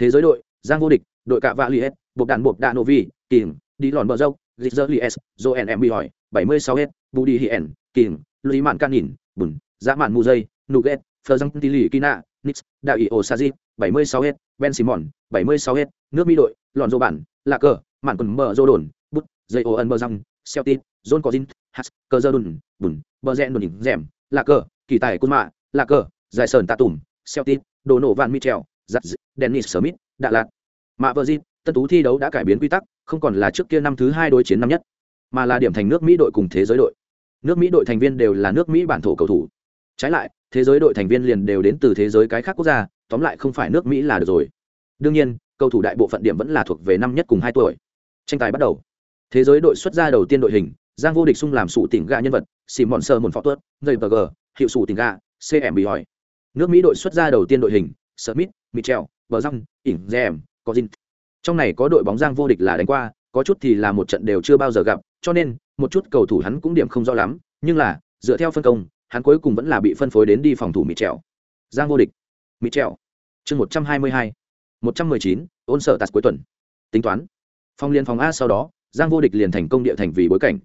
thế giới đội, giang vô địch, đội cạ vạ liet buộc đạn buộc đạn novi kìm đi lòn bờ dốc gizzer lies joen em bị hỏi 76 hết budi hien kìm lũy mạn can nhìn, bùn dã mạn mù dây nuget phờ răng tili kina nix đạo ý osaji 76 hết ben simon 76 hết nước mỹ đội, lòn dô bản lạc cờ, mạn quần mở dô đồn, bút, dây ô ân bờ răng, celtic, john có dinh hạt cờ dơ đùn, bùn, bờ rẽ đùn rèm lạc cờ, kỳ tài côn mạ lạc cờ dài sờn tạ tùm, celtic, đồ nổ van michel giặt dennis smith, đà lạt. Mạ vợ dịp tân tú thi đấu đã cải biến quy tắc, không còn là trước kia năm thứ hai đối chiến năm nhất, mà là điểm thành nước mỹ đội cùng thế giới đội. Nước mỹ đội thành viên đều là nước mỹ bản thổ cầu thủ. Trái lại, thế giới đội thành viên liền đều đến từ thế giới cái khác quốc gia, tóm lại không phải nước mỹ là được rồi. Đương nhiên, cầu thủ đại bộ phận điểm vẫn là thuộc về năm nhất cùng hai tuổi. Tranh tài bắt đầu. Thế giới đội xuất ra đầu tiên đội hình, giang vô địch sung làm sụ tỉnh gà nhân vật xìm mòn sơ một phó tuất dây bờ g, hiệu sụ tỉnh gà cm bị hỏi nước mỹ đội xuất ra đầu tiên đội hình, smith Mitchell, bờ răng ỉn gem có dinh trong này có đội bóng giang vô địch là đánh qua có chút thì là một trận đều chưa bao giờ gặp cho nên một chút cầu thủ hắn cũng điểm không rõ lắm nhưng là dựa theo phân công hắn cuối cùng vẫn là bị phân phối đến đi phòng thủ Mitchell. giang vô địch. Mitchell. chương một trăm hai mươi hai một trăm mười chín ôn sở tạt cuối tuần. Tính toán. Phong liên phòng a sau đó giang vô địch liền thành công địa thành vì bối cảnh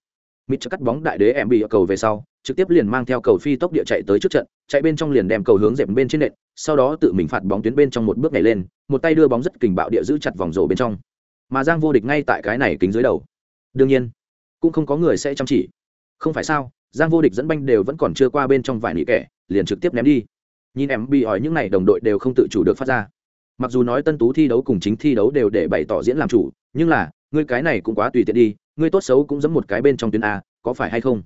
mít cho cắt bóng đại đế em bị cầu về sau, trực tiếp liền mang theo cầu phi tốc địa chạy tới trước trận, chạy bên trong liền đem cầu hướng dẹp bên trên nệm sau đó tự mình phạt bóng tuyến bên trong một bước nhảy lên, một tay đưa bóng rất kình bạo địa giữ chặt vòng rổ bên trong. Mà giang vô địch ngay tại cái này kính dưới đầu. Đương nhiên, cũng không có người sẽ chăm chỉ. Không phải sao, giang vô địch dẫn banh đều vẫn còn chưa qua bên trong vài nỉ kẻ, liền trực tiếp ném đi. Nhìn em bị hỏi những này đồng đội đều không tự chủ được phát ra. Mặc dù nói tân tú thi đấu cùng chính thi đấu đều để bày tỏ diễn làm chủ, nhưng là, ngươi cái này cũng quá tùy tiện đi ngươi tốt xấu cũng giẫm một cái bên trong tuyến a, có phải hay không?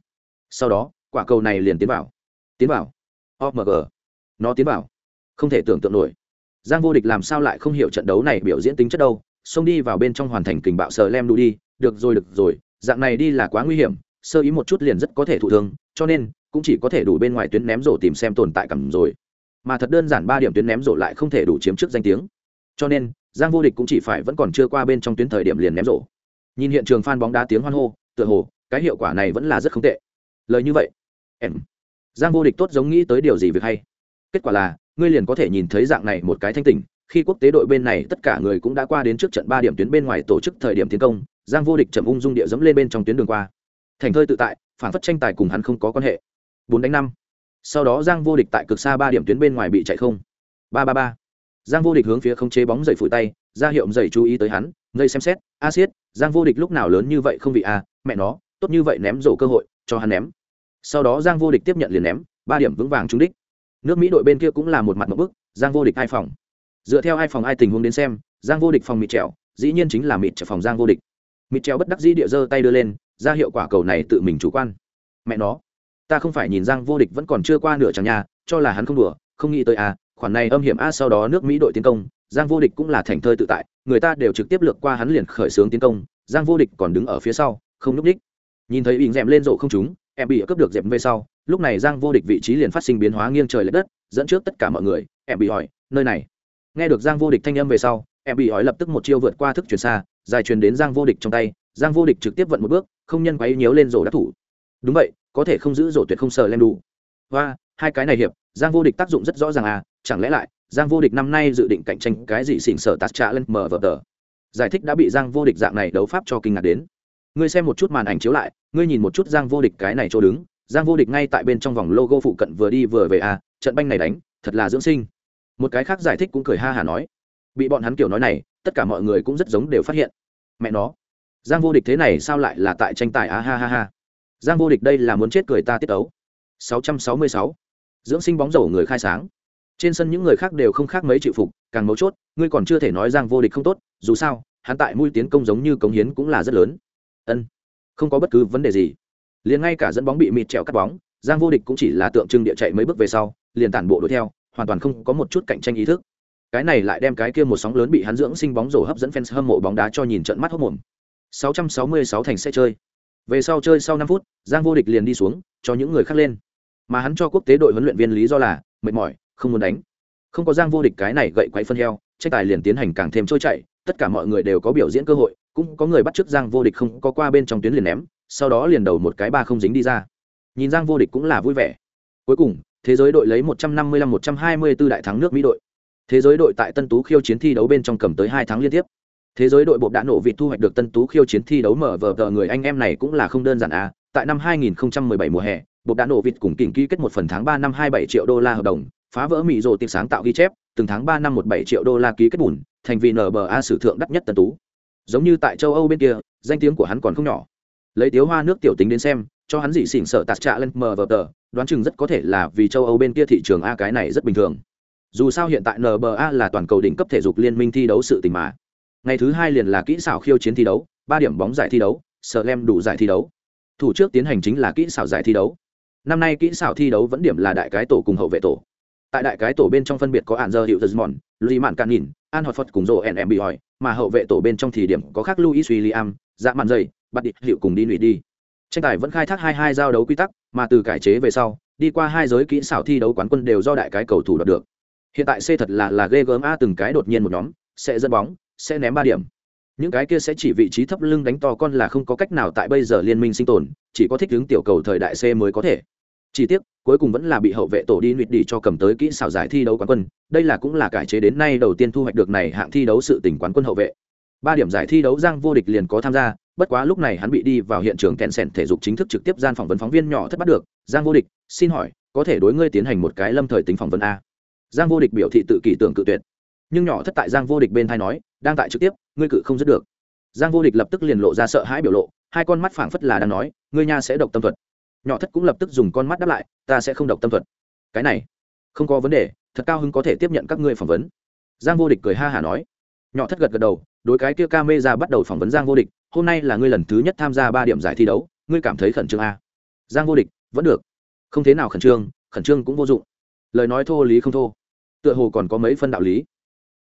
Sau đó, quả cầu này liền tiến vào. Tiến vào. Omg nó tiến vào. Không thể tưởng tượng nổi. Giang vô địch làm sao lại không hiểu trận đấu này biểu diễn tính chất đâu, xông đi vào bên trong hoàn thành kình bạo sờ lem đu đi, được rồi được rồi, dạng này đi là quá nguy hiểm, sơ ý một chút liền rất có thể thụ thương, cho nên, cũng chỉ có thể đủ bên ngoài tuyến ném rổ tìm xem tồn tại cảm rồi. Mà thật đơn giản ba điểm tuyến ném rổ lại không thể đủ chiếm trước danh tiếng. Cho nên, giang vô địch cũng chỉ phải vẫn còn chưa qua bên trong tuyến thời điểm liền ném rổ nhìn hiện trường phan bóng đá tiếng hoan hô, tựa hồ, cái hiệu quả này vẫn là rất không tệ. Lời như vậy, em, giang vô địch tốt giống nghĩ tới điều gì việc hay. Kết quả là, ngươi liền có thể nhìn thấy dạng này một cái thanh tỉnh, khi quốc tế đội bên này tất cả người cũng đã qua đến trước trận ba điểm tuyến bên ngoài tổ chức thời điểm tiến công, giang vô địch chậm ung dung địa dẫm lên bên trong tuyến đường qua. Thành thơi tự tại, phản phất tranh tài cùng hắn không có quan hệ. Bốn đánh năm. Sau đó giang vô địch tại cực xa ba điểm tuyến bên ngoài bị chạy không. Ba ba ba. Giang vô địch hướng phía không chế bóng dậy phủi tay, ra hiệu dậy chú ý tới hắn ngây xem xét, a siết, giang vô địch lúc nào lớn như vậy không vị a, mẹ nó, tốt như vậy ném rổ cơ hội, cho hắn ném. Sau đó giang vô địch tiếp nhận liền ném, ba điểm vững vàng trúng đích. Nước mỹ đội bên kia cũng là một mặt một bức, giang vô địch hai phòng. Dựa theo hai phòng ai tình huống đến xem, giang vô địch phòng mịt trèo, dĩ nhiên chính là mịt trèo phòng giang vô địch. Mịt trèo bất đắc dĩ địa giơ tay đưa lên, ra hiệu quả cầu này tự mình chủ quan. Mẹ nó, ta không phải nhìn giang vô địch vẫn còn chưa qua nửa chẳng nhà, cho là hắn không đùa, không nghĩ tới a, khoản này âm hiểm a sau đó nước mỹ đội tiến công giang vô địch cũng là thành thơi tự tại, người ta đều trực tiếp lược qua hắn liền khởi xướng tiến công, giang vô địch còn đứng ở phía sau, không núp đích nhìn thấy ỉng rèm lên rộ không chúng, em bị cướp được dẹp về sau, lúc này giang vô địch vị trí liền phát sinh biến hóa nghiêng trời l ệ đất, dẫn trước tất cả mọi người, em bị hỏi, nơi này? Nghe được giang vô địch thanh âm về sau, em bị hỏi lập tức một chiêu vượt qua thức truyền xa, dài truyền đến giang vô địch trong tay, giang vô địch trực tiếp vận một bước, không nhân quấy nhớ lên rổ đắc thủ. Đúng vậy, có thể không giữ rổ tuyệt không sờ lên đủ và hai cái này hiệp, giang vô địch tác dụng rất rõ ràng à chẳng lẽ lại giang vô địch năm nay dự định cạnh tranh cái gì xỉn sở tạt trạ lên mờ vờ tờ. Giải thích đã bị giang vô địch dạng này đấu pháp cho kinh ngạc đến. Ngươi xem một chút màn ảnh chiếu lại, ngươi nhìn một chút giang vô địch cái này chỗ đứng. Giang vô địch ngay tại bên trong vòng logo phụ cận vừa đi vừa về à trận banh này đánh, thật là dưỡng sinh. Một cái khác giải thích cũng cười ha hả nói. Bị bọn hắn kiểu nói này, tất cả mọi người cũng rất giống đều phát hiện. Mẹ nó. Giang vô địch thế này sao lại là tại tranh tài a ha ha ha. Giang vô địch đây là muốn chết cười ta tiết ấu 666. dưỡng sinh bóng rổ người khai sáng trên sân những người khác đều không khác mấy chịu phục, càng mấu chốt, ngươi còn chưa thể nói giang vô địch không tốt, dù sao, hắn tại mũi tiến công giống như cống hiến cũng là rất lớn. Ân, không có bất cứ vấn đề gì. Liền ngay cả dẫn bóng bị mịt trèo cắt bóng, giang vô địch cũng chỉ là tượng trưng địa chạy mấy bước về sau, liền tản bộ đuổi theo, hoàn toàn không có một chút cạnh tranh ý thức. Cái này lại đem cái kia một sóng lớn bị hắn dưỡng sinh bóng rổ hấp dẫn fans hâm mộ bóng đá cho nhìn trận mắt hốc mồm. 666 thành sẽ chơi. Về sau chơi sau năm phút, giang vô địch liền đi xuống, cho những người khác lên. Mà hắn cho quốc tế đội huấn luyện viên lý do là, mệt mỏi không muốn đánh. Không có giang vô địch cái này gậy quậy phân heo, tranh tài liền tiến hành càng thêm trôi chảy, tất cả mọi người đều có biểu diễn cơ hội, cũng có người bắt trước giang vô địch không có qua bên trong tuyến liền ném, sau đó liền đầu một cái ba không dính đi ra. Nhìn giang vô địch cũng là vui vẻ. Cuối cùng, thế giới đội lấy 155-124 đại thắng nước mỹ đội. Thế giới đội tại tân tú khiêu chiến thi đấu bên trong cầm tới hai tháng liên tiếp. Thế giới đội bộ đã nổ vịt thu hoạch được tân tú khiêu chiến thi đấu mở vờ tờ người anh em này cũng là không đơn giản à. Tại năm 2017 mùa hè bộ đã nổ vịt cùng kỉnh ký kết một phần tháng ba năm 27 triệu đô la hợp đồng phá vỡ mỹ rồ tiệc sáng tạo ghi chép, từng tháng ba năm 17 triệu đô la ký kết bùn, thành vì nba sử thượng đắt nhất tân tú. Giống như tại châu âu bên kia, danh tiếng của hắn còn không nhỏ. Lấy tiếu hoa nước tiểu tính đến xem, cho hắn dị xỉn sợ tạt trạ lên mờ vờ tờ, đoán chừng rất có thể là vì châu âu bên kia thị trường a cái này rất bình thường. Dù sao hiện tại nba là toàn cầu đỉnh cấp thể dục liên minh thi đấu sự tình mà. Ngày thứ hai liền là kỹ xảo khiêu chiến thi đấu, ba điểm bóng giải thi đấu sợ lem đủ giải thi đấu. Thủ trước tiến hành chính là kỹ xảo giải thi đấu. Năm nay kỹ xảo thi đấu vẫn điểm là đại cái tổ cùng hậu vệ tổ tại đại cái tổ bên trong phân biệt có ạn giờ hiệu desmond louis mạn can nhìn, an hoạt phật cùng rộ em bị hỏi mà hậu vệ tổ bên trong thì điểm có khác louis william dạ mạn dày bắt địch hiệu cùng đi lụy đi. Tranh tài vẫn khai thác hai hai giao đấu quy tắc, mà từ cải chế về sau, đi qua hai giới kỹ xảo thi đấu quán quân đều do đại cái cầu thủ đoạt được. Hiện tại c thật là là ghê gớm a từng cái đột nhiên một nhóm, sẽ dẫn bóng, sẽ ném ba điểm. Những cái kia sẽ chỉ vị trí thấp lưng đánh to con là không có cách nào tại bây giờ liên minh sinh tồn, chỉ có thích ứng tiểu cầu thời đại c mới có thể. Chỉ tiếc cuối cùng vẫn là bị hậu vệ tổ đi nụy đi cho cầm tới kỹ xảo giải thi đấu quán quân. Đây là cũng là cải chế đến nay đầu tiên thu hoạch được này hạng thi đấu sự tỉnh quán quân hậu vệ. Ba điểm giải thi đấu giang vô địch liền có tham gia, bất quá lúc này hắn bị đi vào hiện trường kẹn sẻn thể dục chính thức trực tiếp gian phỏng vấn phóng viên nhỏ thất bắt được. Giang vô địch, xin hỏi, có thể đối ngươi tiến hành một cái lâm thời tính phỏng vấn a? Giang vô địch biểu thị tự kỷ tưởng cự tuyệt. Nhưng nhỏ thất tại giang vô địch bên thay nói, đang tại trực tiếp, ngươi cự không dứt được. Giang vô địch lập tức liền lộ ra sợ hãi biểu lộ, hai con mắt phảng phất là đang nói, ngươi nha sẽ độc tâm thuật nhỏ thất cũng lập tức dùng con mắt đáp lại, ta sẽ không độc tâm thuật. Cái này, không có vấn đề, thật cao hứng có thể tiếp nhận các ngươi phỏng vấn. Giang vô địch cười ha hả nói. Nhỏ thất gật gật đầu, đối cái kia ca mê ra bắt đầu phỏng vấn giang vô địch, hôm nay là ngươi lần thứ nhất tham gia ba điểm giải thi đấu, ngươi cảm thấy khẩn trương a giang vô địch, vẫn được. Không thế nào khẩn trương khẩn trương cũng vô dụng. Lời nói thô lý không thô, tựa hồ còn có mấy phân đạo lý.